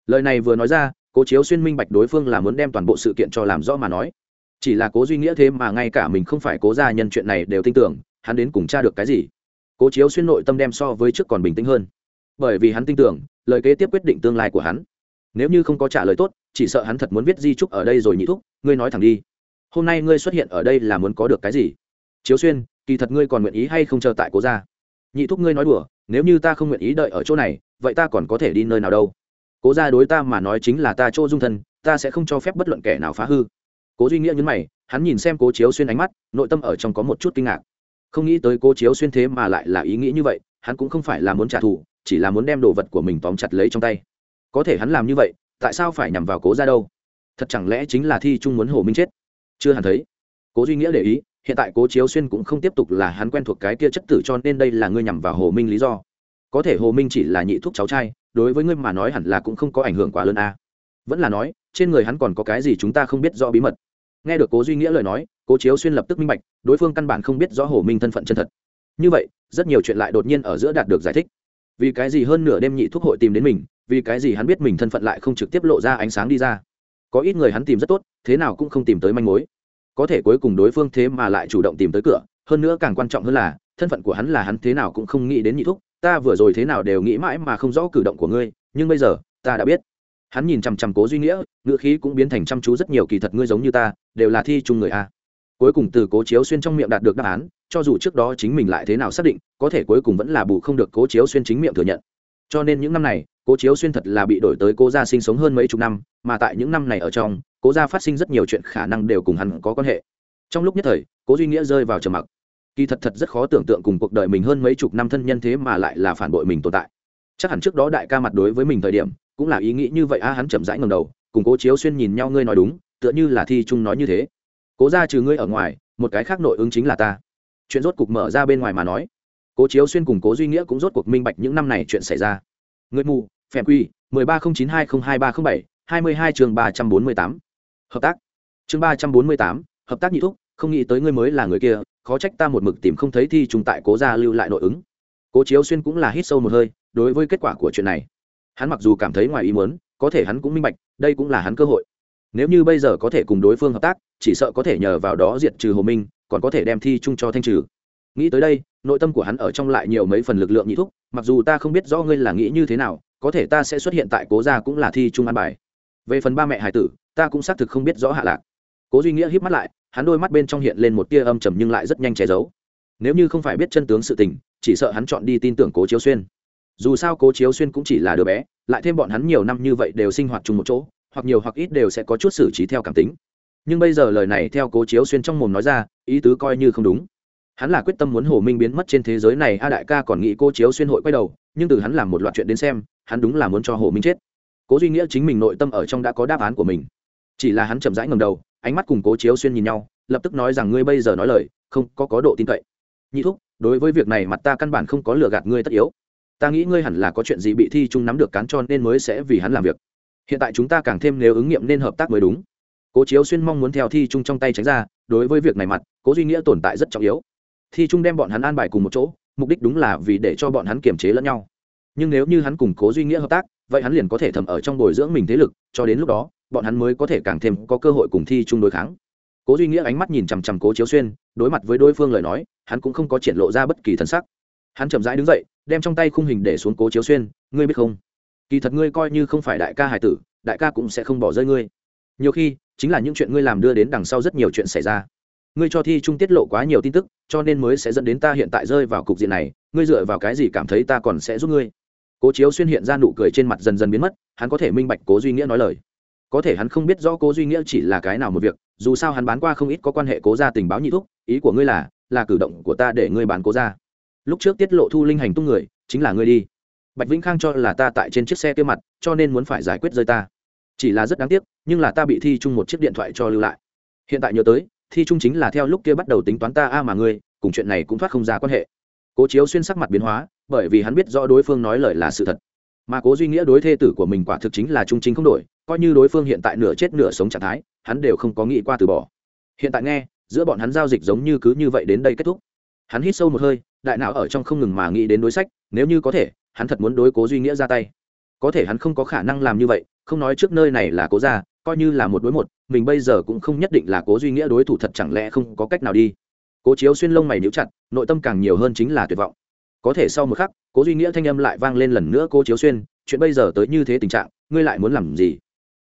Lời này vừa nói ra, cố chiếu xuyên minh bạch đối phương là muốn đem toàn bộ sự kiện cho làm rõ mà nói. Chỉ là cố duy nghĩa thế mà ngay cả mình không phải cố gia nhân chuyện này đều tin tưởng, hắn đến cùng tra được cái gì? Cố chiếu xuyên nội tâm đem so với trước còn bình tĩnh hơn. Bởi vì hắn tin tưởng, lời kế tiếp quyết định tương lai của hắn. Nếu như không có trả lời tốt, chỉ sợ hắn thật muốn viết di trúc ở đây rồi nhị thúc, ngươi nói thẳng đi. Hôm nay ngươi xuất hiện ở đây là muốn có được cái gì? Chiếu xuyên, kỳ thật ngươi còn nguyện ý hay không chờ tại cố gia? Nhị thúc ngươi nói đùa nếu như ta không nguyện ý đợi ở chỗ này, vậy ta còn có thể đi nơi nào đâu? Cố gia đối ta mà nói chính là ta chỗ dung thân, ta sẽ không cho phép bất luận kẻ nào phá hư. Cố duy nghĩa nhấn mày, hắn nhìn xem cố chiếu xuyên ánh mắt, nội tâm ở trong có một chút kinh ngạc. Không nghĩ tới cố chiếu xuyên thế mà lại là ý nghĩ như vậy, hắn cũng không phải là muốn trả thù, chỉ là muốn đem đồ vật của mình tóm chặt lấy trong tay. Có thể hắn làm như vậy, tại sao phải nhằm vào cố ra đâu? Thật chẳng lẽ chính là thi trung muốn hồ minh chết? Chưa hẳn thấy. Cố duy nghĩa để ý hiện tại cố chiếu xuyên cũng không tiếp tục là hắn quen thuộc cái kia chất tử cho nên đây là ngươi nhằm vào hồ minh lý do. Có thể hồ minh chỉ là nhị thuốc cháu trai, đối với ngươi mà nói hẳn là cũng không có ảnh hưởng quá lớn a. À. vẫn là nói, trên người hắn còn có cái gì chúng ta không biết rõ bí mật. Nghe được cố duy nghĩa lời nói, cố chiếu xuyên lập tức minh bạch, đối phương căn bản không biết rõ hồ minh thân phận chân thật. Như vậy, rất nhiều chuyện lại đột nhiên ở giữa đạt được giải thích. Vì cái gì hơn nửa đêm nhị thuốc hội tìm đến mình, vì cái gì hắn biết mình thân phận lại không trực tiếp lộ ra ánh sáng đi ra. Có ít người hắn tìm rất tốt, thế nào cũng không tìm tới manh mối có thể cuối cùng đối phương thế mà lại chủ động tìm tới cửa, hơn nữa càng quan trọng hơn là, thân phận của hắn là hắn thế nào cũng không nghĩ đến nhị thúc, ta vừa rồi thế nào đều nghĩ mãi mà không rõ cử động của ngươi, nhưng bây giờ, ta đã biết. Hắn nhìn chằm chằm cố duy nghĩa, ngữ khí cũng biến thành chăm chú rất nhiều, kỳ thật ngươi giống như ta, đều là thi chung người a. Cuối cùng từ cố chiếu xuyên trong miệng đạt được đáp án, cho dù trước đó chính mình lại thế nào xác định, có thể cuối cùng vẫn là bù không được cố chiếu xuyên chính miệng thừa nhận. Cho nên những năm này cố chiếu xuyên thật là bị đổi tới cố gia sinh sống hơn mấy chục năm, mà tại những năm này ở trong, cố gia phát sinh rất nhiều chuyện khả năng đều cùng hắn có quan hệ. Trong lúc nhất thời, cố duy nghĩa rơi vào trầm mặc. Kỳ thật thật rất khó tưởng tượng cùng cuộc đời mình hơn mấy chục năm thân nhân thế mà lại là phản bội mình tồn tại. Chắc hẳn trước đó đại ca mặt đối với mình thời điểm, cũng là ý nghĩ như vậy a hắn chậm rãi ngầm đầu, cùng cố chiếu xuyên nhìn nhau, ngươi nói đúng, tựa như là thi trung nói như thế. Cố ra trừ ngươi ở ngoài, một cái khác nội ứng chính là ta. Chuyện rốt cục mở ra bên ngoài mà nói. Cố chiếu xuyên cùng cố duy nghĩa cũng rốt cuộc minh bạch những năm này chuyện xảy ra. Người mù phèm quy, mười ba không chín hai không hai ba không bảy, hai mươi hai chương ba trăm bốn mươi tám. Hợp tác. Chương ba trăm bốn mươi tám, hợp tác nhị thúc, không nghĩ tới ngươi mới là người kia, khó trách ta một mực tìm không thấy thi trùng tại cố gia lưu lại nội ứng. Cố chiếu xuyên cũng là hít sâu một hơi, đối với kết quả của chuyện này. Hắn mặc dù cảm thấy ngoài ý muốn, có thể hắn cũng minh bạch, đây cũng là hắn cơ hội. Nếu như bây giờ có thể cùng đối phương hợp tác, chỉ sợ có thể nhờ vào đó diệt trừ hồ minh, còn có thể đem thi chung cho thanh trừ. Nghĩ tới đây, nội tâm của hắn ở trong lại nhiều mấy phần lực lượng nhị thúc, mặc dù ta không biết rõ ngươi là nghĩ như thế nào có thể ta sẽ xuất hiện tại cố gia cũng là thi chung an bài. Về phần ba mẹ hải tử, ta cũng xác thực không biết rõ hạ lạc. Cố duy nghĩa híp mắt lại, hắn đôi mắt bên trong hiện lên một tia âm trầm nhưng lại rất nhanh che giấu. Nếu như không phải biết chân tướng sự tình, chỉ sợ hắn chọn đi tin tưởng cố chiếu xuyên. Dù sao cố chiếu xuyên cũng chỉ là đứa bé, lại thêm bọn hắn nhiều năm như vậy đều sinh hoạt chung một chỗ, hoặc nhiều hoặc ít đều sẽ có chút xử trí theo cảm tính. Nhưng bây giờ lời này theo cố chiếu xuyên trong mồm nói ra, ý tứ coi như không đúng. Hắn là quyết tâm muốn hồ minh biến mất trên thế giới này, a đại ca còn nghĩ cô chiếu xuyên hội quay đầu nhưng từ hắn làm một loạt chuyện đến xem, hắn đúng là muốn cho hồ minh chết. Cố duy nghĩa chính mình nội tâm ở trong đã có đáp án của mình. Chỉ là hắn chậm rãi ngầm đầu, ánh mắt cùng cố chiếu xuyên nhìn nhau, lập tức nói rằng ngươi bây giờ nói lời, không có có độ tin cậy. Nhị thúc, đối với việc này mặt ta căn bản không có lừa gạt ngươi tất yếu. Ta nghĩ ngươi hẳn là có chuyện gì bị thi trung nắm được cán cho nên mới sẽ vì hắn làm việc. Hiện tại chúng ta càng thêm nếu ứng nghiệm nên hợp tác mới đúng. Cố chiếu xuyên mong muốn theo thi trung trong tay tránh ra, đối với việc này mặt, cố duy nghĩa tồn tại rất trọng yếu. Thi trung đem bọn hắn an bài cùng một chỗ mục đích đúng là vì để cho bọn hắn kiềm chế lẫn nhau. Nhưng nếu như hắn cùng cố duy nghĩa hợp tác, vậy hắn liền có thể thầm ở trong bồi dưỡng mình thế lực, cho đến lúc đó, bọn hắn mới có thể càng thêm có cơ hội cùng thi chung đối kháng. Cố duy nghĩa ánh mắt nhìn chằm chằm cố chiếu xuyên, đối mặt với đối phương lời nói, hắn cũng không có triển lộ ra bất kỳ thân sắc. Hắn chậm rãi đứng dậy, đem trong tay khung hình để xuống cố chiếu xuyên, ngươi biết không? Kỳ thật ngươi coi như không phải đại ca hải tử, đại ca cũng sẽ không bỏ rơi ngươi. Nhiều khi, chính là những chuyện ngươi làm đưa đến đằng sau rất nhiều chuyện xảy ra ngươi cho thi trung tiết lộ quá nhiều tin tức, cho nên mới sẽ dẫn đến ta hiện tại rơi vào cục diện này, ngươi dựa vào cái gì cảm thấy ta còn sẽ giúp ngươi? Cố chiếu xuyên hiện ra nụ cười trên mặt dần dần biến mất, hắn có thể minh bạch cố duy nghĩa nói lời. Có thể hắn không biết rõ cố duy nghĩa chỉ là cái nào một việc, dù sao hắn bán qua không ít có quan hệ cố gia tình báo nhị thúc, ý của ngươi là là cử động của ta để ngươi bán cố gia. Lúc trước tiết lộ thu linh hành tung người, chính là ngươi đi. Bạch vĩnh khang cho là ta tại trên chiếc xe kia mặt, cho nên muốn phải giải quyết rơi ta. Chỉ là rất đáng tiếc, nhưng là ta bị thi chung một chiếc điện thoại cho lưu lại. Hiện tại nhớ tới thi trung chính là theo lúc kia bắt đầu tính toán ta a mà ngươi cùng chuyện này cũng thoát không ra quan hệ. Cố chiếu xuyên sắc mặt biến hóa bởi vì hắn biết rõ đối phương nói lời là sự thật. Mà cố duy nghĩa đối thê tử của mình quả thực chính là trung chính không đổi coi như đối phương hiện tại nửa chết nửa sống trạng thái hắn đều không có nghĩ qua từ bỏ. Hiện tại nghe giữa bọn hắn giao dịch giống như cứ như vậy đến đây kết thúc. Hắn hít sâu một hơi đại não ở trong không ngừng mà nghĩ đến đối sách nếu như có thể hắn thật muốn đối cố duy nghĩa ra tay. Có thể hắn không có khả năng làm như vậy không nói trước nơi này là cố gia, coi như là một đối một mình bây giờ cũng không nhất định là cố duy nghĩa đối thủ thật chẳng lẽ không có cách nào đi. Cố chiếu xuyên lông mày níu chặt, nội tâm càng nhiều hơn chính là tuyệt vọng. Có thể sau một khắc, cố duy nghĩa thanh âm lại vang lên lần nữa, cố chiếu xuyên, chuyện bây giờ tới như thế tình trạng, ngươi lại muốn làm gì?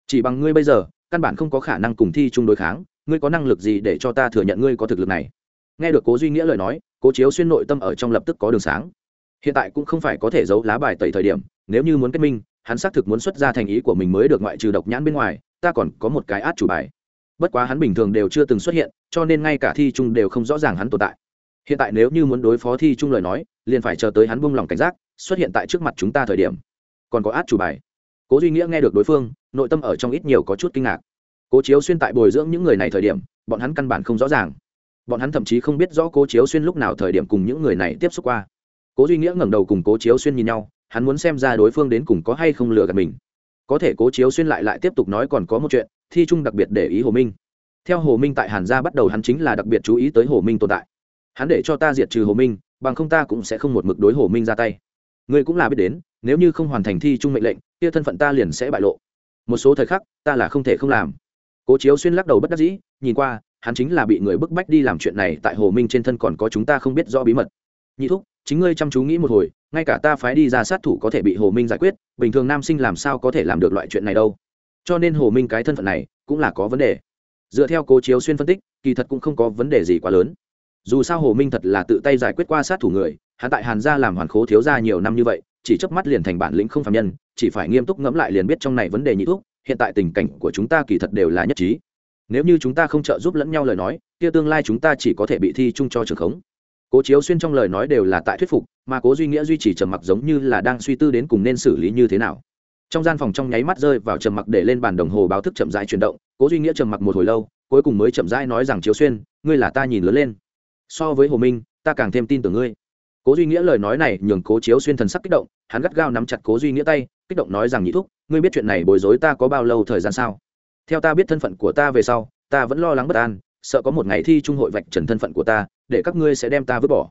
Chỉ bằng ngươi bây giờ, căn bản không có khả năng cùng thi chung đối kháng, ngươi có năng lực gì để cho ta thừa nhận ngươi có thực lực này? Nghe được cố duy nghĩa lời nói, cố chiếu xuyên nội tâm ở trong lập tức có đường sáng. Hiện tại cũng không phải có thể giấu lá bài tẩy thời điểm, nếu như muốn kết minh, hắn xác thực muốn xuất ra thành ý của mình mới được ngoại trừ độc nhãn bên ngoài ta còn có một cái át chủ bài. Bất quá hắn bình thường đều chưa từng xuất hiện, cho nên ngay cả thi Trung đều không rõ ràng hắn tồn tại. Hiện tại nếu như muốn đối phó thi Trung lời nói, liền phải chờ tới hắn buông lòng cảnh giác, xuất hiện tại trước mặt chúng ta thời điểm. Còn có át chủ bài. Cố duy nghĩa nghe được đối phương, nội tâm ở trong ít nhiều có chút kinh ngạc. Cố chiếu xuyên tại bồi dưỡng những người này thời điểm, bọn hắn căn bản không rõ ràng. Bọn hắn thậm chí không biết rõ cố chiếu xuyên lúc nào thời điểm cùng những người này tiếp xúc qua. Cố duy nghĩa ngẩng đầu cùng cố chiếu xuyên nhìn nhau, hắn muốn xem ra đối phương đến cùng có hay không lừa gạt mình có thể cố chiếu xuyên lại lại tiếp tục nói còn có một chuyện, thi trung đặc biệt để ý hồ minh. Theo hồ minh tại hàn gia bắt đầu hắn chính là đặc biệt chú ý tới hồ minh tồn tại. Hắn để cho ta diệt trừ hồ minh, bằng không ta cũng sẽ không một mực đối hồ minh ra tay. Ngươi cũng là biết đến, nếu như không hoàn thành thi trung mệnh lệnh, kia thân phận ta liền sẽ bại lộ. Một số thời khắc, ta là không thể không làm. Cố chiếu xuyên lắc đầu bất đắc dĩ, nhìn qua, hắn chính là bị người bức bách đi làm chuyện này tại hồ minh trên thân còn có chúng ta không biết rõ bí mật. Nhị thúc chính ngươi chăm chú nghĩ một hồi, ngay cả ta phái đi ra sát thủ có thể bị hồ minh giải quyết, bình thường nam sinh làm sao có thể làm được loại chuyện này đâu. Cho nên hồ minh cái thân phận này cũng là có vấn đề. Dựa theo cố chiếu xuyên phân tích, kỳ thật cũng không có vấn đề gì quá lớn. Dù sao hồ minh thật là tự tay giải quyết qua sát thủ người, hắn tại hàn gia làm hoàn khố thiếu gia nhiều năm như vậy, chỉ chớp mắt liền thành bản lĩnh không phạm nhân, chỉ phải nghiêm túc ngẫm lại liền biết trong này vấn đề nhị thuốc, hiện tại tình cảnh của chúng ta kỳ thật đều là nhất trí. Nếu như chúng ta không trợ giúp lẫn nhau lời nói, kia tương lai chúng ta chỉ có thể bị thi chung cho trường khống cố chiếu xuyên trong lời nói đều là tại thuyết phục, mà cố duy nghĩa duy trì trầm mặc giống như là đang suy tư đến cùng nên xử lý như thế nào. Trong gian phòng trong nháy mắt rơi vào trầm mặc để lên bàn đồng hồ báo thức chậm rãi chuyển động, cố duy nghĩa trầm mặc một hồi lâu, cuối cùng mới chậm rãi nói rằng, chiếu xuyên, ngươi là ta nhìn lớn lên. So với hồ minh, ta càng thêm tin tưởng ngươi. Cố duy nghĩa lời nói này nhường cố chiếu xuyên thần sắc kích động, hắn gắt gao nắm chặt cố duy nghĩa tay, kích động nói rằng, nhị thúc, ngươi biết chuyện này bối rối ta có bao lâu thời gian sao? Theo ta biết thân phận của ta về sau, ta vẫn lo lắng bất an, sợ có một ngày thi trung hội vạch trần thân phận của ta để các ngươi sẽ đem ta vứt bỏ.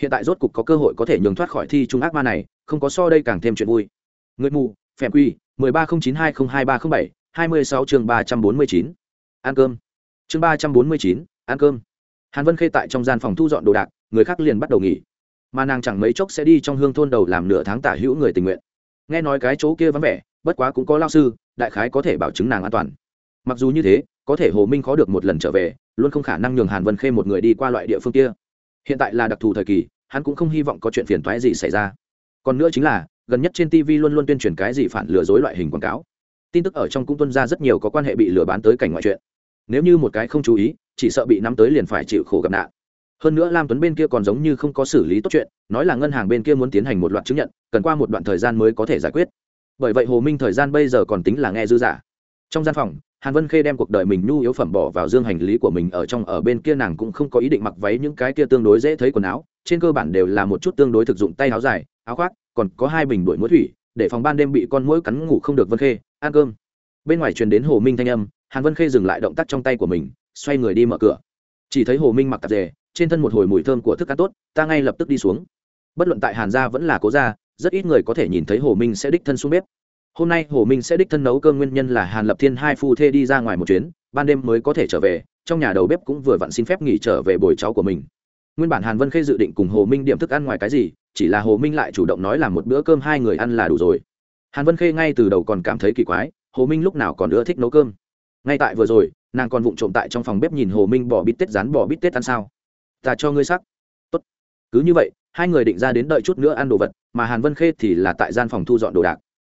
Hiện tại rốt cục có cơ hội có thể nhường thoát khỏi thi trung ác ma này, không có so đây càng thêm chuyện vui. Người mù, phèm quy, mười ba không chín hai không hai ba không bảy, hai mươi sáu chương ba trăm bốn mươi chín. Ăn cơm. Chương ba trăm bốn mươi chín, ăn cơm. Hàn vân khê tại trong gian phòng thu dọn đồ đạc, người khác liền bắt đầu nghỉ. Mà nàng chẳng mấy chốc sẽ đi trong hương thôn đầu làm nửa tháng tả hữu người tình nguyện. Nghe nói cái chỗ kia vắng vẻ, bất quá cũng có lao sư, đại khái có thể bảo chứng nàng an toàn. Mặc dù như thế có thể hồ minh khó được một lần trở về, luôn không khả năng nhường hàn vân khê một người đi qua loại địa phương kia. Hiện tại là đặc thù thời kỳ, hắn cũng không hy vọng có chuyện phiền toái gì xảy ra. Còn nữa chính là, gần nhất trên tv luôn luôn tuyên truyền cái gì phản lừa dối loại hình quảng cáo. Tin tức ở trong cũng tuân ra rất nhiều có quan hệ bị lừa bán tới cảnh ngoại chuyện. Nếu như một cái không chú ý, chỉ sợ bị nắm tới liền phải chịu khổ gặp nạn. Hơn nữa lam tuấn bên kia còn giống như không có xử lý tốt chuyện, nói là ngân hàng bên kia muốn tiến hành một loạt chứng nhận, cần qua một đoạn thời gian mới có thể giải quyết. Bởi vậy hồ minh thời gian bây giờ còn tính là nghe dư giả. Trong gian phòng hàn vân khê đem cuộc đời mình nhu yếu phẩm bỏ vào dương hành lý của mình, ở trong, ở bên kia nàng cũng không có ý định mặc váy những cái kia tương đối dễ thấy quần áo, trên cơ bản đều là một chút tương đối thực dụng, tay áo dài, áo khoác, còn có hai bình đuổi mũi thủy, để phòng ban đêm bị con mũi cắn ngủ không được vân khê, ăn cơm. Bên ngoài truyền đến hồ minh thanh âm, hàn vân khê dừng lại động tác trong tay của mình, xoay người đi mở cửa. Chỉ thấy hồ minh mặc tạp dề, trên thân một hồi mùi thơm của thức ăn tốt, ta ngay lập tức đi xuống. Bất luận tại hàn gia vẫn là cố gia, rất ít người có thể nhìn thấy hồ minh sẽ đích thân xuống bếp hôm nay hồ minh sẽ đích thân nấu cơm nguyên nhân là hàn lập thiên hai phu thê đi ra ngoài một chuyến ban đêm mới có thể trở về trong nhà đầu bếp cũng vừa vặn xin phép nghỉ trở về bồi cháu của mình nguyên bản hàn vân khê dự định cùng hồ minh điểm thức ăn ngoài cái gì chỉ là hồ minh lại chủ động nói là một bữa cơm hai người ăn là đủ rồi hàn vân khê ngay từ đầu còn cảm thấy kỳ quái hồ minh lúc nào còn ưa thích nấu cơm ngay tại vừa rồi nàng còn vụng trộm tại trong phòng bếp nhìn hồ minh bỏ bít tết rán bỏ bít tết ăn sao ta cho ngươi sắc tốt cứ như vậy hai người định ra đến đợi chút nữa ăn đồ vật mà hàn vân khê thì là tại gian phòng thu dọn đồ đạc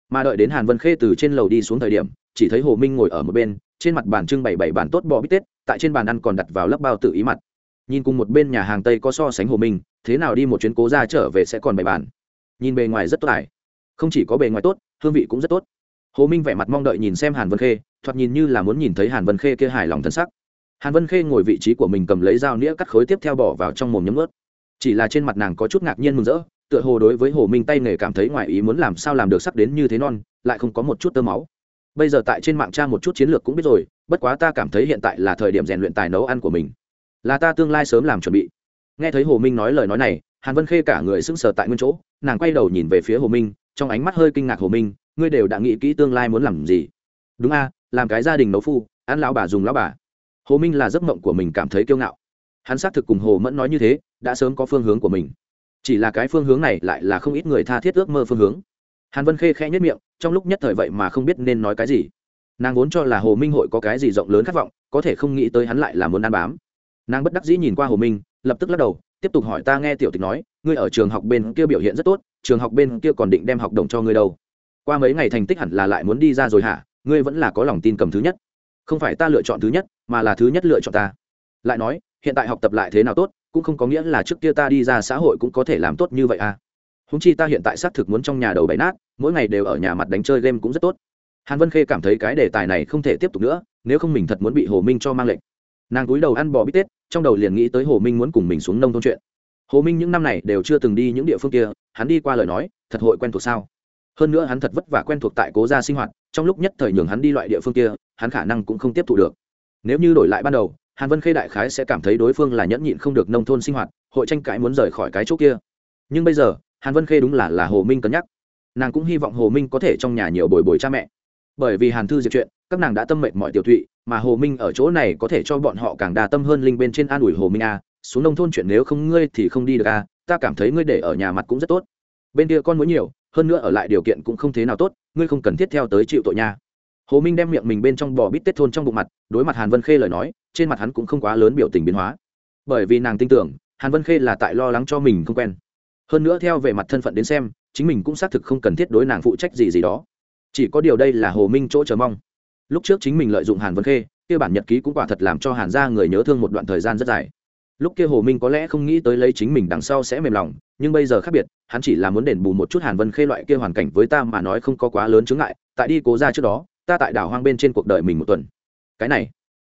mà đợi đến hàn vân khê từ trên lầu đi xuống thời điểm, chỉ thấy hồ minh ngồi ở một bên, trên mặt bàn trưng bày bảy bàn tốt bò bít tết, tại trên bàn ăn còn đặt vào lớp bao tự ý mặt. Nhìn cùng một bên nhà hàng tây có so sánh hồ minh, thế nào đi một chuyến cố ra trở về sẽ còn bảy bàn nhìn bề ngoài rất tốt lại không chỉ có bề ngoài tốt, hương vị cũng rất tốt. Hồ minh vẻ mặt mong đợi nhìn xem hàn vân khê, thoạt nhìn như là muốn nhìn thấy hàn vân khê kia hài lòng thân sắc. Hàn vân khê ngồi vị trí của mình cầm lấy dao nĩa cắt khối tiếp theo bỏ vào trong mồm nhấm ướt. Chỉ là trên mặt nàng có chút ngạc nhiên mừng rỡ tựa hồ đối với hồ minh tay nghề cảm thấy ngoài ý muốn làm sao làm được sắc đến như thế non, lại không có một chút tơ máu. Bây giờ tại trên mạng tra một chút chiến lược cũng biết rồi, bất quá ta cảm thấy hiện tại là thời điểm rèn luyện tài nấu ăn của mình. Là ta tương lai sớm làm chuẩn bị. Nghe thấy hồ minh nói lời nói này, hàn vân khê cả người sững sờ tại nguyên chỗ, nàng quay đầu nhìn về phía hồ minh, trong ánh mắt hơi kinh ngạc hồ minh, ngươi đều đã nghĩ kỹ tương lai muốn làm gì. Đúng a, làm cái gia đình nấu phu, ăn lão bà dùng lão bà. Hồ minh là giấc mộng của mình cảm thấy kiêu ngạo. Hắn xác thực cùng hồ mẫn nói như thế, đã sớm có phương hướng của mình chỉ là cái phương hướng này lại là không ít người tha thiết ước mơ phương hướng. Hàn vân khê khẽ nhất miệng, trong lúc nhất thời vậy mà không biết nên nói cái gì. Nàng vốn cho là hồ minh hội có cái gì rộng lớn khát vọng, có thể không nghĩ tới hắn lại là muốn ăn bám. Nàng bất đắc dĩ nhìn qua hồ minh, lập tức lắc đầu, tiếp tục hỏi ta nghe tiểu tịch nói, ngươi ở trường học bên kia biểu hiện rất tốt, trường học bên kia còn định đem học đồng cho ngươi đâu. Qua mấy ngày thành tích hẳn là lại muốn đi ra rồi hả? Ngươi vẫn là có lòng tin cầm thứ nhất. Không phải ta lựa chọn thứ nhất, mà là thứ nhất lựa chọn ta. Lại nói, hiện tại học tập lại thế nào tốt? Cũng không có nghĩa là trước kia ta đi ra xã hội cũng có thể làm tốt như vậy à. Húng chi ta hiện tại xác thực muốn trong nhà đầu bày nát, mỗi ngày đều ở nhà mặt đánh chơi game cũng rất tốt. Hàn vân khê cảm thấy cái đề tài này không thể tiếp tục nữa, nếu không mình thật muốn bị hồ minh cho mang lệnh. Nàng cúi đầu ăn bò bít tết, trong đầu liền nghĩ tới hồ minh muốn cùng mình xuống nông thôn chuyện. Hồ minh những năm này đều chưa từng đi những địa phương kia, hắn đi qua lời nói, thật hội quen thuộc sao? Hơn nữa hắn thật vất vả quen thuộc tại cố gia sinh hoạt, trong lúc nhất thời nhường hắn đi loại địa phương kia, hắn khả năng cũng không tiếp thu được. Nếu như đổi lại ban đầu hàn vân khê đại khái sẽ cảm thấy đối phương là nhẫn nhịn không được nông thôn sinh hoạt, hội tranh cãi muốn rời khỏi cái chỗ kia. Nhưng bây giờ, hàn vân khê đúng là là hồ minh cân nhắc. Nàng cũng hy vọng hồ minh có thể trong nhà nhiều bồi bồi cha mẹ. Bởi vì hàn thư diệt chuyện, các nàng đã tâm mệnh mọi tiểu thụy mà hồ minh ở chỗ này có thể cho bọn họ càng đa tâm hơn linh bên trên an ủi hồ minh a, xuống nông thôn chuyện nếu không ngươi thì không đi được a, ta cảm thấy ngươi để ở nhà mặt cũng rất tốt. Bên kia con muốn nhiều, hơn nữa ở lại điều kiện cũng không thế nào tốt, ngươi không cần thiết theo tới chịu tội nha hồ minh đem miệng mình bên trong bò bít tết thôn trong bụng mặt, đối mặt hàn vân khê lời nói, trên mặt hắn cũng không quá lớn biểu tình biến hóa. Bởi vì nàng tin tưởng, hàn vân khê là tại lo lắng cho mình không quen. Hơn nữa theo về mặt thân phận đến xem, chính mình cũng xác thực không cần thiết đối nàng phụ trách gì gì đó. Chỉ có điều đây là hồ minh chỗ chờ mong. Lúc trước chính mình lợi dụng hàn vân khê, kia bản nhật ký cũng quả thật làm cho hàn gia người nhớ thương một đoạn thời gian rất dài. Lúc kia hồ minh có lẽ không nghĩ tới lấy chính mình đằng sau sẽ mềm lòng, nhưng bây giờ khác biệt, hắn chỉ là muốn đền bù một chút hàn vân khê loại kia hoàn cảnh với ta mà nói không có quá lớn chướng ngại. Tại đi cố ra trước đó ta tại đảo hoang bên trên cuộc đời mình một tuần. Cái này,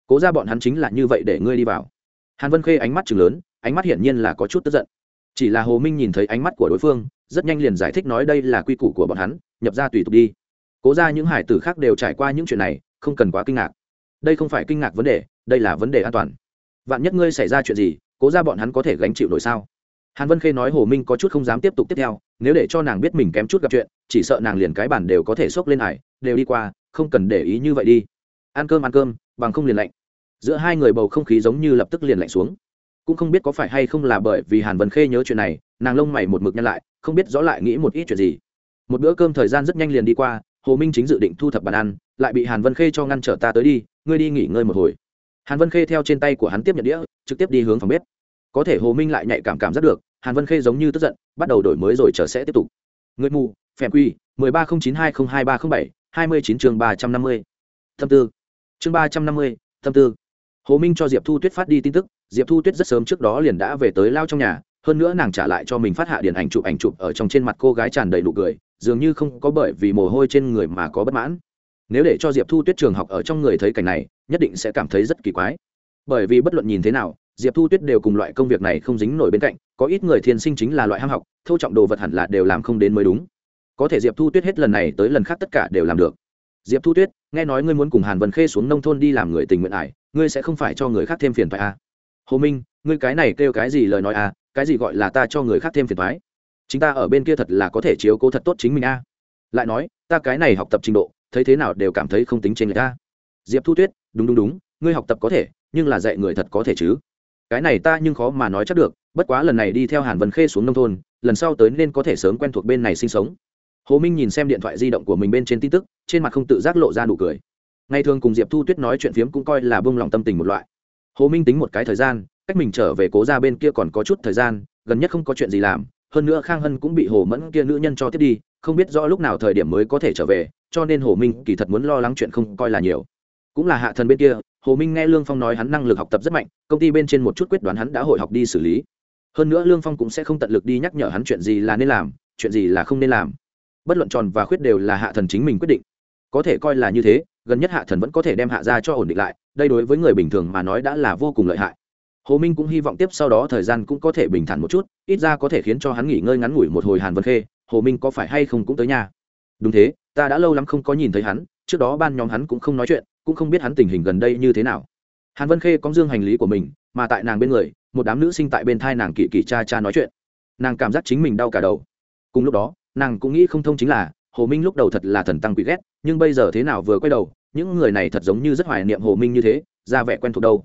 cố ra bọn hắn chính là như vậy để ngươi đi vào. Hàn vân khê ánh mắt chừng lớn, ánh mắt hiển nhiên là có chút tức giận. Chỉ là hồ minh nhìn thấy ánh mắt của đối phương, rất nhanh liền giải thích nói đây là quy củ của bọn hắn, nhập ra tùy tục đi. Cố ra những hải tử khác đều trải qua những chuyện này, không cần quá kinh ngạc. Đây không phải kinh ngạc vấn đề, đây là vấn đề an toàn. Vạn nhất ngươi xảy ra chuyện gì, cố ra bọn hắn có thể gánh chịu nổi sao? Hàn vân khê nói hồ minh có chút không dám tiếp tục tiếp theo, nếu để cho nàng biết mình kém chút gặp chuyện, chỉ sợ nàng liền cái bản đều có thể xốc lên hải đều đi qua không cần để ý như vậy đi. Ăn cơm ăn cơm, bằng không liền lạnh. Giữa hai người bầu không khí giống như lập tức liền lạnh xuống. Cũng không biết có phải hay không là bởi vì hàn vân khê nhớ chuyện này, nàng lông mày một mực nhăn lại, không biết rõ lại nghĩ một ít chuyện gì. Một bữa cơm thời gian rất nhanh liền đi qua, hồ minh chính dự định thu thập bàn ăn, lại bị hàn vân khê cho ngăn trở ta tới đi, ngươi đi nghỉ ngơi một hồi. Hàn vân khê theo trên tay của hắn tiếp nhận đĩa, trực tiếp đi hướng phòng bếp. Có thể hồ minh lại nhạy cảm cảm giác được, hàn vân khê giống như tức giận, bắt đầu đổi mới rồi chờ sẽ tiếp tục. Người mù phèm quy, mười ba không chín hai không hai ba không bảy hai mươi chín chương ba trăm năm mươi. Tâm tư. Chương ba trăm năm mươi, tâm tư. Hồ minh cho diệp thu tuyết phát đi tin tức, diệp thu tuyết rất sớm trước đó liền đã về tới lao trong nhà, hơn nữa nàng trả lại cho mình phát hạ điện ảnh chụp ảnh chụp ở trong trên mặt cô gái tràn đầy nụ cười, dường như không có bởi vì mồ hôi trên người mà có bất mãn. Nếu để cho diệp thu tuyết trường học ở trong người thấy cảnh này, nhất định sẽ cảm thấy rất kỳ quái. Bởi vì bất luận nhìn thế nào, diệp thu tuyết đều cùng loại công việc này không dính nổi bên cạnh, có ít người thiên sinh chính là loại ham học, thâu trọng đồ vật hẳn là đều làm không đến mới đúng có thể diệp thu tuyết hết lần này tới lần khác tất cả đều làm được. Diệp thu tuyết, nghe nói ngươi muốn cùng hàn vân khê xuống nông thôn đi làm người tình nguyện ải, ngươi sẽ không phải cho người khác thêm phiền phải à. hồ minh, ngươi cái này kêu cái gì lời nói à? Cái gì gọi là ta cho người khác thêm phiền thoái chính ta ở bên kia thật là có thể chiếu cố thật tốt chính mình a lại nói, ta cái này học tập trình độ, thấy thế nào đều cảm thấy không tính trên người ta diệp thu tuyết, đúng đúng đúng, ngươi học tập có thể, nhưng là dạy người thật có thể chứ. Cái này ta nhưng khó mà nói chắc được, bất quá lần này đi theo hàn vân khê xuống nông thôn, lần sau tới nên có thể sớm quen thuộc bên này sinh sống hồ minh nhìn xem điện thoại di động của mình bên trên tin tức, trên mặt không tự giác lộ ra nụ cười. Ngày thường cùng diệp thu tuyết nói chuyện phiếm cũng coi là bông lòng tâm tình một loại. Hồ minh tính một cái thời gian, cách mình trở về cố ra bên kia còn có chút thời gian, gần nhất không có chuyện gì làm, hơn nữa khang hân cũng bị hồ mẫn kia nữ nhân cho tiếp đi, không biết rõ lúc nào thời điểm mới có thể trở về, cho nên hồ minh kỳ thật muốn lo lắng chuyện không coi là nhiều. Cũng là hạ thần bên kia, hồ minh nghe lương phong nói hắn năng lực học tập rất mạnh, công ty bên trên một chút quyết đoán hắn đã hội học đi xử lý. Hơn nữa lương phong cũng sẽ không tận lực đi nhắc nhở hắn chuyện gì là nên làm, chuyện gì là không nên làm bất luận tròn và khuyết đều là hạ thần chính mình quyết định. Có thể coi là như thế, gần nhất hạ thần vẫn có thể đem hạ ra cho ổn định lại, đây đối với người bình thường mà nói đã là vô cùng lợi hại. Hồ minh cũng hy vọng tiếp sau đó thời gian cũng có thể bình thản một chút, ít ra có thể khiến cho hắn nghỉ ngơi ngắn ngủi một hồi hàn vân khê, hồ minh có phải hay không cũng tới nhà. Đúng thế, ta đã lâu lắm không có nhìn thấy hắn, trước đó ban nhóm hắn cũng không nói chuyện, cũng không biết hắn tình hình gần đây như thế nào. Hàn vân khê có dương hành lý của mình, mà tại nàng bên người, một đám nữ sinh tại bên thai nàng kỳ kỳ cha cha nói chuyện. Nàng cảm giác chính mình đau cả đầu. Cùng lúc đó nàng cũng nghĩ không thông chính là, hồ minh lúc đầu thật là thần tăng quỷ ghét, nhưng bây giờ thế nào vừa quay đầu, những người này thật giống như rất hoài niệm hồ minh như thế, ra vẻ quen thuộc đâu.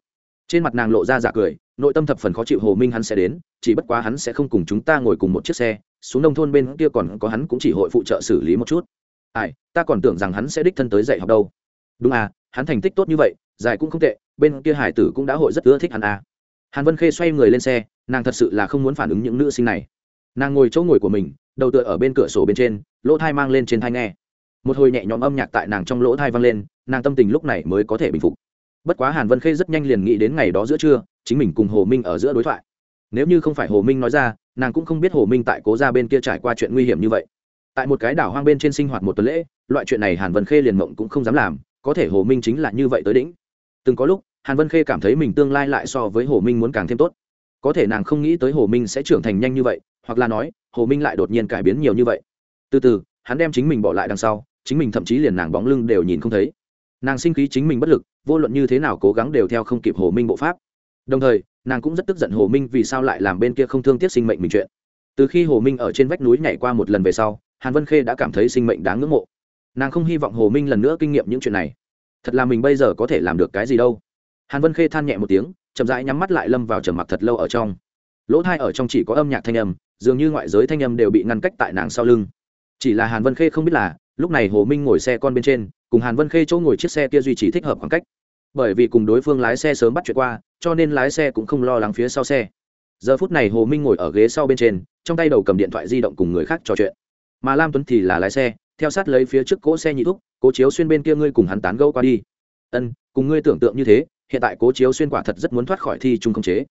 Trên mặt nàng lộ ra giả cười, nội tâm thập phần khó chịu hồ minh hắn sẽ đến, chỉ bất quá hắn sẽ không cùng chúng ta ngồi cùng một chiếc xe, xuống nông thôn bên kia còn có hắn cũng chỉ hội phụ trợ xử lý một chút. Ai, ta còn tưởng rằng hắn sẽ đích thân tới dạy học đâu. Đúng à hắn thành tích tốt như vậy, giải cũng không tệ, bên kia hải tử cũng đã hội rất ưa thích hắn à. Hàn vân khê xoay người lên xe, nàng thật sự là không muốn phản ứng những nữ sinh này. Nàng ngồi chỗ ngồi của mình đầu tựa ở bên cửa sổ bên trên, lỗ thai mang lên trên thai nghe. Một hồi nhẹ nhõm âm nhạc tại nàng trong lỗ thai vang lên, nàng tâm tình lúc này mới có thể bình phục. Bất quá hàn vân khê rất nhanh liền nghĩ đến ngày đó giữa trưa, chính mình cùng hồ minh ở giữa đối thoại. Nếu như không phải hồ minh nói ra, nàng cũng không biết hồ minh tại cố ra bên kia trải qua chuyện nguy hiểm như vậy. Tại một cái đảo hoang bên trên sinh hoạt một tuần lễ, loại chuyện này hàn vân khê liền mộng cũng không dám làm, có thể hồ minh chính là như vậy tới đỉnh. Từng có lúc, hàn vân khê cảm thấy mình tương lai lại so với hồ minh muốn càng thêm tốt. Có thể nàng không nghĩ tới hồ minh sẽ trưởng thành nhanh như vậy hoặc là nói, hồ minh lại đột nhiên cải biến nhiều như vậy. Từ từ, hắn đem chính mình bỏ lại đằng sau, chính mình thậm chí liền nàng bóng lưng đều nhìn không thấy. Nàng sinh khí chính mình bất lực, vô luận như thế nào cố gắng đều theo không kịp hồ minh bộ pháp. Đồng thời, nàng cũng rất tức giận hồ minh vì sao lại làm bên kia không thương tiếc sinh mệnh mình chuyện. Từ khi hồ minh ở trên vách núi nhảy qua một lần về sau, hàn vân khê đã cảm thấy sinh mệnh đáng ngưỡng mộ. Nàng không hy vọng hồ minh lần nữa kinh nghiệm những chuyện này. Thật là mình bây giờ có thể làm được cái gì đâu. Hàn vân khê than nhẹ một tiếng, chậm rãi nhắm mắt lại lâm vào trầm mặc thật lâu ở trong. Lỗ thai ở trong chỉ có âm nhạc thanh âm dường như ngoại giới thanh âm đều bị ngăn cách tại nàng sau lưng. Chỉ là hàn vân khê không biết là, lúc này hồ minh ngồi xe con bên trên, cùng hàn vân khê chỗ ngồi chiếc xe kia duy trì thích hợp khoảng cách. Bởi vì cùng đối phương lái xe sớm bắt chuyện qua, cho nên lái xe cũng không lo lắng phía sau xe. Giờ phút này hồ minh ngồi ở ghế sau bên trên, trong tay đầu cầm điện thoại di động cùng người khác trò chuyện. Mà lam tuấn thì là lái xe, theo sát lấy phía trước cỗ xe nhị thúc, cố chiếu xuyên bên kia ngươi cùng hắn tán gâu qua đi. Ân, cùng ngươi tưởng tượng như thế, hiện tại cố chiếu xuyên quả thật rất muốn thoát khỏi thi trung không chế.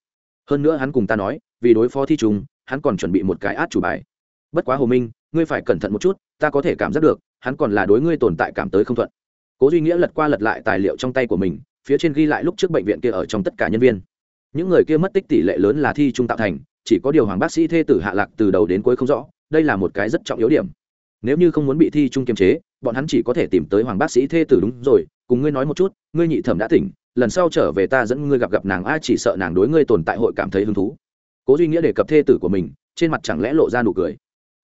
Hơn nữa hắn cùng ta nói, vì đối phó thi trung hắn còn chuẩn bị một cái át chủ bài. Bất quá hồ minh, ngươi phải cẩn thận một chút, ta có thể cảm giác được, hắn còn là đối ngươi tồn tại cảm tới không thuận. Cố duy nghĩa lật qua lật lại tài liệu trong tay của mình, phía trên ghi lại lúc trước bệnh viện kia ở trong tất cả nhân viên. Những người kia mất tích tỷ lệ lớn là thi trung tạo thành, chỉ có điều hoàng bác sĩ thê tử hạ lạc từ đầu đến cuối không rõ, đây là một cái rất trọng yếu điểm. Nếu như không muốn bị thi trung kiềm chế, bọn hắn chỉ có thể tìm tới hoàng bác sĩ thê tử đúng rồi, cùng ngươi nói một chút, ngươi nhị thẩm đã tỉnh, lần sau trở về ta dẫn ngươi gặp gặp nàng a chỉ sợ nàng đối ngươi tồn tại hội cảm thấy hứng thú cố duy nghĩa đề cập thê tử của mình, trên mặt chẳng lẽ lộ ra nụ cười.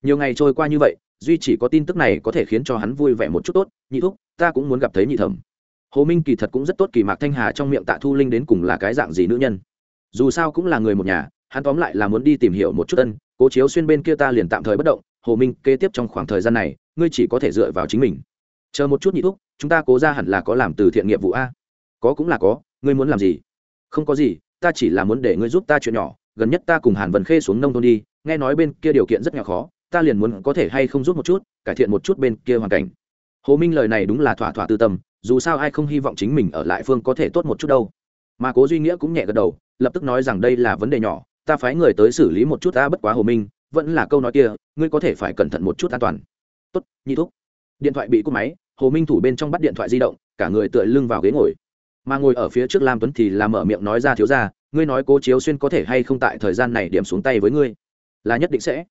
Nhiều ngày trôi qua như vậy, duy chỉ có tin tức này có thể khiến cho hắn vui vẻ một chút tốt, nhị thúc, ta cũng muốn gặp thấy nhị thẩm. Hồ minh kỳ thật cũng rất tốt kỳ mạc thanh hà trong miệng tạ thu linh đến cùng là cái dạng gì nữ nhân. Dù sao cũng là người một nhà, hắn tóm lại là muốn đi tìm hiểu một chút ân, cố chiếu xuyên bên kia ta liền tạm thời bất động, hồ minh, kế tiếp trong khoảng thời gian này, ngươi chỉ có thể dựa vào chính mình. Chờ một chút nhị thúc, chúng ta cố ra hẳn là có làm từ thiện nghiệp vụ a. Có cũng là có, ngươi muốn làm gì? Không có gì, ta chỉ là muốn để ngươi giúp ta chuyện nhỏ gần nhất ta cùng hàn vân khê xuống nông thôn đi, nghe nói bên kia điều kiện rất nhỏ khó, ta liền muốn có thể hay không giúp một chút, cải thiện một chút bên kia hoàn cảnh. Hồ minh lời này đúng là thỏa thỏa tư tâm, dù sao ai không hy vọng chính mình ở lại phương có thể tốt một chút đâu. Mà cố duy nghĩa cũng nhẹ gật đầu, lập tức nói rằng đây là vấn đề nhỏ, ta phái người tới xử lý một chút ta bất quá hồ minh, vẫn là câu nói kia, ngươi có thể phải cẩn thận một chút an toàn. Tốt, nhị thúc. Điện thoại bị cúp máy, hồ minh thủ bên trong bắt điện thoại di động, cả người tựa lưng vào ghế ngồi. Mà ngồi ở phía trước lam tuấn thì làm mở miệng nói ra thiếu ra ngươi nói cố chiếu xuyên có thể hay không tại thời gian này điểm xuống tay với ngươi? Là nhất định sẽ.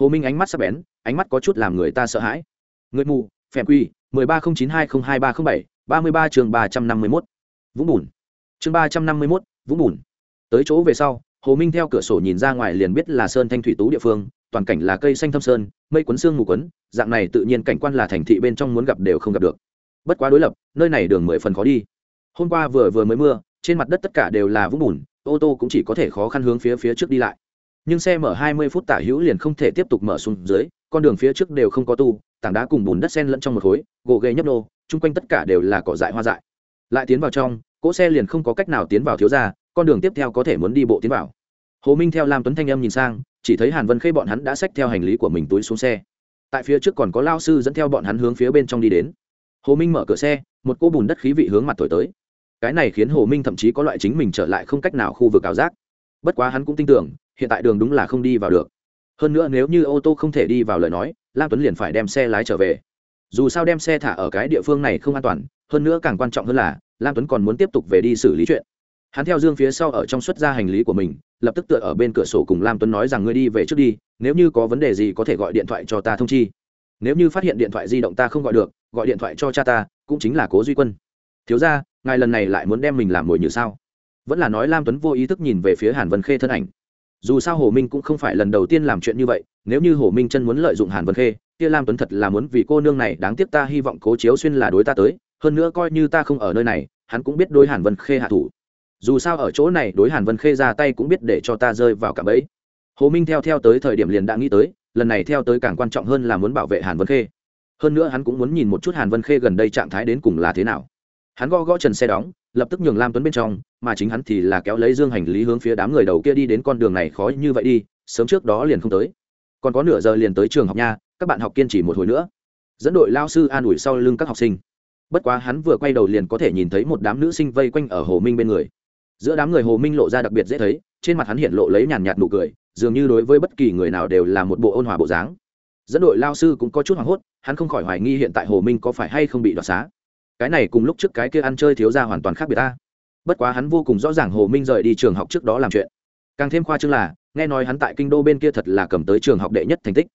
Hồ minh ánh mắt sắp bén, ánh mắt có chút làm người ta sợ hãi. Người mù, phèm quy, mười ba không chín hai không hai ba không bảy, ba mươi ba chương ba trăm năm mươi mốt. Vũng bùn. Chương ba trăm năm mươi mốt, vũng bùn. Tới chỗ về sau, hồ minh theo cửa sổ nhìn ra ngoài liền biết là sơn thanh thủy tú địa phương, toàn cảnh là cây xanh thâm sơn, mây quấn xương mù quấn dạng này tự nhiên cảnh quan là thành thị bên trong muốn gặp đều không gặp được. Bất quá đối lập, nơi này đường mười phần khó đi. Hôm qua vừa vừa mới mưa, trên mặt đất tất cả đều là vũng bùn ô tô cũng chỉ có thể khó khăn hướng phía phía trước đi lại. Nhưng xe mở hai mươi phút tả hữu liền không thể tiếp tục mở xuống dưới, con đường phía trước đều không có tu, tảng đá cùng bùn đất sen lẫn trong một khối, gỗ ghề nhấp nô, chung quanh tất cả đều là cỏ dại hoa dại. Lại tiến vào trong, cỗ xe liền không có cách nào tiến vào thiếu ra con đường tiếp theo có thể muốn đi bộ tiến vào. Hồ minh theo lam tuấn thanh em nhìn sang, chỉ thấy hàn vân khê bọn hắn đã xách theo hành lý của mình túi xuống xe. Tại phía trước còn có lao sư dẫn theo bọn hắn hướng phía bên trong đi đến. Hồ minh mở cửa xe, một cô bùn đất khí vị hướng mặt thổi tới cái này khiến hồ minh thậm chí có loại chính mình trở lại không cách nào khu vực ảo giác. Bất quá hắn cũng tin tưởng, hiện tại đường đúng là không đi vào được. Hơn nữa nếu như ô tô không thể đi vào lời nói, lam tuấn liền phải đem xe lái trở về. Dù sao đem xe thả ở cái địa phương này không an toàn, hơn nữa càng quan trọng hơn là, lam tuấn còn muốn tiếp tục về đi xử lý chuyện. Hắn theo dương phía sau ở trong xuất ra hành lý của mình, lập tức tựa ở bên cửa sổ cùng lam tuấn nói rằng ngươi đi về trước đi, nếu như có vấn đề gì có thể gọi điện thoại cho ta thông chi. Nếu như phát hiện điện thoại di động ta không gọi được, gọi điện thoại cho cha ta, cũng chính là cố duy quân. Thiếu ra ngài lần này lại muốn đem mình làm mồi như sao? Vẫn là nói lam tuấn vô ý thức nhìn về phía hàn vân khê thân ảnh. Dù sao hồ minh cũng không phải lần đầu tiên làm chuyện như vậy, nếu như hồ minh chân muốn lợi dụng hàn vân khê, kia lam tuấn thật là muốn vì cô nương này đáng tiếc ta hy vọng cố chiếu xuyên là đối ta tới, hơn nữa coi như ta không ở nơi này, hắn cũng biết đối hàn vân khê hạ thủ. Dù sao ở chỗ này đối hàn vân khê ra tay cũng biết để cho ta rơi vào cả bẫy. Hồ minh theo theo tới thời điểm liền đã nghĩ tới, lần này theo tới càng quan trọng hơn là muốn bảo vệ hàn vân khê. Hơn nữa hắn cũng muốn nhìn một chút hàn vân khê gần đây trạng thái đến cùng là thế nào hắn gõ gõ trần xe đóng, lập tức nhường lam tuấn bên trong, mà chính hắn thì là kéo lấy dương hành lý hướng phía đám người đầu kia đi đến con đường này khó như vậy đi, sớm trước đó liền không tới. Còn có nửa giờ liền tới trường học nha, các bạn học kiên trì một hồi nữa. Dẫn đội lao sư an ủi sau lưng các học sinh. Bất quá hắn vừa quay đầu liền có thể nhìn thấy một đám nữ sinh vây quanh ở hồ minh bên người. Giữa đám người hồ minh lộ ra đặc biệt dễ thấy, trên mặt hắn hiện lộ lấy nhàn nhạt nụ cười, dường như đối với bất kỳ người nào đều là một bộ ôn hòa bộ dáng. Dẫn đội lao sư cũng có chút hoảng hốt, hắn không khỏi hoài nghi hiện tại hồ minh có phải hay không bị đoạt xá cái này cùng lúc trước cái kia ăn chơi thiếu ra hoàn toàn khác biệt ta. Bất quá hắn vô cùng rõ ràng hồ minh rời đi trường học trước đó làm chuyện. Càng thêm khoa chương là, nghe nói hắn tại kinh đô bên kia thật là cầm tới trường học đệ nhất thành tích.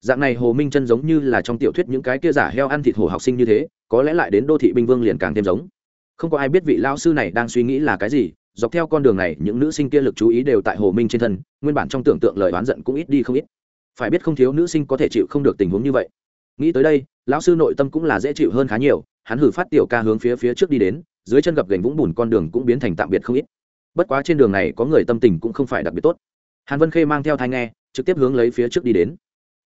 Dạng này hồ minh chân giống như là trong tiểu thuyết những cái kia giả heo ăn thịt hồ học sinh như thế, có lẽ lại đến đô thị binh vương liền càng thêm giống. Không có ai biết vị lao sư này đang suy nghĩ là cái gì, dọc theo con đường này, những nữ sinh kia lực chú ý đều tại hồ minh trên thân, nguyên bản trong tưởng tượng lời oán giận cũng ít đi không ít. Phải biết không thiếu nữ sinh có thể chịu không được tình huống như vậy. Nghĩ tới đây, lão sư nội tâm cũng là dễ chịu hơn khá nhiều hắn hử phát tiểu ca hướng phía phía trước đi đến, dưới chân gập gành vũng bùn con đường cũng biến thành tạm biệt không ít. Bất quá trên đường này có người tâm tình cũng không phải đặc biệt tốt. Hàn vân khê mang theo thai nghe, trực tiếp hướng lấy phía trước đi đến.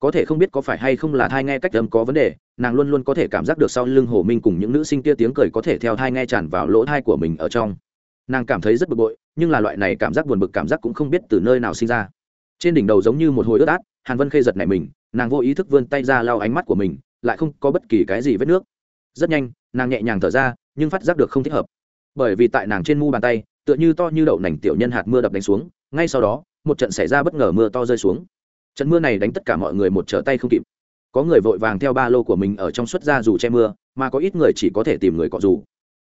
Có thể không biết có phải hay không là thai nghe cách âm có vấn đề, nàng luôn luôn có thể cảm giác được sau lưng hồ minh cùng những nữ sinh kia tiếng cười có thể theo thai nghe tràn vào lỗ thai của mình ở trong. Nàng cảm thấy rất bực bội, nhưng là loại này cảm giác buồn bực cảm giác cũng không biết từ nơi nào sinh ra. Trên đỉnh đầu giống như một hồi ướt át, hàn vân khê giật nảy mình, nàng vô ý thức vươn tay ra lau ánh mắt của mình, lại không có bất kỳ cái gì vết nước rất nhanh, nàng nhẹ nhàng thở ra, nhưng phát giác được không thích hợp. Bởi vì tại nàng trên mu bàn tay, tựa như to như đậu nành tiểu nhân hạt mưa đập đánh xuống, ngay sau đó, một trận xảy ra bất ngờ mưa to rơi xuống. Trận mưa này đánh tất cả mọi người một trở tay không kịp. Có người vội vàng theo ba lô của mình ở trong suất ra dù che mưa, mà có ít người chỉ có thể tìm người cọ dù.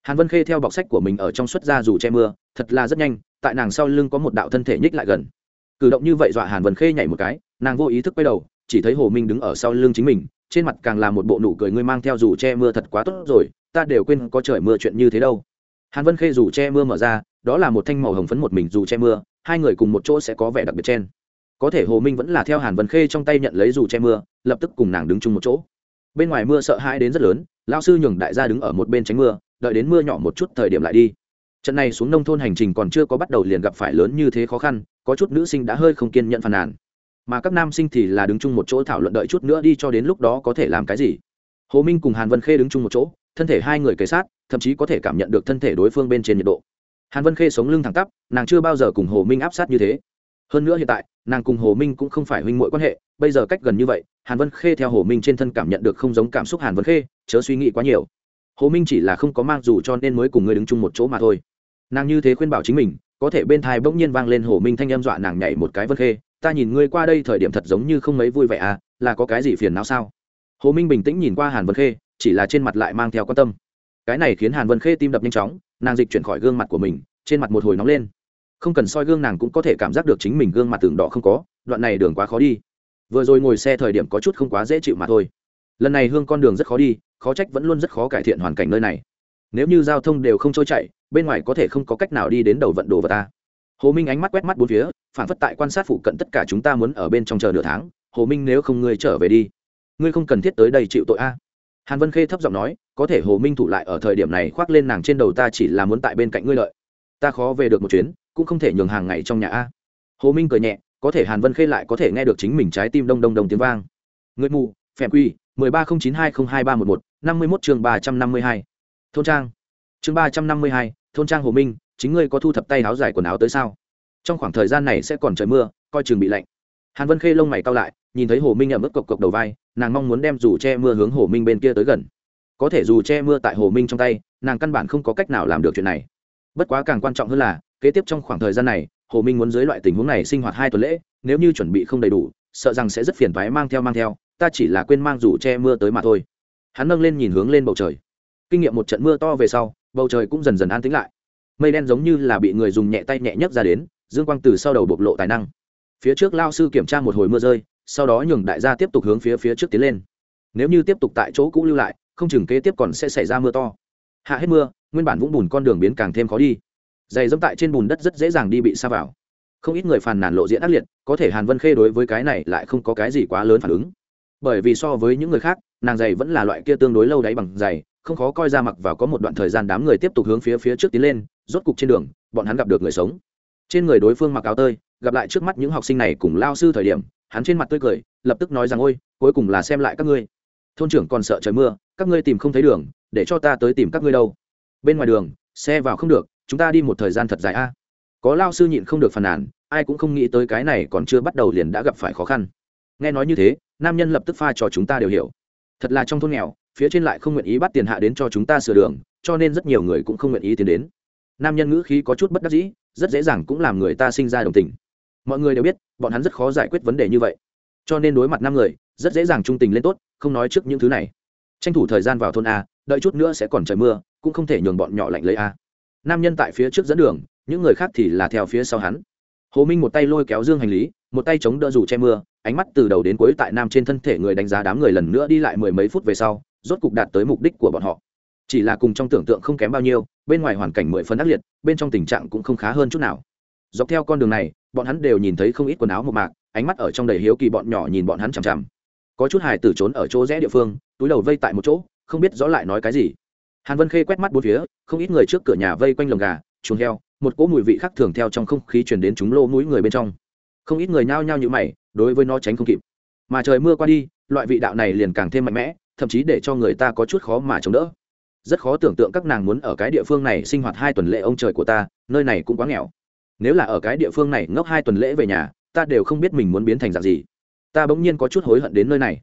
Hàn vân khê theo bọc sách của mình ở trong suất ra dù che mưa, thật là rất nhanh, tại nàng sau lưng có một đạo thân thể nhích lại gần. Cử động như vậy dọa hàn vân khê nhảy một cái, nàng vô ý thức quay đầu, chỉ thấy hồ minh đứng ở sau lưng chính mình trên mặt càng là một bộ nụ cười ngươi mang theo dù che mưa thật quá tốt rồi, ta đều quên có trời mưa chuyện như thế đâu. Hàn vân khê dù che mưa mở ra, đó là một thanh màu hồng phấn một mình dù che mưa, hai người cùng một chỗ sẽ có vẻ đặc biệt chen có thể hồ minh vẫn là theo hàn vân khê trong tay nhận lấy dù che mưa, lập tức cùng nàng đứng chung một chỗ. Bên ngoài mưa sợ hãi đến rất lớn lao sư nhường đại gia đứng ở một bên tránh mưa, đợi đến mưa nhỏ một chút thời điểm lại đi. Trận này xuống nông thôn hành trình còn chưa có bắt đầu liền gặp phải lớn như thế khó khăn, có chút nữ sinh đã hơi không kiên nhận phàn nàn mà các nam sinh thì là đứng chung một chỗ thảo luận đợi chút nữa đi cho đến lúc đó có thể làm cái gì. Hồ minh cùng hàn vân khê đứng chung một chỗ, thân thể hai người kề sát, thậm chí có thể cảm nhận được thân thể đối phương bên trên nhiệt độ. Hàn vân khê sống lưng thẳng tắp, nàng chưa bao giờ cùng hồ minh áp sát như thế. Hơn nữa hiện tại, nàng cùng hồ minh cũng không phải huynh m quan hệ, bây giờ cách gần như vậy, hàn vân khê theo hồ minh trên thân cảm nhận được không giống cảm xúc hàn vân khê, chớ suy nghĩ quá nhiều. Hồ minh chỉ là không có mang dù cho nên mới cùng ngươi đứng chung một chỗ mà thôi. Nàng như thế khuyên bảo chính mình, có thể bên thai bỗng nhiên vang lên hồ minh thanh em dọa nàng nhảy một cái vân khê ta nhìn ngươi qua đây thời điểm thật giống như không mấy vui vẻ à là có cái gì phiền não sao? Hồ minh bình tĩnh nhìn qua hàn vân khê, chỉ là trên mặt lại mang theo quan tâm. Cái này khiến hàn vân khê tim đập nhanh chóng, nàng dịch chuyển khỏi gương mặt của mình, trên mặt một hồi nóng lên. Không cần soi gương nàng cũng có thể cảm giác được chính mình gương mặt tường đỏ không có, đoạn này đường quá khó đi. Vừa rồi ngồi xe thời điểm có chút không quá dễ chịu mà thôi. Lần này hương con đường rất khó đi, khó trách vẫn luôn rất khó cải thiện hoàn cảnh nơi này. Nếu như giao thông đều không trôi chạy bên ngoài có thể không có cách nào đi đến đầu vận đồ vào ta hồ minh ánh mắt quét mắt bốn phía, phản phất tại quan sát phụ cận tất cả chúng ta muốn ở bên trong chờ nửa tháng. Hồ minh nếu không ngươi trở về đi, ngươi không cần thiết tới đây chịu tội a. Hàn vân khê thấp giọng nói, có thể hồ minh thủ lại ở thời điểm này khoác lên nàng trên đầu ta chỉ là muốn tại bên cạnh ngươi lợi. Ta khó về được một chuyến, cũng không thể nhường hàng ngày trong nhà a. Hồ minh cười nhẹ, có thể hàn vân khê lại có thể nghe được chính mình trái tim đông đông đông tiếng vang. Người mù phèm quy, mười ba không chín hai không hai ba một một, năm mươi mốt chương ba trăm năm mươi hai. Thôn trang. Chương ba trăm năm mươi hai, thôn trang hồ minh chính ngươi có thu thập tay áo dài quần áo tới sao? Trong khoảng thời gian này sẽ còn trời mưa, coi chừng bị lạnh. Hàn vân khê lông mày cao lại, nhìn thấy hồ minh ở mức cộc cộc đầu vai, nàng mong muốn đem dù che mưa hướng hồ minh bên kia tới gần. Có thể dù che mưa tại hồ minh trong tay, nàng căn bản không có cách nào làm được chuyện này. Bất quá càng quan trọng hơn là, kế tiếp trong khoảng thời gian này, hồ minh muốn dưới loại tình huống này sinh hoạt hai tuần lễ, nếu như chuẩn bị không đầy đủ, sợ rằng sẽ rất phiền toái mang theo mang theo, ta chỉ là quên mang dù che mưa tới mà thôi. Hắn nâng lên nhìn hướng lên bầu trời. Kinh nghiệm một trận mưa to về sau, bầu trời cũng dần dần an tĩnh lại mây đen giống như là bị người dùng nhẹ tay nhẹ nhấc ra đến, dương quang từ sau đầu bộc lộ tài năng. Phía trước lao sư kiểm tra một hồi mưa rơi, sau đó nhường đại gia tiếp tục hướng phía phía trước tiến lên. Nếu như tiếp tục tại chỗ cũ lưu lại, không chừng kế tiếp còn sẽ xảy ra mưa to. Hạ hết mưa, nguyên bản vũng bùn con đường biến càng thêm khó đi. Dày dẫm tại trên bùn đất rất dễ dàng đi bị xa vào. Không ít người phàn nàn lộ diện ác liệt, có thể hàn vân khê đối với cái này lại không có cái gì quá lớn phản ứng. Bởi vì so với những người khác, nàng giày vẫn là loại kia tương đối lâu đáy bằng giày không khó coi ra mặc vào có một đoạn thời gian đám người tiếp tục hướng phía phía trước tiến lên, rốt cục trên đường, bọn hắn gặp được người sống. Trên người đối phương mặc áo tơi, gặp lại trước mắt những học sinh này cùng lao sư thời điểm, hắn trên mặt tươi cười, lập tức nói rằng, ôi, cuối cùng là xem lại các ngươi. Thôn trưởng còn sợ trời mưa, các ngươi tìm không thấy đường, để cho ta tới tìm các ngươi đâu. Bên ngoài đường, xe vào không được, chúng ta đi một thời gian thật dài a. Có lao sư nhịn không được phàn nàn, ai cũng không nghĩ tới cái này còn chưa bắt đầu liền đã gặp phải khó khăn. Nghe nói như thế, nam nhân lập tức pha cho chúng ta đều hiểu. Thật là trong thôn nghèo phía trên lại không nguyện ý bắt tiền hạ đến cho chúng ta sửa đường, cho nên rất nhiều người cũng không nguyện ý tiến đến. Nam nhân ngữ khí có chút bất đắc dĩ, rất dễ dàng cũng làm người ta sinh ra đồng tình. Mọi người đều biết, bọn hắn rất khó giải quyết vấn đề như vậy. Cho nên đối mặt năm người, rất dễ dàng trung tình lên tốt, không nói trước những thứ này. Tranh thủ thời gian vào thôn a, đợi chút nữa sẽ còn trời mưa, cũng không thể nhường bọn nhỏ lạnh lấy a. Nam nhân tại phía trước dẫn đường, những người khác thì là theo phía sau hắn. Hồ minh một tay lôi kéo dương hành lý, một tay chống đỡ dù che mưa, ánh mắt từ đầu đến cuối tại nam trên thân thể người đánh giá đám người lần nữa đi lại mười mấy phút về sau rốt cục đạt tới mục đích của bọn họ. Chỉ là cùng trong tưởng tượng không kém bao nhiêu, bên ngoài hoàn cảnh mười phân ác liệt, bên trong tình trạng cũng không khá hơn chút nào. Dọc theo con đường này, bọn hắn đều nhìn thấy không ít quần áo một mạc, ánh mắt ở trong đầy hiếu kỳ bọn nhỏ nhìn bọn hắn chằm chằm. Có chút hài tử trốn ở chỗ rẽ địa phương, túi đầu vây tại một chỗ, không biết rõ lại nói cái gì. Hàn vân khê quét mắt bốn phía, không ít người trước cửa nhà vây quanh lồng gà, chuồng heo, một cỗ mùi vị khác thường theo trong không khí chuyển đến chúng lô mũi người bên trong. Không ít người nhao nhao như mày, đối với nó tránh không kịp. Mà trời mưa qua đi, loại vị đạo này liền càng thêm mạnh mẽ thậm chí để cho người ta có chút khó mà chống đỡ. Rất khó tưởng tượng các nàng muốn ở cái địa phương này sinh hoạt hai tuần lễ ông trời của ta, nơi này cũng quá nghèo. Nếu là ở cái địa phương này ngốc hai tuần lễ về nhà, ta đều không biết mình muốn biến thành dạng gì. Ta bỗng nhiên có chút hối hận đến nơi này.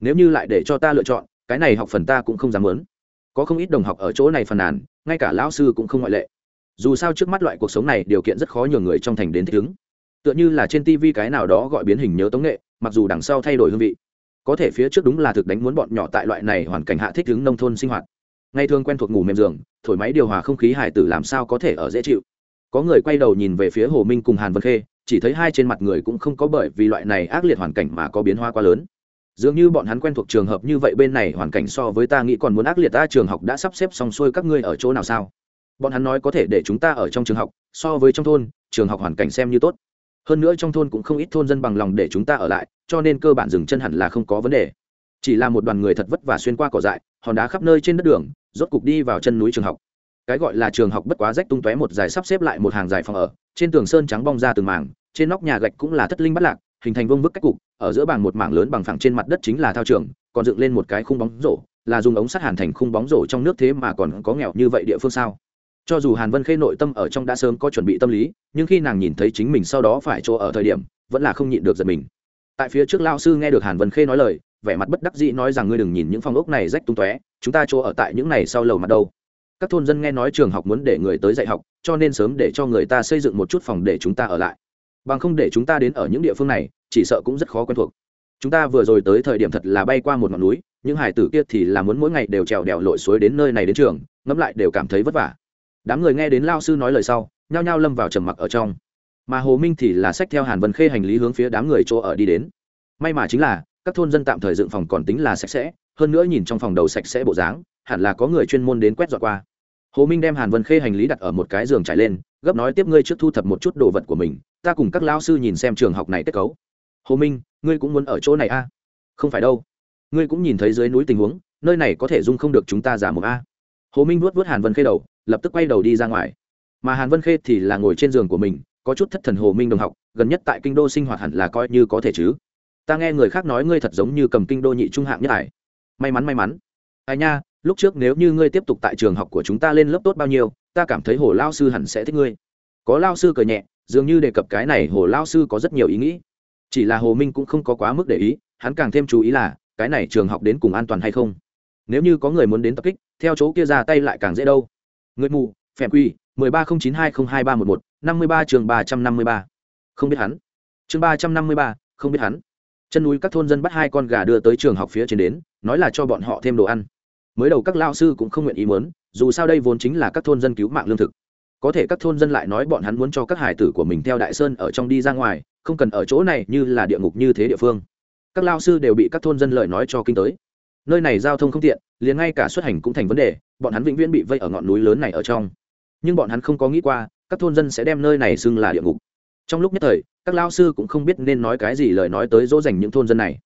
Nếu như lại để cho ta lựa chọn, cái này học phần ta cũng không dám muốn. Có không ít đồng học ở chỗ này phàn nàn, ngay cả lão sư cũng không ngoại lệ. Dù sao trước mắt loại cuộc sống này, điều kiện rất khó nhường người trong thành đến thích ứng. Tựa như là trên tv cái nào đó gọi biến hình nhớ tống nghệ, mặc dù đằng sau thay đổi hương vị có thể phía trước đúng là thực đánh muốn bọn nhỏ tại loại này hoàn cảnh hạ thích ứng nông thôn sinh hoạt. Ngày thường quen thuộc ngủ mềm giường, thổi máy điều hòa không khí hải tử làm sao có thể ở dễ chịu. Có người quay đầu nhìn về phía hồ minh cùng hàn vân khê, chỉ thấy hai trên mặt người cũng không có bởi vì loại này ác liệt hoàn cảnh mà có biến hóa quá lớn. Dường như bọn hắn quen thuộc trường hợp như vậy bên này hoàn cảnh so với ta nghĩ còn muốn ác liệt ta trường học đã sắp xếp xong xuôi các ngươi ở chỗ nào sao? Bọn hắn nói có thể để chúng ta ở trong trường học, so với trong thôn, trường học hoàn cảnh xem như tốt hơn nữa trong thôn cũng không ít thôn dân bằng lòng để chúng ta ở lại, cho nên cơ bản dừng chân hẳn là không có vấn đề. Chỉ là một đoàn người thật vất vả xuyên qua cỏ dại, hòn đá khắp nơi trên đất đường, rốt cục đi vào chân núi trường học. Cái gọi là trường học bất quá rách tung tóe một dài sắp xếp lại một hàng dài phòng ở, trên tường sơn trắng bong ra từng mảng, trên nóc nhà gạch cũng là thất linh bắt lạc, hình thành vông vức cách cục, ở giữa bảng một mảng lớn bằng phẳng trên mặt đất chính là thao trường, còn dựng lên một cái khung bóng rổ, là dùng ống sắt hàn thành khung bóng rổ trong nước thế mà còn có nghèo như vậy địa phương sao? Cho dù hàn vân khê nội tâm ở trong đã sớm có chuẩn bị tâm lý, nhưng khi nàng nhìn thấy chính mình sau đó phải chỗ ở thời điểm, vẫn là không nhịn được giật mình. Tại phía trước lao sư nghe được hàn vân khê nói lời, vẻ mặt bất đắc dĩ nói rằng ngươi đừng nhìn những phòng ốc này rách tung tóe, chúng ta chỗ ở tại những này sau lầu mặt đâu. Các thôn dân nghe nói trường học muốn để người tới dạy học, cho nên sớm để cho người ta xây dựng một chút phòng để chúng ta ở lại. Bằng không để chúng ta đến ở những địa phương này, chỉ sợ cũng rất khó quen thuộc. Chúng ta vừa rồi tới thời điểm thật là bay qua một ngọn núi, những hải tử kia thì là muốn mỗi ngày đều trèo đèo lội suối đến nơi này đến trường, ngẫm lại đều cảm thấy vất vả đám người nghe đến lao sư nói lời sau, nhao nhao lâm vào trầm mặc ở trong. Mà hồ minh thì là sách theo hàn vân khê hành lý hướng phía đám người chỗ ở đi đến. May mà chính là, các thôn dân tạm thời dựng phòng còn tính là sạch sẽ, hơn nữa nhìn trong phòng đầu sạch sẽ bộ dáng, hẳn là có người chuyên môn đến quét dọn qua. Hồ minh đem hàn vân khê hành lý đặt ở một cái giường trải lên, gấp nói tiếp ngươi trước thu thập một chút đồ vật của mình, ta cùng các lao sư nhìn xem trường học này kết cấu. Hồ minh, ngươi cũng muốn ở chỗ này a à? không phải đâu. Ngươi cũng nhìn thấy dưới núi tình huống, nơi này có thể dung không được chúng ta giả một a hồ minh vuốt vuốt hàn vân khê đầu, lập tức quay đầu đi ra ngoài. Mà hàn vân khê thì là ngồi trên giường của mình, có chút thất thần hồ minh đồng học, gần nhất tại kinh đô sinh hoạt hẳn là coi như có thể chứ. Ta nghe người khác nói ngươi thật giống như cầm kinh đô nhị trung hạng nhất ải may mắn may mắn. Ai nha, lúc trước nếu như ngươi tiếp tục tại trường học của chúng ta lên lớp tốt bao nhiêu, ta cảm thấy hồ lao sư hẳn sẽ thích ngươi. Có lao sư cờ nhẹ, dường như đề cập cái này hồ lao sư có rất nhiều ý nghĩ. Chỉ là hồ minh cũng không có quá mức để ý, hắn càng thêm chú ý là, cái này trường học đến cùng an toàn hay không. Nếu như có người muốn đến tập kích theo chỗ kia ra tay lại càng dễ đâu. Người mù, phèm quy, mười ba không chín hai không hai ba một một, năm mươi ba trường ba trăm năm mươi ba. Không biết hắn. Chương ba trăm năm mươi ba, không biết hắn. Chân núi các thôn dân bắt hai con gà đưa tới trường học phía trên đến, nói là cho bọn họ thêm đồ ăn. Mới đầu các lao sư cũng không nguyện ý muốn, dù sao đây vốn chính là các thôn dân cứu mạng lương thực. Có thể các thôn dân lại nói bọn hắn muốn cho các hải tử của mình theo đại sơn ở trong đi ra ngoài, không cần ở chỗ này như là địa ngục như thế địa phương. Các lao sư đều bị các thôn dân lời nói cho kinh tới nơi này giao thông không tiện, liền ngay cả xuất hành cũng thành vấn đề, bọn hắn vĩnh viễn bị vây ở ngọn núi lớn này ở trong. Nhưng bọn hắn không có nghĩ qua, các thôn dân sẽ đem nơi này xưng là địa ngục. Trong lúc nhất thời, các lao sư cũng không biết nên nói cái gì lời nói tới dỗ dành những thôn dân này.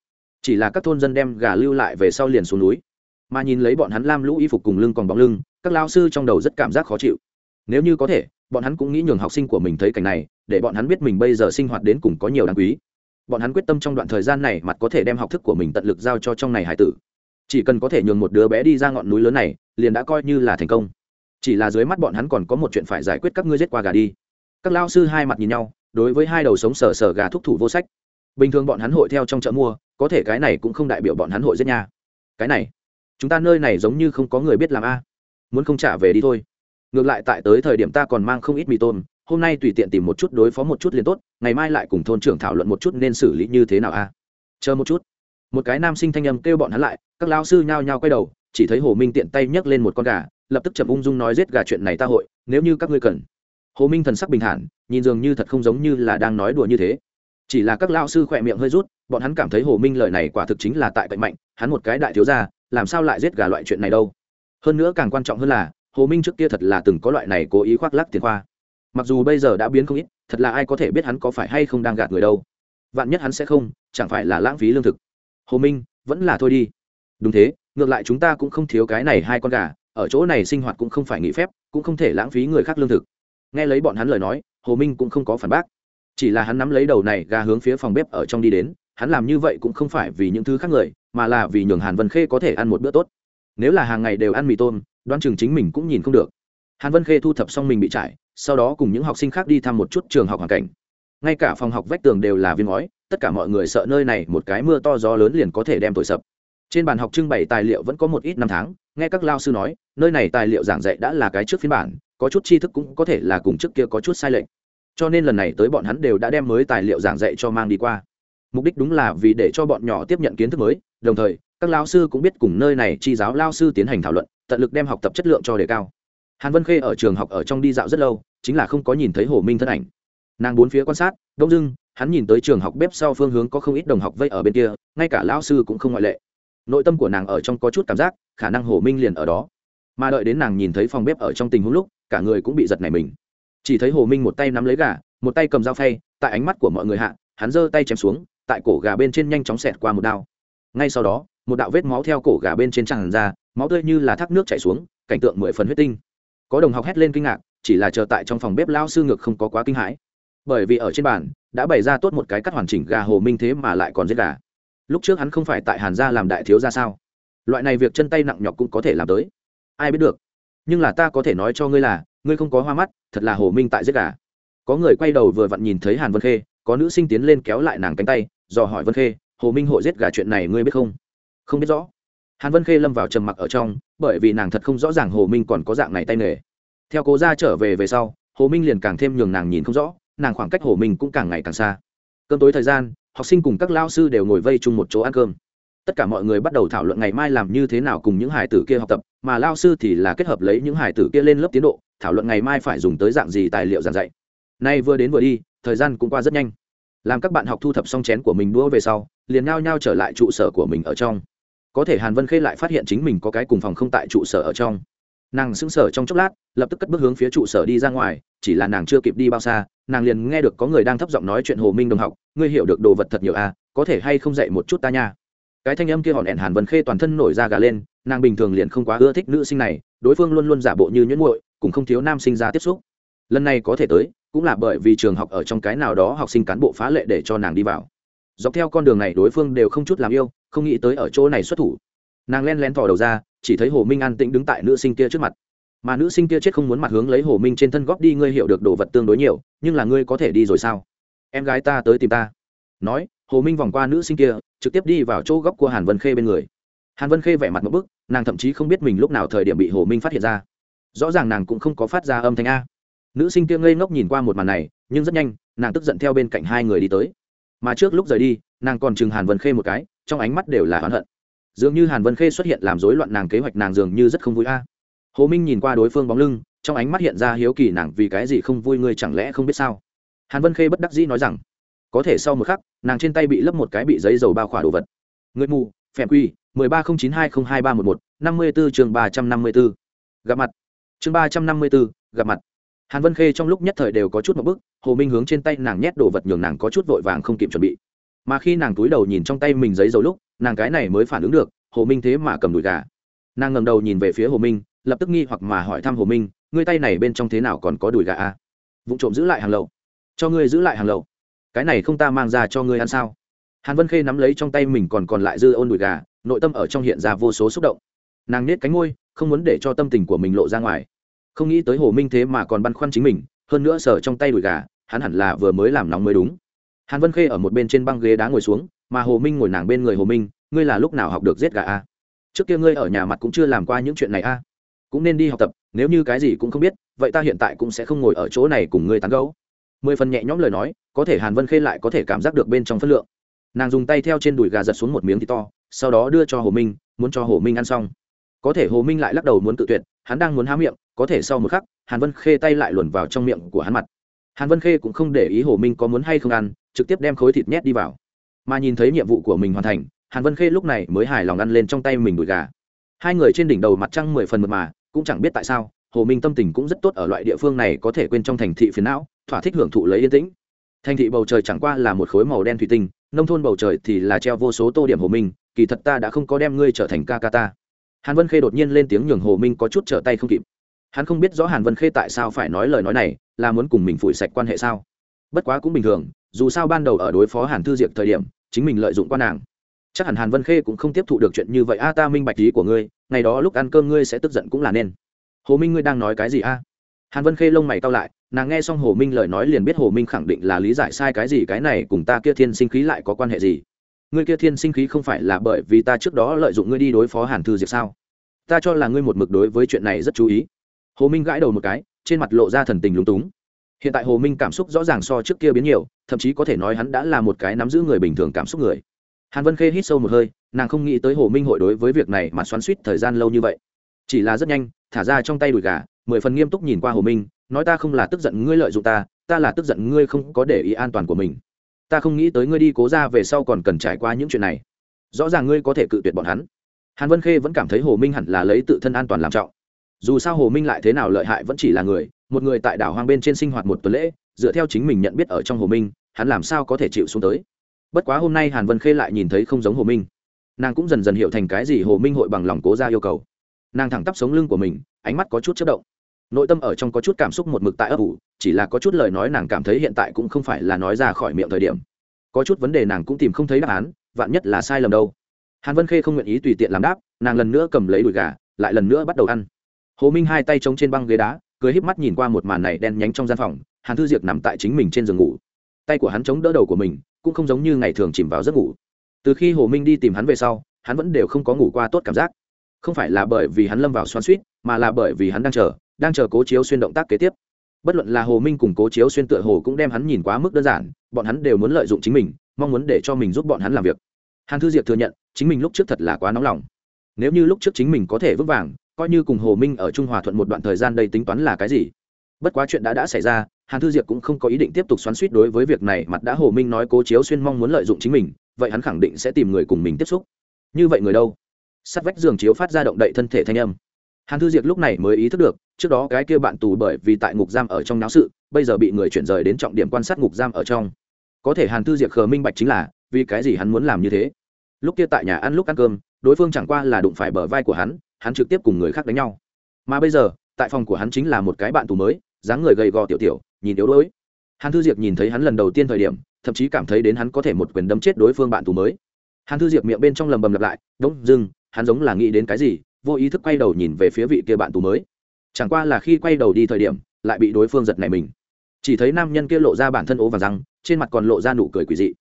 Chỉ là các thôn dân đem gà lưu lại về sau liền xuống núi. Mà nhìn lấy bọn hắn lam lũ y phục cùng lưng còn bóng lưng, các lao sư trong đầu rất cảm giác khó chịu. Nếu như có thể, bọn hắn cũng nghĩ nhường học sinh của mình thấy cảnh này, để bọn hắn biết mình bây giờ sinh hoạt đến cùng có nhiều đáng quý. Bọn hắn quyết tâm trong đoạn thời gian này mặt có thể đem học thức của mình tận lực giao cho trong này hải tử chỉ cần có thể nhường một đứa bé đi ra ngọn núi lớn này, liền đã coi như là thành công. Chỉ là dưới mắt bọn hắn còn có một chuyện phải giải quyết các ngươi giết qua gà đi. Các lao sư hai mặt nhìn nhau, đối với hai đầu sống sờ sờ gà thúc thủ vô sách. Bình thường bọn hắn hội theo trong chợ mua, có thể cái này cũng không đại biểu bọn hắn hội giết nha. Cái này, chúng ta nơi này giống như không có người biết làm a. Muốn không trả về đi thôi. Ngược lại tại tới thời điểm ta còn mang không ít mì tôm, hôm nay tùy tiện tìm một chút đối phó một chút liền tốt, ngày mai lại cùng thôn trưởng thảo luận một chút nên xử lý như thế nào a. Chờ một chút một cái nam sinh thanh âm kêu bọn hắn lại, các lao sư nhao nhao quay đầu, chỉ thấy hồ minh tiện tay nhấc lên một con gà, lập tức chậm ung dung nói giết gà chuyện này ta hội, nếu như các ngươi cần. Hồ minh thần sắc bình thản, nhìn dường như thật không giống như là đang nói đùa như thế. Chỉ là các lao sư khỏe miệng hơi rút, bọn hắn cảm thấy hồ minh lời này quả thực chính là tại cậy mạnh, hắn một cái đại thiếu gia, làm sao lại giết gà loại chuyện này đâu? Hơn nữa càng quan trọng hơn là, hồ minh trước kia thật là từng có loại này cố ý khoác lắc tiền khoa. Mặc dù bây giờ đã biến không ít, thật là ai có thể biết hắn có phải hay không đang gạt người đâu. Vạn nhất hắn sẽ không, chẳng phải là lãng phí lương thực hồ minh, vẫn là thôi đi. Đúng thế, ngược lại chúng ta cũng không thiếu cái này hai con gà, ở chỗ này sinh hoạt cũng không phải nghỉ phép, cũng không thể lãng phí người khác lương thực. Nghe lấy bọn hắn lời nói, hồ minh cũng không có phản bác. Chỉ là hắn nắm lấy đầu này gà hướng phía phòng bếp ở trong đi đến, hắn làm như vậy cũng không phải vì những thứ khác người, mà là vì nhường hàn vân khê có thể ăn một bữa tốt. Nếu là hàng ngày đều ăn mì tôm đoan chừng chính mình cũng nhìn không được. Hàn vân khê thu thập xong mình bị trải, sau đó cùng những học sinh khác đi thăm một chút trường học hoàn cảnh. Ngay cả phòng học vách tường đều là viên ngói tất cả mọi người sợ nơi này một cái mưa to gió lớn liền có thể đem thổi sập. Trên bàn học trưng bày tài liệu vẫn có một ít năm tháng, nghe các lao sư nói, nơi này tài liệu giảng dạy đã là cái trước phiên bản, có chút tri thức cũng có thể là cùng trước kia có chút sai lệch. Cho nên lần này tới bọn hắn đều đã đem mới tài liệu giảng dạy cho mang đi qua. Mục đích đúng là vì để cho bọn nhỏ tiếp nhận kiến thức mới, đồng thời, các lao sư cũng biết cùng nơi này chi giáo lao sư tiến hành thảo luận, tận lực đem học tập chất lượng cho đề cao. Hàn vân khê ở trường học ở trong đi dạo rất lâu, chính là không có nhìn thấy hồ minh thân ảnh. Nàng bốn phía quan sát, đông dưng hắn nhìn tới trường học bếp sau phương hướng có không ít đồng học vây ở bên kia, ngay cả lão sư cũng không ngoại lệ. Nội tâm của nàng ở trong có chút cảm giác, khả năng hồ minh liền ở đó. Mà đợi đến nàng nhìn thấy phòng bếp ở trong tình huống lúc, cả người cũng bị giật nảy mình. Chỉ thấy hồ minh một tay nắm lấy gà, một tay cầm dao phay, tại ánh mắt của mọi người hạ, hắn giơ tay chém xuống, tại cổ gà bên trên nhanh chóng xẹt qua một đao. Ngay sau đó, một đạo vết máu theo cổ gà bên trên tràn ra, máu tươi như là thác nước chảy xuống, cảnh tượng mười phần huyết tinh. Có đồng học hét lên kinh ngạc, chỉ là chờ tại trong phòng bếp lao sư ngược không có quá kinh hãi bởi vì ở trên bàn đã bày ra tốt một cái cắt hoàn chỉnh gà hồ minh thế mà lại còn giết gà. Lúc trước hắn không phải tại hàn gia làm đại thiếu ra sao? Loại này việc chân tay nặng nhọc cũng có thể làm tới. Ai biết được. Nhưng là ta có thể nói cho ngươi là, ngươi không có hoa mắt, thật là hồ minh tại giết gà. Có người quay đầu vừa vặn nhìn thấy hàn vân khê, có nữ sinh tiến lên kéo lại nàng cánh tay, dò hỏi vân khê, hồ minh hội giết gà chuyện này ngươi biết không? Không biết rõ. Hàn vân khê lâm vào trầm mặc ở trong, bởi vì nàng thật không rõ ràng hồ minh còn có dạng này tay nghề. Theo cố ra trở về về sau, hồ minh liền càng thêm nhường nàng nhìn không rõ nàng khoảng cách hồ mình cũng càng ngày càng xa. Cơm tối thời gian, học sinh cùng các lao sư đều ngồi vây chung một chỗ ăn cơm. Tất cả mọi người bắt đầu thảo luận ngày mai làm như thế nào cùng những hải tử kia học tập, mà lao sư thì là kết hợp lấy những hải tử kia lên lớp tiến độ, thảo luận ngày mai phải dùng tới dạng gì tài liệu giảng dạy. Nay vừa đến vừa đi, thời gian cũng qua rất nhanh. Làm các bạn học thu thập xong chén của mình đua về sau, liền nhao nhao trở lại trụ sở của mình ở trong. Có thể hàn vân khê lại phát hiện chính mình có cái cùng phòng không tại trụ sở ở trong. Nàng sững sờ trong chốc lát, lập tức cất bước hướng phía trụ sở đi ra ngoài, chỉ là nàng chưa kịp đi bao xa nàng liền nghe được có người đang thấp giọng nói chuyện hồ minh đồng học, ngươi hiểu được đồ vật thật nhiều à có thể hay không dạy một chút ta nha? Cái thanh âm kia hòn ẻn hàn vân khê toàn thân nổi ra gà lên, nàng bình thường liền không quá ưa thích nữ sinh này, đối phương luôn luôn giả bộ như nhuyễn muội, cũng không thiếu nam sinh ra tiếp xúc. Lần này có thể tới, cũng là bởi vì trường học ở trong cái nào đó học sinh cán bộ phá lệ để cho nàng đi vào. Dọc theo con đường này đối phương đều không chút làm yêu, không nghĩ tới ở chỗ này xuất thủ. Nàng len lén thò đầu ra, chỉ thấy hồ minh an tĩnh đứng tại nữ sinh kia trước mặt mà nữ sinh kia chết không muốn mặt hướng lấy hồ minh trên thân góp đi, ngươi hiểu được đồ vật tương đối nhiều, nhưng là ngươi có thể đi rồi sao? Em gái ta tới tìm ta. Nói, hồ minh vòng qua nữ sinh kia, trực tiếp đi vào chỗ góc của hàn vân khê bên người. Hàn vân khê vẻ mặt một bức, nàng thậm chí không biết mình lúc nào thời điểm bị hồ minh phát hiện ra. Rõ ràng nàng cũng không có phát ra âm thanh a. Nữ sinh kia ngây ngốc nhìn qua một màn này, nhưng rất nhanh, nàng tức giận theo bên cạnh hai người đi tới. Mà trước lúc rời đi, nàng còn chừng hàn vân khê một cái, trong ánh mắt đều là oán hận. Dường như hàn vân khê xuất hiện làm rối loạn nàng kế hoạch, nàng dường như rất không vui a hồ minh nhìn qua đối phương bóng lưng, trong ánh mắt hiện ra hiếu kỳ nàng vì cái gì không vui ngươi chẳng lẽ không biết sao? Hàn vân khê bất đắc dĩ nói rằng, có thể sau một khắc, nàng trên tay bị lấp một cái bị giấy dầu bao khỏa đồ vật. Người mù, phèm quy, mười ba không chín hai không hai ba một một, năm mươi bốn chương ba trăm năm mươi bốn gặp mặt. Chương ba trăm năm mươi bốn gặp mặt. Hàn vân khê trong lúc nhất thời đều có chút một bức, hồ minh hướng trên tay nàng nhét đồ vật nhường nàng có chút vội vàng không kịp chuẩn bị. Mà khi nàng túi đầu nhìn trong tay mình giấy dầu lúc, nàng cái này mới phản ứng được, hồ minh thế mà cầm đùi gà. Nàng ngầm đầu nhìn về phía hồ minh lập tức nghi hoặc mà hỏi thăm hồ minh, ngươi tay này bên trong thế nào còn có đùi gà à? vụ trộm giữ lại hàng lậu. Cho ngươi giữ lại hàng lậu. Cái này không ta mang ra cho ngươi ăn sao? Hàn vân khê nắm lấy trong tay mình còn còn lại dư ôn đùi gà, nội tâm ở trong hiện ra vô số xúc động. Nàng nết cánh ngôi không muốn để cho tâm tình của mình lộ ra ngoài. Không nghĩ tới hồ minh thế mà còn băn khoăn chính mình, hơn nữa sờ trong tay đùi gà, hắn hẳn là vừa mới làm nóng mới đúng. Hàn vân khê ở một bên trên băng ghế đá ngồi xuống, mà hồ minh ngồi nàng bên người hồ minh, ngươi là lúc nào học được giết gà a? Trước kia ngươi ở nhà mặt cũng chưa làm qua những chuyện này a cũng nên đi học tập, nếu như cái gì cũng không biết, vậy ta hiện tại cũng sẽ không ngồi ở chỗ này cùng ngươi tán gấu mười phần nhẹ nhõm lời nói, có thể hàn vân khê lại có thể cảm giác được bên trong phân lượng. Nàng dùng tay theo trên đùi gà giật xuống một miếng thịt to, sau đó đưa cho hồ minh, muốn cho hồ minh ăn xong. Có thể hồ minh lại lắc đầu muốn tự tuyệt, hắn đang muốn há miệng, có thể sau một khắc, hàn vân khê tay lại luồn vào trong miệng của hắn mặt. Hàn vân khê cũng không để ý hồ minh có muốn hay không ăn, trực tiếp đem khối thịt nhét đi vào. Mà nhìn thấy nhiệm vụ của mình hoàn thành, hàn vân khê lúc này mới hài lòng ăn lên trong tay mình đùi gà hai người trên đỉnh đầu mặt trăng mười phần mật mà, cũng chẳng biết tại sao, hồ minh tâm tình cũng rất tốt ở loại địa phương này có thể quên trong thành thị phiền não, thỏa thích hưởng thụ lấy yên tĩnh. Thành thị bầu trời chẳng qua là một khối màu đen thủy tinh, nông thôn bầu trời thì là treo vô số tô điểm hồ minh, kỳ thật ta đã không có đem ngươi trở thành ca ca ta. Hàn vân khê đột nhiên lên tiếng nhường hồ minh có chút trở tay không kịp. Hắn không biết rõ hàn vân khê tại sao phải nói lời nói này, là muốn cùng mình phủi sạch quan hệ sao? Bất quá cũng bình thường, dù sao ban đầu ở đối phó hàn thư diệp thời điểm, chính mình lợi dụng quan nàng chắc hẳn hàn vân khê cũng không tiếp thụ được chuyện như vậy. A, ta minh bạch ý của ngươi, ngày đó lúc ăn cơm ngươi sẽ tức giận cũng là nên. Hồ minh ngươi đang nói cái gì a? Hàn vân khê lông mày cao lại, nàng nghe xong hồ minh lời nói liền biết hồ minh khẳng định là lý giải sai cái gì, cái này cùng ta kia thiên sinh khí lại có quan hệ gì? Ngươi kia thiên sinh khí không phải là bởi vì ta trước đó lợi dụng ngươi đi đối phó hàn thư diệp sao? Ta cho là ngươi một mực đối với chuyện này rất chú ý. Hồ minh gãi đầu một cái, trên mặt lộ ra thần tình lúng túng. Hiện tại hồ minh cảm xúc rõ ràng so trước kia biến nhiều, thậm chí có thể nói hắn đã là một cái nắm giữ người bình thường cảm xúc người hàn vân khê hít sâu một hơi, nàng không nghĩ tới hồ minh hội đối với việc này mà xoắn suýt thời gian lâu như vậy. Chỉ là rất nhanh, thả ra trong tay đùi gà, mười phần nghiêm túc nhìn qua hồ minh, nói ta không là tức giận ngươi lợi dụng ta ta là tức giận ngươi không có để ý an toàn của mình. Ta không nghĩ tới ngươi đi cố ra về sau còn cần trải qua những chuyện này. Rõ ràng ngươi có thể cự tuyệt bọn hắn. Hàn vân khê vẫn cảm thấy hồ minh hẳn là lấy tự thân an toàn làm trọng. Dù sao hồ minh lại thế nào lợi hại vẫn chỉ là người, một người tại đảo hoang bên trên sinh hoạt một tuần lễ, dựa theo chính mình nhận biết ở trong hồ minh, hắn làm sao có thể chịu xuống tới? Bất quá hôm nay hàn vân khê lại nhìn thấy không giống hồ minh. Nàng cũng dần dần hiểu thành cái gì hồ minh hội bằng lòng cố ra yêu cầu. Nàng thẳng tắp sống lưng của mình, ánh mắt có chút chất động. Nội tâm ở trong có chút cảm xúc một mực tại ấp ủ, chỉ là có chút lời nói nàng cảm thấy hiện tại cũng không phải là nói ra khỏi miệng thời điểm. Có chút vấn đề nàng cũng tìm không thấy đáp án, vạn nhất là sai lầm đâu. Hàn vân khê không nguyện ý tùy tiện làm đáp, nàng lần nữa cầm lấy đùi gà, lại lần nữa bắt đầu ăn. Hồ minh hai tay chống trên băng ghế đá, cười híp mắt nhìn qua một màn này đen nhánh trong gian phòng, hàn thư Diệc nằm tại chính mình trên giường ngủ tay của hắn chống đỡ đầu của mình, cũng không giống như ngày thường chìm vào giấc ngủ. Từ khi hồ minh đi tìm hắn về sau, hắn vẫn đều không có ngủ qua tốt cảm giác. Không phải là bởi vì hắn lâm vào xoan suýt mà là bởi vì hắn đang chờ đang chờ cố chiếu xuyên động tác kế tiếp. Bất luận là hồ minh cùng cố chiếu xuyên tựa hồ cũng đem hắn nhìn quá mức đơn giản, bọn hắn đều muốn lợi dụng chính mình, mong muốn để cho mình giúp bọn hắn làm việc. Hàn thư diệp thừa nhận, chính mình lúc trước thật là quá nóng lòng. Nếu như lúc trước chính mình có thể vững vàng, coi như cùng hồ minh ở trung hòa thuận một đoạn thời gian đây tính toán là cái gì? Bất quá chuyện đã đã xảy ra hàn thư diệp cũng không có ý định tiếp tục xoắn suýt đối với việc này, mặt đã hồ minh nói cố chiếu xuyên mong muốn lợi dụng chính mình, vậy hắn khẳng định sẽ tìm người cùng mình tiếp xúc. Như vậy người đâu? Sắt vách giường chiếu phát ra động đậy thân thể thanh âm. Hàn thư diệp lúc này mới ý thức được, trước đó cái kia bạn tù bởi vì tại ngục giam ở trong náo sự, bây giờ bị người chuyển rời đến trọng điểm quan sát ngục giam ở trong. Có thể hàn thư diệp khờ minh bạch chính là, vì cái gì hắn muốn làm như thế? Lúc kia tại nhà ăn lúc ăn cơm, đối phương chẳng qua là đụng phải bờ vai của hắn hắn trực tiếp cùng người khác đánh nhau. Mà bây giờ, tại phòng của hắn chính là một cái bạn tù mới, dáng người gầy gò tiểu tiểu nhìn yếu đuối. Hàn thư diệp nhìn thấy hắn lần đầu tiên thời điểm, thậm chí cảm thấy đến hắn có thể một quyền đâm chết đối phương bạn tù mới. Hàn thư diệp miệng bên trong lầm bầm lặp lại, đống dưng hắn giống là nghĩ đến cái gì, vô ý thức quay đầu nhìn về phía vị kia bạn tù mới. Chẳng qua là khi quay đầu đi thời điểm, lại bị đối phương giật này mình. Chỉ thấy nam nhân kia lộ ra bản thân ố và răng, trên mặt còn lộ ra nụ cười quỷ dị.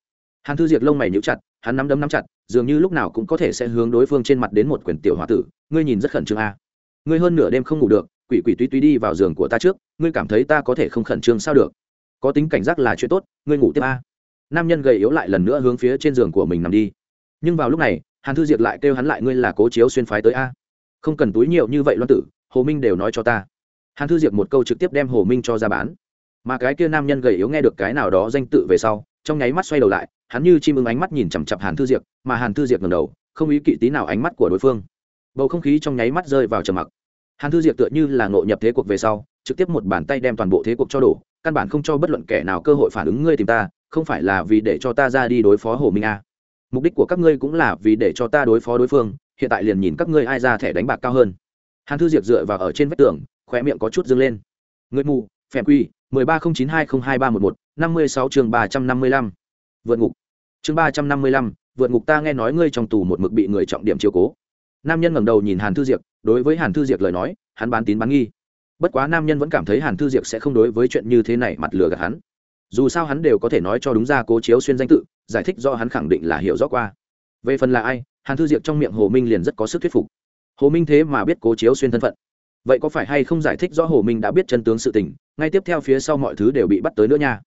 Hàn thư diệp lông mày nhíu chặt, hắn nắm đấm nắm chặt, dường như lúc nào cũng có thể sẽ hướng đối phương trên mặt đến một quyển tiểu h o a tử, ngươi nhìn rất khẩn trương a. Ngươi hơn nửa đêm không ngủ được quỷ quỷ tuy tuy đi vào giường của ta trước, ngươi cảm thấy ta có thể không khẩn trương sao được? Có tính cảnh giác là chuyện tốt, ngươi ngủ tiếp a. Nam nhân gầy yếu lại lần nữa hướng phía trên giường của mình nằm đi. Nhưng vào lúc này, hàn thư diệp lại kêu hắn lại ngươi là cố chiếu xuyên phái tới a. Không cần túi nhiều như vậy loan tử, hồ minh đều nói cho ta. Hàn thư diệp một câu trực tiếp đem hồ minh cho ra bán. Mà cái kia nam nhân gầy yếu nghe được cái nào đó danh tự về sau, trong nháy mắt xoay đầu lại, hắn như chim ưng ánh mắt nhìn chằm chặp hàn thư diệp mà hàn thư diệp ngầm đầu, không ý kỵ tí nào ánh mắt của đối phương. Bầu không khí trong nháy mắt rơi vào trầm mặc hàn thư diệp tựa như là ngộ nhập thế cuộc về sau, trực tiếp một bàn tay đem toàn bộ thế cuộc cho đổ, căn bản không cho bất luận kẻ nào cơ hội phản ứng ngươi tìm ta, không phải là vì để cho ta ra đi đối phó hồ minh a. Mục đích của các ngươi cũng là vì để cho ta đối phó đối phương, hiện tại liền nhìn các ngươi ai ra thẻ đánh bạc cao hơn. Hàn thư diệp dựa vào ở trên vách tường, khóe miệng có chút dâng lên. Người mù, phèm quy, mười ba không chín hai không hai ba một một, năm mươi sáu chương ba trăm năm mươi lăm. Vượt ngục. Chương ba trăm năm mươi lăm, vượt ngục ta nghe nói ngươi trong tù một mực bị người trọng điểm chiếu cố. Nam nhân ngẩng đầu nhìn hàn thư diệp đối với hàn thư diệp lời nói, hắn bán tín bán nghi. Bất quá nam nhân vẫn cảm thấy hàn thư diệp sẽ không đối với chuyện như thế này mặt lừa gạt hắn. Dù sao hắn đều có thể nói cho đúng ra cố chiếu xuyên danh tự, giải thích do hắn khẳng định là hiểu rõ qua. Về phần là ai, hàn thư diệp trong miệng hồ minh liền rất có sức thuyết phục. Hồ minh thế mà biết cố chiếu xuyên thân phận. Vậy có phải hay không giải thích rõ hồ minh đã biết chân tướng sự tình, ngay tiếp theo phía sau mọi thứ đều bị bắt tới nữa nha.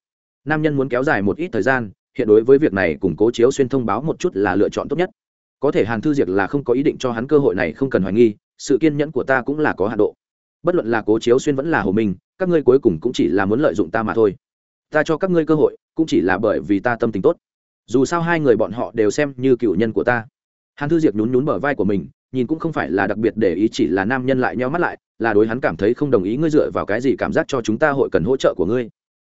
Nam nhân muốn kéo dài một ít thời gian, hiện đối với việc này cùng cố chiếu xuyên thông báo một chút là lựa chọn tốt nhất. Có thể hàn thư diệp là không có ý định cho hắn cơ hội này không cần hoài nghi sự kiên nhẫn của ta cũng là có hạ độ. Bất luận là cố chiếu xuyên vẫn là hồ minh các ngươi cuối cùng cũng chỉ là muốn lợi dụng ta mà thôi. Ta cho các ngươi cơ hội, cũng chỉ là bởi vì ta tâm tình tốt. Dù sao hai người bọn họ đều xem như cựu nhân của ta. Hàn thư diệp nhún nhún bờ vai của mình, nhìn cũng không phải là đặc biệt để ý chỉ là nam nhân lại nheo mắt lại, là đối hắn cảm thấy không đồng ý ngươi dựa vào cái gì cảm giác cho chúng ta hội cần hỗ trợ của ngươi.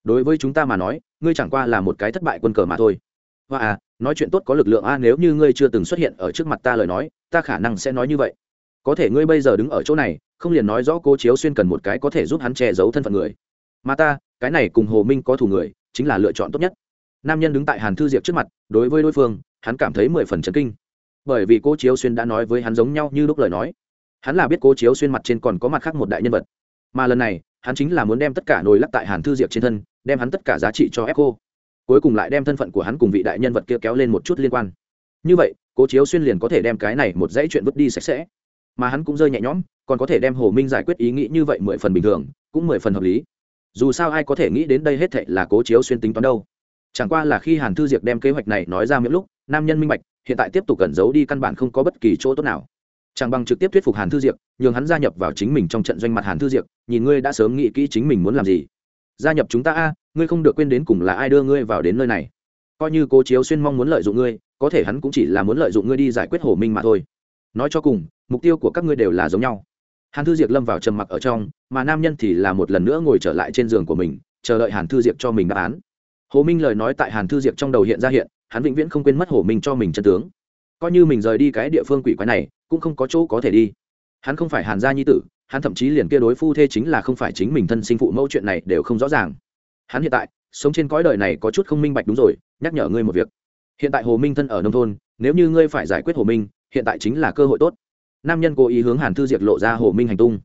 Đối với chúng ta mà nói, ngươi chẳng qua là một cái thất bại quân cờ mà thôi. Và à nói chuyện tốt có lực lượng a, nếu như ngươi chưa từng xuất hiện ở trước mặt ta lời nói, ta khả năng sẽ nói như vậy có thể ngươi bây giờ đứng ở chỗ này, không liền nói rõ cô chiếu xuyên cần một cái có thể giúp hắn che giấu thân phận người. Mà ta, cái này cùng hồ minh có thủ người, chính là lựa chọn tốt nhất. Nam nhân đứng tại hàn thư diệp trước mặt, đối với đối phương, hắn cảm thấy mười phần chấn kinh. Bởi vì cô chiếu xuyên đã nói với hắn giống nhau như lúc lời nói. Hắn là biết cô chiếu xuyên mặt trên còn có mặt khác một đại nhân vật. Mà lần này, hắn chính là muốn đem tất cả nồi lắc tại hàn thư diệp trên thân, đem hắn tất cả giá trị cho ép cô. Cuối cùng lại đem thân phận của hắn cùng vị đại nhân vật kia kéo lên một chút liên quan. Như vậy cô chiếu xuyên liền có thể đem cái này một dãy chuyện vứt đi sạch sẽ mà hắn cũng rơi nhẹ nhõm, còn có thể đem hồ minh giải quyết ý nghĩ như vậy mười phần bình thường, cũng mười phần hợp lý. Dù sao ai có thể nghĩ đến đây hết thệ là cố chiếu xuyên tính toán đâu. Chẳng qua là khi hàn thư diệp đem kế hoạch này nói ra miệng lúc, nam nhân minh bạch, hiện tại tiếp tục cẩn giấu đi căn bản không có bất kỳ chỗ tốt nào. Chẳng bằng trực tiếp thuyết phục hàn thư diệp, nhường hắn gia nhập vào chính mình trong trận doanh mặt hàn thư diệp, nhìn ngươi đã sớm nghĩ kỹ chính mình muốn làm gì. Gia nhập chúng ta a, ngươi không được quên đến cùng là ai đưa ngươi vào đến nơi này. Coi như cố chiếu xuyên mong muốn lợi dụng ngươi, có thể hắn cũng chỉ là muốn lợi dụng ngươi đi giải quyết hồ minh mà thôi nói cho cùng, mục tiêu của các ngươi đều là giống nhau. Hàn thư diệp lâm vào trầm mặc ở trong, mà nam nhân thì là một lần nữa ngồi trở lại trên giường của mình, chờ đợi hàn thư diệp cho mình đáp án. Hồ minh lời nói tại hàn thư diệp trong đầu hiện ra hiện, hắn vĩnh viễn không quên mất hồ minh cho mình chân tướng. Coi như mình rời đi cái địa phương quỷ quái này, cũng không có chỗ có thể đi. Hắn không phải hàn gia nhi tử, hắn thậm chí liền kia đối phu thê chính là không phải chính mình thân sinh phụ mẫu chuyện này đều không rõ ràng. Hắn hiện tại, sống trên cõi đời này có chút không minh bạch đúng rồi, nhắc nhở ngươi một việc. Hiện tại hồ minh thân ở nông thôn, nếu như ngươi phải giải quyết hồ minh hiện tại chính là cơ hội tốt. Nam nhân cố ý hướng hàn thư diệp lộ ra hồ minh hành tung.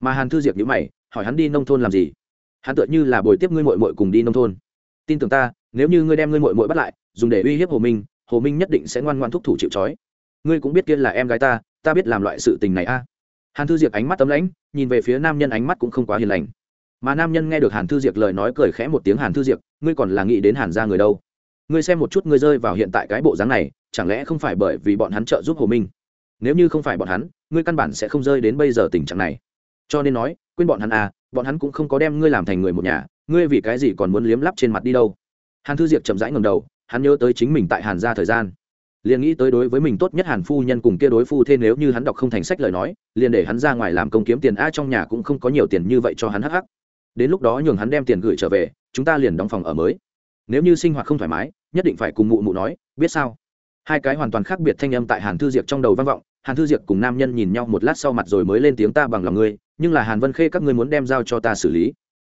Mà hàn thư diệp nhữ mày, hỏi hắn đi nông thôn làm gì? Hắn tựa như là bồi tiếp ngươi mội mội cùng đi nông thôn. Tin tưởng ta, nếu như ngươi đem ngươi mội mội bắt lại, dùng để uy hiếp hồ minh hồ minh nhất định sẽ ngoan ngoan thúc thủ chịu trói. Ngươi cũng biết kia là em gái ta ta biết làm loại sự tình này a. À. Hàn thư diệp ánh mắt tấm lãnh, nhìn về phía nam nhân ánh mắt cũng không quá hiền lành. Mà nam nhân nghe được hàn thư diệp lời nói cười khẽ một tiếng, hàn thư diệp, ngươi còn là nghĩ đến hàn ra người đâu? Ngươi xem một chút ngươi rơi vào hiện tại cái bộ dáng này, chẳng lẽ không phải bởi vì bọn hắn trợ giúp hồ minh? Nếu như không phải bọn hắn, ngươi căn bản sẽ không rơi đến bây giờ tình trạng này. Cho nên nói, quên bọn hắn à bọn hắn cũng không có đem ngươi làm thành người một nhà, ngươi vì cái gì còn muốn liếm lắp trên mặt đi đâu? Hàn thư diệp chậm rãi ngầm đầu, hắn nhớ tới chính mình tại hàn ra thời gian. Liền nghĩ tới đối với mình tốt nhất hàn phu nhân cùng kia đối phu thế nếu như hắn đọc không thành sách lời nói, liền để hắn ra ngoài làm công kiếm tiền a, trong nhà cũng không có nhiều tiền như vậy cho hắn hắc hắc. Đến lúc đó nhường hắn đem tiền gửi trở về, chúng ta liền đóng phòng ở mới nếu như sinh hoạt không thoải mái, nhất định phải cùng mụ mụ nói, biết sao? Hai cái hoàn toàn khác biệt thanh âm tại hàn thư diệp trong đầu vang vọng, hàn thư diệp cùng nam nhân nhìn nhau một lát sau mặt rồi mới lên tiếng ta bằng lòng ngươi, nhưng là hàn vân khê các ngươi muốn đem giao cho ta xử lý.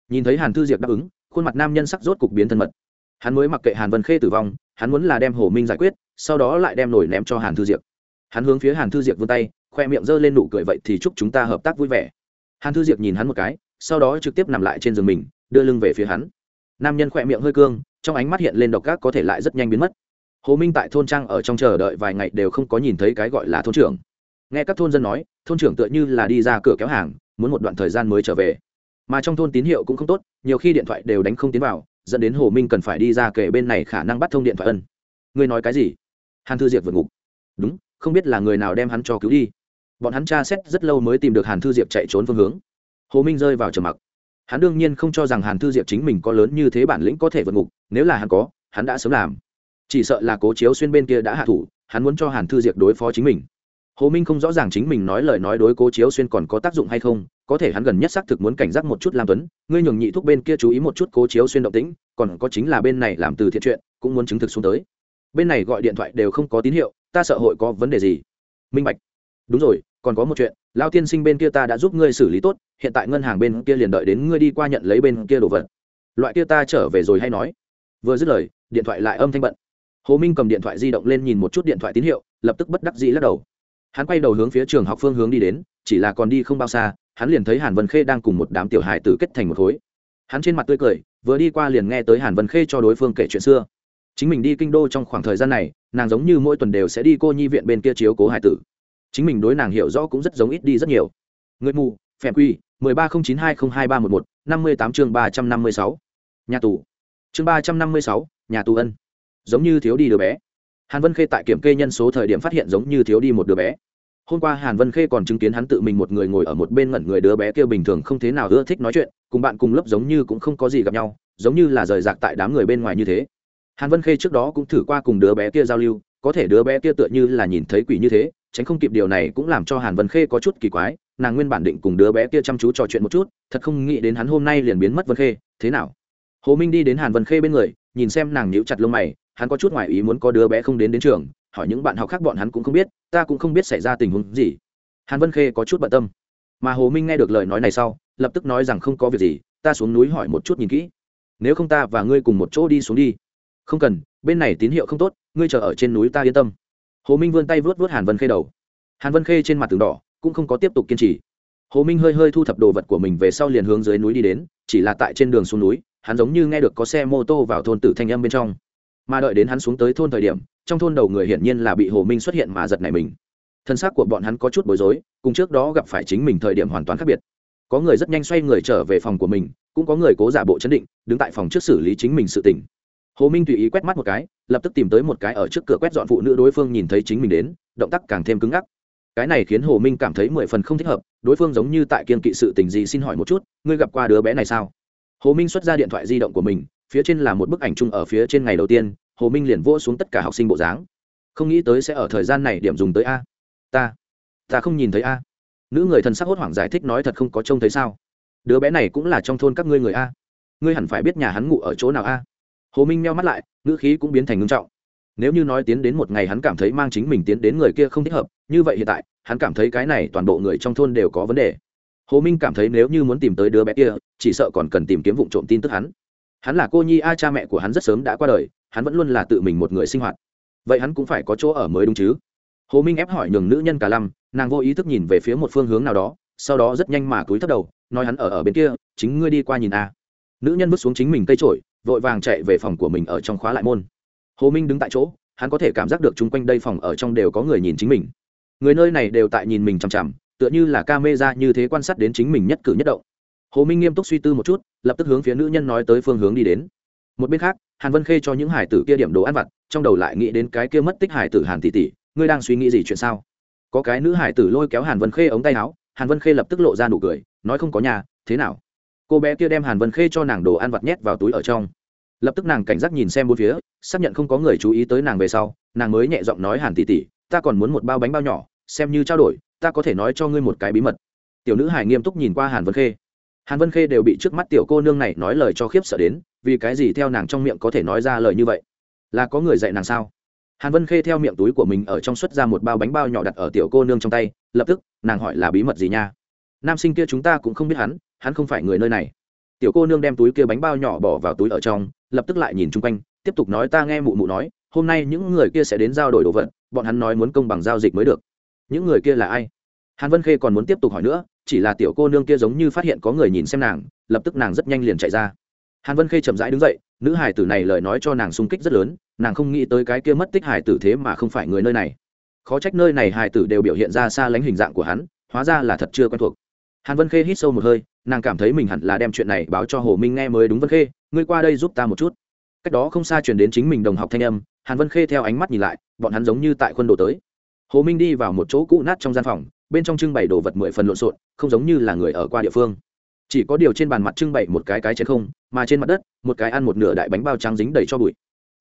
Nhìn thấy hàn thư diệp đáp ứng, khuôn mặt nam nhân sắc rốt cục biến thân mật. Hắn mới mặc kệ hàn vân khê tử vong, hắn muốn là đem hồ minh giải quyết, sau đó lại đem nổi ném cho hàn thư diệp hắn hướng phía hàn thư diệp vươn tay, khoe miệng g ơ lên nụ cười vậy thì chúc chúng ta hợp tác vui vẻ. Hàn thư diệp nhìn hắn một cái, sau đó trực tiếp nằm lại trên giường mình, đưa lưng về phía hắn nam nhân khỏe miệng hơi cương, trong ánh mắt hiện lên độc ác có thể lại rất nhanh biến mất. Hồ minh tại thôn trang ở trong chờ đợi vài ngày đều không có nhìn thấy cái gọi là thôn trưởng. Nghe các thôn dân nói, thôn trưởng tựa như là đi ra cửa kéo hàng, muốn một đoạn thời gian mới trở về. Mà trong thôn tín hiệu cũng không tốt, nhiều khi điện thoại đều đánh không tiến vào, dẫn đến hồ minh cần phải đi ra kể bên này khả năng bắt thông điện thoại ân. Ngươi nói cái gì? Hàn thư diệp vượt ngục. Đúng, không biết là người nào đem hắn cho cứu đi. Bọn hắn tra xét rất lâu mới tìm được hàn thư diệp chạy trốn phương hướng. Hồ minh rơi vào trầm mặc hắn đương nhiên không cho rằng hàn thư diệp chính mình có lớn như thế bản lĩnh có thể vượt ngục, nếu là hắn có, hắn đã sớm làm. Chỉ sợ là cố chiếu xuyên bên kia đã hạ thủ, hắn muốn cho hàn thư diệp đối phó chính mình. Hồ minh không rõ ràng chính mình nói lời nói đối cố chiếu xuyên còn có tác dụng hay không, có thể hắn gần nhất xác thực muốn cảnh giác một chút lam tuấn, ngươi nhường nhị thúc bên kia chú ý một chút cố chiếu xuyên động tĩnh, còn có chính là bên này làm từ thiện chuyện, cũng muốn chứng thực xuống tới. Bên này gọi điện thoại đều không có tín hiệu, ta sợ hội có vấn đề gì. Minh bạch. Đúng rồi còn có một chuyện, lao tiên sinh bên kia ta đã giúp ngươi xử lý tốt, hiện tại ngân hàng bên kia liền đợi đến ngươi đi qua nhận lấy bên kia đồ vật. Loại kia ta trở về rồi hay nói. Vừa dứt lời, điện thoại lại âm thanh bận. Hồ minh cầm điện thoại di động lên nhìn một chút điện thoại tín hiệu, lập tức bất đắc dĩ lắc đầu. Hắn quay đầu hướng phía trường học phương hướng đi đến, chỉ là còn đi không bao xa, hắn liền thấy hàn vân khê đang cùng một đám tiểu hài tử kết thành một khối. Hắn trên mặt tươi cười, vừa đi qua liền nghe tới hàn vân khê cho đối phương kể chuyện xưa. Chính mình đi kinh đô trong khoảng thời gian này, nàng giống như mỗi tuần đều sẽ đi cô nhi viện bên kia chiếu cố hải tử chính mình đối nàng hiểu rõ cũng rất giống ít đi rất nhiều. Người mù phèm quy, mười ba không chín hai không hai ba một một, năm mươi tám chương ba trăm năm mươi sáu. Nhà tù. Chương ba trăm năm mươi sáu, nhà tù ân. Giống như thiếu đi đứa bé. Hàn vân khê tại kiểm kê nhân số thời điểm phát hiện giống như thiếu đi một đứa bé. Hôm qua hàn vân khê còn chứng kiến hắn tự mình một người ngồi ở một bên ngẩn người đứa bé kia bình thường không thế nào ưa thích nói chuyện, cùng bạn cùng lớp giống như cũng không có gì gặp nhau, giống như là rời rạc tại đám người bên ngoài như thế. Hàn vân khê trước đó cũng thử qua cùng đứa bé kia giao lưu có thể đứa bé kia tựa như là nhìn thấy quỷ như thế, tránh không kịp điều này cũng làm cho hàn vân khê có chút kỳ quái, nàng nguyên bản định cùng đứa bé kia chăm chú trò chuyện một chút, thật không nghĩ đến hắn hôm nay liền biến mất vân khê, thế nào? Hồ minh đi đến hàn vân khê bên người, nhìn xem nàng nhíu chặt lông mày, hắn có chút ngoài ý muốn có đứa bé không đến đến trường, hỏi những bạn học khác bọn hắn cũng không biết, ta cũng không biết xảy ra tình huống gì. Hàn vân khê có chút bận tâm. Mà hồ minh nghe được lời nói này sau, lập tức nói rằng không có việc gì, ta xuống núi hỏi một chút nhìn kỹ. Nếu không ta và ngươi cùng một chỗ đi xuống đi. Không cần bên này tín hiệu không tốt, ngươi chờ ở trên núi ta yên tâm. Hồ minh vươn tay vớt vớt hàn vân khê đầu. Hàn vân khê trên mặt tường đỏ, cũng không có tiếp tục kiên trì. Hồ minh hơi hơi thu thập đồ vật của mình về sau liền hướng dưới núi đi đến, chỉ là tại trên đường xuống núi, hắn giống như nghe được có xe mô tô vào thôn tử thanh âm bên trong. Mà đợi đến hắn xuống tới thôn thời điểm, trong thôn đầu người hiển nhiên là bị hồ minh xuất hiện mà giật này mình. Thân xác của bọn hắn có chút bối rối, cùng trước đó gặp phải chính mình thời điểm hoàn toàn khác biệt. Có người rất nhanh xoay người trở về phòng của mình, cũng có người cố giả bộ chấn định, đứng tại phòng trước xử lý chính mình sự tỉnh hồ minh tùy ý quét mắt một cái, lập tức tìm tới một cái ở trước cửa quét dọn phụ nữ đối phương nhìn thấy chính mình đến, động tác càng thêm cứng ngắc. Cái này khiến hồ minh cảm thấy mười phần không thích hợp, đối phương giống như tại kiên kỵ sự tình gì xin hỏi một chút, ngươi gặp qua đứa bé này sao? Hồ minh xuất ra điện thoại di động của mình, phía trên là một bức ảnh chung ở phía trên ngày đầu tiên, hồ minh liền vỗ xuống tất cả học sinh bộ dáng. Không nghĩ tới sẽ ở thời gian này điểm dùng tới a. Ta ta không nhìn thấy a. Nữ người thần sắc hốt hoảng giải thích nói, thật không có trông thấy sao? Đứa bé này cũng là trong thôn các ngươi người a. Ngươi hẳn phải biết nhà hắn ngủ ở chỗ nào a hồ minh meo mắt lại, ngữ khí cũng biến thành ngưng trọng. Nếu như nói tiến đến một ngày hắn cảm thấy mang chính mình tiến đến người kia không thích hợp, như vậy hiện tại, hắn cảm thấy cái này toàn bộ người trong thôn đều có vấn đề. Hồ minh cảm thấy nếu như muốn tìm tới đứa bé kia, chỉ sợ còn cần tìm kiếm vụ trộm tin tức hắn. Hắn là cô nhi a, cha mẹ của hắn rất sớm đã qua đời, hắn vẫn luôn là tự mình một người sinh hoạt. Vậy hắn cũng phải có chỗ ở mới đúng chứ? Hồ minh ép hỏi nhường nữ nhân cả lâm nàng vô ý thức nhìn về phía một phương hướng nào đó, sau đó rất nhanh mà cúi thấp đầu, nói hắn ở ở bên kia, chính ngươi đi qua nhìn a. Nữ nhân bước xuống chính mình cây trổi vội vàng chạy về phòng của mình ở trong khóa lại môn. Hồ minh đứng tại chỗ, hắn có thể cảm giác được chung quanh đây phòng ở trong đều có người nhìn chính mình. Người nơi này đều tại nhìn mình chằm chằm, tựa như là ca mê ra như thế quan sát đến chính mình nhất cử nhất động. Hồ minh nghiêm túc suy tư một chút, lập tức hướng phía nữ nhân nói tới phương hướng đi đến. Một bên khác, hàn vân khê cho những hải tử kia điểm đồ ăn vặt, trong đầu lại nghĩ đến cái kia mất tích hải tử hàn tỷ tỷ, ngươi đang suy nghĩ gì chuyện sao? Có cái nữ hải tử lôi kéo hàn vân khê ống tay áo, hàn vân khê lập tức lộ ra nụ cười, nói không có nhà, thế nào? Cô bé kia đem hàn vân khê cho nàng đồ ăn vặt nhét vào túi ở trong. Lập tức nàng cảnh giác nhìn xem bốn phía, xác nhận không có người chú ý tới nàng về sau, nàng mới nhẹ giọng nói hàn tỷ tỷ, ta còn muốn một bao bánh bao nhỏ, xem như trao đổi, ta có thể nói cho ngươi một cái bí mật. Tiểu nữ hải nghiêm túc nhìn qua hàn vân khê. Hàn vân khê đều bị trước mắt tiểu cô nương này nói lời cho khiếp sợ đến, vì cái gì theo nàng trong miệng có thể nói ra lời như vậy? Là có người dạy nàng sao? Hàn vân khê theo miệng túi của mình ở trong xuất ra một bao bánh bao nhỏ đặt ở tiểu cô nương trong tay, lập tức, nàng hỏi là bí mật gì nha? Nam sinh kia chúng ta cũng không biết hắn hắn không phải người nơi này. Tiểu cô nương đem túi kia bánh bao nhỏ bỏ vào túi ở trong, lập tức lại nhìn chung quanh, tiếp tục nói ta nghe mụ mụ nói, hôm nay những người kia sẽ đến giao đổi đồ vật, bọn hắn nói muốn công bằng giao dịch mới được. Những người kia là ai? Hàn vân khê còn muốn tiếp tục hỏi nữa, chỉ là tiểu cô nương kia giống như phát hiện có người nhìn xem nàng, lập tức nàng rất nhanh liền chạy ra. Hàn vân khê chậm rãi đứng dậy, nữ hải tử này lời nói cho nàng sung kích rất lớn, nàng không nghĩ tới cái kia mất tích hải tử thế mà không phải người nơi này. Khó trách nơi này hải tử đều biểu hiện ra xa lánh hình dạng của hắn, hóa ra là thật chưa quen thuộc hàn vân khê hít sâu một hơi, nàng cảm thấy mình hẳn là đem chuyện này báo cho hồ minh nghe mới đúng vân khê, ngươi qua đây giúp ta một chút. Cách đó không xa chuyển đến chính mình đồng học thanh âm, hàn vân khê theo ánh mắt nhìn lại, bọn hắn giống như tại quân đồ tới. Hồ minh đi vào một chỗ cũ nát trong gian phòng, bên trong trưng bày đồ vật mười phần lộn xộn, không giống như là người ở qua địa phương. Chỉ có điều trên bàn mặt trưng bày một cái cái chén không, mà trên mặt đất, một cái ăn một nửa đại bánh bao trắng dính đầy cho bụi.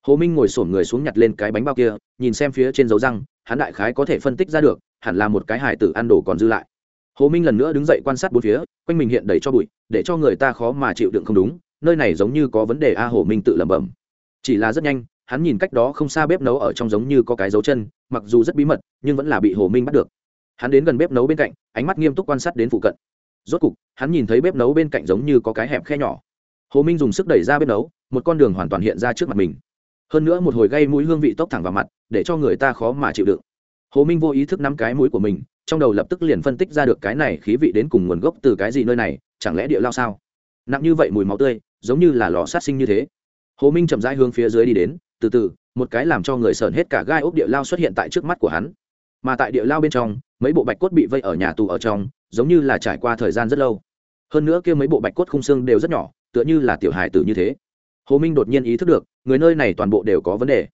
Hồ minh ngồi sổm người xuống nhặt lên cái bánh bao kia, nhìn xem phía trên dấu răng, hắn đại khái có thể phân tích ra được, hẳn là một cái hải tử ăn đồ còn dư lại hồ minh lần nữa đứng dậy quan sát bốn phía, quanh mình hiện đầy cho bụi, để cho người ta khó mà chịu đựng không đúng, nơi này giống như có vấn đề a, hồ minh tự lẩm bẩm. Chỉ là rất nhanh, hắn nhìn cách đó không xa bếp nấu ở trong giống như có cái dấu chân, mặc dù rất bí mật, nhưng vẫn là bị hồ minh bắt được. Hắn đến gần bếp nấu bên cạnh, ánh mắt nghiêm túc quan sát đến phụ cận. Rốt cục, hắn nhìn thấy bếp nấu bên cạnh giống như có cái hẹp khe nhỏ. Hồ minh dùng sức đẩy ra bếp nấu, một con đường hoàn toàn hiện ra trước mặt mình. Hơn nữa một hồi gây mũi hương vị tốc thẳng vào mặt, để cho người ta khó mà chịu đựng hồ minh vô ý thức nắm cái mũi của mình, trong đầu lập tức liền phân tích ra được cái này khí vị đến cùng nguồn gốc từ cái gì nơi này, chẳng lẽ địa lao sao? Nặng như vậy mùi máu tươi, giống như là lò sát sinh như thế. Hồ minh chậm rãi hướng phía dưới đi đến, từ từ, một cái làm cho người sởn hết cả gai ốc địa lao xuất hiện tại trước mắt của hắn. Mà tại địa lao bên trong, mấy bộ bạch cốt bị vây ở nhà tù ở trong, giống như là trải qua thời gian rất lâu. Hơn nữa kia mấy bộ bạch cốt khung xương đều rất nhỏ, tựa như là tiểu hài tử như thế. Hồ minh đột nhiên ý thức được, người nơi này toàn bộ đều có vấn đề.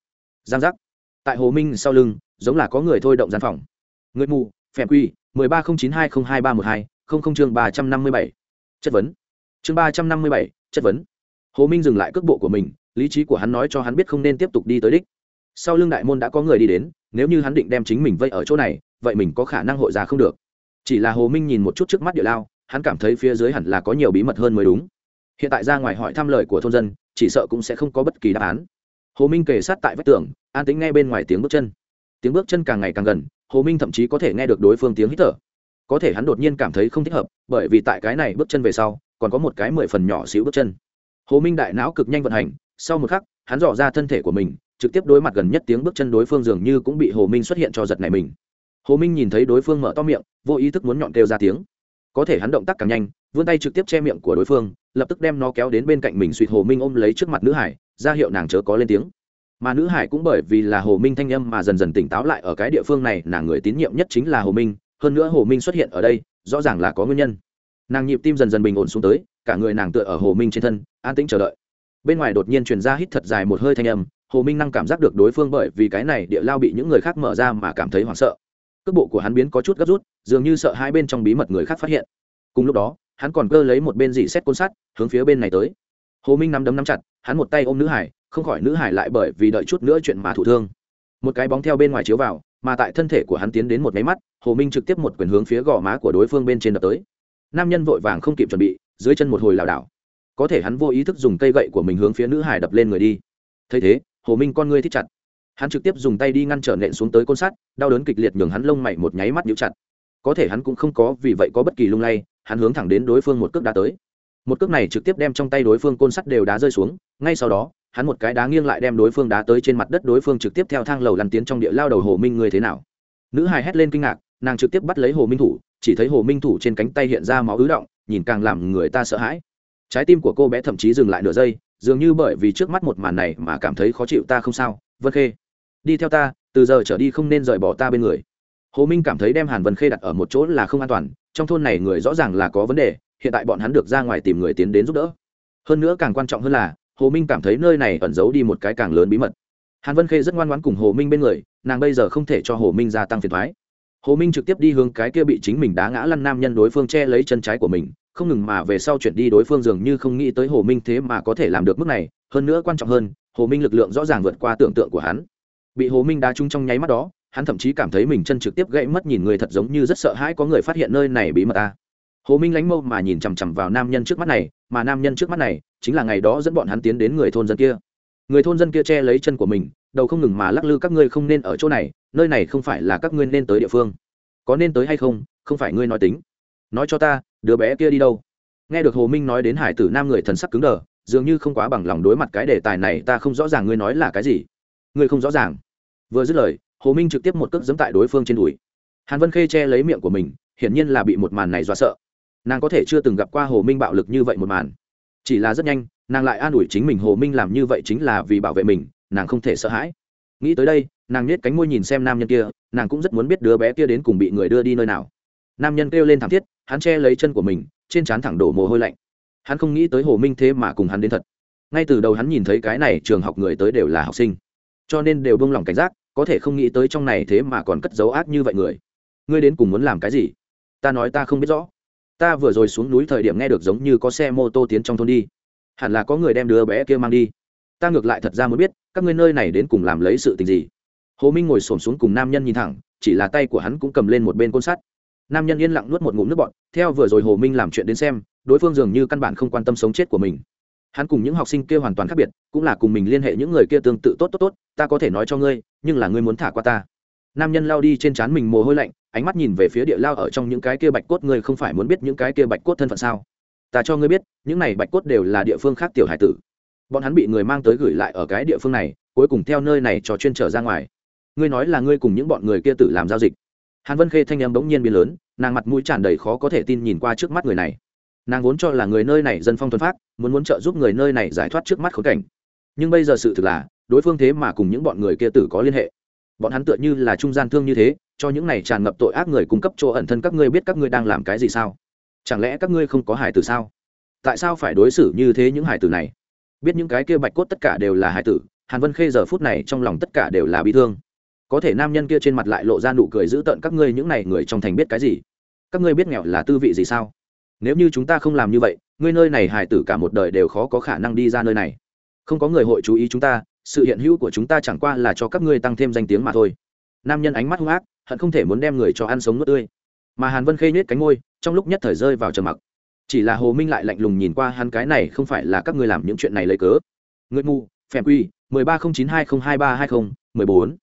Giang giác. Tại hồ minh sau lưng giống là có người thôi động gian phòng. Người mù phèm quy, mười ba không chín hai không hai ba một hai, không không chương ba trăm năm mươi bảy. Chất vấn. Chương ba trăm năm mươi bảy, chất vấn. Hồ minh dừng lại cước bộ của mình, lý trí của hắn nói cho hắn biết không nên tiếp tục đi tới đích. Sau lưng đại môn đã có người đi đến, nếu như hắn định đem chính mình vây ở chỗ này, vậy mình có khả năng hội ra không được. Chỉ là hồ minh nhìn một chút trước mắt địa lao, hắn cảm thấy phía dưới hẳn là có nhiều bí mật hơn mới đúng. Hiện tại ra ngoài hỏi thăm lời của thôn dân, chỉ sợ cũng sẽ không có bất kỳ đáp án. Hồ minh kề sát tại vách tường, an tính nghe bên ngoài tiếng bước chân tiếng bước chân càng ngày càng gần, hồ minh thậm chí có thể nghe được đối phương tiếng hít thở. Có thể hắn đột nhiên cảm thấy không thích hợp, bởi vì tại cái này bước chân về sau, còn có một cái mười phần nhỏ xíu bước chân. Hồ minh đại não cực nhanh vận hành, sau một khắc, hắn dò ra thân thể của mình, trực tiếp đối mặt gần nhất tiếng bước chân đối phương dường như cũng bị hồ minh xuất hiện cho giật này mình. Hồ minh nhìn thấy đối phương mở to miệng, vô ý thức muốn nhọn kêu ra tiếng. Có thể hắn động tác càng nhanh, vươn tay trực tiếp che miệng của đối phương, lập tức đem nó kéo đến bên cạnh mình suỵt hồ minh ôm lấy trước mặt nữ hải, ra hiệu nàng chớ có lên tiếng mà nữ hải cũng bởi vì là hồ minh thanh âm mà dần dần tỉnh táo lại ở cái địa phương này, nàng người tín nhiệm nhất chính là hồ minh, hơn nữa hồ minh xuất hiện ở đây, rõ ràng là có nguyên nhân. Nàng nhịp tim dần dần bình ổn xuống tới, cả người nàng tựa ở hồ minh trên thân, an tĩnh chờ đợi. Bên ngoài đột nhiên truyền ra hít thật dài một hơi thanh âm, hồ minh năng cảm giác được đối phương bởi vì cái này địa lao bị những người khác mở ra mà cảm thấy hoảng sợ. Cước bộ của hắn biến có chút gấp rút, dường như sợ hai bên trong bí mật người khác phát hiện. Cùng lúc đó, hắn còn cơ lấy một bên dị xét côn sắt, hướng phía bên này tới. Hồ minh nắm đấm nắm chặt, hắn một tay ôm nữ hải không khỏi nữ hải lại bởi vì đợi chút nữa chuyện mà thụ thương. Một cái bóng theo bên ngoài chiếu vào, mà tại thân thể của hắn tiến đến một máy mắt, hồ minh trực tiếp một quyền hướng phía gò má của đối phương bên trên đập tới. Nam nhân vội vàng không kịp chuẩn bị, dưới chân một hồi lảo đảo. Có thể hắn vô ý thức dùng cây gậy của mình hướng phía nữ hải đập lên người đi. Thấy thế, hồ minh con ngươi thích chặt. Hắn trực tiếp dùng tay đi ngăn trở nện xuống tới côn sắt, đau đớn kịch liệt nhường hắn lông mày một nháy mắt nhíu chặt. Có thể hắn cũng không có vì vậy có bất kỳ lung lay, hắn hướng thẳng đến đối phương một cước đá tới. Một cước này trực tiếp đem trong tay đối phương côn sắt đều đá rơi xuống, ngay sau đó hắn một cái đá nghiêng lại đem đối phương đá tới trên mặt đất, đối phương trực tiếp theo thang lầu lăn tiến trong địa lao đầu hồ minh người thế nào? Nữ hài hét lên kinh ngạc, nàng trực tiếp bắt lấy hồ minh thủ, chỉ thấy hồ minh thủ trên cánh tay hiện ra máu ứ động, nhìn càng làm người ta sợ hãi. Trái tim của cô bé thậm chí dừng lại nửa giây, dường như bởi vì trước mắt một màn này mà cảm thấy khó chịu, ta không sao, vân khê, đi theo ta, từ giờ trở đi không nên rời bỏ ta bên người. Hồ minh cảm thấy đem hàn vân khê đặt ở một chỗ là không an toàn, trong thôn này người rõ ràng là có vấn đề, hiện tại bọn hắn được ra ngoài tìm người tiến đến giúp đỡ. Hơn nữa càng quan trọng hơn là hồ minh cảm thấy nơi này ẩn giấu đi một cái càng lớn bí mật. Hàn vân khê rất ngoan ngoãn cùng hồ minh bên người, nàng bây giờ không thể cho hồ minh gia tăng phiền thoái hồ minh trực tiếp đi hướng cái kia bị chính mình đá ngã lăn nam nhân đối phương che lấy chân trái của mình, không ngừng mà về sau chuyển đi đối phương dường như không nghĩ tới hồ minh thế mà có thể làm được mức này, hơn nữa quan trọng hơn, hồ minh lực lượng rõ ràng vượt qua tưởng tượng của hắn. Bị hồ minh đá trúng trong nháy mắt đó, hắn thậm chí cảm thấy mình chân trực tiếp gãy mất nhìn người thật giống như rất sợ hãi có người phát hiện nơi này bí mật ta hồ minh lánh mâu mà nhìn chằm chằm vào nam nhân trước mắt này, mà nam nhân trước mắt này chính là ngày đó dẫn bọn hắn tiến đến người thôn dân kia. Người thôn dân kia che lấy chân của mình, đầu không ngừng mà lắc lư các ngươi không nên ở chỗ này, nơi này không phải là các ngươi nên tới địa phương. Có nên tới hay không không phải ngươi nói tính. Nói cho ta, đứa bé kia đi đâu? Nghe được hồ minh nói đến hải tử nam người thần sắc cứng đờ, dường như không quá bằng lòng đối mặt cái đề tài này, ta không rõ ràng ngươi nói là cái gì. Ngươi không rõ ràng. Vừa dứt lời, hồ minh trực tiếp một cước giẫm tại đối phương trên đùi. Hàn vân khê che lấy miệng của mình, hiển nhiên là bị một màn này dọa sợ nàng có thể chưa từng gặp qua hồ minh bạo lực như vậy một màn. Chỉ là rất nhanh, nàng lại an ủi chính mình hồ minh làm như vậy chính là vì bảo vệ mình, nàng không thể sợ hãi. Nghĩ tới đây, nàng nhét cánh môi nhìn xem nam nhân kia, nàng cũng rất muốn biết đứa bé kia đến cùng bị người đưa đi nơi nào. Nam nhân kêu lên thảm thiết, hắn che lấy chân của mình, trên trán thẳng đổ mồ hôi lạnh. Hắn không nghĩ tới hồ minh thế mà cùng hắn đến thật. Ngay từ đầu hắn nhìn thấy cái này trường học người tới đều là học sinh. Cho nên đều buông lỏng cảnh giác, có thể không nghĩ tới trong này thế mà còn cất dấu ác như vậy người. Ngươi đến cùng muốn làm cái gì? Ta nói ta không biết rõ ta vừa rồi xuống núi thời điểm nghe được giống như có xe mô tô tiến trong thôn đi. Hẳn là có người đem đứa bé kia mang đi. Ta ngược lại thật ra muốn biết, các ngươi nơi này đến cùng làm lấy sự tình gì? Hồ minh ngồi xổm xuống cùng nam nhân nhìn thẳng, chỉ là tay của hắn cũng cầm lên một bên côn sắt. Nam nhân yên lặng nuốt một ngụm nước bọn theo vừa rồi hồ minh làm chuyện đến xem, đối phương dường như căn bản không quan tâm sống chết của mình. Hắn cùng những học sinh kia hoàn toàn khác biệt, cũng là cùng mình liên hệ những người kia tương tự tốt tốt tốt, ta có thể nói cho ngươi, nhưng là ngươi muốn thả qua ta. Nam nhân lao đi trên trán mình mồ hôi lạnh ánh mắt nhìn về phía địa lao ở trong những cái kia bạch cốt, ngươi không phải muốn biết những cái kia bạch cốt thân phận sao? Ta cho ngươi biết, những này bạch cốt đều là địa phương khác tiểu hải tử. Bọn hắn bị người mang tới gửi lại ở cái địa phương này, cuối cùng theo nơi này trò chuyên trở ra ngoài. Ngươi nói là ngươi cùng những bọn người kia tử làm giao dịch. Hàn vân khê thanh em bỗng nhiên biến lớn, nàng mặt mũi tràn đầy khó có thể tin nhìn qua trước mắt người này. Nàng vốn cho là người nơi này dân phong thuần phát muốn muốn trợ giúp người nơi này giải thoát trước mắt khốn cảnh. Nhưng bây giờ sự thực là, đối phương thế mà cùng những bọn người kia tử có liên hệ. Bọn hắn tựa như là trung gian thương như thế cho những này tràn ngập tội ác người cung cấp chỗ ẩn thân các ngươi biết các ngươi đang làm cái gì sao? Chẳng lẽ các ngươi không có hải tử sao? Tại sao phải đối xử như thế những hải tử này? Biết những cái kia bạch cốt tất cả đều là hải tử, hàn vân khê giờ phút này trong lòng tất cả đều là bị thương. Có thể nam nhân kia trên mặt lại lộ ra nụ cười giữ tợn các ngươi những này người trong thành biết cái gì? Các ngươi biết nghèo là tư vị gì sao? Nếu như chúng ta không làm như vậy, ngươi nơi này hải tử cả một đời đều khó có khả năng đi ra nơi này. Không có người hội chú ý chúng ta, sự hiện hữu của chúng ta chẳng qua là cho các ngươi tăng thêm danh tiếng mà thôi. Nam nhân ánh mắt hung ác hận không thể muốn đem người cho ăn sống nuốt tươi. Mà hàn vân khê nhết cánh ngôi trong lúc nhất thời rơi vào trầm mặc. Chỉ là hồ minh lại lạnh lùng nhìn qua hắn cái này không phải là các ngươi làm những chuyện này lấy cớ. Người mù phèm quy, mười ba không chín hai không hai ba hai không, mười bốn.